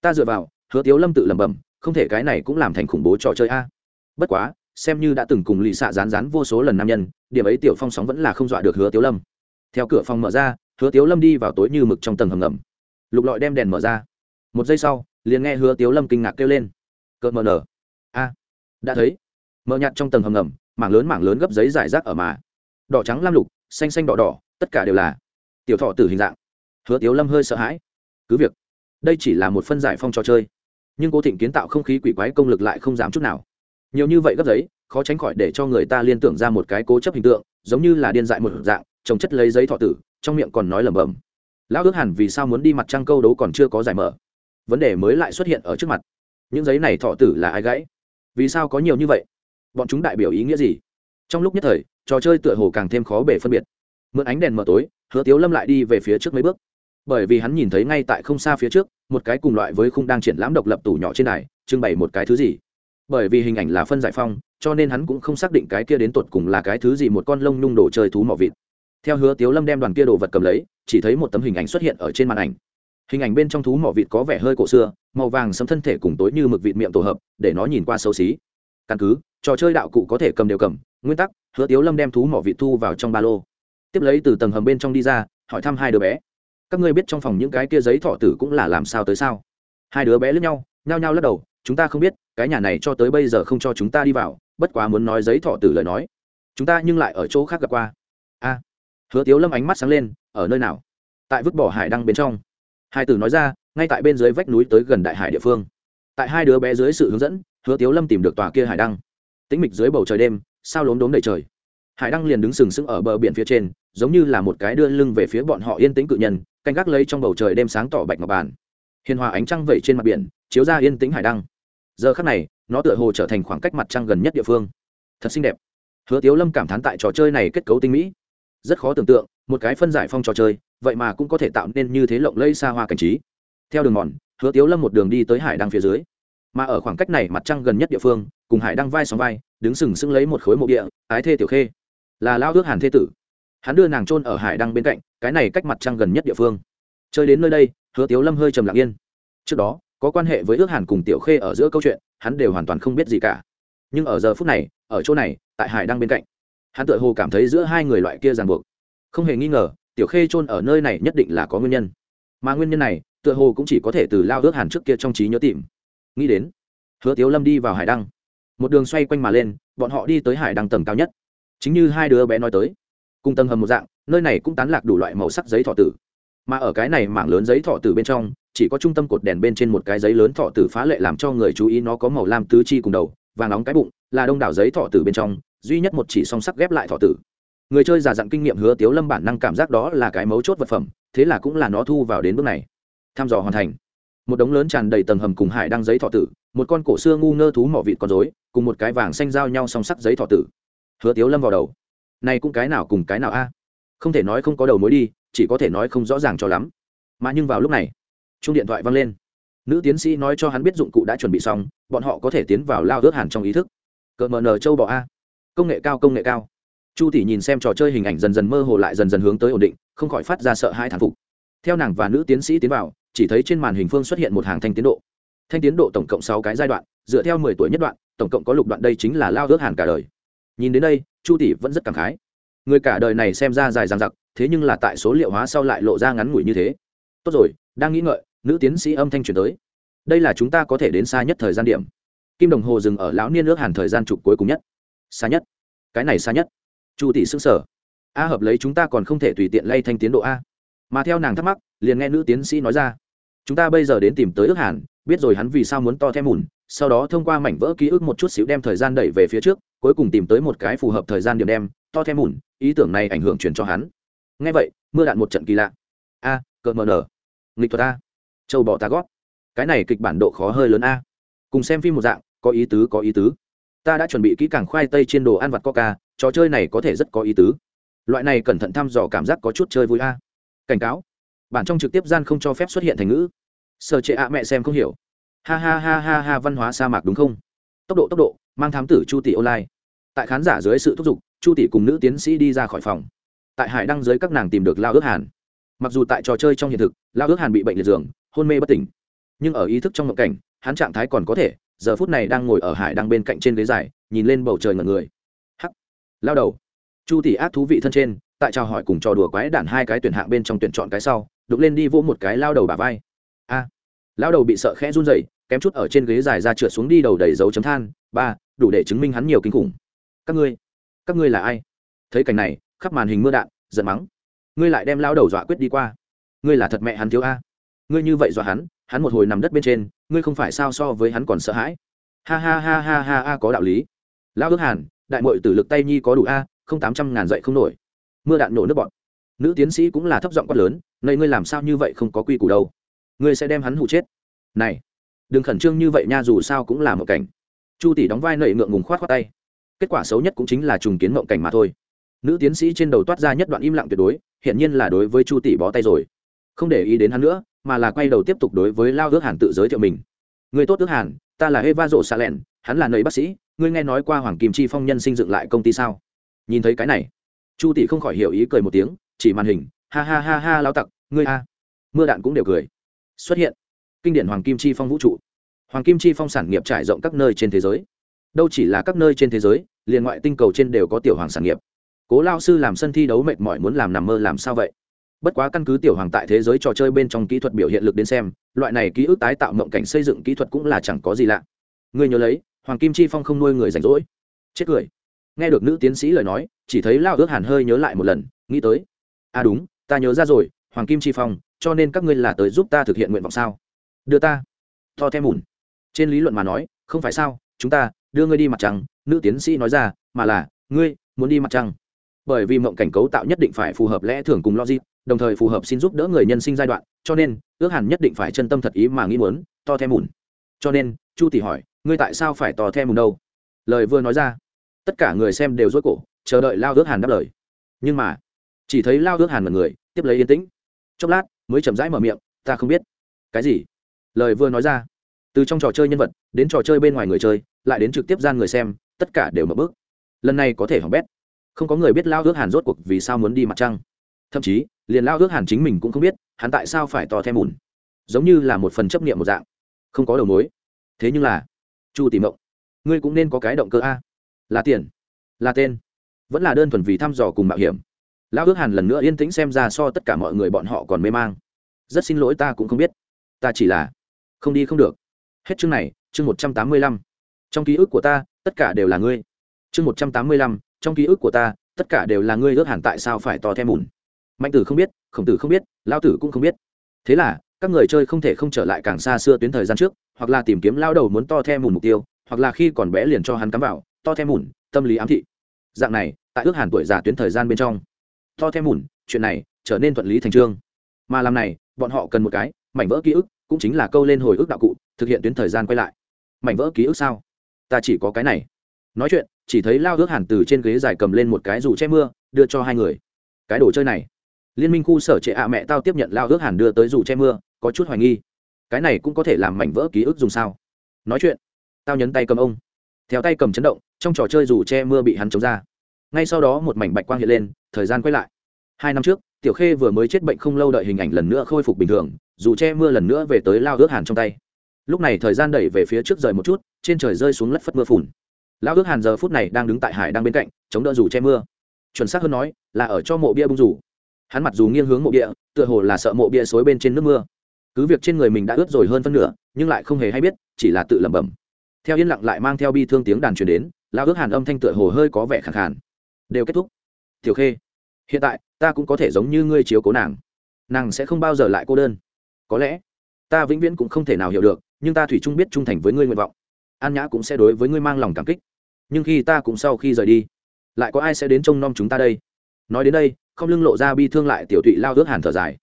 ta dựa vào, hứa tiếu lâm tự lẩm bẩm, không thể cái này cũng làm thành khủng bố trò chơi a. Bất quá, xem như đã từng cùng lì xạ rán rán vô số lần nam nhân, điểm ấy tiểu phong sóng vẫn là không dọa được hứa tiếu lâm. Theo cửa phòng mở ra, hứa tiếu lâm đi vào tối như mực trong tầng hầm ngầm. Lục lọi đem đèn mở ra. Một giây sau, liền nghe hứa tiếu lâm kinh ngạc kêu lên cợt mờ nở. A, đã thấy. Mờ nhạt trong tầng hầm ngầm, mảng lớn mảng lớn gấp giấy giải rác ở mà. Đỏ trắng lam lục, xanh xanh đỏ đỏ, tất cả đều là tiểu thọ tử hình dạng. Hứa tiếu lâm hơi sợ hãi. Cứ việc, đây chỉ là một phân giải phong trò chơi, nhưng cố thịnh kiến tạo không khí quỷ quái công lực lại không giảm chút nào. Nhiều như vậy gấp giấy, khó tránh khỏi để cho người ta liên tưởng ra một cái cố chấp hình tượng, giống như là điên dại một dạng, trồng chất lấy giấy thọ tử, trong miệng còn nói lẩm bẩm. Lão ước hẳn vì sao muốn đi mặt trăng câu đấu còn chưa có giải mở. Vấn đề mới lại xuất hiện ở trước mặt những giấy này thọ tử là ai gãy? Vì sao có nhiều như vậy? Bọn chúng đại biểu ý nghĩa gì? Trong lúc nhất thời, trò chơi tựa hồ càng thêm khó bể phân biệt. Mượn ánh đèn mờ tối, hứa tiếu lâm lại đi về phía trước mấy bước. Bởi vì hắn nhìn thấy ngay tại không xa phía trước, một cái cùng loại với khung đang triển lãm độc lập tủ nhỏ trên này trưng bày một cái thứ gì. Bởi vì hình ảnh là phân giải phong, cho nên hắn cũng không xác định cái kia đến tột cùng là cái thứ gì một con lông nhung đồ chơi thú mỏ vịt. Theo hứa tiếu lâm đem đoàn kia đồ vật cầm lấy, chỉ thấy một tấm hình ảnh xuất hiện ở trên màn ảnh hình ảnh bên trong thú mỏ vịt có vẻ hơi cổ xưa, màu vàng sấm thân thể cùng tối như mực vịt miệng tổ hợp, để nó nhìn qua xấu xí. Căn cứ, trò chơi đạo cụ có thể cầm đều cầm, nguyên tắc, hứa tiếu lâm đem thú mỏ vịt thu vào trong ba lô. Tiếp lấy từ tầng hầm bên trong đi ra, hỏi thăm hai đứa bé. Các ngươi biết trong phòng những cái kia giấy thọ tử cũng là làm sao tới sao? Hai đứa bé lướt nhau, nhao nhao lắc đầu, chúng ta không biết, cái nhà này cho tới bây giờ không cho chúng ta đi vào, bất quá muốn nói giấy thọ tử lời nói. Chúng ta nhưng lại ở chỗ khác gặp qua. A. Hứa tiếu lâm ánh mắt sáng lên, ở nơi nào? Tại vứt bỏ hải đăng bên trong hai tử nói ra, ngay tại bên dưới vách núi tới gần đại hải địa phương. Tại hai đứa bé dưới sự hướng dẫn, hứa tiếu lâm tìm được tòa kia hải đăng. Tĩnh mịch dưới bầu trời đêm, sao lốm đốm đầy trời. Hải đăng liền đứng sừng sững ở bờ biển phía trên, giống như là một cái đưa lưng về phía bọn họ yên tĩnh cự nhân, canh gác lấy trong bầu trời đêm sáng tỏ bạch ngọc bàn. Hiền hòa ánh trăng vẩy trên mặt biển, chiếu ra yên tĩnh hải đăng. Giờ khắc này, nó tựa hồ trở thành khoảng cách mặt trăng gần nhất địa phương. Thật xinh đẹp. Hứa tiếu lâm cảm thán tại trò chơi này kết cấu tinh mỹ. Rất khó tưởng tượng, một cái phân giải phong trò chơi vậy mà cũng có thể tạo nên như thế lộng lẫy xa hoa cảnh trí. Theo đường mòn, hứa tiếu lâm một đường đi tới hải đăng phía dưới. Mà ở khoảng cách này mặt trăng gần nhất địa phương, cùng hải đăng vai sóng vai, đứng sừng sững lấy một khối mộ địa, ái thê tiểu khê. Là lao ước hàn thê tử. Hắn đưa nàng trôn ở hải đăng bên cạnh, cái này cách mặt trăng gần nhất địa phương. Chơi đến nơi đây, hứa tiếu lâm hơi trầm lặng yên. Trước đó, có quan hệ với ước hàn cùng tiểu khê ở giữa câu chuyện, hắn đều hoàn toàn không biết gì cả. Nhưng ở giờ phút này, ở chỗ này, tại hải đăng bên cạnh, hắn tự hồ cảm thấy giữa hai người loại kia ràng buộc. Không hề nghi ngờ tiểu khê trôn ở nơi này nhất định là có nguyên nhân. Mà nguyên nhân này, tựa hồ cũng chỉ có thể từ lao ước hàn trước kia trong trí nhớ tìm. Nghĩ đến, hứa tiếu lâm đi vào hải đăng. Một đường xoay quanh mà lên, bọn họ đi tới hải đăng tầng cao nhất. Chính như hai đứa bé nói tới, cùng tầng hầm một dạng, nơi này cũng tán lạc đủ loại màu sắc giấy thọ tử. Mà ở cái này mảng lớn giấy thọ tử bên trong, chỉ có trung tâm cột đèn bên trên một cái giấy lớn thọ tử phá lệ làm cho người chú ý nó có màu lam tứ chi cùng đầu và nóng cái bụng, là đông đảo giấy thọ tử bên trong, duy nhất một chỉ song sắc ghép lại thọ tử người chơi giả dặn kinh nghiệm hứa tiếu lâm bản năng cảm giác đó là cái mấu chốt vật phẩm, thế là cũng là nó thu vào đến bước này. Tham dò hoàn thành. Một đống lớn tràn đầy tầng hầm cùng hải đăng giấy thọ tử, một con cổ xưa ngu ngơ thú mỏ vịt con dối cùng một cái vàng xanh giao nhau song sắc giấy thọ tử. Hứa tiếu lâm vào đầu. Này cũng cái nào cùng cái nào a? Không thể nói không có đầu mối đi, chỉ có thể nói không rõ ràng cho lắm. Mà nhưng vào lúc này chung điện thoại văng lên. Nữ tiến sĩ nói cho hắn biết dụng cụ đã chuẩn bị xong, bọn họ có thể tiến vào lao ước hẳn trong ý thức. Cờ mờ nờ châu bò a. Công nghệ cao, công nghệ cao chu tỷ nhìn xem trò chơi hình ảnh dần dần mơ hồ lại dần dần hướng tới ổn định, không khỏi phát ra sợ hai thản phục. Theo nàng và nữ tiến sĩ tiến vào, chỉ thấy trên màn hình phương xuất hiện một hàng thanh tiến độ. Thanh tiến độ tổng cộng sáu cái giai đoạn, dựa theo mười tuổi nhất đoạn, tổng cộng có lục đoạn đây chính là lao ước hàn cả đời. Nhìn đến đây, chu tỷ vẫn rất cảm khái. Người cả đời này xem ra dài dằng dặc, thế nhưng là tại số liệu hóa sau lại lộ ra ngắn ngủi như thế. Tốt rồi, đang nghĩ ngợi, nữ tiến sĩ âm thanh chuyển tới. Đây là chúng ta có thể đến xa nhất thời gian điểm. Kim đồng hồ dừng ở lão niên ước hàn thời gian trục cuối cùng nhất. Xa nhất. Cái này xa nhất chu tỷ xưng sở a hợp lấy chúng ta còn không thể tùy tiện lay thanh tiến độ a. Mà theo nàng thắc mắc, liền nghe nữ tiến sĩ nói ra. Chúng ta bây giờ đến tìm tới ước hàn, biết rồi hắn vì sao muốn to thêm mùn, sau đó thông qua mảnh vỡ ký ức một chút xíu đem thời gian đẩy về phía trước, cuối cùng tìm tới một cái phù hợp thời gian điểm đem, to thêm mùn, ý tưởng này ảnh hưởng truyền cho hắn. Ngay vậy, mưa đạn một trận kỳ lạ. A cờ mờ nở. Nghịch thuật a. Châu bỏ ta gót. Cái này kịch bản độ khó hơi lớn a. Cùng xem phim một dạng, có ý tứ, có ý tứ. Ta đã chuẩn bị kỹ càng khoai tây trên đồ ăn vặt coca trò chơi này có thể rất có ý tứ. Loại này cẩn thận thăm dò cảm giác có chút chơi vui a. Cảnh cáo, bản trong trực tiếp gian không cho phép xuất hiện thành ngữ. Sợ trệ ạ, mẹ xem không hiểu. Ha ha ha ha ha, văn hóa sa mạc đúng không? Tốc độ tốc độ, mang thám tử chu tỷ online. Tại khán giả dưới sự thúc giục, chu tỷ cùng nữ tiến sĩ đi ra khỏi phòng. Tại hải đăng dưới các nàng tìm được lao ước hàn. Mặc dù tại trò chơi trong hiện thực, lao ước hàn bị bệnh liệt giường, hôn mê bất tỉnh. Nhưng ở ý thức trong mộng cảnh, hắn trạng thái còn có thể, giờ phút này đang ngồi ở hải đăng bên cạnh trên ghế dài, nhìn lên bầu trời ngần người lao đầu. Chu tỷ ác thú vị thân trên, tại chào hỏi cùng trò đùa quái đản hai cái tuyển hạng bên trong tuyển chọn cái sau, đục lên đi vỗ một cái lao đầu bà vai. A. Lao đầu bị sợ khẽ run rẩy, kém chút ở trên ghế dài ra trượt xuống đi đầu đầy dấu chấm than. Ba, đủ để chứng minh hắn nhiều kinh khủng. Các ngươi các ngươi là ai? Thấy cảnh này, khắp màn hình mưa đạn, giận mắng. Ngươi lại đem lao đầu dọa quyết đi qua. Ngươi là thật mẹ hắn thiếu a. Ngươi như vậy dọa hắn hắn một hồi nằm đất bên trên, ngươi không phải sao so với hắn còn sợ hãi. Ha ha ha ha ha ha, có đạo lý. Lao ước hàn đại mội tử lực tay nhi có đủ a, không tám trăm ngàn dậy không nổi. Mưa đạn nổ nước bọn. Nữ tiến sĩ cũng là thấp giọng quát lớn nơi ngươi làm sao như vậy không có quy củ đâu? Ngươi sẽ đem hắn hụ chết. Này, đừng khẩn trương như vậy nha, dù sao cũng là một cảnh. Chu tỷ đóng vai nậy ngượng ngùng khoát khoát tay. Kết quả xấu nhất cũng chính là trùng kiến mộng cảnh mà thôi. Nữ tiến sĩ trên đầu toát ra nhất đoạn im lặng tuyệt đối hiện nhiên là đối với chu tỷ bó tay rồi. Không để ý đến hắn nữa, mà là quay đầu tiếp tục đối với lao ước hàn tự giới thiệu mình. Người tốt ước hàn, ta là eva rộ xa lẹn hắn là nầy bác sĩ ngươi nghe nói qua hoàng kim chi phong nhân sinh dựng lại công ty sao? Nhìn thấy cái này, chu tỷ không khỏi hiểu ý cười một tiếng, chỉ màn hình, ha ha ha ha lao tặc, ngươi a. Mưa đạn cũng đều cười. Xuất hiện, kinh điển hoàng kim chi phong vũ trụ. Hoàng kim chi phong sản nghiệp trải rộng các nơi trên thế giới. Đâu chỉ là các nơi trên thế giới, liền ngoại tinh cầu trên đều có tiểu hoàng sản nghiệp. Cố lao sư làm sân thi đấu mệt mỏi muốn làm nằm mơ làm sao vậy? Bất quá căn cứ tiểu hoàng tại thế giới trò chơi bên trong kỹ thuật biểu hiện lực đến xem, loại này ký ức tái tạo mộng cảnh xây dựng kỹ thuật cũng là chẳng có gì lạ. Ngươi nhớ lấy hoàng kim chi phong không nuôi người rảnh rỗi. Chết cười. Nghe được nữ tiến sĩ lời nói, chỉ thấy lao ước hàn hơi nhớ lại một lần, nghĩ tới. À đúng, ta nhớ ra rồi, hoàng kim chi phong, cho nên các ngươi là tới giúp ta thực hiện nguyện vọng sao? Đưa ta. To thêm mùn. Trên lý luận mà nói, không phải sao, chúng ta, đưa ngươi đi mặt trăng, nữ tiến sĩ nói ra, mà là, ngươi, muốn đi mặt trăng. Bởi vì mộng cảnh cấu tạo nhất định phải phù hợp lẽ thường cùng logic, đồng thời phù hợp xin giúp đỡ người nhân sinh giai đoạn, cho nên, ước hẳn nhất định phải chân tâm thật ý mà nghĩ muốn, to thêm mùn. Cho nên, chu tỷ hỏi ngươi tại sao phải tò thêm mùng đâu? Lời vừa nói ra, tất cả người xem đều rối cổ, chờ đợi lao ước hàn đáp lời. Nhưng mà, chỉ thấy lao ước hàn mật người, tiếp lấy yên tĩnh. Chốc lát, mới chậm rãi mở miệng, ta không biết. Cái gì? Lời vừa nói ra, từ trong trò chơi nhân vật, đến trò chơi bên ngoài người chơi, lại đến trực tiếp gian người xem, tất cả đều mở bước. Lần này có thể hỏng bét. Không có người biết lao ước hàn rốt cuộc vì sao muốn đi mặt trăng. Thậm chí, liền lao ước hàn chính mình cũng không biết, hắn tại sao phải to thêm mùn giống như là một phần chấp niệm một dạng. Không có đầu mối. Thế nhưng là chu tìm mộng. Ngươi cũng nên có cái động cơ a. Là tiền. Là tên. Vẫn là đơn thuần vì thăm dò cùng mạo hiểm. Lão ước hàn lần nữa yên tĩnh xem ra so tất cả mọi người bọn họ còn mê mang. Rất xin lỗi ta cũng không biết. Ta chỉ là không đi không được. Hết chương này, chương một trăm tám mươi lăm. Trong ký ức của ta, tất cả đều là ngươi. Chương một trăm tám mươi lăm, trong ký ức của ta, tất cả đều là ngươi ước hàn tại sao phải to thêm mùn mạnh tử không biết, khổng tử không biết lao tử cũng không biết. Thế là các người chơi không thể không trở lại càng xa xưa tuyến thời gian trước, hoặc là tìm kiếm lao đầu muốn to thêm mùn mục tiêu, hoặc là khi còn bé liền cho hắn cắm vào, to thêm mùn, tâm lý ám thị. Dạng này, tại ước hàn tuổi già tuyến thời gian bên trong, to thêm mùn, chuyện này trở nên thuận lý thành trương. Mà làm này, bọn họ cần một cái, mảnh vỡ ký ức, cũng chính là câu lên hồi ức đạo cụ, thực hiện tuyến thời gian quay lại. Mảnh vỡ ký ức sao? Ta chỉ có cái này. Nói chuyện, chỉ thấy lao ước hàn từ trên ghế dài cầm lên một cái dù che mưa, đưa cho hai người. Cái đồ chơi này. Liên minh khu sở trệ ạ mẹ tao tiếp nhận lao ước hàn đưa tới dù che mưa có chút hoài nghi. Cái này cũng có thể làm mảnh vỡ ký ức dùng sao? Nói chuyện. Tao nhấn tay cầm ông. Theo tay cầm chấn động, trong trò chơi dù che mưa bị hắn chống ra. Ngay sau đó một mảnh bạch quang hiện lên, thời gian quay lại. Hai năm trước, tiểu khê vừa mới chết bệnh không lâu đợi hình ảnh lần nữa khôi phục bình thường, dù che mưa lần nữa về tới lao ước hàn trong tay. Lúc này thời gian đẩy về phía trước rời một chút, trên trời rơi xuống lất phất mưa phùn. Lao ước hàn giờ phút này đang đứng tại hải đang bên cạnh, chống đỡ dù che mưa. Chuẩn xác hơn nói, là ở cho mộ bia bung rủ. Hắn mặc dù nghiêng hướng mộ bia, tựa hồ là sợ mộ bia xối bên trên nước mưa cứ việc trên người mình đã ướt rồi hơn phân nửa, nhưng lại không hề hay biết, chỉ là tự lẩm bẩm. Theo yên lặng lại mang theo bi thương tiếng đàn truyền đến lao ước hàn âm thanh tựa hồ hơi có vẻ khẳng khàn. Đều kết thúc. Tiểu khê, hiện tại, ta cũng có thể giống như ngươi chiếu cố nàng. Nàng sẽ không bao giờ lại cô đơn. Có lẽ, ta vĩnh viễn cũng không thể nào hiểu được, nhưng ta thủy chung biết trung thành với ngươi nguyện vọng. An nhã cũng sẽ đối với ngươi mang lòng cảm kích. Nhưng khi ta cũng sau khi rời đi, lại có ai sẽ đến trông nom chúng ta đây? Nói đến đây, không lưng lộ ra bi thương lại tiểu thụy lao ước hàn thở dài.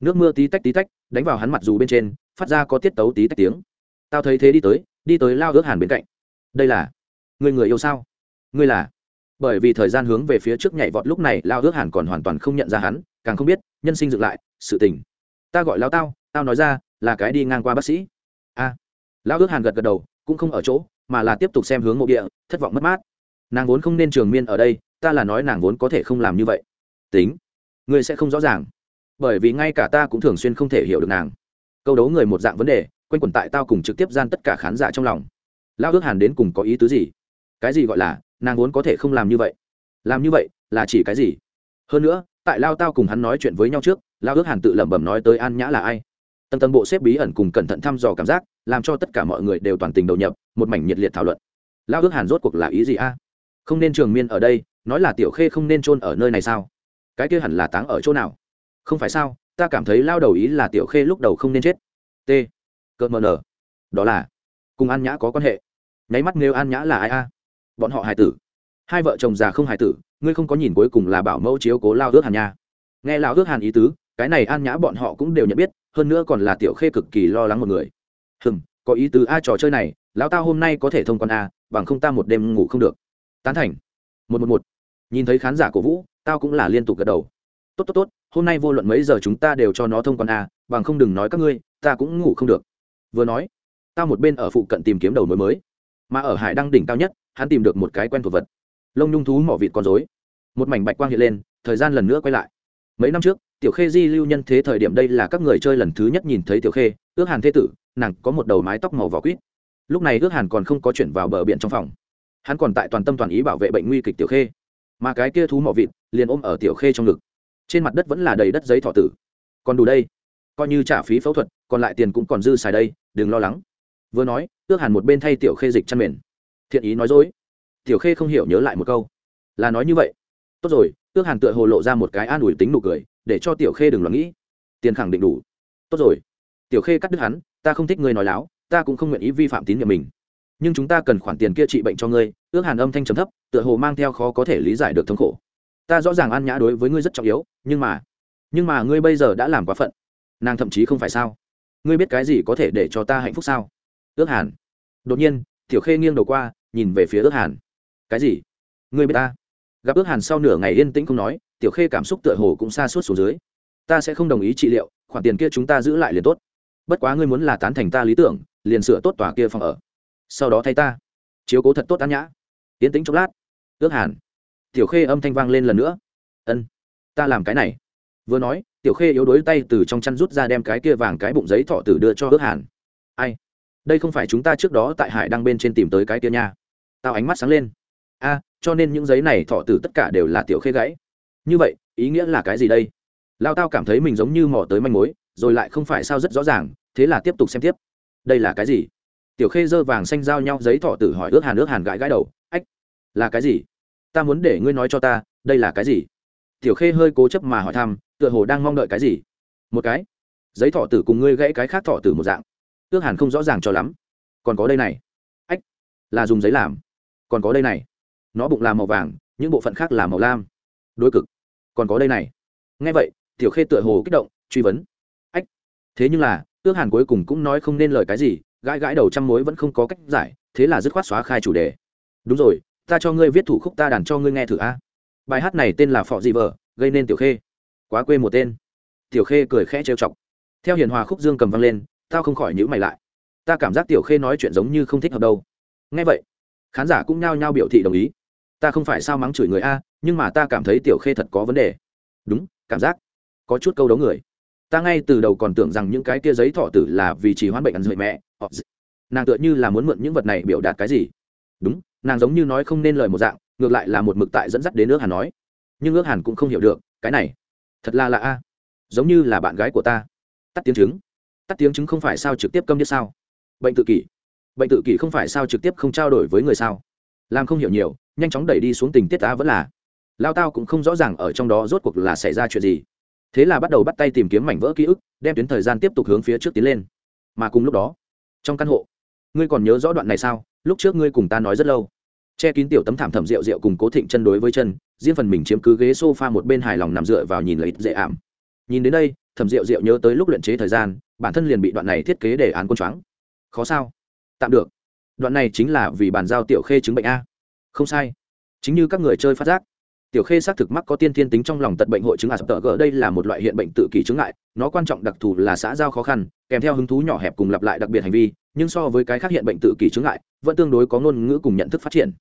Nước mưa tí tách tí tách đánh vào hắn mặt dù bên trên phát ra có tiết tấu tí tách tiếng. Tao thấy thế đi tới đi tới lao ước hàn bên cạnh. Đây là người người yêu sao? Ngươi là. Bởi vì thời gian hướng về phía trước nhảy vọt lúc này lao ước hàn còn hoàn toàn không nhận ra hắn càng không biết nhân sinh dựng lại sự tình. Ta gọi lao tao tao nói ra là cái đi ngang qua bác sĩ. A. À, lao ước hàn gật gật đầu cũng không ở chỗ mà là tiếp tục xem hướng mộ địa thất vọng mất mát. Nàng vốn không nên trường miên ở đây ta là nói nàng vốn có thể không làm như vậy. Tính. Ngươi sẽ không rõ ràng bởi vì ngay cả ta cũng thường xuyên không thể hiểu được nàng. Câu đấu người một dạng vấn đề, quanh quẩn tại tao cùng trực tiếp gian tất cả khán giả trong lòng. Lao ước hàn đến cùng có ý tứ gì? Cái gì gọi là, nàng vốn có thể không làm như vậy? Làm như vậy, là chỉ cái gì? Hơn nữa, tại lao tao cùng hắn nói chuyện với nhau trước, lao ước hàn tự lẩm bẩm nói tới an nhã là ai? Tầng tầng bộ xếp bí ẩn cùng cẩn thận thăm dò cảm giác, làm cho tất cả mọi người đều toàn tình đầu nhập, một mảnh nhiệt liệt thảo luận. Lao ước hàn rốt cuộc là ý gì a? Không nên trường miên ở đây, nói là tiểu khê không nên chôn ở nơi này sao? Cái kia hẳn là táng ở chỗ nào? Không phải sao, ta cảm thấy lao đầu ý là tiểu khê lúc đầu không nên chết. T. Cợt mờ nở. Đó là, cùng an nhã có quan hệ. Nháy mắt nếu an nhã là ai a? Bọn họ hài tử. Hai vợ chồng già không hài tử, ngươi không có nhìn cuối cùng là bảo mẫu chiếu cố lao ước hàn nha. Nghe lao ước hàn ý tứ, cái này an nhã bọn họ cũng đều nhận biết, hơn nữa còn là tiểu khê cực kỳ lo lắng một người. Hừm, có ý tứ a trò chơi này, lão ta hôm nay có thể thông quan a, bằng không ta một đêm ngủ không được. Tán thành. Một một một. Nhìn thấy khán giả cổ vũ, tao cũng là liên tục gật đầu tốt tốt tốt, hôm nay vô luận mấy giờ chúng ta đều cho nó thông quan a, bằng không đừng nói các ngươi, ta cũng ngủ không được. Vừa nói, tao một bên ở phụ cận tìm kiếm đầu mối mới, mà ở hải đăng đỉnh cao nhất, hắn tìm được một cái quen thuộc vật. Lông nhung thú mỏ vịt con dối một mảnh bạch quang hiện lên, thời gian lần nữa quay lại. Mấy năm trước, tiểu khê di lưu nhân thế thời điểm đây là các người chơi lần thứ nhất nhìn thấy tiểu khê, ước hàn thế tử, nàng có một đầu mái tóc màu vỏ quýt. Lúc này ước hàn còn không có chuyển vào bờ biển trong phòng. Hắn còn tại toàn tâm toàn ý bảo vệ bệnh nguy kịch tiểu khê. Mà cái kia thú mỏ vịt liền ôm ở tiểu khê trong ngực trên mặt đất vẫn là đầy đất giấy thọ tử. Còn đủ đây. Coi như trả phí phẫu thuật, còn lại tiền cũng còn dư xài đây, đừng lo lắng. Vừa nói, ước hàn một bên thay tiểu khê dịch chăn mền. Thiện ý nói dối. Tiểu khê không hiểu nhớ lại một câu. Là nói như vậy. Tốt rồi, ước hàn tựa hồ lộ ra một cái an ủi tính nụ cười, để cho tiểu khê đừng lo nghĩ. Tiền khẳng định đủ. Tốt rồi. Tiểu khê cắt đứt hắn, ta không thích ngươi nói láo, ta cũng không nguyện ý vi phạm tín nhiệm mình. Nhưng chúng ta cần khoản tiền kia trị bệnh cho ngươi, ước hàn âm thanh trầm thấp, tựa hồ mang theo khó có thể lý giải được thống khổ ta rõ ràng an nhã đối với ngươi rất trọng yếu, nhưng mà nhưng mà ngươi bây giờ đã làm quá phận, nàng thậm chí không phải sao? Ngươi biết cái gì có thể để cho ta hạnh phúc sao? Ước hàn. Đột nhiên, tiểu khê nghiêng đầu qua, nhìn về phía ước hàn. Cái gì? Ngươi biết ta? Gặp ước hàn sau nửa ngày yên tĩnh không nói, tiểu khê cảm xúc tựa hồ cũng xa suốt xuống dưới. Ta sẽ không đồng ý trị liệu, khoản tiền kia chúng ta giữ lại liền tốt. Bất quá ngươi muốn là tán thành ta lý tưởng, liền sửa tốt tòa kia phòng ở. Sau đó thay ta. Chiếu cố thật tốt an nhã. Yên tĩnh chốc lát. Ước hàn tiểu khê âm thanh vang lên lần nữa. Ân, ta làm cái này. Vừa nói, tiểu khê yếu đuối tay từ trong chăn rút ra đem cái kia vàng cái bụng giấy thọ tử đưa cho ước hàn. Ai, đây không phải chúng ta trước đó tại hải đăng bên trên tìm tới cái kia nha. Tao ánh mắt sáng lên. A, cho nên những giấy này thọ tử tất cả đều là tiểu khê gãy. Như vậy, ý nghĩa là cái gì đây? Lao tao cảm thấy mình giống như mò tới manh mối, rồi lại không phải sao rất rõ ràng, thế là tiếp tục xem tiếp. Đây là cái gì? Tiểu khê dơ vàng xanh giao nhau giấy thọ tử hỏi ước hàn ước hàn gãi gãi đầu. Ách, là cái gì? Ta muốn để ngươi nói cho ta, đây là cái gì? Tiểu khê hơi cố chấp mà hỏi thăm, tựa hồ đang mong đợi cái gì? Một cái. Giấy thọ tử cùng ngươi gãy cái khác thọ tử một dạng. Ước hẳn không rõ ràng cho lắm. Còn có đây này. Ách, là dùng giấy làm. Còn có đây này. Nó bụng làm màu vàng, những bộ phận khác là màu lam. Đối cực. Còn có đây này. Ngay vậy, tiểu khê tựa hồ kích động, truy vấn. Ách, thế nhưng là, ước hàn cuối cùng cũng nói không nên lời cái gì, gãi gãi đầu trăm mối vẫn không có cách giải, thế là dứt khoát xóa khai chủ đề. Đúng rồi ta cho ngươi viết thủ khúc ta đàn cho ngươi nghe thử a. Bài hát này tên là phọ dị vợ, gây nên tiểu khê. Quá quê một tên. Tiểu khê cười khẽ trêu chọc. Theo hiền hòa khúc dương cầm vang lên, tao không khỏi nhữ mày lại. Ta cảm giác tiểu khê nói chuyện giống như không thích hợp đâu. Nghe vậy, khán giả cũng nhao nhao biểu thị đồng ý. Ta không phải sao mắng chửi người a, nhưng mà ta cảm thấy tiểu khê thật có vấn đề. Đúng, cảm giác. Có chút câu đấu người. Ta ngay từ đầu còn tưởng rằng những cái kia giấy thọ tử là vì chỉ hoãn bệnh ăn rời mẹ, họ nàng tựa như là muốn mượn những vật này biểu đạt cái gì. Đúng nàng giống như nói không nên lời một dạng, ngược lại là một mực tại dẫn dắt đến ước hàn nói. Nhưng ước hàn cũng không hiểu được, cái này, thật là lạ a. Giống như là bạn gái của ta. Tắt tiếng chứng tắt tiếng chứng không phải sao trực tiếp câm như sao? Bệnh tự kỷ. Bệnh tự kỷ không phải sao trực tiếp không trao đổi với người sao? Làm không hiểu nhiều, nhanh chóng đẩy đi xuống tình tiết ta vẫn là. Lao tao cũng không rõ ràng ở trong đó rốt cuộc là xảy ra chuyện gì. Thế là bắt đầu bắt tay tìm kiếm mảnh vỡ ký ức, đem tuyến thời gian tiếp tục hướng phía trước tiến lên. Mà cùng lúc đó, trong căn hộ, ngươi còn nhớ rõ đoạn này sao? Lúc trước ngươi cùng ta nói rất lâu. Che kín tiểu tấm thảm thẩm rượu rượu cùng cố thịnh chân đối với chân, riêng phần mình chiếm cứ ghế s o f a một bên hài lòng nằm dựa vào nhìn lấy dễ ảm. Nhìn đến đây thẩm rượu rượu nhớ tới lúc luyện chế thời gian, bản thân liền bị đoạn này thiết kế đề án quân choáng. Khó sao? Tạm được. Đoạn này chính là vì bàn giao tiểu khê chứng bệnh a. Không sai. Chính như các người chơi phát giác, tiểu khê xác thực mắc có tiên thiên tính trong lòng tật bệnh hội chứng asperger à đây là một loại hiện bệnh tự kỷ chứng ngại, nó quan trọng đặc thù là xã giao khó khăn, kèm theo hứng thú nhỏ hẹp cùng lặp lại đặc biệt hành vi nhưng so với cái khác hiện bệnh tự kỷ chứng ngại, vẫn tương đối có ngôn ngữ cùng nhận thức phát triển.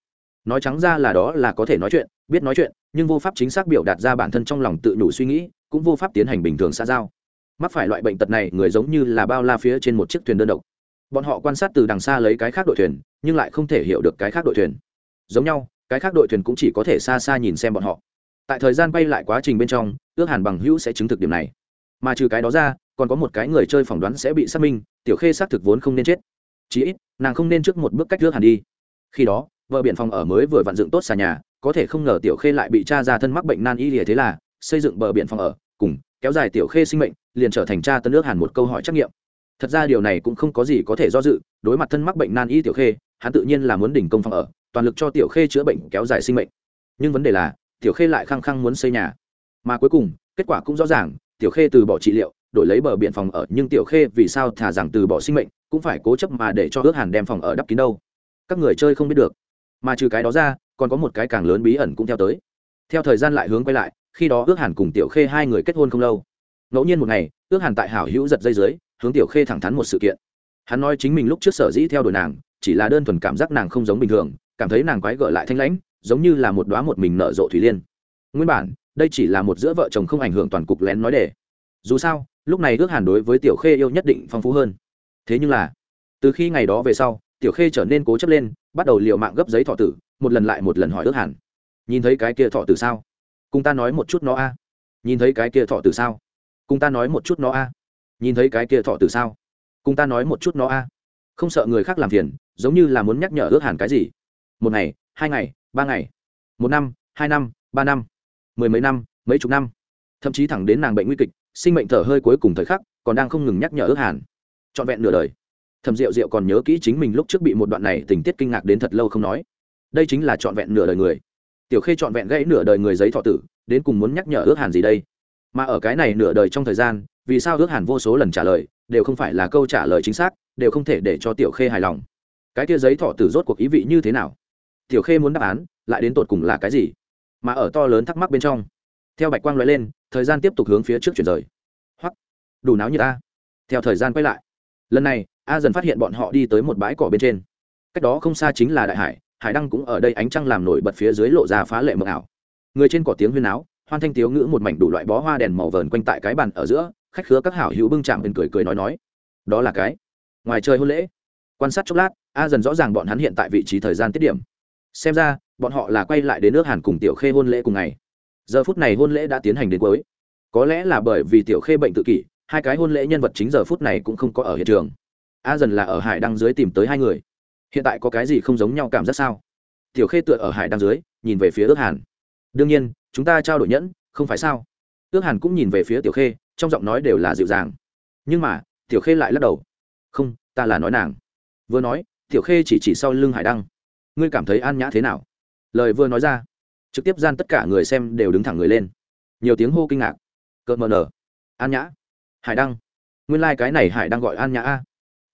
Nói trắng ra là đó là có thể nói chuyện, biết nói chuyện, nhưng vô pháp chính xác biểu đạt ra bản thân trong lòng tự nhủ suy nghĩ, cũng vô pháp tiến hành bình thường xã giao. Mắc phải loại bệnh tật này, người giống như là bao la phía trên một chiếc thuyền đơn độc. Bọn họ quan sát từ đằng xa lấy cái khác đội thuyền, nhưng lại không thể hiểu được cái khác đội thuyền. Giống nhau, cái khác đội thuyền cũng chỉ có thể xa xa nhìn xem bọn họ. Tại thời gian bay lại quá trình bên trong, ước hàn bằng hữu sẽ chứng thực điểm này. Mà trừ cái đó ra còn có một cái người chơi phỏng đoán sẽ bị xác minh, tiểu khê xác thực vốn không nên chết. Chí ít, nàng không nên trước một bước cách ước hẳn đi. Khi đó, vợ biện phòng ở mới vừa vặn dựng tốt xà nhà, có thể không ngờ tiểu khê lại bị cha ra thân mắc bệnh nan y lìa thế là, xây dựng bờ biển phòng ở, cùng kéo dài tiểu khê sinh mệnh, liền trở thành cha tân nước hàn một câu hỏi trắc nghiệm. Thật ra điều này cũng không có gì có thể do dự, đối mặt thân mắc bệnh nan y tiểu khê, hắn tự nhiên là muốn đỉnh công phòng ở, toàn lực cho tiểu khê chữa bệnh kéo dài sinh mệnh. Nhưng vấn đề là, tiểu khê lại khăng khăng muốn xây nhà. Mà cuối cùng, kết quả cũng rõ ràng, tiểu khê từ bỏ trị liệu đổi lấy bờ biển phòng ở, nhưng tiểu khê vì sao thả rằng từ bỏ sinh mệnh, cũng phải cố chấp mà để cho ước hàn đem phòng ở đắp kín đâu. Các người chơi không biết được. Mà trừ cái đó ra, còn có một cái càng lớn bí ẩn cũng theo tới. Theo thời gian lại hướng quay lại, khi đó ước hàn cùng tiểu khê hai người kết hôn không lâu. Ngẫu nhiên một ngày, ước hàn tại hảo hữu giật dây dưới, hướng tiểu khê thẳng thắn một sự kiện. Hắn nói chính mình lúc trước sở dĩ theo đuổi nàng, chỉ là đơn thuần cảm giác nàng không giống bình thường, cảm thấy nàng quái gở lại thanh lãnh, giống như là một đoá một mình nở rộ thủy liên. Nguyên bản, đây chỉ là một giữa vợ chồng không ảnh hưởng toàn cục lén nói để dù sao, lúc này ước hàn đối với tiểu khê yêu nhất định phong phú hơn. Thế nhưng là, từ khi ngày đó về sau, tiểu khê trở nên cố chấp lên, bắt đầu l mạng gấp giấy thọ tử, một lần lại một lần hỏi ước hàn. Nhìn thấy cái kia thọ tử sao? Cùng ta nói một chút nó a. Nhìn thấy cái kia thọ tử sao? Cùng ta nói một chút nó a. Nhìn thấy cái kia thọ tử sao? Cùng ta nói một chút nó a. Không sợ người khác làm phiền, giống như là muốn nhắc nhở ước hàn cái gì. Một ngày, hai ngày, ba ngày, một năm, hai năm, ba năm, mười mấy năm, mấy chục năm thậm chí thẳng đến nàng bệnh nguy kịch, sinh mệnh thở hơi cuối cùng thời khắc, còn đang không ngừng nhắc nhở ước hàn. Trọn vẹn nửa đời. Thầm rượu rượu còn nhớ kỹ chính mình lúc trước bị một đoạn này tình tiết kinh ngạc đến thật lâu không nói. Đây chính là trọn vẹn nửa đời người. Tiểu khê trọn vẹn gãy nửa đời người giấy thọ tử, đến cùng muốn nhắc nhở ước hàn gì đây? Mà ở cái này nửa đời trong thời gian, vì sao ước hàn vô số lần trả lời, đều không phải là câu trả lời chính xác, đều không thể để cho tiểu khê hài lòng. Cái kia giấy thọ tử rốt cuộc ý vị như thế nào? Tiểu khê muốn đáp án, lại đến tột cùng là cái gì? Mà ở to lớn thắc mắc bên trong theo bạch quang loại lên, thời gian tiếp tục hướng phía trước chuyển rời. Hoặc đủ náo như ta theo thời gian quay lại, lần này, a dần phát hiện bọn họ đi tới một bãi cỏ bên trên. Cách đó không xa chính là đại hải hải đăng cũng ở đây ánh trăng làm nổi bật phía dưới lộ ra phá lệ mờ ảo. Người trên cỏ tiếng huyên áo hoan thanh tiếu ngữ một mảnh đủ loại bó hoa đèn màu vờn quanh tại cái bàn ở giữa, khách khứa các hảo hữu bưng chạm bên cười cười nói nói. Đó là cái. Ngoài trời hôn lễ, quan sát chốc lát, a dần rõ ràng bọn hắn hiện tại vị trí thời gian tiết điểm. Xem ra, bọn họ là quay lại đến nước hàn cùng tiểu khê hôn lễ cùng ngày giờ phút này hôn lễ đã tiến hành đến cuối. Có lẽ là bởi vì tiểu khê bệnh tự kỷ, hai cái hôn lễ nhân vật chính giờ phút này cũng không có ở hiện trường. A dần là ở hải đăng dưới tìm tới hai người. Hiện tại có cái gì không giống nhau cảm giác sao? Tiểu khê tựa ở hải đăng dưới, nhìn về phía ước hàn. Đương nhiên, chúng ta trao đổi nhẫn, không phải sao? Ước hàn cũng nhìn về phía tiểu khê, trong giọng nói đều là dịu dàng. Nhưng mà, tiểu khê lại lắc đầu. Không, ta là nói nàng. Vừa nói, tiểu khê chỉ chỉ sau lưng hải đăng. Ngươi cảm thấy an nhã thế nào? Lời vừa nói ra trực tiếp gian tất cả người xem đều đứng thẳng người lên. Nhiều tiếng hô kinh ngạc. Cợt mờ nở. An nhã. Hải đăng. Nguyên lai、like、cái này hải đăng gọi an nhã a.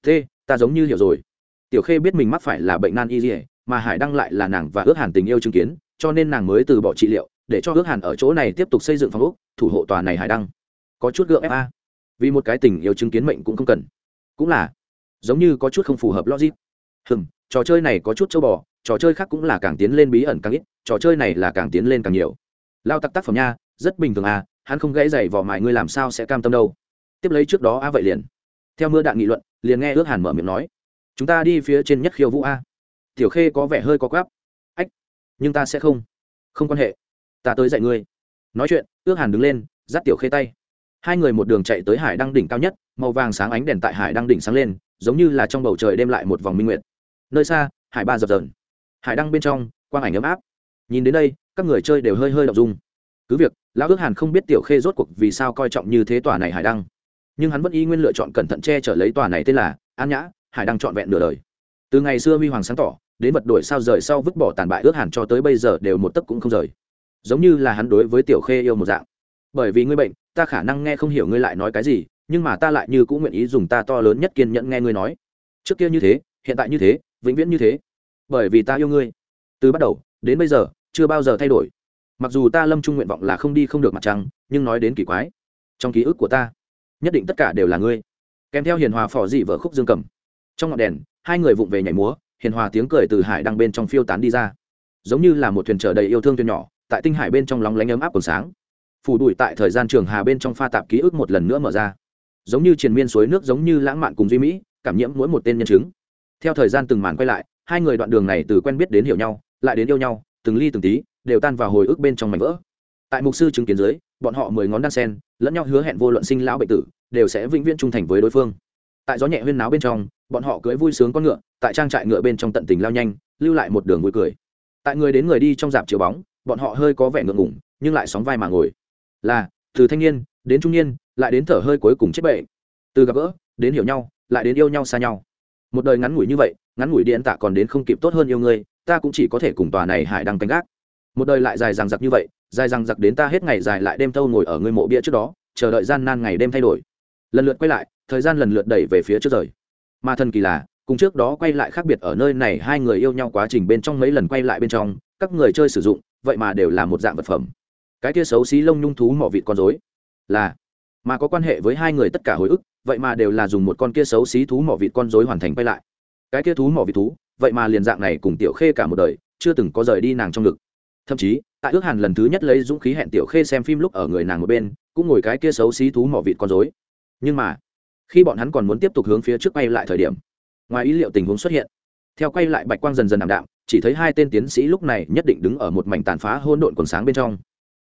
Thế, ta giống như hiểu rồi. Tiểu khê biết mình mắc phải là bệnh nan y dỉa mà hải đăng lại là nàng và ước hàn tình yêu chứng kiến, cho nên nàng mới từ bỏ trị liệu, để cho ước hàn ở chỗ này tiếp tục xây dựng phòng úc thủ hộ tòa này hải đăng. Có chút gượng fa vì một cái tình yêu chứng kiến mệnh cũng không cần. Cũng là, giống như có chút không phù hợp logic. Hừm, trò chơi này có chút châu bò, trò chơi khác cũng là càng tiến lên bí ẩn càng ít trò chơi này là càng tiến lên càng nhiều. Lao tặc tác phẩm nha, rất bình thường à hắn không gãy dày vỏ mài ngươi làm sao sẽ cam tâm đâu. Tiếp lấy trước đó a vậy liền. Theo mưa đạn nghị luận, liền nghe ước hàn mở miệng nói. Chúng ta đi phía trên nhất khiêu vũ a. Tiểu khê có vẻ hơi có quáp. Ách, nhưng ta sẽ không. Không quan hệ. Ta tới dạy ngươi. Nói chuyện, ước hàn đứng lên, dắt tiểu khê tay. Hai người một đường chạy tới hải đăng đỉnh cao nhất, màu vàng sáng ánh đèn tại hải đăng đỉnh sáng lên, giống như là trong bầu trời đem lại một vòng minh nguyệt. Nơi xa, hải ba dập dờn. Hải đăng bên trong, quang ảnh ấm áp nhìn đến đây, các người chơi đều hơi hơi đọc dung. Cứ việc, lão ước hàn không biết tiểu khê rốt cuộc vì sao coi trọng như thế tòa này hải đăng. Nhưng hắn vẫn y nguyên lựa chọn cẩn thận che chở lấy tòa này tên là an nhã, hải đăng trọn vẹn nửa đời. Từ ngày xưa huy hoàng sáng tỏ, đến vật đổi sao rời sau vứt bỏ tàn bại ước hàn cho tới bây giờ đều một tấc cũng không rời. Giống như là hắn đối với tiểu khê yêu một dạng. Bởi vì ngươi bệnh, ta khả năng nghe không hiểu ngươi lại nói cái gì, nhưng mà ta lại như cũng nguyện ý dùng ta to lớn nhất kiên nhẫn nghe ngươi nói. Trước kia như thế, hiện tại như thế, vĩnh viễn như thế. Bởi vì ta yêu ngươi. Từ bắt đầu, đến bây giờ chưa bao giờ thay đổi. Mặc dù ta lâm trung nguyện vọng là không đi không được mặt trăng, nhưng nói đến kỳ quái, trong ký ức của ta, nhất định tất cả đều là ngươi. Kèm theo hiền hòa phỏ dị vợ khúc dương cầm. Trong ngọn đèn, hai người vụng về nhảy múa, hiền hòa tiếng cười từ hải đang bên trong phiêu tán đi ra. Giống như là một thuyền chở đầy yêu thương thuyền nhỏ, tại tinh hải bên trong lóng lánh ấm áp còn sáng. Phủ đuổi tại thời gian trường hà bên trong pha tạp ký ức một lần nữa mở ra. Giống như triền miên suối nước, giống như lãng mạn cùng duy mỹ, cảm nhiễm mỗi một tên nhân chứng. Theo thời gian từng màn quay lại, hai người đoạn đường này từ quen biết đến hiểu nhau, lại đến yêu nhau từng ly từng tí, đều tan vào hồi ức bên trong mảnh vỡ. Tại mục sư chứng kiến dưới, bọn họ mười ngón đan sen, lẫn nhau hứa hẹn vô luận sinh lão bệnh tử, đều sẽ vĩnh viễn trung thành với đối phương. Tại gió nhẹ huyên náo bên trong, bọn họ cưỡi vui sướng con ngựa, tại trang trại ngựa bên trong tận tình lao nhanh, lưu lại một đường vui cười. Tại người đến người đi trong dạp chiều bóng, bọn họ hơi có vẻ ngượng ngủng nhưng lại sóng vai mà ngồi. Là, từ thanh niên, đến trung niên, lại đến thở hơi cuối cùng chết bệ. Từ gặp gỡ, đến hiểu nhau, lại đến yêu nhau xa nhau. Một đời ngắn ngủi như vậy, ngắn ngủi điện tạ còn đến không kịp tốt hơn yêu ngươi ta cũng chỉ có thể cùng tòa này hải đăng canh gác. Một đời lại dài dằng dặc như vậy, dài dằng dặc đến ta hết ngày dài lại đêm thâu ngồi ở ngươi mộ bia trước đó, chờ đợi gian nan ngày đêm thay đổi. Lần lượt quay lại, thời gian lần lượt đẩy về phía trước rời. Mà thần kỳ là, cùng trước đó quay lại khác biệt ở nơi này, hai người yêu nhau quá trình bên trong mấy lần quay lại bên trong, các người chơi sử dụng, vậy mà đều là một dạng vật phẩm. Cái kia xấu xí lông nhung thú mỏ vịt con dối là, mà có quan hệ với hai người tất cả hồi ức, vậy mà đều là dùng một con kia xấu xí thú mỏ vịt con dối hoàn thành quay lại. Cái kia thú mỏ vịt thú vậy mà liền dạng này cùng tiểu khê cả một đời, chưa từng có rời đi nàng trong ngực. Thậm chí, tại ước hàn lần thứ nhất lấy dũng khí hẹn tiểu khê xem phim lúc ở người nàng một bên, cũng ngồi cái kia xấu xí thú mỏ vịt con dối nhưng mà, khi bọn hắn còn muốn tiếp tục hướng phía trước quay lại thời điểm, ngoài ý liệu tình huống xuất hiện. Theo quay lại bạch quang dần dần ảm đạm, chỉ thấy hai tên tiến sĩ lúc này nhất định đứng ở một mảnh tàn phá hôn độn còn sáng bên trong.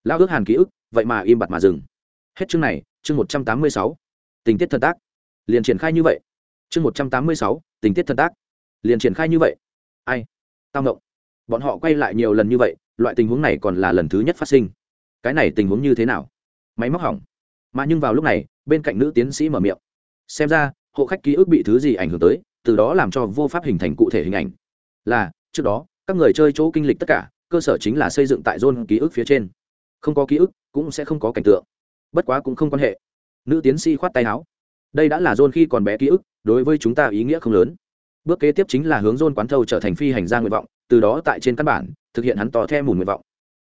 Lao ước hàn ký ức, vậy mà im bặt mà dừng. Hết chương này, chương một trăm tám mươi sáu. Tình tiết thân tác. Liền triển khai như vậy. Chương một trăm tám mươi sáu, tình tiết thân tác liền triển khai như vậy. Ai? Tao ngộng. Bọn họ quay lại nhiều lần như vậy, loại tình huống này còn là lần thứ nhất phát sinh. Cái này tình huống như thế nào? Máy móc hỏng. Mà nhưng vào lúc này, bên cạnh nữ tiến sĩ mở miệng. Xem ra, hộ khách ký ức bị thứ gì ảnh hưởng tới, từ đó làm cho vô pháp hình thành cụ thể hình ảnh. Là, trước đó, các người chơi chỗ kinh lịch tất cả, cơ sở chính là xây dựng tại zone ký ức phía trên. Không có ký ức, cũng sẽ không có cảnh tượng. Bất quá cũng không quan hệ. Nữ tiến sĩ khoát tay áo. Đây đã là zone khi còn bé ký ức, đối với chúng ta ý nghĩa không lớn bước kế tiếp chính là hướng dôn quán thâu trở thành phi hành gia nguyện vọng, từ đó tại trên căn bản, thực hiện hắn tỏ theo mùn nguyện vọng.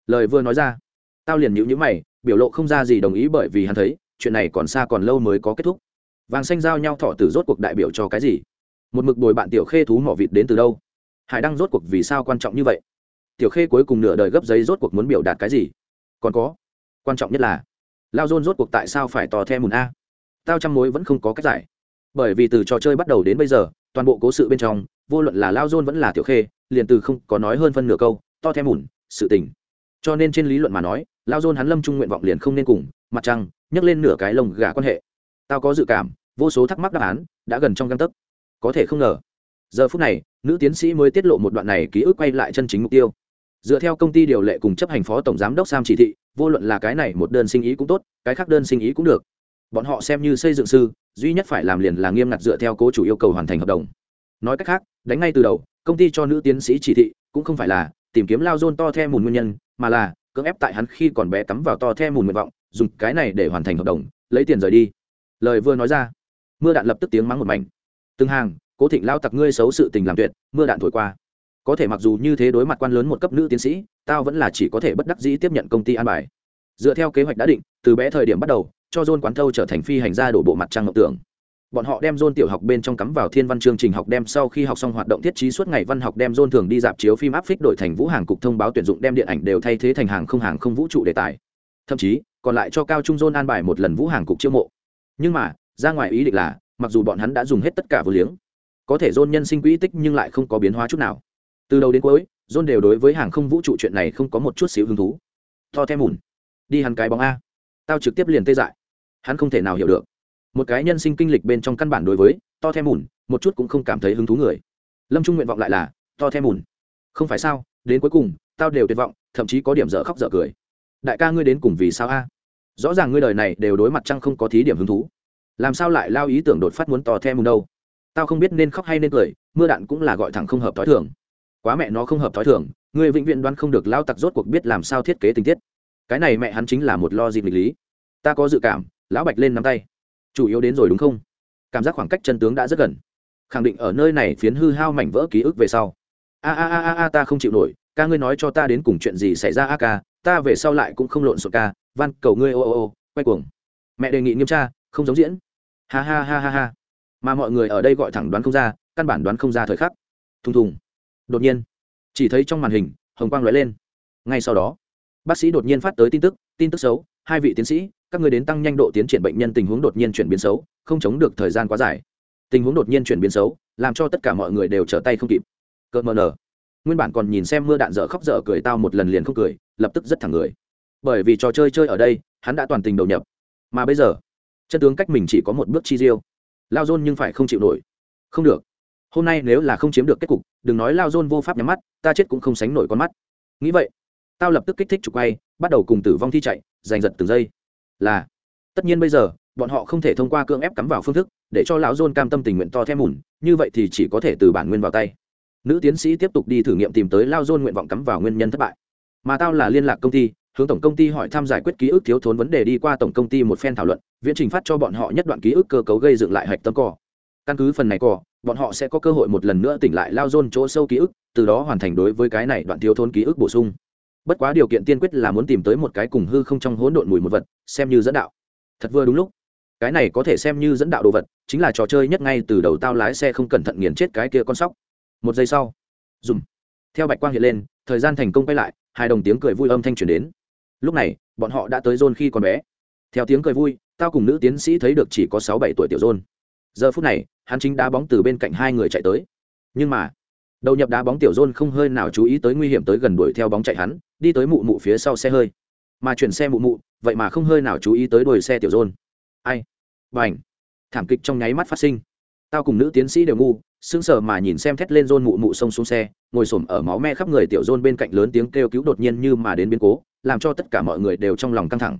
Lời vừa nói ra, tao liền nhữ nhữ mày, biểu lộ không ra gì đồng ý bởi vì hắn thấy, chuyện này còn xa còn lâu mới có kết thúc. Vàng xanh giao nhau thọ tử rốt cuộc đại biểu cho cái gì? Một mực bồi bạn tiểu khê thú mỏ vịt đến từ đâu? Hải đăng rốt cuộc vì sao quan trọng như vậy? Tiểu khê cuối cùng nửa đời gấp giấy rốt cuộc muốn biểu đạt cái gì? Còn có, quan trọng nhất là, lao dôn rốt cuộc tại sao phải tò the mùn a? Tao trăm mối vẫn không có cách giải. Bởi vì từ trò chơi bắt đầu đến bây giờ toàn bộ cố sự bên trong vô luận là lao dôn vẫn là tiểu khê liền từ không có nói hơn phân nửa câu to thêm ủn, sự tình. Cho nên trên lý luận mà nói lao dôn hắn lâm trung nguyện vọng liền không nên cùng mặt trăng nhấc lên nửa cái lồng gà quan hệ. Tao có dự cảm vô số thắc mắc đáp án đã gần trong găng tấc. Có thể không ngờ giờ phút này nữ tiến sĩ mới tiết lộ một đoạn này ký ức quay lại chân chính mục tiêu. Dựa theo công ty điều lệ cùng chấp hành phó tổng giám đốc sam chỉ thị vô luận là cái này một đơn sinh ý cũng tốt cái khác đơn sinh ý cũng được. Bọn họ xem như xây dựng sư duy nhất phải làm liền là nghiêm ngặt dựa theo cố chủ yêu cầu hoàn thành hợp đồng. Nói cách khác, đánh ngay từ đầu, công ty cho nữ tiến sĩ chỉ thị, cũng không phải là tìm kiếm lao dôn to theo mùn nguyên nhân, mà là cưỡng ép tại hắn khi còn bé cắm vào to theo mùn nguyện vọng, dùng cái này để hoàn thành hợp đồng, lấy tiền rời đi. Lời vừa nói ra, mưa đạn lập tức tiếng mắng một mảnh. Từng hàng, cố thịnh lao tặc ngươi xấu sự tình làm tuyệt, mưa đạn thổi qua. Có thể mặc dù như thế đối mặt quan lớn một cấp nữ tiến sĩ, tao vẫn là chỉ có thể bất đắc dĩ tiếp nhận công ty an bài. Dựa theo kế hoạch đã định, từ bé thời điểm bắt đầu cho john quán thâu trở thành phi hành gia đổ bộ mặt trăng ngọc tưởng. Bọn họ đem john tiểu học bên trong cắm vào thiên văn chương trình học đem sau khi học xong hoạt động thiết trí suốt ngày văn học đem john thường đi dạp chiếu phim áp phích đổi thành vũ hàng cục thông báo tuyển dụng đem điện ảnh đều thay thế thành hàng không hàng không vũ trụ đề tài. Thậm chí, còn lại cho cao trung john an bài một lần vũ hàng cục chiêu mộ. Nhưng mà, ra ngoài ý định là, mặc dù bọn hắn đã dùng hết tất cả vô liếng, có thể john nhân sinh quỹ tích nhưng lại không có biến hóa chút nào. Từ đầu đến cuối, john đều đối với hàng không vũ trụ chuyện này không có một chút xíu hứng thú. To thêm mùn đi hắn cái bóng a. Tao trực tiếp liền tê dại hắn không thể nào hiểu được. Một cái nhân sinh kinh lịch bên trong căn bản đối với, to thêm mùn, một chút cũng không cảm thấy hứng thú người. Lâm trung nguyện vọng lại là, to thêm mùn. Không phải sao, đến cuối cùng, tao đều tuyệt vọng, thậm chí có điểm dở khóc dở cười. Đại ca ngươi đến cùng vì sao a? Rõ ràng ngươi đời này đều đối mặt chăng không có thí điểm hứng thú. Làm sao lại lao ý tưởng đột phát muốn to thêm mùn đâu? Tao không biết nên khóc hay nên cười, mưa đạn cũng là gọi thẳng không hợp t h o i thường. Quá mẹ nó không hợp t h o i thường người vĩnh viễn đoán không được lao tặc rốt cuộc biết làm sao thiết kế tình tiết. Cái này mẹ hắn chính là một lo dịp lịch lý. Ta có dự cảm lão bạch lên nắm tay. Chủ yếu đến rồi đúng không? Cảm giác khoảng cách chân tướng đã rất gần. Khẳng định ở nơi này phiến hư hao mảnh vỡ ký ức về sau. A a a a ta không chịu nổi, ca ngươi nói cho ta đến cùng chuyện gì xảy ra a ca, ta về sau lại cũng không lộn xộn ca, van, cầu ngươi ô ô ô, quay cuồng. Mẹ đề nghị nghiêm tra, không giống diễn. Ha ha ha ha ha. Mà mọi người ở đây gọi thẳng đoán không ra, căn bản đoán không ra thời khắc. Thùng thùng. Đột nhiên, chỉ thấy trong màn hình, hồng quang lóe lên. Ngay sau đó, bác sĩ đột nhiên phát tới tin tức tin tức xấu, hai vị tiến sĩ các người đến tăng nhanh độ tiến triển bệnh nhân tình huống đột nhiên chuyển biến xấu, không chống được thời gian quá dài. Tình huống đột nhiên chuyển biến xấu, làm cho tất cả mọi người đều trở tay không kịp. Cợt mờ nở nguyên bản còn nhìn xem mưa đạn dở khóc dở cười tao một lần liền không cười, lập tức rất thẳng người. Bởi vì trò chơi chơi ở đây, hắn đã toàn tình đầu nhập. Mà bây giờ, chân tướng cách mình chỉ có một bước chi riêu lao dôn nhưng phải không chịu nổi. Không được. Hôm nay nếu là không chiếm được kết cục, đừng nói lao dôn vô pháp nhắm mắt, ta chết cũng không sánh nổi con mắt. Nghĩ vậy, tao lập tức kích thích trục quay, bắt đầu cùng tử vong thi chạy, giành giật từng giây là, tất nhiên bây giờ, bọn họ không thể thông qua cưỡng ép cắm vào phương thức, để cho lão dôn cam tâm tình nguyện to thêm mùn, như vậy thì chỉ có thể từ bản nguyên vào tay. Nữ tiến sĩ tiếp tục đi thử nghiệm tìm tới lao dôn nguyện vọng cắm vào nguyên nhân thất bại. Mà tao là liên lạc công ty, hướng tổng công ty hỏi thăm giải quyết ký ức thiếu thốn vấn đề đi qua tổng công ty một phen thảo luận, viễn trình phát cho bọn họ nhất đoạn ký ức cơ cấu gây dựng lại hạch tâm cỏ căn cứ phần này cỏ bọn họ sẽ có cơ hội một lần nữa tỉnh lại lao dôn chỗ sâu ký ức, từ đó hoàn thành đối với cái này đoạn thiếu thốn ký ức bổ sung bất quá điều kiện tiên quyết là muốn tìm tới một cái cùng hư không trong hỗn độn mùi một vật, xem như dẫn đạo. Thật vừa đúng lúc. Cái này có thể xem như dẫn đạo đồ vật, chính là trò chơi nhất ngay từ đầu tao lái xe không cẩn thận nghiền chết cái kia con sóc. Một giây sau, dùm. Theo bạch quang hiện lên, thời gian thành công quay lại, hai đồng tiếng cười vui âm thanh truyền đến. Lúc này, bọn họ đã tới rôn khi còn bé. Theo tiếng cười vui, tao cùng nữ tiến sĩ thấy được chỉ có sáu bảy tuổi tiểu rôn giờ phút này, hắn chính đá bóng từ bên cạnh hai người chạy tới. Nhưng mà, đầu nhập đá bóng tiểu rôn không hơi nào chú ý tới nguy hiểm tới gần đuổi theo bóng chạy hắn đi tới mụ mụ phía sau xe hơi. Mà chuyển xe mụ mụ, vậy mà không hơi nào chú ý tới đuổi xe tiểu dôn ai? Và ảnh thảm kịch trong nháy mắt phát sinh. Tao cùng nữ tiến sĩ đều ngu, sững sờ mà nhìn xem thét lên dôn mụ mụ xông xuống xe, ngồi xổm ở máu me khắp người tiểu dôn bên cạnh lớn tiếng kêu cứu đột nhiên như mà đến biến cố, làm cho tất cả mọi người đều trong lòng căng thẳng.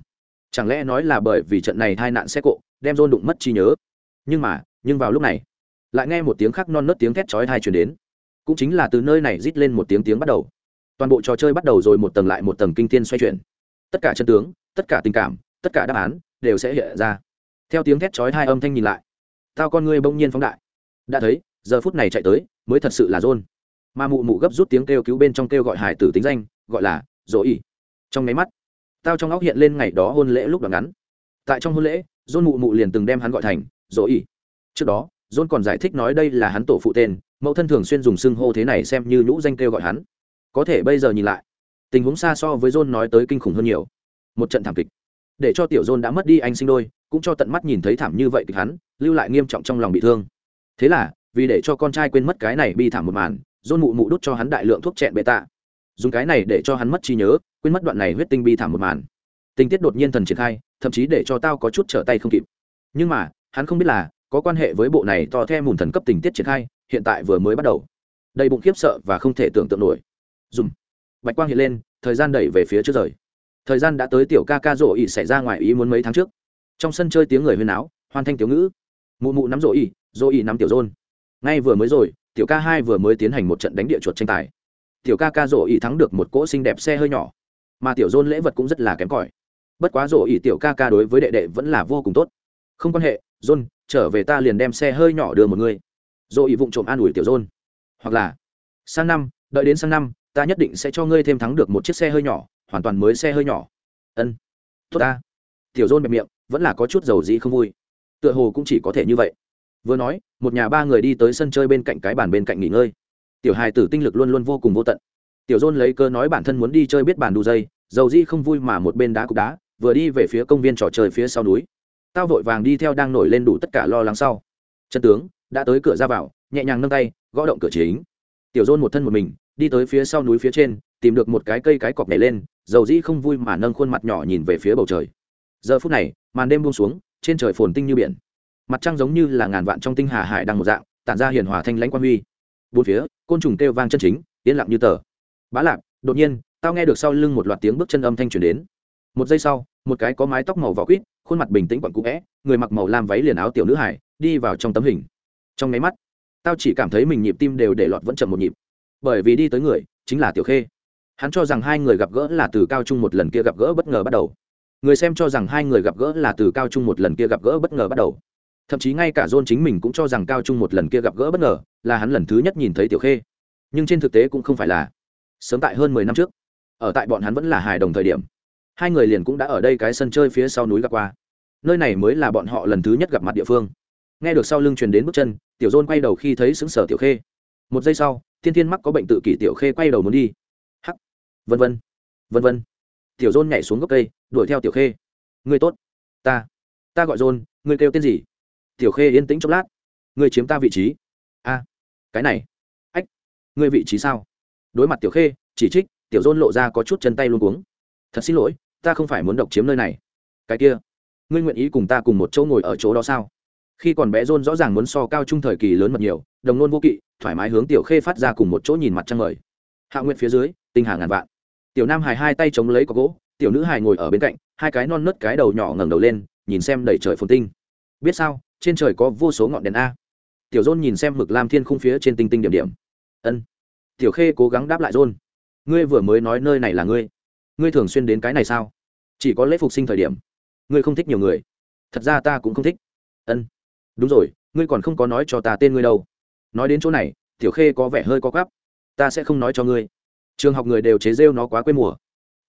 Chẳng lẽ nói là bởi vì trận này tai nạn xe cộ, đem dôn đụng mất trí nhớ? Nhưng mà, nhưng vào lúc này, lại nghe một tiếng khác non nớt tiếng thét chói thai truyền đến. Cũng chính là từ nơi này rít lên một tiếng tiếng bắt đầu toàn bộ trò chơi bắt đầu rồi một tầng lại một tầng kinh thiên xoay chuyển. Tất cả chân tướng, tất cả tình cảm, tất cả đáp án đều sẽ hiện ra. Theo tiếng thét chói hai âm thanh nhìn lại, tao con ngươi bỗng nhiên phóng đại. Đã thấy, giờ phút này chạy tới, mới thật sự là rôn mà mụ mụ gấp rút tiếng kêu cứu bên trong kêu gọi hải tử tính danh, gọi là dỗ ỉ trong máy mắt, tao trong óc hiện lên ngày đó hôn lễ lúc đoạn ngắn. Tại trong hôn lễ rôn mụ mụ liền từng đem hắn gọi thành dỗ ỉ trước đó rôn còn giải thích nói đây là hắn tổ phụ tên, mẫu thân thường xuyên dùng xưng hô thế này xem như nhũ danh kêu gọi hắn có thể bây giờ nhìn lại. Tình huống xa so với john nói tới kinh khủng hơn nhiều. Một trận thảm kịch. Để cho tiểu john đã mất đi anh sinh đôi, cũng cho tận mắt nhìn thấy thảm như vậy kịch hắn, lưu lại nghiêm trọng trong lòng bị thương. Thế là, vì để cho con trai quên mất cái này bi thảm một màn, john mụ mụ đút cho hắn đại lượng thuốc chẹn bệ tạ. Dùng cái này để cho hắn mất trí nhớ, quên mất đoạn này huyết tinh bi thảm một màn. Tình tiết đột nhiên thần triển khai, thậm chí để cho tao có chút trở tay không kịp. Nhưng mà, hắn không biết là, có quan hệ với bộ này to the mùn thần cấp tình tiết triển khai, hiện tại vừa mới bắt đầu. Đầy bụng khiếp sợ và không thể tưởng tượng nổi dùm. Bạch quang hiện lên, thời gian đẩy về phía trước rời. Thời gian đã tới tiểu ca ca rổ ỉ xảy ra ngoài ý muốn mấy tháng trước. Trong sân chơi tiếng người huyên áo hoàn thanh tiểu ngữ. Mụ mụ nắm rổ ỉ rổ ỉ nắm tiểu rôn ngay vừa mới rồi, tiểu ca hai vừa mới tiến hành một trận đánh địa chuột tranh tài. Tiểu ca ca rổ ỉ thắng được một cỗ xinh đẹp xe hơi nhỏ, mà tiểu rôn lễ vật cũng rất là kém cỏi. Bất quá rổ ỉ tiểu ca ca đối với đệ đệ vẫn là vô cùng tốt. Không quan hệ rôn trở về ta liền đem xe hơi nhỏ đưa một người. Rổ ỉ vụng trộm an ủi tiểu rôn hoặc là, sang năm, đợi đến sang năm ta nhất định sẽ cho ngươi thêm thắng được một chiếc xe hơi nhỏ, hoàn toàn mới xe hơi nhỏ. Ân, tốt ta. Tiểu dôn bẹp miệng, vẫn là có chút dầu dĩ không vui. Tựa hồ cũng chỉ có thể như vậy. Vừa nói, một nhà ba người đi tới sân chơi bên cạnh cái bàn bên cạnh nghỉ ngơi. Tiểu hài tử tinh lực luôn luôn vô cùng vô tận. Tiểu dôn lấy cơ nói bản thân muốn đi chơi biết bàn đu dây, dầu dĩ không vui mà một bên đá cục đá, vừa đi về phía công viên trò chơi phía sau núi. Tao vội vàng đi theo đang nổi lên đủ tất cả lo lắng sau. Chân tướng, đã tới cửa ra vào, nhẹ nhàng nâng tay, gõ động cửa chính. Tiểu dôn một thân một mình đi tới phía sau núi phía trên, tìm được một cái cây cái cọp nhảy lên, dầu dĩ không vui mà nâng khuôn mặt nhỏ nhìn về phía bầu trời. Giờ phút này, màn đêm buông xuống, trên trời phồn tinh như biển. Mặt trăng giống như là ngàn vạn trong tinh hà hải đang một dạng, tản ra hiền hòa thanh lãnh quan huy. Bốn phía, côn trùng kêu vang chân chính, yên lặng như tờ. Bá lạc đột nhiên, tao nghe được sau lưng một loạt tiếng bước chân âm thanh truyền đến. Một giây sau, một cái có mái tóc màu vỏ quýt, khuôn mặt bình tĩnh quặn cũ vẽ người mặc màu lam váy liền áo tiểu nữ hải, đi vào trong tấm hình. Trong máy mắt, tao chỉ cảm thấy mình nhịp tim đều để lọt vẫn chậm một nhịp bởi vì đi tới người chính là tiểu khê. Hắn cho rằng hai người gặp gỡ là từ cao trung một lần kia gặp gỡ bất ngờ bắt đầu. Người xem cho rằng hai người gặp gỡ là từ cao trung một lần kia gặp gỡ bất ngờ bắt đầu. Thậm chí ngay cả john chính mình cũng cho rằng cao trung một lần kia gặp gỡ bất ngờ là hắn lần thứ nhất nhìn thấy tiểu khê. Nhưng trên thực tế cũng không phải là. Sớm tại hơn mười năm trước, ở tại bọn hắn vẫn là hài đồng thời điểm, hai người liền cũng đã ở đây cái sân chơi phía sau núi gặp qua. Nơi này mới là bọn họ lần thứ nhất gặp mặt địa phương. Nghe được sau lưng truyền đến bước chân, tiểu dôn quay đầu khi thấy xứng sở tiểu khê một giây sau, thiên thiên mắc có bệnh tự kỷ tiểu khê quay đầu muốn đi. Hắc. Vân vân. Vân vân. Tiểu dôn nhảy xuống gốc cây, đuổi theo tiểu khê. Người tốt. Ta. Ta gọi dôn, người kêu tên gì? Tiểu khê yên tĩnh chốc lát. Người chiếm ta vị trí. A. Cái này. Ách. Người vị trí sao? Đối mặt tiểu khê, chỉ trích, tiểu dôn lộ ra có chút chân tay luôn cuống. Thật xin lỗi, ta không phải muốn độc chiếm nơi này. Cái kia. Ngươi nguyện ý cùng ta cùng một chỗ ngồi ở chỗ đó sao? Khi còn bé John rõ ràng muốn so cao trung thời kỳ lớn mật nhiều, đồng nôn vô kỵ, thoải mái hướng tiểu khê phát ra cùng một chỗ nhìn mặt trăng mời hạ nguyện phía dưới, tinh hà ngàn vạn. Tiểu nam hài hai tay chống lấy có gỗ, tiểu nữ hài ngồi ở bên cạnh, hai cái non nớt cái đầu nhỏ ngẩng đầu lên, nhìn xem đầy trời phồn tinh. Biết sao, trên trời có vô số ngọn đèn a. Tiểu dôn nhìn xem mực lam thiên khung phía trên tinh tinh điểm điểm. Ân. Tiểu khê cố gắng đáp lại dôn ngươi vừa mới nói nơi này là ngươi. Ngươi thường xuyên đến cái này sao? Chỉ có lễ phục sinh thời điểm. Ngươi không thích nhiều người. Thật ra ta cũng không thích. Ân đúng rồi, ngươi còn không có nói cho ta tên ngươi đâu. Nói đến chỗ này, tiểu khê có vẻ hơi có gắp ta sẽ không nói cho ngươi. Trường học người đều chế rêu nó quá quê mùa.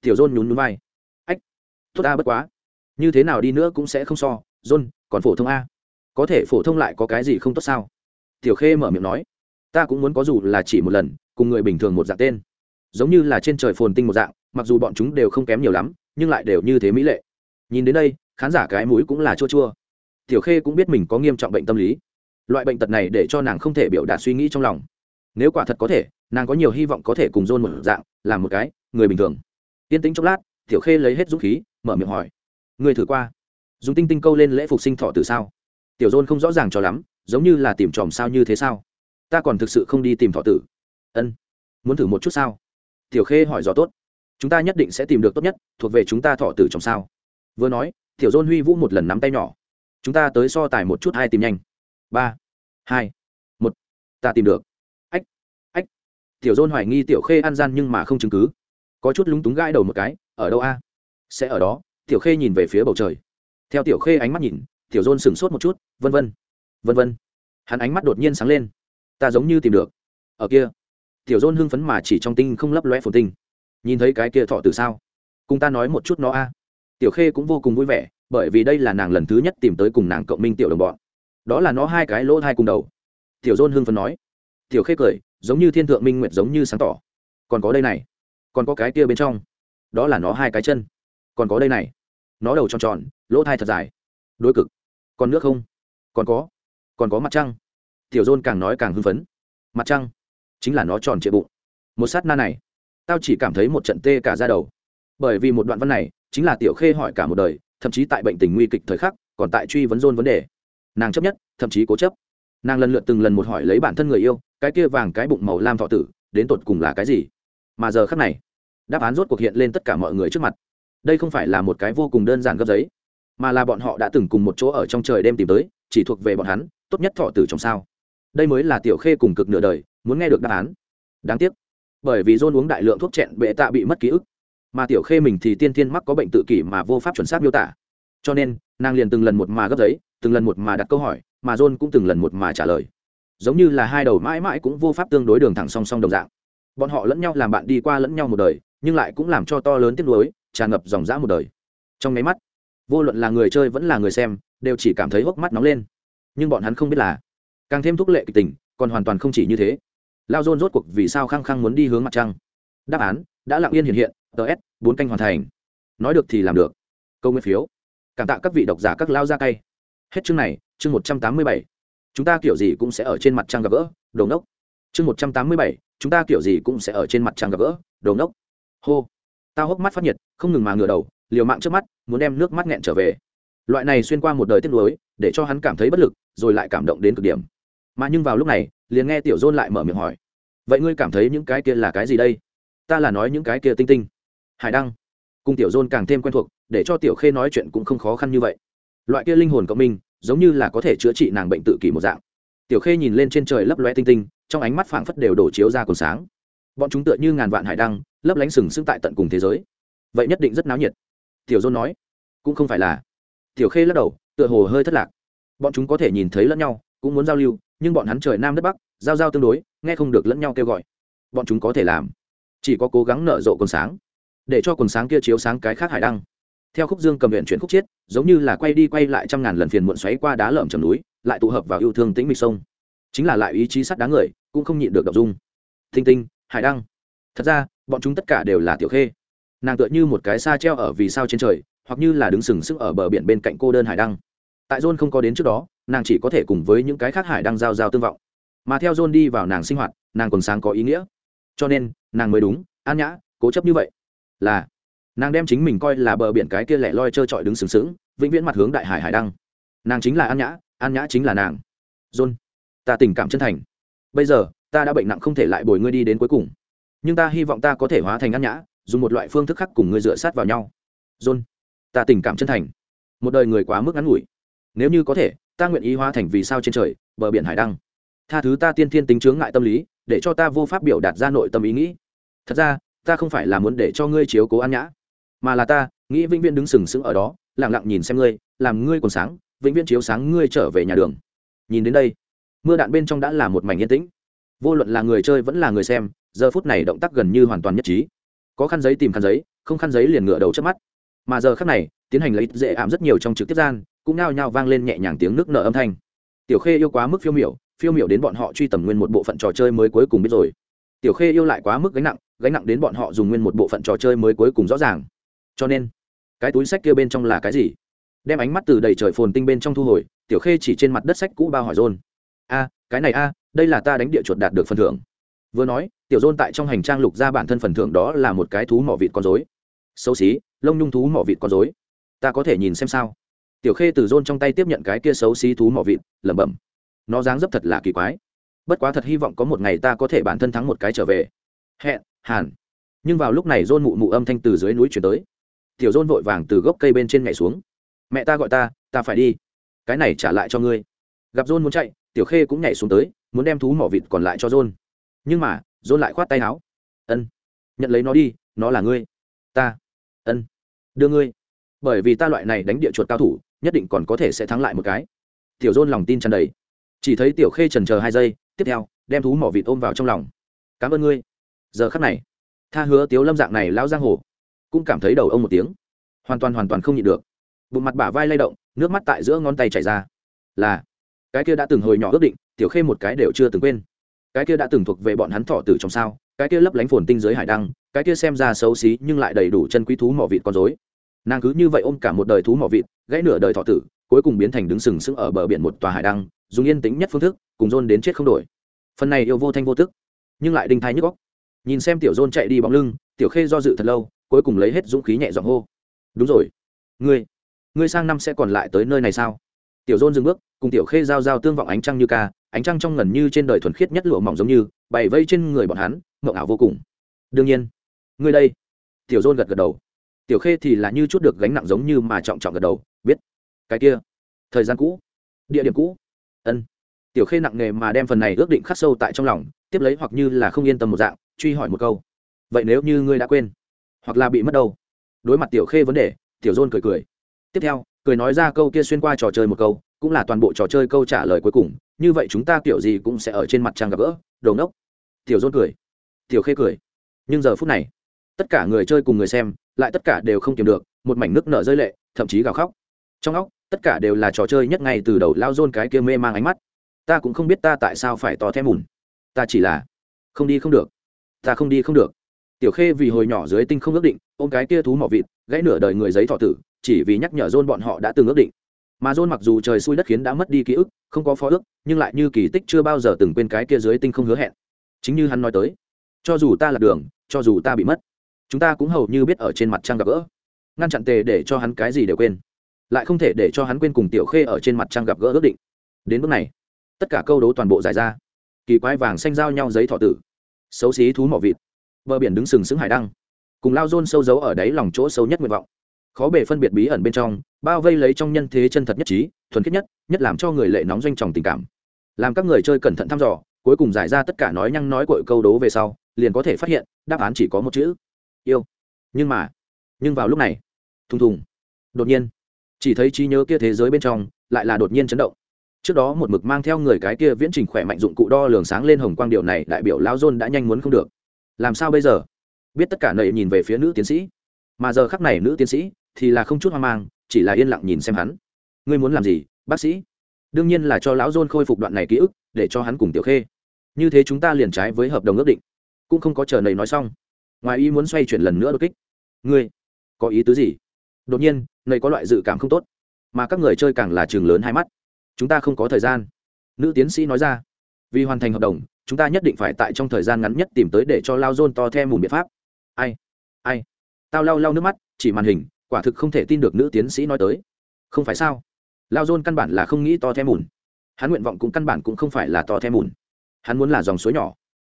Tiểu dôn nhún nhún vai. Ách, tốt ta bất quá. Như thế nào đi nữa cũng sẽ không so. Dôn còn phổ thông a. Có thể phổ thông lại có cái gì không tốt sao? Tiểu khê mở miệng nói. Ta cũng muốn có dù là chỉ một lần, cùng người bình thường một dạng tên. Giống như là trên trời phồn tinh một dạng, mặc dù bọn chúng đều không kém nhiều lắm, nhưng lại đều như thế mỹ lệ. Nhìn đến đây, khán giả cái mũi cũng là chua chua tiểu khê cũng biết mình có nghiêm trọng bệnh tâm lý. Loại bệnh tật này để cho nàng không thể biểu đạt suy nghĩ trong lòng. Nếu quả thật có thể, nàng có nhiều hy vọng có thể cùng dôn một dạng, làm một cái, người bình thường. Yên tĩnh chốc lát, tiểu khê lấy hết dũng khí, mở miệng hỏi. Người thử qua. Dùng tinh tinh câu lên lễ phục sinh thọ từ sao? Tiểu dôn không rõ ràng cho lắm, giống như là tìm tròm sao như thế sao? Ta còn thực sự không đi tìm thọ tử. Ân. Muốn thử một chút sao? Tiểu khê hỏi rõ tốt. Chúng ta nhất định sẽ tìm được tốt nhất, thuộc về chúng ta thọ tử trong sao. Vừa nói, tiểu dôn huy vũ một lần nắm tay nhỏ chúng ta tới so tài một chút, hai tìm nhanh. Ba, hai, một. Ta tìm được. Ách ách. Tiểu dôn hoài nghi tiểu khê ăn gian nhưng mà không chứng cứ. Có chút lúng túng gãi đầu một cái, ở đâu a? Sẽ ở đó. Tiểu khê nhìn về phía bầu trời. Theo tiểu khê ánh mắt nhìn, tiểu dôn sửng sốt một chút, vân vân vân vân. Hắn ánh mắt đột nhiên sáng lên. Ta giống như tìm được. Ở kia. Tiểu dôn hưng phấn mà chỉ trong tinh không lấp loe phồn tinh. Nhìn thấy cái kia thọ từ sao? Cùng ta nói một chút nó a. Tiểu khê cũng vô cùng vui vẻ bởi vì đây là nàng lần thứ nhất tìm tới cùng nàng cộng minh tiểu đồng bọn. Đó là nó hai cái lỗ hai cùng đầu. Tiểu dôn hưng phấn nói. Tiểu khê cười, giống như thiên thượng minh nguyệt giống như sáng tỏ. Còn có đây này. Còn có cái kia bên trong. Đó là nó hai cái chân. Còn có đây này. Nó đầu tròn tròn, lỗ thai thật dài. Đối cực. Còn nước không? Còn có. Còn có mặt trăng. Tiểu dôn càng nói càng hưng phấn. Mặt trăng. Chính là nó tròn trịa bụng. Một sát na này, tao chỉ cảm thấy một trận tê cả ra đầu. Bởi vì một đoạn văn này, chính là tiểu khê hỏi cả một đời thậm chí tại bệnh tình nguy kịch thời khắc, còn tại truy vấn dôn vấn đề. Nàng chấp nhất, thậm chí cố chấp. Nàng lần lượt từng lần một hỏi lấy bản thân người yêu, cái kia vàng, cái bụng màu lam thọ tử, đến tột cùng là cái gì? Mà giờ khắc này, đáp án rốt cuộc hiện lên tất cả mọi người trước mặt. Đây không phải là một cái vô cùng đơn giản gấp giấy, mà là bọn họ đã từng cùng một chỗ ở trong trời đêm tìm tới, chỉ thuộc về bọn hắn, tốt nhất thọ tử trong sao. Đây mới là tiểu khê cùng cực nửa đời, muốn nghe được đáp án. Đáng tiếc, bởi vì dôn uống đại lượng thuốc chẹn bệ tạ bị mất ký ức mà tiểu khê mình thì tiên thiên mắc có bệnh tự kỷ mà vô pháp chuẩn xác miêu tả. Cho nên, nàng liền từng lần một mà gấp giấy, từng lần một mà đặt câu hỏi, mà john cũng từng lần một mà trả lời. Giống như là hai đầu mãi mãi cũng vô pháp tương đối đường thẳng song song đồng dạng. Bọn họ lẫn nhau làm bạn đi qua lẫn nhau một đời, nhưng lại cũng làm cho to lớn tiếc nuối, tràn ngập dòng dã một đời. Trong máy mắt, vô luận là người chơi vẫn là người xem, đều chỉ cảm thấy hốc mắt nóng lên. Nhưng bọn hắn không biết là, càng thêm thúc lệ kịch tình, còn hoàn toàn không chỉ như thế. Lao dôn rốt cuộc vì sao khăng khăng muốn đi hướng mặt trăng? Đáp án, đã lặng yên hiện hiện ts bốn canh hoàn thành. Nói được thì làm được. Câu nguyên phiếu. Cảm tạ các vị độc giả, các lao ra cay. Hết chương này, chương một trăm tám mươi bảy. Chúng ta kiểu gì cũng sẽ ở trên mặt trăng gặp gỡ, đồ nốc. chương một trăm tám mươi bảy, chúng ta kiểu gì cũng sẽ ở trên mặt trăng gặp gỡ, đồ nốc. hô. Tao hốc mắt phát nhiệt, không ngừng mà ngửa đầu, liều mạng trước mắt, muốn đem nước mắt nghẹn trở về. Loại này xuyên qua một đời tiếc nuối, để cho hắn cảm thấy bất lực, rồi lại cảm động đến cực điểm. Mà nhưng vào lúc này, liền nghe tiểu dôn lại mở miệng hỏi. Vậy ngươi cảm thấy những cái kia là cái gì đây? Ta là nói những cái kia tinh tinh hải đăng, cùng tiểu dôn càng thêm quen thuộc, để cho tiểu khê nói chuyện cũng không khó khăn như vậy. Loại kia linh hồn cộng minh, giống như là có thể chữa trị nàng bệnh tự kỷ một dạng. Tiểu khê nhìn lên trên trời lấp loe tinh tinh, trong ánh mắt phảng phất đều đổ chiếu ra cồn sáng. Bọn chúng tựa như ngàn vạn hải đăng, lấp lánh sừng sững tại tận cùng thế giới. Vậy nhất định rất náo nhiệt. Tiểu dôn nói, cũng không phải là. Tiểu khê lắc đầu, tựa hồ hơi thất lạc. Bọn chúng có thể nhìn thấy lẫn nhau, cũng muốn giao lưu, nhưng bọn hắn trời nam đất bắc, giao giao tương đối, nghe không được lẫn nhau kêu gọi. Bọn chúng có thể làm. Chỉ có cố gắng nở rộ cồn sáng để cho quần sáng kia chiếu sáng cái khác hải đăng. Theo khúc dương cầm luyện chuyển khúc chiết, giống như là quay đi quay lại trăm ngàn lần phiền muộn xoáy qua đá lởm chầm núi, lại tụ hợp vào yêu thương tĩnh mịch sông. Chính là lại ý chí sắt đá người, cũng không nhịn được đ dung. Thinh tinh, hải đăng. Thật ra, bọn chúng tất cả đều là tiểu khê. Nàng tựa như một cái xa treo ở vì sao trên trời, hoặc như là đứng sừng sững ở bờ biển bên cạnh cô đơn hải đăng. Tại john không có đến trước đó, nàng chỉ có thể cùng với những cái khác hải đăng giao giao tương vọng. Mà theo john đi vào nàng sinh hoạt, nàng còn sáng có ý nghĩa. Cho nên, nàng mới đúng, an nhã, cố chấp như vậy là nàng đem chính mình coi là bờ biển cái kia lẻ loi trơ trọi đứng sừng sững, vĩnh viễn mặt hướng đại hải hải đăng. Nàng chính là an nhã an nhã chính là nàng. John, ta tình cảm chân thành. Bây giờ, ta đã bệnh nặng không thể lại bồi ngươi đi đến cuối cùng. Nhưng ta hy vọng ta có thể hóa thành an nhã, dùng một loại phương thức khác cùng ngươi dựa sát vào nhau. John, ta tình cảm chân thành. Một đời người quá mức ngắn ngủi. Nếu như có thể, ta nguyện ý hóa thành vì sao trên trời, bờ biển hải đăng. Tha thứ ta tiên thiên tính chướng ngại tâm lý, để cho ta vô pháp biểu đạt ra nội tâm ý nghĩ. Thật ra ta không phải là muốn để cho ngươi chiếu cố an nhã, mà là ta nghĩ vĩnh viễn đứng sừng sững ở đó lẳng lặng nhìn xem ngươi, làm ngươi còn sáng, vĩnh viễn chiếu sáng ngươi trở về nhà đường. Nhìn đến đây, mưa đạn bên trong đã là một mảnh yên tĩnh. Vô luận là người chơi vẫn là người xem, giờ phút này động tác gần như hoàn toàn nhất trí. Có khăn giấy tìm khăn giấy, không khăn giấy liền ngựa đầu trước mắt. Mà giờ khắc này, tiến hành lấy dễ ảm rất nhiều trong trực tiếp gian, cũng nao nhao vang lên nhẹ nhàng tiếng nước nở âm thanh. Tiểu khê yêu quá mức phiêu miểu phiêu miểu đến bọn họ truy tầm nguyên một bộ phận trò chơi mới cuối cùng biết rồi. Tiểu khê yêu lại quá mức gánh nặng gánh nặng đến bọn họ dùng nguyên một bộ phận trò chơi mới cuối cùng rõ ràng. Cho nên, cái túi sách kia bên trong là cái gì? Đem ánh mắt từ đầy trời phồn tinh bên trong thu hồi, tiểu khê chỉ trên mặt đất sách cũ bao hỏi rôn a, cái này a, đây là ta đánh địa chuột đạt được phần thưởng. Vừa nói, tiểu rôn tại trong hành trang lục ra bản thân phần thưởng đó là một cái thú mỏ vịt con dối xấu xí, lông nhung thú mỏ vịt con dối ta có thể nhìn xem sao? Tiểu khê từ rôn trong tay tiếp nhận cái kia xấu xí thú mỏ vịt, lẩm bẩm. Nó dáng dấp thật là kỳ quái. Bất quá thật hy vọng có một ngày ta có thể bản thân thắng một cái trở về. Hẹn hàn. Nhưng vào lúc này dôn mụ mụ âm thanh từ dưới núi chuyển tới. Tiểu dôn vội vàng từ gốc cây bên trên nhảy xuống. Mẹ ta gọi ta ta phải đi. Cái này trả lại cho ngươi. Gặp dôn muốn chạy, tiểu khê cũng nhảy xuống tới, muốn đem thú mỏ vịt còn lại cho dôn nhưng mà dôn lại khoát tay áo. Ân, nhận lấy nó đi, nó là ngươi. Ta. Ân, đưa ngươi. Bởi vì ta loại này đánh địa chuột cao thủ, nhất định còn có thể sẽ thắng lại một cái. Tiểu dôn lòng tin tràn đầy. Chỉ thấy tiểu khê trần chờ hai giây, tiếp theo, đem thú mỏ vịt ôm vào trong lòng. Cảm ơn ngươi giờ khắc này, tha hứa tiếu lâm dạng này lão giang hồ, cũng cảm thấy đầu ông một tiếng, hoàn toàn hoàn toàn không nhịn được. Bụng mặt bả vai lay động, nước mắt tại giữa ngón tay chảy ra. Là, cái kia đã từng hồi nhỏ ước định, tiểu khê một cái đều chưa từng quên. Cái kia đã từng thuộc về bọn hắn thọ tử trong sao, cái kia lấp lánh phồn tinh giới hải đăng, cái kia xem ra xấu xí nhưng lại đầy đủ chân quý thú mỏ vịt con dối nàng cứ như vậy ôm cả một đời thú mỏ vịt, gãy nửa đời thọ tử, cuối cùng biến thành đứng sừng sững ở bờ biển một tòa hải đăng, dùng yên tĩnh nhất phương thức, cùng dôn đến chết không đổi. Phần này yêu vô thanh vô tức, nhưng lại đinh thái nhức góc nhìn xem tiểu dôn chạy đi bóng lưng, tiểu khê do dự thật lâu, cuối cùng lấy hết dũng khí nhẹ giọng hô. Đúng rồi. Ngươi ngươi sang năm sẽ còn lại tới nơi này sao? Tiểu dôn dừng bước, cùng tiểu khê giao giao tương vọng ánh trăng như ca, ánh trăng trong ngần như trên đời thuần khiết nhất lụa mỏng giống như, bày vây trên người bọn hắn, mộng ảo vô cùng. Đương nhiên. Ngươi đây. Tiểu dôn gật gật đầu. Tiểu khê thì là như chút được gánh nặng giống như mà trọng trọng gật đầu, biết. Cái kia, thời gian cũ. Địa điểm cũ. Ân. Tiểu khê nặng nề mà đem phần này ước định khắc sâu tại trong lòng, tiếp lấy hoặc như là không yên tâm một dạng truy hỏi một câu. Vậy nếu như ngươi đã quên, hoặc là bị mất đâu? Đối mặt tiểu khê vấn đề, tiểu dôn cười cười. Tiếp theo, cười nói ra câu kia xuyên qua trò chơi một câu, cũng là toàn bộ trò chơi câu trả lời cuối cùng. Như vậy chúng ta kiểu gì cũng sẽ ở trên mặt trăng gặp gỡ, đồ ngốc. Tiểu dôn cười. Tiểu khê cười. Nhưng giờ phút này, tất cả người chơi cùng người xem, lại tất cả đều không kiềm được, một mảnh nước nở rơi lệ, thậm chí gào khóc. Trong óc, tất cả đều là trò chơi nhất ngay từ đầu lao dôn cái kia mê mang ánh mắt. Ta cũng không biết ta tại sao phải to thêm mùn. Ta chỉ là không đi không được ta không đi không được. Tiểu khê vì hồi nhỏ dưới tinh không ước định, ôm cái kia thú mỏ vịt, gãy nửa đời người giấy thọ tử, chỉ vì nhắc nhở dôn bọn họ đã từng ước định. Mà dôn mặc dù trời xui đất khiến đã mất đi ký ức, không có phó ước, nhưng lại như kỳ tích chưa bao giờ từng quên cái kia dưới tinh không hứa hẹn. Chính như hắn nói tới, cho dù ta lạc đường, cho dù ta bị mất, chúng ta cũng hầu như biết ở trên mặt trăng gặp gỡ. Ngăn chặn tề để cho hắn cái gì đều quên, lại không thể để cho hắn quên cùng tiểu khê ở trên mặt trăng gặp gỡ ước định. Đến bước này, tất cả câu đố toàn bộ giải ra. Kỳ quái vàng xanh giao nhau giấy thọ tử xấu xí thú mỏ vịt, bờ biển đứng sừng sững hải đăng, cùng lao rôn sâu giấu ở đáy lòng chỗ sâu nhất nguyện vọng. Khó bề phân biệt bí ẩn bên trong, bao vây lấy trong nhân thế chân thật nhất trí, thuần khiết nhất nhất làm cho người lệ nóng doanh tròng tình cảm. Làm các người chơi cẩn thận thăm dò, cuối cùng giải ra tất cả nói nhăng nói cội câu đố về sau, liền có thể phát hiện, đáp án chỉ có một chữ, yêu. Nhưng mà, nhưng vào lúc này, thùng thùng, đột nhiên, chỉ thấy trí nhớ kia thế giới bên trong, lại là đột nhiên chấn động trước đó một mực mang theo người cái kia viễn trình khỏe mạnh dụng cụ đo lường sáng lên hồng quang điều này, đại biểu lao dôn đã nhanh muốn không được. Làm sao bây giờ? Biết tất cả nầy nhìn về phía nữ tiến sĩ. Mà giờ khắc này nữ tiến sĩ thì là không chút hoang mang, chỉ là yên lặng nhìn xem hắn. Ngươi muốn làm gì, bác sĩ? Đương nhiên là cho lão dôn khôi phục đoạn này ký ức, để cho hắn cùng tiểu khê. Như thế chúng ta liền trái với hợp đồng ước định. Cũng không có chờ nầy nói xong. Ngoài ý muốn xoay chuyển lần nữa đột kích. Ngươi, có ý tứ gì? Đột nhiên, nầy có loại dự cảm không tốt. Mà các người chơi càng là trường lớn hai mắt chúng ta không có thời gian. Nữ tiến sĩ nói ra. Vì hoàn thành hợp đồng, chúng ta nhất định phải tại trong thời gian ngắn nhất tìm tới để cho lao dôn to theo mùn biện pháp. Ai? Ai? Tao lau lau nước mắt, chỉ màn hình, quả thực không thể tin được nữ tiến sĩ nói tới. Không phải sao? Lao dôn căn bản là không nghĩ to theo mùn. Hắn nguyện vọng cũng căn bản cũng không phải là to theo mùn. Hắn muốn là dòng suối nhỏ.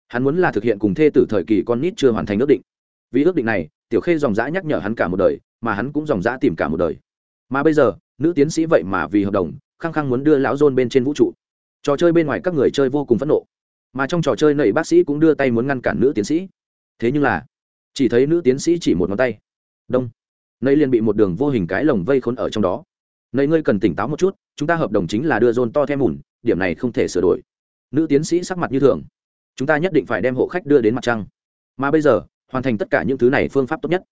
Hắn muốn là thực hiện cùng thê tử thời kỳ con nít chưa hoàn thành ước định. Vì ước định này, tiểu khê dòng dã nhắc nhở hắn cả một đời, mà hắn cũng dòng dã tìm cả một đời. Mà bây giờ, nữ tiến sĩ vậy mà vì hợp đồng khăng khăng muốn đưa lão dôn bên trên vũ trụ. Trò chơi bên ngoài các người chơi vô cùng phẫn nộ. Mà trong trò chơi nầy bác sĩ cũng đưa tay muốn ngăn cản nữ tiến sĩ. Thế nhưng là, chỉ thấy nữ tiến sĩ chỉ một ngón tay. Đông. Nầy liền bị một đường vô hình cái lồng vây khốn ở trong đó. Nầy ngươi cần tỉnh táo một chút, chúng ta hợp đồng chính là đưa dôn to theo mùn, điểm này không thể sửa đổi. Nữ tiến sĩ sắc mặt như thường. Chúng ta nhất định phải đem hộ khách đưa đến mặt trăng. Mà bây giờ, hoàn thành tất cả những thứ này phương pháp tốt nhất,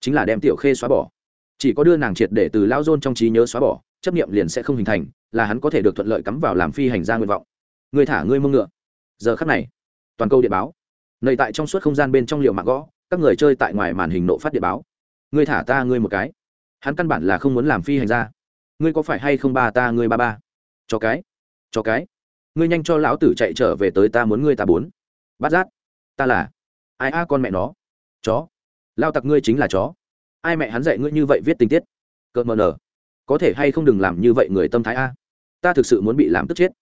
chính là đem tiểu khê xóa bỏ chỉ có đưa nàng triệt để từ lao dôn trong trí nhớ xóa bỏ, chấp nghiệm liền sẽ không hình thành, là hắn có thể được thuận lợi cắm vào làm phi hành gia nguyện vọng. Người thả ngươi mông ngựa. Giờ khắc này, toàn câu điện báo. Nầy tại trong suốt không gian bên trong liệu mạng gõ, các người chơi tại ngoài màn hình nộ phát điện báo. Ngươi thả ta ngươi một cái. Hắn căn bản là không muốn làm phi hành gia. Ngươi có phải hay không ba ta ngươi ba ba? Cho cái cho cái. Ngươi nhanh cho lão tử chạy trở về tới ta muốn ngươi ta bốn. Bát giác. Ta là ai a con mẹ nó? Chó. Lao tặc ngươi chính là chó ai mẹ hắn dạy ngươi như vậy viết tình tiết? Cợt mờ nở. Có thể hay không đừng làm như vậy người tâm thái a. Ta thực sự muốn bị làm tức chết.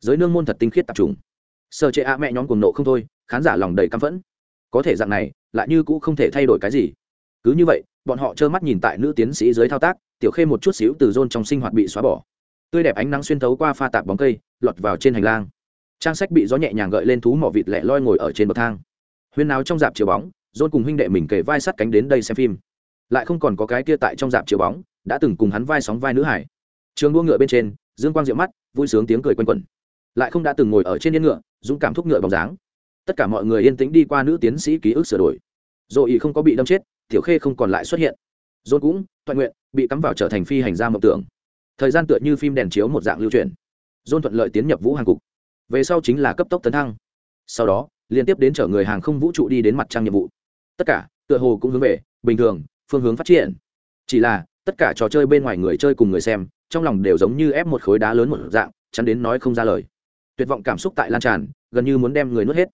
Giới nương môn thật tinh khiết tập trung. Sợ chệ a mẹ nhóm cùng nộ không thôi, khán giả lòng đầy căm phẫn. Có thể dạng này, lại như cũng không thể thay đổi cái gì. Cứ như vậy, bọn họ trơ mắt nhìn tại nữ tiến sĩ dưới thao tác, tiểu khê một chút xíu từ rôn trong sinh hoạt bị xóa bỏ. Tươi đẹp ánh nắng xuyên thấu qua pha tạp bóng cây, lọt vào trên hành lang. Trang sách bị gió nhẹ nhàng gợi lên thú mỏ vịt lẻ loi ngồi ở trên bậc thang. Huyên nào trong dạp chiều bóng rôn cùng huynh đệ mình kề vai sắt cánh đến đây xem phim lại không còn có cái kia tại trong dạp chiều bóng, đã từng cùng hắn vai sóng vai nữ hải. Trường đua ngựa bên trên, dương quang diệu mắt, vui sướng tiếng cười quanh quẩn. Lại không đã từng ngồi ở trên yên ngựa, dũng cảm thúc ngựa bóng dáng. Tất cả mọi người yên tĩnh đi qua nữ tiến sĩ ký ức sửa đổi. Rồi ý không có bị đâm chết, tiểu khê không còn lại xuất hiện. Dôn cũng thuận nguyện, bị cắm vào trở thành phi hành gia mộng tưởng. Thời gian tựa như phim đèn chiếu một dạng lưu truyền. Dôn thuận lợi tiến nhập vũ hàng cục. Về sau chính là cấp tốc tấn thăng. Sau đó, liên tiếp đến chở người hàng không vũ trụ đi đến mặt trăng nhiệm vụ. Tất cả, tựa hồ cũng hướng về, bình thường phương hướng phát triển. Chỉ là, tất cả trò chơi bên ngoài người chơi cùng người xem, trong lòng đều giống như ép một khối đá lớn một dạng, chắn đến nói không ra lời. Tuyệt vọng cảm xúc tại lan tràn, gần như muốn đem người nuốt hết.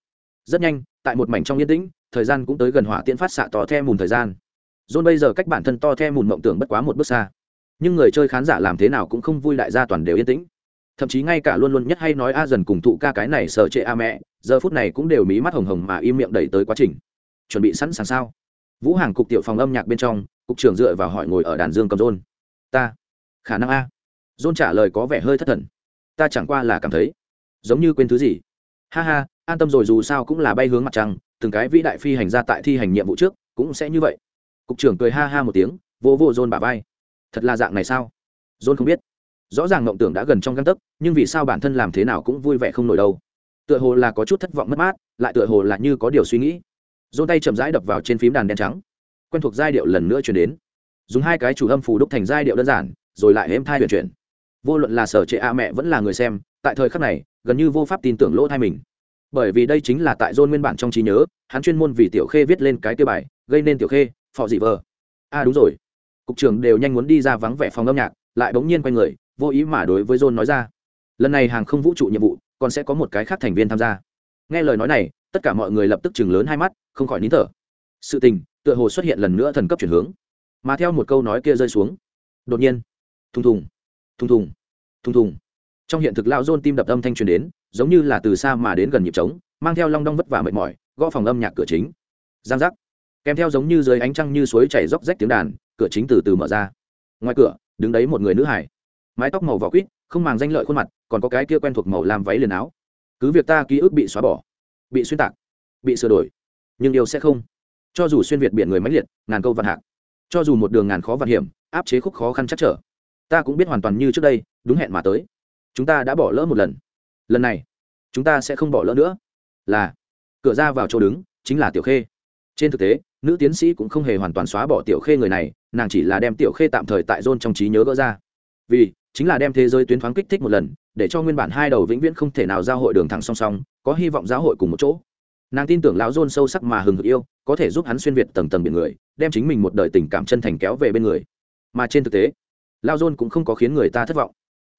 Rất nhanh, tại một mảnh trong yên tĩnh, thời gian cũng tới gần hỏa tiễn phát xạ to the mùn thời gian. John bây giờ cách bản thân to the mùn mộng tưởng bất quá một bước xa. Nhưng người chơi khán giả làm thế nào cũng không vui đại gia toàn đều yên tĩnh. Thậm chí ngay cả luôn luôn nhất hay nói a dần cùng thụ ca cái này sợ trệ a mẹ, giờ phút này cũng đều mí mắt hồng hồng mà im miệng đẩy tới quá trình. Chuẩn bị sẵn sàng sao? Vũ hàng cục tiểu phòng âm nhạc bên trong, cục trưởng dựa vào hỏi ngồi ở đàn dương cầm rôn. Ta. Khả năng a. Rôn trả lời có vẻ hơi thất thần. Ta chẳng qua là cảm thấy. Giống như quên thứ gì. Ha ha, an tâm rồi dù sao cũng là bay hướng mặt trăng, từng cái vĩ đại phi hành ra tại thi hành nhiệm vụ trước, cũng sẽ như vậy. Cục trưởng cười ha ha một tiếng vô vô rôn bả vai. Thật là dạng này sao? Rôn không biết. Rõ ràng mộng tưởng đã gần trong găng tấc, nhưng vì sao bản thân làm thế nào cũng vui vẻ không nổi đâu. Tựa hồ là có chút thất vọng mất mát, lại tựa hồ là như có điều suy nghĩ dồn tay chậm rãi đập vào trên phím đàn đen trắng. Quen thuộc giai điệu lần nữa chuyển đến. Dùng hai cái chủ âm phù đúc thành giai điệu đơn giản, rồi lại êm thai huyền chuyển. Vô luận là sở trệ a mẹ vẫn là người xem, tại thời khắc này, gần như vô pháp tin tưởng lỗ thai mình. Bởi vì đây chính là tại dôn nguyên bản trong trí nhớ, hắn chuyên môn vì tiểu khê viết lên cái tiêu bài, gây nên tiểu khê, phò dị vờ. A đúng rồi. Cục trưởng đều nhanh muốn đi ra vắng vẻ phòng âm nhạc, lại bỗng nhiên quay người, vô ý mà đối với dôn nói ra. Lần này hàng không vũ trụ nhiệm vụ, còn sẽ có một cái khác thành viên tham gia. Nghe lời nói này tất cả mọi người lập tức chừng lớn hai mắt, không khỏi nín thở. Sự tình, tựa hồ xuất hiện lần nữa thần cấp chuyển hướng. Mà theo một câu nói kia rơi xuống, đột nhiên, thùng thùng thùng thùng thùng thùng. Trong hiện thực lão dôn tim đập âm thanh truyền đến, giống như là từ xa mà đến gần nhịp trống, mang theo long đong vất vả mệt mỏi, gõ phòng âm nhạc cửa chính. Giang giác. Kèm theo giống như dưới ánh trăng như suối chảy róc rách tiếng đàn, cửa chính từ từ mở ra. Ngoài cửa, đứng đấy một người nữ hải mái tóc màu vỏ quýt, không màng danh lợi khuôn mặt, còn có cái kia quen thuộc màu làm váy liền áo. Cứ việc ta ký ức bị xóa bỏ bị xuyên tạc, bị sửa đổi, nhưng điều sẽ không. Cho dù xuyên việt biển người mãnh liệt, ngàn câu vạn hạc, cho dù một đường ngàn khó vạn hiểm, áp chế khúc khó khăn chắc trở, ta cũng biết hoàn toàn như trước đây, đúng hẹn mà tới. Chúng ta đã bỏ lỡ một lần. Lần này, chúng ta sẽ không bỏ lỡ nữa. Là, cửa ra vào chỗ đứng, chính là tiểu khê. Trên thực tế, nữ tiến sĩ cũng không hề hoàn toàn xóa bỏ tiểu khê người này, nàng chỉ là đem tiểu khê tạm thời tại rôn trong trí nhớ gỡ ra. Vì chính là đem thế giới tuyến thoáng kích thích một lần, để cho nguyên bản hai đầu vĩnh viễn không thể nào giao hội đường thẳng song song, có hy vọng giáo hội cùng một chỗ. Nàng tin tưởng lão dôn sâu sắc mà hừng hực yêu, có thể giúp hắn xuyên việt tầng tầng biển người, đem chính mình một đời tình cảm chân thành kéo về bên người. Mà trên thực tế, Lão dôn cũng không có khiến người ta thất vọng.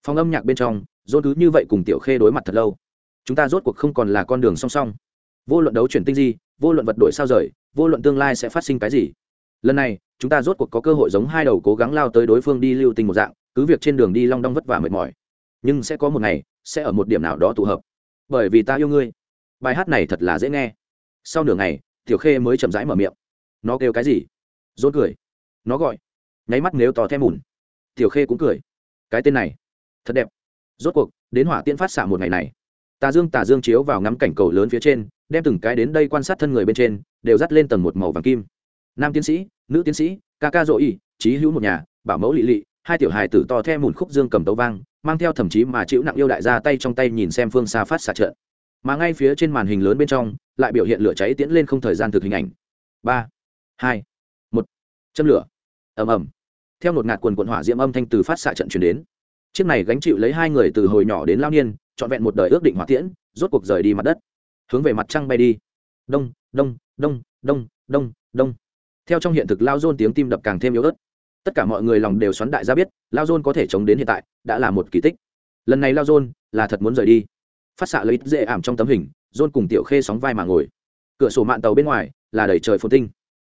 Phòng âm nhạc bên trong dôn cứ như vậy cùng tiểu khê đối mặt thật lâu. Chúng ta rốt cuộc không còn là con đường song song. Vô luận đấu chuyển tinh di, vô luận vật đổi sao rời, vô luận tương lai sẽ phát sinh cái gì. Lần này, chúng ta rốt cuộc có cơ hội giống hai đầu cố gắng lao tới đối phương đi lưu tình một dạng cứ việc trên đường đi long đong vất vả mệt mỏi, nhưng sẽ có một ngày, sẽ ở một điểm nào đó tụ hợp. Bởi vì ta yêu ngươi. Bài hát này thật là dễ nghe. Sau nửa ngày, tiểu khê mới chậm rãi mở miệng. Nó kêu cái gì? Rốt cười. Nó gọi. Nháy mắt nếu tò thêm mùn tiểu khê cũng cười. Cái tên này, thật đẹp. Rốt cuộc, đến hỏa tiễn phát xạ một ngày này, tà dương tà dương chiếu vào ngắm cảnh cầu lớn phía trên, đem từng cái đến đây quan sát thân người bên trên, đều dắt lên tầng một màu vàng kim. Nam tiến sĩ, nữ tiến sĩ, ca ca dỗ y trí hữu một nhà, bảo mẫu lị lị hai tiểu hài tử to theo mùn khúc dương cầm tấu vang, mang theo thậm chí mà chịu nặng yêu đại ra tay trong tay nhìn xem phương xa phát xạ trận. Mà ngay phía trên màn hình lớn bên trong, lại biểu hiện lửa cháy tiễn lên không thời gian thực hình ảnh. Ba, hai, một, châm lửa. Ầm ầm. Theo một ngạt quần quận hỏa diễm âm thanh từ phát xạ trận chuyển đến. Chiếc này gánh chịu lấy hai người từ hồi nhỏ đến lao niên, trọn vẹn một đời ước định hỏa tiễn, rốt cuộc rời đi mặt đất. Hướng về mặt trăng bay đi. Đông đông đông đông đông đông. Theo trong hiện thực lao dôn tiếng tim đập càng thêm yếu ớt tất cả mọi người lòng đều xoắn đại ra biết, lao dôn có thể chống đến hiện tại, đã là một kỳ tích. Lần này lao dôn là thật muốn rời đi. Phát xạ lấy dễ ảm trong tấm hình, dôn cùng tiểu khê sóng vai mà ngồi. Cửa sổ mạng tàu bên ngoài là đầy trời phồn tinh.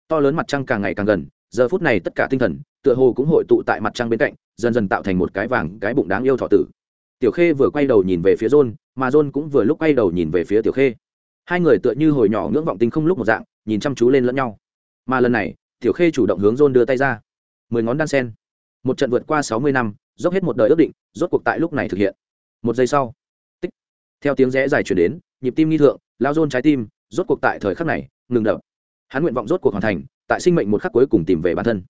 To lớn mặt trăng càng ngày càng gần, giờ phút này tất cả tinh thần, tựa hồ cũng hội tụ tại mặt trăng bên cạnh, dần dần tạo thành một cái vàng, cái bụng đáng yêu thọ tử. Tiểu khê vừa quay đầu nhìn về phía john mà john cũng vừa lúc quay đầu nhìn về phía tiểu khê. Hai người tựa như hồi nhỏ ngưỡng vọng tinh không lúc một dạng, nhìn chăm chú lên lẫn nhau. Mà lần này, tiểu khê chủ động hướng john đưa tay ra mười ngón đan sen. Một trận vượt qua sáu mươi năm, dốc hết một đời ước định, rốt cuộc tại lúc này thực hiện. Một giây sau, tích. Theo tiếng rẽ dài chuyển đến, nhịp tim nghi thượng, lao john trái tim, rốt cuộc tại thời khắc này, ngừng đập. Hắn nguyện vọng rốt cuộc hoàn thành, tại sinh mệnh một khắc cuối cùng tìm về bản thân.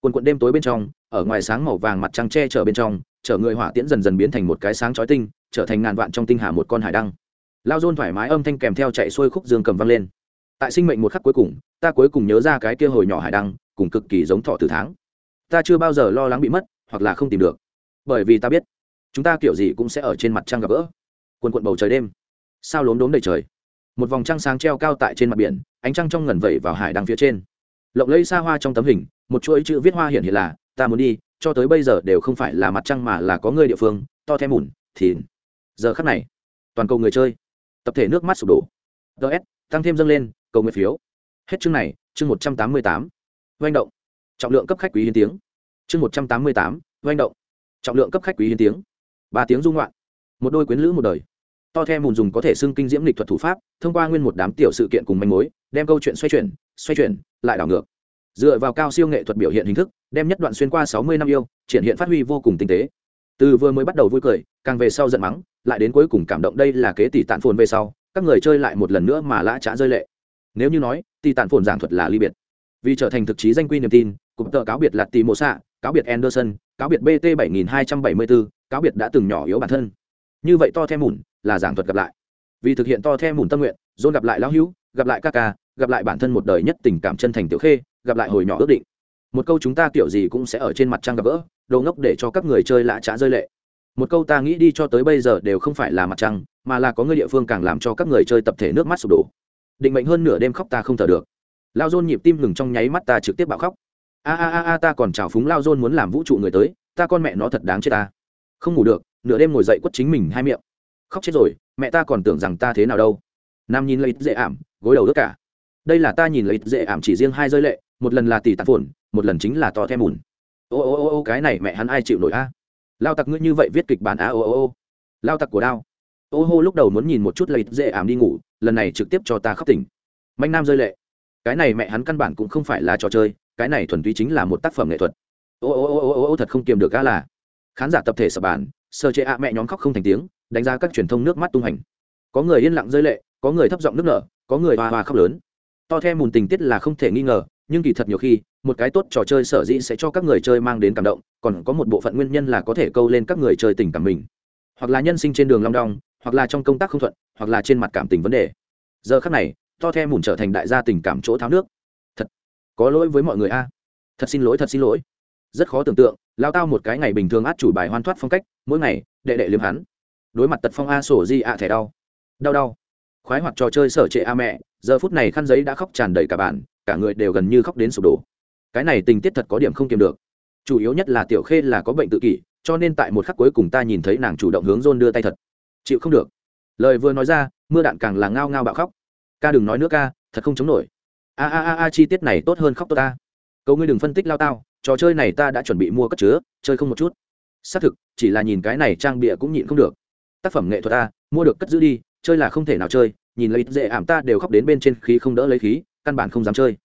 Quần quận đêm tối bên trong, ở ngoài sáng màu vàng mặt trăng che chở bên trong, chở người hỏa tiễn dần dần biến thành một cái sáng chói tinh, trở thành ngàn vạn trong tinh hà một con hải đăng. Lao dôn thoải mái âm thanh kèm theo chạy xuôi khúc dương cầm vang lên. Tại sinh mệnh một khắc cuối cùng, ta cuối cùng nhớ ra cái kia hồi nhỏ hải đăng, cùng cực kỳ giống thọ từ tháng ta chưa bao giờ lo lắng bị mất, hoặc là không tìm được. Bởi vì ta biết, chúng ta kiểu gì cũng sẽ ở trên mặt trăng gặp gỡ. Quần quận bầu trời đêm, sao lốm đốm đầy trời. Một vòng trăng sáng treo cao tại trên mặt biển, ánh trăng trong ngẩn vẩy vào hải đăng phía trên. Lộng lẫy xa hoa trong tấm hình, một chuỗi chữ viết hoa hiện hiện là, ta muốn đi, cho tới bây giờ đều không phải là mặt trăng mà là có người địa phương, to thêm mùn thì giờ khắc này, toàn cầu người chơi, tập thể nước mắt sụp đổ. Ts tăng thêm dâng lên, cầu nguyện phiếu. Hết chương này, chương một trăm tám mươi tám. Doanh động trọng lượng cấp khách quý hiến tiếng. Chương một trăm tám mươi tám doanh động. Trọng lượng cấp khách quý hiến tiếng. Ba tiếng dung loạn một đôi quyến lữ một đời. To theo mùn dùng có thể xưng kinh diễm lịch thuật thủ pháp, thông qua nguyên một đám tiểu sự kiện cùng manh mối, đem câu chuyện xoay chuyển xoay chuyển, lại đảo ngược. Dựa vào cao siêu nghệ thuật biểu hiện hình thức, đem nhất đoạn xuyên qua sáu mươi năm yêu, triển hiện phát huy vô cùng tinh tế. Từ vừa mới bắt đầu vui cười, càng về sau giận mắng, lại đến cuối cùng cảm động đây là kế tỷ tạn phồn về sau, các người chơi lại một lần nữa mà lã trá rơi lệ. Nếu như nói, tỷ tạn phồn giảng thuật là ly biệt. Vì trở thành thực chí danh quy niềm tin cụm tờ cáo biệt là tì mộ xạ cáo biệt anderson, cáo biệt bt bảy nghìn hai trăm bảy mươi bốn cáo biệt đã từng nhỏ yếu bản thân. Như vậy to theo mùn là giảng thuật gặp lại. Vì thực hiện to theo mùn tâm nguyện dôn gặp lại lão hữu, gặp lại ca ca, gặp lại bản thân một đời nhất tình cảm chân thành tiểu khê, gặp lại hồi nhỏ ước định. Một câu chúng ta kiểu gì cũng sẽ ở trên mặt trăng gặp gỡ đầu ngốc để cho các người chơi lạ trá rơi lệ. Một câu ta nghĩ đi cho tới bây giờ đều không phải là mặt trăng, mà là có người địa phương càng làm cho các người chơi tập thể nước mắt sụp đổ. Định mệnh hơn nửa đêm khóc ta không thở được. Lao dôn nhịp tim ngừng trong nháy mắt ta trực tiếp bạo khóc a a a a, ta còn chào phúng lao dôn muốn làm vũ trụ người tới, ta con mẹ nó thật đáng chết ta. Không ngủ được, nửa đêm ngồi dậy quất chính mình hai miệng. Khóc chết rồi, mẹ ta còn tưởng rằng ta thế nào đâu. Nam nhìn lấy dễ ảm, gối đầu tất cả. Đây là ta nhìn lấy dễ ảm chỉ riêng hai rơi lệ, một lần là tỷ tạp phồn, một lần chính là to thêm mùn. Ô ô ô ô, cái này mẹ hắn ai chịu nổi a? Lao tặc ngươi như vậy viết kịch bản a, ô ô ô. Lao tặc của đao. Ô, hô, lúc đầu muốn nhìn một chút lấy dễ ảm đi ngủ, lần này trực tiếp cho ta khóc tỉnh. Manh nam rơi lệ. Cái này mẹ hắn căn bản cũng không phải là trò chơi cái này thuần túy chính là một tác phẩm nghệ thuật. Ô ô ô ô ô thật không kiềm được ga là. Khán giả tập thể sập bản, sơ chế ạ, mẹ nhóm khóc không thành tiếng, đánh giá các truyền thông nước mắt tung hành. Có người yên lặng rơi lệ, có người thấp giọng nước nở, có người hoa hoa khóc lớn. To theo mùn tình tiết là không thể nghi ngờ, nhưng kỳ thật nhiều khi, một cái tốt trò chơi sở dĩ sẽ cho các người chơi mang đến cảm động, còn có một bộ phận nguyên nhân là có thể câu lên các người chơi tình cảm mình. Hoặc là nhân sinh trên đường long đong, hoặc là trong công tác không thuận, hoặc là trên mặt cảm tình vấn đề. Giờ khác này, to the mùn trở thành đại gia tình cảm chỗ tháo nước có lỗi với mọi người a. Thật xin lỗi, thật xin lỗi. Rất khó tưởng tượng lao tao một cái ngày bình thường át chủ bài hoan thoát phong cách, mỗi ngày, đệ đệ liếm hắn. Đối mặt tật phong a sổ di a thẻ đau. Đau đau. Khoái hoạt trò chơi sở trệ a mẹ, giờ phút này khăn giấy đã khóc tràn đầy cả bản cả người đều gần như khóc đến sụp đổ. Cái này tình tiết thật có điểm không kiềm được. Chủ yếu nhất là tiểu khê là có bệnh tự kỷ, cho nên tại một khắc cuối cùng ta nhìn thấy nàng chủ động hướng dôn đưa tay thật. Chịu không được. Lời vừa nói ra, mưa đạn càng là ngao ngao bạo khóc. Ca đừng nói nữa ca, thật không chống nổi a a a a, chi tiết này tốt hơn khóc tốt ta. Cậu ngươi đừng phân tích lao tao, trò chơi này ta đã chuẩn bị mua cất chứa, chơi không một chút. Xác thực, chỉ là nhìn cái này trang bịa cũng nhịn không được. Tác phẩm nghệ thuật ta mua được cất giữ đi, chơi là không thể nào chơi, nhìn lấy dễ ảm ta đều khóc đến bên trên khí không đỡ lấy khí, căn bản không dám chơi.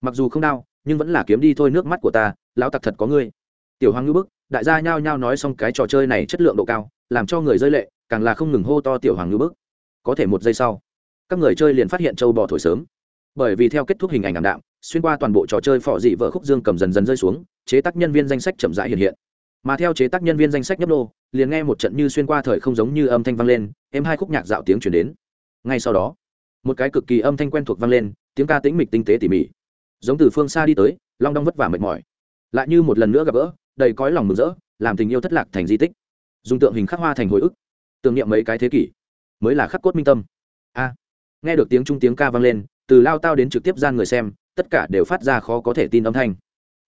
Mặc dù không đau, nhưng vẫn là kiếm đi thôi nước mắt của ta, lão tặc thật có ngươi. Tiểu hoàng ngư bức, đại gia nhao nhao nói xong cái trò chơi này chất lượng độ cao, làm cho người rơi lệ, càng là không ngừng hô to tiểu hoàng ngư bức. Có thể một giây sau, các người chơi liền phát hiện châu bò thổi sớm bởi vì theo kết thúc hình ảnh ảm đạm, xuyên qua toàn bộ trò chơi phỏ dị vợ khúc dương cầm dần dần rơi xuống, chế tác nhân viên danh sách chậm rãi hiện hiện. Mà theo chế tác nhân viên danh sách nhấp nô, liền nghe một trận như xuyên qua thời không giống như âm thanh vang lên em hai khúc nhạc dạo tiếng chuyển đến. Ngay sau đó, một cái cực kỳ âm thanh quen thuộc vang lên, tiếng ca tĩnh mịch tinh tế tỉ mỉ. Giống từ phương xa đi tới, long đong vất vả mệt mỏi. Lại như một lần nữa gặp gỡ, đầy cõi lòng mừng rỡ, làm tình yêu thất lạc thành di tích. Dùng tượng hình khắc hoa thành hồi ức, tưởng niệm mấy cái thế kỷ, mới là khắc cốt minh tâm. A, nghe được tiếng trung tiếng ca vang lên từ lao tao đến trực tiếp gian người xem, tất cả đều phát ra khó có thể tin âm thanh.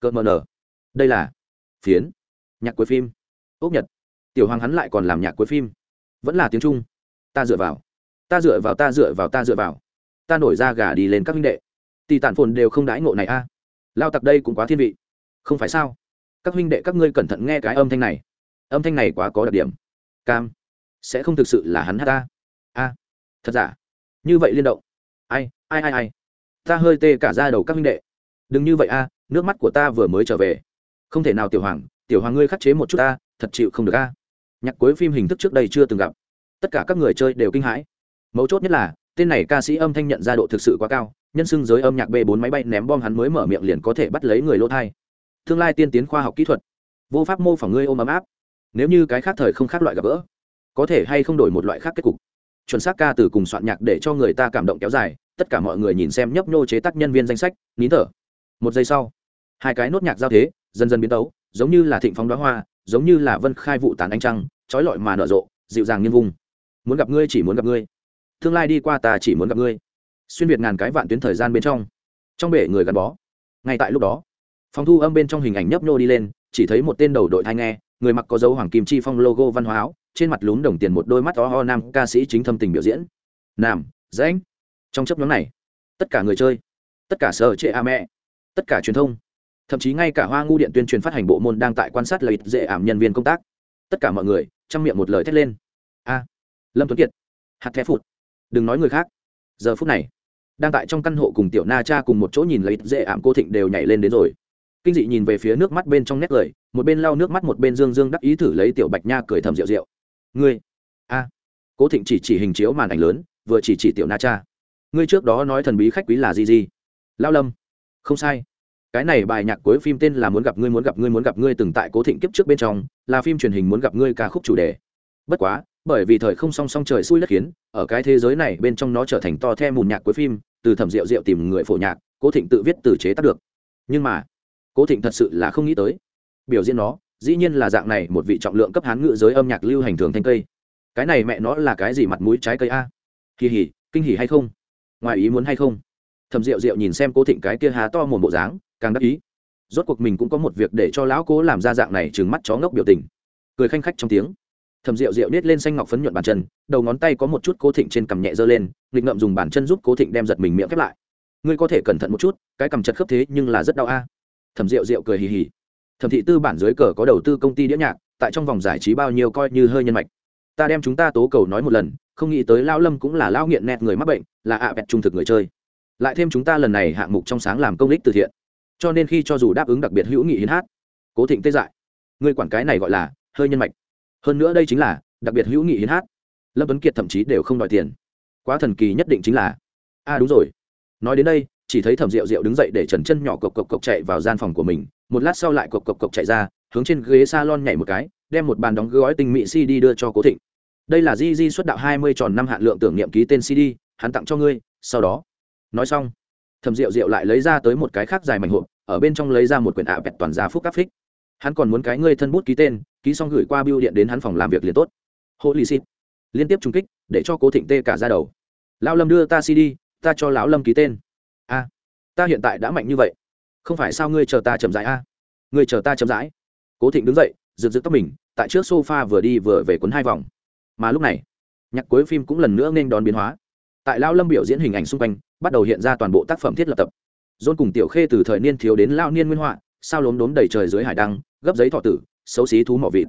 Cợt mờ nở. Đây là phiến nhạc cuối phim. Ốc nhật. Tiểu hoàng hắn lại còn làm nhạc cuối phim. Vẫn là tiếng trung. Ta dựa vào. Ta dựa vào, ta dựa vào, ta dựa vào. Ta nổi ra gà đi lên các huynh đệ. Tỷ tản phồn đều không đãi ngộ này a. Lao tặc đây cũng quá thiên vị. Không phải sao? Các huynh đệ các ngươi cẩn thận nghe cái âm thanh này. Âm thanh này quá có đặc điểm. Cam. Sẽ không thực sự là hắn hát ta. A. Thật giả? Như vậy liên động. Ai? Ai ai ai. Ta hơi tê cả ra đầu các minh đệ. Đừng như vậy a, nước mắt của ta vừa mới trở về. Không thể nào tiểu hoàng tiểu hoàng ngươi khắc chế một chút ta, thật chịu không được a. Nhạc cuối phim hình thức trước đây chưa từng gặp. Tất cả các người chơi đều kinh hãi. Mấu chốt nhất là, tên này ca sĩ âm thanh nhận ra độ thực sự quá cao, nhân xưng giới âm nhạc b 4 máy bay ném bom hắn mới mở miệng liền có thể bắt lấy người lỗ thai. Tương lai tiên tiến khoa học kỹ thuật. Vô pháp mô phỏng ngươi ôm ấm áp. Nếu như cái khác thời không khác loại gặp gỡ, có thể hay không đổi một loại khác kết cục. Chuẩn xác ca từ cùng soạn nhạc để cho người ta cảm động kéo dài tất cả mọi người nhìn xem nhấp nhô chế tác nhân viên danh sách, nín thở. Một giây sau, hai cái nốt nhạc giao thế dần dần biến tấu, giống như là thịnh phóng đoá hoa, giống như là vân khai vụ tàn ánh trăng, trói lọi mà nở rộ, dịu dàng nghiêng vùng. Muốn gặp ngươi chỉ muốn gặp ngươi. Tương lai đi qua ta chỉ muốn gặp ngươi. Xuyên việt ngàn cái vạn tuyến thời gian bên trong trong bể người gắn bó. Ngay tại lúc đó, phòng thu âm bên trong hình ảnh nhấp nhô đi lên, chỉ thấy một tên đầu đội thai nghe, người mặc có dấu hoàng kim chi phong logo văn hóa áo, trên mặt lún đồng tiền một đôi mắt to ho nam ca sĩ chính thâm tình biểu diễn. Nam danh trong chấp nhóm này. Tất cả người chơi, tất cả sở trệ a mẹ, tất cả truyền thông, thậm chí ngay cả hoa ngu điện tuyên truyền phát hành bộ môn đang tại quan sát lợi dễ ảm nhân viên công tác. Tất cả mọi người, chăm miệng một lời thét lên. A à, lâm tuấn kiệt, hạt thép phụt. Đừng nói người khác. Giờ phút này, đang tại trong căn hộ cùng tiểu na cha cùng một chỗ nhìn lấy dễ ảm cô thịnh đều nhảy lên đến rồi. Kinh dị nhìn về phía nước mắt bên trong nét cười, một bên lau nước mắt một bên dương dương đắc ý thử lấy tiểu bạch nha cười thầm rượu rượu. Ngươi, a à, cố thịnh chỉ chỉ hình chiếu màn ảnh lớn, vừa chỉ chỉ tiểu na cha ngươi trước đó nói thần bí khách quý là gì gì? Lao lâm. Không sai. Cái này bài nhạc cuối phim tên là muốn gặp ngươi, muốn gặp ngươi, muốn gặp ngươi từng tại cố thịnh kiếp trước bên trong, là phim truyền hình muốn gặp ngươi ca khúc chủ đề. Bất quá, bởi vì thời không song song trời xui đất khiến, ở cái thế giới này bên trong nó trở thành to the mùn nhạc cuối phim, từ thẩm rượu rượu tìm người phổ nhạc, cố thịnh tự viết từ chế tác được. Nhưng mà, cố thịnh thật sự là không nghĩ tới. Biểu diễn nó, dĩ nhiên là dạng này một vị trọng lượng cấp hán ngự giới âm nhạc lưu hành thường thanh cây. Cái này mẹ nó là cái gì mặt mũi trái cây a? Kỳ hỉ, kinh hỉ hay không? Ngoài ý muốn hay không? Thầm rượu rượu nhìn xem cố thịnh cái kia há to một bộ dáng, càng đắc ý. Rốt cuộc mình cũng có một việc để cho lão cố làm ra dạng này trừng mắt chó ngốc biểu tình. Cười khanh khách trong tiếng. Thầm rượu rượu nết lên xanh ngọc phấn nhuận bàn chân, đầu ngón tay có một chút cố thịnh trên cằm nhẹ giơ lên, nghịch ngậm dùng bàn chân giúp cố thịnh đem giật mình miệng khép lại. Ngươi có thể cẩn thận một chút, cái cằm chật khớp thế nhưng là rất đau a. Thẩm rượu rượu cười hì hì. Thẩm thị tư bản dưới cờ có đầu tư công ty đĩa nhạc, tại trong vòng giải trí bao nhiêu coi như hơi nhân mạch. Ta đem chúng ta tố cầu nói một lần không nghĩ tới lao lâm cũng là lao nghiện nẹt người mắc bệnh, là ạ à bẹt trung thực người chơi. Lại thêm chúng ta lần này hạng mục trong sáng làm công lích từ thiện. Cho nên khi cho dù đáp ứng đặc biệt hữu nghị hiến hát, cố thịnh tê dại. Người quản cái này gọi là hơi nhân mạch. Hơn nữa đây chính là đặc biệt hữu nghị hiến hát. Lâm tuấn kiệt thậm chí đều không đòi tiền. Quá thần kỳ nhất định chính là, a à, đúng rồi. Nói đến đây, chỉ thấy thẩm rượu rượu đứng dậy để trần chân nhỏ cộc cộc cộc chạy vào gian phòng của mình. Một lát sau lại cộc cộc cộc chạy ra, hướng trên ghế s a lon nhảy một cái, đem một bàn đóng gói tinh mỹ cd đưa cho cố thịnh đây là di di xuất đạo hai mươi tròn năm hạn lượng tưởng niệm ký tên cd hắn tặng cho ngươi, sau đó. Nói xong thầm rượu rượu lại lấy ra tới một cái khác dài mảnh hộp, ở bên trong lấy ra một quyển ạ bẹt toàn gia phúc áp phích. Hắn còn muốn cái ngươi thân bút ký tên, ký xong gửi qua biêu điện đến hắn phòng làm việc liền tốt. Hộ lì xịt liên tiếp trung kích, để cho cố thịnh tê cả ra đầu. Lão lâm đưa ta cd ta cho lão lâm ký tên. A, ta hiện tại đã mạnh như vậy. Không phải sao ngươi chờ ta chậm rãi a? Ngươi chờ ta chậm rãi. Cố thịnh đứng dậy rực rực tóc mình, tại trước sofa vừa đi vừa về cuốn hai vòng mà lúc này, nhạc cuối phim cũng lần nữa nên đón biến hóa. Tại lao lâm biểu diễn hình ảnh xung quanh, bắt đầu hiện ra toàn bộ tác phẩm thiết lập tập. Dôn cùng tiểu khê từ thời niên thiếu đến lao niên nguyên họa, sao lốm đốm đầy trời dưới hải đăng, gấp giấy thọ tử, xấu xí thú mỏ vịt.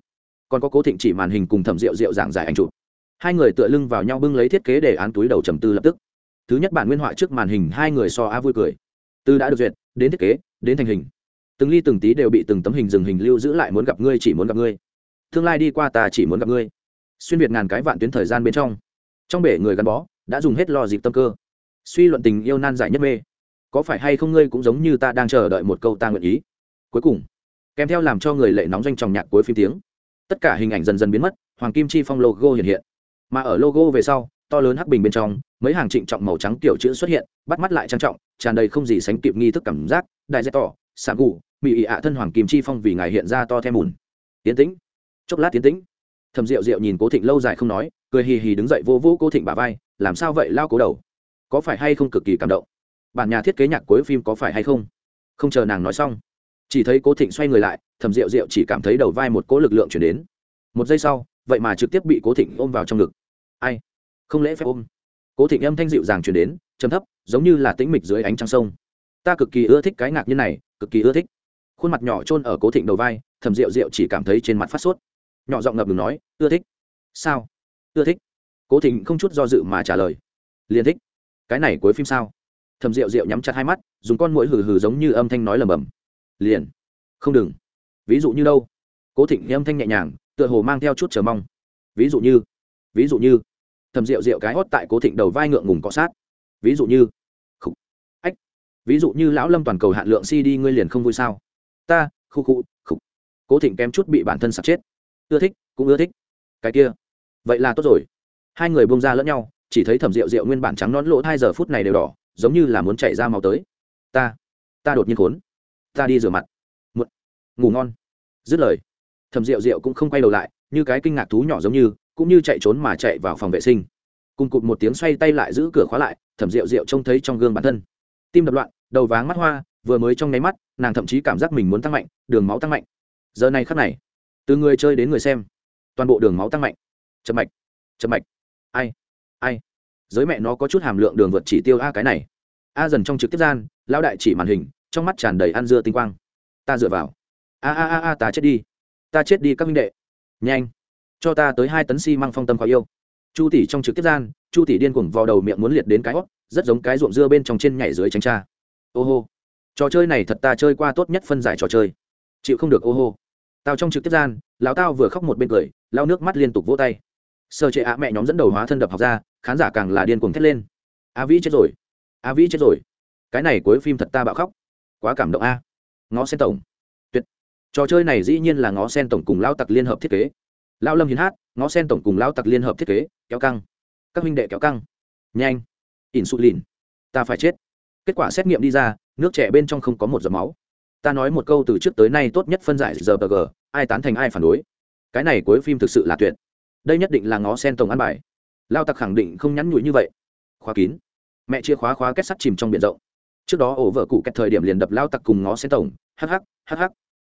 Còn có cố thịnh chỉ màn hình cùng thẩm rượu rượu giảng giải ảnh chụp. Hai người tựa lưng vào nhau bưng lấy thiết kế đề án túi đầu trầm tư lập tức. Thứ nhất bản nguyên họa trước màn hình, hai người so a vui cười. Từ đã được duyệt, đến thiết kế, đến thành hình. Từng ly từng tí đều bị từng tấm hình dừng hình lưu giữ lại muốn gặp ngươi chỉ muốn gặp ngươi. Tương lai đi qua ta chỉ muốn gặp ngươi xuyên việt ngàn cái vạn tuyến thời gian bên trong. Trong bể người gắn bó đã dùng hết lo dịp tâm cơ. Suy luận tình yêu nan giải nhất mê. Có phải hay không ngươi cũng giống như ta đang chờ đợi một câu ta nguyện ý? Cuối cùng, kèm theo làm cho người lệ nóng danh tròng nhạc cuối phim tiếng, tất cả hình ảnh dần dần biến mất, hoàng kim chi phong logo hiện hiện. Mà ở logo về sau, to lớn hắc bình bên trong, mấy hàng trịnh trọng màu trắng tiểu chữ xuất hiện, bắt mắt lại trang trọng, tràn đầy không gì sánh kịp nghi thức cảm giác, đại dạy tỏ xạ gù mỹ ị ạ thân hoàng kim chi phong vì ngài hiện ra to thêm bùn. Tiến tĩnh. Chốc lát tiến tĩnh thầm rượu rượu nhìn cố thịnh lâu dài không nói, cười hì hì đứng dậy vô vũ cố thịnh bà vai, làm sao vậy lao cố đầu? Có phải hay không cực kỳ cảm động? Bản nhà thiết kế nhạc cuối phim có phải hay không? Không chờ nàng nói xong, chỉ thấy cố thịnh xoay người lại, thầm rượu rượu chỉ cảm thấy đầu vai một cố lực lượng chuyển đến. Một giây sau, vậy mà trực tiếp bị cố thịnh ôm vào trong ngực. Ai? Không lẽ phép ôm? Cố thịnh âm thanh dịu dàng chuyển đến chấm thấp, giống như là tĩnh mịch dưới ánh trăng sông. Ta cực kỳ ưa thích cái ngạc như này, cực kỳ ưa thích. Khuôn mặt nhỏ trôn ở cố thịnh đầu vai, thầm rượu rượu chỉ cảm thấy trên mặt phát sốt nhỏ giọng ngập ngừng nói, ưa thích. Sao? Ưa thích. Cố thịnh không chút do dự mà trả lời. Liền thích. Cái này cuối phim sao? Thầm rượu rượu nhắm chặt hai mắt, dùng con mũi hừ hừ giống như âm thanh nói lầm bầm. Liền. Không đừng. Ví dụ như đâu? Cố thịnh âm thanh nhẹ nhàng, tựa hồ mang theo chút chờ mong. Ví dụ như. Ví dụ như. Thầm rượu rượu cái hót tại cố thịnh đầu vai ngượng ngùng cọ sát. Ví dụ như. Khúc ách. Ví dụ như lão lâm toàn cầu hạn lượng cd ngươi liền không vui sao? Ta. Khu khu khúc cố thịnh kém chút bị bản thân sặc chết ưa thích, cũng ưa thích. Cái kia. Vậy là tốt rồi. Hai người bông ra lẫn nhau, chỉ thấy thẩm rượu rượu nguyên bản trắng nón lỗ hai giờ phút này đều đỏ, giống như là muốn chạy ra màu tới. Ta ta đột nhiên khốn. Ta đi rửa mặt. Một ngủ ngon. Dứt lời, thẩm rượu rượu cũng không quay đầu lại, như cái kinh ngạc thú nhỏ giống như, cũng như chạy trốn mà chạy vào phòng vệ sinh. Cùng cụt một tiếng xoay tay lại giữ cửa khóa lại, thẩm rượu rượu trông thấy trong gương bản thân. Tim đập loạn, đầu váng mắt hoa, vừa mới trong nháy mắt, nàng thậm chí cảm giác mình muốn tăng mạnh, đường máu tăng mạnh. Giờ này khắc này từ người chơi đến người xem, toàn bộ đường máu tăng mạnh. Chậm mạch chậm mạch. Ai ai? Giới mẹ nó có chút hàm lượng đường vượt chỉ tiêu a cái này. A dần trong trực tiếp gian, lão đại chỉ màn hình, trong mắt tràn đầy ăn dưa tinh quang. Ta dựa vào. A a a a, ta chết đi. Ta chết đi các minh đệ. Nhanh. Cho ta tới hai tấn xi、si、măng phong tâm khó yêu. Chu tỷ trong trực tiếp gian, chu tỷ điên cuồng vào đầu miệng muốn liệt đến cái hót rất giống cái ruộng dưa bên trong trên nhảy dưới tránh cha ô hô. Trò chơi này thật ta chơi qua tốt nhất phân giải trò chơi. Chịu không được ô hô tao trong trực tiếp gian, lão tao vừa khóc một bên cười lao nước mắt liên tục vỗ tay. Sơ chế ạ mẹ nhóm dẫn đầu hóa thân đập học ra, khán giả càng là điên cuồng thét lên. A vĩ chết rồi. A vĩ chết rồi. Cái này cuối phim thật ta bạo khóc. Quá cảm động a. Ngó sen tổng. Tuyệt. Trò chơi này dĩ nhiên là ngó sen tổng cùng lao tặc liên hợp thiết kế. Lao lâm hiến hát, ngó sen tổng cùng lao tặc liên hợp thiết kế, kéo căng. Các huynh đệ kéo căng. Nhanh. Nhịn sụt lìn. ta phải chết. Kết quả xét nghiệm đi ra, nước trẻ bên trong không có một giọt máu ta nói một câu từ trước tới nay tốt nhất phân giải giờ bg ai tán thành ai phản đối. Cái này cuối phim thực sự là tuyệt. Đây nhất định là ngó sen tổng ăn bài. Lao tặc khẳng định không nhắn nhủi như vậy. Khóa kín. Mẹ chia khóa khóa kết sắt chìm trong biển rộng. Trước đó ổ vợ cụ kẹt thời điểm liền đập lao tặc cùng ngó sen tổng. Hh hh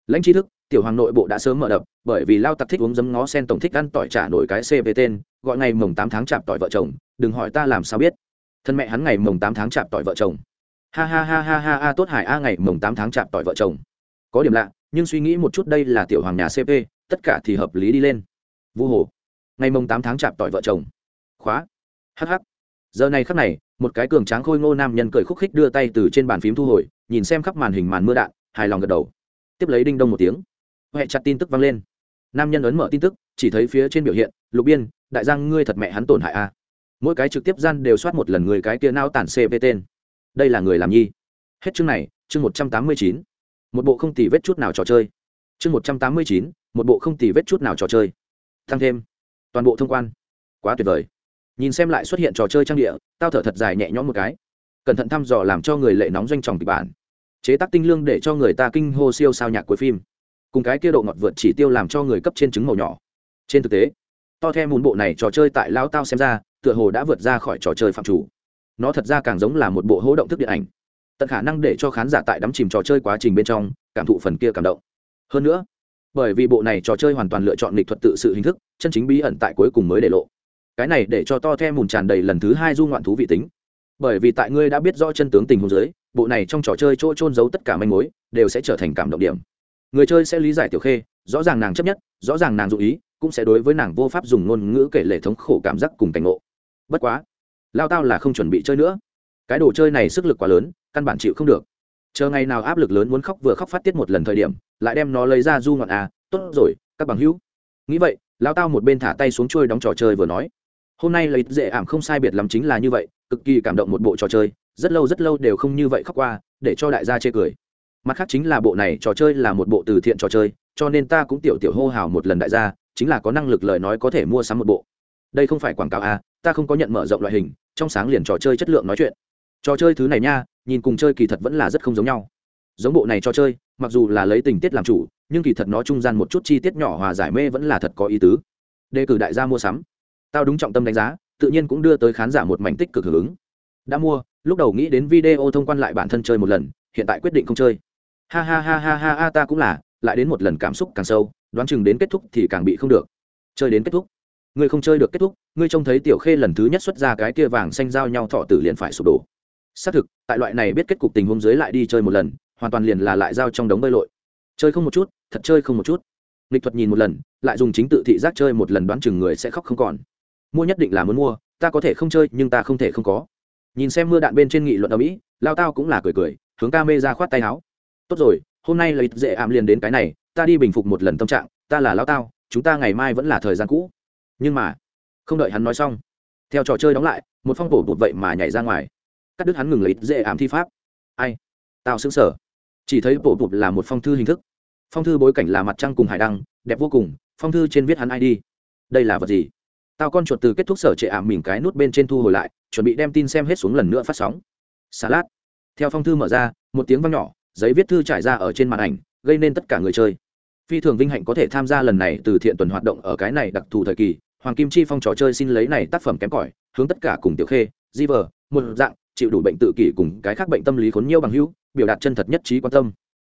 lãnh tri thức, tiểu hoàng nội bộ đã sớm mở đập, bởi vì lao tặc thích uống giấm ngó sen tổng thích ăn tỏi trả nổi cái c về tên, gọi ngày mồng tám tháng chạp tỏi vợ chồng. Đừng hỏi ta làm sao biết. Thân mẹ hắn ngày mồng tám tháng chạp tỏi vợ chồng ha ha ha ha ha ha, tốt hải a, ngày mồng tám tháng chạm tỏi vợ chồng. Có điểm lạ, nhưng suy nghĩ một chút đây là tiểu hoàng nhà cp tất cả thì hợp lý đi lên. Vu hồ, ngày mồng tám tháng chạm tỏi vợ chồng. Khóa. Hh giờ này khắc này, một cái cường tráng khôi ngô nam nhân cười khúc khích đưa tay từ trên bàn phím thu hồi, nhìn xem khắp màn hình màn mưa đạn, hài lòng gật đầu. Tiếp lấy đinh đông một tiếng. Huệ chặt tin tức vang lên. Nam nhân ấn mở tin tức, chỉ thấy phía trên biểu hiện, lục biên, đại giang ngươi thật mẹ hắn tổn hại a. Mỗi cái trực tiếp gian đều soát một lần người cái kia nao tản cp tên đây là người làm nhi. Hết chương này, chương một trăm tám mươi chín. Một bộ không tì vết chút nào trò chơi. Chương một trăm tám mươi chín, một bộ không tì vết chút nào trò chơi. Tăng thêm. Toàn bộ thông quan. Quá tuyệt vời. Nhìn xem lại xuất hiện trò chơi trang địa, tao thở thật dài nhẹ nhõm một cái. Cẩn thận thăm dò làm cho người lệ nóng doanh tròng kịch bản. Chế tác tinh lương để cho người ta kinh hô siêu sao nhạc cuối phim. Cùng cái kia độ ngọt vượt chỉ tiêu làm cho người cấp trên trứng màu nhỏ. Trên thực tế, to theo mùn bộ này trò chơi tại lao tao xem ra, tựa hồ đã vượt ra khỏi trò chơi phạm chủ nó thật ra càng giống là một bộ hố động thức điện ảnh. Tận khả năng để cho khán giả tại đắm chìm trò chơi quá trình bên trong, cảm thụ phần kia cảm động. Hơn nữa, bởi vì bộ này trò chơi hoàn toàn lựa chọn lịch thuật tự sự hình thức, chân chính bí ẩn tại cuối cùng mới để lộ. Cái này để cho to theo mùn tràn đầy lần thứ hai du ngoạn thú vị tính. Bởi vì tại ngươi đã biết rõ chân tướng tình huống dưới, bộ này trong trò chơi chỗ trôn giấu tất cả manh mối, đều sẽ trở thành cảm động điểm. Người chơi sẽ lý giải tiểu khê, rõ ràng nàng chấp nhất, rõ ràng nàng dụ ý, cũng sẽ đối với nàng vô pháp dùng ngôn ngữ kể lệ thống khổ cảm giác cùng cảnh ngộ. Bất quá lao tao là không chuẩn bị chơi nữa. Cái đồ chơi này sức lực quá lớn, căn bản chịu không được. Chờ ngày nào áp lực lớn muốn khóc vừa khóc phát tiết một lần thời điểm, lại đem nó lấy ra du ngọn à tốt rồi, các bằng hữu. Nghĩ vậy, lao tao một bên thả tay xuống trôi đóng trò chơi vừa nói. Hôm nay lấy dễ ảm không sai biệt lắm chính là như vậy, cực kỳ cảm động một bộ trò chơi, rất lâu rất lâu đều không như vậy khóc qua, để cho đại gia chê cười. Mặt khác chính là bộ này trò chơi là một bộ từ thiện trò chơi, cho nên ta cũng tiểu tiểu hô hào một lần đại gia, chính là có năng lực lời nói có thể mua sắm một bộ. Đây không phải quảng cáo à ta không có nhận mở rộng loại hình, trong sáng liền trò chơi chất lượng nói chuyện. Trò chơi thứ này nha, nhìn cùng chơi kỳ thật vẫn là rất không giống nhau. Giống bộ này trò chơi, mặc dù là lấy tình tiết làm chủ, nhưng kỳ thật nó trung gian một chút chi tiết nhỏ hòa giải mê vẫn là thật có ý tứ. Đề cử đại gia mua sắm. Tao đúng trọng tâm đánh giá, tự nhiên cũng đưa tới khán giả một mảnh tích cực hưởng ứng. Đã mua, lúc đầu nghĩ đến video thông quan lại bản thân chơi một lần, hiện tại quyết định không chơi. Ha ha ha ha ha ha, ta cũng là, lại đến một lần cảm xúc càng sâu, đoán chừng đến kết thúc thì càng bị không được. Chơi đến kết thúc ngươi không chơi được kết thúc, ngươi trông thấy tiểu khê lần thứ nhất xuất ra cái kia vàng xanh giao nhau thọ tử liền phải sụp đổ. Xác thực, tại loại này biết kết cục tình huống dưới lại đi chơi một lần, hoàn toàn liền là lại giao trong đống bơi lội. Chơi không một chút, thật chơi không một chút. Nghịch thuật nhìn một lần, lại dùng chính tự thị giác chơi một lần đoán chừng người sẽ khóc không còn. Mua nhất định là muốn mua, ta có thể không chơi, nhưng ta không thể không có. Nhìn xem mưa đạn bên trên nghị luận ở mỹ, lao tao cũng là cười cười, hướng ca mê ra khoát tay áo. Tốt rồi, hôm nay là ít dễ ảm liền đến cái này, ta đi bình phục một lần tâm trạng, ta là lao tao, chúng ta ngày mai vẫn là thời gian cũ nhưng mà, không đợi hắn nói xong, theo trò chơi đóng lại, một phong bổ bụt vậy mà nhảy ra ngoài. Cắt đứt hắn ngừng lấy dễ ảm thi pháp. Ai? Tao xứng sở chỉ thấy bổ bụt là một phong thư hình thức. Phong thư bối cảnh là mặt trăng cùng hải đăng, đẹp vô cùng, phong thư trên viết hắn ai đi. Đây là vật gì? Tao con chuột từ kết thúc sở trệ ảm mỉm cái nút bên trên thu hồi lại, chuẩn bị đem tin xem hết xuống lần nữa phát sóng. Xà lát theo phong thư mở ra, một tiếng văng nhỏ, giấy viết thư trải ra ở trên màn ảnh, gây nên tất cả người chơi. Phi thường vinh hạnh có thể tham gia lần này từ thiện tuần hoạt động ở cái này đặc thù thời kỳ hoàng kim chi phong trò chơi xin lấy này tác phẩm kém cỏi, hướng tất cả cùng tiểu khê, di vờ, một dạng, chịu đủ bệnh tự kỷ cùng cái khác bệnh tâm lý khốn nhiêu bằng hữu, biểu đạt chân thật nhất trí quan tâm.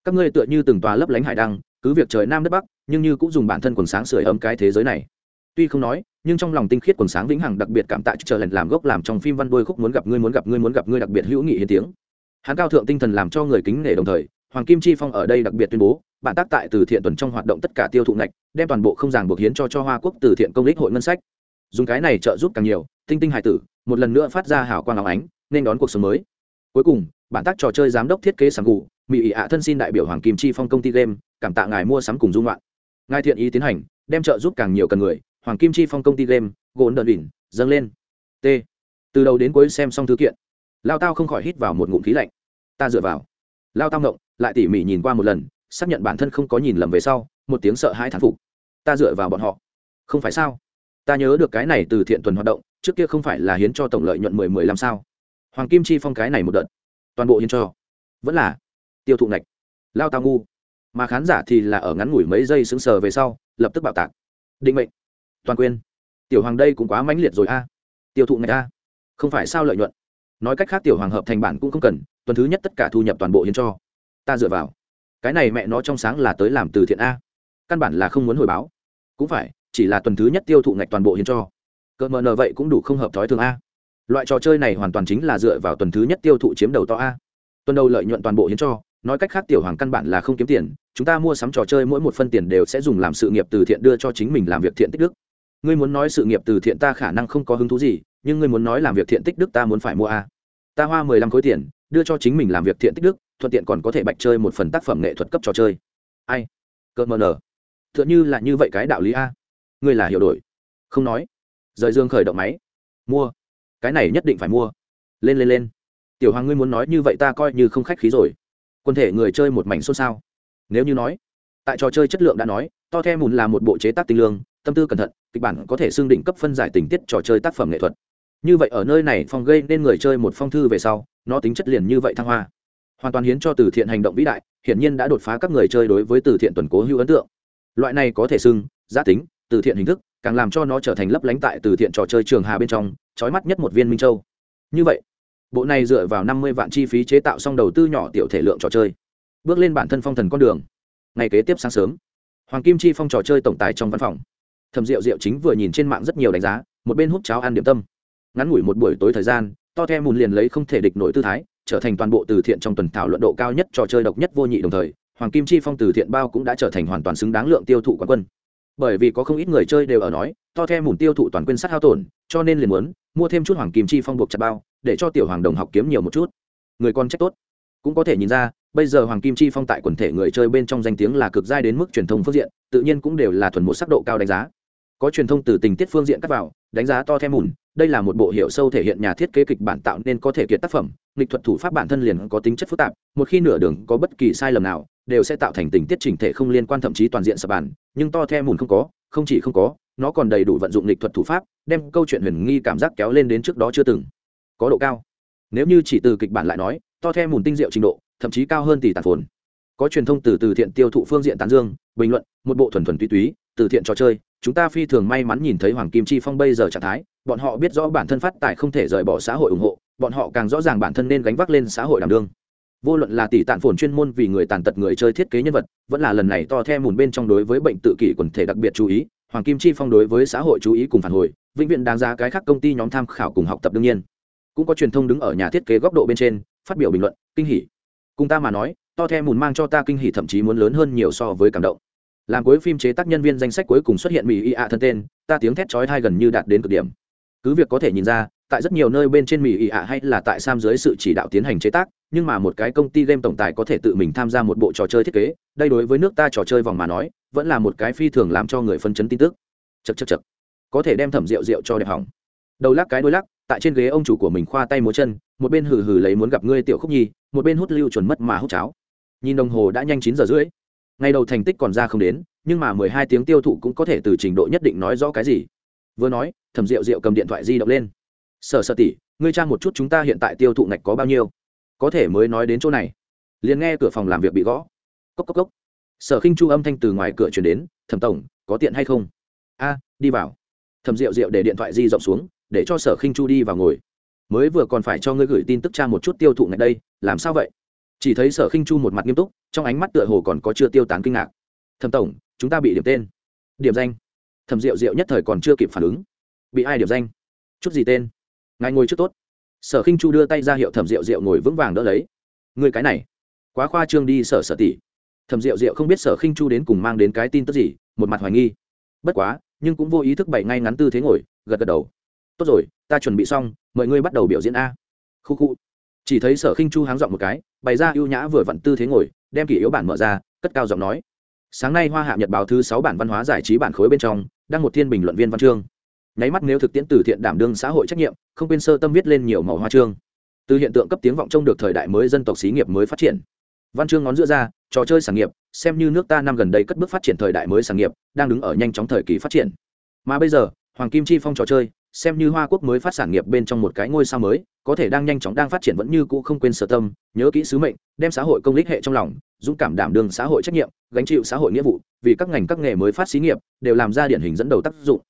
Các ngươi tựa như từng tòa lấp lánh hải đăng, cứ việc trời nam đất bắc, nhưng như cũng dùng bản thân quần sáng sưởi ấm cái thế giới này. Tuy không nói, nhưng trong lòng tinh khiết quần sáng vĩnh hằng đặc biệt cảm tạ chờ lần làm gốc làm trong phim văn đôi khúc muốn gặp ngươi muốn gặp ngươi muốn gặp ngươi đặc biệt hữu nghị hiến tiếng. Hắn cao thượng tinh thần làm cho người kính nể đồng thời hoàng kim chi phong ở đây đặc biệt tuyên bố, bản tác tại từ thiện tuần trong hoạt động tất cả tiêu thụ ngạch, đem toàn bộ không ràng buộc hiến cho cho hoa quốc từ thiện công lích hội ngân sách. Dùng cái này trợ giúp càng nhiều, tinh tinh hải tử, một lần nữa phát ra hảo quang áo ánh, nên đón cuộc sống mới. Cuối cùng, bản tác trò chơi giám đốc thiết kế sàng cụ mỹ ị ạ thân xin đại biểu hoàng kim chi phong công ty game, cảm tạ ngài mua sắm cùng dung loạn. Ngài thiện ý tiến hành, đem trợ giúp càng nhiều cần người, hoàng kim chi phong công ty game gồn đợn đỉnh, dâng lên. T. Từ đầu đến cuối xem xong thư kiện, lao tao không khỏi hít vào một ngụm khí lạnh. Ta dựa vào. Lao tao ngộng lại tỉ mỉ nhìn qua một lần, xác nhận bản thân không có nhìn lầm về sau, một tiếng sợ hãi thán phục. Ta dựa vào bọn họ. Không phải sao? Ta nhớ được cái này từ thiện tuần hoạt động, trước kia không phải là hiến cho tổng lợi nhuận mười mười làm sao? Hoàng kim chi phong cái này một đợt. Toàn bộ hiến cho. Vẫn là tiêu thụ ngạch. Lao tao ngu. Mà khán giả thì là ở ngắn ngủi mấy giây sững sờ về sau, lập tức bạo tạc. Định mệnh. Toàn quyền. Tiểu hoàng đây cũng quá mãnh liệt rồi a. Tiêu thụ ngạch a. Không phải sao lợi nhuận. Nói cách khác tiểu hoàng hợp thành bản cũng không cần, tuần thứ nhất tất cả thu nhập toàn bộ hiến cho ta dựa vào. Cái này mẹ nó trong sáng là tới làm từ thiện a. Căn bản là không muốn hồi báo. Cũng phải, chỉ là tuần thứ nhất tiêu thụ ngạch toàn bộ hiến cho. Cỡ mờ nờ vậy cũng đủ không hợp thói thường a. Loại trò chơi này hoàn toàn chính là dựa vào tuần thứ nhất tiêu thụ chiếm đầu to a. Tuần đầu lợi nhuận toàn bộ hiến cho, nói cách khác tiểu hoàng căn bản là không kiếm tiền, chúng ta mua sắm trò chơi mỗi một phân tiền đều sẽ dùng làm sự nghiệp từ thiện đưa cho chính mình làm việc thiện tích đức. Ngươi muốn nói sự nghiệp từ thiện ta khả năng không có hứng thú gì, nhưng ngươi muốn nói làm việc thiện tích đức ta muốn phải mua a. Ta hoa mười lăm khối tiền, đưa cho chính mình làm việc thiện tích đức thuận tiện còn có thể bạch chơi một phần tác phẩm nghệ thuật cấp trò chơi. Ai? Cợt mờ nở t h ư ợ n h ư là như vậy cái đạo lý a. Ngươi là hiểu đổi. Không nói. Rời dương khởi động máy. Mua. Cái này nhất định phải mua. Lên lên lên. Tiểu hoàng ngươi muốn nói như vậy ta coi như không khách khí rồi. Quân thể người chơi một mảnh xôn xao. Nếu như nói, tại trò chơi chất lượng đã nói, to the mùn là một bộ chế tác tinh lương, tâm tư cẩn thận, kịch bản có thể xưng định cấp phân giải tình tiết trò chơi tác phẩm nghệ thuật. Như vậy ở nơi này phong gây nên người chơi một phong thư về sau, nó tính chất liền như vậy thăng hoa hoàn toàn hiến cho từ thiện hành động vĩ đại, hiển nhiên đã đột phá các người chơi đối với từ thiện tuần cố hữu ấn tượng. Loại này có thể xưng, giá tính, từ thiện hình thức, càng làm cho nó trở thành lấp lánh tại từ thiện trò chơi trường hà bên trong, trói mắt nhất một viên minh châu. Như vậy, bộ này dựa vào năm mươi vạn chi phí chế tạo xong đầu tư nhỏ tiểu thể lượng trò chơi, bước lên bản thân phong thần con đường. Ngày kế tiếp sáng sớm, hoàng kim chi phong trò chơi tổng tài trong văn phòng. Thầm rượu rượu chính vừa nhìn trên mạng rất nhiều đánh giá, một bên hút cháo ăn điểm tâm. Ngắn ngủi một buổi tối thời gian, to the mùn liền lấy không thể địch nổi tư thái trở thành toàn bộ từ thiện trong tuần thảo luận độ cao nhất, trò chơi độc nhất vô nhị đồng thời, hoàng kim chi phong từ thiện bao cũng đã trở thành hoàn toàn xứng đáng lượng tiêu thụ quán quân. Bởi vì có không ít người chơi đều ở nói, to the mùn tiêu thụ toàn quân sát hao tổn, cho nên liền muốn mua thêm chút hoàng kim chi phong buộc chặt bao, để cho tiểu hoàng đồng học kiếm nhiều một chút. Người con trách tốt. Cũng có thể nhìn ra, bây giờ hoàng kim chi phong tại quần thể người chơi bên trong danh tiếng là cực giai đến mức truyền thông phương diện, tự nhiên cũng đều là thuần một sắc độ cao đánh giá. Có truyền thông từ tình tiết phương diện cắt vào, đánh giá to thêm mùn đây là một bộ hiệu sâu thể hiện nhà thiết kế kịch bản tạo nên có thể kiệt tác phẩm, nghịch thuật thủ pháp bản thân liền có tính chất phức tạp, một khi nửa đường có bất kỳ sai lầm nào, đều sẽ tạo thành tình tiết chỉnh thể không liên quan thậm chí toàn diện sập bản, nhưng to thêm mùn không có, không chỉ không có, nó còn đầy đủ vận dụng nghịch thuật thủ pháp, đem câu chuyện huyền nghi cảm giác kéo lên đến trước đó chưa từng có độ cao. Nếu như chỉ từ kịch bản lại nói, to thêm mùn tinh diệu trình độ, thậm chí cao hơn tỷ tàn phồn. Có truyền thông từ từ thiện tiêu thụ phương diện tán dương, bình luận, một bộ thuần thuần túy túy từ thiện trò chơi, chúng ta phi thường may mắn nhìn thấy hoàng kim chi phong bây giờ trạng thái, bọn họ biết rõ bản thân phát tài không thể rời bỏ xã hội ủng hộ, bọn họ càng rõ ràng bản thân nên gánh vác lên xã hội đảm đương. Vô luận là tỷ tạn phồn chuyên môn vì người tàn tật người chơi thiết kế nhân vật, vẫn là lần này to the mùn bên trong đối với bệnh tự kỷ quần thể đặc biệt chú ý, hoàng kim chi phong đối với xã hội chú ý cùng phản hồi, vĩnh viễn đáng giá cái khác công ty nhóm tham khảo cùng học tập đương nhiên. Cũng có truyền thông đứng ở nhà thiết kế góc độ bên trên, phát biểu bình luận, kinh hỉ. Cùng ta mà nói, to the mùn mang cho ta kinh hỉ thậm chí muốn lớn hơn nhiều so với cảm động làm cuối phim chế tác nhân viên danh sách cuối cùng xuất hiện mỹ y ạ thân tên, ta tiếng thét chói thai gần như đạt đến cực điểm. Cứ việc có thể nhìn ra, tại rất nhiều nơi bên trên mỹ y ạ hay là tại sam dưới sự chỉ đạo tiến hành chế tác, nhưng mà một cái công ty game tổng tài có thể tự mình tham gia một bộ trò chơi thiết kế, đây đối với nước ta trò chơi vòng mà nói, vẫn là một cái phi thường làm cho người phân chấn tin tức. Chật chật chật có thể đem thẩm rượu rượu cho đẹp hỏng. Đầu lắc cái đôi lắc, tại trên ghế ông chủ của mình khoa tay múa chân, một bên hừ hừ lấy muốn gặp ngươi tiểu khúc nhi, một bên hút lưu chuẩn mất mà hút cháo. Nhìn đồng hồ đã nhanh chín giờ rưỡi ngày đầu thành tích còn ra không đến, nhưng mà mười hai tiếng tiêu thụ cũng có thể từ trình độ nhất định nói rõ cái gì. Vừa nói, thẩm rượu rượu cầm điện thoại di động lên. Sở sở tỷ, ngươi tra một chút chúng ta hiện tại tiêu thụ ngạch có bao nhiêu? Có thể mới nói đến chỗ này. Liền nghe cửa phòng làm việc bị gõ. Cốc cốc cốc. Sở khinh chu âm thanh từ ngoài cửa chuyển đến, thẩm tổng, có tiện hay không? A, đi vào. Thẩm rượu rượu để điện thoại di rộng xuống, để cho sở khinh chu đi vào ngồi. Mới vừa còn phải cho ngươi gửi tin tức tra một chút tiêu thụ ngạch đây, làm sao vậy? Chỉ thấy sở khinh chu một mặt nghiêm túc, trong ánh mắt tựa hồ còn có chưa tiêu tán kinh ngạc. Thẩm tổng, chúng ta bị điểm tên. Điểm danh? Thẩm rượu rượu nhất thời còn chưa kịp phản ứng. Bị ai điểm danh? Chút gì tên? Ngài ngồi trước tốt. Sở khinh chu đưa tay ra hiệu thẩm rượu rượu ngồi vững vàng đỡ lấy. Người cái này, quá khoa trương đi sở sở tỷ. Thẩm rượu rượu không biết sở khinh chu đến cùng mang đến cái tin tức gì, một mặt hoài nghi. Bất quá, nhưng cũng vô ý thức bày ngay ngắn tư thế ngồi, gật gật đầu. Tốt rồi, ta chuẩn bị xong, mời ngươi bắt đầu biểu diễn a. Khu khu chỉ thấy sở khinh chu háng giọng một cái, bày ra ưu nhã vừa vặn tư thế ngồi, đem kỷ yếu bản mở ra, cất cao giọng nói. Sáng nay hoa hạ nhật báo thứ sáu bản văn hóa giải trí bản khối bên trong, đăng một thiên bình luận viên văn chương. Nháy mắt nếu thực tiễn từ thiện đảm đương xã hội trách nhiệm, không quên sơ tâm viết lên nhiều màu hoa chương. Từ hiện tượng cấp tiếng vọng trông được thời đại mới dân tộc xí nghiệp mới phát triển. Văn chương ngón giữa ra, trò chơi sản nghiệp, xem như nước ta năm gần đây cất bước phát triển thời đại mới sản nghiệp, đang đứng ở nhanh chóng thời kỳ phát triển. Mà bây giờ, hoàng kim chi phong trò chơi, xem như hoa quốc mới phát sản nghiệp bên trong một cái ngôi sao mới có thể đang nhanh chóng đang phát triển vẫn như cũ không quên sở tâm, nhớ kỹ sứ mệnh, đem xã hội công lý hệ trong lòng, dũng cảm đảm đương xã hội trách nhiệm, gánh chịu xã hội nghĩa vụ, vì các ngành các nghề mới phát xí nghiệp, đều làm ra điển hình dẫn đầu tác dụng.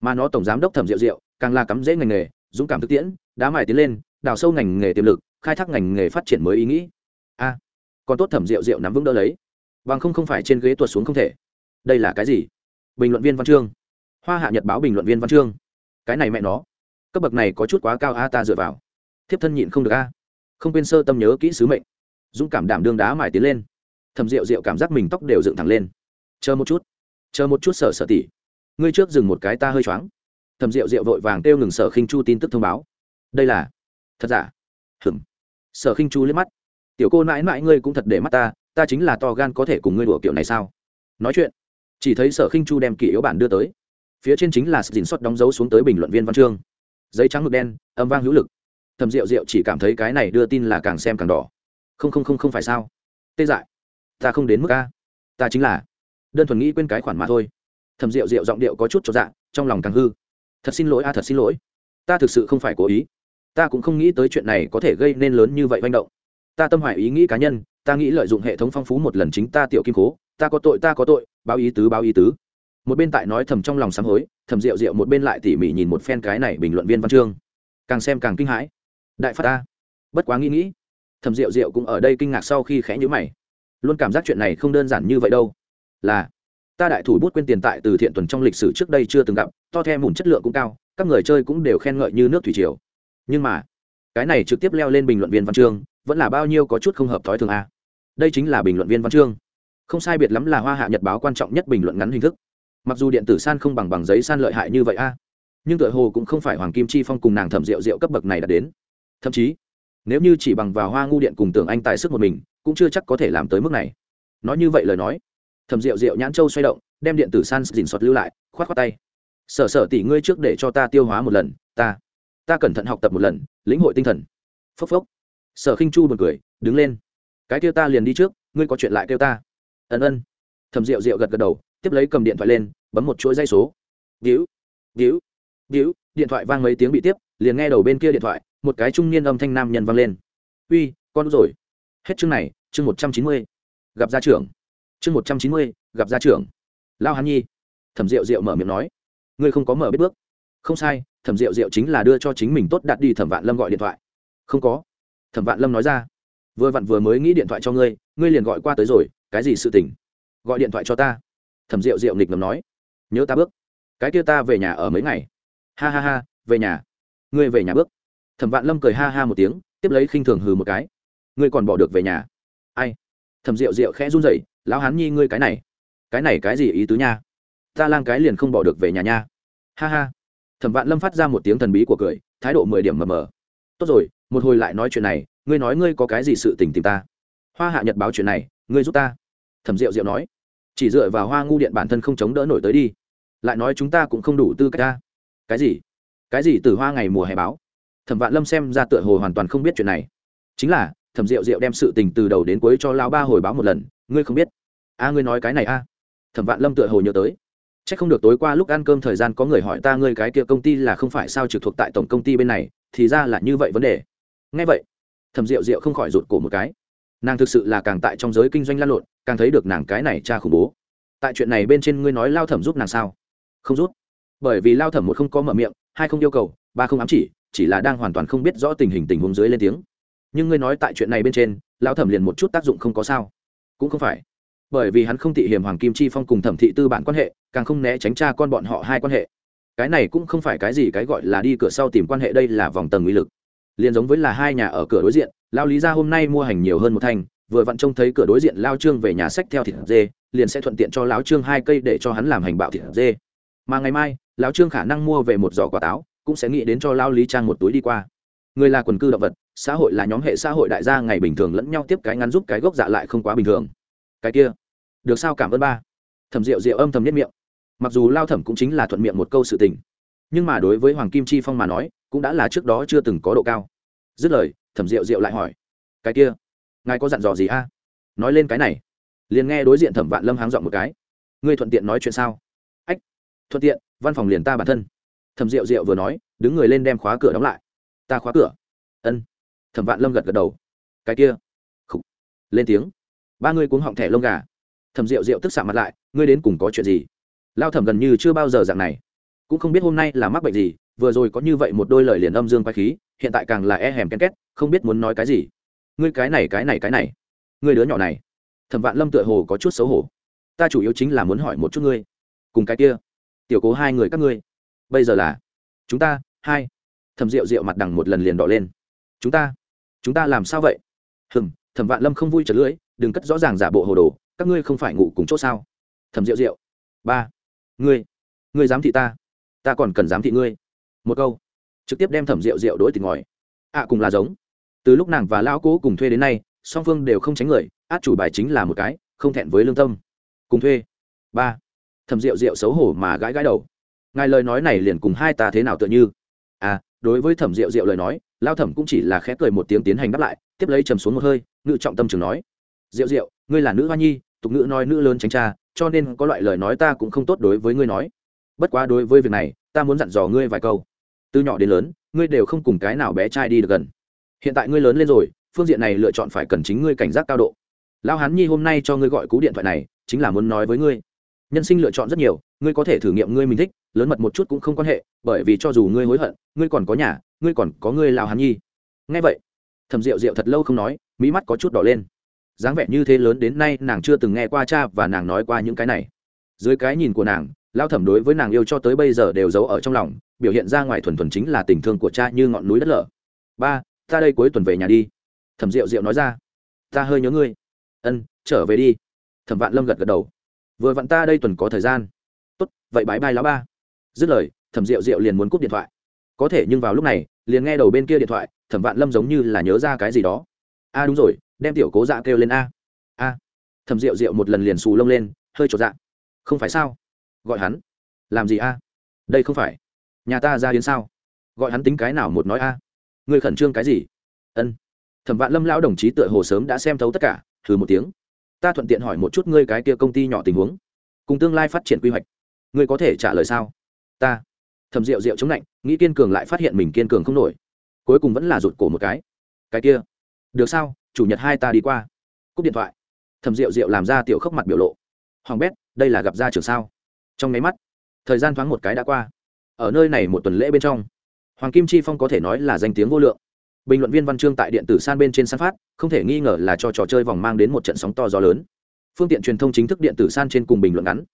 Mà nó tổng giám đốc thẩm diệu diệu, càng là cắm dễ ngành nghề, dũng cảm thực tiễn, đá mài tiến lên, đào sâu ngành nghề tiềm lực, khai thác ngành nghề phát triển mới ý nghĩ. A, còn tốt thẩm diệu diệu nắm vững đỡ lấy. Bằng không không phải trên ghế tuột xuống không thể. Đây là cái gì? Bình luận viên văn chương. Hoa hạ nhật báo bình luận viên văn chương. Cái này mẹ nó. Cấp bậc này có chút quá cao a ta dựa vào thiếp thân nhịn không được a. Không quên sơ tâm nhớ kỹ sứ mệnh. Dũng cảm đảm đương đá mài tiến lên. Thầm rượu rượu cảm giác mình tóc đều dựng thẳng lên. Chờ một chút. Chờ một chút sở sở tỉ. Ngươi trước dừng một cái ta hơi choáng. Thầm rượu rượu vội vàng kêu ngừng sở khinh chu tin tức thông báo. Đây là. Thật giả? Hừm sở khinh chu liếc mắt. Tiểu cô mãi mãi ngươi cũng thật để mắt ta ta chính là to gan có thể cùng ngươi đùa kiểu này sao? Nói chuyện. Chỉ thấy sở khinh chu đem kỷ yếu bản đưa tới. Phía trên chính là sự dình xuất đóng dấu xuống tới bình luận viên văn chương. Giấy trắng mực đen, âm vang hữu lực thầm rượu rượu chỉ cảm thấy cái này đưa tin là càng xem càng đỏ. Không không không không phải sao? Tê dại. Ta không đến mức a. Ta chính là đơn thuần nghĩ quên cái khoản mà thôi. Thầm rượu rượu giọng điệu có chút cho dạ trong lòng càng hư. Thật xin lỗi a, thật xin lỗi. Ta thực sự không phải cố ý. Ta cũng không nghĩ tới chuyện này có thể gây nên lớn như vậy manh động. Ta tâm hoài ý nghĩ cá nhân, ta nghĩ lợi dụng hệ thống phong phú một lần chính ta tiểu kim cố. Ta có tội, ta có tội, báo ý tứ, báo ý tứ. Một bên tại nói thầm trong lòng sám hối, thầm rượu rượu một bên lại tỉ mỉ nhìn một phen cái này bình luận viên văn chương. Càng xem càng kinh hãi đại phát ta. Bất quá nghĩ nghĩ thầm rượu rượu cũng ở đây kinh ngạc sau khi khẽ nhữ mày. Luôn cảm giác chuyện này không đơn giản như vậy đâu. Là, ta đại thủ bút quên tiền tại từ thiện tuần trong lịch sử trước đây chưa từng gặp, to the mùn chất lượng cũng cao, các người chơi cũng đều khen ngợi như nước thủy triều. Nhưng mà, cái này trực tiếp leo lên bình luận viên văn chương, vẫn là bao nhiêu có chút không hợp thói thường a. Đây chính là bình luận viên văn chương. Không sai biệt lắm là hoa hạ nhật báo quan trọng nhất bình luận ngắn hình thức. Mặc dù điện tử san không bằng bằng giấy san lợi hại như vậy a, nhưng tựa hồ cũng không phải hoàng kim chi phong cùng nàng thẩm rượu rượu cấp bậc này đã đến thậm chí, nếu như chỉ bằng vào hoa ngu điện cùng tưởng anh tài sức một mình, cũng chưa chắc có thể làm tới mức này. Nói như vậy lời nói, thẩm rượu rượu nhãn châu xoay động, đem điện tử san dình soạt lưu lại, khoát khoát tay. Sở sở tỷ ngươi trước để cho ta tiêu hóa một lần, ta ta cẩn thận học tập một lần, lĩnh hội tinh thần. Phốc phốc. Sở khinh chu b u ồ n cười, đứng lên. Cái kia ta liền đi trước, ngươi có chuyện lại kêu ta. Ân ân. Thầm rượu rượu gật gật đầu, tiếp lấy cầm điện thoại lên, bấm một chuỗi dây số. Víu víu víu. Điện thoại vang mấy tiếng bị tiếp, liền nghe đầu bên kia điện thoại một cái trung niên âm thanh nam nhân vang lên. Uy, con rồi. Hết chương này, chương một trăm chín mươi. Gặp gia trưởng. Chương một trăm chín mươi, gặp gia trưởng. Lao hán nhi. Thẩm rượu rượu mở miệng nói. Ngươi không có mở biết bước. Không sai, thẩm rượu rượu chính là đưa cho chính mình tốt đạt đi thẩm vạn lâm gọi điện thoại. Không có. Thẩm vạn lâm nói ra. Vừa vặn vừa mới nghĩ điện thoại cho ngươi ngươi liền gọi qua tới rồi, cái gì sự tình? Gọi điện thoại cho ta. Thẩm rượu rượu nghịch ngầm nói. Nhớ ta bước. Cái kia ta về nhà ở mấy ngày? Ha ha ha, về nhà. Ngươi về nhà bước thẩm vạn lâm cười ha ha một tiếng, tiếp lấy khinh thường hừ một cái. Ngươi còn bỏ được về nhà. Ai? Thẩm rượu rượu khẽ run rẩy, lão hán nhi ngươi cái này cái này cái gì ý tứ nha? Ta lang cái liền không bỏ được về nhà nha. Ha ha. Thẩm vạn lâm phát ra một tiếng thần bí của cười, thái độ mười điểm mờ mờ. Tốt rồi, một hồi lại nói chuyện này, ngươi nói ngươi có cái gì sự tình tìm ta. Hoa hạ nhật báo chuyện này, ngươi giúp ta. Thẩm diệu diệu nói. Chỉ dựa vào hoa ngu điện bản thân không chống đỡ nổi tới đi. Lại nói chúng ta cũng không đủ tư cách ta. Cái gì? Cái gì từ hoa ngày mùa hè báo? Thẩm vạn lâm xem ra tựa hồ hoàn toàn không biết chuyện này chính là thẩm diệu diệu đem sự tình từ đầu đến cuối cho lao ba hồi báo một lần ngươi không biết a ngươi nói cái này a thẩm vạn lâm tựa hồ nhớ tới Chắc không được tối qua lúc ăn cơm thời gian có người hỏi ta ngươi cái kia công ty là không phải sao trực thuộc tại tổng công ty bên này, thì ra là như vậy vấn đề. Nghe vậy, Thẩm Diệu Diệu không khỏi rụt cổ một cái. Nàng thực sự là càng tại trong giới kinh doanh lan lộn, càng thấy được nàng cái này cha khủng bố. Tại chuyện này bên trên ngươi nói Lao Thẩm giúp nàng sao? Không giúp. Bởi vì Lao Thẩm một không có mở miệng, hai không yêu cầu, ba không ám chỉ, chỉ là đang hoàn toàn không biết rõ tình hình tình huống dưới lên tiếng. Nhưng ngươi nói tại chuyện này bên trên, lão Thẩm liền một chút tác dụng không có sao? Cũng không phải. Bởi vì hắn không thị hiểm hoàng kim chi phong cùng thẩm thị tư bản quan hệ càng không né tránh cha con bọn họ hai quan hệ. Cái này cũng không phải cái gì cái gọi là đi cửa sau tìm quan hệ đây là vòng tầng uy lực. Liền giống với là hai nhà ở cửa đối diện lao lý ra hôm nay mua hành nhiều hơn một thành vừa vặn trông thấy cửa đối diện lao trương về nhà sách theo thịt dê liền sẽ thuận tiện cho lão trương hai cây để cho hắn làm hành bạo thịt dê. Mà ngày mai lão trương khả năng mua về một giỏ quả táo cũng sẽ nghĩ đến cho lao lý trang một túi đi qua. Người là quần cư động vật, xã hội là nhóm hệ xã hội đại gia ngày bình thường lẫn nhau tiếp cái ngắn giúp cái gốc dạ lại không quá bình thường. Cái kia, được sao cảm ơn ba. Thẩm rượu rượu âm thầm nhất miệng. Mặc dù lao thẩm cũng chính là thuận miệng một câu sự tình, nhưng mà đối với hoàng kim chi phong mà nói, cũng đã là trước đó chưa từng có độ cao. Dứt lời, thẩm rượu rượu lại hỏi, cái kia, ngài có dặn dò gì a? Nói lên cái này, liền nghe đối diện thẩm vạn lâm háng dọn một cái, ngươi thuận tiện nói chuyện sao? Ách, thuận tiện, văn phòng liền ta bản thân thẩm rượu rượu vừa nói, đứng người lên đem khóa cửa đóng lại. Ta khóa cửa. Ân. Thẩm vạn lâm gật gật đầu. Cái kia. Khủ. lên tiếng. Ba người cuống họng thẻ lông gà. Thẩm rượu rượu tức xạ mặt lại, ngươi đến cùng có chuyện gì? Lao thẩm gần như chưa bao giờ dạng này. Cũng không biết hôm nay là mắc bệnh gì, vừa rồi có như vậy một đôi lời liền âm dương quay khí, hiện tại càng là e hèm ken két, không biết muốn nói cái gì. Ngươi cái này cái này cái này. Ngươi đứa nhỏ này. Thẩm vạn lâm tựa hồ có chút xấu hổ. Ta chủ yếu chính là muốn hỏi một chút ngươi. Cùng cái kia. Tiểu cố hai người các ngươi bây giờ là chúng ta hai thẩm rượu rượu mặt đằng một lần liền đỏ lên chúng ta chúng ta làm sao vậy hừm thẩm vạn lâm không vui trở lưỡi đừng cất rõ ràng giả bộ hồ đồ các ngươi không phải ngủ cùng chỗ sao thẩm rượu rượu ba ngươi ngươi dám thị ta ta còn cần dám thị ngươi một câu trực tiếp đem thẩm rượu rượu đối tình ngòi ạ à, cùng là giống từ lúc nàng và lão cố cùng thuê đến nay song phương đều không tránh người át chủ bài chính là một cái không thẹn với lương tâm cùng thuê ba thẩm rượu rượu xấu hổ mà gãi gãi đầu ngài lời nói này liền cùng hai ta thế nào tựa như? À đối với thẩm rượu rượu lời nói, lao thẩm cũng chỉ là khẽ cười một tiếng tiến hành đáp lại, tiếp lấy trầm xuống một hơi, ngự trọng tâm trường nói rượu rượu ngươi là nữ hoa nhi, tục ngữ nói nữ lớn tránh cha, cho nên có loại lời nói ta cũng không tốt đối với ngươi nói. Bất quá đối với việc này, ta muốn dặn dò ngươi vài câu. Từ nhỏ đến lớn, ngươi đều không cùng cái nào bé trai đi được gần. Hiện tại ngươi lớn lên rồi, phương diện này lựa chọn phải cần chính ngươi cảnh giác cao độ. Lão hán nhi hôm nay cho ngươi gọi cú điện thoại này, chính là muốn nói với ngươi. Nhân sinh lựa chọn rất nhiều ngươi có thể thử nghiệm ngươi mình thích, lớn mật một chút cũng không quan hệ, bởi vì cho dù ngươi hối hận, ngươi còn có nhà, ngươi còn có ngươi lào hán nhi. Ngay vậy thầm rượu rượu thật lâu không nói mỹ mắt có chút đỏ lên. Dáng vẻ như thế lớn đến nay nàng chưa từng nghe qua cha và nàng nói qua những cái này. Dưới cái nhìn của nàng lao thẩm đối với nàng yêu cho tới bây giờ đều giấu ở trong lòng, biểu hiện ra ngoài thuần thuần chính là tình thương của cha như ngọn núi đất lở. Ba, ta đây cuối tuần về nhà đi. Thẩm rượu rượu nói ra. Ta hơi nhớ ngươi. Ân, trở về đi. Thẩm vạn lâm gật gật đầu. Vừa vặn ta đây tuần có thời gian tốt, vậy bãi bai lão ba. Dứt lời, thẩm rượu rượu liền muốn cúp điện thoại. Có thể nhưng vào lúc này, liền nghe đầu bên kia điện thoại, thẩm vạn lâm giống như là nhớ ra cái gì đó. A, đúng rồi, đem tiểu cố dạ kêu lên a. A. Thẩm rượu rượu một lần liền xù lông lên, hơi trột dạ. Không phải sao? Gọi hắn. Làm gì a? Đây không phải. Nhà ta ra đến sao? Gọi hắn tính cái nào một nói a. Người khẩn trương cái gì? Ân. Thẩm vạn lâm lão đồng chí tựa hồ sớm đã xem thấu tất cả thử một tiếng. Ta thuận tiện hỏi một chút ngươi cái kia công ty nhỏ tình huống, cùng tương lai phát triển quy hoạch ngươi có thể trả lời sao? Ta. Thầm rượu rượu chống lạnh, nghĩ kiên cường lại phát hiện mình kiên cường không nổi. Cuối cùng vẫn là rụt cổ một cái. Cái kia. Được sao? Chủ nhật hai ta đi qua. Cúp điện thoại. Thầm rượu rượu làm ra tiểu khốc mặt biểu lộ. Hoàng bét, đây là gặp ra trường sao? Trong máy mắt, thời gian thoáng một cái đã qua. Ở nơi này một tuần lễ bên trong, hoàng kim chi phong có thể nói là danh tiếng vô lượng. Bình luận viên văn chương tại điện tử san bên trên san phát, không thể nghi ngờ là cho trò chơi vòng mang đến một trận sóng to gió lớn. Phương tiện truyền thông chính thức điện tử san trên cùng bình luận ngắn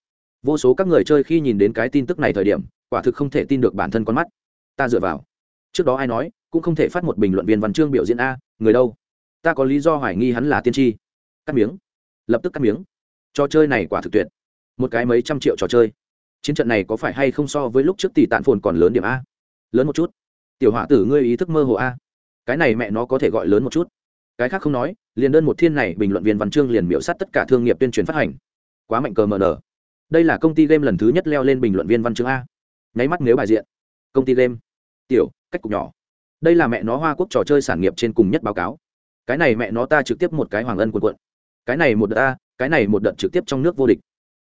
vô số các người chơi khi nhìn đến cái tin tức này thời điểm, quả thực không thể tin được bản thân con mắt. Ta dựa vào. Trước đó ai nói, cũng không thể phát một bình luận viên văn chương biểu diễn a, người đâu? Ta có lý do hoài nghi hắn là tiên tri. Cắt miếng. Lập tức cắt miếng. Trò chơi này quả thực tuyệt. Một cái mấy trăm triệu trò chơi. Chiến trận này có phải hay không so với lúc trước tỷ tạn phồn còn lớn điểm a? Lớn một chút. Tiểu họa tử ngươi ý thức mơ hồ a. Cái này mẹ nó có thể gọi lớn một chút. Cái khác không nói, liền đơn một thiên này bình luận viên văn chương liền miễu sát tất cả thương nghiệp tuyên truyền phát hành. Quá mạnh cờ mờ nở đây là công ty game lần thứ nhất leo lên bình luận viên văn chương a. Nháy mắt nếu bài diện. Công ty game. Tiểu, cách cục nhỏ. Đây là mẹ nó hoa quốc trò chơi sản nghiệp trên cùng nhất báo cáo. Cái này mẹ nó ta trực tiếp một cái hoàng ân quần quận cái này một đợt a, cái này một đợt trực tiếp trong nước vô địch.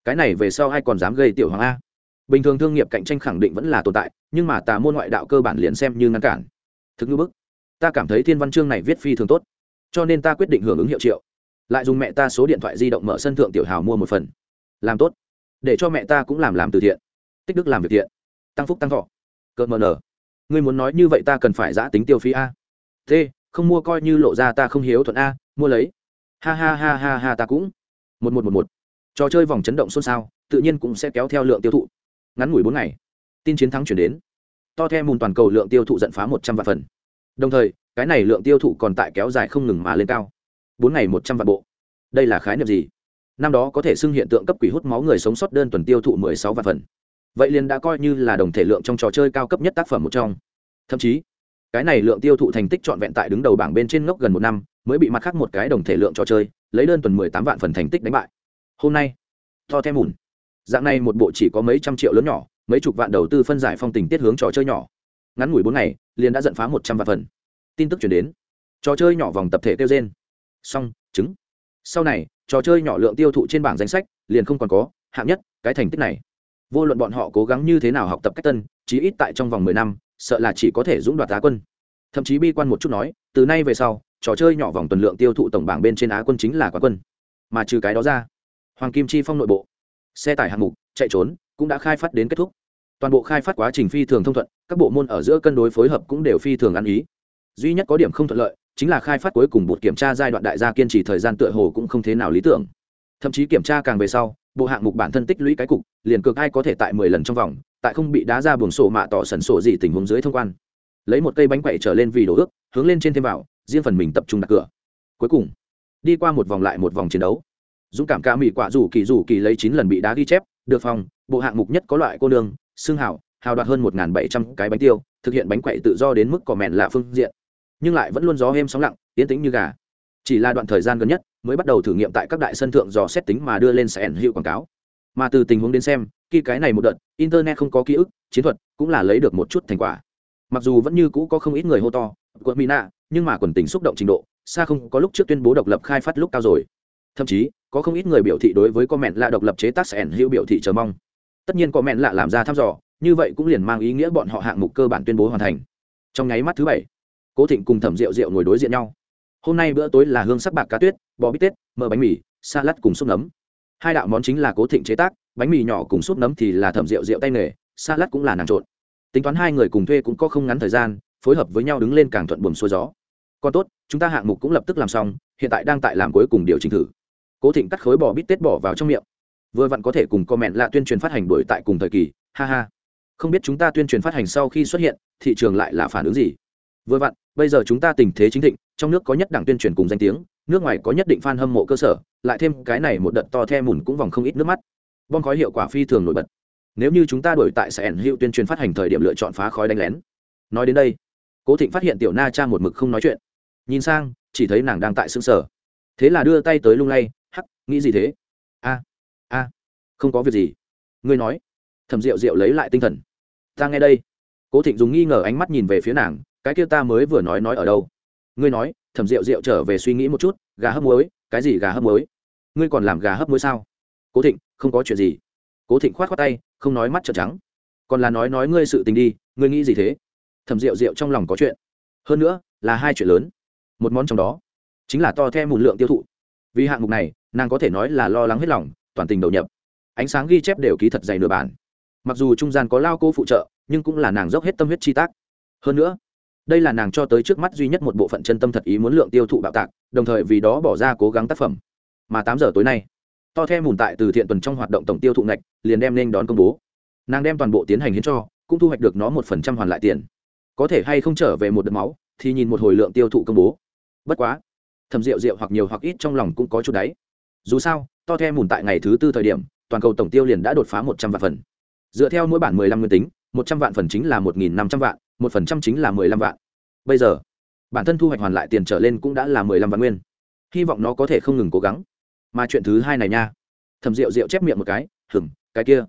Cái này về sau ai còn dám gây tiểu hoàng a? Bình thường thương nghiệp cạnh tranh khẳng định vẫn là tồn tại, nhưng mà tà môn ngoại đạo cơ bản liền xem như ngăn cản. Thực ngữ bức. Ta cảm thấy thiên văn chương này viết phi thường tốt. Cho nên ta quyết định hưởng ứng hiệu triệu. Lại dùng mẹ ta số điện thoại di động mở sân thượng tiểu hào mua một phần. Làm tốt để cho mẹ ta cũng làm làm từ thiện. Tích đức làm việc thiện. Tăng phúc tăng thọ. Cợt mờ nở. Ngươi muốn nói như vậy ta cần phải giã tính tiêu phí a. T không mua coi như lộ ra ta không hiếu thuận a, mua lấy. Ha ha ha ha ha ta cũng. Một một một một. Trò chơi vòng chấn động xôn xao, tự nhiên cũng sẽ kéo theo lượng tiêu thụ. Ngắn ngủi bốn ngày, tin chiến thắng chuyển đến. To theo mùn toàn cầu lượng tiêu thụ dẫn phá một trăm vạn phần. Đồng thời, cái này lượng tiêu thụ còn tại kéo dài không ngừng mà lên cao. Bốn ngày một trăm vạn bộ. Đây là khái niệm gì? Năm đó có thể xưng hiện tượng cấp quỷ hút máu người sống sót đơn tuần tiêu thụ mười sáu vạn phần. Vậy liền đã coi như là đồng thể lượng trong trò chơi cao cấp nhất tác phẩm một trong. Thậm chí, cái này lượng tiêu thụ thành tích trọn vẹn tại đứng đầu bảng bên trên ngốc gần một năm, mới bị mặt khác một cái đồng thể lượng trò chơi, lấy đơn tuần mười tám vạn phần thành tích đánh bại. Hôm nay, to thêm mùn dạng này một bộ chỉ có mấy trăm triệu lớn nhỏ, mấy chục vạn đầu tư phân giải phong tình tiết hướng trò chơi nhỏ. Ngắn ngủi bốn ngày, liền đã giận phá một trăm vạn phần. Tin tức chuyển đến. Trò chơi nhỏ vòng tập thể kêu trên xong, chứng. Sau này trò chơi nhỏ lượng tiêu thụ trên bảng danh sách, liền không còn có, hạng nhất, cái thành tích này. Vô luận bọn họ cố gắng như thế nào học tập cách tân, chí ít tại trong vòng mười năm, sợ là chỉ có thể dũng đoạt á quân. Thậm chí bi quan một chút nói, từ nay về sau, trò chơi nhỏ vòng tuần lượng tiêu thụ tổng bảng bên trên á quân chính là quán quân. Mà trừ cái đó ra, hoàng kim chi phong nội bộ, xe tải hạng mục, chạy trốn, cũng đã khai phát đến kết thúc. Toàn bộ khai phát quá trình phi thường thông thuận, các bộ môn ở giữa cân đối phối hợp cũng đều phi thường ăn ý. Duy nhất có điểm không thuận lợi chính là khai phát cuối cùng một kiểm tra giai đoạn đại gia kiên trì thời gian tựa hồ cũng không thế nào lý tưởng. Thậm chí kiểm tra càng về sau, bộ hạng mục bản thân tích lũy cái cục, liền cực ai có thể tại mười lần trong vòng, tại không bị đá ra buồng sổ mạ tỏ sần sổ gì tình huống dưới thông quan. Lấy một cây bánh quậy trở lên vì đổ ước, hướng lên trên thêm vào, riêng phần mình tập trung đặt cửa. Cuối cùng, đi qua một vòng lại một vòng chiến đấu. Dũng cảm ca mỹ quả rủ kỳ rủ kỳ lấy chín lần bị đá ghi chép, được phòng bộ hạng mục nhất có loại cô nương, xương hảo, hào đoạt hơn một bảy trăm cái bánh tiêu, thực hiện bánh quậy tự do đến mức cỏ mẹn là phương diện nhưng lại vẫn luôn gió êm sóng lặng, yên tĩnh như gà. Chỉ là đoạn thời gian gần nhất, mới bắt đầu thử nghiệm tại các đại sân thượng dò xét tính mà đưa lên sàn hiệu quảng cáo. Mà từ tình huống đến xem, khi cái này một đợt, internet không có ký ức, chiến thuật cũng là lấy được một chút thành quả. Mặc dù vẫn như cũ có không ít người hô to, quận mina nhưng mà quần tình xúc động trình độ, xa không có lúc trước tuyên bố độc lập khai phát lúc cao rồi. Thậm chí, có không ít người biểu thị đối với comment là độc lập chế tác sàn hiệu biểu thị chờ mong. Tất nhiên comment lạ làm ra thăm dò, như vậy cũng liền mang ý nghĩa bọn họ hạng mục cơ bản tuyên bố hoàn thành. Trong nháy mắt thứ bảy cố thịnh cùng thẩm rượu rượu ngồi đối diện nhau. Hôm nay bữa tối là hương sắc bạc cá tuyết, bò bít tết, mỡ bánh mì, salad cùng súp nấm. Hai đạo món chính là cố thịnh chế tác, bánh mì nhỏ cùng súp nấm thì là thẩm rượu rượu tay nghề, salad cũng là nàng trộn. Tính toán hai người cùng thuê cũng có không ngắn thời gian, phối hợp với nhau đứng lên càng thuận buồm xuôi gió. Còn tốt, chúng ta hạng mục cũng lập tức làm xong, hiện tại đang tại làm cuối cùng điều chỉnh thử. Cố thịnh cắt khối bò bít tết bỏ vào trong miệng. Vừa vặn có thể cùng comment là tuyên truyền phát hành đổi tại cùng thời kỳ, ha ha. Không biết chúng ta tuyên truyền phát hành sau khi xuất hiện, thị trường lại là phản ứng gì? Vừa vặn bây giờ chúng ta tình thế chính thịnh, trong nước có nhất đảng tuyên truyền cùng danh tiếng, nước ngoài có nhất định fan hâm mộ cơ sở, lại thêm cái này một đợt to the mùn cũng vòng không ít nước mắt. Bom khói hiệu quả phi thường nổi bật. Nếu như chúng ta đổi tại sẽ ẩn hiệu tuyên truyền phát hành thời điểm lựa chọn phá khói đánh lén. Nói đến đây, cố thịnh phát hiện tiểu na cha một mực không nói chuyện. Nhìn sang, chỉ thấy nàng đang tại xương sở thế là đưa tay tới lung lay, hắc, nghĩ gì thế? A a, không có việc gì. Ngươi nói. Thầm rượu rượu lấy lại tinh thần. Ta nghe đây. Cố thịnh dùng nghi ngờ ánh mắt nhìn về phía nàng cái kia ta mới vừa nói nói ở đâu? Ngươi nói, thẩm rượu rượu trở về suy nghĩ một chút, gà hấp muối, cái gì gà hấp muối? Ngươi còn làm gà hấp muối sao? Cố thịnh, không có chuyện gì. Cố thịnh khoát khoát tay, không nói mắt trợn trắng. Còn là nói nói ngươi sự tình đi, ngươi nghĩ gì thế? Thẩm rượu rượu trong lòng có chuyện. Hơn nữa, là hai chuyện lớn. Một món trong đó, chính là to theo một lượng tiêu thụ. Vì hạng mục này, nàng có thể nói là lo lắng hết lòng, toàn tình đầu nhập. Ánh sáng ghi chép đều ký thật dày nửa bản. Mặc dù trung gian có lao cô phụ trợ, nhưng cũng là nàng dốc hết tâm huyết chi tác. Hơn nữa đây là nàng cho tới trước mắt duy nhất một bộ phận chân tâm thật ý muốn lượng tiêu thụ bạo tạc, đồng thời vì đó bỏ ra cố gắng tác phẩm. Mà tám giờ tối nay, to Thêm mùn tại từ thiện tuần trong hoạt động tổng tiêu thụ ngạch, liền đem nên đón công bố. Nàng đem toàn bộ tiến hành hiến cho, cũng thu hoạch được nó một phần trăm hoàn lại tiền. Có thể hay không trở về một đợt máu, thì nhìn một hồi lượng tiêu thụ công bố. Bất quá thầm rượu rượu hoặc nhiều hoặc ít trong lòng cũng có chút đáy. Dù sao, to Thêm mùn tại ngày thứ tư thời điểm, toàn cầu tổng tiêu liền đã đột phá một trăm vạn phần. Dựa theo mỗi bản mười lăm nguyên tính một trăm vạn phần chính là một nghìn năm trăm vạn, một phần trăm chính là mười lăm vạn. Bây giờ, bản thân thu hoạch hoàn lại tiền trở lên cũng đã là mười lăm vạn nguyên. Hy vọng nó có thể không ngừng cố gắng. Mà chuyện thứ hai này nha. Thầm rượu rượu chép miệng một cái hửng cái kia.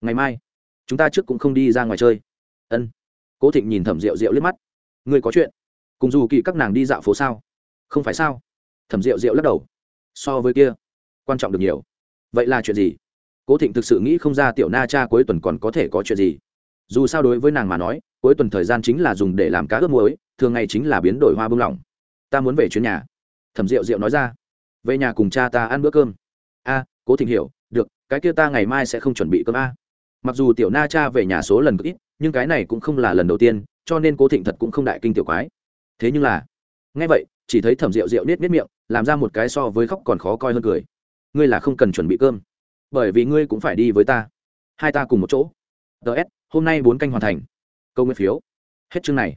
Ngày mai, chúng ta trước cũng không đi ra ngoài chơi. Ân. Cố thịnh nhìn thẩm rượu rượu liếc mắt. Ngươi có chuyện? Cùng dù kỳ các nàng đi dạo phố sao? Không phải sao. Thẩm rượu rượu lắc đầu. So với kia, quan trọng được nhiều. Vậy là chuyện gì? Cố thịnh thực sự nghĩ không ra tiểu na cha cuối tuần còn có thể có chuyện gì dù sao đối với nàng mà nói, cuối tuần thời gian chính là dùng để làm cá ướp muối, thường ngày chính là biến đổi hoa bưng lỏng. Ta muốn về chuyến nhà. Thẩm rượu rượu nói ra. Về nhà cùng cha ta ăn bữa cơm. A, cố thịnh hiểu, được, cái kia ta ngày mai sẽ không chuẩn bị cơm a. Mặc dù tiểu na cha về nhà số lần ít, nhưng cái này cũng không là lần đầu tiên, cho nên cố thịnh thật cũng không đại kinh tiểu quái. Thế nhưng là ngay vậy, chỉ thấy thẩm rượu rượu nết nết miệng, làm ra một cái so với khóc còn khó coi hơn cười. Ngươi là không cần chuẩn bị cơm, bởi vì ngươi cũng phải đi với ta. Hai ta cùng một chỗ. Ts hôm nay bốn canh hoàn thành. Câu nguyên phiếu. Hết chương này.